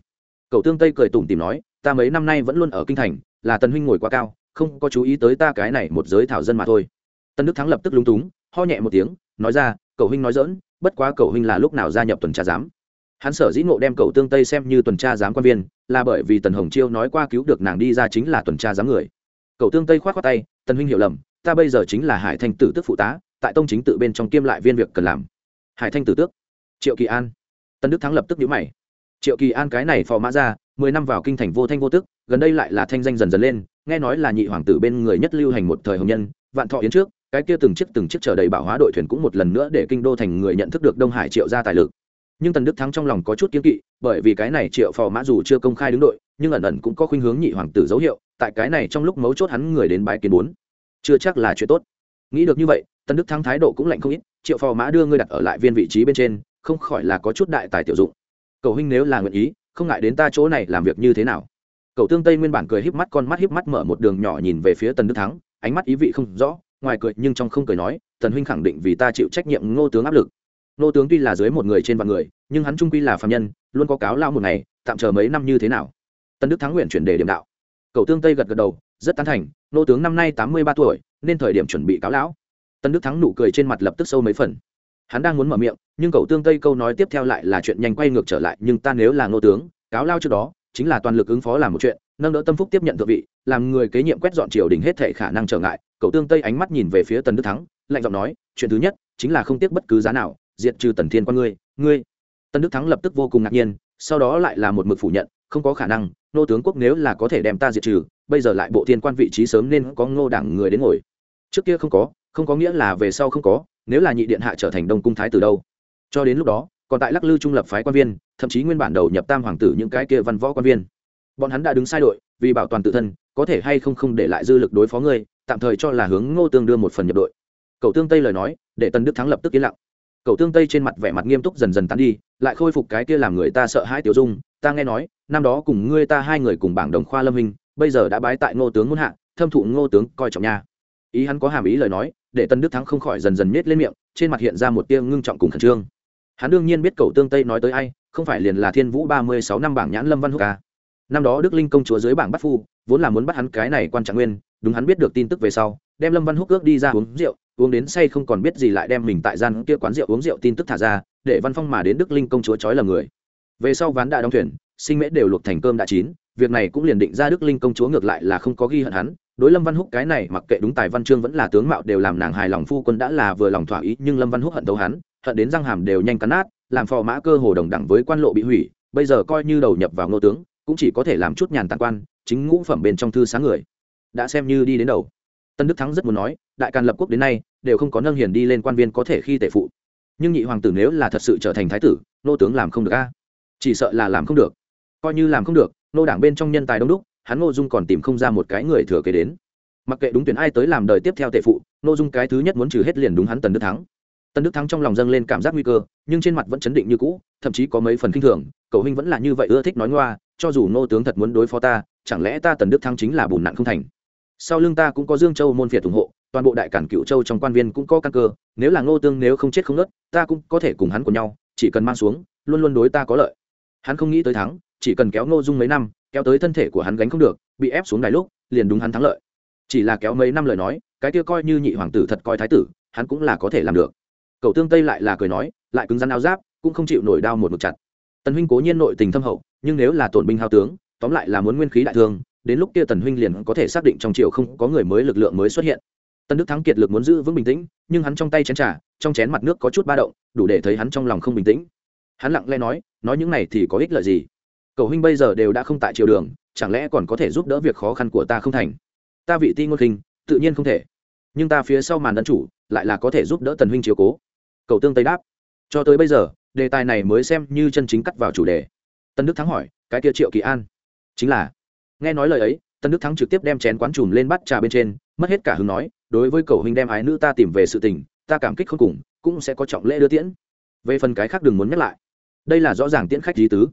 Cầu tương tây cười tủm tìm nói ta mấy năm nay vẫn luôn ở kinh thành, là tần huynh ngồi quá cao, không có chú ý tới ta cái này một giới thảo dân mà thôi. Tân đức thắng lập tức lúng túng, ho nhẹ một tiếng, nói ra, cậu huynh nói dỡn bất quá cậu huynh là lúc nào gia nhập tuần tra giám? Hắn sở dĩ ngộ đem cậu tương tây xem như tuần tra giám quan viên, là bởi vì tần hồng chiêu nói qua cứu được nàng đi ra chính là tuần tra giám người. Cậu tương tây k h o á t khoác tay, tần huynh hiểu lầm, ta bây giờ chính là hải thanh tử tước phụ tá, tại tông chính tự bên trong kiêm lại viên việc cần làm. Hải thanh tử tước, triệu kỳ an. Tân đức thắng lập tức nhữ mày triệu kỳ an cái này phò mã ra, mười năm vào kinh thành vô thanh vô tức, gần đây lại là thanh danh dần dần lên, nghe nói là nhị hoàng tử bên người nhất lưu hành một thời hồng nhân, vạn thọ yến trước, cái kia từng chiếc từng chiếc chờ đầy bảo hóa đội thuyền cũng một lần nữa để kinh đô thành người nhận thức được đông hải triệu ra tài lực. Nhưng tần đức thắng trong lòng có chút kiếm kỵ, bởi vì cái này triệu phò mã dù chưa công khai đứng đội, nhưng ẩn ẩn cũng có khuynh hướng nhị hoàng tử dấu hiệu, tại cái này trong lúc mấu chốt hắn người đến bái kiến bốn. Chưa chắc là chuyện tốt. Nghĩ được như vậy, tần đức thắng thái độ cũng lạnh không ít, triệu phò mã đưa ngươi đặt ở lại viên vị trí bên trên, không khỏi là có chút đại tài tiểu dụng cầu huynh nếu là nguyện ý, không ngại đến ta chỗ này làm việc như thế nào? Cầu tương tây nguyên bản cười híp mắt, con mắt híp mắt mở một đường nhỏ nhìn về phía tần đức thắng, ánh mắt ý vị không rõ, ngoài cười nhưng trong không cười nói, tần huynh khẳng định vì ta chịu trách nhiệm ngô tướng áp lực. Ngô tướng tuy là dưới một người trên vạn người, nhưng hắn trung quy là phạm nhân, luôn có cáo lao một ngày, tạm chờ mấy năm như thế nào? Tần đức thắng nguyện chuyển đề điểm đạo. Cầu tương tây gật gật đầu, rất tán thành, ngô tướng năm nay tám mươi ba tuổi, nên thời điểm chuẩn bị cáo lão. Tần đức thắng nụ cười trên mặt lập tức sâu mấy phần hắn đang muốn mở miệng, nhưng cậu tương tây câu nói tiếp theo lại là chuyện nhanh quay ngược trở lại, nhưng ta nếu là ngô tướng, cáo lao trước đó, chính là toàn lực ứng phó làm một chuyện, nâng đỡ tâm phúc tiếp nhận thượng vị, làm người kế nhiệm quét dọn triều đình hết thể khả năng trở ngại. Cậu tương tây ánh mắt nhìn về phía tần đức thắng, lạnh giọng nói, chuyện thứ nhất, chính là không tiếc bất cứ giá nào, diệt trừ tần thiên quan ngươi ngươi. Tần đức thắng lập tức vô cùng ngạc nhiên, sau đó lại là một mực phủ nhận, không có khả năng nô tướng quốc nếu là có thể đem ta diệt trừ, bây giờ lại bộ thiên quan vị trí sớm nên có ngô đảng người đến ngồi. Trước kia không có không có nghĩa là về sau không có nếu là nhị điện hạ trở thành đông cung thái từ đâu? Cho đến lúc đó, còn tại lắc lư trung lập phái quan viên, thậm chí nguyên bản đầu nhập tam hoàng tử những cái kia văn võ quan viên. Bọn hắn đã đứng sai đội, vì bảo toàn tự thân, có thể hay không không để lại dư lực đối phó ngươi, tạm thời cho là hướng ngô tương đưa một phần nhập đội. Cậu tương tây lời nói, để tần đức thắng lập tức yên lặng. Cậu tương tây trên mặt vẻ mặt nghiêm túc dần dần tán đi, lại khôi phục cái kia làm người ta sợ hãi tiểu dung, ta nghe nói, năm đó cùng ngươi ta hai người cùng bảng đồng khoa lâm hình, bây giờ đã bái tại ngô tướng muôn hạ, thâm thụ ngô tướng coi trọng nha. Ý hắn có hàm ý lời nói để tân đức thắng không khỏi dần dần nhét lên miệng, trên mặt hiện ra một tia ngưng trọng cùng khẩn trương. Hắn đương nhiên biết cầu tương tây nói tới ai, không phải liền là thiên vũ ba mươi sáu năm bảng nhãn lâm văn húc ca năm đó đức linh công chúa dưới bảng bắt phu, vốn là muốn bắt hắn cái này quan trạng nguyên, đúng hắn biết được tin tức về sau, đem lâm văn húc ước đi ra uống rượu, uống đến say không còn biết gì lại đem mình tại gian kia quán rượu uống rượu tin tức thả ra, để văn phong mà đến đức linh công chúa trói lầm người. Về sau ván đã đóng thuyền, sinh mễ đều luộc thành cơm đã chín, việc này cũng liền định ra đức linh công chúa ngược lại là không có ghi hận hắn đối lâm văn húc cái này, mặc kệ đúng tài văn chương vẫn là tướng mạo đều làm nàng hài lòng, phu quân đã là vừa lòng thỏa ý, nhưng lâm văn húc hận thấu hắn, hận đến răng hàm đều nhanh cắn nát, làm phò mã cơ hồ đồng đẳng với quan lộ bị hủy, bây giờ coi như đầu nhập vào ngô tướng, cũng chỉ có thể làm chút nhàn tàn quan, chính ngũ phẩm bên trong thư sáng người. Đã xem như đi đến đầu. Tân đức thắng rất muốn nói, đại càn lập quốc đến nay, đều không có nâng hiền đi lên quan viên có thể khi tể phụ. Nhưng nhị hoàng tử nếu là thật sự trở thành thái tử nô tướng làm không được a. Chỉ sợ là làm không được. Coi như làm không được nô đảng bên trong nhân tài đông đúc hắn ngô dung còn tìm không ra một cái người thừa kế đến. Mặc kệ đúng tuyển ai tới làm đời tiếp theo tệ phụ, ngô dung cái thứ nhất muốn trừ hết liền đúng hắn tần đức thắng. Tần đức thắng trong lòng dâng lên cảm giác nguy cơ, nhưng trên mặt vẫn chấn định như cũ, thậm chí có mấy phần k i n h thường, cậu huynh vẫn là như vậy ưa thích nói ngoa, cho dù ngô tướng thật muốn đối phó ta, chẳng lẽ ta tần đức thắng chính là bùn nặng không thành? Sau lưng ta cũng có dương châu môn phiệt ủng hộ, toàn bộ đại cản cựu châu trong quan viên cũng có căn cơ, nếu là ngô tương nếu không chết không nớt, ta cũng có thể cùng hắn của nhau, chỉ cần mang xuống, luôn luôn đối ta có lợi. Hắn không nghĩ tới thắng, chỉ cần kéo ngô dung mấy năm kéo tới thân thể của hắn gánh không được, bị ép xuống đài lúc, liền đúng hắn thắng lợi. Chỉ là kéo mấy năm lời nói, cái kia coi như nhị hoàng tử thật coi thái tử, hắn cũng là có thể làm được. Cậu tương tây lại là cười nói, lại cứng rắn áo giáp, cũng không chịu nổi đao một mực chặt. Tần huynh cố nhiên nội tình thâm hậu, nhưng nếu là tổn binh hao tướng, tóm lại là muốn nguyên khí đại thương, đến lúc kia tần huynh liền có thể xác định trong triều không có người mới lực lượng mới xuất hiện. Tần đức thắng kiệt lực muốn giữ vững bình tĩnh, nhưng hắn trong tay chén trà, trong chén mặt nước có chút ba động, đủ để thấy hắn trong lòng không bình tĩnh. Hắn lặng lẽ nói nói những này thì có ích lợi gì? Cầu huynh bây giờ đều đã không tại triều đường, chẳng lẽ còn có thể giúp đỡ việc khó khăn của ta không thành? Ta vị ti ngôn khinh, tự nhiên không thể. Nhưng ta phía sau màn ân chủ, lại là có thể giúp đỡ tần huynh chiếu cố. Cầu tương tây đáp. Cho tới bây giờ, đề tài này mới xem như chân chính cắt vào chủ đề. Tân đức thắng hỏi, cái kia triệu kỳ an? Chính là. Nghe nói lời ấy, tân đức thắng trực tiếp đem chén quán chùm lên bắt trà bên trên, mất hết cả hứng nói, đối với cầu huynh đem ái nữ ta tìm về sự tình, ta cảm kích không cùng, cũng sẽ có trọng lễ đưa tiễn. Về phần cái khác đừng muốn nhắc lại. Đây là rõ ràng tiễn khách lý tứ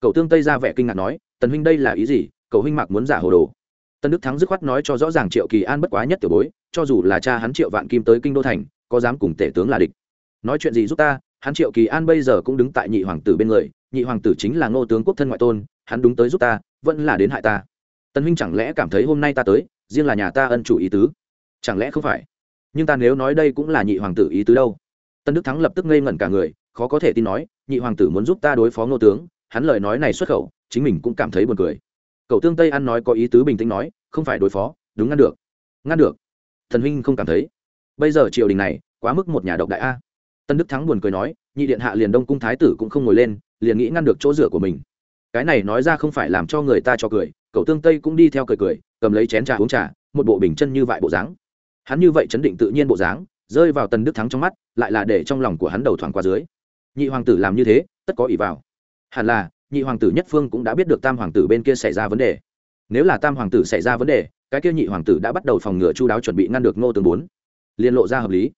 cậu tương tây ra vẻ kinh ngạc nói, tần huynh đây là ý gì? Cậu huynh mạc muốn giả hồ đồ. Tân đức thắng dứt khoát nói cho rõ ràng triệu kỳ an bất quá nhất tiểu bối, cho dù là cha hắn triệu vạn kim tới kinh đô thành, có dám cùng tể tướng là địch. Nói chuyện gì giúp ta? Hắn triệu kỳ an bây giờ cũng đứng tại nhị hoàng tử bên người, nhị hoàng tử chính là ngô tướng quốc thân ngoại tôn, hắn đúng tới giúp ta, vẫn là đến hại ta. Tân huynh chẳng lẽ cảm thấy hôm nay ta tới, riêng là nhà ta ân chủ ý tứ? Chẳng lẽ không phải? Nhưng ta nếu nói đây cũng là nhị hoàng tử ý tứ đâu? Tân đức thắng lập tức ngây ngẩn cả người, khó có thể tin nói, nhị hoàng tử muốn giúp ta đối phó ngô tướng hắn lời nói này xuất khẩu, chính mình cũng cảm thấy buồn cười. Cậu tương tây ăn nói có ý tứ bình tĩnh nói, không phải đối phó, đúng ngăn được. Ngăn được. Thần huynh không cảm thấy. Bây giờ triều đình này, quá mức một nhà độc đại a. Tân đức thắng buồn cười nói, nhị điện hạ liền đông cung thái tử cũng không ngồi lên, liền nghĩ ngăn được chỗ rửa của mình. Cái này nói ra không phải làm cho người ta cho cười, cậu tương tây cũng đi theo cười cười, cầm lấy chén trà uống trà, một bộ bình chân như vậy bộ dáng. Hắn như vậy chấn định tự nhiên bộ dáng, rơi vào tân đức thắng trong mắt, lại là để trong lòng của hắn đầu thoảng qua dưới. Nhị hoàng tử làm như thế, tất có ỷ vào hẳn là, nhị hoàng tử nhất phương cũng đã biết được tam hoàng tử bên kia xảy ra vấn đề. Nếu là tam hoàng tử xảy ra vấn đề, cái kia nhị hoàng tử đã bắt đầu phòng ngừa chu đáo chuẩn bị ngăn được ngô tường bốn. Liên lộ ra hợp lý.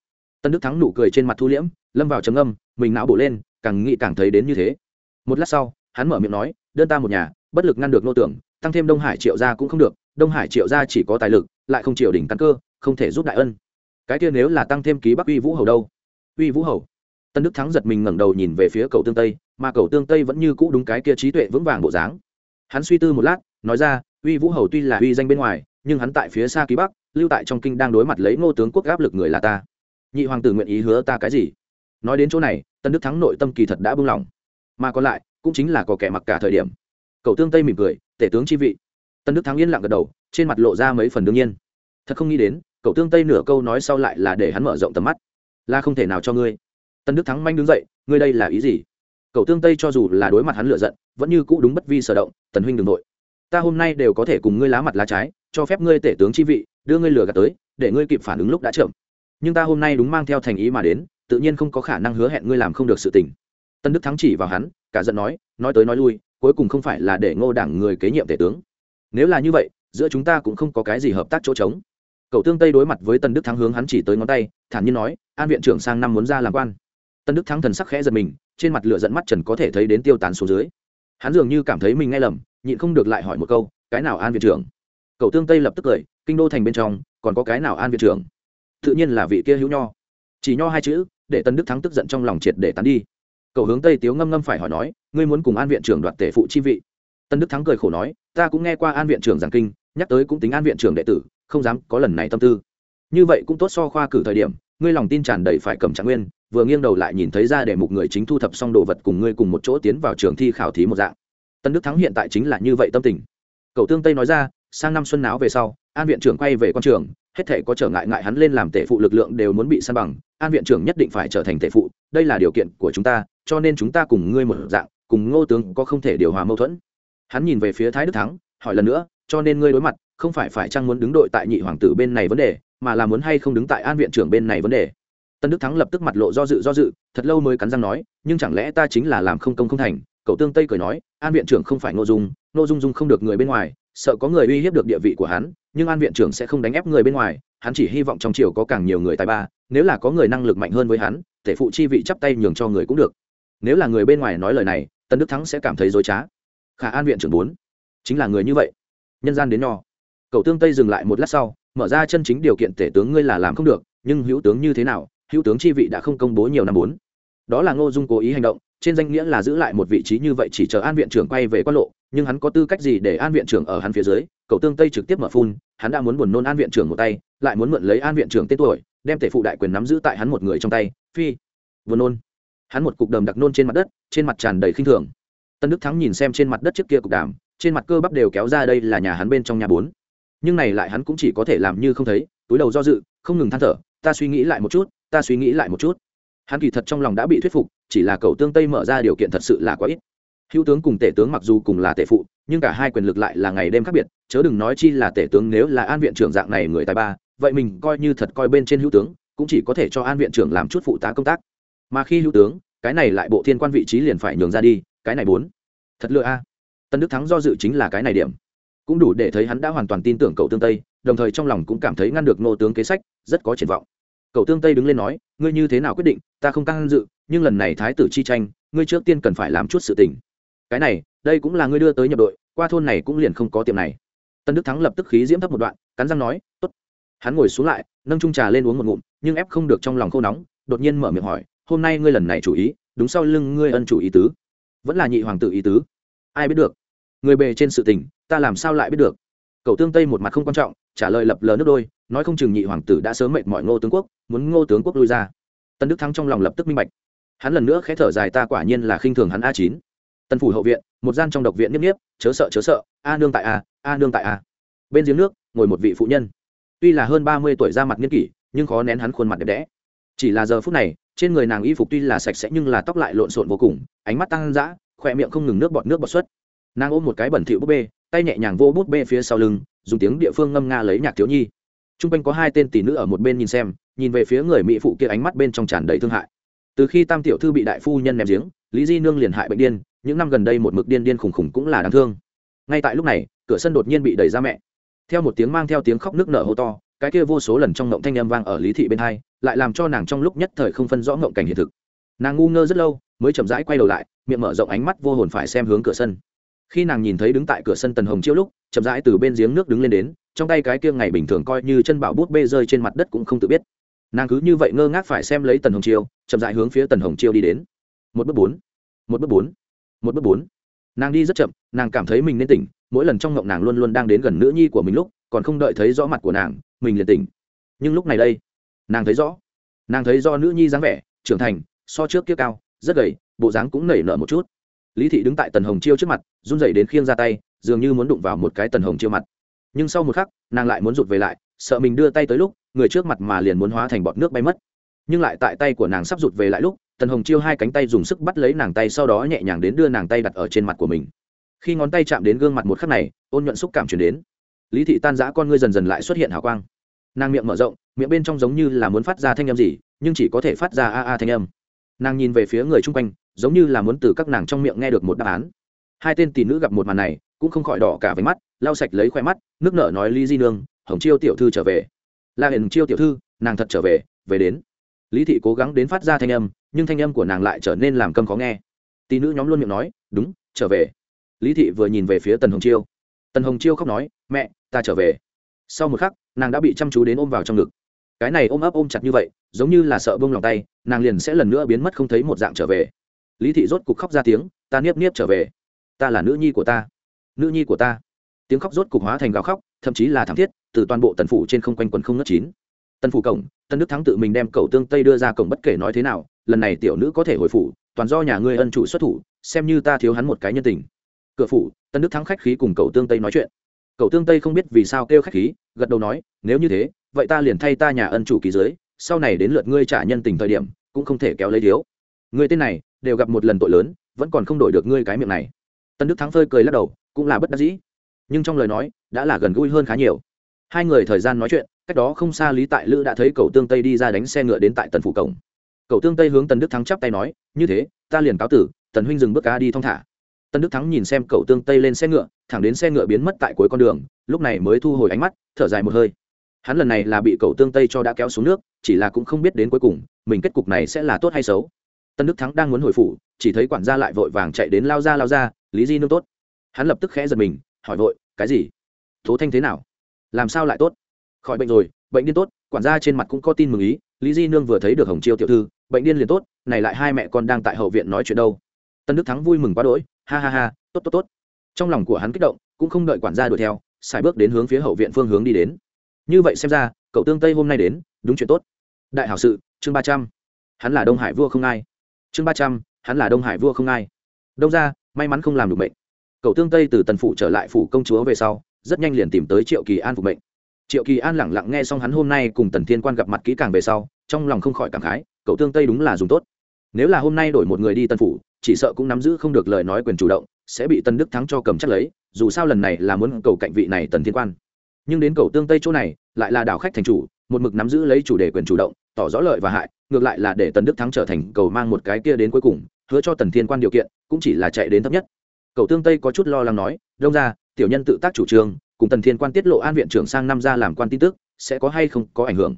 Tân đức thắng nụ cười trên mặt thu liễm, lâm vào trầm âm mình não bổ lên, càng nghĩ càng thấy đến như thế. Một lát sau, hắn mở miệng nói, đơn ta một nhà, bất lực ngăn được ngô tưởng tăng thêm đông hải triệu gia cũng không được, đông hải triệu gia chỉ có tài lực, lại không triều đỉnh căn cơ, không thể giúp đại ân. Cái kia nếu là tăng thêm ký bắc uy vũ hầu đâu? Uy vũ hầu? Tân đức thắng giật mình ngẩng đầu nhìn về phía cầu tương tây mà cầu tương tây vẫn như cũ đúng cái kia trí tuệ vững vàng bộ dáng. Hắn suy tư một lát, nói ra, uy vũ hầu tuy là uy danh bên ngoài, nhưng hắn tại phía xa ký bắc, lưu tại trong kinh đang đối mặt lấy ngô tướng quốc áp lực người là ta. Nhị hoàng tử nguyện ý hứa ta cái gì? Nói đến chỗ này, tân đức thắng nội tâm kỳ thật đã buông lỏng mà còn lại, cũng chính là có kẻ mặc cả thời điểm. Cậu tương tây mỉm cười, tể tướng chi vị. Tân đức thắng yên lặng gật đầu, trên mặt lộ ra mấy phần đương nhiên. Thật không nghĩ đến cậu tương tây nửa câu nói sau lại là để hắn mở rộng tầm mắt. Là không thể nào cho ngươi. Tân đức thắng manh đứng dậy, ngươi đây là ý gì? Cậu tương tây cho dù là đối mặt hắn lựa giận, vẫn như cũ đúng bất vi sở động, tần huynh đ ừ n g nội ta hôm nay đều có thể cùng ngươi lá mặt lá trái, cho phép ngươi tể tướng chi vị, đưa ngươi lừa gạt tới, để ngươi kịp phản ứng lúc đã chậm. Nhưng ta hôm nay đúng mang theo thành ý mà đến, tự nhiên không có khả năng hứa hẹn ngươi làm không được sự tình. Tân đức thắng chỉ vào hắn, cả giận nói nói tới nói lui, cuối cùng không phải là để ngô đảng người kế nhiệm tể tướng. Nếu là như vậy, giữa chúng ta cũng không có cái gì hợp tác chỗ trống. Cậu tương tây đối mặt với tân đức thắng hướng hắn chỉ tới ngón tay, thản nhiên nói, an viện trưởng sang năm muốn ra làm quan. Tân đức thắng thần sắc khẽ giật mình trên mặt lửa dẫn mắt trần có thể thấy đến tiêu tán xuống dưới. Hắn dường như cảm thấy mình nghe lầm, nhịn không được lại hỏi một câu, cái nào an viện trưởng? Cậu tương tây lập tức cười, kinh đô thành bên trong, còn có cái nào an viện trưởng? Tự nhiên là vị kia hữu nho. Chỉ nho hai chữ, để tân đức thắng tức giận trong lòng triệt để tán đi. Cậu hướng tây tiếu ngâm ngâm phải hỏi nói, ngươi muốn cùng an viện trưởng đoạt tể phụ chi vị? Tân đức thắng cười khổ nói, ta cũng nghe qua an viện trưởng giảng kinh, nhắc tới cũng tính an viện trưởng đệ tử, không dám có lần này tâm tư. Như vậy cũng tốt so khoa cử thời điểm, ngươi lòng tin tràn đầy phải cầm trạng nguyên vừa nghiêng đầu lại nhìn thấy ra để một người chính thu thập xong đồ vật cùng ngươi cùng một chỗ tiến vào trường thi khảo thí một dạng. Tân đức thắng hiện tại chính là như vậy tâm tình. Cậu tương tây nói ra, sang năm xuân náo về sau, an viện trưởng quay về con trường, hết thể có trở ngại ngại hắn lên làm tể phụ lực lượng đều muốn bị san bằng, an viện trưởng nhất định phải trở thành tể phụ, đây là điều kiện của chúng ta, cho nên chúng ta cùng ngươi một dạng, cùng ngô tướng có không thể điều hòa mâu thuẫn. Hắn nhìn về phía thái đức thắng, hỏi lần nữa, cho nên ngươi đối mặt, không phải phải chăng muốn đứng đội tại nhị hoàng tử bên này vấn đề, mà là muốn hay không đứng tại an viện trưởng bên này vấn đề? Tân đức thắng lập tức mặt lộ do dự do dự, thật lâu mới cắn răng nói, nhưng chẳng lẽ ta chính là làm không công không thành? Cậu tương tây cười nói, an viện trưởng không phải ngô dung ngô dung dung không được người bên ngoài, sợ có người uy hiếp được địa vị của hắn, nhưng an viện trưởng sẽ không đánh ép người bên ngoài, hắn chỉ hy vọng trong triều có càng nhiều người tài ba, nếu là có người năng lực mạnh hơn với hắn, tể phụ chi vị chắp tay nhường cho người cũng được. Nếu là người bên ngoài nói lời này, tân đức thắng sẽ cảm thấy dối trá. Khả an viện trưởng bốn, chính là người như vậy. Nhân gian đến nho cậu tương tây dừng lại một lát sau, mở ra chân chính điều kiện tể tướng ngươi là làm không được, nhưng hữu tướng như thế nào hữu tướng chi vị đã không công bố nhiều năm bốn đó là ngô dung cố ý hành động, trên danh nghĩa là giữ lại một vị trí như vậy chỉ chờ an viện trưởng quay về quan lộ, nhưng hắn có tư cách gì để an viện trưởng ở hắn phía dưới? Cậu tương tây trực tiếp mở phun, hắn đã muốn buồn nôn an viện trưởng một tay, lại muốn mượn lấy an viện trưởng tên tuổi, đem tể phụ đại quyền nắm giữ tại hắn một người trong tay, phi. Buồn nôn. Hắn một cục đầm đặc nôn trên mặt đất, trên mặt tràn đầy khinh thường. Tân đức thắng nhìn xem trên mặt đất trước kia cục đàm, trên mặt cơ bắp đều kéo ra đây là nhà hắn bên trong nhà bốn. Nhưng này lại hắn cũng chỉ có thể làm như không thấy, túi đầu do dự, không ngừng than thở, ta suy nghĩ lại một chút ta suy nghĩ lại một chút. Hắn kỳ thật trong lòng đã bị thuyết phục, chỉ là cầu tương tây mở ra điều kiện thật sự là quá ít. Hữu tướng cùng tể tướng mặc dù cùng là tể phụ, nhưng cả hai quyền lực lại là ngày đêm khác biệt, chớ đừng nói chi là tể tướng nếu là an viện trưởng dạng này người tài ba, vậy mình coi như thật coi bên trên hữu tướng, cũng chỉ có thể cho an viện trưởng làm chút phụ tá công tác. Mà khi hữu tướng, cái này lại bộ thiên quan vị trí liền phải nhường ra đi, cái này bốn. Thật lựa a. Tân đức thắng do dự chính là cái này điểm. Cũng đủ để thấy hắn đã hoàn toàn tin tưởng cậu tương tây, đồng thời trong lòng cũng cảm thấy ngăn được nô tướng kế sách, rất có triển vọng cậu tương tây đứng lên nói, ngươi như thế nào quyết định, ta không căng dự, nhưng lần này thái tử chi tranh, ngươi trước tiên cần phải làm chút sự tình. Cái này, đây cũng là ngươi đưa tới nhập đội, qua thôn này cũng liền không có tiệm này. Tân đức thắng lập tức khí diễm thấp một đoạn, cắn răng nói, tốt. Hắn ngồi xuống lại, nâng trung trà lên uống một ngụm, nhưng ép không được trong lòng khô nóng, đột nhiên mở miệng hỏi, hôm nay ngươi lần này chủ ý, đúng sau lưng ngươi ân chủ ý tứ? Vẫn là nhị hoàng tử ý tứ. Ai biết được. Người bề trên sự tình, ta làm sao lại biết được? Cậu tương tây một mặt không quan trọng, trả lời lập lờ nước đôi nói không chừng nhị hoàng tử đã sớm mệt mọi ngô tướng quốc, muốn ngô tướng quốc lui ra. Tân đức thắng trong lòng lập tức minh bạch. Hắn lần nữa khẽ thở dài ta quả nhiên là khinh thường hắn a chín. Tân phủ hậu viện, một gian trong độc viện niếp niếp, chớ sợ chớ sợ, a nương tại a a nương tại a. Bên giếng nước, ngồi một vị phụ nhân. Tuy là hơn ba mươi tuổi ra mặt nghiên kỷ, nhưng khó nén hắn khuôn mặt đẹp đẽ. Chỉ là giờ phút này, trên người nàng y phục tuy là sạch sẽ nhưng là tóc lại lộn xộn vô cùng, ánh mắt tăng dã, khỏe miệng không ngừng nước bọt nước bọt xuất. Nàng ôm một cái bẩn thỉu búp bê, tay nhẹ nhàng vô bút bê phía sau lưng, dùng tiếng địa phương ngâm nga lấy nhạc thiếu nhi t r u n g quanh có hai tên tỷ nữ ở một bên nhìn xem, nhìn về phía người mỹ phụ kia ánh mắt bên trong tràn đầy thương hại. Từ khi tam tiểu thư bị đại phu nhân ném giếng, lý di nương liền hại bệnh điên, những năm gần đây một mực điên điên khùng khùng cũng là đáng thương. Ngay tại lúc này, cửa sân đột nhiên bị đẩy ra mẹ. Theo một tiếng mang theo tiếng khóc nước nở hô to, cái kia vô số lần trong ngộng thanh âm vang ở lý thị bên hai, lại làm cho nàng trong lúc nhất thời không phân rõ ngộng cảnh hiện thực. Nàng ngu ngơ rất lâu, mới chậm rãi quay đầu lại, miệng mở rộng ánh mắt vô hồn phải xem hướng cửa sân. Khi nàng nhìn thấy đứng tại cửa sân tần hồng chiêu lúc, chậm rãi từ bên giếng nước đứng lên đến trong tay cái kia ngày bình thường coi như chân bảo bút bê rơi trên mặt đất cũng không tự biết. Nàng cứ như vậy ngơ ngác phải xem lấy tần hồng chiêu, chậm rãi hướng phía tần hồng chiêu đi đến. Một bước bốn, một bước bốn, một bước bốn. Nàng đi rất chậm, nàng cảm thấy mình nên tỉnh, mỗi lần trong ngộng nàng luôn luôn đang đến gần nữ nhi của mình lúc, còn không đợi thấy rõ mặt của nàng, mình liền tỉnh. Nhưng lúc này đây, nàng thấy rõ, nàng thấy do nữ nhi dáng vẻ, trưởng thành, so trước kia cao, rất gầy, bộ dáng cũng nảy nở một chút. Lý thị đứng tại tần hồng chiêu trước mặt, run rẩy đến khiêng ra tay, dường như muốn đụng vào một cái tần hồng chiêu mặt nhưng sau một khắc, nàng lại muốn rụt về lại, sợ mình đưa tay tới lúc, người trước mặt mà liền muốn hóa thành bọt nước bay mất. Nhưng lại tại tay của nàng sắp rụt về lại lúc, tần hồng chiêu hai cánh tay dùng sức bắt lấy nàng tay sau đó nhẹ nhàng đến đưa nàng tay đặt ở trên mặt của mình. Khi ngón tay chạm đến gương mặt một khắc này, ôn nhuận xúc cảm chuyển đến. Lý thị tan giã con ngươi dần dần lại xuất hiện hào quang. Nàng miệng mở rộng, miệng bên trong giống như là muốn phát ra thanh âm gì, nhưng chỉ có thể phát ra a a thanh âm. Nàng nhìn về phía người chung quanh, giống như là muốn từ các nàng trong miệng nghe được một đáp án hai tên tỷ nữ gặp một màn này, cũng không khỏi đỏ cả váy mắt, lau sạch lấy khoe mắt, nước nở nói lý di nương, hồng chiêu tiểu thư trở về. La hiền chiêu tiểu thư, nàng thật trở về về đến. Lý thị cố gắng đến phát ra thanh âm, nhưng thanh âm của nàng lại trở nên làm câm khó nghe. Tỷ nữ nhóm luôn miệng nói, đúng, trở về. Lý thị vừa nhìn về phía tần hồng chiêu. Tần hồng chiêu khóc nói, mẹ, ta trở về. Sau một khắc, nàng đã bị chăm chú đến ôm vào trong ngực. Cái này ôm ấp ôm chặt như vậy, giống như là sợ bông lòng tay, nàng liền sẽ lần nữa biến mất không thấy một dạng trở về. Lý thị rốt cục khóc ra tiếng, ta niếp niếp trở về ta là nữ nhi của ta. Nữ nhi của ta. Tiếng khóc rốt cục hóa thành gào khóc, thậm chí là thảm thiết, từ toàn bộ tần phủ trên không quanh quần không ngất chín. Tần phủ cổng, tân đức thắng tự mình đem cầu tương tây đưa ra cổng bất kể nói thế nào, lần này tiểu nữ có thể hồi phủ, toàn do nhà ngươi ân chủ xuất thủ, xem như ta thiếu hắn một cái nhân tình. Cửa phủ, tân đức thắng khách khí cùng cầu tương tây nói chuyện. Cầu tương tây không biết vì sao kêu khách khí, gật đầu nói, nếu như thế, vậy ta liền thay ta nhà ân chủ ký dưới sau này đến lượt ngươi trả nhân tình thời điểm, cũng không thể kéo lấy thiếu. Người tên này, đều gặp một lần tội lớn, vẫn còn không đổi được ngươi cái miệng này tân đức thắng phơi cười lắc đầu, cũng là bất đắc dĩ. Nhưng trong lời nói, đã là gần gũi hơn khá nhiều. Hai người thời gian nói chuyện, cách đó không xa lý tại lữ đã thấy cậu tương tây đi ra đánh xe ngựa đến tại tần phủ cổng. Cậu tương tây hướng tần đức thắng chắp tay nói, như thế, ta liền cáo tử, tần huynh dừng bước cá đi thong thả. Tân đức thắng nhìn xem cậu tương tây lên xe ngựa, thẳng đến xe ngựa biến mất tại cuối con đường, lúc này mới thu hồi ánh mắt, thở dài một hơi. Hắn lần này là bị cậu tương tây cho đã kéo xuống nước, chỉ là cũng không biết đến cuối cùng, mình kết cục này sẽ là tốt hay xấu tân đức thắng đang muốn hồi phủ, chỉ thấy quản gia lại vội vàng chạy đến lao ra lao ra, lý di nương tốt. Hắn lập tức khẽ giật mình, hỏi vội, cái gì? Tố thanh thế nào? Làm sao lại tốt? Khỏi bệnh rồi, bệnh điên tốt. Quản gia trên mặt cũng có tin mừng ý, lý di nương vừa thấy được hồng chiêu tiểu thư, bệnh điên liền tốt, này lại hai mẹ con đang tại hậu viện nói chuyện đâu. Tân đức thắng vui mừng quá đỗi, ha ha ha, tốt tốt tốt. Trong lòng của hắn kích động, cũng không đợi quản gia đuổi theo, xài bước đến hướng phía hậu viện phương hướng đi đến. Như vậy xem ra, cậu tương tây hôm nay đến, đúng chuyện tốt. Đại hảo sự, chương ba trăm. Hắn là đông hải vua không ai chương ba trăm, hắn là đông hải vua không ai. Đông ra may mắn không làm được bệnh cậu tương tây từ tần phủ trở lại phủ công chúa về sau, rất nhanh liền tìm tới triệu kỳ an phục mệnh. Triệu kỳ an lẳng lặng nghe xong hắn hôm nay cùng tần thiên quan gặp mặt kỹ càng về sau, trong lòng không khỏi cảm khái, cậu tương tây đúng là dùng tốt. Nếu là hôm nay đổi một người đi tân phủ, chỉ sợ cũng nắm giữ không được lời nói quyền chủ động, sẽ bị tân đức thắng cho cầm chắc lấy, dù sao lần này là muốn cầu cạnh vị này tần thiên quan. Nhưng đến cầu tương tây chỗ này, lại là đảo khách thành chủ, một mực nắm giữ lấy chủ đề quyền chủ động, tỏ rõ lợi và hại ngược lại là để tần đức thắng trở thành cầu mang một cái kia đến cuối cùng, hứa cho tần thiên quan điều kiện, cũng chỉ là chạy đến thấp nhất. Cầu tương tây có chút lo lắng nói, đông ra tiểu nhân tự tác chủ trương, cùng tần thiên quan tiết lộ an viện trưởng sang năm ra làm quan tin tức, sẽ có hay không có ảnh hưởng?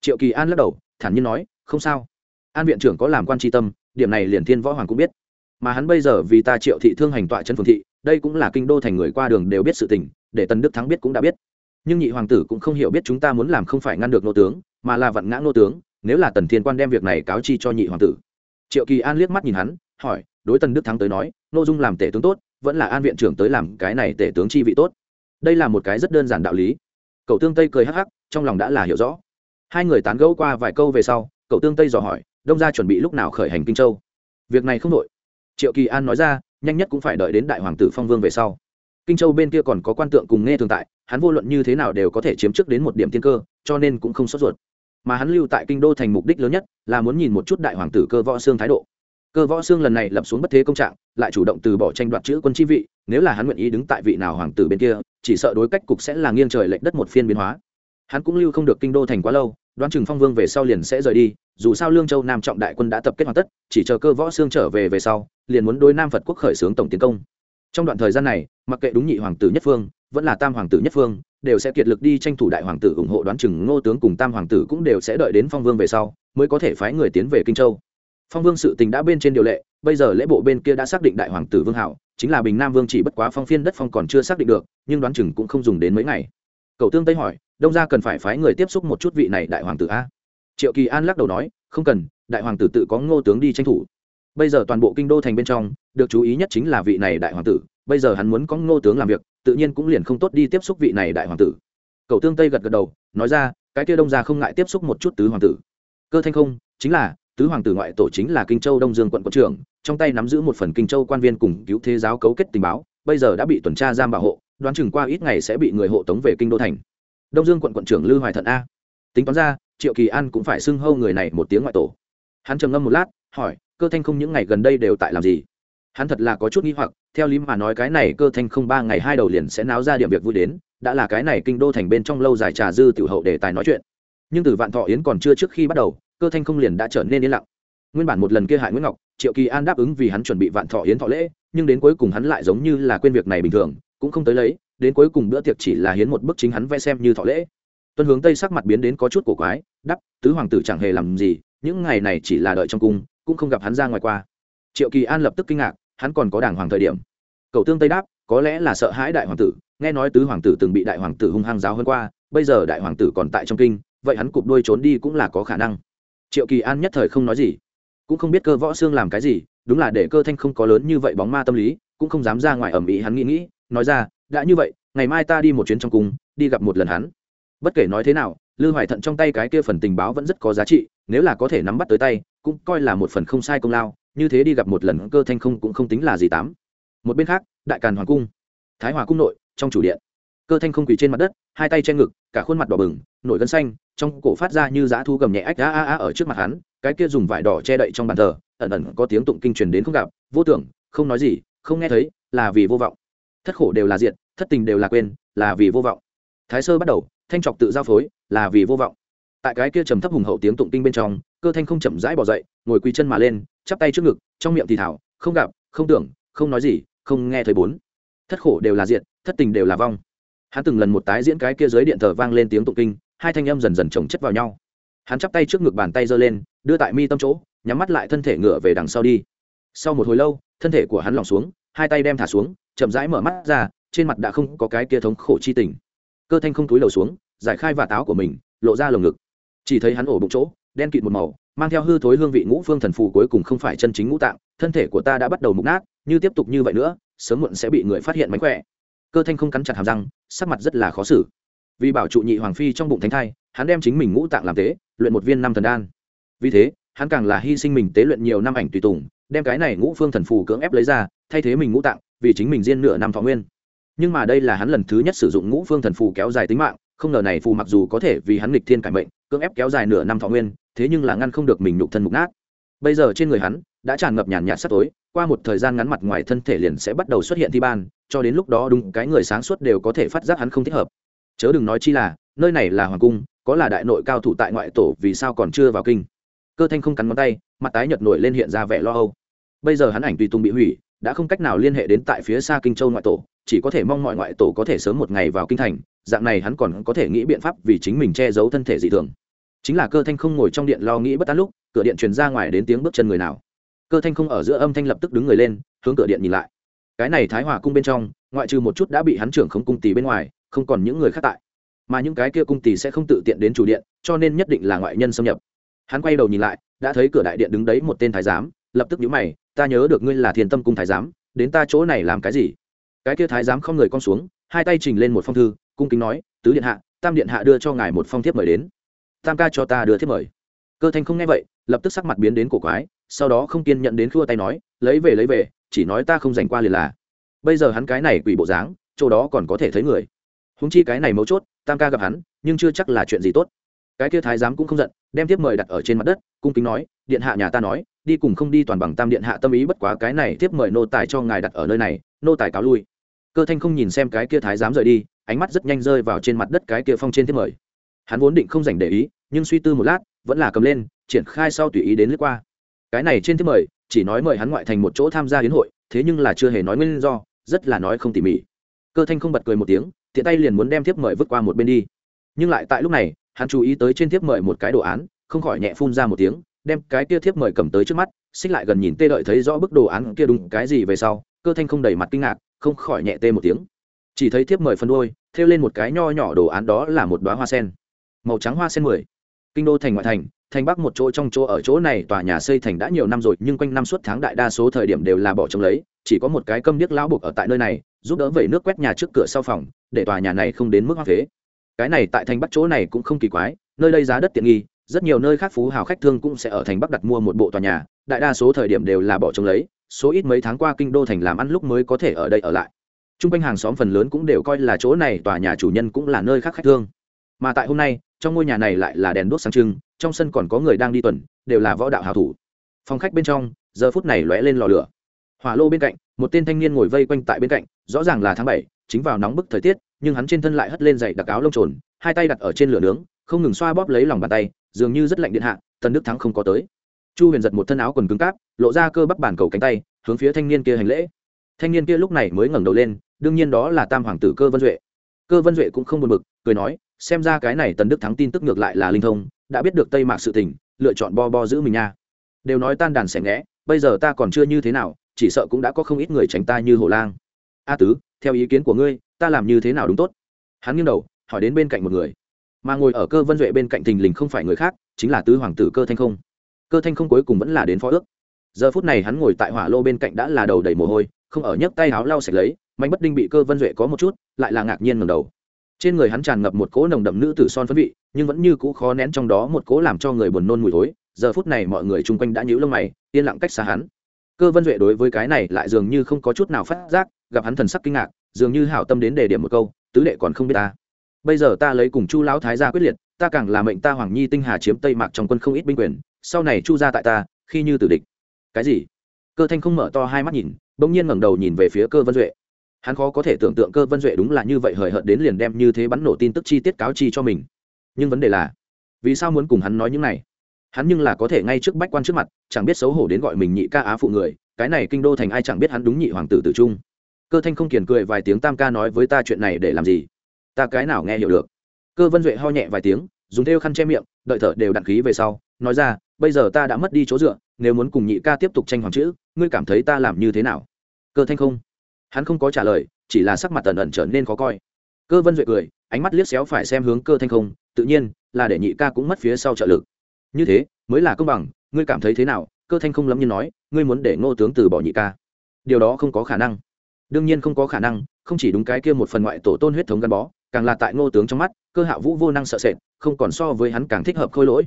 Triệu kỳ an lắc đầu, thản nhiên nói, không sao. An viện trưởng có làm quan tri tâm, điểm này liền thiên võ hoàng cũng biết. Mà hắn bây giờ vì ta triệu thị thương hành tọa chân phường thị, đây cũng là kinh đô thành người qua đường đều biết sự tình, để tần đức thắng biết cũng đã biết. Nhưng nhị hoàng tử cũng không hiểu biết chúng ta muốn làm không phải ngăn được nô tướng, mà là vặn ngã nô tướng nếu là tần thiên quan đem việc này cáo chi cho nhị hoàng tử. Triệu kỳ an liếc mắt nhìn hắn, hỏi, đối tần đức thắng tới nói nội dung làm tể tướng tốt, vẫn là an viện trưởng tới làm cái này tể tướng chi vị tốt. Đây là một cái rất đơn giản đạo lý. Cậu tương tây cười hắc hắc, trong lòng đã là hiểu rõ. Hai người tán gẫu qua vài câu về sau, cậu tương tây dò hỏi, đông gia chuẩn bị lúc nào khởi hành kinh châu? Việc này không đội. Triệu kỳ an nói ra, nhanh nhất cũng phải đợi đến đại hoàng tử phong vương về sau. Kinh châu bên kia còn có quan tượng cùng nghe thường tại, hắn vô luận như thế nào đều có thể chiếm trước đến một điểm tiên cơ, cho nên cũng không sốt ruột mà hắn lưu tại kinh đô thành mục đích lớn nhất là muốn nhìn một chút đại hoàng tử cơ võ xương thái độ. Cơ võ xương lần này lập xuống bất thế công trạng, lại chủ động từ bỏ tranh đoạt chữ quân chi vị, nếu là hắn nguyện ý đứng tại vị nào hoàng tử bên kia, chỉ sợ đối cách cục sẽ là nghiêng trời lệch đất một phiên biến hóa. Hắn cũng lưu không được kinh đô thành quá lâu, đoán chừng phong vương về sau liền sẽ rời đi, dù sao lương châu nam trọng đại quân đã tập kết hoàn tất, chỉ chờ cơ võ xương trở về về sau, liền muốn đối nam phật quốc khởi xướng tổng tiến công. Trong đoạn thời gian này, mặc kệ đúng nhị hoàng tử nhất phương, vẫn là tam hoàng tử nhất phương đều sẽ kiệt lực đi tranh thủ đại hoàng tử ủng hộ đoán chừng ngô tướng cùng tam hoàng tử cũng đều sẽ đợi đến phong vương về sau, mới có thể phái người tiến về kinh châu. Phong vương sự tình đã bên trên điều lệ, bây giờ lễ bộ bên kia đã xác định đại hoàng tử vương hảo, chính là bình nam vương chỉ bất quá phong phiên đất phong còn chưa xác định được, nhưng đoán chừng cũng không dùng đến mấy ngày. Cậu tương tây hỏi, đông ra cần phải phái người tiếp xúc một chút vị này đại hoàng tử a? Triệu kỳ an lắc đầu nói, không cần, đại hoàng tử tự có ngô tướng đi tranh thủ. Bây giờ toàn bộ kinh đô thành bên trong, được chú ý nhất chính là vị này đại hoàng tử bây giờ hắn muốn có ngô tướng làm việc, tự nhiên cũng liền không tốt đi tiếp xúc vị này đại hoàng tử. Cậu tương tây gật gật đầu, nói ra, cái kia đông ra không ngại tiếp xúc một chút tứ hoàng tử. Cơ thanh không, chính là, tứ hoàng tử ngoại tổ chính là kinh châu đông dương quận quận trưởng, trong tay nắm giữ một phần kinh châu quan viên cùng cứu thế giáo cấu kết tình báo, bây giờ đã bị tuần tra giam bảo hộ, đoán chừng qua ít ngày sẽ bị người hộ tống về kinh đô thành. Đông dương quận quận trưởng lư hoài thận a. Tính toán ra, triệu kỳ an cũng phải xưng hâu người này một tiếng ngoại tổ. Hắn trầm ngâm một lát, hỏi, cơ thanh không những ngày gần đây đều tại làm gì? Hắn thật là có chút nghi hoặc, theo lý mà nói cái này cơ thanh không ba ngày hai đầu liền sẽ náo ra điểm việc vui đến, đã là cái này kinh đô thành bên trong lâu dài trà dư tiểu hậu để tài nói chuyện. Nhưng từ vạn thọ yến còn chưa trước khi bắt đầu, cơ thanh không liền đã trở nên yên lặng. Nguyên bản một lần kia hại nguyễn ngọc, triệu kỳ an đáp ứng vì hắn chuẩn bị vạn thọ yến thọ lễ, nhưng đến cuối cùng hắn lại giống như là quên việc này bình thường, cũng không tới lấy, đến cuối cùng bữa tiệc chỉ là hiến một bức chính hắn vẽ xem như thọ lễ. Tuân hướng tây sắc mặt biến đến có chút cổ quái đắp tứ hoàng tử chẳng hề làm gì, những ngày này chỉ là đợi trong cung, cũng không gặp hắn ra ngoài qua triệu kỳ an lập tức kinh ngạc, hắn còn có đảng hoàng thời điểm. Cậu tương tây đáp, có lẽ là sợ hãi đại hoàng tử, nghe nói tứ hoàng tử từng bị đại hoàng tử hung hăng giáo hơn qua, bây giờ đại hoàng tử còn tại trong kinh, vậy hắn cụp đuôi trốn đi cũng là có khả năng. Triệu kỳ an nhất thời không nói gì, cũng không biết cơ võ xương làm cái gì, đúng là để cơ thanh không có lớn như vậy bóng ma tâm lý, cũng không dám ra ngoài ẩm ý hắn nghĩ nghĩ, nói ra, đã như vậy, ngày mai ta đi một chuyến trong cung, đi gặp một lần hắn. Bất kể nói thế nào, lư hoài thận trong tay cái kia phần tình báo vẫn rất có giá trị, nếu là có thể nắm bắt tới tay, cũng coi là một phần không sai công lao như thế đi gặp một lần cơ thanh không cũng không tính là gì tám. Một bên khác, đại càn hoàng cung, thái hòa cung nội, trong chủ điện, cơ thanh không quỳ trên mặt đất, hai tay che ngực, cả khuôn mặt đỏ bừng, nổi gân xanh, trong cổ phát ra như dã thu gầm nhẹ ách a a a ở trước mặt hắn, cái kia dùng vải đỏ che đậy trong bàn thờ, ẩn ẩn có tiếng tụng kinh truyền đến không gặp, vô tưởng, không nói gì, không nghe thấy, là vì vô vọng. Thất khổ đều là diện thất tình đều là quên, là vì vô vọng. Thái sơ bắt đầu, thanh trọc tự giao phối, là vì vô vọng tại cái kia trầm thấp hùng hậu tiếng tụng kinh bên trong, cơ thanh không chậm rãi bỏ dậy, ngồi quỳ chân mà lên, chắp tay trước ngực, trong miệng thì thảo, không gặp, không tưởng, không nói gì, không nghe thấy bốn. Thất khổ đều là diện thất tình đều là vong. Hắn từng lần một tái diễn cái kia dưới điện thờ vang lên tiếng tụng kinh, hai thanh âm dần dần chồng chất vào nhau. Hắn chắp tay trước ngực bàn tay giơ lên, đưa tại mi tâm chỗ, nhắm mắt lại thân thể ngựa về đằng sau đi. Sau một hồi lâu, thân thể của hắn lỏng xuống, hai tay đem thả xuống, chậm rãi mở mắt ra, trên mặt đã không có cái kia thống khổ chi tình. Cơ thanh không túi đầu xuống, giải khai và táo của mình, lộ ra lồng ngực chỉ thấy hắn ổ bụng chỗ, đen kịt một màu, mang theo hư thối hương vị ngũ phương thần phù cuối cùng không phải chân chính ngũ tạng, thân thể của ta đã bắt đầu mục nát, như tiếp tục như vậy nữa, sớm muộn sẽ bị người phát hiện mánh khỏe. Cơ thanh không cắn chặt hàm răng, sắc mặt rất là khó xử. Vì bảo trụ nhị hoàng phi trong bụng thánh thai, hắn đem chính mình ngũ tạng làm tế, luyện một viên năm thần đan. Vì thế, hắn càng là hy sinh mình tế luyện nhiều năm ảnh tùy tùng, đem cái này ngũ phương thần phù cưỡng ép lấy ra, thay thế mình ngũ tạng, vì chính mình riêng nửa năm thọ nguyên. Nhưng mà đây là hắn lần thứ nhất sử dụng ngũ phương thần phù kéo dài tính mạng không ngờ này phù mặc dù có thể vì hắn nghịch thiên cải mệnh, cưỡng ép kéo dài nửa năm thọ nguyên, thế nhưng là ngăn không được mình nhục thân mục nát. Bây giờ trên người hắn đã tràn ngập nhàn nhạt sắc tối, qua một thời gian ngắn mặt ngoài thân thể liền sẽ bắt đầu xuất hiện thi ban, cho đến lúc đó đúng cái người sáng suốt đều có thể phát giác hắn không thích hợp. Chớ đừng nói chi là, nơi này là hoàng cung, có là đại nội cao thủ tại ngoại tổ vì sao còn chưa vào kinh. Cơ thanh không cắn ngón tay, mặt tái nhợt nổi lên hiện ra vẻ lo âu. Bây giờ hắn ảnh tùy tung bị hủy, đã không cách nào liên hệ đến tại phía xa kinh châu ngoại tổ, chỉ có thể mong mọi ngoại tổ có thể sớm một ngày vào kinh thành dạng này hắn còn có thể nghĩ biện pháp vì chính mình che giấu thân thể dị thường. Chính là cơ thanh không ngồi trong điện lo nghĩ bất tán lúc, cửa điện truyền ra ngoài đến tiếng bước chân người nào. Cơ thanh không ở giữa âm thanh lập tức đứng người lên, hướng cửa điện nhìn lại. Cái này thái hòa cung bên trong, ngoại trừ một chút đã bị hắn trưởng không cung tì bên ngoài, không còn những người khác tại. Mà những cái kia cung tì sẽ không tự tiện đến chủ điện, cho nên nhất định là ngoại nhân xâm nhập. Hắn quay đầu nhìn lại, đã thấy cửa đại điện đứng đấy một tên thái giám, lập tức nhíu mày, ta nhớ được ngươi là thiền tâm cung thái giám, đến ta chỗ này làm cái gì? Cái kia thái giám không người con xuống, hai tay trình lên một phong thư cung kính nói, tứ điện hạ, tam điện hạ đưa cho ngài một phong thiếp mời đến. Tam ca cho ta đưa thiếp mời. Cơ thanh không nghe vậy, lập tức sắc mặt biến đến cổ quái, sau đó không kiên nhận đến khua tay nói, lấy về lấy về, chỉ nói ta không dành qua liền là. Bây giờ hắn cái này quỷ bộ dáng, chỗ đó còn có thể thấy người. Húng chi cái này mấu chốt, tam ca gặp hắn, nhưng chưa chắc là chuyện gì tốt. Cái kia thái giám cũng không giận, đem tiếp mời đặt ở trên mặt đất, cung kính nói, điện hạ nhà ta nói, đi cùng không đi toàn bằng tam điện hạ tâm ý bất quá cái này tiếp mời nô tài cho ngài đặt ở nơi này, nô tài cáo lui. Cơ thanh không nhìn xem cái kia thái giám rời đi ánh mắt rất nhanh rơi vào trên mặt đất cái kia phong trên thiết mời. Hắn vốn định không dành để ý, nhưng suy tư một lát, vẫn là cầm lên, triển khai sau tùy ý đến lướt qua. Cái này trên thiết mời, chỉ nói mời hắn ngoại thành một chỗ tham gia hiến hội, thế nhưng là chưa hề nói nguyên do, rất là nói không tỉ mỉ. Cơ thanh không bật cười một tiếng, tiện tay liền muốn đem thiếp mời vứt qua một bên đi. Nhưng lại tại lúc này, hắn chú ý tới trên thiếp mời một cái đồ án, không khỏi nhẹ phun ra một tiếng, đem cái kia thiếp mời cầm tới trước mắt, xích lại gần nhìn tê đợi thấy rõ bức đồ án kia đúng cái gì về sau, cơ thanh không đầy mặt kinh ngạc, không khỏi nhẹ tê một tiếng chỉ thấy thiếp mời phân đôi thêu lên một cái nho nhỏ đồ án đó là một đoá hoa sen. Màu trắng hoa sen mười. Kinh đô thành ngoại thành thành bắc một chỗ trong chỗ ở chỗ này tòa nhà xây thành đã nhiều năm rồi, nhưng quanh năm suốt tháng đại đa số thời điểm đều là bỏ trống lấy, chỉ có một cái câm điếc lão buộc ở tại nơi này, giúp đỡ vẩy nước quét nhà trước cửa sau phòng, để tòa nhà này không đến mức hoa phế. Cái này tại thành bắc chỗ này cũng không kỳ quái, nơi đây giá đất tiện nghi, rất nhiều nơi khác phú hào khách thương cũng sẽ ở thành bắc đặt mua một bộ tòa nhà, đại đa số thời điểm đều là bỏ trống lấy, số ít mấy tháng qua kinh đô thành làm ăn lúc mới có thể ở đây ở lại t r u n g quanh hàng xóm phần lớn cũng đều coi là chỗ này tòa nhà chủ nhân cũng là nơi khác khách thương. Mà tại hôm nay, trong ngôi nhà này lại là đèn đuốc sáng trưng, trong sân còn có người đang đi tuần, đều là võ đạo hào thủ. Phòng khách bên trong, giờ phút này lóe lên lò lửa. Hỏa lô bên cạnh, một tên thanh niên ngồi vây quanh tại bên cạnh, rõ ràng là tháng bảy, chính vào nóng bức thời tiết, nhưng hắn trên thân lại hất lên dày đặc áo lông trồn, hai tay đặt ở trên lửa nướng, không ngừng xoa bóp lấy lòng bàn tay, dường như rất lạnh điện hạ tần đức thắng không có tới. Chu huyền giật một thân áo quần cứng cáp, lộ ra cơ bắp bản cầu cánh tay, hướng phía thanh niên kia hành lễ. Thanh niên kia lúc này mới ngẩng đầu lên đương nhiên đó là tam hoàng tử cơ vân duệ. Cơ vân duệ cũng không buồn bực, cười nói, xem ra cái này tần đức thắng tin tức ngược lại là linh thông, đã biết được tây mạc sự tình, lựa chọn bo bo giữ mình nha. Đều nói tan đàn xẻ nghẽ bây giờ ta còn chưa như thế nào, chỉ sợ cũng đã có không ít người tránh ta như hồ lang. A tứ, theo ý kiến của ngươi, ta làm như thế nào đúng tốt? Hắn nghiêng đầu, hỏi đến bên cạnh một người. Mà ngồi ở cơ vân duệ bên cạnh thình lình không phải người khác, chính là tứ hoàng tử cơ thanh không. Cơ thanh không cuối cùng vẫn là đến phó ước. Giờ phút này hắn ngồi tại hỏa lô bên cạnh đã là đầu đầy mồ hôi, không ở nhấc tay áo lau sạch lấy mạnh bất đinh bị cơ vân duệ có một chút, lại là ngạc nhiên ngầm đầu. Trên người hắn tràn ngập một cỗ nồng đậm nữ tử son phấn vị, nhưng vẫn như cũ khó nén trong đó một cỗ làm cho người buồn nôn mùi thối. Giờ phút này mọi người chung quanh đã nhíu lông mày, yên lặng cách xa hắn. Cơ vân duệ đối với cái này lại dường như không có chút nào phát giác, gặp hắn thần sắc kinh ngạc, dường như hảo tâm đến đề điểm một câu, tứ đệ còn không biết ta. Bây giờ ta lấy cùng chu lão thái gia quyết liệt, ta càng là mệnh ta hoàng nhi tinh hà chiếm tây mạc trong quân không ít binh quyền, sau này chu ra tại ta, khi như tử địch. Cái gì? Cơ thanh không mở to hai mắt nhìn, bỗng nhiên ngẩng đầu nhìn về phía cơ vân duệ hắn khó có thể tưởng tượng cơ vân duệ đúng là như vậy hời hợt đến liền đem như thế bắn nổ tin tức chi tiết cáo chi cho mình. Nhưng vấn đề là, vì sao muốn cùng hắn nói những này? Hắn nhưng là có thể ngay trước bách quan trước mặt, chẳng biết xấu hổ đến gọi mình nhị ca á phụ người, cái này kinh đô thành ai chẳng biết hắn đúng nhị hoàng tử tử trung. Cơ thanh không kiền cười vài tiếng tam ca nói với ta chuyện này để làm gì? Ta cái nào nghe hiểu được? Cơ vân duệ ho nhẹ vài tiếng, dùng theo khăn che miệng, đợi thở đều đặn khí về sau, nói ra, bây giờ ta đã mất đi chỗ dựa, nếu muốn cùng nhị ca tiếp tục tranh hoàng chữ, ngươi cảm thấy ta làm như thế nào? Cơ thanh không hắn không có trả lời, chỉ là sắc mặt tần ẩn trở nên khó coi. Cơ vân duệ cười, ánh mắt liếc xéo phải xem hướng cơ thanh không, tự nhiên là để nhị ca cũng mất phía sau trợ lực. Như thế, mới là công bằng, ngươi cảm thấy thế nào? Cơ thanh không lắm như nói, ngươi muốn để ngô tướng từ bỏ nhị ca. Điều đó không có khả năng. Đương nhiên không có khả năng, không chỉ đúng cái kia một phần ngoại tổ tôn huyết thống gắn bó, càng là tại ngô tướng trong mắt, cơ hạ vũ vô năng sợ sệt, không còn so với hắn càng thích hợp khôi lỗi.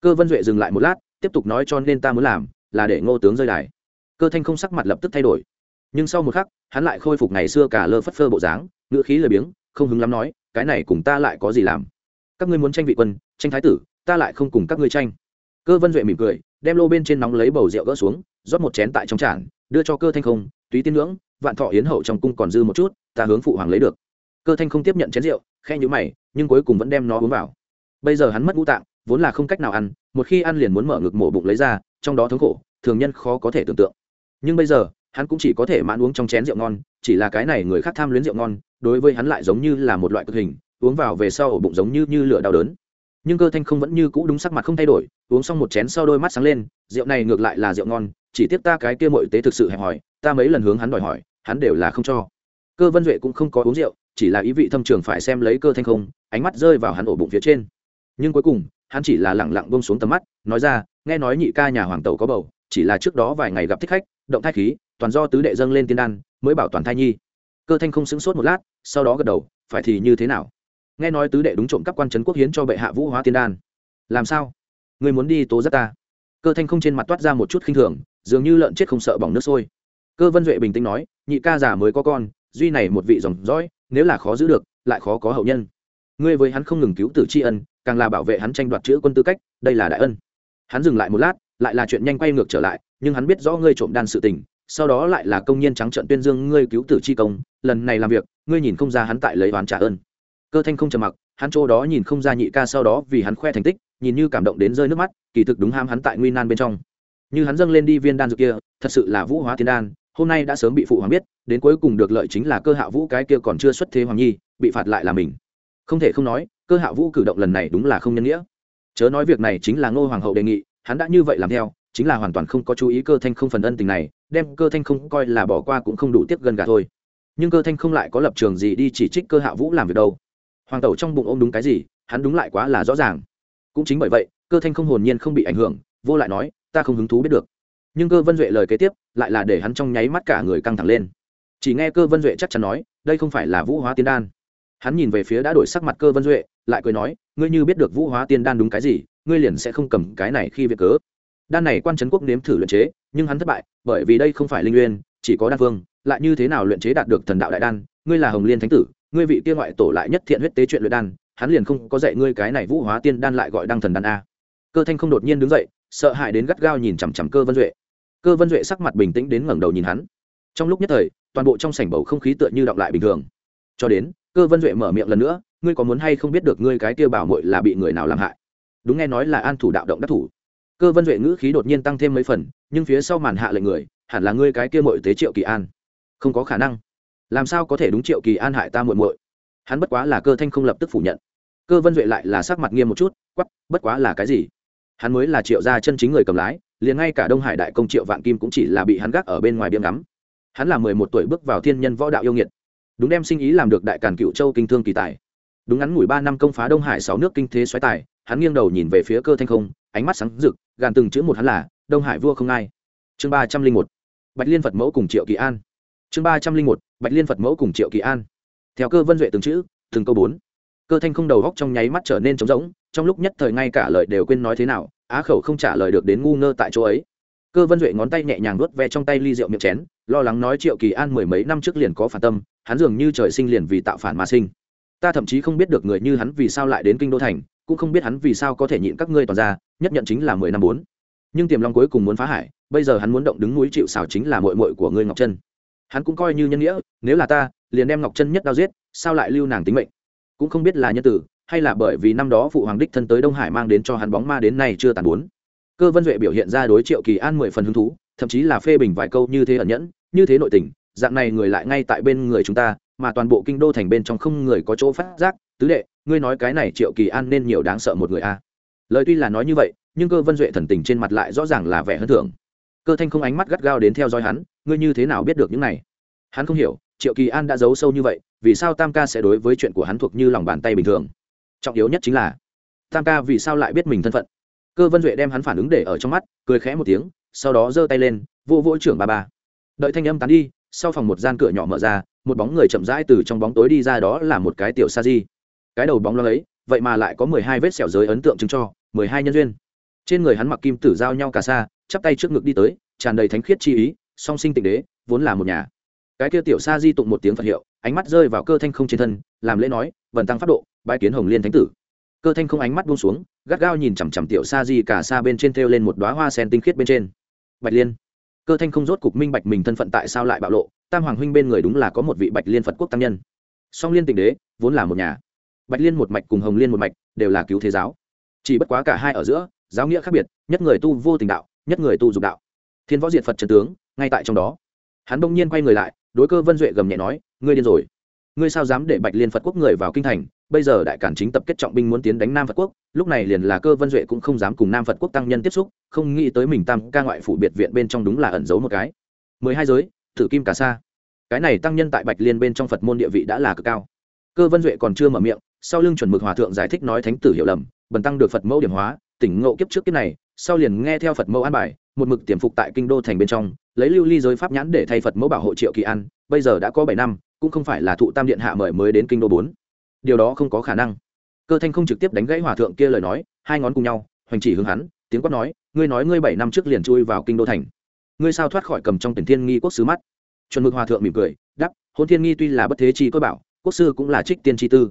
Cơ vân duệ dừng lại một lát, tiếp tục nói cho nên ta muốn làm, là để ngô tướng rơi đài. Cơ thanh không sắc mặt lập tức thay đổi nhưng sau một khắc, hắn lại khôi phục ngày xưa cả lơ phất phơ bộ dáng, ngữ khí lười biếng, không hứng lắm nói, cái này cùng ta lại có gì làm? Các ngươi muốn tranh vị quân, tranh thái tử, ta lại không cùng các ngươi tranh. Cơ vân duệ mỉm cười, đem lô bên trên nóng lấy bầu rượu gỡ xuống, rót một chén tại trong tràn đưa cho cơ thanh không, túy tiên ngưỡng, vạn thọ hiến hậu trong cung còn dư một chút, ta hướng phụ hoàng lấy được. Cơ thanh không tiếp nhận chén rượu khe nhữ mày, nhưng cuối cùng vẫn đem nó uống vào. Bây giờ hắn mất ngũ tạng, vốn là không cách nào ăn, một khi ăn liền muốn mở ngực mổ bụng lấy ra, trong đó thống khổ, thường nhân khó có thể tưởng tượng. Nhưng bây giờ hắn cũng chỉ có thể mãn uống trong chén rượu ngon, chỉ là cái này người khác tham luyến rượu ngon, đối với hắn lại giống như là một loại cực hình, uống vào về sau ổ bụng giống như như lửa đau đớn. Nhưng cơ thanh không vẫn như cũ đúng sắc mặt không thay đổi, uống xong một chén sau đôi mắt sáng lên, rượu này ngược lại là rượu ngon, chỉ tiếp ta cái kia mội tế thực sự hẹp hòi, ta mấy lần hướng hắn đòi hỏi, hắn đều là không cho. Cơ vân duệ cũng không có uống rượu, chỉ là ý vị thâm trường phải xem lấy cơ thanh không, ánh mắt rơi vào hắn ổ bụng phía trên. Nhưng cuối cùng, hắn chỉ là lẳng lặng bông xuống tầm mắt, nói ra, nghe nói nhị ca nhà hoàng tẩu có bầu, chỉ là trước đó vài ngày gặp thích khách, động thai khí toàn do tứ đệ dâng lên tiên đan, mới bảo toàn thai nhi. Cơ thanh không sững sốt một lát, sau đó gật đầu, phải thì như thế nào? Nghe nói tứ đệ đúng trộm cắp quan trấn quốc hiến cho bệ hạ vũ hóa tiên đan. Làm sao? Người muốn đi tố giác ta? Cơ thanh không trên mặt toát ra một chút khinh thường, dường như lợn chết không sợ bỏng nước sôi. Cơ vân duệ bình tĩnh nói, nhị ca già mới có con, duy này một vị dòng dõi, nếu là khó giữ được, lại khó có hậu nhân. Ngươi với hắn không ngừng cứu tử tri ân, càng là bảo vệ hắn tranh đoạt chữ quân tư cách, đây là đại ân. Hắn dừng lại một lát, lại là chuyện nhanh quay ngược trở lại, nhưng hắn biết rõ ngươi trộm đan sự tình sau đó lại là công nhân trắng trận tuyên dương ngươi cứu tử chi công, lần này làm việc, ngươi nhìn không ra hắn tại lấy oán trả ơn. Cơ thanh không trầm mặc, hắn chỗ đó nhìn không ra nhị ca sau đó vì hắn khoe thành tích, nhìn như cảm động đến rơi nước mắt, kỳ thực đúng ham hắn tại nguy nan bên trong. Như hắn dâng lên đi viên đan dược kia, thật sự là vũ hóa thiên đan, hôm nay đã sớm bị phụ hoàng biết, đến cuối cùng được lợi chính là cơ hạ vũ cái kia còn chưa xuất thế hoàng nhi, bị phạt lại là mình. Không thể không nói, cơ hạ vũ cử động lần này đúng là không nhân nghĩa. Chớ nói việc này chính là ngô hoàng hậu đề nghị, hắn đã như vậy làm theo, chính là hoàn toàn không có chú ý cơ thanh không phần ân tình này đem cơ thanh không coi là bỏ qua cũng không đủ tiếp gần gà thôi. Nhưng cơ thanh không lại có lập trường gì đi chỉ trích cơ hạ vũ làm việc đâu. Hoàng tẩu trong bụng ôm đúng cái gì, hắn đúng lại quá là rõ ràng. Cũng chính bởi vậy, cơ thanh không hồn nhiên không bị ảnh hưởng, vô lại nói, ta không hứng thú biết được. Nhưng cơ vân duệ lời kế tiếp, lại là để hắn trong nháy mắt cả người căng thẳng lên. Chỉ nghe cơ vân duệ chắc chắn nói, đây không phải là vũ hóa tiên đan. Hắn nhìn về phía đã đổi sắc mặt cơ vân duệ, lại cười nói, ngươi như biết được vũ hóa tiên đan đúng cái gì, ngươi liền sẽ không cầm cái này khi việc cớ. Đan này quan trấn quốc nếm thử luyện chế nhưng hắn thất bại, bởi vì đây không phải linh uyên chỉ có đan vương lại như thế nào luyện chế đạt được thần đạo đại đan, ngươi là hồng liên thánh tử, ngươi vị tiên ngoại tổ lại nhất thiện huyết tế chuyện luyện đan, hắn liền không có dạy ngươi cái này vũ hóa tiên đan lại gọi đăng thần đan a. Cơ thanh không đột nhiên đứng dậy, sợ hãi đến gắt gao nhìn chằm chằm cơ vân duệ. Cơ vân duệ sắc mặt bình tĩnh đến ngẩng đầu nhìn hắn. Trong lúc nhất thời, toàn bộ trong sảnh bầu không khí tựa như đọng lại bình thường. Cho đến, cơ vân duệ mở miệng lần nữa, ngươi có muốn hay không biết được ngươi cái kia bảo mội là bị người nào làm hại? Đúng nghe nói là an thủ đạo động đắc thủ. Cơ vân duệ ngữ khí đột nhiên tăng thêm mấy phần nhưng phía sau màn hạ lệnh người, hẳn là ngươi cái kia mội tế triệu kỳ an. Không có khả năng. Làm sao có thể đúng triệu kỳ an hại ta muội muội? Hắn bất quá là cơ thanh không lập tức phủ nhận. Cơ vân duệ lại là sắc mặt nghiêm một chút quắp bất quá là cái gì? Hắn mới là triệu gia chân chính người cầm lái, liền ngay cả đông hải đại công triệu vạn kim cũng chỉ là bị hắn gác ở bên ngoài biếm ngắm. Hắn là mười một tuổi bước vào thiên nhân võ đạo yêu nghiệt. Đúng đem sinh ý làm được đại càn cựu châu kinh thương kỳ tài. Đúng ngắn ngủi ba năm công phá đông hải sáu nước kinh thế xoáy tài, hắn nghiêng đầu nhìn về phía cơ thanh không, ánh mắt sáng rực, gàn từng chữ một hắn là đông hải vua không ai. Chương ba trăm linh một, bạch liên phật mẫu cùng triệu kỳ an. Chương ba trăm linh một, bạch liên phật mẫu cùng triệu kỳ an. Theo cơ vân duệ từng chữ, từng câu bốn. Cơ thanh không đầu góc trong nháy mắt trở nên trống rỗng, trong lúc nhất thời ngay cả lời đều quên nói thế nào, á khẩu không trả lời được đến ngu ngơ tại chỗ ấy. Cơ vân duệ ngón tay nhẹ nhàng nuốt ve trong tay ly rượu miệng chén, lo lắng nói triệu kỳ an mười mấy năm trước liền có phản tâm, hắn dường như trời sinh liền vì tạo phản mà sinh. Ta thậm chí không biết được người như hắn vì sao lại đến kinh đô thành, cũng không biết hắn vì sao có thể nhịn các ngươi toàn ra, nhất nhận chính là mười năm bốn nhưng tiềm long cuối cùng muốn phá hải, bây giờ hắn muốn động đứng núi chịu xảo chính là mội mội của ngươi ngọc chân hắn cũng coi như nhân nghĩa, nếu là ta, liền đem ngọc chân nhất đao giết, sao lại lưu nàng tính mệnh? Cũng không biết là nhân tử, hay là bởi vì năm đó phụ hoàng đích thân tới đông hải mang đến cho hắn bóng ma đến nay chưa tàn bốn. Cơ vân duệ biểu hiện ra đối triệu kỳ an mười phần hứng thú, thậm chí là phê bình vài câu như thế ẩn nhẫn, như thế nội tình, dạng này người lại ngay tại bên người chúng ta, mà toàn bộ kinh đô thành bên trong không người có chỗ phát giác. Tứ đệ, ngươi nói cái này triệu kỳ an nên nhiều đáng sợ một người a lời tuy là nói như vậy nhưng cơ vân duệ thần tình trên mặt lại rõ ràng là vẻ hơn thường cơ thanh không ánh mắt gắt gao đến theo dõi hắn, ngươi như thế nào biết được những này? Hắn không hiểu, triệu kỳ an đã giấu sâu như vậy, vì sao tam ca sẽ đối với chuyện của hắn thuộc như lòng bàn tay bình thường? Trọng yếu nhất chính là, tam ca vì sao lại biết mình thân phận? Cơ vân duệ đem hắn phản ứng để ở trong mắt, cười khẽ một tiếng, sau đó giơ tay lên, vô vỗ trưởng ba ba đợi thanh âm tán đi, sau phòng một gian cửa nhỏ mở ra, một bóng người chậm rãi từ trong bóng tối đi ra đó là một cái tiểu sa di. Cái đầu bóng lo ấy, vậy mà lại có mười hai vết sẹo giới ấn tượng chứng cho, mười hai nhân duyên trên người hắn mặc kim tử giao nhau cả xa, chắp tay trước ngực đi tới, tràn đầy thánh khiết chi ý, song sinh tịnh đế, vốn là một nhà. Cái kia tiểu sa di tụng một tiếng phật hiệu, ánh mắt rơi vào cơ thanh không trên thân, làm lễ nói, vần tăng pháp độ bãi kiến hồng liên thánh tử. Cơ thanh không ánh mắt buông xuống, gắt gao nhìn chằm chằm tiểu sa di cả xa bên trên thêu lên một đoá hoa sen tinh khiết bên trên. Bạch liên. Cơ thanh không rốt cục minh bạch mình thân phận tại sao lại bạo lộ, tam hoàng huynh bên người đúng là có một vị bạch liên phật quốc tăng nhân. Song liên tịnh đế, vốn là một nhà. Bạch liên một mạch cùng hồng liên một mạch, đều là cứu thế giáo. Chỉ bất quá cả hai ở giữa giáo nghĩa khác biệt, nhất người tu vô tình đạo, nhất người tu dục đạo. Thiên võ diệt phật trần tướng, ngay tại trong đó. Hắn bỗng nhiên quay người lại, đối cơ vân duệ gầm nhẹ nói, ngươi điên rồi. Ngươi sao dám để bạch liên phật quốc người vào kinh thành? Bây giờ đại cản chính tập kết trọng binh muốn tiến đánh nam phật quốc, lúc này liền là cơ vân duệ cũng không dám cùng nam phật quốc tăng nhân tiếp xúc, không nghĩ tới mình tam ca ngoại phủ biệt viện bên trong đúng là ẩn giấu một cái. Mười hai giới, thử kim cả sa. Cái này tăng nhân tại bạch liên bên trong phật môn địa vị đã là cực cao. Cơ vân duệ còn chưa mở miệng, sau lưng chuẩn mực hòa thượng giải thích nói thánh tử hiểu lầm, bần tăng được phật mẫu điểm hóa tỉnh ngộ kiếp trước kiếp này, sau liền nghe theo phật mẫu an bài, một mực tiềm phục tại kinh đô thành bên trong, lấy lưu ly giới pháp nhãn để thay phật mẫu bảo hộ triệu kỳ an, bây giờ đã có bảy năm, cũng không phải là thụ tam điện hạ mời mới đến kinh đô bốn. Điều đó không có khả năng. Cơ thanh không trực tiếp đánh gãy hòa thượng kia lời nói, hai ngón cùng nhau, hoành chỉ hướng hắn, tiếng quát nói, ngươi nói ngươi bảy năm trước liền chui vào kinh đô thành. Ngươi sao thoát khỏi cầm trong tiền thiên nghi quốc sứ mắt? Chuẩn mực hòa thượng mỉm cười đắp hôn thiên nghi tuy là bất thế chi cơ bảo, quốc sư cũng là trích tiên chi tư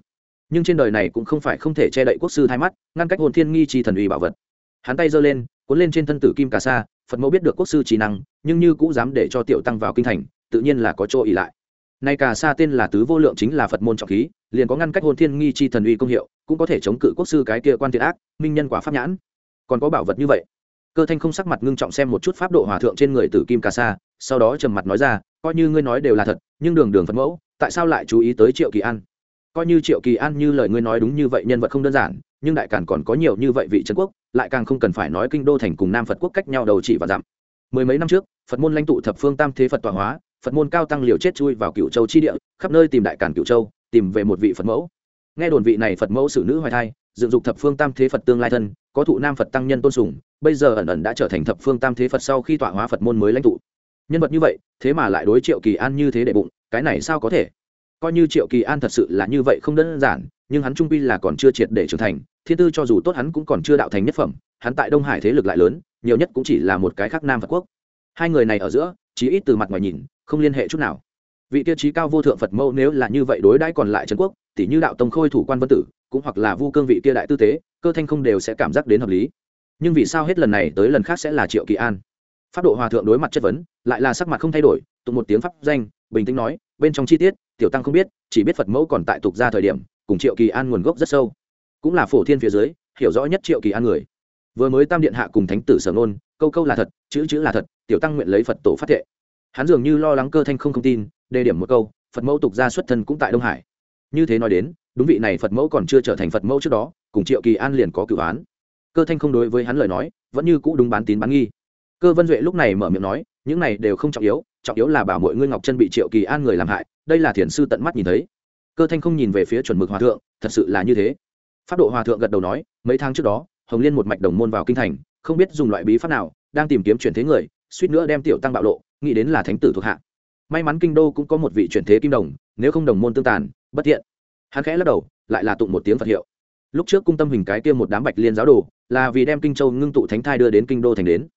nhưng trên đời này cũng không phải không thể che đậy quốc sư hai mắt, ngăn cách hồn thiên nghi chi thần uy bảo vật. Hắn tay giơ lên, cuốn lên trên thân tử kim cà sa, phật mẫu biết được quốc sư trí năng, nhưng như cũng dám để cho tiểu tăng vào kinh thành, tự nhiên là có chỗ ỉ lại. Nay cà sa tên là tứ vô lượng chính là phật môn trọng khí, liền có ngăn cách hồn thiên nghi chi thần uy công hiệu, cũng có thể chống cự quốc sư cái kia quan thiện ác, minh nhân quả pháp nhãn. Còn có bảo vật như vậy. Cơ thanh không sắc mặt ngưng trọng xem một chút pháp độ hòa thượng trên người tử kim cà sa, sau đó trầm mặt nói ra, coi như ngươi nói đều là thật, nhưng đường đường phật mẫu, tại sao lại chú ý tới triệu kỳ an? Coi như triệu kỳ an như lời ngươi nói đúng như vậy nhân vật không đơn giản, nhưng đại càn còn có nhiều như vậy vị trấn quốc, lại càng không cần phải nói kinh đô thành cùng nam phật quốc cách nhau đầu chỉ và dặm. Mười mấy năm trước, phật môn lãnh tụ thập phương tam thế phật tọa hóa, phật môn cao tăng liều chết chui vào cựu châu chi địa, khắp nơi tìm đại càn cựu châu, tìm về một vị phật mẫu. Nghe đồn vị này phật mẫu xử nữ hoài thai, dựng dục thập phương tam thế phật tương lai thân, có thụ nam phật tăng nhân tôn sùng, bây giờ ẩn ẩn đã trở thành thập phương tam thế phật sau khi tọa hóa phật môn mới lãnh tụ. Nhân vật như vậy, thế mà lại đối triệu kỳ an như thế để bụng, cái này sao có thể? Coi như triệu kỳ an thật sự là như vậy không đơn giản, nhưng hắn trung pi là còn chưa triệt để trưởng thành, thiên tư cho dù tốt hắn cũng còn chưa đạo thành nhất phẩm, hắn tại đông hải thế lực lại lớn, nhiều nhất cũng chỉ là một cái khác nam phật quốc. Hai người này ở giữa, chí ít từ mặt ngoài nhìn, không liên hệ chút nào. Vị tiêu chí cao vô thượng phật mẫu nếu là như vậy đối đãi còn lại trần quốc tỷ như đạo tông khôi thủ quan vân tử, cũng hoặc là vu cương vị kia đại tư tế, cơ thanh không đều sẽ cảm giác đến hợp lý. Nhưng vì sao hết lần này tới lần khác sẽ là triệu kỳ an? Pháp độ hòa thượng đối mặt chất vấn, lại là sắc mặt không thay đổi, tụng một tiếng pháp danh, bình tĩnh nói, bên trong chi tiết tiểu tăng không biết, chỉ biết phật mẫu còn tại tục ra thời điểm, cùng triệu kỳ an nguồn gốc rất sâu. Cũng là phổ thiên phía dưới, hiểu rõ nhất triệu kỳ an người. Vừa mới tam điện hạ cùng thánh tử sở ngôn, câu câu là thật, chữ chữ là thật, tiểu tăng nguyện lấy phật tổ phát thệ. Hắn dường như lo lắng cơ thanh không không tin, đề điểm một câu, phật mẫu tục ra xuất thân cũng tại đông hải. Như thế nói đến, đúng vị này phật mẫu còn chưa trở thành phật mẫu trước đó, cùng triệu kỳ an liền có cử án. Cơ thanh không đối với hắn lời nói, vẫn như cũ đúng bán tín bán nghi. Cơ vân duệ lúc này mở miệng nói, những này đều không trọng yếu trọng yếu là bảo mọi ngươi ngọc chân bị triệu kỳ an người làm hại đây là thiền sư tận mắt nhìn thấy. Cơ thanh không nhìn về phía chuẩn mực hòa thượng, thật sự là như thế. Pháp độ hòa thượng gật đầu nói, mấy tháng trước đó, hồng liên một mạch đồng môn vào kinh thành, không biết dùng loại bí pháp nào, đang tìm kiếm chuyển thế người, suýt nữa đem tiểu tăng bạo lộ, nghĩ đến là thánh tử thuộc hạ. May mắn kinh đô cũng có một vị chuyển thế kim đồng, nếu không đồng môn tương tàn, bất thiện hắn khẽ lắc đầu, lại là tụng một tiếng phật hiệu. Lúc trước cung tâm hình cái kia một đám bạch liên giáo đồ, là vì đem kinh châu ngưng tụ thánh thai đưa đến kinh đô thành đến.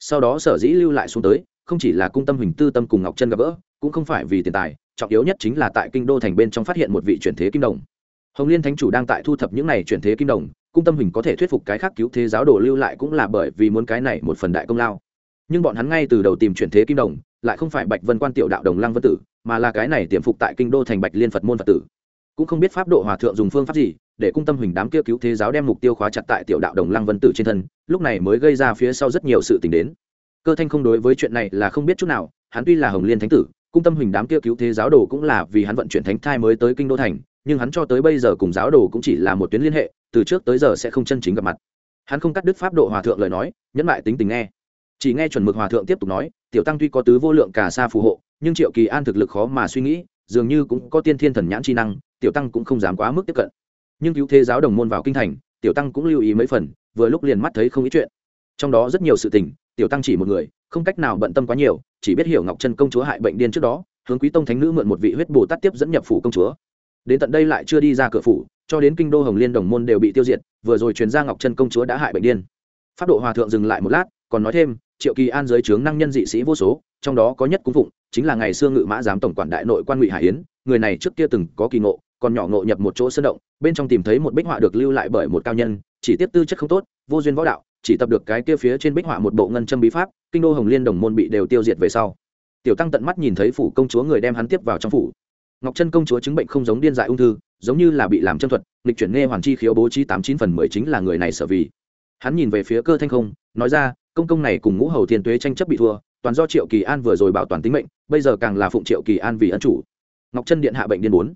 Sau đó sở dĩ lưu lại xuống tới, không chỉ là cung tâm hình tư tâm cùng ngọc chân gặp gỡ, cũng không phải vì tiền tài trọng yếu nhất chính là tại kinh đô thành bên trong phát hiện một vị chuyển thế kim đồng. Hồng liên thánh chủ đang tại thu thập những này chuyển thế kim đồng, cung tâm hình có thể thuyết phục cái khác cứu thế giáo đồ lưu lại cũng là bởi vì muốn cái này một phần đại công lao. Nhưng bọn hắn ngay từ đầu tìm chuyển thế kim đồng, lại không phải bạch vân quan tiểu đạo đồng lăng vân tử, mà là cái này tiềm phục tại kinh đô thành bạch liên phật môn phật tử. Cũng không biết pháp độ hòa thượng dùng phương pháp gì, để cung tâm hình đám kia cứu thế giáo đem mục tiêu khóa chặt tại tiểu đạo đồng lăng vân tử trên thân, lúc này mới gây ra phía sau rất nhiều sự t ì n h đến. Cơ thanh không đối với chuyện này là không biết chút nào, hắn tuy là hồng liên thánh tử cung tâm hình đám kia cứu thế giáo đồ cũng là vì hắn vận chuyển thánh thai mới tới kinh đô thành, nhưng hắn cho tới bây giờ cùng giáo đồ cũng chỉ là một tuyến liên hệ, từ trước tới giờ sẽ không chân chính gặp mặt. Hắn không cắt đứt pháp độ hòa thượng lời nói, nhẫn lại tính tình nghe. Chỉ nghe chuẩn mực hòa thượng tiếp tục nói, tiểu tăng tuy có tứ vô lượng cả xa phù hộ, nhưng triệu kỳ an thực lực khó mà suy nghĩ, dường như cũng có tiên thiên thần nhãn chi năng, tiểu tăng cũng không dám quá mức tiếp cận. Nhưng cứu thế giáo đồng môn vào kinh thành, tiểu tăng cũng lưu ý mấy phần, vừa lúc liền mắt thấy không ít chuyện. Trong đó rất nhiều sự tình, tiểu tăng chỉ một người, không cách nào bận tâm quá nhiều chỉ biết hiểu ngọc chân công chúa hại bệnh điên trước đó, hướng quý tông thánh nữ mượn một vị huyết bồ tát tiếp dẫn nhập phủ công chúa. Đến tận đây lại chưa đi ra cửa phủ, cho đến kinh đô hồng liên đồng môn đều bị tiêu diệt, vừa rồi truyền ra ngọc chân công chúa đã hại bệnh điên. Pháp độ hòa thượng dừng lại một lát, còn nói thêm, triệu kỳ an giới trướng năng nhân dị sĩ vô số, trong đó có nhất cung phụng, chính là ngày xưa ngự mã giám tổng quản đại nội quan ngụy hải yến, người này trước kia từng có kỳ ngộ, còn nhỏ ngộ nhập một chỗ sơn động, bên trong tìm thấy một bích họa được lưu lại bởi một cao nhân, chỉ tiếp tư chất không tốt, vô duyên võ đạo chỉ tập được cái kia phía trên bích họa một bộ ngân châm bí pháp, kinh đô hồng liên đồng môn bị đều tiêu diệt về sau. Tiểu tăng tận mắt nhìn thấy phủ công chúa người đem hắn tiếp vào trong phủ. Ngọc chân công chúa chứng bệnh không giống điên dại ung thư, giống như là bị làm châm thuật lịch chuyển nghe hoàng chi khiếu bố trí tám chín phần mười chính là người này sở vì. Hắn nhìn về phía cơ thanh không, nói ra, công công này cùng ngũ hầu thiên tuế tranh chấp bị thua, toàn do triệu kỳ an vừa rồi bảo toàn tính mệnh, bây giờ càng là phụng triệu kỳ an vì ân chủ. Ngọc chân điện hạ bệnh điên bốn.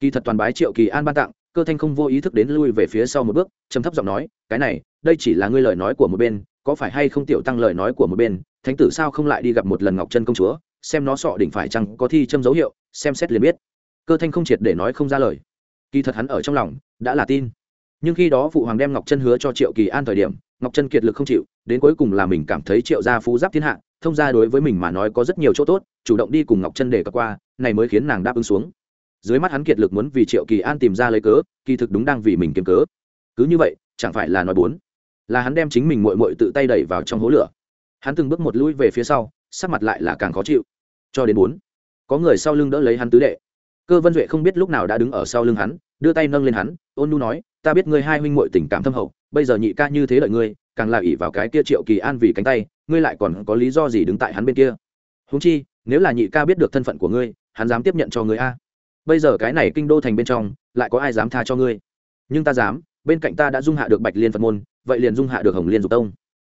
Kỳ thật toàn bái triệu kỳ an ban tặng, cơ thanh không vô ý thức đến lui về phía sau một bước, trầm thấp giọng nói, cái này đây chỉ là ngươi lời nói của một bên, có phải hay không tiểu tăng lời nói của một bên, thánh tử sao không lại đi gặp một lần ngọc chân công chúa, xem nó sọ đỉnh phải chăng có thi châm dấu hiệu, xem xét liền biết. Cơ thanh không triệt để nói không ra lời. Kỳ thật hắn ở trong lòng, đã là tin. Nhưng khi đó phụ hoàng đem ngọc chân hứa cho triệu kỳ an thời điểm, ngọc chân kiệt lực không chịu, đến cuối cùng là mình cảm thấy triệu gia phú giáp thiên hạ, thông gia đối với mình mà nói có rất nhiều chỗ tốt, chủ động đi cùng ngọc chân để cập qua, này mới khiến nàng đáp ứng xuống. Dưới mắt hắn kiệt lực muốn vì triệu kỳ an tìm ra lấy cớ, kỳ thực đúng đang vì mình kiếm cớ. Cứ như vậy, chẳng phải là nói bốn là hắn đem chính mình mội mội tự tay đẩy vào trong hố lửa. Hắn từng bước một lui về phía sau, sắc mặt lại là càng khó chịu. Cho đến bốn, có người sau lưng đỡ lấy hắn tứ đệ. Cơ vân duệ không biết lúc nào đã đứng ở sau lưng hắn, đưa tay nâng lên hắn, ôn nu nói, ta biết ngươi hai huynh muội tình cảm thâm hậu, bây giờ nhị ca như thế lợi ngươi, càng là ỷ vào cái kia triệu kỳ an vì cánh tay, ngươi lại còn có lý do gì đứng tại hắn bên kia? Húng chi, nếu là nhị ca biết được thân phận của ngươi, hắn dám tiếp nhận cho ngươi a. Bây giờ cái này kinh đô thành bên trong, lại có ai dám tha cho ngươi? Nhưng ta dám bên cạnh ta đã dung hạ được bạch liên phật môn, vậy liền dung hạ được hồng liên dục tông.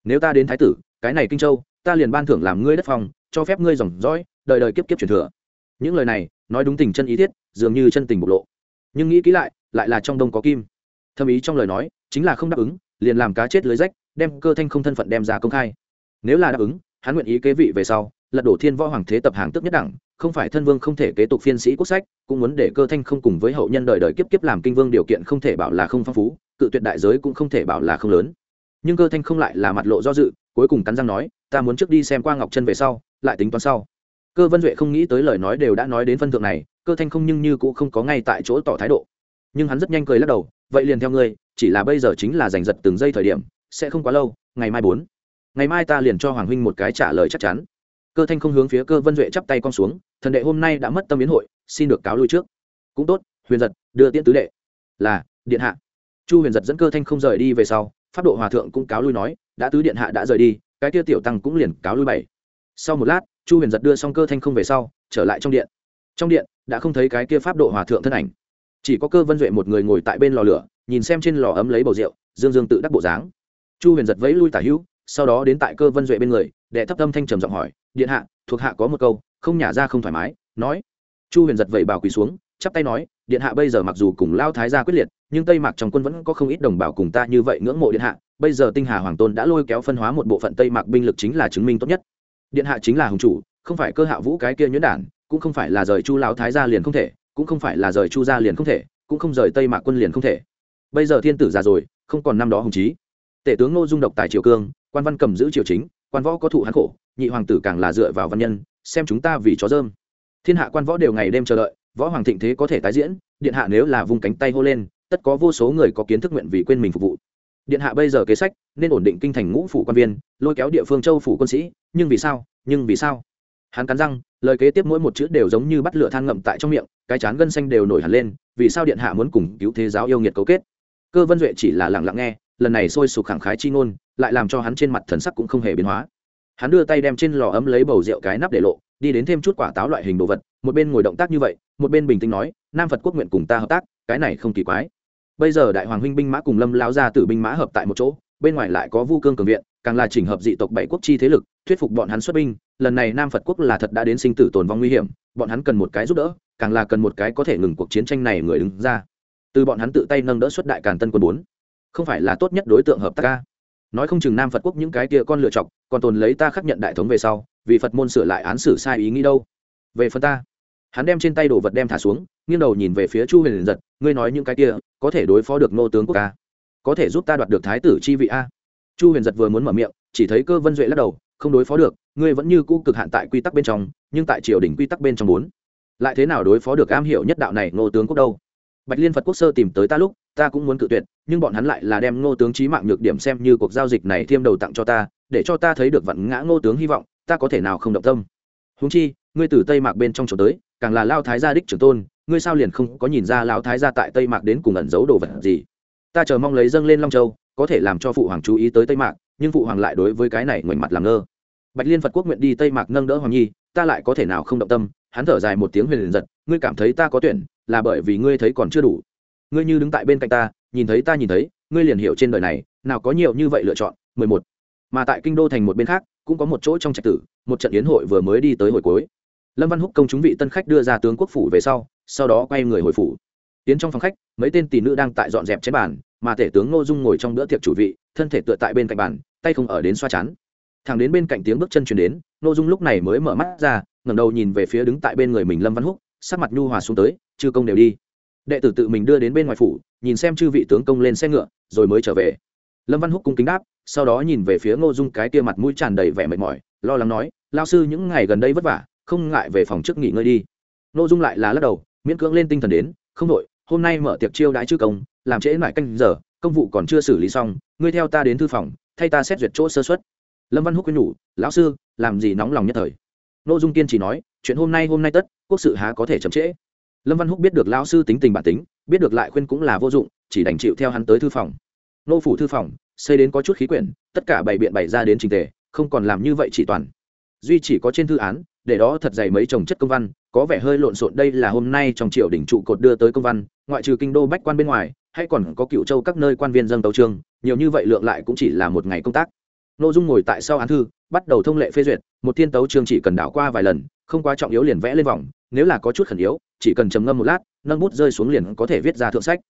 Nếu ta đến thái tử, cái này kinh châu, ta liền ban thưởng làm ngươi đất phòng cho phép ngươi dòng dõi, đời đời kiếp kiếp truyền thừa. Những lời này, nói đúng tình chân ý thiết dường như chân tình bộc lộ. Nhưng nghĩ kỹ lại lại là trong đông có kim. Thâm ý trong lời nói, chính là không đáp ứng, liền làm cá chết lưới rách, đem cơ thanh không thân phận đem ra công khai. Nếu là đáp ứng, hắn nguyện ý kế vị về sau, lật đổ thiên võ hoàng thế tập hàng tức nhất đẳng không phải thân vương không thể kế tục phiên sĩ quốc sách, cũng muốn để cơ thanh không cùng với hậu nhân đời đời kiếp kiếp làm kinh vương điều kiện không thể bảo là không phong phú, cự tuyệt đại giới cũng không thể bảo là không lớn. Nhưng cơ thanh không lại là mặt lộ do dự, cuối cùng cắn răng nói, ta muốn trước đi xem qua ngọc chân về sau, lại tính toán sau. Cơ vân duệ không nghĩ tới lời nói đều đã nói đến phân thượng này, cơ thanh không nhưng như cũng không có ngay tại chỗ tỏ thái độ. Nhưng hắn rất nhanh cười lắc đầu, vậy liền theo ngươi, chỉ là bây giờ chính là giành giật từng giây thời điểm, sẽ không quá lâu, ngày mai bốn. Ngày mai ta liền cho hoàng huynh một cái trả lời chắc chắn. Cơ thanh không hướng phía cơ vân duệ chắp tay con xuống thần đệ hôm nay đã mất tâm biến hội, xin được cáo lui trước. Cũng tốt, huyền giật, đưa tiễn tứ đệ. Là, điện hạ. Chu huyền giật dẫn cơ thanh không rời đi về sau, pháp độ hòa thượng cũng cáo lui nói, đã tứ điện hạ đã rời đi, cái tiêu tiểu tăng cũng liền cáo lui bảy. Sau một lát, chu huyền giật đưa xong cơ thanh không về sau, trở lại trong điện. Trong điện, đã không thấy cái kia pháp độ hòa thượng thân ảnh. Chỉ có cơ vân duệ một người ngồi tại bên lò lửa, nhìn xem trên lò ấm lấy bầu rượu, dương dương tự đắc bộ dáng. Chu huyền giật vẫy lui tả hữu, sau đó đến tại cơ vân duệ bên người, đệ thấp tâm thanh trầm giọng hỏi, điện hạ, thuộc hạ có một câu không nhả ra không thoải mái, nói. Chu huyền giật vẩy bào quỳ xuống, chắp tay nói, điện hạ bây giờ mặc dù cùng lao thái gia quyết liệt, nhưng tây mạc trong quân vẫn có không ít đồng bào cùng ta như vậy ngưỡng mộ điện hạ. Bây giờ tinh hà hoàng tôn đã lôi kéo phân hóa một bộ phận tây mạc binh lực chính là chứng minh tốt nhất. Điện hạ chính là hùng chủ, không phải cơ hạ vũ cái kia nhuyễn đản, cũng không phải là rời chu lão thái gia liền không thể, cũng không phải là rời chu gia liền không thể, cũng không rời tây mạc quân liền không thể. Bây giờ thiên tử già rồi, không còn năm đó hùng trí tể tướng ngô dung độc tài triều cương, quan văn cầm giữ triều chính, quan võ có thụ hán khổ, nhị hoàng tử càng là dựa vào văn nhân xem chúng ta vì chó dơm. Thiên hạ quan võ đều ngày đêm chờ đợi, võ hoàng thịnh thế có thể tái diễn, điện hạ nếu là vung cánh tay hô lên, tất có vô số người có kiến thức nguyện vì quên mình phục vụ. Điện hạ bây giờ kế sách, nên ổn định kinh thành ngũ phủ quan viên, lôi kéo địa phương châu phủ quân sĩ, nhưng vì sao, nhưng vì sao? Hắn cắn răng, lời kế tiếp mỗi một chữ đều giống như bắt lửa than ngậm tại trong miệng, cái chán gân xanh đều nổi hẳn lên, vì sao điện hạ muốn cùng cứu thế giáo yêu nghiệt cấu kết? Cơ vân duệ chỉ là lặng lặng nghe, lần này sôi sục khẳng khái chi ngôn, lại làm cho hắn trên mặt thần sắc cũng không hề biến hóa hắn đưa tay đem trên lò ấm lấy bầu rượu cái nắp để lộ, đi đến thêm chút quả táo loại hình đồ vật, một bên ngồi động tác như vậy, một bên bình tĩnh nói, nam phật quốc nguyện cùng ta hợp tác, cái này không kỳ quái. Bây giờ đại hoàng huynh binh mã cùng lâm lao gia tử binh mã hợp tại một chỗ, bên ngoài lại có vu cương cường viện, càng là chỉnh hợp dị tộc bảy quốc chi thế lực, thuyết phục bọn hắn xuất binh, lần này nam phật quốc là thật đã đến sinh tử tồn vong nguy hiểm, bọn hắn cần một cái giúp đỡ, càng là cần một cái có thể ngừng cuộc chiến tranh này người đứng ra. Từ bọn hắn tự tay nâng đỡ xuất đại càn tân quân bốn. Không phải là tốt nhất đối tượng hợp tác ca nói không chừng nam phật quốc những cái kia con lựa chọc, còn tồn lấy ta khắc nhận đại thống về sau, vì phật môn sửa lại án xử sai ý nghĩ đâu. Về phần ta, hắn đem trên tay đồ vật đem thả xuống, nghiêng đầu nhìn về phía chu huyền giật, ngươi nói những cái kia, có thể đối phó được nô tướng quốc ca có thể giúp ta đoạt được thái tử chi vị a? Chu huyền giật vừa muốn mở miệng, chỉ thấy cơ vân duệ lắc đầu, không đối phó được, ngươi vẫn như cũ cực hạn tại quy tắc bên trong, nhưng tại triều đình quy tắc bên trong bốn. Lại thế nào đối phó được am hiểu nhất đạo này nô tướng quốc đâu? Bạch liên phật quốc sơ tìm tới ta lúc, ta cũng muốn cự tuyệt, nhưng bọn hắn lại là đem ngô tướng trí mạng nhược điểm xem như cuộc giao dịch này thêm đầu tặng cho ta, để cho ta thấy được vặn ngã ngô tướng hy vọng, ta có thể nào không động tâm. Húng chi, ngươi từ tây mạc bên trong chỗ tới, càng là lao thái gia đích trưởng tôn, ngươi sao liền không có nhìn ra lao thái gia tại tây mạc đến cùng ẩn giấu đồ vật gì? Ta chờ mong lấy dâng lên long châu, có thể làm cho phụ hoàng chú ý tới tây mạc, nhưng phụ hoàng lại đối với cái này ngoảnh mặt làm ngơ. Bạch liên phật quốc nguyện đi tây mạc nâng đỡ hoàng nhi, ta lại có thể nào không động tâm? Hắn thở dài một tiếng huyền liền giật, ngươi cảm thấy ta có tuyển là bởi vì ngươi thấy còn chưa đủ. Ngươi như đứng tại bên cạnh ta, nhìn thấy ta nhìn thấy, ngươi liền hiểu trên đời này, nào có nhiều như vậy lựa chọn, mười một. Mà tại kinh đô thành một bên khác, cũng có một chỗ trong trạch tử, một trận yến hội vừa mới đi tới hồi cuối. Lâm văn húc công chúng vị tân khách đưa ra tướng quốc phủ về sau sau đó quay người hồi phủ. Tiến trong phòng khách, mấy tên tỷ nữ đang tại dọn dẹp chén bàn, mà tể tướng ngô dung ngồi trong bữa tiệc chủ vị, thân thể tựa tại bên cạnh bàn, tay không ở đến xoa chắn thằng đến bên cạnh tiếng bước chân chuyển đến, ngô dung lúc này mới mở mắt ra, ngẩng đầu nhìn về phía đứng tại bên người mình lâm văn húc sắc mặt nhu hòa xuống tới, chư công đều đi. Đệ tử tự mình đưa đến bên ngoài phủ, nhìn xem chư vị tướng công lên xe ngựa, rồi mới trở về. Lâm văn húc cung kính đáp, sau đó nhìn về phía ngô dung cái tia mặt mũi tràn đầy vẻ mệt mỏi, lo lắng nói lao sư, những ngày gần đây vất vả, không ngại về phòng trước nghỉ ngơi đi. Ngô dung lại là lắc đầu, miễn cưỡng lên tinh thần đến, không đội hôm nay mở tiệc chiêu đãi chư công, làm trễ mãi canh giờ, công vụ còn chưa xử lý xong, ngươi theo ta đến thư phòng, thay ta xét duyệt chỗ sơ xuất lâm văn húc quyên nhủ, lão sư, làm gì nóng lòng nhất thời? Ngô dung kiên chỉ nói chuyện hôm nay hôm nay tất, quốc sự há có thể chậm trễ. Lâm văn húc biết được lão sư tính tình bản tính, biết được lại khuyên cũng là vô dụng, chỉ đành chịu theo hắn tới thư phòng. Nô phủ thư phòng, xây đến có chút khí quyển, tất cả bày biện bày ra đến trình tề, không còn làm như vậy chỉ toàn. Duy chỉ có trên thư án, để đó thật dày mấy chồng chất công văn, có vẻ hơi lộn xộn đây là hôm nay trong triều đỉnh trụ cột đưa tới công văn, ngoại trừ kinh đô bách quan bên ngoài, hay còn có cựu châu các nơi quan viên dân tấu trương nhiều như vậy lượng lại cũng chỉ là một ngày công tác. Nội dung ngồi tại sau án thư, bắt đầu thông lệ phê duyệt, một thiên tấu trương chỉ cần đảo qua vài lần không quá trọng yếu liền vẽ lên vòng, nếu là có chút khẩn yếu, chỉ cần trầm ngâm một lát, nâng bút rơi xuống liền có thể viết ra thượng sách.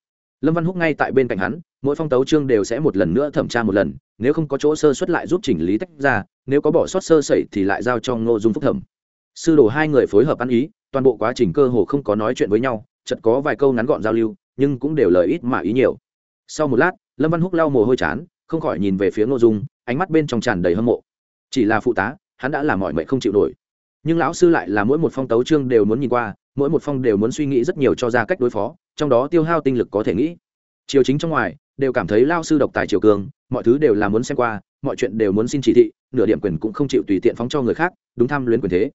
Lâm văn húc ngay tại bên cạnh hắn, mỗi phong tấu chương đều sẽ một lần nữa thẩm tra một lần, nếu không có chỗ sơ xuất lại giúp chỉnh lý tách ra, nếu có bỏ sót sơ sẩy thì lại giao cho ngô dung phúc thẩm. Sư đồ hai người phối hợp ăn ý, toàn bộ quá trình cơ hồ không có nói chuyện với nhau chật có vài câu ngắn gọn giao lưu, nhưng cũng đều lời ít mà ý nhiều. Sau một lát, lâm văn húc lau mồ hôi chán, không khỏi nhìn về phía ngô dung, ánh mắt bên trong tràn đầy hâm mộ. Chỉ là phụ tá, hắn đã làm mọi mệnh không chịu nổi nhưng lão sư lại là mỗi một phong tấu chương đều muốn nhìn qua, mỗi một phong đều muốn suy nghĩ rất nhiều cho ra cách đối phó, trong đó tiêu hao tinh lực có thể nghĩ. Triều chính trong ngoài, đều cảm thấy lao sư độc tài triều cường, mọi thứ đều là muốn xem qua, mọi chuyện đều muốn xin chỉ thị, nửa điểm quyền cũng không chịu tùy tiện phóng cho người khác, đúng tham luyến quyền thế.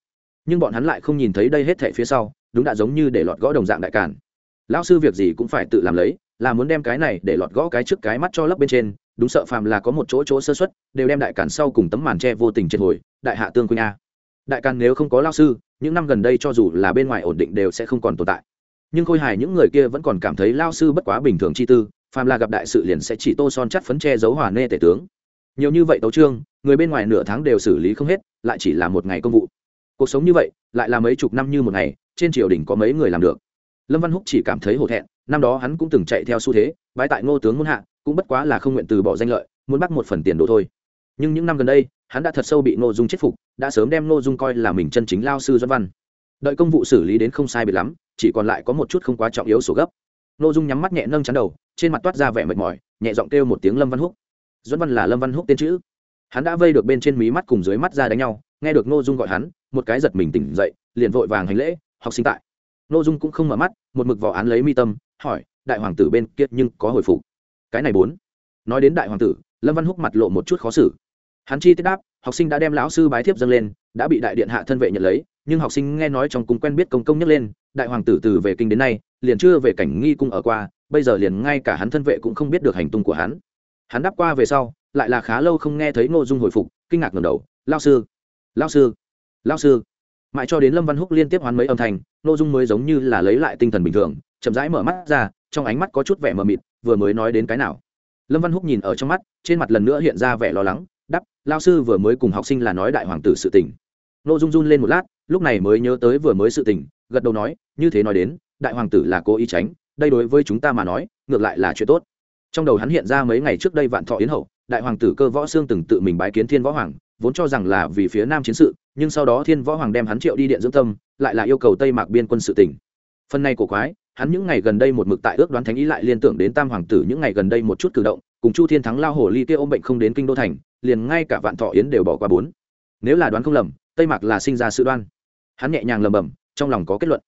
Nhưng bọn hắn lại không nhìn thấy đây hết thảy phía sau, đúng đã giống như để lọt gõ đồng dạng đại cản. Lão sư việc gì cũng phải tự làm lấy, là muốn đem cái này để lọt gõ cái trước cái mắt cho lấp bên trên, đúng sợ phàm là có một chỗ chỗ sơ xuất đều đem đại cản sau cùng tấm màn tre vô tình trên hồi, đại hạ tương quỳnh a đại càn nếu không có lao sư, những năm gần đây cho dù là bên ngoài ổn định đều sẽ không còn tồn tại. Nhưng khôi hài những người kia vẫn còn cảm thấy lao sư bất quá bình thường chi tư, phàm là gặp đại sự liền sẽ chỉ tô son chắt phấn che giấu hòa nê tể tướng. Nhiều như vậy tấu trương người bên ngoài nửa tháng đều xử lý không hết, lại chỉ là một ngày công vụ. Cuộc sống như vậy, lại là mấy chục năm như một ngày, trên triều đình có mấy người làm được. Lâm văn húc chỉ cảm thấy hổ thẹn, năm đó hắn cũng từng chạy theo xu thế, bái tại ngô tướng muốn hạ, cũng bất quá là không nguyện từ bỏ danh lợi, muốn bắt một phần tiền đồ thôi nhưng những năm gần đây, hắn đã thật sâu bị ngô dung chết phục, đã sớm đem ngô dung coi là mình chân chính lao sư doãn văn. Đợi công vụ xử lý đến không sai biệt lắm, chỉ còn lại có một chút không quá trọng yếu số gấp. Ngô dung nhắm mắt nhẹ nâng chắn đầu, trên mặt toát ra vẻ mệt mỏi, nhẹ giọng kêu một tiếng lâm văn húc. Doãn văn là lâm văn húc tên chữ. Hắn đã vây được bên trên mí mắt cùng dưới mắt ra đánh nhau, nghe được ngô dung gọi hắn, một cái giật mình tỉnh dậy, liền vội vàng hành lễ, học sinh tại. Ngô dung cũng không mở mắt, một mực vỏ án lấy mi tâm, hỏi, đại hoàng tử bên kia nhưng có hồi phục? Cái này bốn. Nói đến đại hoàng tử, lâm văn húc mặt lộ một chút khó xử hắn chi tiết đáp, học sinh đã đem lão sư bái thiếp dâng lên, đã bị đại điện hạ thân vệ nhận lấy, nhưng học sinh nghe nói trong cung quen biết công công nhắc lên, đại hoàng tử từ về kinh đến nay, liền chưa về cảnh nghi cung ở qua, bây giờ liền ngay cả hắn thân vệ cũng không biết được hành tung của hắn. Hắn đáp qua về sau, lại là khá lâu không nghe thấy ngô dung hồi phục, kinh ngạc ngầm đầu lao sư lao sư lao sư. Mãi cho đến lâm văn húc liên tiếp hoán mấy âm thanh, ngô dung mới giống như là lấy lại tinh thần bình thường, chậm rãi mở mắt ra, trong ánh mắt có chút vẻ mờ mịt, vừa mới nói đến cái nào. Lâm văn húc nhìn ở trong mắt, trên mặt lần nữa hiện ra vẻ lo lắng đắp, lao sư vừa mới cùng học sinh là nói đại hoàng tử sự tình. Ngô dung run lên một lát, lúc này mới nhớ tới vừa mới sự tình, gật đầu nói, như thế nói đến, đại hoàng tử là cố ý tránh, đây đối với chúng ta mà nói, ngược lại là chuyện tốt. Trong đầu hắn hiện ra mấy ngày trước đây vạn thọ yến hậu, đại hoàng tử cơ võ sương từng tự mình bái kiến thiên võ hoàng, vốn cho rằng là vì phía nam chiến sự, nhưng sau đó thiên võ hoàng đem hắn triệu đi điện dưỡng tâm, lại là yêu cầu tây mạc biên quân sự tỉnh phần này của quái, hắn những ngày gần đây một mực tại ước đoán thánh ý lại liên tưởng đến tam hoàng tử những ngày gần đây một chút cử động, cùng chu thiên thắng lao hồ ly kia ôm bệnh không đến kinh đô thành liền ngay cả vạn thọ yến đều bỏ qua bốn. Nếu là đoán không lầm, tây mạc là sinh ra sự đoan. Hắn nhẹ nhàng lầm bầm trong lòng có kết luận.